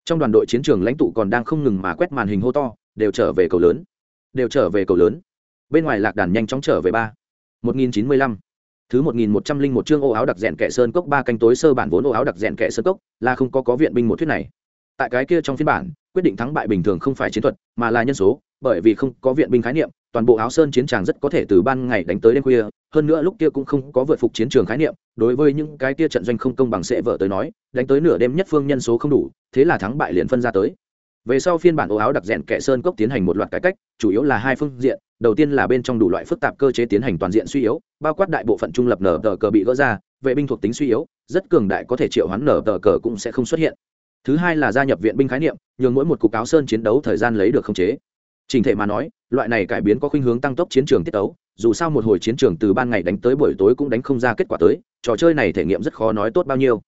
Trong đoàn đội chiến trường lãnh tụ còn đang không ngừng mà quét màn hình hô to, đều trở về cầu lớn. Đều trở về cầu lớn. Bên ngoài lạc đàn nhanh chóng trở về ba. Một nghìn chín mươi lăm. Thứ một nghìn một trăm linh một chương ô áo đặc rèn kẻ sơn cốc ba canh tối sơ bản vốn ô áo đặc rèn kẻ sơn cốc, là không có có viện binh một thuyết này tại cái kia trong phiên bản, quyết định thắng bại bình thường không phải chiến thuật, mà là nhân số, bởi vì không có viện binh khái niệm, toàn bộ áo sơn chiến tràng rất có thể từ ban ngày đánh tới đêm khuya, hơn nữa lúc kia cũng không có vượt phục chiến trường khái niệm, đối với những cái kia trận doanh không công bằng sẽ vợ tới nói, đánh tới nửa đêm nhất phương nhân số không đủ, thế là thắng bại liền phân ra tới. Về sau phiên bản ô áo đặc rẽn kẻ sơn cốc tiến hành một loạt cải cách, chủ yếu là hai phương diện, đầu tiên là bên trong đủ loại phức tạp cơ chế tiến hành toàn diện suy yếu, bao quát đại bộ phận trung lập nở tờ cờ bị gỡ ra, vệ binh thuộc tính suy yếu, rất cường đại có thể triệu hoán nở tờ cờ cũng sẽ không xuất hiện thứ hai là gia nhập viện binh khái niệm, nhường mỗi một cục áo sơn chiến đấu thời gian lấy được khống chế. Trình thể mà nói, loại này cải biến có khuynh hướng tăng tốc chiến trường tiết tấu, dù sao một hồi chiến trường từ ban ngày đánh tới buổi tối cũng đánh không ra kết quả tới, trò chơi này thể nghiệm rất khó nói tốt bao nhiêu.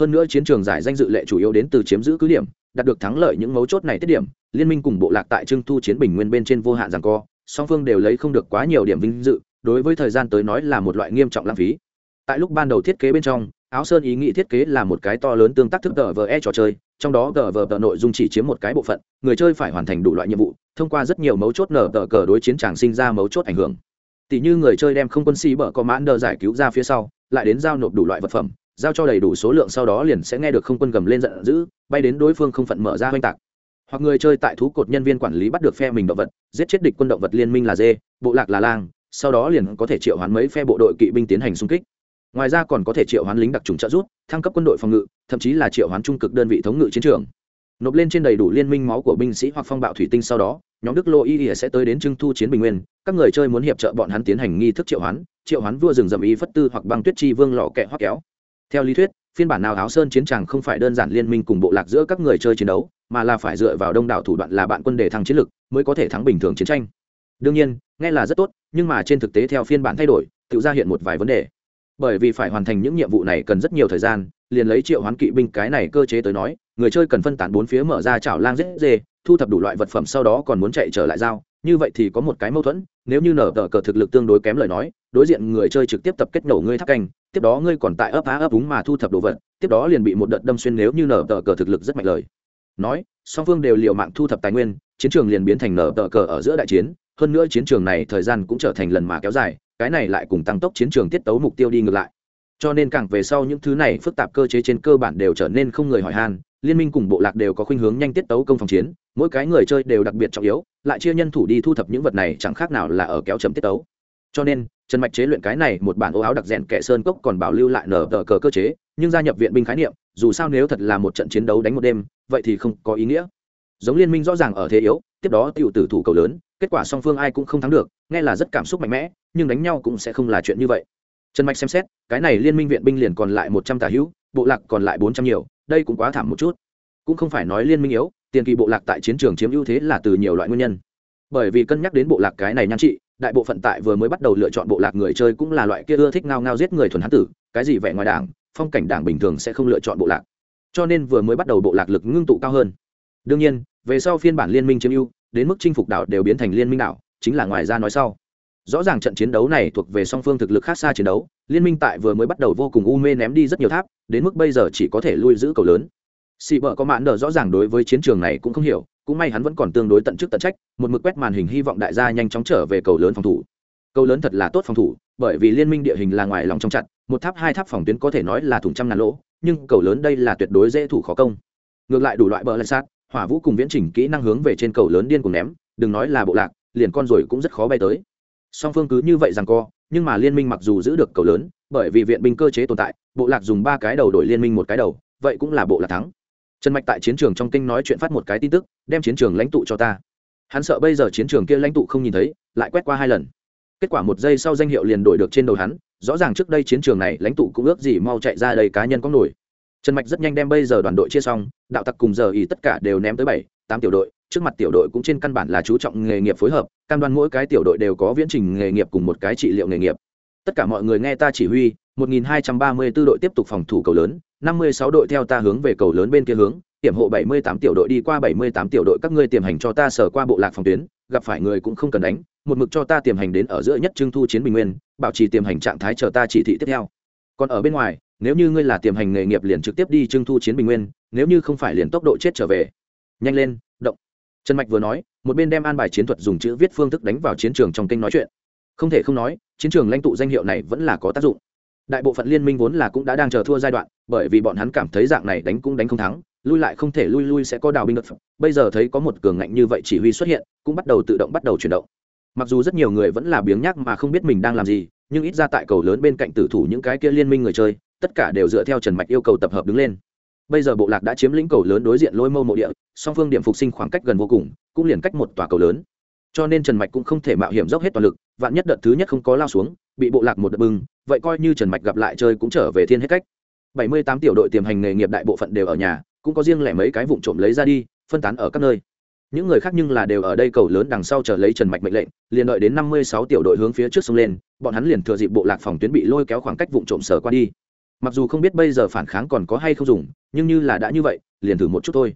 Hơn nữa chiến trường giải danh dự lệ chủ yếu đến từ chiếm giữ cứ điểm, đạt được thắng lợi những mấu chốt này tiết điểm, liên minh cùng bộ lạc tại trưng thu chiến bình nguyên bên trên vô hạn rằng co, song phương đều lấy không được quá nhiều điểm vinh dự, đối với thời gian tới nói là một loại nghiêm trọng lãng phí. Tại lúc ban đầu thiết kế bên trong áo sơn ý nghĩ thiết kế là một cái to lớn tương tác thức tờ vờ e trò chơi, trong đó tờ vờ tờ nội dung chỉ chiếm một cái bộ phận, người chơi phải hoàn thành đủ loại nhiệm vụ, thông qua rất nhiều mấu chốt nở tờ cờ đối chiến tràng sinh ra mấu chốt ảnh hưởng. Tỷ như người chơi đem không quân si bở có mãn đờ giải cứu ra phía sau, lại đến giao nộp đủ loại vật phẩm, giao cho đầy đủ số lượng sau đó liền sẽ nghe được không quân gầm lên giận dữ, bay đến đối phương không phận mở ra oanh tạc. Hoặc người chơi tại thú cột nhân viên quản lý bắt được phe mình động vật, giết chết địch quân động vật liên minh là dê, bộ lạc là lang, sau đó liền có thể triệu hoán mấy phe bộ đội kỵ binh tiến hành xung kích ngoài ra còn có thể triệu hoán lính đặc trùng trợ giúp, thăng cấp quân đội phòng ngự, thậm chí là triệu hoán trung cực đơn vị thống ngự chiến trường. Nộp lên trên đầy đủ liên minh máu của binh sĩ hoặc phong bạo thủy tinh sau đó, nhóm đức lô y sẽ tới đến trưng thu chiến bình nguyên, các người chơi muốn hiệp trợ bọn hắn tiến hành nghi thức triệu hoán triệu hoán vua rừng rậm y phất tư hoặc băng tuyết chi vương lọ kẹ hoắc kéo. Theo lý thuyết, phiên bản nào áo sơn chiến tràng không phải đơn giản liên minh cùng bộ lạc giữa các người chơi chiến đấu, mà là phải dựa vào đông đảo thủ đoạn là bạn quân để thắng chiến lực, mới có thể thắng bình thường chiến tranh. Đương nhiên, nghe là rất tốt, nhưng mà trên thực tế theo phiên bản thay đổi, tự ra hiện một vài vấn đề bởi vì phải hoàn thành những nhiệm vụ này cần rất nhiều thời gian, liền lấy triệu hoán kỵ binh cái này cơ chế tới nói, người chơi cần phân tán bốn phía mở ra chảo lang dễ dê, thu thập đủ loại vật phẩm sau đó còn muốn chạy trở lại giao. Như vậy thì có một cái mâu thuẫn, nếu như nở tờ cờ thực lực tương đối kém lời nói, đối diện người chơi trực tiếp tập kết nổ ngươi tháp canh, tiếp đó ngươi còn tại ấp á ấp úng mà thu thập đồ vật, tiếp đó liền bị một đợt đâm xuyên nếu như nở tờ cờ thực lực rất mạnh lời. Nói, song phương đều liều mạng thu thập tài nguyên, chiến trường liền biến thành nở tờ cờ ở giữa đại chiến, hơn nữa chiến trường này thời gian cũng trở thành lần mà kéo dài cái này lại cùng tăng tốc chiến trường tiết tấu mục tiêu đi ngược lại. Cho nên càng về sau những thứ này phức tạp cơ chế trên cơ bản đều trở nên không người hỏi han, liên minh cùng bộ lạc đều có khuynh hướng nhanh tiết tấu công phòng chiến, mỗi cái người chơi đều đặc biệt trọng yếu, lại chia nhân thủ đi thu thập những vật này chẳng khác nào là ở kéo chậm tiết tấu. Cho nên, trần mạch chế luyện cái này một bản ô áo đặc rèn kẻ sơn cốc còn bảo lưu lại nở tờ cờ cơ chế, nhưng gia nhập viện binh khái niệm, dù sao nếu thật là một trận chiến đấu đánh một đêm, vậy thì không có ý nghĩa giống liên minh rõ ràng ở thế yếu, tiếp đó t i ể u tử thủ cầu lớn, kết quả song phương ai cũng không thắng được, nghe là rất cảm xúc mạnh mẽ, nhưng đánh nhau cũng sẽ không là chuyện như vậy. Trần mạch xem xét, cái này liên minh viện binh liền còn lại một trăm tà hữu, bộ lạc còn lại bốn trăm nhiều, đây cũng quá thảm một chút. Cũng không phải nói liên minh yếu, tiền kỳ bộ lạc tại chiến trường chiếm ưu thế là từ nhiều loại nguyên nhân. Bởi vì cân nhắc đến bộ lạc cái này nhan trị, đại bộ phận tại vừa mới bắt đầu lựa chọn bộ lạc người chơi cũng là loại kia ưa thích ngao ngao giết người thuần hán tử, cái gì vẻ ngoài đảng, phong cảnh đảng bình thường sẽ không lựa chọn bộ lạc. Cho nên vừa mới bắt đầu bộ lạc lực ngưng tụ cao hơn đương nhiên, về sau phiên bản liên minh chiếm ưu, đến mức chinh phục đảo đều biến thành liên minh đảo, chính là ngoài ra nói sau. Rõ ràng trận chiến đấu này thuộc về song phương thực lực khác xa chiến đấu, liên minh tại vừa mới bắt đầu vô cùng u mê ném đi rất nhiều tháp, đến mức bây giờ chỉ có thể lui giữ cầu lớn. Xị vợ có mãn đờ rõ ràng đối với chiến trường này cũng không hiểu, cũng may hắn vẫn còn tương đối tận chức tận trách, một mực quét màn hình hy vọng đại gia nhanh chóng trở về cầu lớn phòng thủ. Cầu lớn thật là tốt phòng thủ, bởi vì liên minh địa hình là ngoài lòng trong chặt, một tháp hai tháp phòng tuyến có thể nói là thủng trăm ngàn lỗ, nhưng cầu lớn đây là tuyệt đối dễ thủ khó công. Ngược lại đủ loại bờ lại sát hỏa vũ cùng viễn trình kỹ năng hướng về trên cầu lớn điên cùng ném, đừng nói là bộ lạc, liền con rồi cũng rất khó bay tới. Song phương cứ như vậy rằng co, nhưng mà liên minh mặc dù giữ được cầu lớn, bởi vì viện binh cơ chế tồn tại, bộ lạc dùng ba cái đầu đổi liên minh một cái đầu, vậy cũng là bộ lạc thắng. Trần mạch tại chiến trường trong kinh nói chuyện phát một cái tin tức, đem chiến trường lãnh tụ cho ta. Hắn sợ bây giờ chiến trường kia lãnh tụ không nhìn thấy, lại quét qua hai lần. Kết quả một giây sau danh hiệu liền đổi được trên đầu hắn, rõ ràng trước đây chiến trường này lãnh tụ cũng ước gì mau chạy ra đây cá nhân có nổi trần mạch rất nhanh đem bây giờ đoàn đội chia xong, đạo tặc cùng giờ ý tất cả đều ném tới bảy, tám tiểu đội. Trước mặt tiểu đội cũng trên căn bản là chú trọng nghề nghiệp phối hợp, cam đoan mỗi cái tiểu đội đều có viễn trình nghề nghiệp cùng một cái trị liệu nghề nghiệp. Tất cả mọi người nghe ta chỉ huy 1234 đội tiếp tục phòng thủ cầu lớn 56 đội theo ta hướng về cầu lớn bên kia hướng tiểm hộ 78 tiểu đội đi qua 78 tiểu đội các ngươi tiềm hành cho ta sở qua bộ lạc phòng tuyến, gặp phải người cũng không cần đánh, một mực cho ta tiềm hành đến ở giữa nhất trưng thu chiến bình nguyên, bảo trì tiềm hành trạng thái chờ ta chỉ thị tiếp theo. Còn ở bên ngoài nếu như ngươi là tiềm hành nghề nghiệp liền trực tiếp đi trưng thu chiến bình nguyên, nếu như không phải liền tốc độ chết trở về. Nhanh lên, động. Trần mạch vừa nói, một bên đem an bài chiến thuật dùng chữ viết phương thức đánh vào chiến trường trong kênh nói chuyện. Không thể không nói, chiến trường lãnh tụ danh hiệu này vẫn là có tác dụng. Đại bộ phận liên minh vốn là cũng đã đang chờ thua giai đoạn, bởi vì bọn hắn cảm thấy dạng này đánh cũng đánh không thắng, lui lại không thể lui lui sẽ có đào binh đột bây giờ thấy có một cường ngạnh như vậy chỉ huy xuất hiện, cũng bắt đầu tự động bắt đầu chuyển động. Mặc dù rất nhiều người vẫn là biếng nhác mà không biết mình đang làm gì, nhưng ít ra tại cầu lớn bên cạnh tử thủ những cái kia liên minh người chơi tất cả đều dựa theo trần mạch yêu cầu tập hợp đứng lên. Bây giờ bộ lạc đã chiếm lĩnh cầu lớn đối diện lôi mâu mộ địa, song phương điểm phục sinh khoảng cách gần vô cùng, cũng liền cách một tòa cầu lớn. Cho nên trần mạch cũng không thể mạo hiểm dốc hết toàn lực, vạn nhất đợt thứ nhất không có lao xuống, bị bộ lạc một đợt bưng, vậy coi như trần mạch gặp lại chơi cũng trở về thiên hết cách. Bảy mươi tám tiểu đội tiềm hành nghề nghiệp đại bộ phận đều ở nhà, cũng có riêng lẻ mấy cái vụ trộm lấy ra đi, phân tán ở các nơi. Những người khác nhưng là đều ở đây cầu lớn đằng sau chờ lấy trần mạch mệnh lệnh, liền đợi đến năm mươi sáu tiểu đội hướng phía trước sông lên, bọn hắn liền thừa dịp bộ lạc phòng tuyến bị lôi kéo khoảng cách vụ trộm sở qua đi mặc dù không biết bây giờ phản kháng còn có hay không dùng nhưng như là đã như vậy liền thử một chút thôi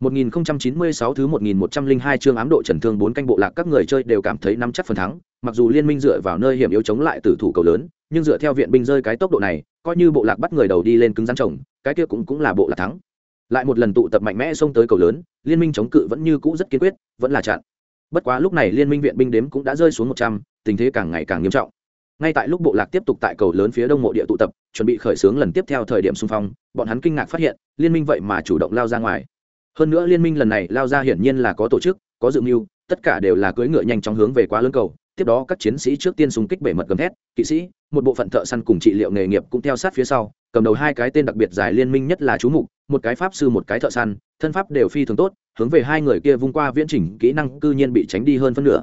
1096 thứ 1102 chương ám độ trần thương bốn canh bộ lạc các người chơi đều cảm thấy nắm chắc phần thắng, mặc dù liên minh dựa vào nơi hiểm yếu chống lại tử thủ cầu lớn, nhưng dựa theo viện binh rơi cái tốc độ này, coi như bộ lạc bắt người đầu đi lên cứng rắn chồng, cái kia cũng cũng là bộ lạc thắng. Lại một lần tụ tập mạnh mẽ xông tới cầu lớn, liên minh chống cự vẫn như cũ rất kiên quyết, vẫn là chặn. Bất quá lúc này liên minh viện binh đếm cũng đã rơi xuống 100, tình thế càng ngày càng nghiêm trọng. Ngay tại lúc bộ lạc tiếp tục tại cầu lớn phía đông mộ địa tụ tập, chuẩn bị khởi xướng lần tiếp theo thời điểm xung phong, bọn hắn kinh ngạc phát hiện, liên minh vậy mà chủ động lao ra ngoài. Hơn nữa liên minh lần này lao ra hiển nhiên là có tổ chức có dự mưu tất cả đều là cưỡi ngựa nhanh chóng hướng về quá lớn cầu. Tiếp đó các chiến sĩ trước tiên xung kích bể mật gầm thét kỵ sĩ một bộ phận thợ săn cùng trị liệu nghề nghiệp cũng theo sát phía sau cầm đầu hai cái tên đặc biệt giải liên minh nhất là chú mục một cái pháp sư một cái thợ săn thân pháp đều phi thường tốt hướng về hai người kia vung qua viễn trình kỹ năng cư nhiên bị tránh đi hơn phân nửa.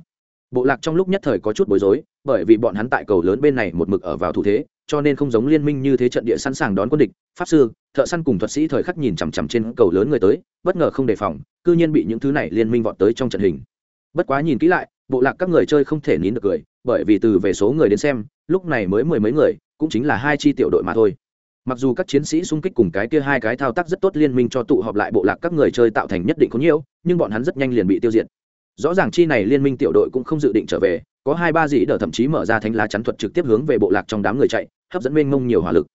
Bộ lạc trong lúc nhất thời có chút bối rối bởi vì bọn hắn tại cầu lớn bên này một mực ở vào thủ thế, cho nên không giống liên minh như thế trận địa sẵn sàng đón quân địch. Pháp sư, thợ săn cùng thuật sĩ thời khắc nhìn chằm chằm trên cầu lớn người tới, bất ngờ không đề phòng, cư nhiên bị những thứ này liên minh vọt tới trong trận hình. Bất quá nhìn kỹ lại, bộ lạc các người chơi không thể nín được cười, bởi vì từ về số người đến xem, lúc này mới mười mấy người, cũng chính là hai chi tiểu đội mà thôi. Mặc dù các chiến sĩ xung kích cùng cái kia hai cái thao tác rất tốt liên minh cho tụ họp lại bộ lạc các người chơi tạo thành nhất định có nhiều, nhưng bọn hắn rất nhanh liền bị tiêu diệt. Rõ ràng chi này liên minh tiểu đội cũng không dự định trở về có hai ba dĩ đỡ thậm chí mở ra thánh lá chắn thuật trực tiếp hướng về bộ lạc trong đám người chạy, hấp dẫn mênh mông nhiều hỏa lực.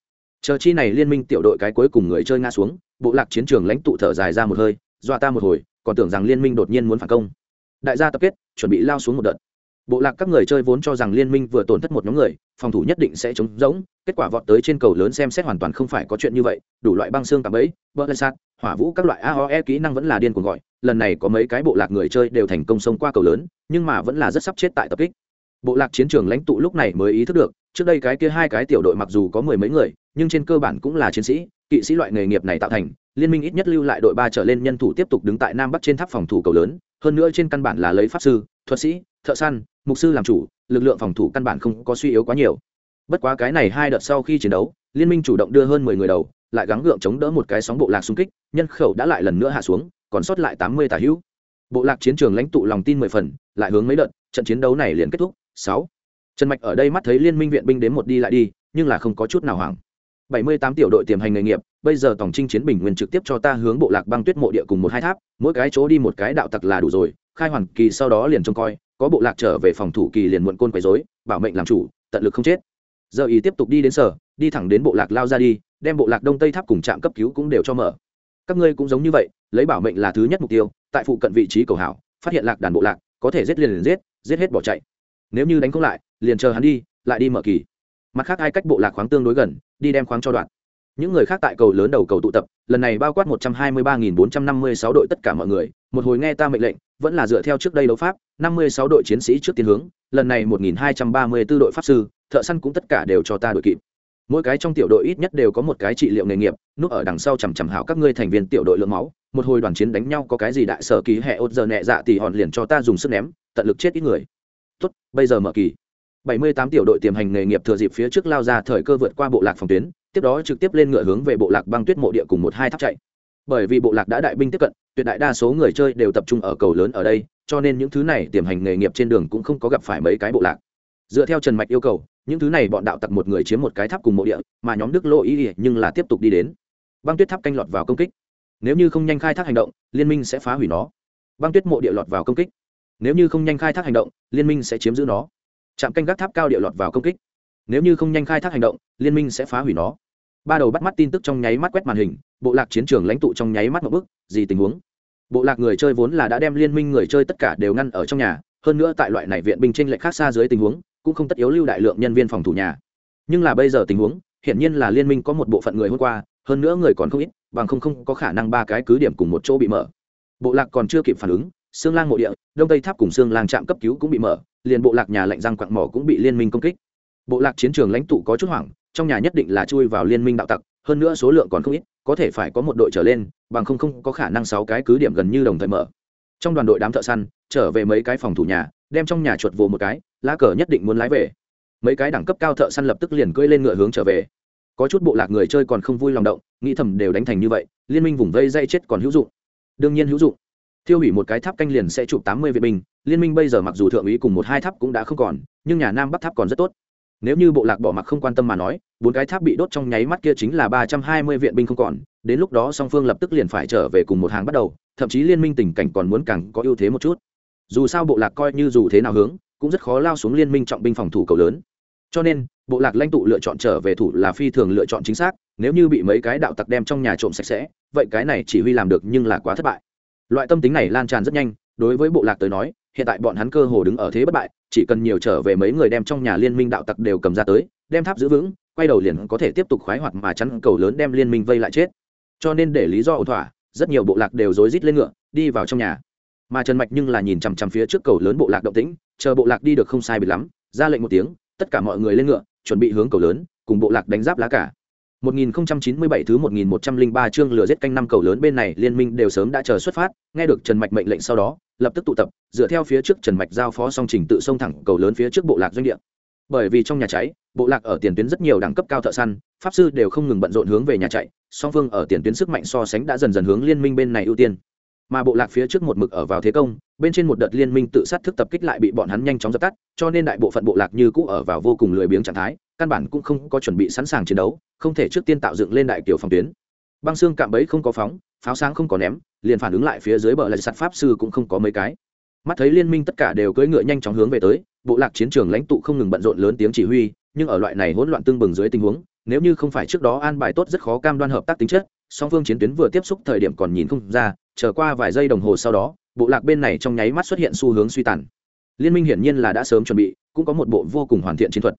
Chờ chi này liên minh tiểu đội cái cuối cùng người chơi ngã xuống, bộ lạc chiến trường lãnh tụ thở dài ra một hơi, dọa ta một hồi, còn tưởng rằng liên minh đột nhiên muốn phản công. Đại gia tập kết, chuẩn bị lao xuống một đợt. Bộ lạc các người chơi vốn cho rằng liên minh vừa tổn thất một nhóm người, phòng thủ nhất định sẽ chống giống kết quả vọt tới trên cầu lớn xem xét hoàn toàn không phải có chuyện như vậy, đủ loại băng xương tạm ấy bơ lên sát, hỏa vũ các loại aoe kỹ năng vẫn là điên cuồng gọi, lần này có mấy cái bộ lạc người chơi đều thành công xông qua cầu lớn, nhưng mà vẫn là rất sắp chết tại tập kích bộ lạc chiến trường lãnh tụ lúc này mới ý thức được, trước đây cái kia hai cái tiểu đội mặc dù có mười mấy người, nhưng trên cơ bản cũng là chiến sĩ, kỵ sĩ loại nghề nghiệp này tạo thành, liên minh ít nhất lưu lại đội ba trở lên nhân thủ tiếp tục đứng tại nam bắc trên tháp phòng thủ cầu lớn, hơn nữa trên căn bản là lấy pháp sư, thuật sĩ, thợ săn, mục sư làm chủ, lực lượng phòng thủ căn bản không có suy yếu quá nhiều. Bất quá cái này hai đợt sau khi chiến đấu, liên minh chủ động đưa hơn mười người đầu, lại gắng gượng chống đỡ một cái sóng bộ lạc xung kích, nhân khẩu đã lại lần nữa hạ xuống, còn sót lại tám mươi tà hữu. Bộ lạc chiến trường lãnh tụ lòng tin mười phần, lại hướng mấy đợt, trận chiến đấu này liền kết thúc sáu. Trần mạch ở đây mắt thấy liên minh viện binh đến một đi lại đi, nhưng là không có chút nào hoảng. Bảy mươi tám tiểu đội tiềm hành nghề nghiệp, bây giờ tổng trinh chiến bình nguyên trực tiếp cho ta hướng bộ lạc băng tuyết mộ địa cùng một hai tháp, mỗi cái chỗ đi một cái đạo tặc là đủ rồi, khai hoàn kỳ sau đó liền trông coi, có bộ lạc trở về phòng thủ kỳ liền muộn côn quấy rối, bảo mệnh làm chủ, tận lực không chết. Giờ ý tiếp tục đi đến sở, đi thẳng đến bộ lạc lao ra đi, đem bộ lạc đông tây tháp cùng trạm cấp cứu cũng đều cho mở. Các ngươi cũng giống như vậy, lấy bảo mệnh là thứ nhất mục tiêu, tại phụ cận vị trí cầu hảo, phát hiện lạc đàn bộ lạc, có thể giết liền giết giết hết bỏ chạy nếu như đánh không lại, liền chờ hắn đi, lại đi mở kỳ. Mặt khác hai cách bộ lạc khoáng tương đối gần, đi đem khoáng cho đoạn. Những người khác tại cầu lớn đầu cầu tụ tập, lần này bao quát một trăm hai mươi ba nghìn bốn trăm năm mươi sáu đội tất cả mọi người, một hồi nghe ta mệnh lệnh, vẫn là dựa theo trước đây đấu pháp, năm mươi sáu đội chiến sĩ trước tiên hướng, lần này một nghìn hai trăm ba mươi b ố đội pháp sư, thợ săn cũng tất cả đều cho ta đội kịp. Mỗi cái trong tiểu đội ít nhất đều có một cái trị liệu nghề nghiệp, núp ở đằng sau chằm chằm hảo các ngươi thành viên tiểu đội lượng máu, một hồi đoàn chiến đánh nhau có cái gì đại sở ký hệ ốt giờ nhẹ dạ thì hòn liền cho ta dùng sức ném, tận lực chết ít người tốt, bây giờ mở kỳ. 78 tiểu đội tiềm hành nghề nghiệp thừa dịp phía trước lao ra thời cơ vượt qua bộ lạc phòng tuyến, tiếp đó trực tiếp lên ngựa hướng về bộ lạc băng tuyết mộ địa cùng một hai tháp chạy. Bởi vì bộ lạc đã đại binh tiếp cận, tuyệt đại đa số người chơi đều tập trung ở cầu lớn ở đây, cho nên những thứ này tiềm hành nghề nghiệp trên đường cũng không có gặp phải mấy cái bộ lạc. Dựa theo trần mạch yêu cầu, những thứ này bọn đạo tặc một người chiếm một cái tháp cùng mộ địa, mà nhóm đức lộ ý nhưng là tiếp tục đi đến. Băng tuyết tháp canh lọt vào công kích. Nếu như không nhanh khai thác hành động, liên minh sẽ phá hủy nó. Băng tuyết mộ địa lọt vào công kích nếu như không nhanh khai thác hành động, liên minh sẽ chiếm giữ nó. Trạm canh gác tháp cao địa lọt vào công kích. Nếu như không nhanh khai thác hành động, liên minh sẽ phá hủy nó. Ba đầu bắt mắt tin tức trong nháy mắt quét màn hình, bộ lạc chiến trường lãnh tụ trong nháy mắt một bức gì tình huống? Bộ lạc người chơi vốn là đã đem liên minh người chơi tất cả đều ngăn ở trong nhà, hơn nữa tại loại này viện binh tranh lệch khác xa dưới tình huống, cũng không tất yếu lưu đại lượng nhân viên phòng thủ nhà. Nhưng là bây giờ tình huống, hiển nhiên là liên minh có một bộ phận người hôm qua, hơn nữa người còn không ít, bằng không không có khả năng ba cái cứ điểm cùng một chỗ bị mở. Bộ lạc còn chưa kịp phản ứng xương lang mộ địa, đông tây tháp cùng xương lang trạm cấp cứu cũng bị mở, liền bộ lạc nhà lạnh răng quặng mỏ cũng bị liên minh công kích. Bộ lạc chiến trường lãnh tụ có chút hoảng, trong nhà nhất định là chui vào liên minh đạo tặc, hơn nữa số lượng còn không ít, có thể phải có một đội trở lên, bằng không không có khả năng sáu cái cứ điểm gần như đồng thời mở. Trong đoàn đội đám thợ săn, trở về mấy cái phòng thủ nhà, đem trong nhà chuột vồ một cái, lá cờ nhất định muốn lái về. Mấy cái đẳng cấp cao thợ săn lập tức liền cưỡi lên ngựa hướng trở về. Có chút bộ lạc người chơi còn không vui lòng động, nghĩ thầm đều đánh thành như vậy, liên minh vùng vây dây chết còn hữu dụng. Đương nhiên hữu dụng thiêu hủy một cái tháp canh liền sẽ chụp tám mươi viện binh, liên minh bây giờ mặc dù thượng úy cùng một hai tháp cũng đã không còn, nhưng nhà nam bắc tháp còn rất tốt. Nếu như bộ lạc bỏ mặc không quan tâm mà nói, bốn cái tháp bị đốt trong nháy mắt kia chính là ba trăm hai mươi viện binh không còn, đến lúc đó song phương lập tức liền phải trở về cùng một hàng bắt đầu, thậm chí liên minh tình cảnh còn muốn càng có ưu thế một chút. Dù sao bộ lạc coi như dù thế nào hướng, cũng rất khó lao xuống liên minh trọng binh phòng thủ cầu lớn. Cho nên, bộ lạc lãnh tụ lựa chọn trở về thủ là phi thường lựa chọn chính xác, nếu như bị mấy cái đạo tặc đem trong nhà trộm sạch sẽ, vậy cái này chỉ huy làm được nhưng là quá thất bại loại tâm tính này lan tràn rất nhanh, đối với bộ lạc tới nói, hiện tại bọn hắn cơ hồ đứng ở thế bất bại, chỉ cần nhiều trở về mấy người đem trong nhà liên minh đạo tặc đều cầm ra tới, đem tháp giữ vững, quay đầu liền có thể tiếp tục khoái hoạt mà chắn cầu lớn đem liên minh vây lại chết. Cho nên để lý do ổn thỏa, rất nhiều bộ lạc đều rối rít lên ngựa, đi vào trong nhà. Mà trần mạch nhưng là nhìn chằm chằm phía trước cầu lớn bộ lạc động tĩnh, chờ bộ lạc đi được không sai biệt lắm, ra lệnh một tiếng, tất cả mọi người lên ngựa, chuẩn bị hướng cầu lớn, cùng bộ lạc đánh giáp lá cả. 1097 thứ 1103 chương lửa giết canh năm cầu lớn bên này liên minh đều sớm đã chờ xuất phát, nghe được Trần Mạch mệnh lệnh sau đó, lập tức tụ tập, dựa theo phía trước Trần Mạch giao phó xong trình tự xông thẳng cầu lớn phía trước bộ lạc doanh địa. Bởi vì trong nhà cháy, bộ lạc ở tiền tuyến rất nhiều đẳng cấp cao thợ săn, pháp sư đều không ngừng bận rộn hướng về nhà chạy, song phương ở tiền tuyến sức mạnh so sánh đã dần dần hướng liên minh bên này ưu tiên. Mà bộ lạc phía trước một mực ở vào thế công, bên trên một đợt liên minh tự sát thức tập kích lại bị bọn hắn nhanh chóng dập tắt, cho nên đại bộ phận bộ lạc như cũ ở vào vô cùng lười biếng trạng thái, căn bản cũng không có chuẩn bị sẵn sàng chiến đấu không thể trước tiên tạo dựng lên đại kiểu phòng tuyến. Băng xương cạm bẫy không có phóng pháo sáng không có ném liền phản ứng lại phía dưới bờ lại sạt pháp sư cũng không có mấy cái. Mắt thấy liên minh tất cả đều cưỡi ngựa nhanh chóng hướng về tới bộ lạc chiến trường lãnh tụ không ngừng bận rộn lớn tiếng chỉ huy nhưng ở loại này hỗn loạn tương bừng dưới tình huống nếu như không phải trước đó an bài tốt rất khó cam đoan hợp tác tính chất song phương chiến tuyến vừa tiếp xúc thời điểm còn nhìn không ra chờ qua vài giây đồng hồ sau đó, bộ lạc bên này trong nháy mắt xuất hiện xu hướng suy tàn. Liên minh hiển nhiên là đã sớm chuẩn bị, cũng có một bộ vô cùng hoàn thiện chiến thuật.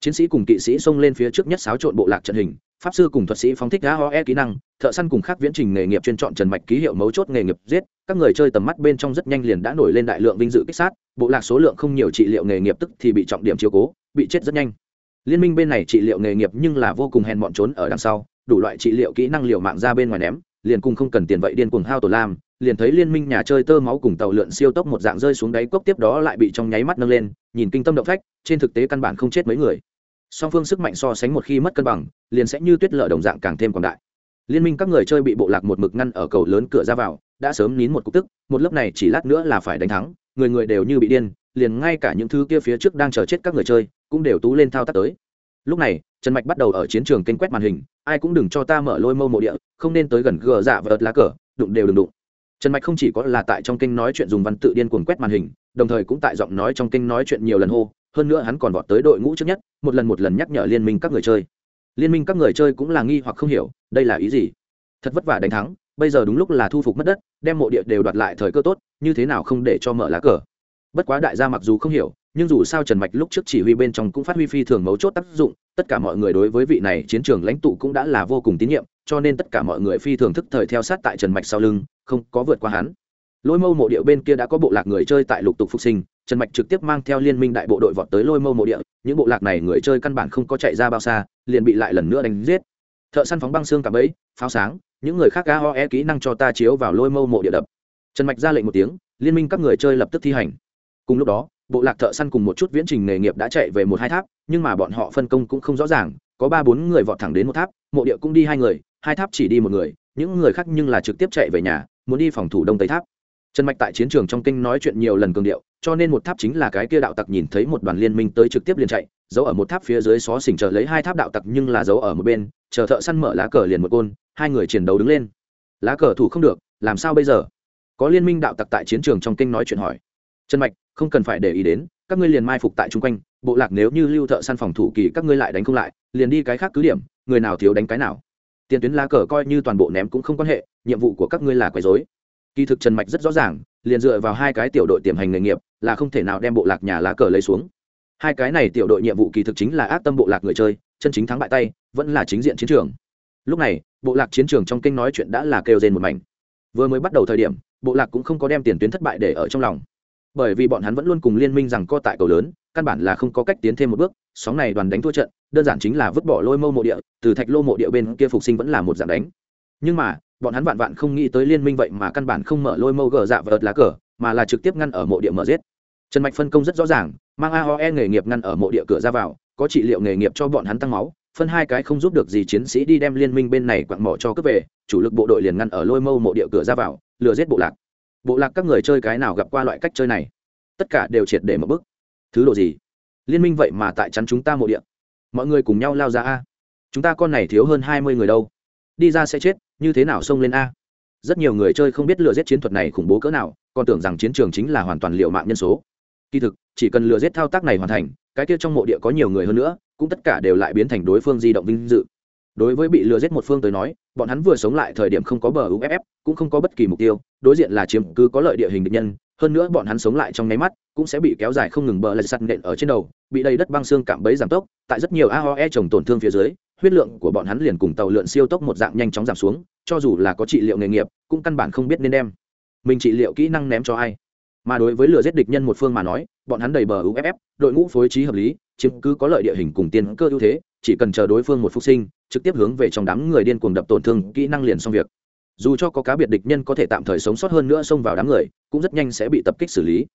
Chiến sĩ cùng kỵ sĩ xông lên phía trước nhất xáo trộn bộ lạc trận hình, pháp sư cùng thuật sĩ phóng thích aoe kỹ năng, thợ săn cùng khác viễn trình nghề nghiệp chuyên chọn trần mạch ký hiệu mấu chốt nghề nghiệp giết, các người chơi tầm mắt bên trong rất nhanh liền đã nổi lên đại lượng vinh dự kích sát, bộ lạc số lượng không nhiều trị liệu nghề nghiệp tức thì bị trọng điểm chiếu cố, bị chết rất nhanh. Liên minh bên này trị liệu nghề nghiệp nhưng là vô cùng hèn bọn trốn ở đằng sau, đủ loại trị liệu kỹ năng liệu mạng ra bên ngoài ném liền cùng không cần tiền vậy điên cuồng hao tổ lam, liền thấy liên minh nhà chơi tơ máu cùng tàu lượn siêu tốc một dạng rơi xuống đáy cốc tiếp đó lại bị trong nháy mắt nâng lên, nhìn kinh tâm động phách, trên thực tế căn bản không chết mấy người. Song phương sức mạnh so sánh một khi mất cân bằng, liền sẽ như tuyết lở đồng dạng càng thêm quảng đại. Liên minh các người chơi bị bộ lạc một mực ngăn ở cầu lớn cửa ra vào, đã sớm nín một cục tức, một lớp này chỉ lát nữa là phải đánh thắng, người người đều như bị điên, liền ngay cả những thứ kia phía trước đang chờ chết các người chơi, cũng đều tú lên thao tác tới. Lúc này trần mạch bắt đầu ở chiến trường kênh quét màn hình, ai cũng đừng cho ta mở lôi mâu mộ địa, không nên tới gần gờ dạ và ớt lá cờ, đụng đều đừng đụng. Trần mạch không chỉ có là tại trong kênh nói chuyện dùng văn tự điên cuồng quét màn hình, đồng thời cũng tại giọng nói trong kênh nói chuyện nhiều lần hô, hơn nữa hắn còn vọt tới đội ngũ trước nhất, một lần một lần nhắc nhở liên minh các người chơi. Liên minh các người chơi cũng là nghi hoặc không hiểu, đây là ý gì? Thật vất vả đánh thắng, bây giờ đúng lúc là thu phục mất đất, đem mộ địa đều đoạt lại thời cơ tốt, như thế nào không để cho mở lá cờ? Bất quá đại gia mặc dù không hiểu nhưng dù sao trần mạch lúc trước chỉ huy bên trong cũng phát huy phi thường mấu chốt tác dụng, tất cả mọi người đối với vị này chiến trường lãnh tụ cũng đã là vô cùng tín nhiệm, cho nên tất cả mọi người phi thường thức thời theo sát tại trần mạch sau lưng, không có vượt qua hắn. Lôi mâu mộ địa bên kia đã có bộ lạc người chơi tại lục tục phục sinh, trần mạch trực tiếp mang theo liên minh đại bộ đội vọt tới lôi mâu mộ địa, những bộ lạc này người chơi căn bản không có chạy ra bao xa, liền bị lại lần nữa đánh giết. Thợ săn phóng băng xương cả bẫy, pháo sáng, những người khác ga ho e kỹ năng cho ta chiếu vào lôi mâu mộ địa đập. Trần mạch ra lệnh một tiếng, liên minh các người chơi lập tức thi hành. Cùng lúc đó bộ lạc thợ săn cùng một chút viễn trình nghề nghiệp đã chạy về một hai tháp, nhưng mà bọn họ phân công cũng không rõ ràng, có ba bốn người vọt thẳng đến một tháp, mộ địa cũng đi hai người, hai tháp chỉ đi một người, những người khác nhưng là trực tiếp chạy về nhà, muốn đi phòng thủ đông tây tháp. Trần mạch tại chiến trường trong kinh nói chuyện nhiều lần cường điệu, cho nên một tháp chính là cái kia đạo tặc nhìn thấy một đoàn liên minh tới trực tiếp liền chạy, giấu ở một tháp phía dưới xó xỉnh chờ lấy hai tháp đạo tặc nhưng là giấu ở một bên, chờ thợ săn mở lá cờ liền một côn, hai người chiến đấu đứng lên. Lá cờ thủ không được, làm sao bây giờ? Có liên minh đạo tặc tại chiến trường trong kinh nói chuyện hỏi. Trần mạch không cần phải để ý đến, các ngươi liền mai phục tại chung quanh, bộ lạc nếu như lưu thợ săn phòng thủ kỳ các ngươi lại đánh không lại, liền đi cái khác cứ điểm, người nào thiếu đánh cái nào. Tiền tuyến lá cờ coi như toàn bộ ném cũng không quan hệ, nhiệm vụ của các ngươi là quấy dối kỳ thực trần mạch rất rõ ràng, liền dựa vào hai cái tiểu đội tiềm hành nghề nghiệp, là không thể nào đem bộ lạc nhà lá cờ lấy xuống. Hai cái này tiểu đội nhiệm vụ kỳ thực chính là ác tâm bộ lạc người chơi, chân chính thắng bại tay, vẫn là chính diện chiến trường. Lúc này, bộ lạc chiến trường trong kinh nói chuyện đã là kêu rên một mảnh. Vừa mới bắt đầu thời điểm, bộ lạc cũng không có đem tiền tuyến thất bại để ở trong lòng bởi vì bọn hắn vẫn luôn cùng liên minh rằng co tại cầu lớn, căn bản là không có cách tiến thêm một bước, sóng này đoàn đánh thua trận, đơn giản chính là vứt bỏ lôi mâu mộ địa, từ thạch lô mộ địa bên kia phục sinh vẫn là một dạng đánh. Nhưng mà, bọn hắn vạn vạn không nghĩ tới liên minh vậy mà căn bản không mở lôi mâu gờ dạ và ợt lá cờ, mà là trực tiếp ngăn ở mộ địa mở giết. Trần mạch phân công rất rõ ràng, mang aoe nghề nghiệp ngăn ở mộ địa cửa ra vào, có trị liệu nghề nghiệp cho bọn hắn tăng máu, phân hai cái không giúp được gì chiến sĩ đi đem liên minh bên này quặng mỏ cho cướp về, chủ lực bộ đội liền ngăn ở lôi mâu mộ địa cửa ra vào, lừa giết bộ lạc bộ lạc các người chơi cái nào gặp qua loại cách chơi này? Tất cả đều triệt để một bức. Thứ độ gì? Liên minh vậy mà tại chắn chúng ta mộ địa. Mọi người cùng nhau lao ra a. Chúng ta con này thiếu hơn hai mươi người đâu. Đi ra sẽ chết, như thế nào xông lên a? Rất nhiều người chơi không biết lừa giết chiến thuật này khủng bố cỡ nào, còn tưởng rằng chiến trường chính là hoàn toàn liệu mạng nhân số. Kỳ thực, chỉ cần lừa giết thao tác này hoàn thành, cái kia trong mộ địa có nhiều người hơn nữa, cũng tất cả đều lại biến thành đối phương di động vinh dự đối với bị lừa giết một phương tới nói, bọn hắn vừa sống lại thời điểm không có bờ uff cũng không có bất kỳ mục tiêu, đối diện là chiếm cứ có lợi địa hình địch nhân, hơn nữa bọn hắn sống lại trong nháy mắt, cũng sẽ bị kéo dài không ngừng bờ lạch sắt nện ở trên đầu, bị đầy đất băng xương cảm bấy giảm tốc, tại rất nhiều aoe trồng tổn thương phía dưới, huyết lượng của bọn hắn liền cùng tàu lượn siêu tốc một dạng nhanh chóng giảm xuống, cho dù là có trị liệu nghề nghiệp, cũng căn bản không biết nên đem mình trị liệu kỹ năng ném cho ai mà đối với lừa giết địch nhân một phương mà nói, bọn hắn đầy bờ uff đội ngũ phối trí hợp lý chứng cứ có lợi địa hình cùng tiên cơ ưu thế, chỉ cần chờ đối phương một phục sinh, trực tiếp hướng về trong đám người điên cuồng đập tổn thương kỹ năng liền xong việc. Dù cho có cá biệt địch nhân có thể tạm thời sống sót hơn nữa xông vào đám người, cũng rất nhanh sẽ bị tập kích xử lý.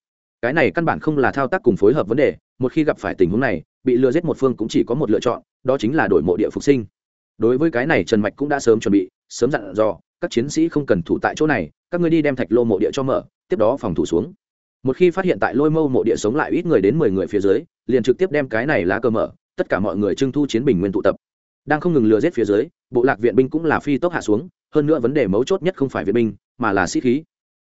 Cái này căn bản không là thao tác cùng phối hợp vấn đề, một khi gặp phải tình huống này, bị lừa giết một phương cũng chỉ có một lựa chọn, đó chính là đổi mộ địa phục sinh. Đối với cái này trần mạch cũng đã sớm chuẩn bị, sớm dặn dò các chiến sĩ không cần thủ tại chỗ này, các ngươi đi đem thạch lô mộ địa cho mở, tiếp đó phòng thủ xuống. Một khi phát hiện tại lôi mâu mộ địa sống lại ít người đến mười người phía dưới, liền trực tiếp đem cái này lá cờ mở, tất cả mọi người trưng thu chiến bình nguyên tụ tập. Đang không ngừng lừa giết phía dưới, bộ lạc viện binh cũng là phi tốc hạ xuống, hơn nữa vấn đề mấu chốt nhất không phải viện binh, mà là sĩ khí.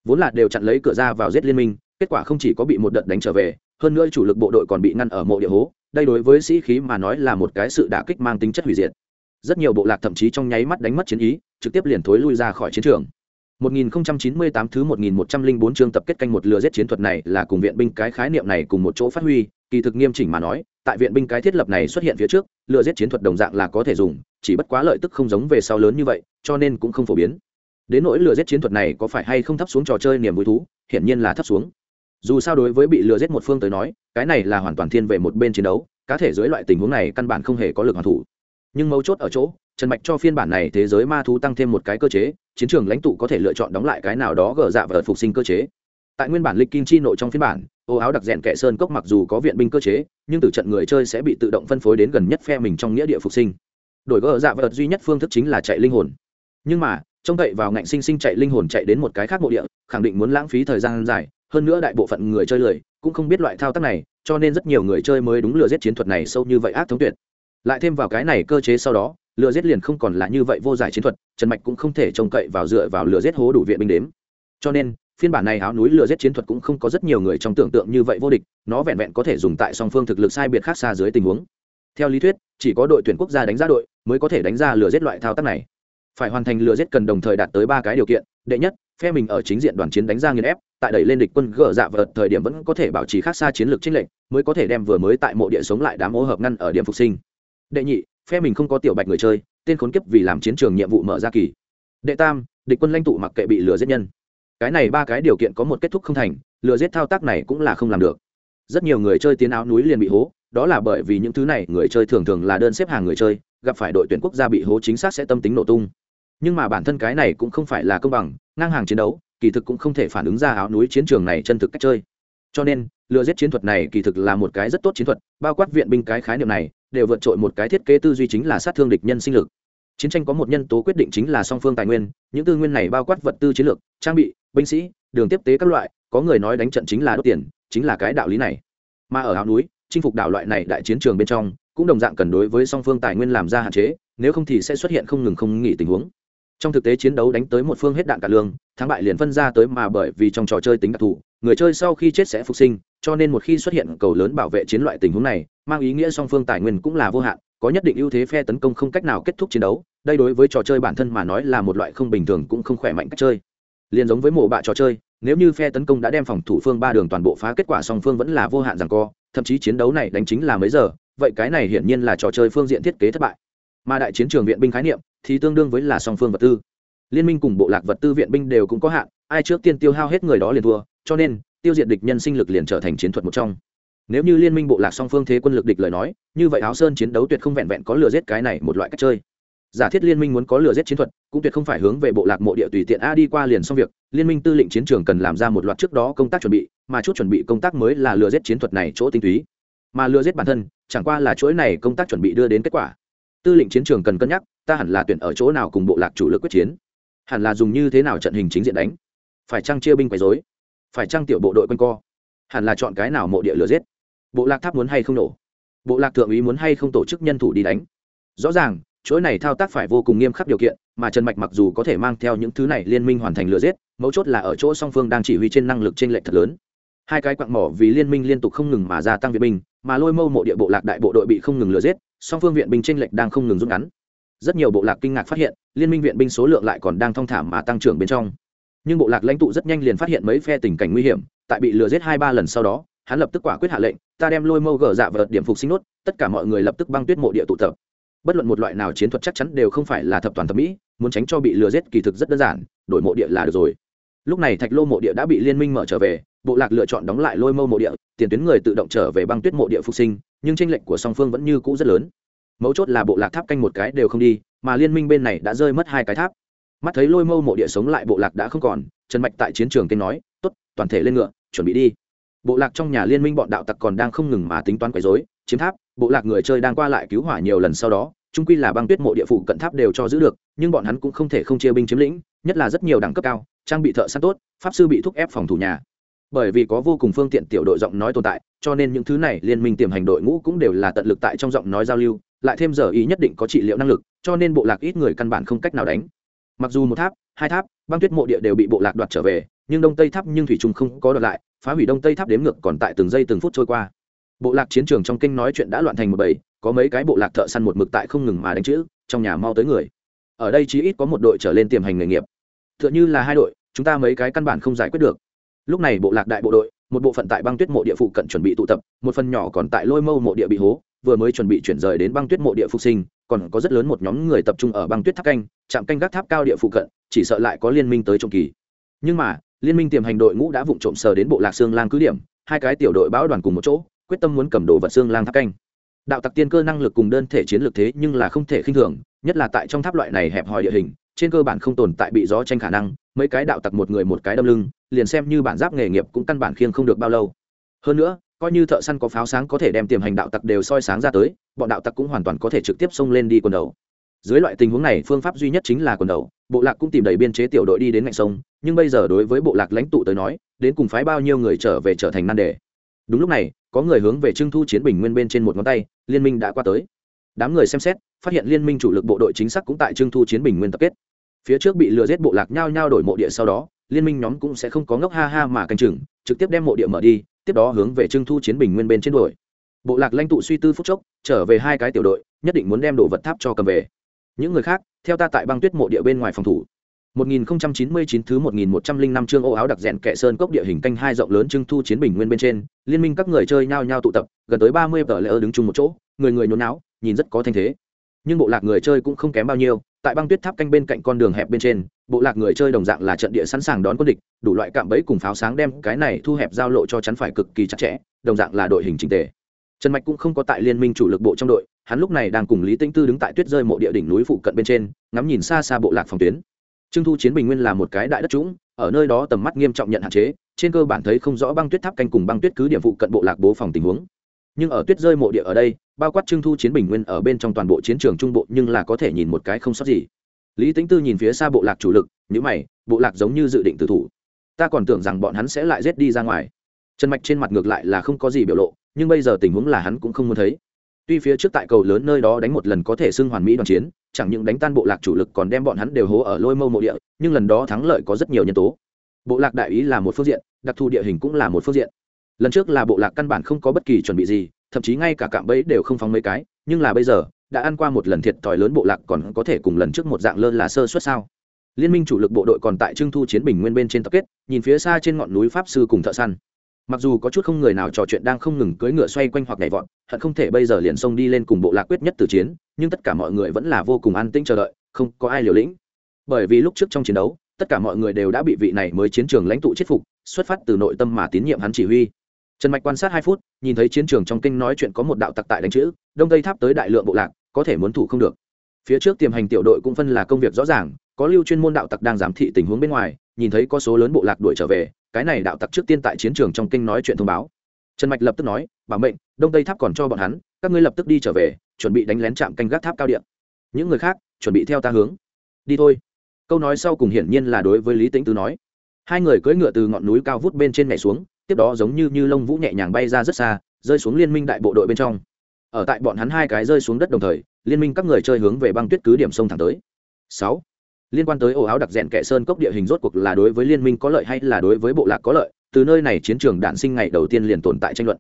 Vốn là đều chặn lấy cửa ra vào giết liên minh, kết quả không chỉ có bị một đợt đánh trở về, hơn nữa chủ lực bộ đội còn bị ngăn ở mộ địa hố, đây đối với sĩ khí mà nói là một cái sự đả kích mang tính chất hủy diệt. Rất nhiều bộ lạc thậm chí trong nháy mắt đánh mất chiến ý trực tiếp liền thối lui ra khỏi chiến trường 1098 thứ 1104 chương tập kết canh một lừa giết chiến thuật này là cùng viện binh cái khái niệm này cùng một chỗ phát huy, kỳ thực nghiêm chỉnh mà nói, tại viện binh cái thiết lập này xuất hiện phía trước, lừa giết chiến thuật đồng dạng là có thể dùng, chỉ bất quá lợi tức không giống về sau lớn như vậy, cho nên cũng không phổ biến. Đến nỗi lừa giết chiến thuật này có phải hay không thấp xuống trò chơi niềm vui thú, hiển nhiên là thấp xuống. Dù sao đối với bị lừa giết một phương tới nói, cái này là hoàn toàn thiên về một bên chiến đấu, cá thể dưới loại tình huống này căn bản không hề có lực hoàn thủ. Nhưng mấu chốt ở chỗ, Trần Mạch cho phiên bản này thế giới ma thú tăng thêm một cái cơ chế, chiến trường lãnh tụ có thể lựa chọn đóng lại cái nào đó gờ dạ và phục sinh cơ chế. Tại nguyên bản lịch kim chi nội trong phiên bản ô áo đặc rèn kệ sơn cốc mặc dù có viện binh cơ chế nhưng từ trận người chơi sẽ bị tự động phân phối đến gần nhất phe mình trong nghĩa địa phục sinh. Đổi gờ dạ vật duy nhất phương thức chính là chạy linh hồn. Nhưng mà trông cậy vào ngạnh sinh sinh chạy linh hồn chạy đến một cái khác mộ địa khẳng định muốn lãng phí thời gian dài hơn nữa đại bộ phận người chơi lười cũng không biết loại thao tác này cho nên rất nhiều người chơi mới đúng lừa giết chiến thuật này sâu như vậy ác thống tuyệt. Lại thêm vào cái này cơ chế sau đó lừa giết liền không còn là như vậy vô giải chiến thuật, trần mạch cũng không thể trông cậy vào dựa vào lừa giết hố đủ viện binh đếm. Cho nên, phiên bản này áo núi lừa giết chiến thuật cũng không có rất nhiều người trong tưởng tượng như vậy vô địch, nó vẹn vẹn có thể dùng tại song phương thực lực sai biệt khác xa dưới tình huống. Theo lý thuyết, chỉ có đội tuyển quốc gia đánh giá đội mới có thể đánh ra lừa giết loại thao tác này. Phải hoàn thành lừa giết cần đồng thời đạt tới ba cái điều kiện, đệ nhất, phe mình ở chính diện đoàn chiến đánh ra nghiền ép, tại đẩy lên địch quân gỡ dạ vợt thời điểm vẫn có thể bảo trì khác xa chiến lược chính lệnh mới có thể đem vừa mới tại mộ địa sống lại đám ô hợp ngăn ở điểm phục sinh. Đệ nhị phe mình không có tiểu bạch người chơi, tên khốn kiếp vì làm chiến trường nhiệm vụ mở ra kỳ. Đệ tam, địch quân lãnh tụ mặc kệ bị lừa giết nhân. Cái này ba cái điều kiện có một kết thúc không thành, lừa giết thao tác này cũng là không làm được. Rất nhiều người chơi tiến áo núi liền bị hố, đó là bởi vì những thứ này người chơi thường thường là đơn xếp hàng người chơi, gặp phải đội tuyển quốc gia bị hố chính xác sẽ tâm tính nổ tung. Nhưng mà bản thân cái này cũng không phải là công bằng, ngang hàng chiến đấu, kỳ thực cũng không thể phản ứng ra áo núi chiến trường này chân thực cách chơi. Cho nên, lừa giết chiến thuật này kỳ thực là một cái rất tốt chiến thuật, bao quát viện binh cái khái niệm này đều vượt trội một cái thiết kế tư duy chính là sát thương địch nhân sinh lực. Chiến tranh có một nhân tố quyết định chính là song phương tài nguyên, những tư nguyên này bao quát vật tư chiến lược, trang bị, binh sĩ, đường tiếp tế các loại, có người nói đánh trận chính là đốt tiền, chính là cái đạo lý này. Mà ở áo núi, chinh phục đảo loại này đại chiến trường bên trong, cũng đồng dạng cần đối với song phương tài nguyên làm ra hạn chế, nếu không thì sẽ xuất hiện không ngừng không nghỉ tình huống. Trong thực tế chiến đấu đánh tới một phương hết đạn cả lương, thắng bại liền phân ra tới mà bởi vì trong trò chơi tính đặc thù, người chơi sau khi chết sẽ phục sinh cho nên một khi xuất hiện cầu lớn bảo vệ chiến loại tình huống này, mang ý nghĩa song phương tài nguyên cũng là vô hạn, có nhất định ưu thế phe tấn công không cách nào kết thúc chiến đấu, đây đối với trò chơi bản thân mà nói là một loại không bình thường cũng không khỏe mạnh cách chơi. Liền giống với mổ bạ trò chơi, nếu như phe tấn công đã đem phòng thủ phương ba đường toàn bộ phá kết quả song phương vẫn là vô hạn rằng co, thậm chí chiến đấu này đánh chính là mấy giờ, vậy cái này hiển nhiên là trò chơi phương diện thiết kế thất bại. Mà đại chiến trường viện binh khái niệm thì tương đương với là song phương vật tư. Liên minh cùng bộ lạc vật tư viện binh đều cũng có hạn, ai trước tiên tiêu hao hết người đó liền thua, cho nên tiêu diệt địch nhân sinh lực liền trở thành chiến thuật một trong. Nếu như liên minh bộ lạc song phương thế quân lực địch lời nói, như vậy áo sơn chiến đấu tuyệt không vẹn vẹn có lừa giết cái này một loại cách chơi. Giả thiết liên minh muốn có lừa giết chiến thuật, cũng tuyệt không phải hướng về bộ lạc mộ địa tùy tiện a đi qua liền xong việc. Liên minh tư lệnh chiến trường cần làm ra một loạt trước đó công tác chuẩn bị, mà chút chuẩn bị công tác mới là lừa giết chiến thuật này chỗ tinh túy. Mà lừa giết bản thân, chẳng qua là chuỗi này công tác chuẩn bị đưa đến kết quả. Tư lệnh chiến trường cần cân nhắc, ta hẳn là tuyển ở chỗ nào cùng bộ lạc chủ lực quyết chiến. Hẳn là dùng như thế nào trận hình chính diện đánh. Phải chăng chia binh quấy dối phải trang tiểu bộ đội quanh co? Hẳn là chọn cái nào mộ địa lửa giết? Bộ lạc tháp muốn hay không nổ? Bộ lạc thượng úy muốn hay không tổ chức nhân thủ đi đánh? Rõ ràng, chuỗi này thao tác phải vô cùng nghiêm khắc điều kiện, mà trần mạch mặc dù có thể mang theo những thứ này liên minh hoàn thành lừa giết, mấu chốt là ở chỗ song phương đang chỉ huy trên năng lực t r ê n lệch thật lớn. Hai cái quặng mỏ vì liên minh liên tục không ngừng mà gia tăng viện binh, mà lôi mâu mộ địa bộ lạc đại bộ đội bị không ngừng lừa giết, song phương viện binh t r ê n lệch đang không ngừng rút ngắn. Rất nhiều bộ lạc kinh ngạc phát hiện, liên minh viện binh số lượng lại còn đang thong thả mà tăng trưởng bên trong nhưng bộ lạc lãnh tụ rất nhanh liền phát hiện mấy phe tình cảnh nguy hiểm, tại bị lừa giết hai ba lần sau đó, hắn lập tức quả quyết hạ lệnh, ta đem lôi mâu gờ dạ vợt điểm phục sinh nốt, tất cả mọi người lập tức băng tuyết mộ địa tụ tập. Bất luận một loại nào chiến thuật chắc chắn đều không phải là thập toàn thẩm mỹ, muốn tránh cho bị lừa giết kỳ thực rất đơn giản, đổi mộ địa là được rồi. Lúc này thạch lô mộ địa đã bị liên minh mở trở về, bộ lạc lựa chọn đóng lại lôi mâu mộ địa, tiền tuyến người tự động trở về băng tuyết mộ địa phục sinh, nhưng tranh lệch của song phương vẫn như cũ rất lớn. Mấu chốt là bộ lạc tháp canh một cái đều không đi, mà liên minh bên này đã rơi mất hai cái tháp mắt thấy lôi mâu mộ địa sống lại bộ lạc đã không còn, trần mạch tại chiến trường kênh nói t ố t toàn thể lên ngựa, chuẩn bị đi. Bộ lạc trong nhà liên minh bọn đạo tặc còn đang không ngừng mà tính toán quấy dối chiếm tháp, bộ lạc người chơi đang qua lại cứu hỏa nhiều lần sau đó trung quy là băng tuyết mộ địa phủ cận tháp đều cho giữ được, nhưng bọn hắn cũng không thể không chia binh chiếm lĩnh, nhất là rất nhiều đẳng cấp cao, trang bị thợ săn tốt, pháp sư bị thúc ép phòng thủ nhà. Bởi vì có vô cùng phương tiện tiểu đội giọng nói tồn tại, cho nên những thứ này liên minh tiềm hành đội ngũ cũng đều là tận lực tại trong giọng nói giao lưu, lại thêm giờ ý nhất định có trị liệu năng lực, cho nên bộ lạc ít người căn bản không cách nào đánh mặc dù một tháp, hai tháp, băng tuyết mộ địa đều bị bộ lạc đoạt trở về, nhưng đông tây tháp nhưng thủy trung không có đoạt lại, phá hủy đông tây tháp đếm ngược còn tại từng giây từng phút trôi qua. Bộ lạc chiến trường trong kinh nói chuyện đã loạn thành một bầy, có mấy cái bộ lạc thợ săn một mực tại không ngừng mà đánh chữ, trong nhà mau tới người. Ở đây chí ít có một đội trở lên tiềm hành nghề nghiệp. T h ư ợ n h ư là hai đội, chúng ta mấy cái căn bản không giải quyết được. Lúc này bộ lạc đại bộ đội, một bộ phận tại băng tuyết mộ địa phụ cận chuẩn bị tụ tập, một phần nhỏ còn tại lôi mâu mộ địa bị hố, vừa mới chuẩn bị chuyển rời đến băng tuyết mộ địa phục sinh còn có rất lớn một nhóm người tập trung ở băng tuyết tháp canh, trạm canh gác tháp cao địa phụ cận, chỉ sợ lại có liên minh tới trộm kỳ. Nhưng mà, liên minh tiềm hành đội ngũ đã vụng trộm sờ đến bộ lạc xương lang cứ điểm, hai cái tiểu đội báo đoàn cùng một chỗ, quyết tâm muốn cầm đồ vật xương lang tháp canh. Đạo tặc tiên cơ năng lực cùng đơn thể chiến lược thế nhưng là không thể khinh thường, nhất là tại trong tháp loại này hẹp hòi địa hình, trên cơ bản không tồn tại bị gió tranh khả năng, mấy cái đạo tặc một người một cái đâm lưng, liền xem như bản giáp nghề nghiệp cũng căn bản khiêng không được bao lâu. Hơn nữa coi như thợ săn có pháo sáng có thể đem tiềm hành đạo tặc đều soi sáng ra tới, bọn đạo tặc cũng hoàn toàn có thể trực tiếp xông lên đi quần đầu. Dưới loại tình huống này, phương pháp duy nhất chính là quần đầu. Bộ lạc cũng tìm đầy biên chế tiểu đội đi đến ngạnh sông, nhưng bây giờ đối với bộ lạc lãnh tụ tới nói, đến cùng phái bao nhiêu người trở về trở thành nan đề. Đúng lúc này, có người hướng về trưng thu chiến bình nguyên bên trên một ngón tay, liên minh đã qua tới. Đám người xem xét, phát hiện liên minh chủ lực bộ đội chính xác cũng tại trưng thu chiến bình nguyên tập kết. Phía trước bị lừa giết bộ lạc nhao nhao đổi mộ địa, sau đó, liên minh nhóm cũng sẽ không có ngốc ha ha mà canh chừng, trực tiếp đem mộ địa mở đi tiếp đó hướng về trưng thu chiến bình nguyên bên trên đuổi. Bộ lạc lãnh tụ suy tư phúc chốc trở về hai cái tiểu đội nhất định muốn đem đồ vật tháp cho cầm về. Những người khác theo ta tại băng tuyết mộ địa bên ngoài phòng thủ. 1099 thứ 1105 chương ô áo đặc rèn kệ sơn cốc địa hình canh hai rộng lớn trưng thu chiến bình nguyên bên trên, liên minh các người chơi nhao nhao tụ tập, gần tới 30 tờ lệ đứng chung một chỗ, người người nhốn náo, nhìn rất có thanh thế. Nhưng bộ lạc người chơi cũng không kém bao nhiêu, tại băng tuyết tháp canh bên cạnh con đường hẹp bên trên, bộ lạc người chơi đồng dạng là trận địa sẵn sàng đón quân địch, đủ loại cạm bẫy cùng pháo sáng đem cái này thu hẹp giao lộ cho chắn phải cực kỳ chặt chẽ, đồng dạng là đội hình chính tề. Trần Mạch cũng không có tại liên minh chủ lực bộ trong đội, hắn lúc này đang cùng Lý Tĩnh Tư đứng tại tuyết rơi mộ địa đỉnh núi phụ cận bên trên, ngắm nhìn xa xa bộ lạc phòng tuyến trưng thu chiến bình nguyên là một cái đại đất trũng ở nơi đó tầm mắt nghiêm trọng nhận hạn chế trên cơ bản thấy không rõ băng tuyết tháp canh cùng băng tuyết cứ điểm vụ cận bộ lạc bố phòng tình huống nhưng ở tuyết rơi mộ địa ở đây, bao quát trưng thu chiến bình nguyên ở bên trong toàn bộ chiến trường trung bộ nhưng là có thể nhìn một cái không sót gì. Lý tính tư nhìn phía xa bộ lạc chủ lực nhữ mày, bộ lạc giống như dự định tử thủ. Ta còn tưởng rằng bọn hắn sẽ lại rết đi ra ngoài. Trần mạch trên mặt ngược lại là không có gì biểu lộ, nhưng bây giờ tình huống là hắn cũng không muốn thấy. Tuy phía trước tại cầu lớn nơi đó đánh một lần có thể xưng hoàn mỹ đoàn chiến, chẳng những đánh tan bộ lạc chủ lực còn đem bọn hắn đều hố ở lôi mâu mộ địa, nhưng lần đó thắng lợi có rất nhiều nhân tố. Bộ lạc đại ý là một phương diện, đặc thù địa hình cũng là một phương diện lần trước là bộ lạc căn bản không có bất kỳ chuẩn bị gì, thậm chí ngay cả cạm bẫy đều không phóng mấy cái, nhưng là bây giờ, đã ăn qua một lần thiệt thòi lớn bộ lạc còn có thể cùng lần trước một dạng lơ là sơ suất sao? Liên minh chủ lực bộ đội còn tại trưng thu chiến bình nguyên bên trên tập kết, nhìn phía xa trên ngọn núi pháp sư cùng thợ săn. Mặc dù có chút không người nào trò chuyện đang không ngừng cưỡi ngựa xoay quanh hoặc nhảy vọt, hận không thể bây giờ liền xông đi lên cùng bộ lạc quyết nhất từ chiến, nhưng tất cả mọi người vẫn là vô cùng an tĩnh chờ đợi, không có ai liều lĩnh. Bởi vì lúc trước trong chiến đấu, tất cả mọi người đều đã bị vị này mới chiến trường lãnh tụ chết phục, xuất phát từ nội tâm mà tín nhiệm hắn chỉ huy trần mạch quan sát hai phút, nhìn thấy chiến trường trong kinh nói chuyện có một đạo tặc tại đánh chữ, đông tây tháp tới đại lượng bộ lạc, có thể muốn thủ không được. Phía trước tiềm hành tiểu đội cũng phân là công việc rõ ràng, có lưu chuyên môn đạo tặc đang giám thị tình huống bên ngoài, nhìn thấy có số lớn bộ lạc đuổi trở về, cái này đạo tặc trước tiên tại chiến trường trong kinh nói chuyện thông báo. Trần mạch lập tức nói, bảo mệnh, đông tây tháp còn cho bọn hắn, các ngươi lập tức đi trở về, chuẩn bị đánh lén chạm canh gác tháp cao điện những người khác, chuẩn bị theo ta hướng. Đi thôi. Câu nói sau cùng hiển nhiên là đối với lý tĩnh tứ nói. Hai người cưỡi ngựa từ ngọn núi cao vút bên trên nhảy xuống tiếp đó giống như như lông vũ nhẹ nhàng bay ra rất xa, rơi xuống liên minh đại bộ đội bên trong. Ở tại bọn hắn hai cái rơi xuống đất đồng thời, liên minh các người chơi hướng về băng tuyết cứ điểm sông thẳng tới. Sáu, liên quan tới ổ áo đặc dẹn kệ sơn cốc địa hình rốt cuộc là đối với liên minh có lợi hay là đối với bộ lạc có lợi, từ nơi này chiến trường đạn sinh ngày đầu tiên liền tồn tại tranh luận.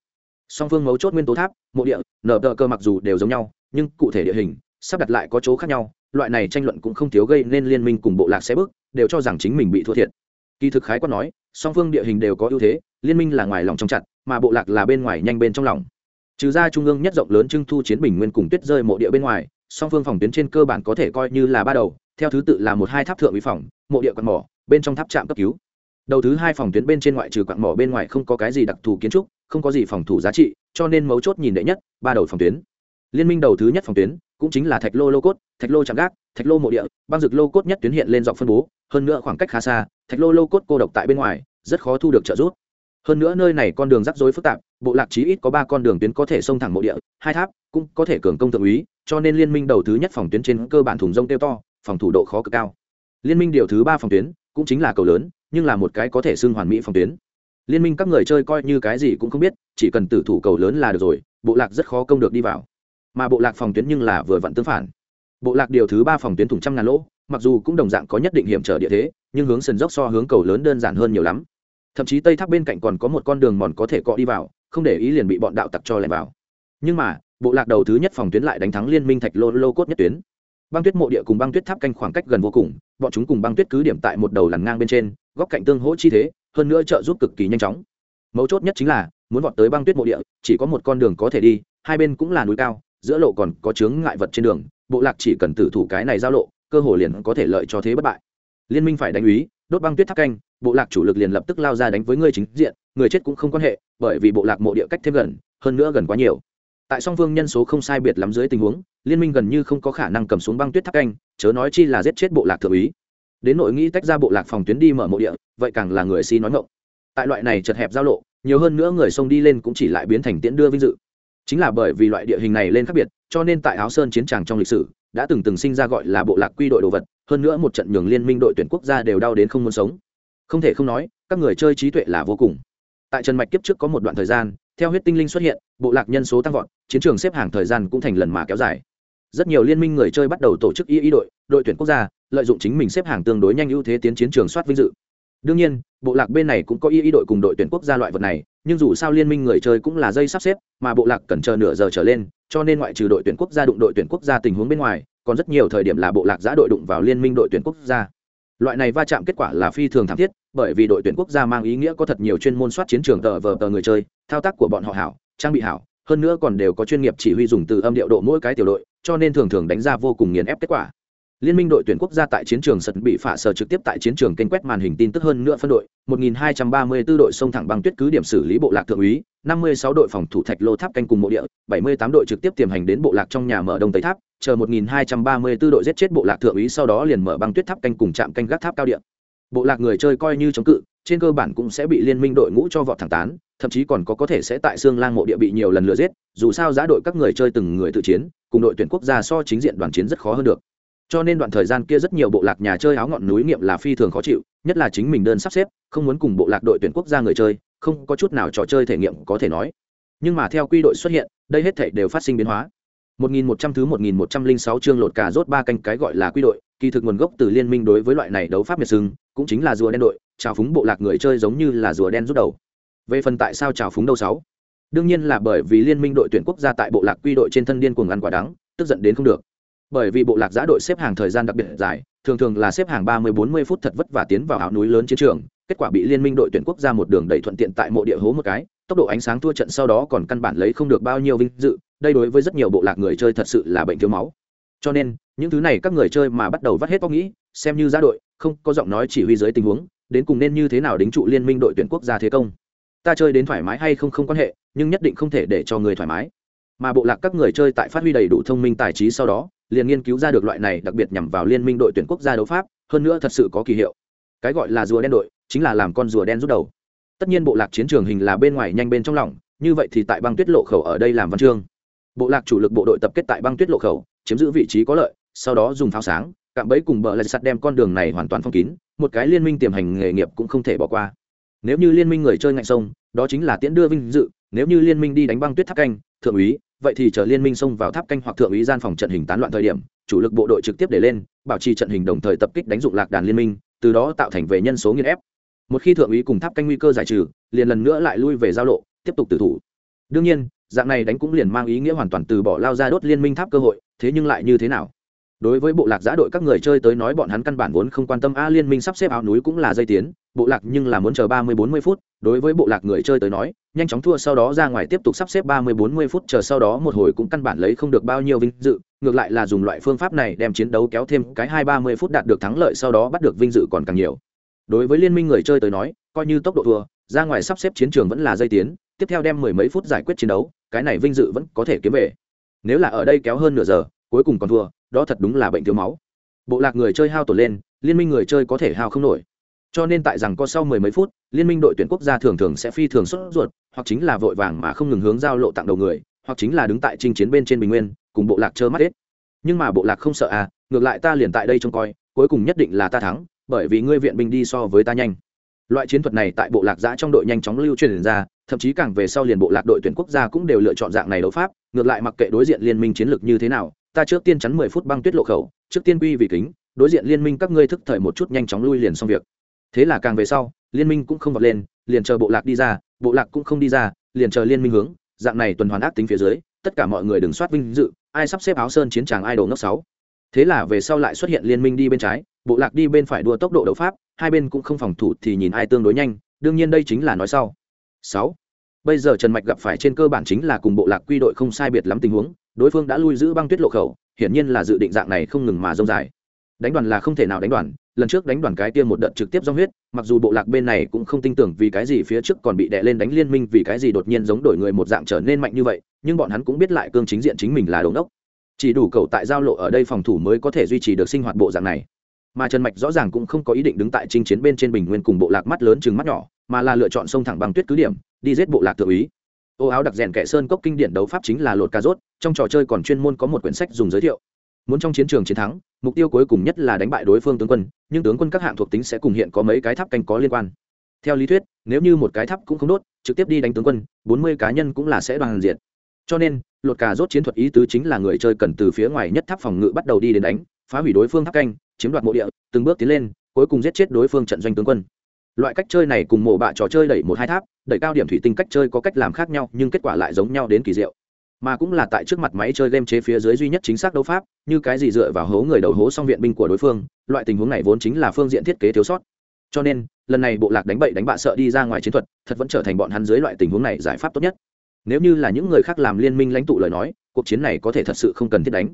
Song phương mấu chốt nguyên tố tháp, mộ địa, nở tờ cơ mặc dù đều giống nhau, nhưng cụ thể địa hình, sắp đặt lại có chỗ khác nhau, loại này tranh luận cũng không thiếu gây nên liên minh cùng bộ lạc sẽ bước, đều cho rằng chính mình bị thua thiệt. Kỳ thực khái quát nói song phương địa hình đều có ưu thế, liên minh là ngoài lòng trong chặt, mà bộ lạc là bên ngoài nhanh bên trong lòng. Trừ ra trung ương nhất rộng lớn trưng thu chiến bình nguyên cùng tuyết rơi mộ địa bên ngoài, song phương phòng tuyến trên cơ bản có thể coi như là ba đầu, theo thứ tự là một hai tháp thượng bí phòng, mộ địa quạt mỏ, bên trong tháp trạm cấp cứu. Đầu thứ hai phòng tuyến bên trên ngoại trừ quạt mỏ bên ngoài không có cái gì đặc thù kiến trúc, không có gì phòng thủ giá trị, cho nên mấu chốt nhìn đệ nhất, ba đầu phòng tuyến. Liên minh đầu thứ nhất phòng tuyến cũng chính là thạch lô lô cốt, thạch lô chạm gác, thạch lô mộ địa, băng rực lô cốt nhất tuyến hiện lên dọc phân bố, hơn nữa khoảng cách khá xa thạch lô lô cốt cô độc tại bên ngoài, rất khó thu được trợ giúp. Hơn nữa nơi này con đường rắc rối phức tạp, bộ lạc chí ít có ba con đường tuyến có thể xông thẳng mộ địa, hai tháp cũng có thể cường công thượng úy, cho nên liên minh đầu thứ nhất phòng tuyến trên cơ bản thùng rông tiêu to, phòng thủ độ khó cực cao. Liên minh điều thứ ba phòng tuyến cũng chính là cầu lớn, nhưng là một cái có thể xưng hoàn mỹ phòng tuyến. Liên minh các người chơi coi như cái gì cũng không biết, chỉ cần tử thủ cầu lớn là được rồi, bộ lạc rất khó công được đi vào. Mà bộ lạc phòng tuyến nhưng là vừa vặn tương phản. Bộ lạc điều thứ ba phòng tuyến thủng trăm ngàn lỗ, mặc dù cũng đồng dạng có nhất định hiểm trở địa thế nhưng hướng sườn dốc so hướng cầu lớn đơn giản hơn nhiều lắm. Thậm chí tây tháp bên cạnh còn có một con đường mòn có thể cọ đi vào, không để ý liền bị bọn đạo tặc cho lẻn vào. Nhưng mà, bộ lạc đầu thứ nhất phòng tuyến lại đánh thắng liên minh thạch lô lô cốt nhất tuyến. Băng tuyết mộ địa cùng băng tuyết tháp canh khoảng cách gần vô cùng, bọn chúng cùng băng tuyết cứ điểm tại một đầu lằn ngang bên trên, góc cạnh tương hỗ chi thế, hơn nữa trợ giúp cực kỳ nhanh chóng. Mấu chốt nhất chính là, muốn vọt tới băng tuyết mộ địa, chỉ có một con đường có thể đi, hai bên cũng là núi cao, giữa lộ còn có chướng ngại vật trên đường, bộ lạc chỉ cần tử thủ cái này giao lộ, cơ hồ liền có thể lợi cho thế bất bại liên minh phải đánh úy, đốt băng tuyết tháp canh, bộ lạc chủ lực liền lập tức lao ra đánh với người chính diện, người chết cũng không quan hệ, bởi vì bộ lạc mộ địa cách thêm gần, hơn nữa gần quá nhiều. Tại song phương nhân số không sai biệt lắm dưới tình huống, liên minh gần như không có khả năng cầm xuống băng tuyết tháp canh, chớ nói chi là giết chết bộ lạc thượng úy. Đến nội nghĩ tách ra bộ lạc phòng tuyến đi mở mộ địa, vậy càng là người si nói ngộng tại loại này chật hẹp giao lộ, nhiều hơn nữa người xông đi lên cũng chỉ lại biến thành tiễn đưa vinh dự. Chính là bởi vì loại địa hình này lên khác biệt, cho nên tại áo sơn chiến tràng trong lịch sử, đã từng từng sinh ra gọi là bộ lạc quy đội đồ vật hơn nữa một trận nhường liên minh đội tuyển quốc gia đều đau đến không muốn sống. Không thể không nói, các người chơi trí tuệ là vô cùng. Tại trần mạch kiếp trước có một đoạn thời gian, theo huyết tinh linh xuất hiện, bộ lạc nhân số tăng vọt, chiến trường xếp hàng thời gian cũng thành lần mà kéo dài. Rất nhiều liên minh người chơi bắt đầu tổ chức y y đội đội tuyển quốc gia, lợi dụng chính mình xếp hàng tương đối nhanh ưu thế tiến chiến trường soát vinh dự. Đương nhiên, bộ lạc bên này cũng có y y đội cùng đội tuyển quốc gia loại vật này, nhưng dù sao liên minh người chơi cũng là dây sắp xếp, mà bộ lạc cần chờ nửa giờ trở lên, cho nên ngoại trừ đội tuyển quốc gia đụng đội tuyển quốc gia tình huống bên ngoài còn rất nhiều thời điểm là bộ lạc giã đội đụng vào liên minh đội tuyển quốc gia. Loại này va chạm kết quả là phi thường thảm thiết, bởi vì đội tuyển quốc gia mang ý nghĩa có thật nhiều chuyên môn soát chiến trường tờ vờ tờ người chơi, thao tác của bọn họ hảo, trang bị hảo, hơn nữa còn đều có chuyên nghiệp chỉ huy dùng từ âm điệu độ mỗi cái tiểu đội, cho nên thường thường đánh ra vô cùng nghiền ép kết quả. Liên minh đội tuyển quốc gia tại chiến trường sật bị phả sở trực tiếp tại chiến trường kênh quét màn hình tin tức hơn nữa phân đội 1234 đội sông thẳng băng tuyết cứ điểm xử lý bộ lạc thượng úy 56 đội phòng thủ thạch lô tháp canh cùng mộ địa 78 đội trực tiếp tiềm hành đến bộ lạc trong nhà mở đông tây tháp chờ 1234 đội giết chết bộ lạc thượng úy, sau đó liền mở băng tuyết tháp canh cùng chạm canh gác tháp cao địa. Bộ lạc người chơi coi như chống cự, trên cơ bản cũng sẽ bị liên minh đội ngũ cho vọt thẳng tán, thậm chí còn có có thể sẽ tại xương lang mộ địa bị nhiều lần lừa giết, dù sao giá đội các người chơi từng người tự chiến, cùng đội tuyển quốc gia so chính diện đoàn chiến rất khó hơn được. Cho nên đoạn thời gian kia rất nhiều bộ lạc nhà chơi áo ngọn núi nghiệm là phi thường khó chịu, nhất là chính mình đơn sắp xếp, không muốn cùng bộ lạc đội tuyển quốc gia người chơi, không có chút nào trò chơi thể nghiệm có thể nói. Nhưng mà theo quy đội xuất hiện, đây hết thảy đều phát sinh biến hóa. 1100 thứ 1106 chương lột cả rốt ba canh cái gọi là quy đội kỳ thực nguồn gốc từ liên minh đối với loại này đấu pháp miệt sừng, cũng chính là rùa đen đội trào phúng bộ lạc người chơi giống như là rùa đen rút đầu. Về phần tại sao trào phúng đâu sáu? Đương nhiên là bởi vì liên minh đội tuyển quốc gia tại bộ lạc quy đội trên thân điên cuồng ăn quả đắng tức giận đến không được. Bởi vì bộ lạc giã đội xếp hàng thời gian đặc biệt dài thường thường là xếp hàng ba mươi bốn mươi phút thật vất vả tiến vào áo núi lớn chiến trường kết quả bị liên minh đội tuyển quốc gia một đường đẩy thuận tiện tại mộ địa hố một cái tốc độ ánh sáng thua trận sau đó còn căn bản lấy không được bao nhiêu vinh dự đây đối với rất nhiều bộ lạc người chơi thật sự là bệnh thiếu máu. Cho nên, những thứ này các người chơi mà bắt đầu vắt hết có nghĩ, xem như ra đội, không có giọng nói chỉ huy dưới tình huống, đến cùng nên như thế nào đính trụ liên minh đội tuyển quốc gia thế công. Ta chơi đến thoải mái hay không không quan hệ, nhưng nhất định không thể để cho người thoải mái. Mà bộ lạc các người chơi tại phát huy đầy đủ thông minh tài trí sau đó, liền nghiên cứu ra được loại này đặc biệt nhằm vào liên minh đội tuyển quốc gia đấu pháp, hơn nữa thật sự có kỳ hiệu. Cái gọi là rùa đen đội, chính là làm con rùa đen rút đầu. Tất nhiên bộ lạc chiến trường hình là bên ngoài nhanh bên trong lòng, như vậy thì tại băng tuyết lộ khẩu ở đây làm văn chương bộ lạc chủ lực bộ đội tập kết tại băng tuyết lộ khẩu, chiếm giữ vị trí có lợi, sau đó dùng pháo sáng, cạm bẫy cùng bờ lạch sắt đem con đường này hoàn toàn phong kín, một cái liên minh tiềm hành nghề nghiệp cũng không thể bỏ qua. Nếu như liên minh người chơi ngạnh sông, đó chính là tiễn đưa vinh dự, nếu như liên minh đi đánh băng tuyết tháp canh, thượng úy, vậy thì chờ liên minh xông vào tháp canh hoặc thượng úy gian phòng trận hình tán loạn thời điểm, chủ lực bộ đội trực tiếp để lên, bảo trì trận hình đồng thời tập kích đánh dụng lạc đàn liên minh, từ đó tạo thành về nhân số nghiên ép. Một khi thượng úy cùng tháp canh nguy cơ giải trừ, liền lần nữa lại lui về giao lộ, tiếp tục tử thủ. Đương nhiên dạng này đánh cũng liền mang ý nghĩa hoàn toàn từ bỏ lao ra đốt liên minh tháp cơ hội, thế nhưng lại như thế nào? Đối với bộ lạc giã đội các người chơi tới nói bọn hắn căn bản vốn không quan tâm a liên minh sắp xếp áo núi cũng là dây tiến, bộ lạc nhưng là muốn chờ ba mươi bốn mươi phút, đối với bộ lạc người chơi tới nói, nhanh chóng thua sau đó ra ngoài tiếp tục sắp xếp ba mươi bốn mươi phút, chờ sau đó một hồi cũng căn bản lấy không được bao nhiêu vinh dự, ngược lại là dùng loại phương pháp này đem chiến đấu kéo thêm cái hai ba mươi phút đạt được thắng lợi sau đó bắt được vinh dự còn càng nhiều. Đối với liên minh người chơi tới nói, coi như tốc độ thua, ra ngoài sắp xếp chiến trường vẫn là dây tiến tiếp theo đem mười mấy phút giải quyết chiến đấu, cái này vinh dự vẫn có thể kiếm về. Nếu là ở đây kéo hơn nửa giờ, cuối cùng còn thua, đó thật đúng là bệnh thiếu máu. Bộ lạc người chơi hao tổn lên, liên minh người chơi có thể hao không nổi. Cho nên tại rằng có sau mười mấy phút, liên minh đội tuyển quốc gia thường thường sẽ phi thường xuất ruột, hoặc chính là vội vàng mà không ngừng hướng giao lộ tặng đầu người, hoặc chính là đứng tại chinh chiến bên trên bình nguyên, cùng bộ lạc trơ mắt hết. Nhưng mà bộ lạc không sợ à ngược lại ta liền tại đây trông coi, cuối cùng nhất định là ta thắng, bởi vì ngươi viện binh đi so với ta nhanh. Loại chiến thuật này tại bộ lạc giã trong đội nhanh chóng lưu truyền ra thậm chí càng về sau liền bộ lạc đội tuyển quốc gia cũng đều lựa chọn dạng này đấu pháp, ngược lại mặc kệ đối diện liên minh chiến lược như thế nào, ta trước tiên chắn mười phút băng tuyết lộ khẩu, trước tiên quy vì kính, đối diện liên minh các ngươi thức thời một chút nhanh chóng lui liền xong việc. Thế là càng về sau, liên minh cũng không vọt lên, liền chờ bộ lạc đi ra, bộ lạc cũng không đi ra, liền chờ liên minh hướng, dạng này tuần hoàn ác tính phía dưới, tất cả mọi người đừng soát vinh dự, ai sắp xếp áo sơn chiến tràng idol ngốc sáu. Thế là về sau lại xuất hiện liên minh đi bên trái, bộ lạc đi bên phải đua tốc độ đấu pháp, hai bên cũng không phòng thủ thì nhìn ai tương đối nhanh, đương nhiên đây chính là nói sau sáu. Bây giờ trần mạch gặp phải trên cơ bản chính là cùng bộ lạc quy đội không sai biệt lắm tình huống, đối phương đã lui giữ băng tuyết lộ khẩu, hiển nhiên là dự định dạng này không ngừng mà rông dài. Đánh đoàn là không thể nào đánh đoàn, lần trước đánh đoàn cái tiêm một đợt trực tiếp do huyết, mặc dù bộ lạc bên này cũng không tin tưởng vì cái gì phía trước còn bị đè lên đánh liên minh vì cái gì đột nhiên giống đổi người một dạng trở nên mạnh như vậy, nhưng bọn hắn cũng biết lại cương chính diện chính mình là đống đốc. Chỉ đủ cầu tại giao lộ ở đây phòng thủ mới có thể duy trì được sinh hoạt bộ dạng này mà trần mạch rõ ràng cũng không có ý định đứng tại chinh chiến bên trên bình nguyên cùng bộ lạc mắt lớn chừng mắt nhỏ, mà là lựa chọn sông thẳng bằng tuyết cứ điểm, đi giết bộ lạc tự ý ô áo đặc rèn kẻ sơn cốc kinh điển đấu pháp chính là lột cà rốt, trong trò chơi còn chuyên môn có một quyển sách dùng giới thiệu. Muốn trong chiến trường chiến thắng, mục tiêu cuối cùng nhất là đánh bại đối phương tướng quân, nhưng tướng quân các hạng thuộc tính sẽ cùng hiện có mấy cái tháp canh có liên quan. Theo lý thuyết, nếu như một cái tháp cũng không đốt, trực tiếp đi đánh tướng quân, bốn mươi cá nhân cũng là sẽ đoàn diện. Cho nên, lột cà rốt chiến thuật ý tứ chính là người chơi cần từ phía ngoài nhất tháp phòng ngự bắt đầu đi đến đánh, phá hủy đối phương tháp canh chiếm đoạt mộ địa, từng bước tiến lên, cuối cùng giết chết đối phương trận doanh tướng quân. Loại cách chơi này cùng mổ bạ trò chơi đẩy một hai tháp, đẩy cao điểm thủy tinh cách chơi có cách làm khác nhau, nhưng kết quả lại giống nhau đến kỳ diệu. Mà cũng là tại trước mặt máy chơi game chế phía dưới duy nhất chính xác đấu pháp, như cái gì dựa vào hố người đầu hố xong viện binh của đối phương, loại tình huống này vốn chính là phương diện thiết kế thiếu sót. Cho nên, lần này bộ lạc đánh bậy đánh bạ sợ đi ra ngoài chiến thuật, thật vẫn trở thành bọn hắn dưới loại tình huống này giải pháp tốt nhất. Nếu như là những người khác làm liên minh lãnh tụ lời nói, cuộc chiến này có thể thật sự không cần thiết đánh.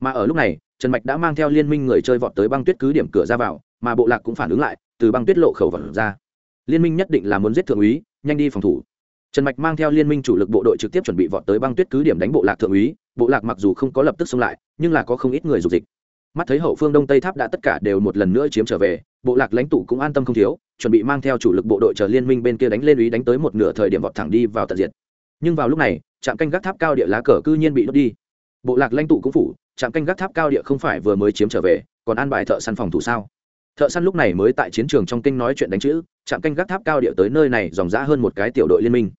Mà ở lúc này trần mạch đã mang theo liên minh người chơi vọt tới băng tuyết cứ điểm cửa ra vào, mà bộ lạc cũng phản ứng lại, từ băng tuyết lộ khẩu vật ra. Liên minh nhất định là muốn giết thượng úy, nhanh đi phòng thủ. Trần mạch mang theo liên minh chủ lực bộ đội trực tiếp chuẩn bị vọt tới băng tuyết cứ điểm đánh bộ lạc thượng úy, bộ lạc mặc dù không có lập tức xông lại, nhưng là có không ít người dục dịch. Mắt thấy hậu phương đông tây tháp đã tất cả đều một lần nữa chiếm trở về, bộ lạc lãnh tụ cũng an tâm không thiếu, chuẩn bị mang theo chủ lực bộ đội chờ liên minh bên kia đánh lên úy đánh tới một nửa thời điểm vọt thẳng đi vào tận diệt. Nhưng vào lúc này, trạm canh gác tháp cao địa lá cờ cư nhiên bị đốt đi bộ lạc lãnh tụ cũng phủ, trạm canh gác tháp cao địa không phải vừa mới chiếm trở về, còn an bài thợ săn phòng thủ sao? Thợ săn lúc này mới tại chiến trường trong kinh nói chuyện đánh chữ, trạm canh gác tháp cao địa tới nơi này dòng dã hơn một cái tiểu đội liên minh.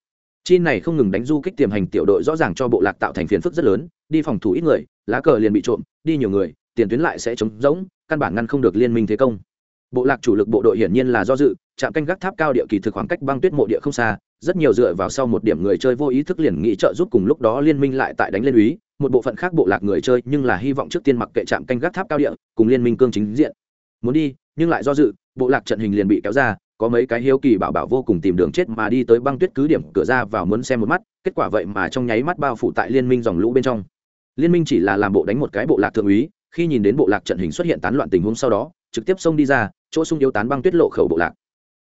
Chi này không ngừng đánh du kích tiềm hành tiểu đội rõ ràng cho bộ lạc tạo thành phiền phức rất lớn, đi phòng thủ ít người, lá cờ liền bị trộm, đi nhiều người, tiền tuyến lại sẽ trống rỗng, căn bản ngăn không được liên minh thế công. Bộ lạc chủ lực bộ đội hiển nhiên là do dự, trạm canh gác tháp cao địa kỳ thực khoảng cách băng tuyết mộ địa không xa, rất nhiều dựa vào sau một điểm người chơi vô ý thức liền nghĩ trợ giúp cùng lúc đó liên minh lại tại đánh lên úy một bộ phận khác bộ lạc người chơi nhưng là hy vọng trước tiên mặc kệ trạm canh gác tháp cao địa, cùng liên minh cương chính diện. Muốn đi, nhưng lại do dự, bộ lạc trận hình liền bị kéo ra, có mấy cái hiếu kỳ bảo bảo vô cùng tìm đường chết mà đi tới băng tuyết cứ điểm cửa ra vào muốn xem một mắt, kết quả vậy mà trong nháy mắt bao phủ tại liên minh dòng lũ bên trong. Liên minh chỉ là làm bộ đánh một cái bộ lạc thượng úy, khi nhìn đến bộ lạc trận hình xuất hiện tán loạn tình huống sau đó, trực tiếp xông đi ra, chỗ sung yếu tán băng tuyết lộ khẩu bộ lạc.